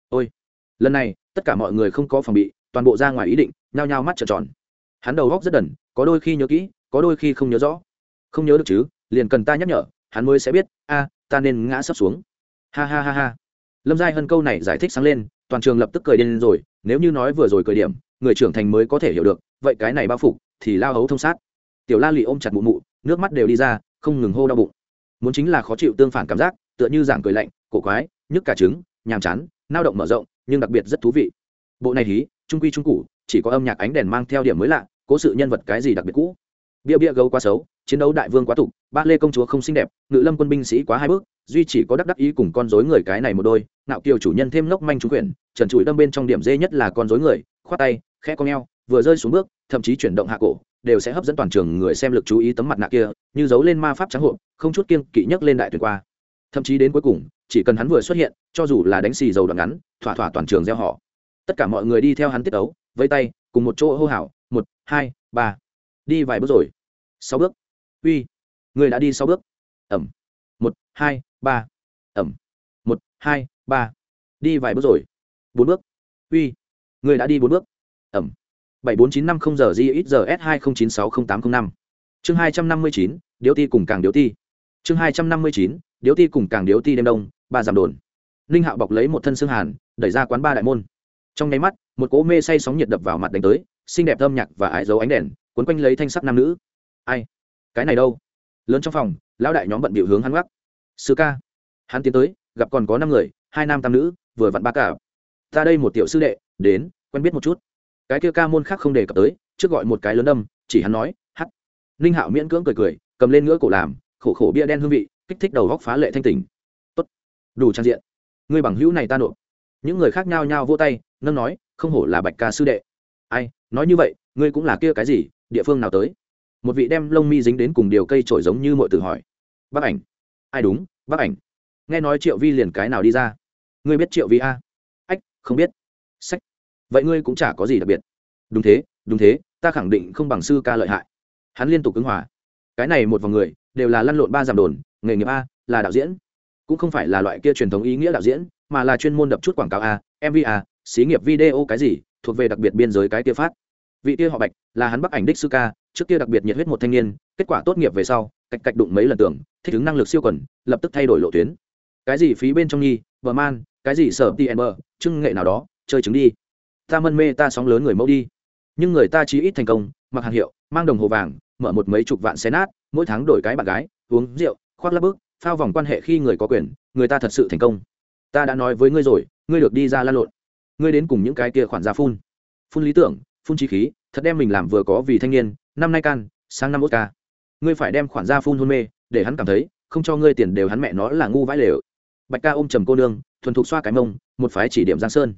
Ôi. Lần này tất cả mọi người không có phòng bị toàn bộ ra ngoài ý định nhao nhao mắt trợn tròn hắn đầu góc rất đần, có đôi khi nhớ kỹ, có đôi khi không nhớ rõ. Không nhớ được chứ, liền cần ta nhắc nhở, hắn mới sẽ biết, a, ta nên ngã sấp xuống. Ha ha ha ha. Lâm giai hân câu này giải thích sáng lên, toàn trường lập tức cười điên rồi, nếu như nói vừa rồi cười điểm, người trưởng thành mới có thể hiểu được, vậy cái này bao phục, thì lao hấu thông sát. Tiểu la lì ôm chặt mụ mụ, nước mắt đều đi ra, không ngừng hô đau bụng. Muốn chính là khó chịu tương phản cảm giác, tựa như giảng cười lạnh, cổ quái, nhức cả trứng, nhàm chán, nao động mở rộng, nhưng đặc biệt rất thú vị. Bộ này hí, trung quy trung cụ chỉ có âm nhạc ánh đèn mang theo điểm mới lạ, cố sự nhân vật cái gì đặc biệt cũ. Bia bia gấu quá xấu, chiến đấu đại vương quá tục, ba lê công chúa không xinh đẹp, ngự lâm quân binh sĩ quá hai bước, duy chỉ có đắc đắc ý cùng con dối người cái này một đôi nạo kiều chủ nhân thêm lốc manh trúng quyển, trần trụi đâm bên trong điểm dê nhất là con dối người, khoát tay, khẽ con eo vừa rơi xuống bước, thậm chí chuyển động hạ cổ, đều sẽ hấp dẫn toàn trường người xem lực chú ý tấm mặt nạ kia, như giấu lên ma pháp trắng hộp, không chút kiêng kỵ nhấc lên đại tuyển qua. Thậm chí đến cuối cùng, chỉ cần hắn vừa xuất hiện, cho dù là đánh xì dầu đoạn ngắn, thỏa thỏa toàn trường gieo họ tất cả mọi người đi theo hắn tiết ấu vây tay, cùng một chỗ hô hào, một, hai, ba. Đi vài bước rồi. Sáu bước. Uy. Người đã đi sáu bước. Ẩm. Một, hai, ba. Ẩm. Một, hai, ba. Đi vài bước rồi. Bốn bước. Uy. Người đã đi bốn bước. Ẩm. Bảy, bốn, chín, năm, không giờ, g giờ s hai không chín sáu không tám không năm. Chương hai trăm năm mươi chín, điếu ti cùng càng điếu ti. Chương hai trăm năm mươi chín, điếu ti cùng càng điếu ti đêm đông, ba giảm đồn. Ninh hạo bọc lấy một thân xương hàn, đẩy ra quán ba đại môn trong nháy mắt, một cỗ mê say sóng nhiệt đập vào mặt đánh tới, xinh đẹp âm nhạc và ải dấu ánh đèn quấn quanh lấy thanh sắc nam nữ. Ai? Cái này đâu? Lớn trong phòng, lão đại nhóm bận biểu hướng hắn gác. Sư ca. Hắn tiến tới, gặp còn có năm người, hai nam tam nữ, vừa vặn ba cả. Ta đây một tiểu sư đệ, đến, quen biết một chút. Cái kia ca môn khác không đề cập tới, trước gọi một cái lớn đâm chỉ hắn nói hắt ninh hạo miễn cưỡng cười cười, cầm lên ngựa cổ làm, khổ khổ bia đen hương vị, kích thích đầu góc phá lệ thanh tình tốt, đủ trang diện. Ngươi bằng hữu này ta nộp những người khác nhao nhao vô tay, nâng nói, không hổ là bạch ca sư đệ. Ai, nói như vậy, ngươi cũng là kia cái gì, địa phương nào tới? Một vị đem lông mi dính đến cùng điều cây trổi giống như mọi từ hỏi. Bác ảnh. Ai đúng, bác ảnh. Nghe nói triệu vi liền cái nào đi ra. Ngươi biết triệu vi a? Ách, không biết. Sách. Vậy ngươi cũng chả có gì đặc biệt. Đúng thế đúng thế, ta khẳng định không bằng sư ca lợi hại. Hắn liên tục ứng hòa. Cái này một vòng người, đều là lăn lộn ba giảm đồn, nghề nghiệp a, là đạo diễn, cũng không phải là loại kia truyền thống ý nghĩa đạo diễn mà là chuyên môn đập chút quảng cáo a mv a, xí nghiệp video cái gì, thuộc về đặc biệt biên giới cái kia phát. Vị kia họ bạch, là hắn bắc ảnh đích sư ca, trước kia đặc biệt nhiệt huyết một thanh niên, kết quả tốt nghiệp về sau, cạch cạch đụng mấy lần tưởng, thích ứng năng lực siêu quần, lập tức thay đổi lộ tuyến. Cái gì phí bên trong nhi vợ man, cái gì sở tn bờ trưng nghệ nào đó, chơi trứng đi. Ta mân mê ta sóng lớn người mẫu đi. Nhưng người ta chí ít thành công, mặc hàng hiệu, mang đồng hồ vàng, mở một mấy chục vạn xe nát, mỗi tháng đổi cái bạn gái, uống rượu, khoác lắp bước, phao vòng quan hệ khi người có quyền, người ta thật sự thành công ta đã nói với ngươi rồi, ngươi được đi ra la lộn. Ngươi đến cùng những cái kia khoản ra phun. Phun lý tưởng, phun trí khí, thật đem mình làm vừa có vì thanh niên, năm nay can sang năm ốt ca. Ngươi phải đem khoản ra phun hôn mê, để hắn cảm thấy, không cho ngươi tiền đều hắn mẹ nó là ngu vãi lều. Bạch ca ôm trầm cô nương, thuần thục xoa cái mông, một phái chỉ điểm giang sơn.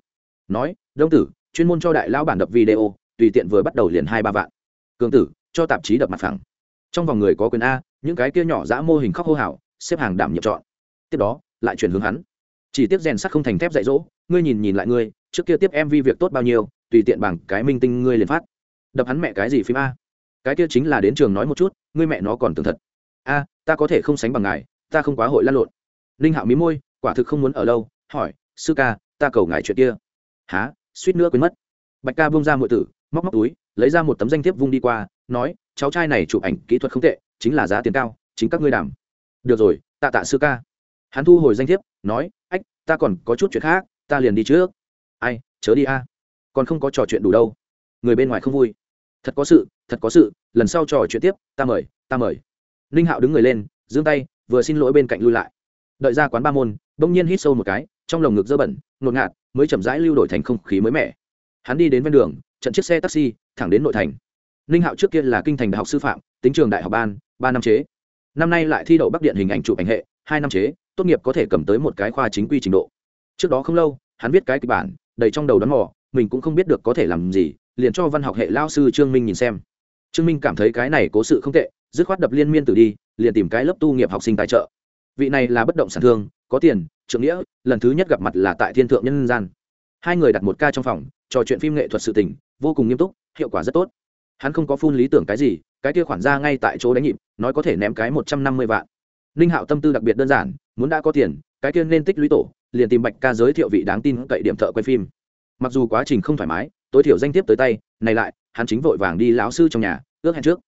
Nói, đông tử, chuyên môn cho đại lão bản đập video, tùy tiện vừa bắt đầu liền hai ba vạn. Cường tử, cho tạp chí đập mặt phẳng. Trong vòng người có quyền a, những cái kia nhỏ dã mô hình khóc hô hào, xếp hàng đảm nhiệm chọn. Tiếp đó, lại chuyển hướng hắn chỉ tiếp rèn sắt không thành thép dạy dỗ, ngươi nhìn nhìn lại ngươi, trước kia tiếp mv việc tốt bao nhiêu, tùy tiện bằng cái minh tinh ngươi liền phát. Đập hắn mẹ cái gì phim a? Cái kia chính là đến trường nói một chút, ngươi mẹ nó còn tưởng thật. A, ta có thể không sánh bằng ngài, ta không quá hội lăn lộn. Ninh hạo mí môi, quả thực không muốn ở lâu, hỏi, sư ca, ta cầu ngài chuyện kia. Há suýt nữa quên mất. Bạch ca bông ra mọi tử, móc móc túi, lấy ra một tấm danh thiếp vung đi qua, nói, cháu trai này chụp ảnh kỹ thuật không tệ, chính là giá tiền cao, chính các ngươi đảm. Được rồi, tạ tạ sư ca hắn thu hồi danh thiếp, nói, ách, ta còn có chút chuyện khác, ta liền đi trước. Ai, chớ đi a, còn không có trò chuyện đủ đâu. Người bên ngoài không vui. Thật có sự, thật có sự, lần sau trò chuyện tiếp, ta mời ta mời. Ninh hạo đứng người lên, giương tay, vừa xin lỗi bên cạnh lui lại. Đợi ra quán ba môn, bỗng nhiên hít sâu một cái, trong lồng ngực dơ bẩn, ngột ngạt, mới chậm rãi lưu đổi thành không khí mới mẻ. Hắn đi đến ven đường trận chiếc xe taxi, thẳng đến nội thành. Ninh hạo trước kia là kinh thành đại học sư phạm, tính trường đại học ban, ba năm chế. Năm nay lại thi đậu bắc điện hình ảnh chụp ảnh hệ, hai năm chế tốt nghiệp có thể cầm tới một cái khoa chính quy trình độ. Trước đó không lâu, hắn viết cái kịch bản, đầy trong đầu đón mò, mình cũng không biết được có thể làm gì, liền cho văn học hệ lao sư trương minh nhìn xem. Trương minh cảm thấy cái này cố sự không tệ, dứt khoát đập liên miên tử đi, liền tìm cái lớp tu nghiệp học sinh tài trợ. Vị này là bất động sản thương, có tiền trượng nghĩa, lần thứ nhất gặp mặt là tại thiên thượng nhân gian. Hai người đặt một ca trong phòng, trò chuyện phim nghệ thuật sự tình, vô cùng nghiêm túc, hiệu quả rất tốt. Hắn không có phun lý tưởng cái gì, cái kia khoản ra ngay tại chỗ đánh nhịp, nói có thể ném cái một trăm năm mươi vạn. Ninh hạo tâm tư đặc biệt đơn giản muốn đã có tiền, cái kia nên tích lũy tổ, liền tìm bạch ca giới thiệu vị đáng tin cậy điểm thợ quay phim. Mặc dù quá trình không thoải mái, tối thiểu danh thiếp tới tay, này lại, hắn chính vội vàng đi lão sư trong nhà, ước hẹn trước.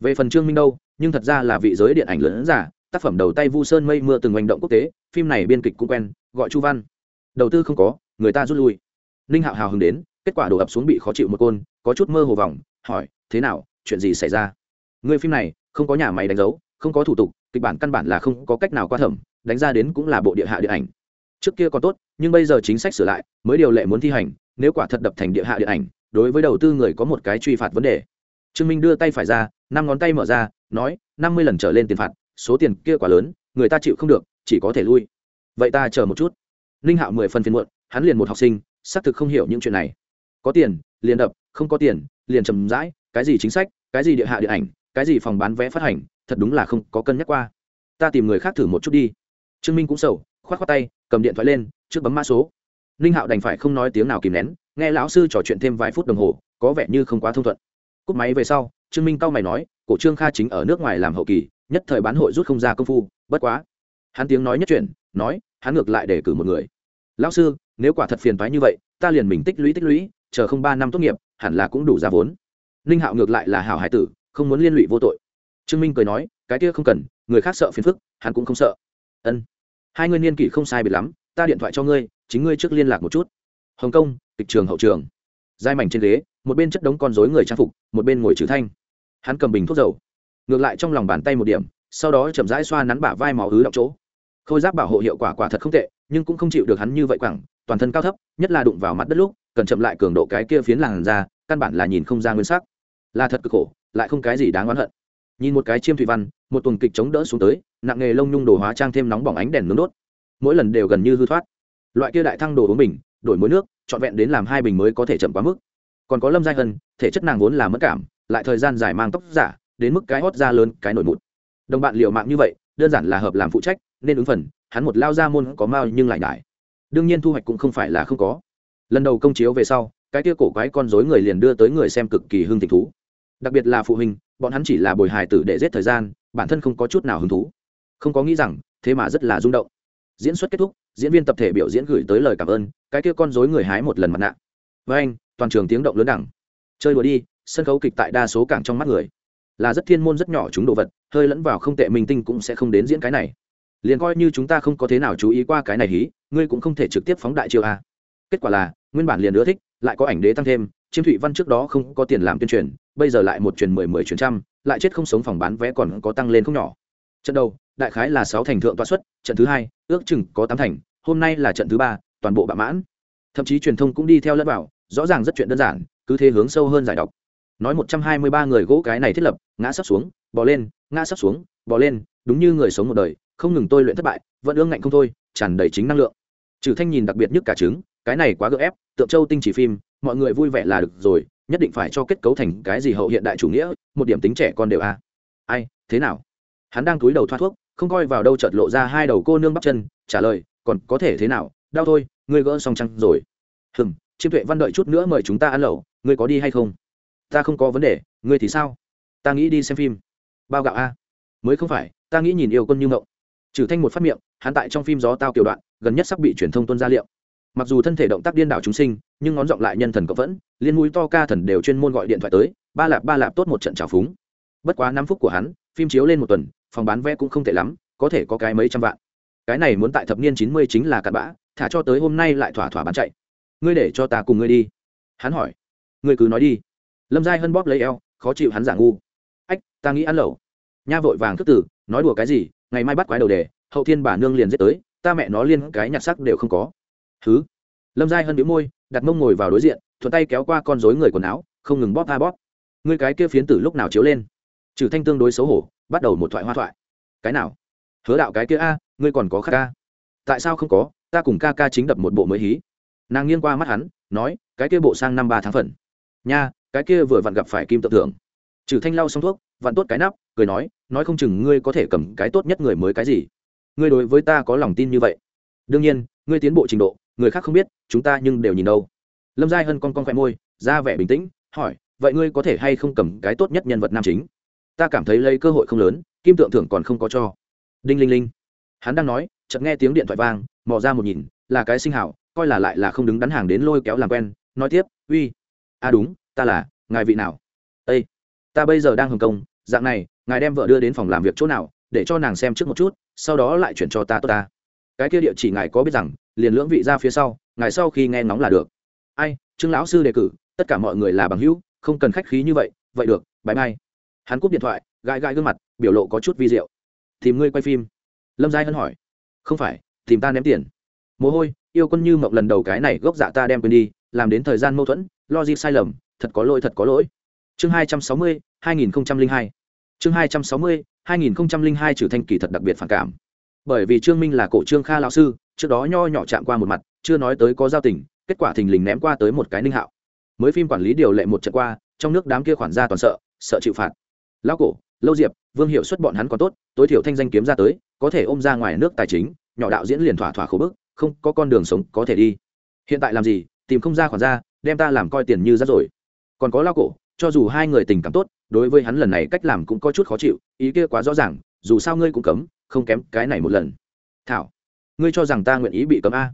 Về phần trương minh đâu, nhưng thật ra là vị giới điện ảnh lớn giả tác phẩm đầu tay vu sơn mây mưa từng hành động quốc tế, phim này biên kịch cũng quen, gọi chu văn. Đầu tư không có, người ta rút lui. Ninh hạo hào hứng đến, kết quả đổ ập xuống bị khó chịu một côn, có chút mơ hồ vòng, hỏi, thế nào, chuyện gì xảy ra? Người phim này, không có nhà máy đánh dấu, không có thủ tục kịch bản căn bản là không có cách nào qua thẩm, đánh ra đến cũng là bộ địa hạ điện ảnh. Trước kia còn tốt, nhưng bây giờ chính sách sửa lại, mới điều lệ muốn thi hành, nếu quả thật đập thành địa hạ điện ảnh, đối với đầu tư người có một cái truy phạt vấn đề. Trương minh đưa tay phải ra, năm ngón tay mở ra, nói, năm mươi lần trở lên tiền phạt, số tiền kia quá lớn, người ta chịu không được, chỉ có thể lui. Vậy ta chờ một chút. Ninh hạo mười phần phiên muộn, hắn liền một học sinh, xác thực không hiểu những chuyện này. Có tiền, liền đập, không có tiền, liền trầm rãi, cái gì chính sách, cái gì địa hạ điện ảnh, cái gì phòng bán vé phát hành thật đúng là không có cân nhắc qua. Ta tìm người khác thử một chút đi. Trương minh cũng sầu k h o á t k h o á tay, cầm điện thoại lên, trước bấm mã số. Ninh hạo đành phải không nói tiếng nào kìm nén, nghe lão sư trò chuyện thêm vài phút đồng hồ, có vẻ như không quá thông thuận. Cúp máy về sau, trương minh cau mày nói, cổ trương kha chính ở nước ngoài làm hậu kỳ, nhất thời bán hội rút không ra công phu, bất quá. Hắn tiếng nói nhất chuyển, nói, hắn ngược lại để cử một người. Lão sư, nếu quả thật phiền thoái như vậy, ta liền mình tích lũy tích lũy, chờ không ba năm tốt nghiệp, hẳn là cũng đủ ra vốn. Ninh hạo ngược lại là hảo hải tử, không muốn liên lụy vô tội trương minh cười nói, cái kia không cần, người khác sợ phiền phức, hắn cũng không sợ. Ân, hai ngươi niên kỷ không sai biệt lắm, ta điện thoại cho ngươi, chính ngươi trước liên lạc một chút. Hồng kông, kịch trường hậu trường. Giai mảnh trên ghế, một bên chất đống con dối người trang phục, một bên ngồi trừ thanh. Hắn cầm bình thuốc dầu, ngược lại trong lòng bàn tay một điểm, sau đó chậm rãi xoa nắn bả vai máu ứ động chỗ. Khôi giáp bảo hộ hiệu quả quả thật không tệ, nhưng cũng không chịu được hắn như vậy quẳng, toàn thân cao thấp, nhất là đụng vào mặt đất lúc, cần chậm lại cường độ cái kia phiến làn ra căn bản là nhìn không ra nguyên sắc. Là thật cực khổ, lại không cái gì đáng oán hận nhìn một cái chiêm thủy văn, một tuần kịch chống đỡ xuống tới, nặng nghề lông nhung đồ hóa trang thêm nóng bỏng ánh đèn nướng đốt. Mỗi lần đều gần như hư thoát. Loại kia đại thăng đồ uống bình, đổi muối nước, trọn vẹn đến làm hai bình mới có thể chậm quá mức. Còn có lâm giai hân, thể chất nàng vốn là mất cảm, lại thời gian dài mang tóc giả, đến mức cái hót da lớn, cái nổi mụn. Đồng bạn liệu mạng như vậy, đơn giản là hợp làm phụ trách, nên ứng phần, hắn một lao ra môn có mao nhưng lại đại đương nhiên thu hoạch cũng không phải là không có. Lần đầu công chiếu về sau, cái kia cổ quái con dối người liền đưa tới người xem cực kỳ hưng tình thú. Đặc biệt là phụ huynh bọn hắn chỉ là bồi hài tử để giết thời gian, bản thân không có chút nào hứng thú. Không có nghĩ rằng, thế mà rất là rung động. Diễn xuất kết thúc, diễn viên tập thể biểu diễn gửi tới lời cảm ơn, cái kia con dối người hái một lần mặt nạ. Với anh, toàn trường tiếng động lớn đẳng. Chơi đùa đi, sân khấu kịch tại đa số cảng trong mắt người. Là rất thiên môn rất nhỏ chúng đồ vật, hơi lẫn vào không tệ minh tinh cũng sẽ không đến diễn cái này. Liền coi như chúng ta không có thế nào chú ý qua cái này hí, ngươi cũng không thể trực tiếp phóng đại chiêu a. Kết quả là, nguyên bản liền ưa thích lại có ảnh đế tăng thêm, chiêm thụy văn trước đó không có tiền làm tuyên truyền, bây giờ lại một truyền mười mười truyền trăm, lại chết không sống phòng bán vé còn có tăng lên không nhỏ. Trận đầu, đại khái là sáu thành thượng toa xuất, trận thứ hai, ước chừng có tám thành, hôm nay là trận thứ ba, toàn bộ bạ mãn. Thậm chí truyền thông cũng đi theo lẫn vào, rõ ràng rất chuyện đơn giản, cứ thế hướng sâu hơn giải đọc. Nói một trăm hai mươi ba người gỗ cái này thiết lập, ngã sắp xuống, bò lên, ngã sắp xuống, bò lên, đúng như người sống một đời, không ngừng tôi luyện thất bại, vẫn ương ngạnh không thôi, tràn đầy chính năng lượng. Trừ thanh nhìn đặc biệt nhất cả trứng, cái này quá gượng ép tượng châu tinh chỉ phim, mọi người vui vẻ là được rồi, nhất định phải cho kết cấu thành cái gì hậu hiện đại chủ nghĩa, một điểm tính trẻ con đều a. À. ai, thế nào? Hắn đang túi đầu thoát thuốc, không coi vào đâu chợt lộ ra hai đầu cô nương bắp chân, trả lời, còn có thể thế nào? Đau thôi, ngươi gỡ xong trăng rồi? Hừm, chiêm tuệ văn đợi chút nữa mời chúng ta ăn lẩu, ngươi có đi hay không? Ta không có vấn đề, ngươi thì sao? Ta nghĩ đi xem phim. Bao gạo a? Mới không phải, ta nghĩ nhìn yêu quân như ngộng trừ thanh một phát miệng, hắn tại trong phim gió tao kiểu đoạn, gần nhất sắp bị truyền thông tuân ra liệu mặc dù thân thể động tác điên đảo chúng sinh, nhưng ngón giọng lại nhân thần cộng vẫn, liên mũi to ca thần đều chuyên môn gọi điện thoại tới, ba lạp ba lạp tốt một trận trào phúng. Bất quá năm phút của hắn, phim chiếu lên một tuần, phòng bán vé cũng không tệ lắm, có thể có cái mấy trăm vạn. Cái này muốn tại thập niên chín mươi chính là cặn bã, thả cho tới hôm nay lại thỏa thỏa bán chạy. Ngươi để cho ta cùng ngươi đi. Hắn hỏi. Ngươi cứ nói đi. Lâm giai hân bóp lấy eo, khó chịu hắn giả ngu. Ách, ta nghĩ ăn lẩu. Nha vội vàng thức tử nói đùa cái gì, ngày mai bắt quái đầu đề, hậu thiên bà nương liền giết tới, ta mẹ nó liên cái nhặt sắc đều không có thứ lâm giai hân đĩu môi, đặt mông ngồi vào đối diện, thuận tay kéo qua con rối người quần áo, không ngừng bóp tha bóp. Người cái kia phiến tử lúc nào chiếu lên? Trừ thanh tương đối xấu hổ, bắt đầu một thoại hoa thoại. Cái nào? Hứa đạo cái kia a, ngươi còn có khắc ca. Tại sao không có? Ta cùng ca ca chính đập một bộ mới hí. Nàng nghiêng qua mắt hắn, nói, cái kia bộ sang năm ba tháng phần. Nha, cái kia vừa vặn gặp phải kim tự thưởng trừ thanh lau xong thuốc, vặn tốt cái nắp, cười nói nói không chừng ngươi có thể cầm cái tốt nhất người mới cái gì. Ngươi đối với ta có lòng tin như vậy. Đương nhiên, ngươi tiến bộ trình độ người khác không biết, chúng ta nhưng đều nhìn đâu. Lâm giai hân con con khoe môi, ra vẻ bình tĩnh, hỏi, vậy ngươi có thể hay không cầm cái tốt nhất nhân vật nam chính? Ta cảm thấy lấy cơ hội không lớn, kim tượng thưởng còn không có cho. Đinh linh linh. Hắn đang nói, chợt nghe tiếng điện thoại vang, mò ra một nhìn, là cái sinh hảo, coi là lại là không đứng đắn hàng đến lôi kéo làm quen, nói tiếp, uy a à đúng, ta là, ngài vị nào? Ây ta bây giờ đang hồng công, dạng này, ngài đem vợ đưa đến phòng làm việc chỗ nào, để cho nàng xem trước một chút, sau đó lại chuyển cho ta tốt ta cái kia địa chỉ ngài có biết rằng, liền lưỡng vị ra phía sau, ngài sau khi nghe ngóng là được. Ai, trương lão sư đề cử, tất cả mọi người là bằng hữu, không cần khách khí như vậy vậy được bãi mai hắn cúp điện thoại, gãi gãi gương mặt, biểu lộ có chút vi diệu. Tìm ngươi quay phim. Lâm giai hân hỏi. Không phải, tìm ta ném tiền. Mồ hôi, yêu quân như mộng lần đầu cái này gốc dạ ta đem quên đi, làm đến thời gian mâu thuẫn logic sai lầm, thật có lỗi thật có lỗi. Chương hai trăm sáu mươi, hai nghìn hai. Chương hai trăm sáu mươi, hai nghìn hai trừ thanh kỳ thật đặc biệt phản cảm bởi vì trương minh là cổ trương kha lão sư, trước đó nho nhỏ chạm qua một mặt, chưa nói tới có giao tình, kết quả thình lình ném qua tới một cái ninh hạo. Mới phim quản lý điều lệ một trận qua, trong nước đám kia khoản ra toàn sợ sợ chịu phạt. Lão cổ, lâu diệp, vương hiệu xuất bọn hắn còn tốt, tối thiểu thanh danh kiếm ra tới, có thể ôm ra ngoài nước tài chính, nhỏ đạo diễn liền thỏa thỏa khổ bức, không có con đường sống có thể đi. Hiện tại làm gì, tìm không ra khoản ra, đem ta làm coi tiền như ra rồi. Còn có lao cổ, cho dù hai người tình cảm tốt, đối với hắn lần này cách làm cũng có chút khó chịu, ý kia quá rõ ràng, dù sao ngươi cũng cấm không kém cái này một lần. Thảo, ngươi cho rằng ta nguyện ý bị cấm a?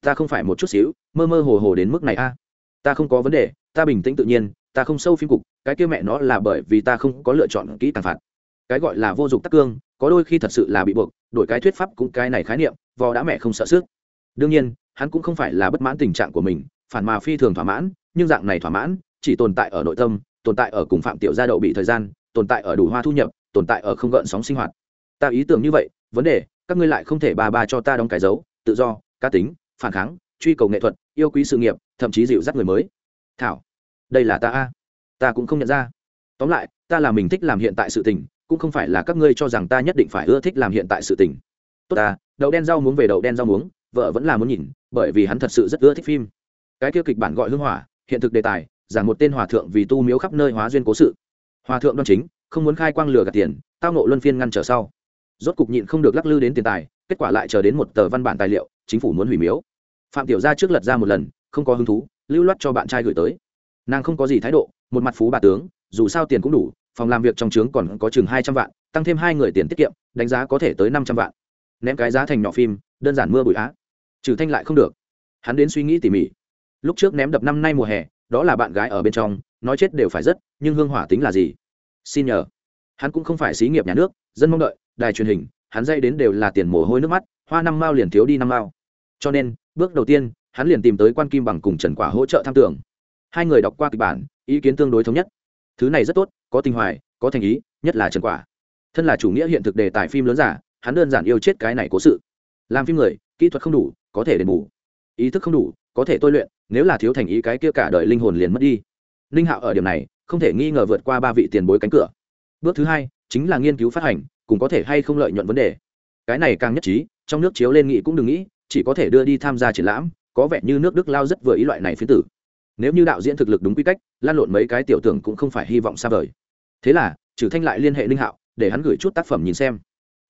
Ta không phải một chút xíu, mơ mơ hồ hồ đến mức này a. Ta không có vấn đề, ta bình tĩnh tự nhiên, ta không sâu phim cục, cái kia mẹ nó là bởi vì ta không có lựa chọn kỹ tàn phạt. Cái gọi là vô dụng tắc cương, có đôi khi thật sự là bị buộc, đổi cái thuyết pháp cũng cái này khái niệm, vò đã mẹ không sợ sức đương nhiên, hắn cũng không phải là bất mãn tình trạng của mình, phản mà phi thường thỏa mãn, nhưng dạng này thỏa mãn, chỉ tồn tại ở nội tâm, tồn tại ở cùng phạm tiểu gia đậu bị thời gian, tồn tại ở đủ hoa thu nhập, tồn tại ở không gợn sóng sinh hoạt ta ý tưởng như vậy, vấn đề, các ngươi lại không thể ba ba cho ta đóng cái dấu, tự do, cá tính, phản kháng, truy cầu nghệ thuật, yêu quý sự nghiệp, thậm chí dịu dắt người mới. Thảo, đây là ta a. Ta cũng không nhận ra. Tóm lại, ta là mình thích làm hiện tại sự tình, cũng không phải là các ngươi cho rằng ta nhất định phải ưa thích làm hiện tại sự tình. Tốt ta, đậu đen rau muống về đậu đen rau muống, vợ vẫn là muốn nhìn, bởi vì hắn thật sự rất ưa thích phim. Cái kia kịch bản gọi hưng hỏa, hiện thực đề tài, giảng một tên hòa thượng vì tu miếu khắp nơi hóa duyên cố sự. Hòa thượng đoan chính, không muốn khai quang lừa gạt tiền, tao nộ luân phiên ngăn trở sau rốt cục nhịn không được lắc lư đến tiền tài, kết quả lại chờ đến một tờ văn bản tài liệu, chính phủ muốn hủy miếu. Phạm tiểu gia trước lật ra một lần, không có hứng thú, lưu loát cho bạn trai gửi tới. Nàng không có gì thái độ, một mặt phú bà tướng, dù sao tiền cũng đủ, phòng làm việc trong trướng còn có chừng hai trăm vạn, tăng thêm hai người tiền tiết kiệm, đánh giá có thể tới năm trăm vạn. Ném cái giá thành nhỏ phim, đơn giản mưa bụi á. Trừ thanh lại không được. Hắn đến suy nghĩ tỉ mỉ. Lúc trước ném đập năm nay mùa hè, đó là bạn gái ở bên trong, nói chết đều phải rất, nhưng hương hỏa tính là gì? Xin nhờ. Hắn cũng không phải xí nghiệp nhà nước, dân mong đợi đài truyền hình, hắn dây đến đều là tiền mồ hôi nước mắt, hoa năm mao liền thiếu đi năm mao. Cho nên, bước đầu tiên, hắn liền tìm tới quan kim bằng cùng trần quả hỗ trợ tham tưởng. Hai người đọc qua kịch bản, ý kiến tương đối thống nhất. Thứ này rất tốt, có tình hoài, có thành ý, nhất là trần quả. Thân là chủ nghĩa hiện thực đề tài phim lớn giả, hắn đơn giản yêu chết cái này cố sự. Làm phim người, kỹ thuật không đủ, có thể đền bù. Ý thức không đủ, có thể tôi luyện, nếu là thiếu thành ý cái kia cả đời linh hồn liền mất đi. Linh hạo ở điểm này, không thể nghi ngờ vượt qua ba vị tiền bối cánh cửa. Bước thứ hai, chính là nghiên cứu phát hành cùng có thể hay không lợi nhuận vấn đề. Cái này càng nhất trí, trong nước chiếu lên nghị cũng đừng nghĩ, chỉ có thể đưa đi tham gia triển lãm, có vẻ như nước đức lao rất vừa ý loại này phiến tử. Nếu như đạo diễn thực lực đúng quy cách, lan lộn mấy cái tiểu tưởng cũng không phải hy vọng xa vời. Thế là trừ thanh lại liên hệ ninh hạo, để hắn gửi chút tác phẩm nhìn xem.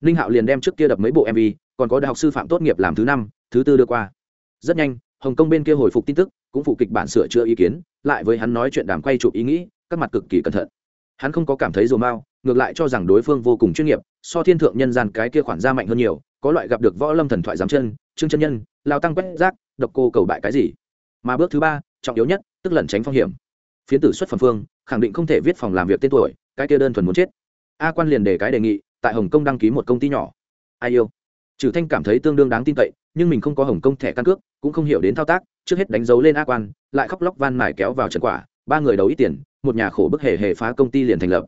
Ninh hạo liền đem trước kia đập mấy bộ mv còn có đại học sư phạm tốt nghiệp làm thứ năm, thứ tư đưa qua. Rất nhanh, hồng kông bên kia hồi phục tin tức, cũng phụ kịch bản sửa chữa ý kiến, lại với hắn nói chuyện đàm quay chụp ý nghĩ, các mặt cực kỳ cẩn thận. Hắn không có cảm thấy rồ mao ngược lại cho rằng đối phương vô cùng chuyên nghiệp, so thiên thượng nhân gian cái kia khoản ra mạnh hơn nhiều, có loại gặp được võ lâm thần thoại giám chân, trương chân nhân, lao tăng quét rác, độc cô cầu bại cái gì. Mà bước thứ ba, trọng yếu nhất, tức lẩn tránh phong hiểm. Phiến tử xuất phẩm phương, khẳng định không thể viết phòng làm việc tên tuổi, cái kia đơn thuần muốn chết. A quan liền đề cái đề nghị, tại hồng kông đăng ký một công ty nhỏ. Ai yêu? Trừ thanh cảm thấy tương đương đáng tin cậy, nhưng mình không có hồng kông thẻ căn cước, cũng không hiểu đến thao tác, trước hết đánh dấu lên a quan, lại khóc lóc van mài kéo vào trận quả, ba người đầu ít tiền, một nhà khổ bức hề hề phá công ty liền thành lập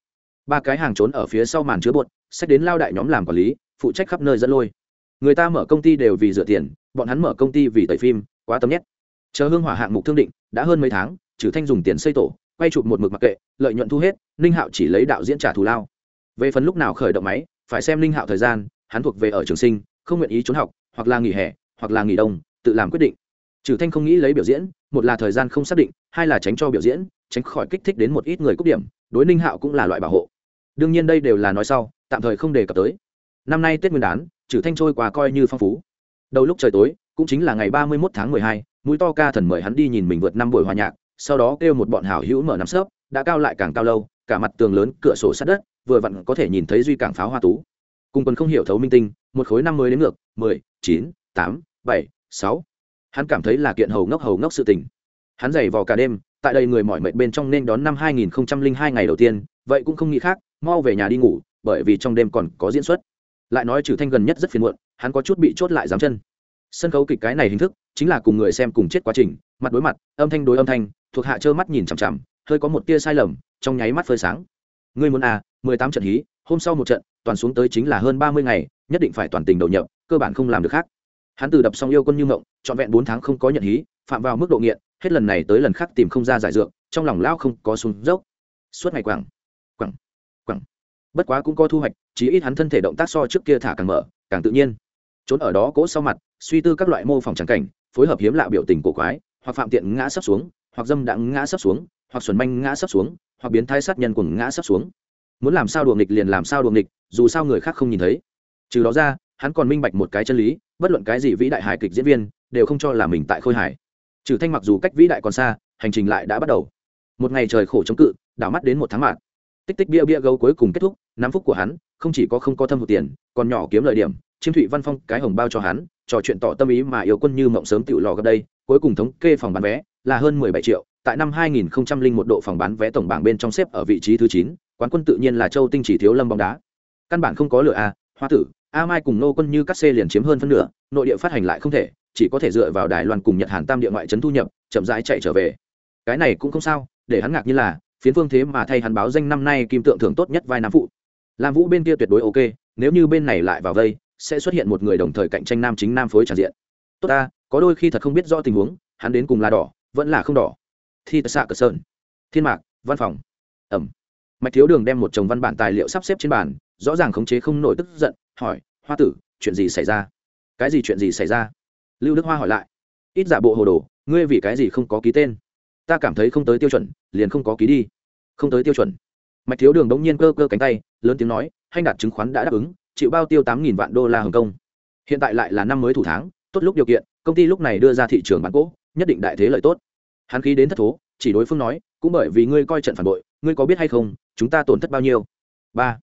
ba cái hàng trốn ở phía sau màn chứa bột sách đến lao đại nhóm làm quản lý, phụ trách khắp nơi dẫn lôi. Người ta mở công ty đều vì dựa tiền, bọn hắn mở công ty vì tẩy phim, quá tâm nhét. Chờ hương hỏa hạng mục thương định, đã hơn mấy tháng trừ thanh dùng tiền xây tổ, quay chụp một mực mặc kệ, lợi nhuận thu hết, ninh hạo chỉ lấy đạo diễn trả thù lao. Về phần lúc nào khởi động máy, phải xem ninh hạo thời gian, hắn thuộc về ở trường sinh, không nguyện ý trốn học, hoặc là nghỉ hè, hoặc là nghỉ đông, tự làm quyết định. Trừ thanh không nghĩ lấy biểu diễn, một là thời gian không xác định, hai là tránh cho biểu diễn, tránh khỏi kích thích đến một ít người cúp điểm, đối ninh hạo cũng là loại bảo hộ đương nhiên đây đều là nói sau tạm thời không đề cập tới. Năm nay tết nguyên đán trừ thanh trôi quà coi như phong phú. Đầu lúc trời tối cũng chính là ngày ba mươi 31 tháng mười hai, mũi to ca thần mời hắn đi nhìn mình vượt năm buổi hòa nhạc sau đó kêu một bọn hảo hữu mở nắm sớp đã cao lại càng cao lâu cả mặt tường lớn cửa sổ sát đất vừa vặn có thể nhìn thấy duy cảng pháo hoa tú. Cùng quần không hiểu thấu minh tinh một khối năm mới đến ngược mười chín tám bảy sáu. Hắn cảm thấy là kiện hầu ngốc hầu ngốc sự tình. Hắn giày vò cả đêm tại đây người mỏi mệt bên trong nên đón năm hai nghìn hai ngày đầu tiên vậy cũng không nghĩ khác mau về nhà đi ngủ, bởi vì trong đêm còn có diễn xuất. Lại nói trừ thanh gần nhất rất phiền muộn, hắn có chút bị chốt lại dám chân. Sân khấu kịch cái này hình thức, chính là cùng người xem cùng chết quá trình, mặt đối mặt, âm thanh đối âm thanh, thuộc hạ trơ mắt nhìn chằm chằm, hơi có một tia sai lầm, trong nháy mắt phơi sáng. Ngươi muốn à mười tám trận hí, hôm sau một trận, toàn xuống tới chính là hơn ba mươi ngày, nhất định phải toàn tình đầu nhập, cơ bản không làm được khác. Hắn từ đập xong yêu quân như mộng, trọn vẹn bốn tháng không có nhận hí, phạm vào mức độ nghiện, hết lần này tới lần khác tìm không ra giải dượng trong lòng lão không có xuống dốc. Suốt ngày quảng. quẳng bất quá cũng có thu hoạch, chí ít hắn thân thể động tác so trước kia thả càng mở, càng tự nhiên. Trốn ở đó cỗ sau mặt, suy tư các loại mô phỏng trắng cảnh, phối hợp hiếm lạ biểu tình cổ quái, hoặc phạm tiện ngã sắp xuống, hoặc dâm đặng ngã sắp xuống, hoặc xuẩn manh ngã sắp xuống, hoặc biến thái sát nhân cùng ngã sắp xuống. Muốn làm sao đùa nghịch liền làm sao đùa nghịch, dù sao người khác không nhìn thấy. Trừ đó ra, hắn còn minh bạch một cái chân lý, bất luận cái gì vĩ đại hài kịch diễn viên, đều không cho là mình tại khôi hải trừ thanh mặc dù cách vĩ đại còn xa, hành trình lại đã bắt đầu. Một ngày trời khổ chống cự, đảo mắt đến một tháng mạng tích tích bia bia gấu cuối cùng kết thúc nắm phúc của hắn, không chỉ có không có thâm hụt tiền, còn nhỏ kiếm lợi điểm. Chiêm thụy văn phong cái hồng bao cho hắn, trò chuyện tỏ tâm ý mà yêu quân như mộng sớm tự lò gặp đây, cuối cùng thống kê phòng bán vé là hơn mười bảy triệu. Tại năm hai nghìn một độ phòng bán vé tổng bảng bên trong xếp ở vị trí thứ chín, quán quân tự nhiên là châu tinh chỉ thiếu lâm bóng đá. Căn bản không có lựa a, hoa tử, a mai cùng nô quân như cắt xê liền chiếm hơn phân nửa, nội địa phát hành lại không thể, chỉ có thể dựa vào đài loan cùng nhật hàn tam địa ngoại trấn thu nhập, chậm rãi chạy trở về. Cái này cũng không sao, để hắn ngạc như là, phiến phương thế mà thay hắn báo danh năm nay kim tượng thưởng tốt nhất vai nam phụ lam vũ bên kia tuyệt đối ok, nếu như bên này lại vào vây, sẽ xuất hiện một người đồng thời cạnh tranh nam chính nam phối tràn diện. Tốt ta, có đôi khi thật không biết rõ tình huống, hắn đến cùng là đỏ, vẫn là không đỏ. Thi xạ cờ sơn, thiên mạc, văn phòng. Ẩm. Mạch thiếu đường đem một chồng văn bản tài liệu sắp xếp trên bàn, rõ ràng khống chế không nổi tức giận, hỏi, hoa tử, chuyện gì xảy ra? Cái gì chuyện gì xảy ra? Lưu đức hoa hỏi lại. Ít giả bộ hồ đồ, ngươi vì cái gì không có ký tên? Ta cảm thấy không tới tiêu chuẩn, liền không có ký đi. Không tới tiêu chuẩn? Mạch thiếu đường đống nhiên cơ cơ cánh tay, lớn tiếng nói hành đạt chứng khoán đã đáp ứng, chịu bao tiêu tám nghìn vạn đô la hồng kông. Hiện tại lại là năm mới thủ tháng, tốt lúc điều kiện, công ty lúc này đưa ra thị trường bán cỗ nhất định đại thế lợi tốt. Hắn khí đến thất thố, chỉ đối phương nói, cũng bởi vì ngươi coi trận phản bội, ngươi có biết hay không, chúng ta tổn thất bao nhiêu? Ba.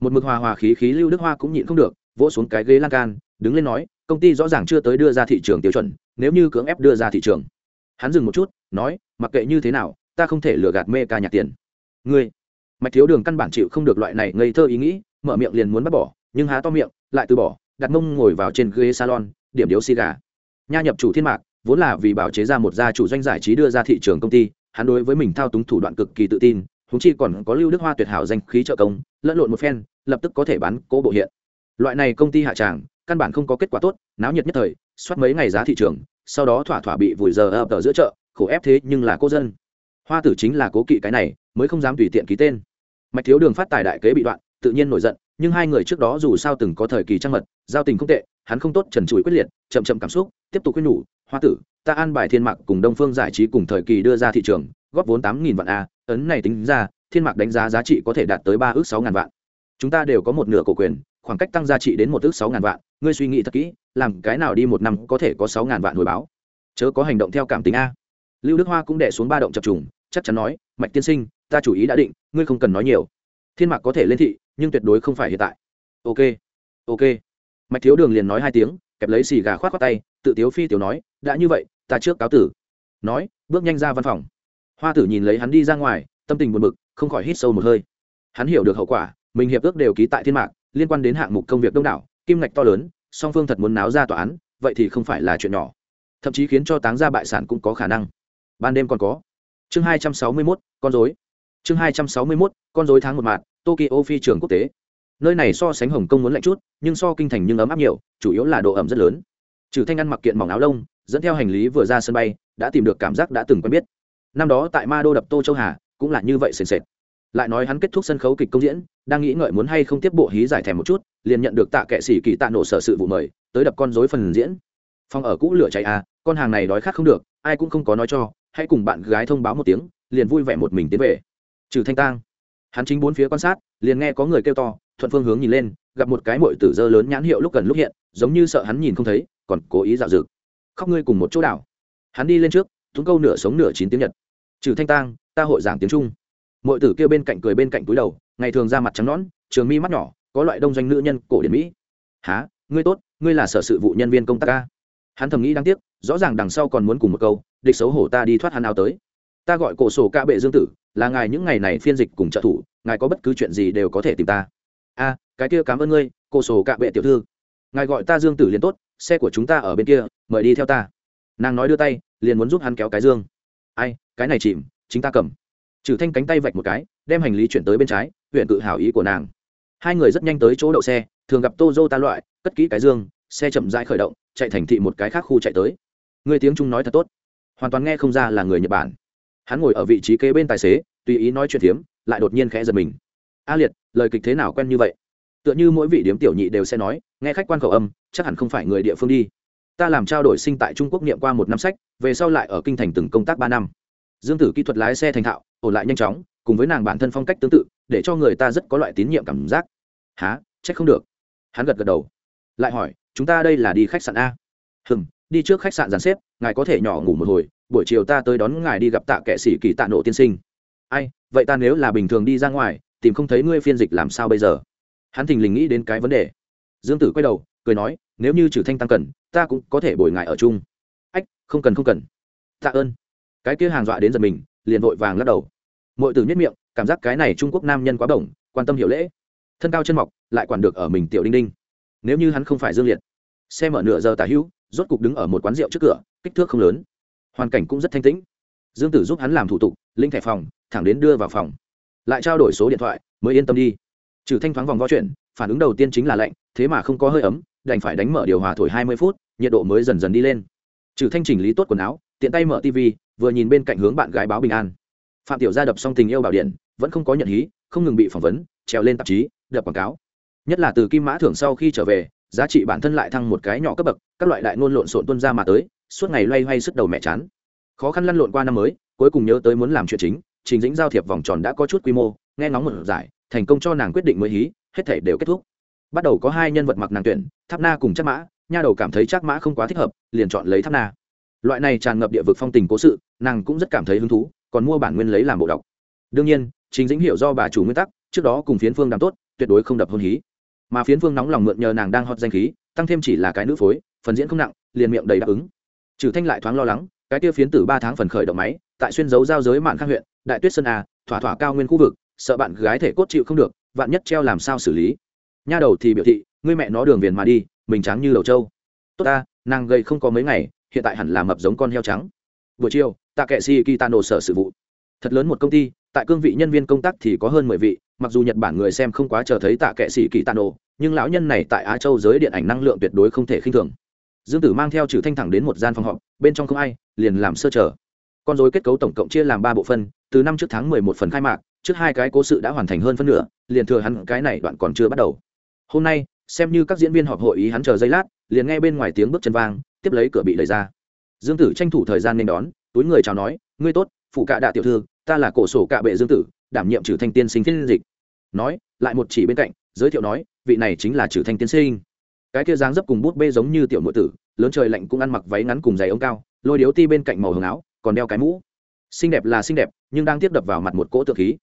Một mực hòa hòa khí khí lưu đức hoa cũng nhịn không được, vỗ xuống cái ghế lan can, đứng lên nói, công ty rõ ràng chưa tới đưa ra thị trường tiêu chuẩn, nếu như cưỡng ép đưa ra thị trường. Hắn dừng một chút, nói, mặc kệ như thế nào, ta không thể lừa gạt mê ca nhạc tiền. Ngươi mạch thiếu đường căn bản chịu không được loại này ngây thơ ý nghĩ, mở miệng liền muốn bắt bỏ, nhưng há to miệng, lại từ bỏ, đặt mông ngồi vào trên ghế salon, điểm điếu xì gà. Nha nhập chủ thiên mạc, vốn là vì bảo chế ra một gia chủ doanh giải trí đưa ra thị trường công ty, hắn đối với mình thao túng thủ đoạn cực kỳ tự tin húng chi còn có lưu đức hoa tuyệt hảo danh khí trợ công, lẫn lộn một phen, lập tức có thể bán cố bộ hiện. Loại này công ty hạ tràng, căn bản không có kết quả tốt, náo nhiệt nhất thời, soát mấy ngày giá thị trường, sau đó thỏa thỏa bị vùi giờ ập ở giữa chợ, khổ ép thế nhưng là cô dân. Hoa tử chính là cố kỵ cái này, mới không dám tùy tiện ký tên mạch thiếu đường phát tài đại kế bị đoạn, tự nhiên nổi giận, nhưng hai người trước đó dù sao từng có thời kỳ trăng mật, giao tình không tệ, hắn không tốt, trần trụi quyết liệt, chậm chậm cảm xúc, tiếp tục quyết nhủ, hoa tử, ta an bài thiên mạc cùng đông phương giải trí cùng thời kỳ đưa ra thị trường, góp vốn tám nghìn vạn a, ấn này tính ra, thiên mạc đánh giá giá trị có thể đạt tới ba ước sáu ngàn vạn. Chúng ta đều có một nửa cổ quyền, khoảng cách tăng giá trị đến một ước sáu ngàn vạn, ngươi suy nghĩ thật kỹ, làm cái nào đi một năm có thể có sáu ngàn vạn hồi báo. Chớ có hành động theo cảm tính a. Lưu đức hoa cũng đẻ xuống ba động chập trùng, chắc chắn nói, mạch tiên sinh ta chủ ý đã định, ngươi không cần nói nhiều. Thiên mạc có thể lên thị, nhưng tuyệt đối không phải hiện tại. Ok ok. Mạch thiếu đường liền nói hai tiếng, kẹp lấy xì gà khoát khoát tay, tự tiếu phi tiểu nói, đã như vậy, ta trước cáo tử. Nói, bước nhanh ra văn phòng. Hoa tử nhìn lấy hắn đi ra ngoài, tâm tình buồn bực, không khỏi hít sâu một hơi. Hắn hiểu được hậu quả, mình hiệp ước đều ký tại thiên mạc, liên quan đến hạng mục công việc đông đảo, kim ngạch to lớn, song phương thật muốn náo ra tòa án, vậy thì không phải là chuyện nhỏ. Thậm chí khiến cho táng ra bại sản cũng có khả năng. Ban đêm còn có. Chương hai trăm sáu mươi mốt, con dối chương hai trăm sáu mươi mốt, con dối tháng một mạng tokyo phi trường quốc tế. Nơi này so sánh hồng kông muốn lạnh chút, nhưng so kinh thành nhưng ấm áp nhiều, chủ yếu là độ ẩm rất lớn. Trừ thanh ăn mặc kiện mỏng áo lông, dẫn theo hành lý vừa ra sân bay, đã tìm được cảm giác đã từng quen biết. Năm đó tại ma đô đập tô châu hà, cũng là như vậy sền sệt. Lại nói hắn kết thúc sân khấu kịch công diễn, đang nghĩ ngợi muốn hay không tiếp bộ hí giải thèm một chút, liền nhận được tạ kệ sĩ kỳ tạ nổ sở sự vụ mời, tới đập con dối phần diễn. Phòng ở cũ lửa cháy à con hàng này đói khát không được, ai cũng không có nói cho, hãy cùng bạn gái thông báo một tiếng, liền vui vẻ một mình tiến về trừ thanh tang, hắn chính bốn phía quan sát, liền nghe có người kêu to, thuận phương hướng nhìn lên, gặp một cái mội tử dơ lớn nhãn hiệu lúc gần lúc hiện, giống như sợ hắn nhìn không thấy, còn cố ý dạo dực. Khóc ngươi cùng một chỗ đảo. Hắn đi lên trước, thúng câu nửa sống nửa chín tiếng nhật. Trừ thanh tang, ta hội giảng tiếng trung. Mội tử kêu bên cạnh cười bên cạnh túi đầu, ngày thường ra mặt trắng nõn, trường mi mắt nhỏ, có loại đông doanh nữ nhân cổ điển mỹ. Há ngươi tốt, ngươi là sở sự vụ nhân viên công tác ca hắn thầm nghĩ đáng tiếc, rõ ràng đằng sau còn muốn cùng một câu, địch xấu hổ ta đi thoát hắn áo tới. Ta gọi cổ sổ ca bệ dương tử là ngài những ngày này phiên dịch cùng trợ thủ, ngài có bất cứ chuyện gì đều có thể tìm ta. A, cái kia cảm ơn ngươi, cô sổ cạ bệ tiểu thư. Ngài gọi ta dương tử liền tốt, xe của chúng ta ở bên kia, mời đi theo ta. Nàng nói đưa tay, liền muốn giúp hắn kéo cái dương. Ai, cái này chìm, chính ta cầm. Trừ thanh cánh tay vạch một cái, đem hành lý chuyển tới bên trái, huyện cự hảo ý của nàng. Hai người rất nhanh tới chỗ đậu xe, thường gặp tô dô ta loại, cất kỹ cái dương, xe chậm rãi khởi động, chạy thành thị một cái khác khu chạy tới. Người tiếng trung nói thật tốt. Hoàn toàn nghe không ra là người nhật bản hắn ngồi ở vị trí kế bên tài xế, tùy ý nói chuyện phiếm, lại đột nhiên khẽ giật mình. A liệt, lời kịch thế nào quen như vậy? Tựa như mỗi vị điếm tiểu nhị đều sẽ nói, nghe khách quan khẩu âm, chắc hẳn không phải người địa phương đi. Ta làm trao đổi sinh tại trung quốc niệm qua một năm sách, về sau lại ở kinh thành từng công tác ba năm. Dương tử kỹ thuật lái xe thành thạo, ổn lại nhanh chóng, cùng với nàng bản thân phong cách tương tự, để cho người ta rất có loại tín nhiệm cảm giác. Há trách không được. Hắn gật gật đầu. Lại hỏi, chúng ta đây là đi khách sạn a? Hừm, đi trước khách sạn dàn xếp, ngài có thể nhỏ ngủ một hồi buổi chiều ta tới đón ngài đi gặp tạ kệ sĩ kỳ tạ nộ tiên sinh. Ai, vậy ta nếu là bình thường đi ra ngoài, tìm không thấy ngươi phiên dịch làm sao bây giờ? Hắn thình lình nghĩ đến cái vấn đề. Dương tử quay đầu, cười nói, nếu như trừ thanh tăng cần, ta cũng có thể bồi ngài ở chung. Ách, không cần không cần. Tạ ơn. Cái kia hàng dọa đến giật mình, liền vội vàng lắc đầu. Mọi tử nhất miệng, cảm giác cái này trung quốc nam nhân quá đồng quan tâm hiểu lễ. Thân cao chân mọc, lại quản được ở mình tiểu đinh đinh. Nếu như hắn không phải dương liệt, xe mở nửa giờ tả hữu, rốt cục đứng ở một quán rượu trước cửa, kích thước không lớn hoàn cảnh cũng rất thanh tĩnh. Dương tử giúp hắn làm thủ tục linh thẻ phòng, thẳng đến đưa vào phòng. Lại trao đổi số điện thoại, mới yên tâm đi. Trừ thanh thoáng vòng vo chuyển phản ứng đầu tiên chính là lạnh, thế mà không có hơi ấm, đành phải đánh mở điều hòa thổi hai mươi phút, nhiệt độ mới dần dần đi lên. Trừ thanh chỉnh lý tốt quần áo, tiện tay mở tv vừa nhìn bên cạnh hướng bạn gái báo bình an. Phạm tiểu gia đập xong tình yêu bảo điện, vẫn không có nhận hí, không ngừng bị phỏng vấn, trèo lên tạp chí, đập quảng cáo. Nhất là từ kim mã thưởng sau khi trở về, giá trị bản thân lại thăng một cái nhỏ cấp bậc, các loại đại ngôn lộn xộn tuân ra mà tới suốt ngày loay hoay sức đầu mẹ chán. Khó khăn lăn lộn qua năm mới, cuối cùng nhớ tới muốn làm chuyện chính, trình dĩnh giao thiệp vòng tròn đã có chút quy mô, nghe ngóng một giải, thành công cho nàng quyết định mới hí, hết thể đều kết thúc. Bắt đầu có hai nhân vật mặc nàng tuyển, tháp na cùng chắc mã, nha đầu cảm thấy chắc mã không quá thích hợp, liền chọn lấy tháp na. Loại này tràn ngập địa vực phong tình cố sự, nàng cũng rất cảm thấy hứng thú, còn mua bản nguyên lấy làm bộ đọc. Đương nhiên chính dĩnh hiểu do bà chủ nguyên tắc, trước đó cùng phiến phương đàm tốt, tuyệt đối không đập hôn hí. Mà phiến phương nóng lòng mượn nhờ nàng đang hot danh khí, tăng thêm chỉ là cái nữ phối, phần diễn không nặng, liền miệng đầy đáp ứng trừ thanh lại thoáng lo lắng, cái kia phiến tử ba tháng phần khởi động máy, tại xuyên dấu giao giới mạn khang huyện, đại tuyết sơn a, thỏa thỏa cao nguyên khu vực, sợ bạn gái thể cốt chịu không được, vạn nhất treo làm sao xử lý. Nha đầu thì biểu thị, ngươi mẹ nó đường viền mà đi, mình trắng như đầu trâu. Tốt ta, nàng gây không có mấy ngày, hiện tại hẳn là mập giống con heo trắng. Buổi chiều tạ kệ si kitano sở sự vụ. Thật lớn một công ty, tại cương vị nhân viên công tác thì có hơn mười vị, mặc dù nhật bản người xem không quá chờ thấy tạ kệ sĩ kỳ tạ nổ nhưng lão nhân này tại á châu giới điện ảnh năng lượng tuyệt đối không thể khinh thường dương tử mang theo trừ thanh thẳng đến một gian phòng họp, bên trong không ai, liền làm sơ trở. con dối kết cấu tổng cộng chia làm ba bộ phân, từ năm trước tháng mười một phần khai mạc, trước hai cái cố sự đã hoàn thành hơn phân nửa, liền thừa hắn cái này đoạn còn chưa bắt đầu. Hôm nay, xem như các diễn viên họp hội ý hắn chờ giây lát, liền nghe bên ngoài tiếng bước chân vang, tiếp lấy cửa bị đẩy ra. Dương tử tranh thủ thời gian nên đón, túi người chào nói, ngươi tốt, phụ cạ đạ tiểu thư, ta là cổ sổ cạ bệ dương tử, đảm nhiệm trừ thanh tiên sinh thiên dịch. Nói, lại một chỉ bên cạnh, giới thiệu nói, vị này chính là trừ thanh tiên sinh cái kia dáng dấp cùng bút bê giống như tiểu nội tử, lớn trời lạnh cũng ăn mặc váy ngắn cùng giày ống cao, lôi điếu ti bên cạnh màu hồng áo, còn đeo cái mũ. Xinh đẹp là xinh đẹp, nhưng đang tiếp đập vào mặt một cỗ tự khí.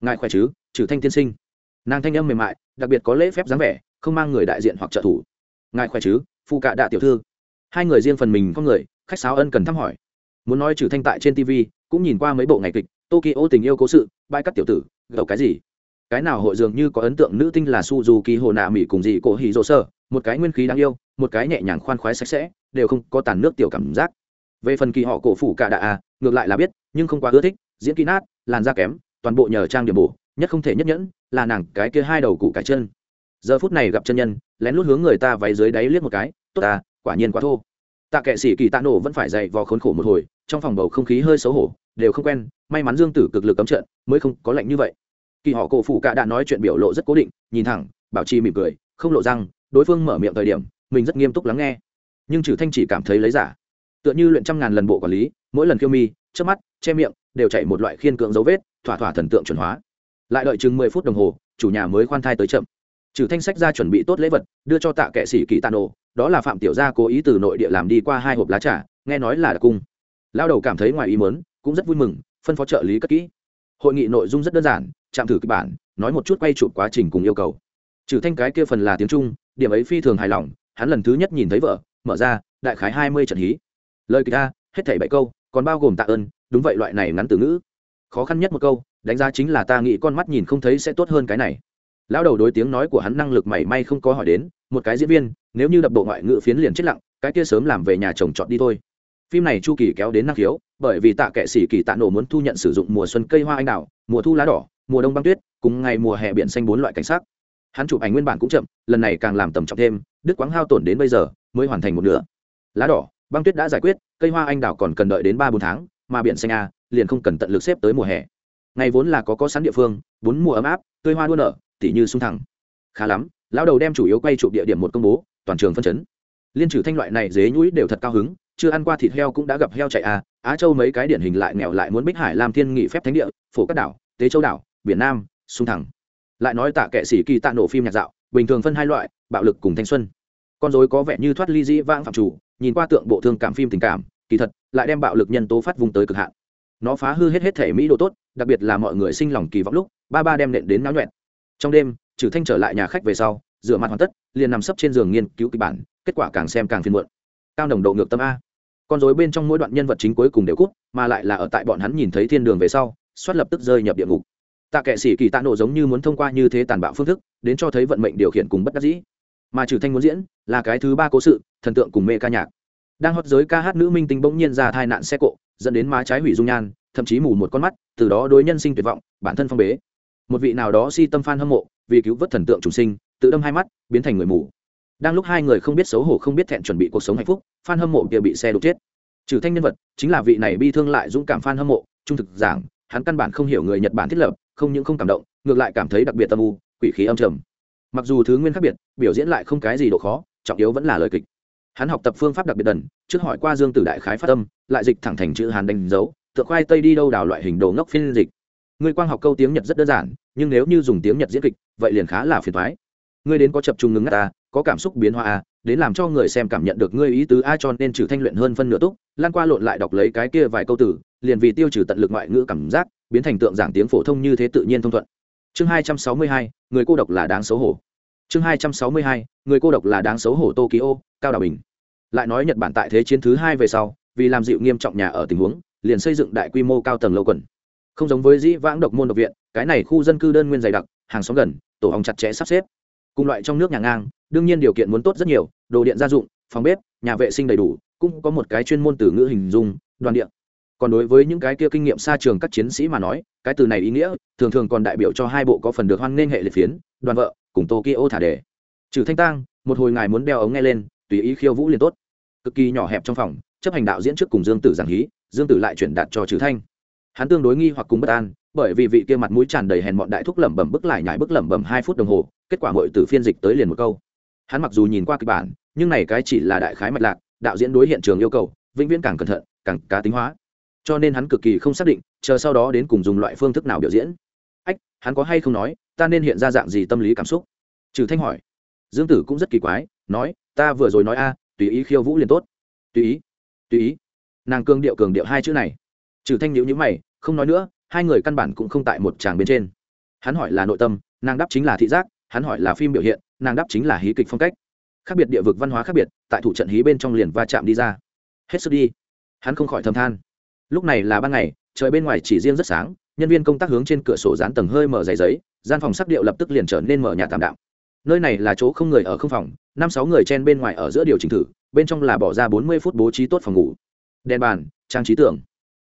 Ngài khỏe chứ, trừ thanh tiên sinh. Nàng thanh âm mềm mại, đặc biệt có lễ phép dáng vẻ, không mang người đại diện hoặc trợ thủ. Ngài khỏe chứ phụ cạ đạ tiểu thư. Hai người riêng phần mình có người, khách sáo ân cần thăm hỏi. Muốn nói trừ thanh tại trên tv cũng nhìn qua mấy bộ ngày kịch, tokyo tình yêu cố sự, bãi cắt tiểu tử, gầu cái gì? Cái nào hội dường như có ấn tượng nữ tinh là suzuki hồ nạ mỹ cùng dị cổ hì rộ sơ một cái nguyên khí đáng yêu một cái nhẹ nhàng khoan khoái sạch sẽ đều không có tàn nước tiểu cảm giác. Về phần kỳ họ cổ phủ cả đạ à, ngược lại là biết nhưng không quá ưa thích diễn kỹ nát làn da kém toàn bộ nhờ trang điểm bổ nhất không thể nhất nhẫn là nàng cái kia hai đầu cụ cải chân. Giờ phút này gặp chân nhân lén lút hướng người ta váy dưới đáy liếc một cái tốt ta quả nhiên quá thô. Tạ kệ sĩ kỳ tạ nổ vẫn phải dậy vò khốn khổ một hồi trong phòng bầu không khí hơi xấu hổ đều không quen may mắn dương tử cực lực cấm trận mới không có lạnh như vậy kỳ họ cổ phụ cả đã nói chuyện biểu lộ rất cố định nhìn thẳng bảo trì mỉm cười không lộ răng đối phương mở miệng thời điểm mình rất nghiêm túc lắng nghe. Nhưng trừ thanh chỉ cảm thấy lấy giả. Tựa như luyện trăm ngàn lần bộ quản lý mỗi lần khiêu mi trước mắt che miệng đều chạy một loại khiên cưỡng dấu vết thỏa thỏa thần tượng chuẩn hóa. Lại đợi chừng mười phút đồng hồ chủ nhà mới khoan thai tới chậm. Trừ thanh sách ra chuẩn bị tốt lễ vật đưa cho tạ kệ sĩ kỳ tạ nổ đó là phạm tiểu gia cố ý từ nội địa làm đi qua hai hộp lá trà nghe nói là đặc cung. Lao đầu cảm thấy ngoài ý muốn, cũng rất vui mừng phân phó trợ lý cất kỹ. Hội nghị nội dung rất đơn giản chạm thử kịch bản, nói một chút quay chụp quá trình cùng yêu cầu. Trừ thanh cái kia phần là tiếng trung, điểm ấy phi thường hài lòng, hắn lần thứ nhất nhìn thấy vợ, mở ra, đại khái hai mươi trận hí. Lời kịch ta hết thảy bảy câu, còn bao gồm tạ ơn, đúng vậy loại này ngắn từ ngữ. Khó khăn nhất một câu, đánh giá chính là ta nghĩ con mắt nhìn không thấy sẽ tốt hơn cái này. Lão đầu đối tiếng nói của hắn năng lực mảy may không có hỏi đến, một cái diễn viên, nếu như đập bộ ngoại ngữ phiến liền chết lặng, cái kia sớm làm về nhà chồng chọn đi thôi. Phim này chu kỳ kéo đến năng khiếu, bởi vì tạ kệ sĩ kỳ tạ nổ muốn thu nhận sử dụng mùa xuân cây hoa anh đào, mùa thu lá đỏ mùa đông băng tuyết, cùng ngày mùa hè biển xanh bốn loại cảnh sắc. Hắn chụp ảnh nguyên bản cũng chậm, lần này càng làm tầm trọng thêm đức quáng hao tổn đến bây giờ, mới hoàn thành một nửa. Lá đỏ, băng tuyết đã giải quyết, cây hoa anh đào còn cần đợi đến ba bốn tháng, mà biển xanh a, liền không cần tận lực xếp tới mùa hè. Ngày vốn là có có sẵn địa phương, bốn mùa ấm áp, tươi hoa đua nở, tỉ như sung thẳng. Khá lắm, lão đầu đem chủ yếu quay chụp địa điểm một công bố, toàn trường phân chấn. Liên trừ thanh loại này dế nhũi đều thật cao hứng, chưa ăn qua thịt heo cũng đã gặp heo chạy à á châu mấy cái điển hình lại nghèo lại muốn bích hải làm thiên nghị phép thánh địa, phổ các đảo, tế châu đảo biển nam, sung thẳng. Lại nói tạ kệ sĩ kỳ tạ nổ phim nhạc dạo, bình thường phân hai loại, bạo lực cùng thanh xuân. Con dối có vẻ như thoát ly dĩ vãng phạm chủ, nhìn qua tượng bộ thương cảm phim tình cảm, kỳ thật, lại đem bạo lực nhân tố phát vùng tới cực hạn. Nó phá hư hết hết thể mỹ độ tốt, đặc biệt là mọi người sinh lòng kỳ vọng lúc, ba ba đem nện đến náo nhuẹn. Trong đêm trừ thanh trở lại nhà khách về sau, rửa mặt hoàn tất, liền nằm sấp trên giường nghiên cứu kịch bản, kết quả càng xem càng phiền muộn. Cao nồng độ ngược tâm a. Con dối bên trong mỗi đoạn nhân vật chính cuối cùng đều cút, mà lại là ở tại bọn hắn nhìn thấy thiên đường về sau xoát lập tức rơi nhập địa ngục tạ kệ sĩ kỳ tạ nổ giống như muốn thông qua như thế tàn bạo phương thức, đến cho thấy vận mệnh điều khiển cùng bất đắc dĩ. Mà trừ thanh muốn diễn là cái thứ ba cố sự, thần tượng cùng mê ca nhạc. Đang hót giới ca hát nữ minh tinh bỗng nhiên ra thai nạn xe cộ, dẫn đến má trái hủy dung nhan, thậm chí mù một con mắt, từ đó đối nhân sinh tuyệt vọng, bản thân phong bế. Một vị nào đó si tâm fan hâm mộ, vì cứu vớt thần tượng trùng sinh, tự đâm hai mắt, biến thành người mù. Đang lúc hai người không biết xấu hổ không biết thẹn chuẩn bị cuộc sống hạnh phúc, fan hâm mộ kia bị xe đục chết. Trừ thanh nhân vật chính là vị này bi thương lại dũng cảm fan hâm mộ, trung thực giảng, hắn căn bản không hiểu người nhật bản thiết lập không những không cảm động, ngược lại cảm thấy đặc biệt tâm u, quỷ khí âm trầm. Mặc dù thứ nguyên khác biệt, biểu diễn lại không cái gì độ khó, trọng yếu vẫn là lời kịch. Hắn học tập phương pháp đặc biệt đần, trước hỏi qua dương tử đại khái phát tâm lại dịch thẳng thành chữ hàn đánh dấu tượng khoai tây đi đâu đào loại hình đồ ngốc phiên dịch. Ngươi quang học câu tiếng nhật rất đơn giản, nhưng nếu như dùng tiếng nhật diễn kịch, vậy liền khá là phiền thoái ngươi đến có chập trung ngưng ngắt ta có cảm xúc biến hóa a đến làm cho người xem cảm nhận được ngươi ý tứ a cho nên trừ thanh luyện hơn phân nửa túc, lan qua lộn lại đọc lấy cái kia vài câu từ, liền vì tiêu trừ tận lực ngoại ngữ cảm giác biến thành tượng giảng tiếng phổ thông như thế tự nhiên thông thuận. Chương hai trăm sáu mươi hai, người cô độc là đáng xấu hổ. Chương hai trăm sáu mươi hai, người cô độc là đáng xấu hổ tokyo, cao đào bình. Lại nói nhật bản tại thế chiến thứ hai về sau, vì làm dịu nghiêm trọng nhà ở tình huống, liền xây dựng đại quy mô cao tầng lâu quần. Không giống với dĩ vãng độc môn độc viện, cái này khu dân cư đơn nguyên dày đặc, hàng xóm gần, tổ hồng chặt chẽ sắp xếp. Cùng loại trong nước nhà ngang, đương nhiên điều kiện muốn tốt rất nhiều, đồ điện gia dụng, phòng bếp, nhà vệ sinh đầy đủ, cũng có một cái chuyên môn từ ngữ hình dung, đoàn điện còn đối với những cái kia kinh nghiệm xa trường các chiến sĩ mà nói, cái từ này ý nghĩa, thường thường còn đại biểu cho hai bộ có phần được hoan nghênh hệ liệt phiến, đoàn vợ, cùng tokyo thả đề. Trừ thanh tang, một hồi ngài muốn đeo ống nghe lên, tùy ý khiêu vũ liền tốt. Cực kỳ nhỏ hẹp trong phòng, chấp hành đạo diễn trước cùng dương tử giảng hí, dương tử lại chuyển đạt cho trừ thanh. Hắn tương đối nghi hoặc cùng bất an, bởi vì vị kia mặt mũi tràn đầy hèn mọn đại thúc lẩm bẩm bức lại nhảy bức lẩm bẩm hai phút đồng hồ, kết quả mọi từ phiên dịch tới liền một câu. Hắn mặc dù nhìn qua kịch bản, nhưng này cái chỉ là đại khái mạch lạc, đạo diễn đối hiện trường yêu cầu, vĩnh viễn càng cẩn thận, càng cá tính hóa cho nên hắn cực kỳ không xác định, chờ sau đó đến cùng dùng loại phương thức nào biểu diễn. Ách, hắn có hay không nói, ta nên hiện ra dạng gì tâm lý cảm xúc? Trừ thanh hỏi. Dương tử cũng rất kỳ quái, nói, ta vừa rồi nói a, tùy ý khiêu vũ liền tốt. Tùy ý tùy ý. Nàng cường điệu cường điệu hai chữ này. Trừ thanh nhữ nhữ mày, không nói nữa, hai người căn bản cũng không tại một tràng bên trên. Hắn hỏi là nội tâm, nàng đáp chính là thị giác, hắn hỏi là phim biểu hiện, nàng đáp chính là hí kịch phong cách. Khác biệt địa vực văn hóa khác biệt, tại thủ trận hí bên trong liền va chạm đi ra. Hết sức đi. Hắn không khỏi thầm than lúc này là ban ngày, trời bên ngoài chỉ riêng rất sáng, nhân viên công tác hướng trên cửa sổ dán tầng hơi mở dày giấy, gian phòng sắc điệu lập tức liền trở nên mở nhà tạm đạo nơi này là chỗ không người ở không phòng, năm sáu người chen bên ngoài ở giữa điều chỉnh thử, bên trong là bỏ ra bốn mươi phút bố trí tốt phòng ngủ. Đèn bàn, trang trí tưởng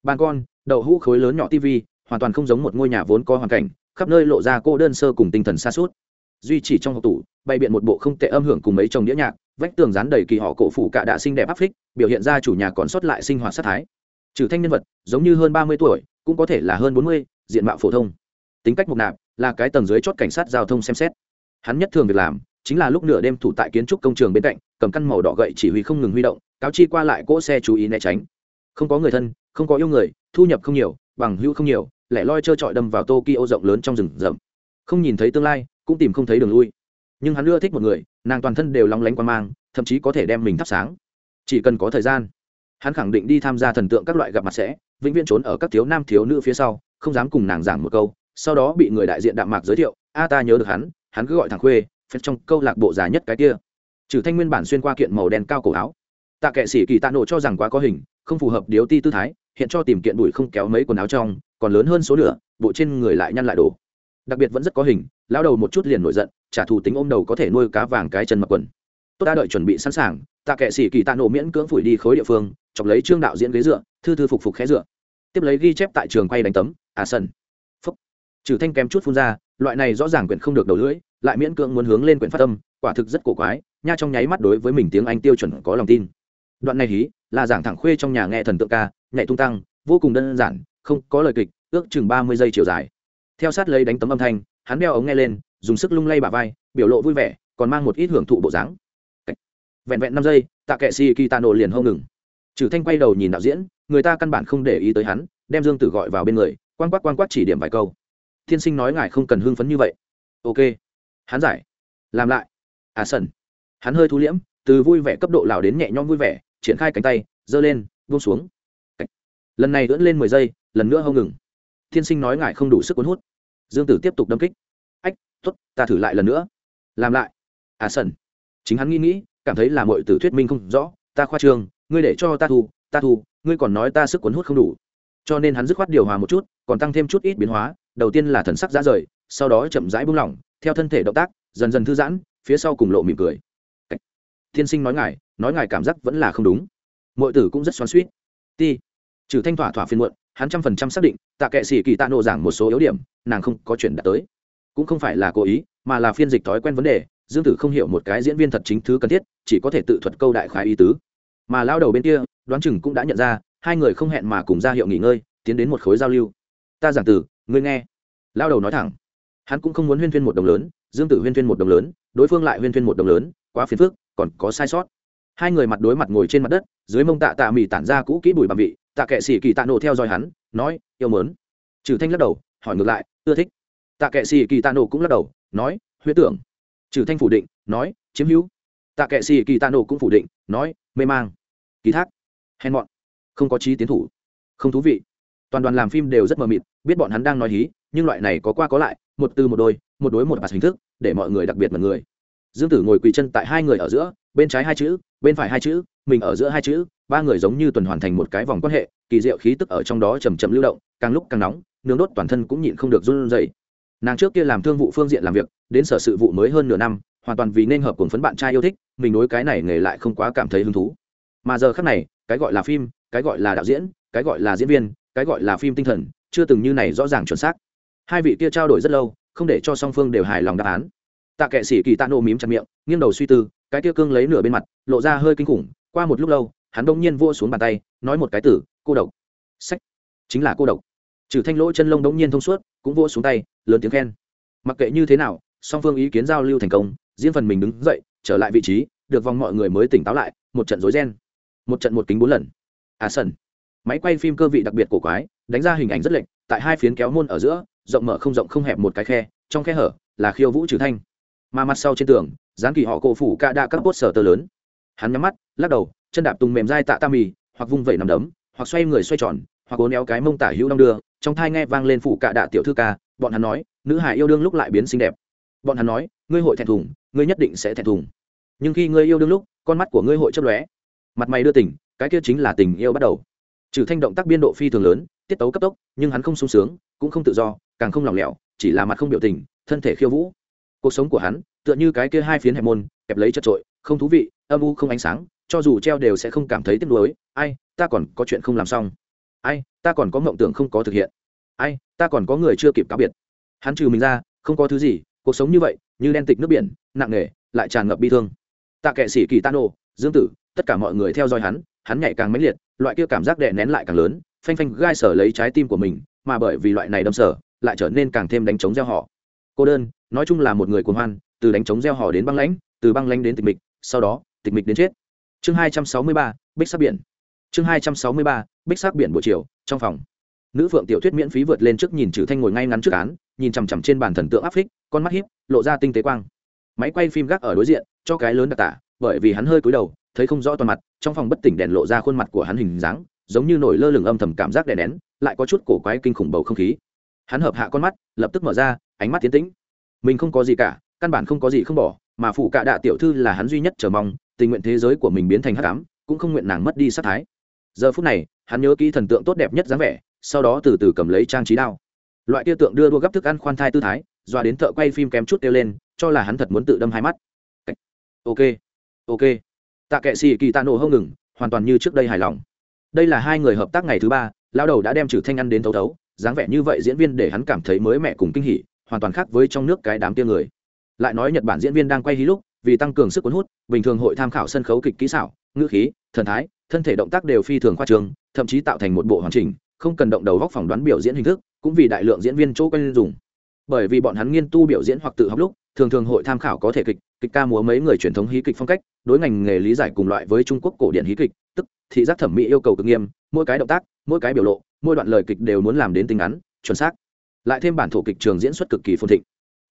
bàn con, đậu hũ khối lớn nhỏ tv hoàn toàn không giống một ngôi nhà vốn có hoàn cảnh, khắp nơi lộ ra cô đơn sơ cùng tinh thần xa suốt duy chỉ trong hộp tủ, bày biện một bộ không tệ âm hưởng cùng mấy chồng đĩa nhạc, vách tường dán đầy kỳ họ cổ phủ cạ đã xinh đẹp áp phích, biểu hiện ra chủ nhà còn sót lại sinh hoạt sát thái trừ thanh nhân vật, giống như hơn ba mươi tuổi, cũng có thể là hơn bốn mươi, diện mạo phổ thông. Tính cách mục nạp, là cái tầng dưới chốt cảnh sát giao thông xem xét. Hắn nhất thường việc làm, chính là lúc nửa đêm thủ tại kiến trúc công trường bên cạnh, cầm căn màu đỏ gậy chỉ huy không ngừng huy động, cáo chi qua lại cỗ xe chú ý né tránh. Không có người thân, không có yêu người, thu nhập không nhiều, bằng hữu không nhiều, lẻ loi trơ trọi đâm vào tokyo rộng lớn trong rừng rậm. Không nhìn thấy tương lai, cũng tìm không thấy đường lui. Nhưng hắn ưa thích một người, nàng toàn thân đều lóng lánh quan mang, thậm chí có thể đem mình thắp sáng. Chỉ cần có thời gian hắn khẳng định đi tham gia thần tượng các loại gặp mặt sẽ, vĩnh viễn trốn ở các thiếu nam thiếu nữ phía sau, không dám cùng nàng giảng một câu, sau đó bị người đại diện đạm mạc giới thiệu, a, ta nhớ được hắn hắn cứ gọi thằng khuê phép trong câu lạc bộ già nhất cái kia. Trừ thanh nguyên bản xuyên qua kiện màu đen cao cổ áo. Tạ kệ sĩ kỳ tạ nổ cho rằng quá có hình, không phù hợp điếu ti tư thái, hiện cho tìm kiện đùi không kéo mấy quần áo trong, còn lớn hơn số nửa, bộ trên người lại nhăn lại đổ đặc biệt vẫn rất có hình lao đầu một chút liền nổi giận, trả thù tính ôm đầu có thể nuôi cá vàng cái chân mặc quần tôi đã đợi chuẩn bị sẵn sàng, tạ kệ sĩ kỳ tạ nổ miễn cưỡng phủi đi khối địa phương, chọc lấy trương đạo diễn ghế dựa, thư thư phục phục khé dựa. Tiếp lấy ghi chép tại trường quay đánh tấm à sân phúc. Trừ thanh kém chút phun ra, loại này rõ ràng quyển không được đầu lưỡi, lại miễn cưỡng muốn hướng lên quyển phát tâm quả thực rất cổ quái, nha trong nháy mắt đối với mình tiếng anh tiêu chuẩn có lòng tin. Đoạn này hí, là giảng thẳng khuê trong nhà nghe thần tượng ca, nhảy tung tăng, vô cùng đơn giản, không có lời kịch, ước chừng ba mươi giây chiều dài. Theo sát lấy đánh tấm âm thanh, hắn đeo ống nghe lên, dùng sức lung lay bà vai, biểu lộ vui vẻ, còn mang một ít hưởng thụ bộ dáng vẹn vẹn năm giây tạ kệ si kitano liền hâu ngừng. Trừ thanh quay đầu nhìn đạo diễn, người ta căn bản không để ý tới hắn, đem dương tử gọi vào bên người quan quát quan quát chỉ điểm vài câu. Thiên sinh nói ngài không cần hưng phấn như vậy. Ok. Hắn giải. Làm lại. À sần. Hắn hơi thu liễm, từ vui vẻ cấp độ lào đến nhẹ nhõm vui vẻ, triển khai cánh tay, giơ lên, buông xuống. Lần này ưỡn lên mười giây, lần nữa hâu ngừng. Thiên sinh nói ngài không đủ sức cuốn hút. Dương tử tiếp tục đâm kích. Ách t ố t ta thử lại lần nữa. Làm lại. À sần. Chính hắn nghĩ nghĩ cảm thấy là mọi tử thuyết minh không rõ, ta khoa trương, ngươi để cho ta thu ta thu, ngươi còn nói ta sức cuốn hút không đủ. Cho nên hắn dứt khoát điều hòa một chút, còn tăng thêm chút ít biến hóa, đầu tiên là thần sắc ra rời, sau đó chậm rãi buông lỏng, theo thân thể động tác, dần dần thư giãn, phía sau cùng lộ mỉm cười. Tiên sinh nói ngài nói ngài cảm giác vẫn là không đúng. Mọi tử cũng rất xoắn suýt ti. Trừ thanh thỏa thỏa phiên muộn, hắn trăm phần trăm xác định, tạ kệ sĩ kỳ tạ nộ giảng một số yếu điểm, nàng không có chuyện đã tới. Cũng không phải là cố ý, mà là phiên dịch thói quen vấn đề dương tử không hiểu một cái diễn viên thật chính thứ cần thiết, chỉ có thể tự thuật câu đại khái ý tứ. Mà lao đầu bên kia, đoán chừng cũng đã nhận ra, hai người không hẹn mà cùng ra hiệu nghỉ ngơi, tiến đến một khối giao lưu. Ta giảng từ ngươi nghe. Lao đầu nói thẳng. Hắn cũng không muốn huyên thuyên một đồng lớn, dương tử huyên thuyên một đồng lớn, đối phương lại huyên thuyên một đồng lớn, quá phiền phức, còn có sai sót. Hai người mặt đối mặt ngồi trên mặt đất, dưới mông tạ tạ mì tản ra cũ kỹ bùi bằng vị, tạ kệ sĩ kỳ tạ nổ theo dõi hắn, nói, yêu mớn. Trừ thanh lắc đầu, hỏi ngược lại, ưa thích? Tạ kệ sĩ kỳ tạ nổ cũng lắc đầu, nói, huyết tưởng trừ thanh phủ định, nói, chiếm hữu. Tạ kệ xì kỳ tạ nổ cũng phủ định, nói, mê mang ký thác, hèn mọn, không có trí tiến thủ, không thú vị. Toàn đoàn làm phim đều rất mờ mịt, biết bọn hắn đang nói hí, nhưng loại này có qua có lại, một từ một đôi, một đối một bạt hình thức, để mọi người đặc biệt mật người. Dương tử ngồi quỳ chân tại hai người ở giữa, bên trái hai chữ, bên phải hai chữ, mình ở giữa hai chữ, ba người giống như tuần hoàn thành một cái vòng quan hệ, kỳ diệu khí tức ở trong đó chầm chậm lưu động, càng lúc càng nóng, nướng đốt toàn thân cũng nhịn không được run rẩy nàng trước kia làm thương vụ phương diện làm việc, đến sở sự vụ mới hơn nửa năm, hoàn toàn vì nên hợp cùng phấn bạn trai yêu thích, mình đối cái này nghề lại không quá cảm thấy hứng thú. Mà giờ khác này, cái gọi là phim, cái gọi là đạo diễn, cái gọi là diễn viên, cái gọi là phim tinh thần, chưa từng như này rõ ràng chuẩn xác. Hai vị kia trao đổi rất lâu, không để cho song phương đều hài lòng đáp án. Tạ kệ sĩ kỳ tạ nộ mím chặt miệng, nghiêng đầu suy tư, cái kia cương lấy nửa bên mặt, lộ ra hơi kinh khủng, qua một lúc lâu, hắn đông nhiên vua xuống bàn tay, nói một cái tử cô độc. Sách. Chính là cô độc. Trừ thanh lỗ chân lông đông nhiên thông suốt, cũng vua xuống tay lớn tiếng khen. Mặc kệ như thế nào, song phương ý kiến giao lưu thành công, riêng phần mình đứng dậy, trở lại vị trí, được vòng mọi người mới tỉnh táo lại, một trận rối ren. Một trận một kính bốn lần. À sần. Máy quay phim cơ vị đặc biệt cổ quái, đánh ra hình ảnh rất lệch, tại hai phiến kéo môn ở giữa, rộng mở không rộng không hẹp một cái khe, trong khe hở là khiêu vũ trừ thanh. Mà mặt sau trên tường dán kỳ họ cổ phủ ca đa các bốt sở tơ lớn. Hắn nhắm mắt, lắc đầu, chân đạp tùng mềm dai tạ tam mì hoặc vung vẩy nằm đấm, hoặc xoay người xoay tròn, hoặc cố néo cái mông tả hữu đong đưa, trong thai nghe vang lên phủ cạ đạ tiểu thư ca bọn hắn nói, nữ hải yêu đương lúc lại biến xinh đẹp. Bọn hắn nói, ngươi hội thẹn thùng, ngươi nhất định sẽ thẹn thùng. Nhưng khi ngươi yêu đương lúc, con mắt của ngươi hội chấp lóe. Mặt mày đưa tỉnh, cái kia chính là tình yêu bắt đầu. Trừ thanh động tác biên độ phi thường lớn, tiết tấu cấp tốc, nhưng hắn không sung sướng, cũng không tự do, càng không lỏng lẻo, chỉ là mặt không biểu tình, thân thể khiêu vũ. Cuộc sống của hắn, tựa như cái kia hai phiến hẹp môn, kẹp lấy chật trội, không thú vị, âm u không ánh sáng, cho dù treo đều sẽ không cảm thấy tiếc nuối. Ai, ta còn có chuyện không làm xong. Ai, ta còn có mộng tưởng không có thực hiện. Ai ta còn có người chưa kịp cáo biệt. Hắn trừ mình ra, không có thứ gì, cuộc sống như vậy, như đen tịch nước biển, nặng nề, lại tràn ngập bi thương. Tạ kệ sĩ kỳ tan ô dương tử, tất cả mọi người theo dõi hắn hắn nhảy càng mãnh liệt, loại kia cảm giác đè nén lại càng lớn, phanh phanh gai sở lấy trái tim của mình, mà bởi vì loại này đâm sở, lại trở nên càng thêm đánh trống gieo họ. Cô đơn, nói chung là một người cuồng hoan, từ đánh trống gieo họ đến băng lãnh, từ băng lãnh đến tịch mịch, sau đó, tịch mịch đến chết. Chương hai trăm sáu mươi ba, bích sắc biển. Chương hai trăm sáu mươi ba, bích sắc biển buổi chiều, trong phòng nữ phượng tiểu thuyết miễn phí vượt lên trước nhìn trừ thanh ngồi ngay ngắn trước án, nhìn chằm chằm trên bàn thần tượng áp phích, con mắt hiếp lộ ra tinh tế quang. Máy quay phim gác ở đối diện, cho cái lớn đặc tả, bởi vì hắn hơi cúi đầu, thấy không rõ toàn mặt, trong phòng bất tỉnh đèn lộ ra khuôn mặt của hắn hình dáng, giống như nổi lơ lửng âm thầm cảm giác đè nén, lại có chút cổ quái kinh khủng bầu không khí. Hắn hợp hạ con mắt, lập tức mở ra, ánh mắt tiến tĩnh. Mình không có gì cả, căn bản không có gì không bỏ, mà phụ cả đạ tiểu thư là hắn duy nhất chờ mong, tình nguyện thế giới của mình biến thành hắc ám, cũng không nguyện nàng mất đi sát thái. Giờ phút này, hắn nhớ kỹ thần tượng tốt đẹp nhất dáng vẻ sau đó từ từ cầm lấy trang trí đao. Loại kia tượng đưa đua gấp thức ăn khoan thai tư thái, doa đến thợ quay phim kém chút kêu lên, cho là hắn thật muốn tự đâm hai mắt. Ok. Ok. Tạ kệ xì kỳ tạ nổ không ngừng, hoàn toàn như trước đây hài lòng. Đây là hai người hợp tác ngày thứ ba lao đầu đã đem trừ thanh ăn đến thấu thấu, dáng vẻ như vậy diễn viên để hắn cảm thấy mới mẹ cùng kinh hỉ, hoàn toàn khác với trong nước cái đám tia người. Lại nói nhật bản diễn viên đang quay hí lúc, vì tăng cường sức cuốn hút, bình thường hội tham khảo sân khấu kịch kỹ xảo, ngữ khí, thần thái, thân thể động tác đều phi thường khoa trường thậm chí tạo thành một bộ hoàn chỉnh không cần động đầu góc phỏng đoán biểu diễn hình thức, cũng vì đại lượng diễn viên chỗ quen dùng. Bởi vì bọn hắn nghiên tu biểu diễn hoặc tự học lúc, thường thường hội tham khảo có thể kịch kịch ca múa mấy người truyền thống hí kịch phong cách, đối ngành nghề lý giải cùng loại với trung quốc cổ điển hí kịch, tức thị giác thẩm mỹ yêu cầu cực nghiêm, mỗi cái động tác, mỗi cái biểu lộ, mỗi đoạn lời kịch đều muốn làm đến tính ngắn, chuẩn xác. Lại thêm bản thổ kịch trường diễn xuất cực kỳ phồn thịnh.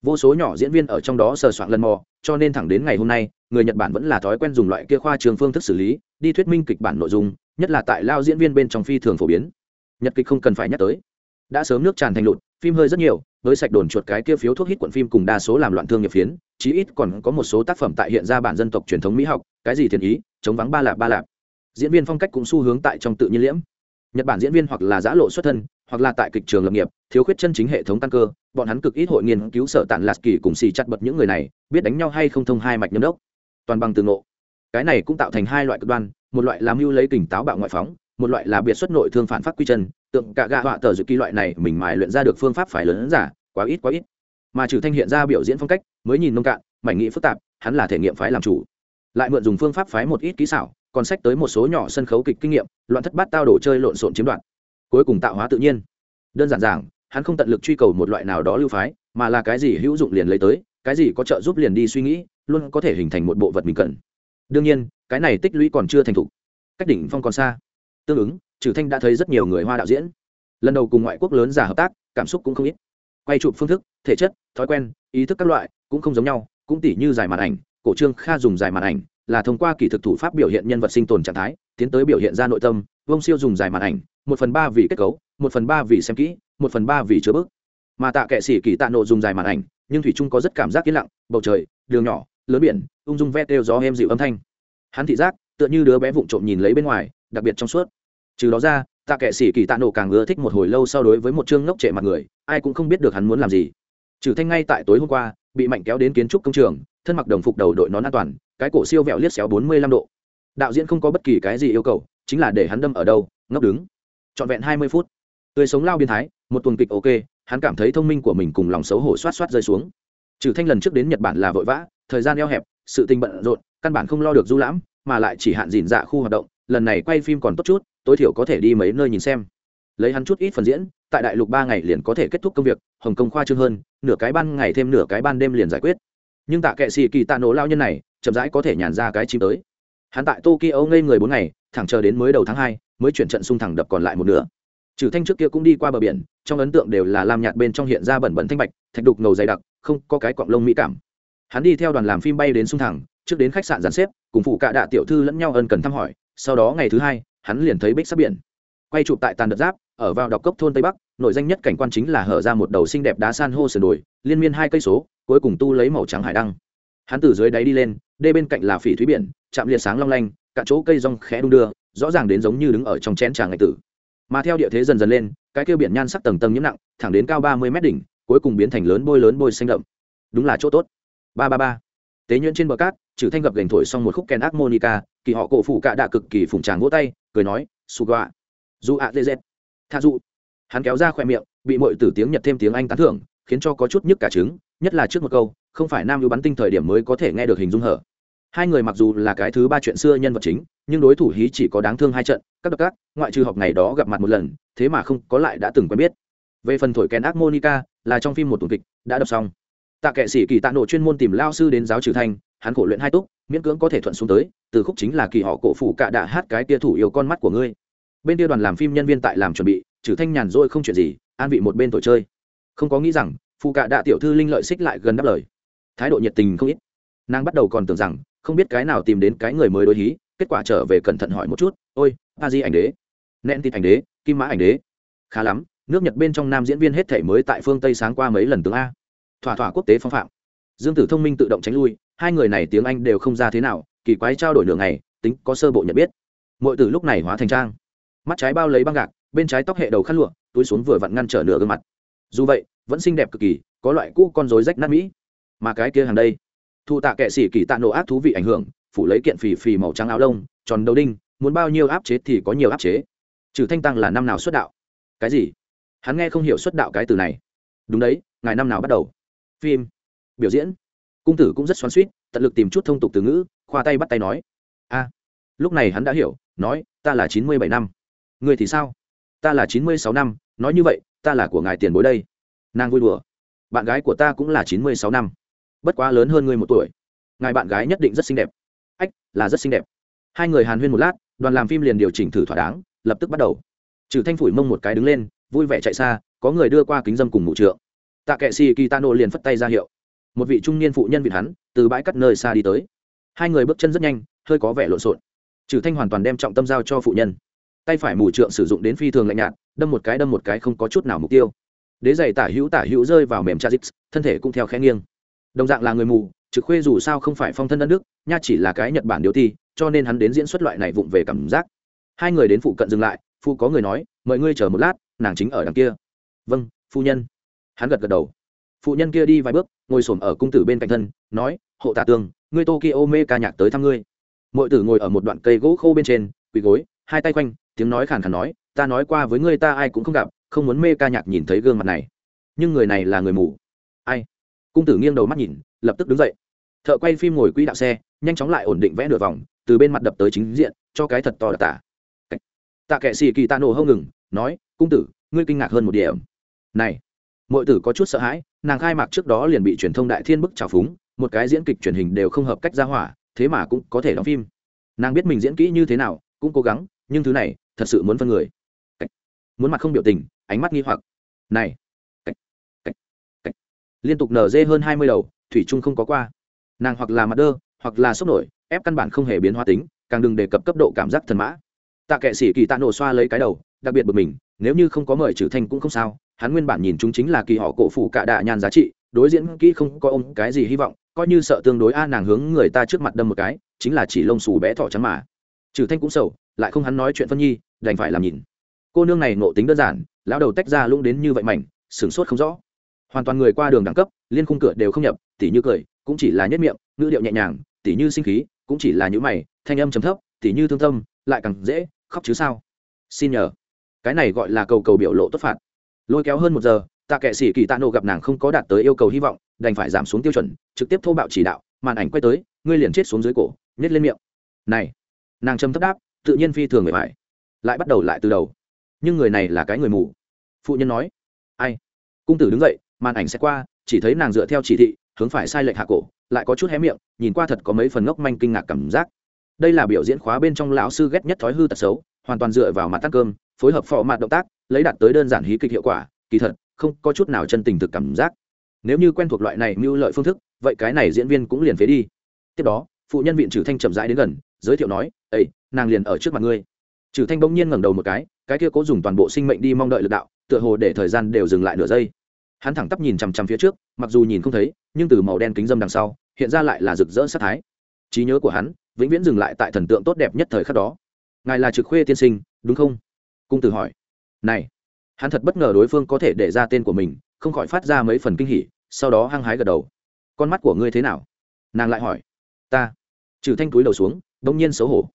Vô số nhỏ diễn viên ở trong đó sờ soạn lần mò, cho nên thẳng đến ngày hôm nay, người nhật bản vẫn là thói quen dùng loại kia khoa trường phương thức xử lý, đi thuyết minh kịch bản nội dung, nhất là tại lao diễn viên bên trong phi thường phổ biến nhật kịch không cần phải nhắc tới. Đã sớm nước tràn thành lụt, phim hơi rất nhiều, với sạch đồn chuột cái kia phiếu thuốc hít quận phim cùng đa số làm loạn thương nghiệp phiến, chí ít còn có một số tác phẩm tại hiện ra bản dân tộc truyền thống mỹ học, cái gì thiền ý, chống vắng ba lạp ba lạp. Diễn viên phong cách cũng xu hướng tại trong tự nhiên liễm. Nhật bản diễn viên hoặc là giã lộ xuất thân, hoặc là tại kịch trường lập nghiệp, thiếu khuyết chân chính hệ thống tăng cơ, bọn hắn cực ít hội nghiên cứu sở tản lạt kỳ cùng xì chặt bật những người này, biết đánh nhau hay không thông hai mạch nhâm đốc. Toàn bằng từ ngộ. Cái này cũng tạo thành hai loại cực đoan, một loại làm mưu lấy tỉnh táo bạo ngoại phóng một loại là biệt xuất nội thương phản phát quy chân, tượng cả gạ họa tờ dự kỳ loại này mình mài luyện ra được phương pháp phải lớn giả, quá ít quá ít. Mà trừ thanh hiện ra biểu diễn phong cách, mới nhìn nông cạn, mảnh nghĩ phức tạp, hắn là thể nghiệm phái làm chủ. Lại mượn dùng phương pháp phái một ít kỹ xảo, còn sách tới một số nhỏ sân khấu kịch kinh nghiệm, loạn thất bát tao đổ chơi lộn xộn chiếm đoạt. Cuối cùng tạo hóa tự nhiên. Đơn giản giảng, hắn không tận lực truy cầu một loại nào đó lưu phái, mà là cái gì hữu dụng liền lấy tới, cái gì có trợ giúp liền đi suy nghĩ, luôn có thể hình thành một bộ vật mình cần. Đương nhiên, cái này tích lũy còn chưa thành thục. Cách đỉnh phong còn xa tương ứng, trừ thanh đã thấy rất nhiều người hoa đạo diễn. Lần đầu cùng ngoại quốc lớn giả hợp tác, cảm xúc cũng không ít. Quay chụp phương thức, thể chất, thói quen, ý thức các loại cũng không giống nhau, cũng tỉ như dài màn ảnh, cổ trương kha dùng dài màn ảnh là thông qua kỹ thực thủ pháp biểu hiện nhân vật sinh tồn trạng thái, tiến tới biểu hiện ra nội tâm vông siêu dùng dài màn ảnh, một phần ba vì kết cấu, một phần ba vì xem kỹ, một phần ba vì chứa bức. Mà tạ kệ sĩ kỳ tạ nộ dùng dài màn ảnh, nhưng thủy trung có rất cảm giác yên lặng, bầu trời, đường nhỏ, lớn biển, ung dung ve têu gió êm dịu âm thanh. Hắn thị giác, tựa như đứa bé vụng trộm nhìn lấy bên ngoài đặc biệt trong suốt. Trừ đó ra, tạ kệ sĩ kỳ tạ nổ càng ưa thích một hồi lâu so đối với một chương ngốc trệ mặt người, ai cũng không biết được hắn muốn làm gì. Trừ thanh ngay tại tối hôm qua, bị mạnh kéo đến kiến trúc công trường, thân mặc đồng phục đầu đội nón an toàn, cái cổ siêu vẹo liếc xéo bốn mươi lăm độ. Đạo diễn không có bất kỳ cái gì yêu cầu, chính là để hắn đâm ở đâu, ngốc đứng. Trọn vẹn hai mươi phút. Tươi sống lao biên thái, một tuần kịch ok, hắn cảm thấy thông minh của mình cùng lòng xấu hổ xoát xoát rơi xuống. Trừ thanh lần trước đến nhật bản là vội vã, thời gian eo hẹp, sự tình bận rộn, căn bản không lo được du lãm, mà lại chỉ hạn dìn dạ khu hoạt động lần này quay phim còn tốt chút, tối thiểu có thể đi mấy nơi nhìn xem. Lấy hắn chút ít phần diễn, tại đại lục ba ngày liền có thể kết thúc công việc, hồng kông khoa trương hơn, nửa cái ban ngày thêm nửa cái ban đêm liền giải quyết. Nhưng tạ kệ xì kỳ tạ nổ lao nhân này, chậm rãi có thể nhàn ra cái chim tới. Hắn tại tokyo ngây người bốn ngày, thẳng chờ đến mới đầu tháng hai, mới chuyển trận xung thẳng đập còn lại một nửa. Trừ thanh trước kia cũng đi qua bờ biển, trong ấn tượng đều là lam nhạt bên trong hiện ra bẩn bẩn thanh bạch, thạch đục ngầu dày đặc, không có cái quạng lông mỹ cảm. Hắn đi theo đoàn làm phim bay đến xung thẳng, trước đến khách sạn giàn xếp, cùng phụ cạ đạ tiểu thư lẫn nhau ân cần thăm hỏi sau đó ngày thứ hai, hắn liền thấy bích sắp biển. Quay chụp tại tàn đợt giáp, ở vào đọc cốc thôn tây bắc nội danh nhất cảnh quan chính là hở ra một đầu xinh đẹp đá san hô sườn đồi, liên miên hai cây số, cuối cùng tu lấy màu trắng hải đăng. Hắn từ dưới đáy đi lên, đê bên cạnh là phỉ thúy biển, chạm liệt sáng long lanh, cả chỗ cây rong khẽ đung đưa, rõ ràng đến giống như đứng ở trong chén trà ngày tử. Mà theo địa thế dần dần lên, cái kia biển nhan sắc tầng tầng nhiễm nặng, thẳng đến cao ba mươi mét đỉnh, cuối cùng biến thành lớn bôi lớn bôi xanh đậm. Đúng là chỗ tốt. Ba ba ba. Tế nhuyễn trên bờ cát, trừ thanh gập gành thổi xong một khúc kèn monica kỳ họ cổ phụ cạ đạ cực kỳ phủng tràng vỗ tay, cười nói, su gọa, dù ạ dê dê tha dụ hắn kéo ra khoe miệng, bị mọi từ tiếng nhật thêm tiếng anh tán thưởng, khiến cho có chút nhức cả trứng, nhất là trước một câu, không phải nam ưu bắn tinh thời điểm mới có thể nghe được hình dung hở. Hai người mặc dù là cái thứ ba chuyện xưa nhân vật chính, nhưng đối thủ hí chỉ có đáng thương hai trận, các đặc các ngoại trừ học ngày đó gặp mặt một lần, thế mà không có lại đã từng quen biết. Về phần thổi kèn ác monica, là trong phim một tuần kịch, đã đọc xong. Tạ kệ sĩ kỳ tạ nộ chuyên môn tìm lao sư đến giáo trừ thanh hắn khổ luyện hai túc, miễn cưỡng có thể thuận xuống tới, từ khúc chính là kỳ họ cổ phủ cạ đạ hát cái tia thủ yêu con mắt của ngươi. Bên kia đoàn làm phim nhân viên tại làm chuẩn bị, trừ thanh nhàn rỗi không chuyện gì, an vị một bên tổ chơi. Không có nghĩ rằng phụ cạ đạ tiểu thư linh lợi xích lại gần đáp lời. Thái độ nhiệt tình không ít. Nàng bắt đầu còn tưởng rằng, không biết cái nào tìm đến cái người mới đối hí, kết quả trở về cẩn thận hỏi một chút, ôi, a di ảnh đế, nẹn thịt ảnh đế, kim mã ảnh đế. Khá lắm, nước nhật bên trong nam diễn viên hết thể mới tại phương tây sáng qua mấy lần tướng a. Thỏa thỏa quốc tế phong phạm. Dương tử thông minh tự động tránh lui hai người này tiếng anh đều không ra thế nào, kỳ quái trao đổi nửa ngày, tính có sơ bộ nhận biết. Mọi từ lúc này hóa thành trang. Mắt trái bao lấy băng gạc, bên trái tóc hệ đầu khăn lụa, túi xuống vừa vặn ngăn trở nửa gương mặt. Dù vậy, vẫn xinh đẹp cực kỳ, có loại cũ con rối rách nát mỹ. Mà cái kia hàng đây thụ tạ kệ sĩ kỳ tạ nổ ác thú vị ảnh hưởng, phủ lấy kiện phì phì màu trắng áo lông, tròn đầu đinh, muốn bao nhiêu áp chế thì có nhiều áp chế. Trừ thanh tăng là năm nào xuất đạo? Cái gì? Hắn nghe không hiểu xuất đạo cái từ này. Đúng đấy ngày năm nào bắt đầu? Phim, biểu diễn cung tử cũng rất xoắn suýt tận lực tìm chút thông tục từ ngữ, khoa tay bắt tay nói. A. Lúc này hắn đã hiểu, nói, ta là chín mươi bảy năm. Người thì sao? Ta là chín mươi sáu năm, nói như vậy, ta là của ngài tiền bối đây. Nàng vui đùa. Bạn gái của ta cũng là chín mươi sáu năm. Bất quá lớn hơn ngươi một tuổi. Ngài bạn gái nhất định rất xinh đẹp. Ách, là rất xinh đẹp. Hai người hàn huyên một lát, đoàn làm phim liền điều chỉnh thử thỏa đáng, lập tức bắt đầu. Trừ thanh phủi mông một cái đứng lên, vui vẻ chạy xa, có người đưa qua kính dâm cùng mụ trượng. Tạ kệ si kitano liền phất tay ra hiệu một vị trung niên phụ nhân vịt hắn, từ bãi cắt nơi xa đi tới. Hai người bước chân rất nhanh, hơi có vẻ lộn xộn. Trừ thanh hoàn toàn đem trọng tâm giao cho phụ nhân. Tay phải mù trượng sử dụng đến phi thường lạnh nhạt, đâm một cái đâm một cái không có chút nào mục tiêu. Đế giày tả hữu tả hữu rơi vào mềm cha dix thân thể cũng theo khẽ nghiêng. Đồng dạng là người mù, trực khuê dù sao không phải phong thân đất nước, nha chỉ là cái nhật bản điếu ti, cho nên hắn đến diễn xuất loại này vụng về cảm giác. Hai người đến phụ cận dừng lại phụ có người nói, mời ngươi chờ một lát, nàng chính ở đằng kia. Vâng phu nhân. Hắn gật gật đầu. Phụ nhân kia đi vài bước ngồi xổm ở cung tử bên cạnh thân, nói, hộ tả tường, ngươi tokyo mê ca nhạc tới thăm ngươi. M tử ngồi ở một đoạn cây gỗ khô bên trên, quỳ gối, hai tay quanh, tiếng nói khàn khàn nói, ta nói qua với ngươi ta ai cũng không gặp, không muốn mê ca nhạc nhìn thấy gương mặt này. Nhưng người này là người mù. Ai? Cung tử nghiêng đầu mắt nhìn, lập tức đứng dậy. Thợ quay phim ngồi quỹ đạo xe, nhanh chóng lại ổn định vẽ nửa vòng, từ bên mặt đập tới chính diện, cho cái thật to đặc tả. Tạ kệ xì kỳ tạ nổ hông ngừng, nói, cung tử, ngươi kinh ngạc hơn một điểm. Này mọi tử có chút sợ hãi, nàng khai mạc trước đó liền bị truyền thông đại thiên bức trào phúng, một cái diễn kịch truyền hình đều không hợp cách ra hỏa, thế mà cũng có thể đóng phim. Nàng biết mình diễn kỹ như thế nào, cũng cố gắng, nhưng thứ này, thật sự muốn phân người. Muốn mặt không biểu tình, ánh mắt nghi hoặc. Này. Liên tục nở dê hơn hai mươi đầu, thủy trung không có qua. Nàng hoặc là mặt đơ, hoặc là sốc nổi, ép căn bản không hề biến hóa tính, càng đừng đề cập cấp độ cảm giác thần mã. Tạ kệ sĩ kỳ tạ nổ xoa lấy cái đầu, đặc biệt bực mình, nếu như không có mời trừ thanh cũng không sao hắn nguyên bản nhìn chúng chính là kỳ họ cổ phủ cả đạ nhan giá trị, đối diễn kỹ không có ôm cái gì hy vọng, coi như sợ tương đối a nàng hướng người ta trước mặt đâm một cái, chính là chỉ lông xù bé thỏ trắng mà. Trừ thanh cũng sầu, lại không hắn nói chuyện phân nhi, đành phải làm nhìn. Cô nương này nộ tính đơn giản, lão đầu tách ra lũng đến như vậy mảnh, sửng sốt không rõ. Hoàn toàn người qua đường đẳng cấp, liên khung cửa đều không nhập, tỉ như cười, cũng chỉ là nhất miệng, ngữ điệu nhẹ nhàng, tỉ như sinh khí, cũng chỉ là những mày, thanh âm chấm thấp, tỉ như thương tâm, lại càng dễ, khóc chứ sao. Xin nhờ. Cái này gọi là cầu cầu biểu lộ tốt phạt lôi kéo hơn một giờ, tạ kệ sĩ kỳ tạ nộ gặp nàng không có đạt tới yêu cầu hy vọng, đành phải giảm xuống tiêu chuẩn, trực tiếp thô bạo chỉ đạo, màn ảnh quay tới, ngươi liền chết xuống dưới cổ, nhét lên miệng. Này, nàng châm thấp đáp, tự nhiên phi thường người phải lại bắt đầu lại từ đầu. Nhưng người này là cái người mù. Phụ nhân nói, ai? Cung tử đứng dậy, màn ảnh sẽ qua, chỉ thấy nàng dựa theo chỉ thị, hướng phải sai lệch hạ cổ, lại có chút hé miệng, nhìn qua thật có mấy phần ngốc manh kinh ngạc cảm giác. Đây là biểu diễn khóa bên trong lão sư ghét nhất thói hư tật xấu, hoàn toàn dựa vào mặt tắt cơm, phối hợp phò mặt động tác lấy đạt tới đơn giản hí kịch hiệu quả, kỳ thật, không có chút nào chân tình thực cảm giác. Nếu như quen thuộc loại này mưu lợi phương thức, vậy cái này diễn viên cũng liền phế đi. Tiếp đó, phụ nhân viện trừ thanh chậm rãi đến gần, giới thiệu nói ây nàng liền ở trước mặt ngươi. Trừ thanh bỗng nhiên ngẩng đầu một cái cái kia cố dùng toàn bộ sinh mệnh đi mong đợi lực đạo, tựa hồ để thời gian đều dừng lại nửa giây. Hắn thẳng tắp nhìn chằm chằm phía trước, mặc dù nhìn không thấy, nhưng từ màu đen kính dâm đằng sau, hiện ra lại là rực rỡ sát thái. Trí nhớ của hắn, vĩnh viễn dừng lại tại thần tượng tốt đẹp nhất thời khắc đó. Ngài là trực khuê tiên sinh, đúng không? Cung tử hỏi này, hắn thật bất ngờ đối phương có thể để ra tên của mình, không khỏi phát ra mấy phần kinh hỉ, sau đó hăng hái gật đầu. Con mắt của ngươi thế nào? Nàng lại hỏi. Ta. Trừ thanh túi đầu xuống, đông nhiên xấu hổ.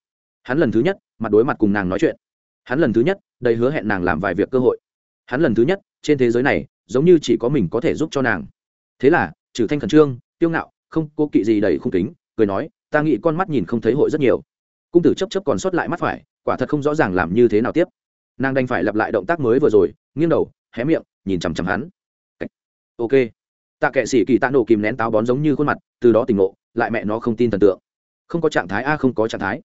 Hắn lần thứ nhất, mặt đối mặt cùng nàng nói chuyện. Hắn lần thứ nhất, đầy hứa hẹn nàng làm vài việc cơ hội. Hắn lần thứ nhất, trên thế giới này, giống như chỉ có mình có thể giúp cho nàng. Thế là, trừ thanh khẩn trương tiêu ngạo, không cô kỵ gì đầy khung kính, cười nói, ta nghĩ con mắt nhìn không thấy hội rất nhiều. Cung tử chấp chấp còn sót lại mắt phải, quả thật không rõ ràng làm như thế nào tiếp nàng đành phải lặp lại động tác mới vừa rồi, nghiêng đầu, hé miệng, nhìn chằm chằm hắn. Ok. Tạ kệ sĩ kỳ tạ nổ kìm nén táo bón giống như khuôn mặt, từ đó tỉnh ngộ, lại mẹ nó không tin thần tượng. Không có trạng thái a, không có trạng thái.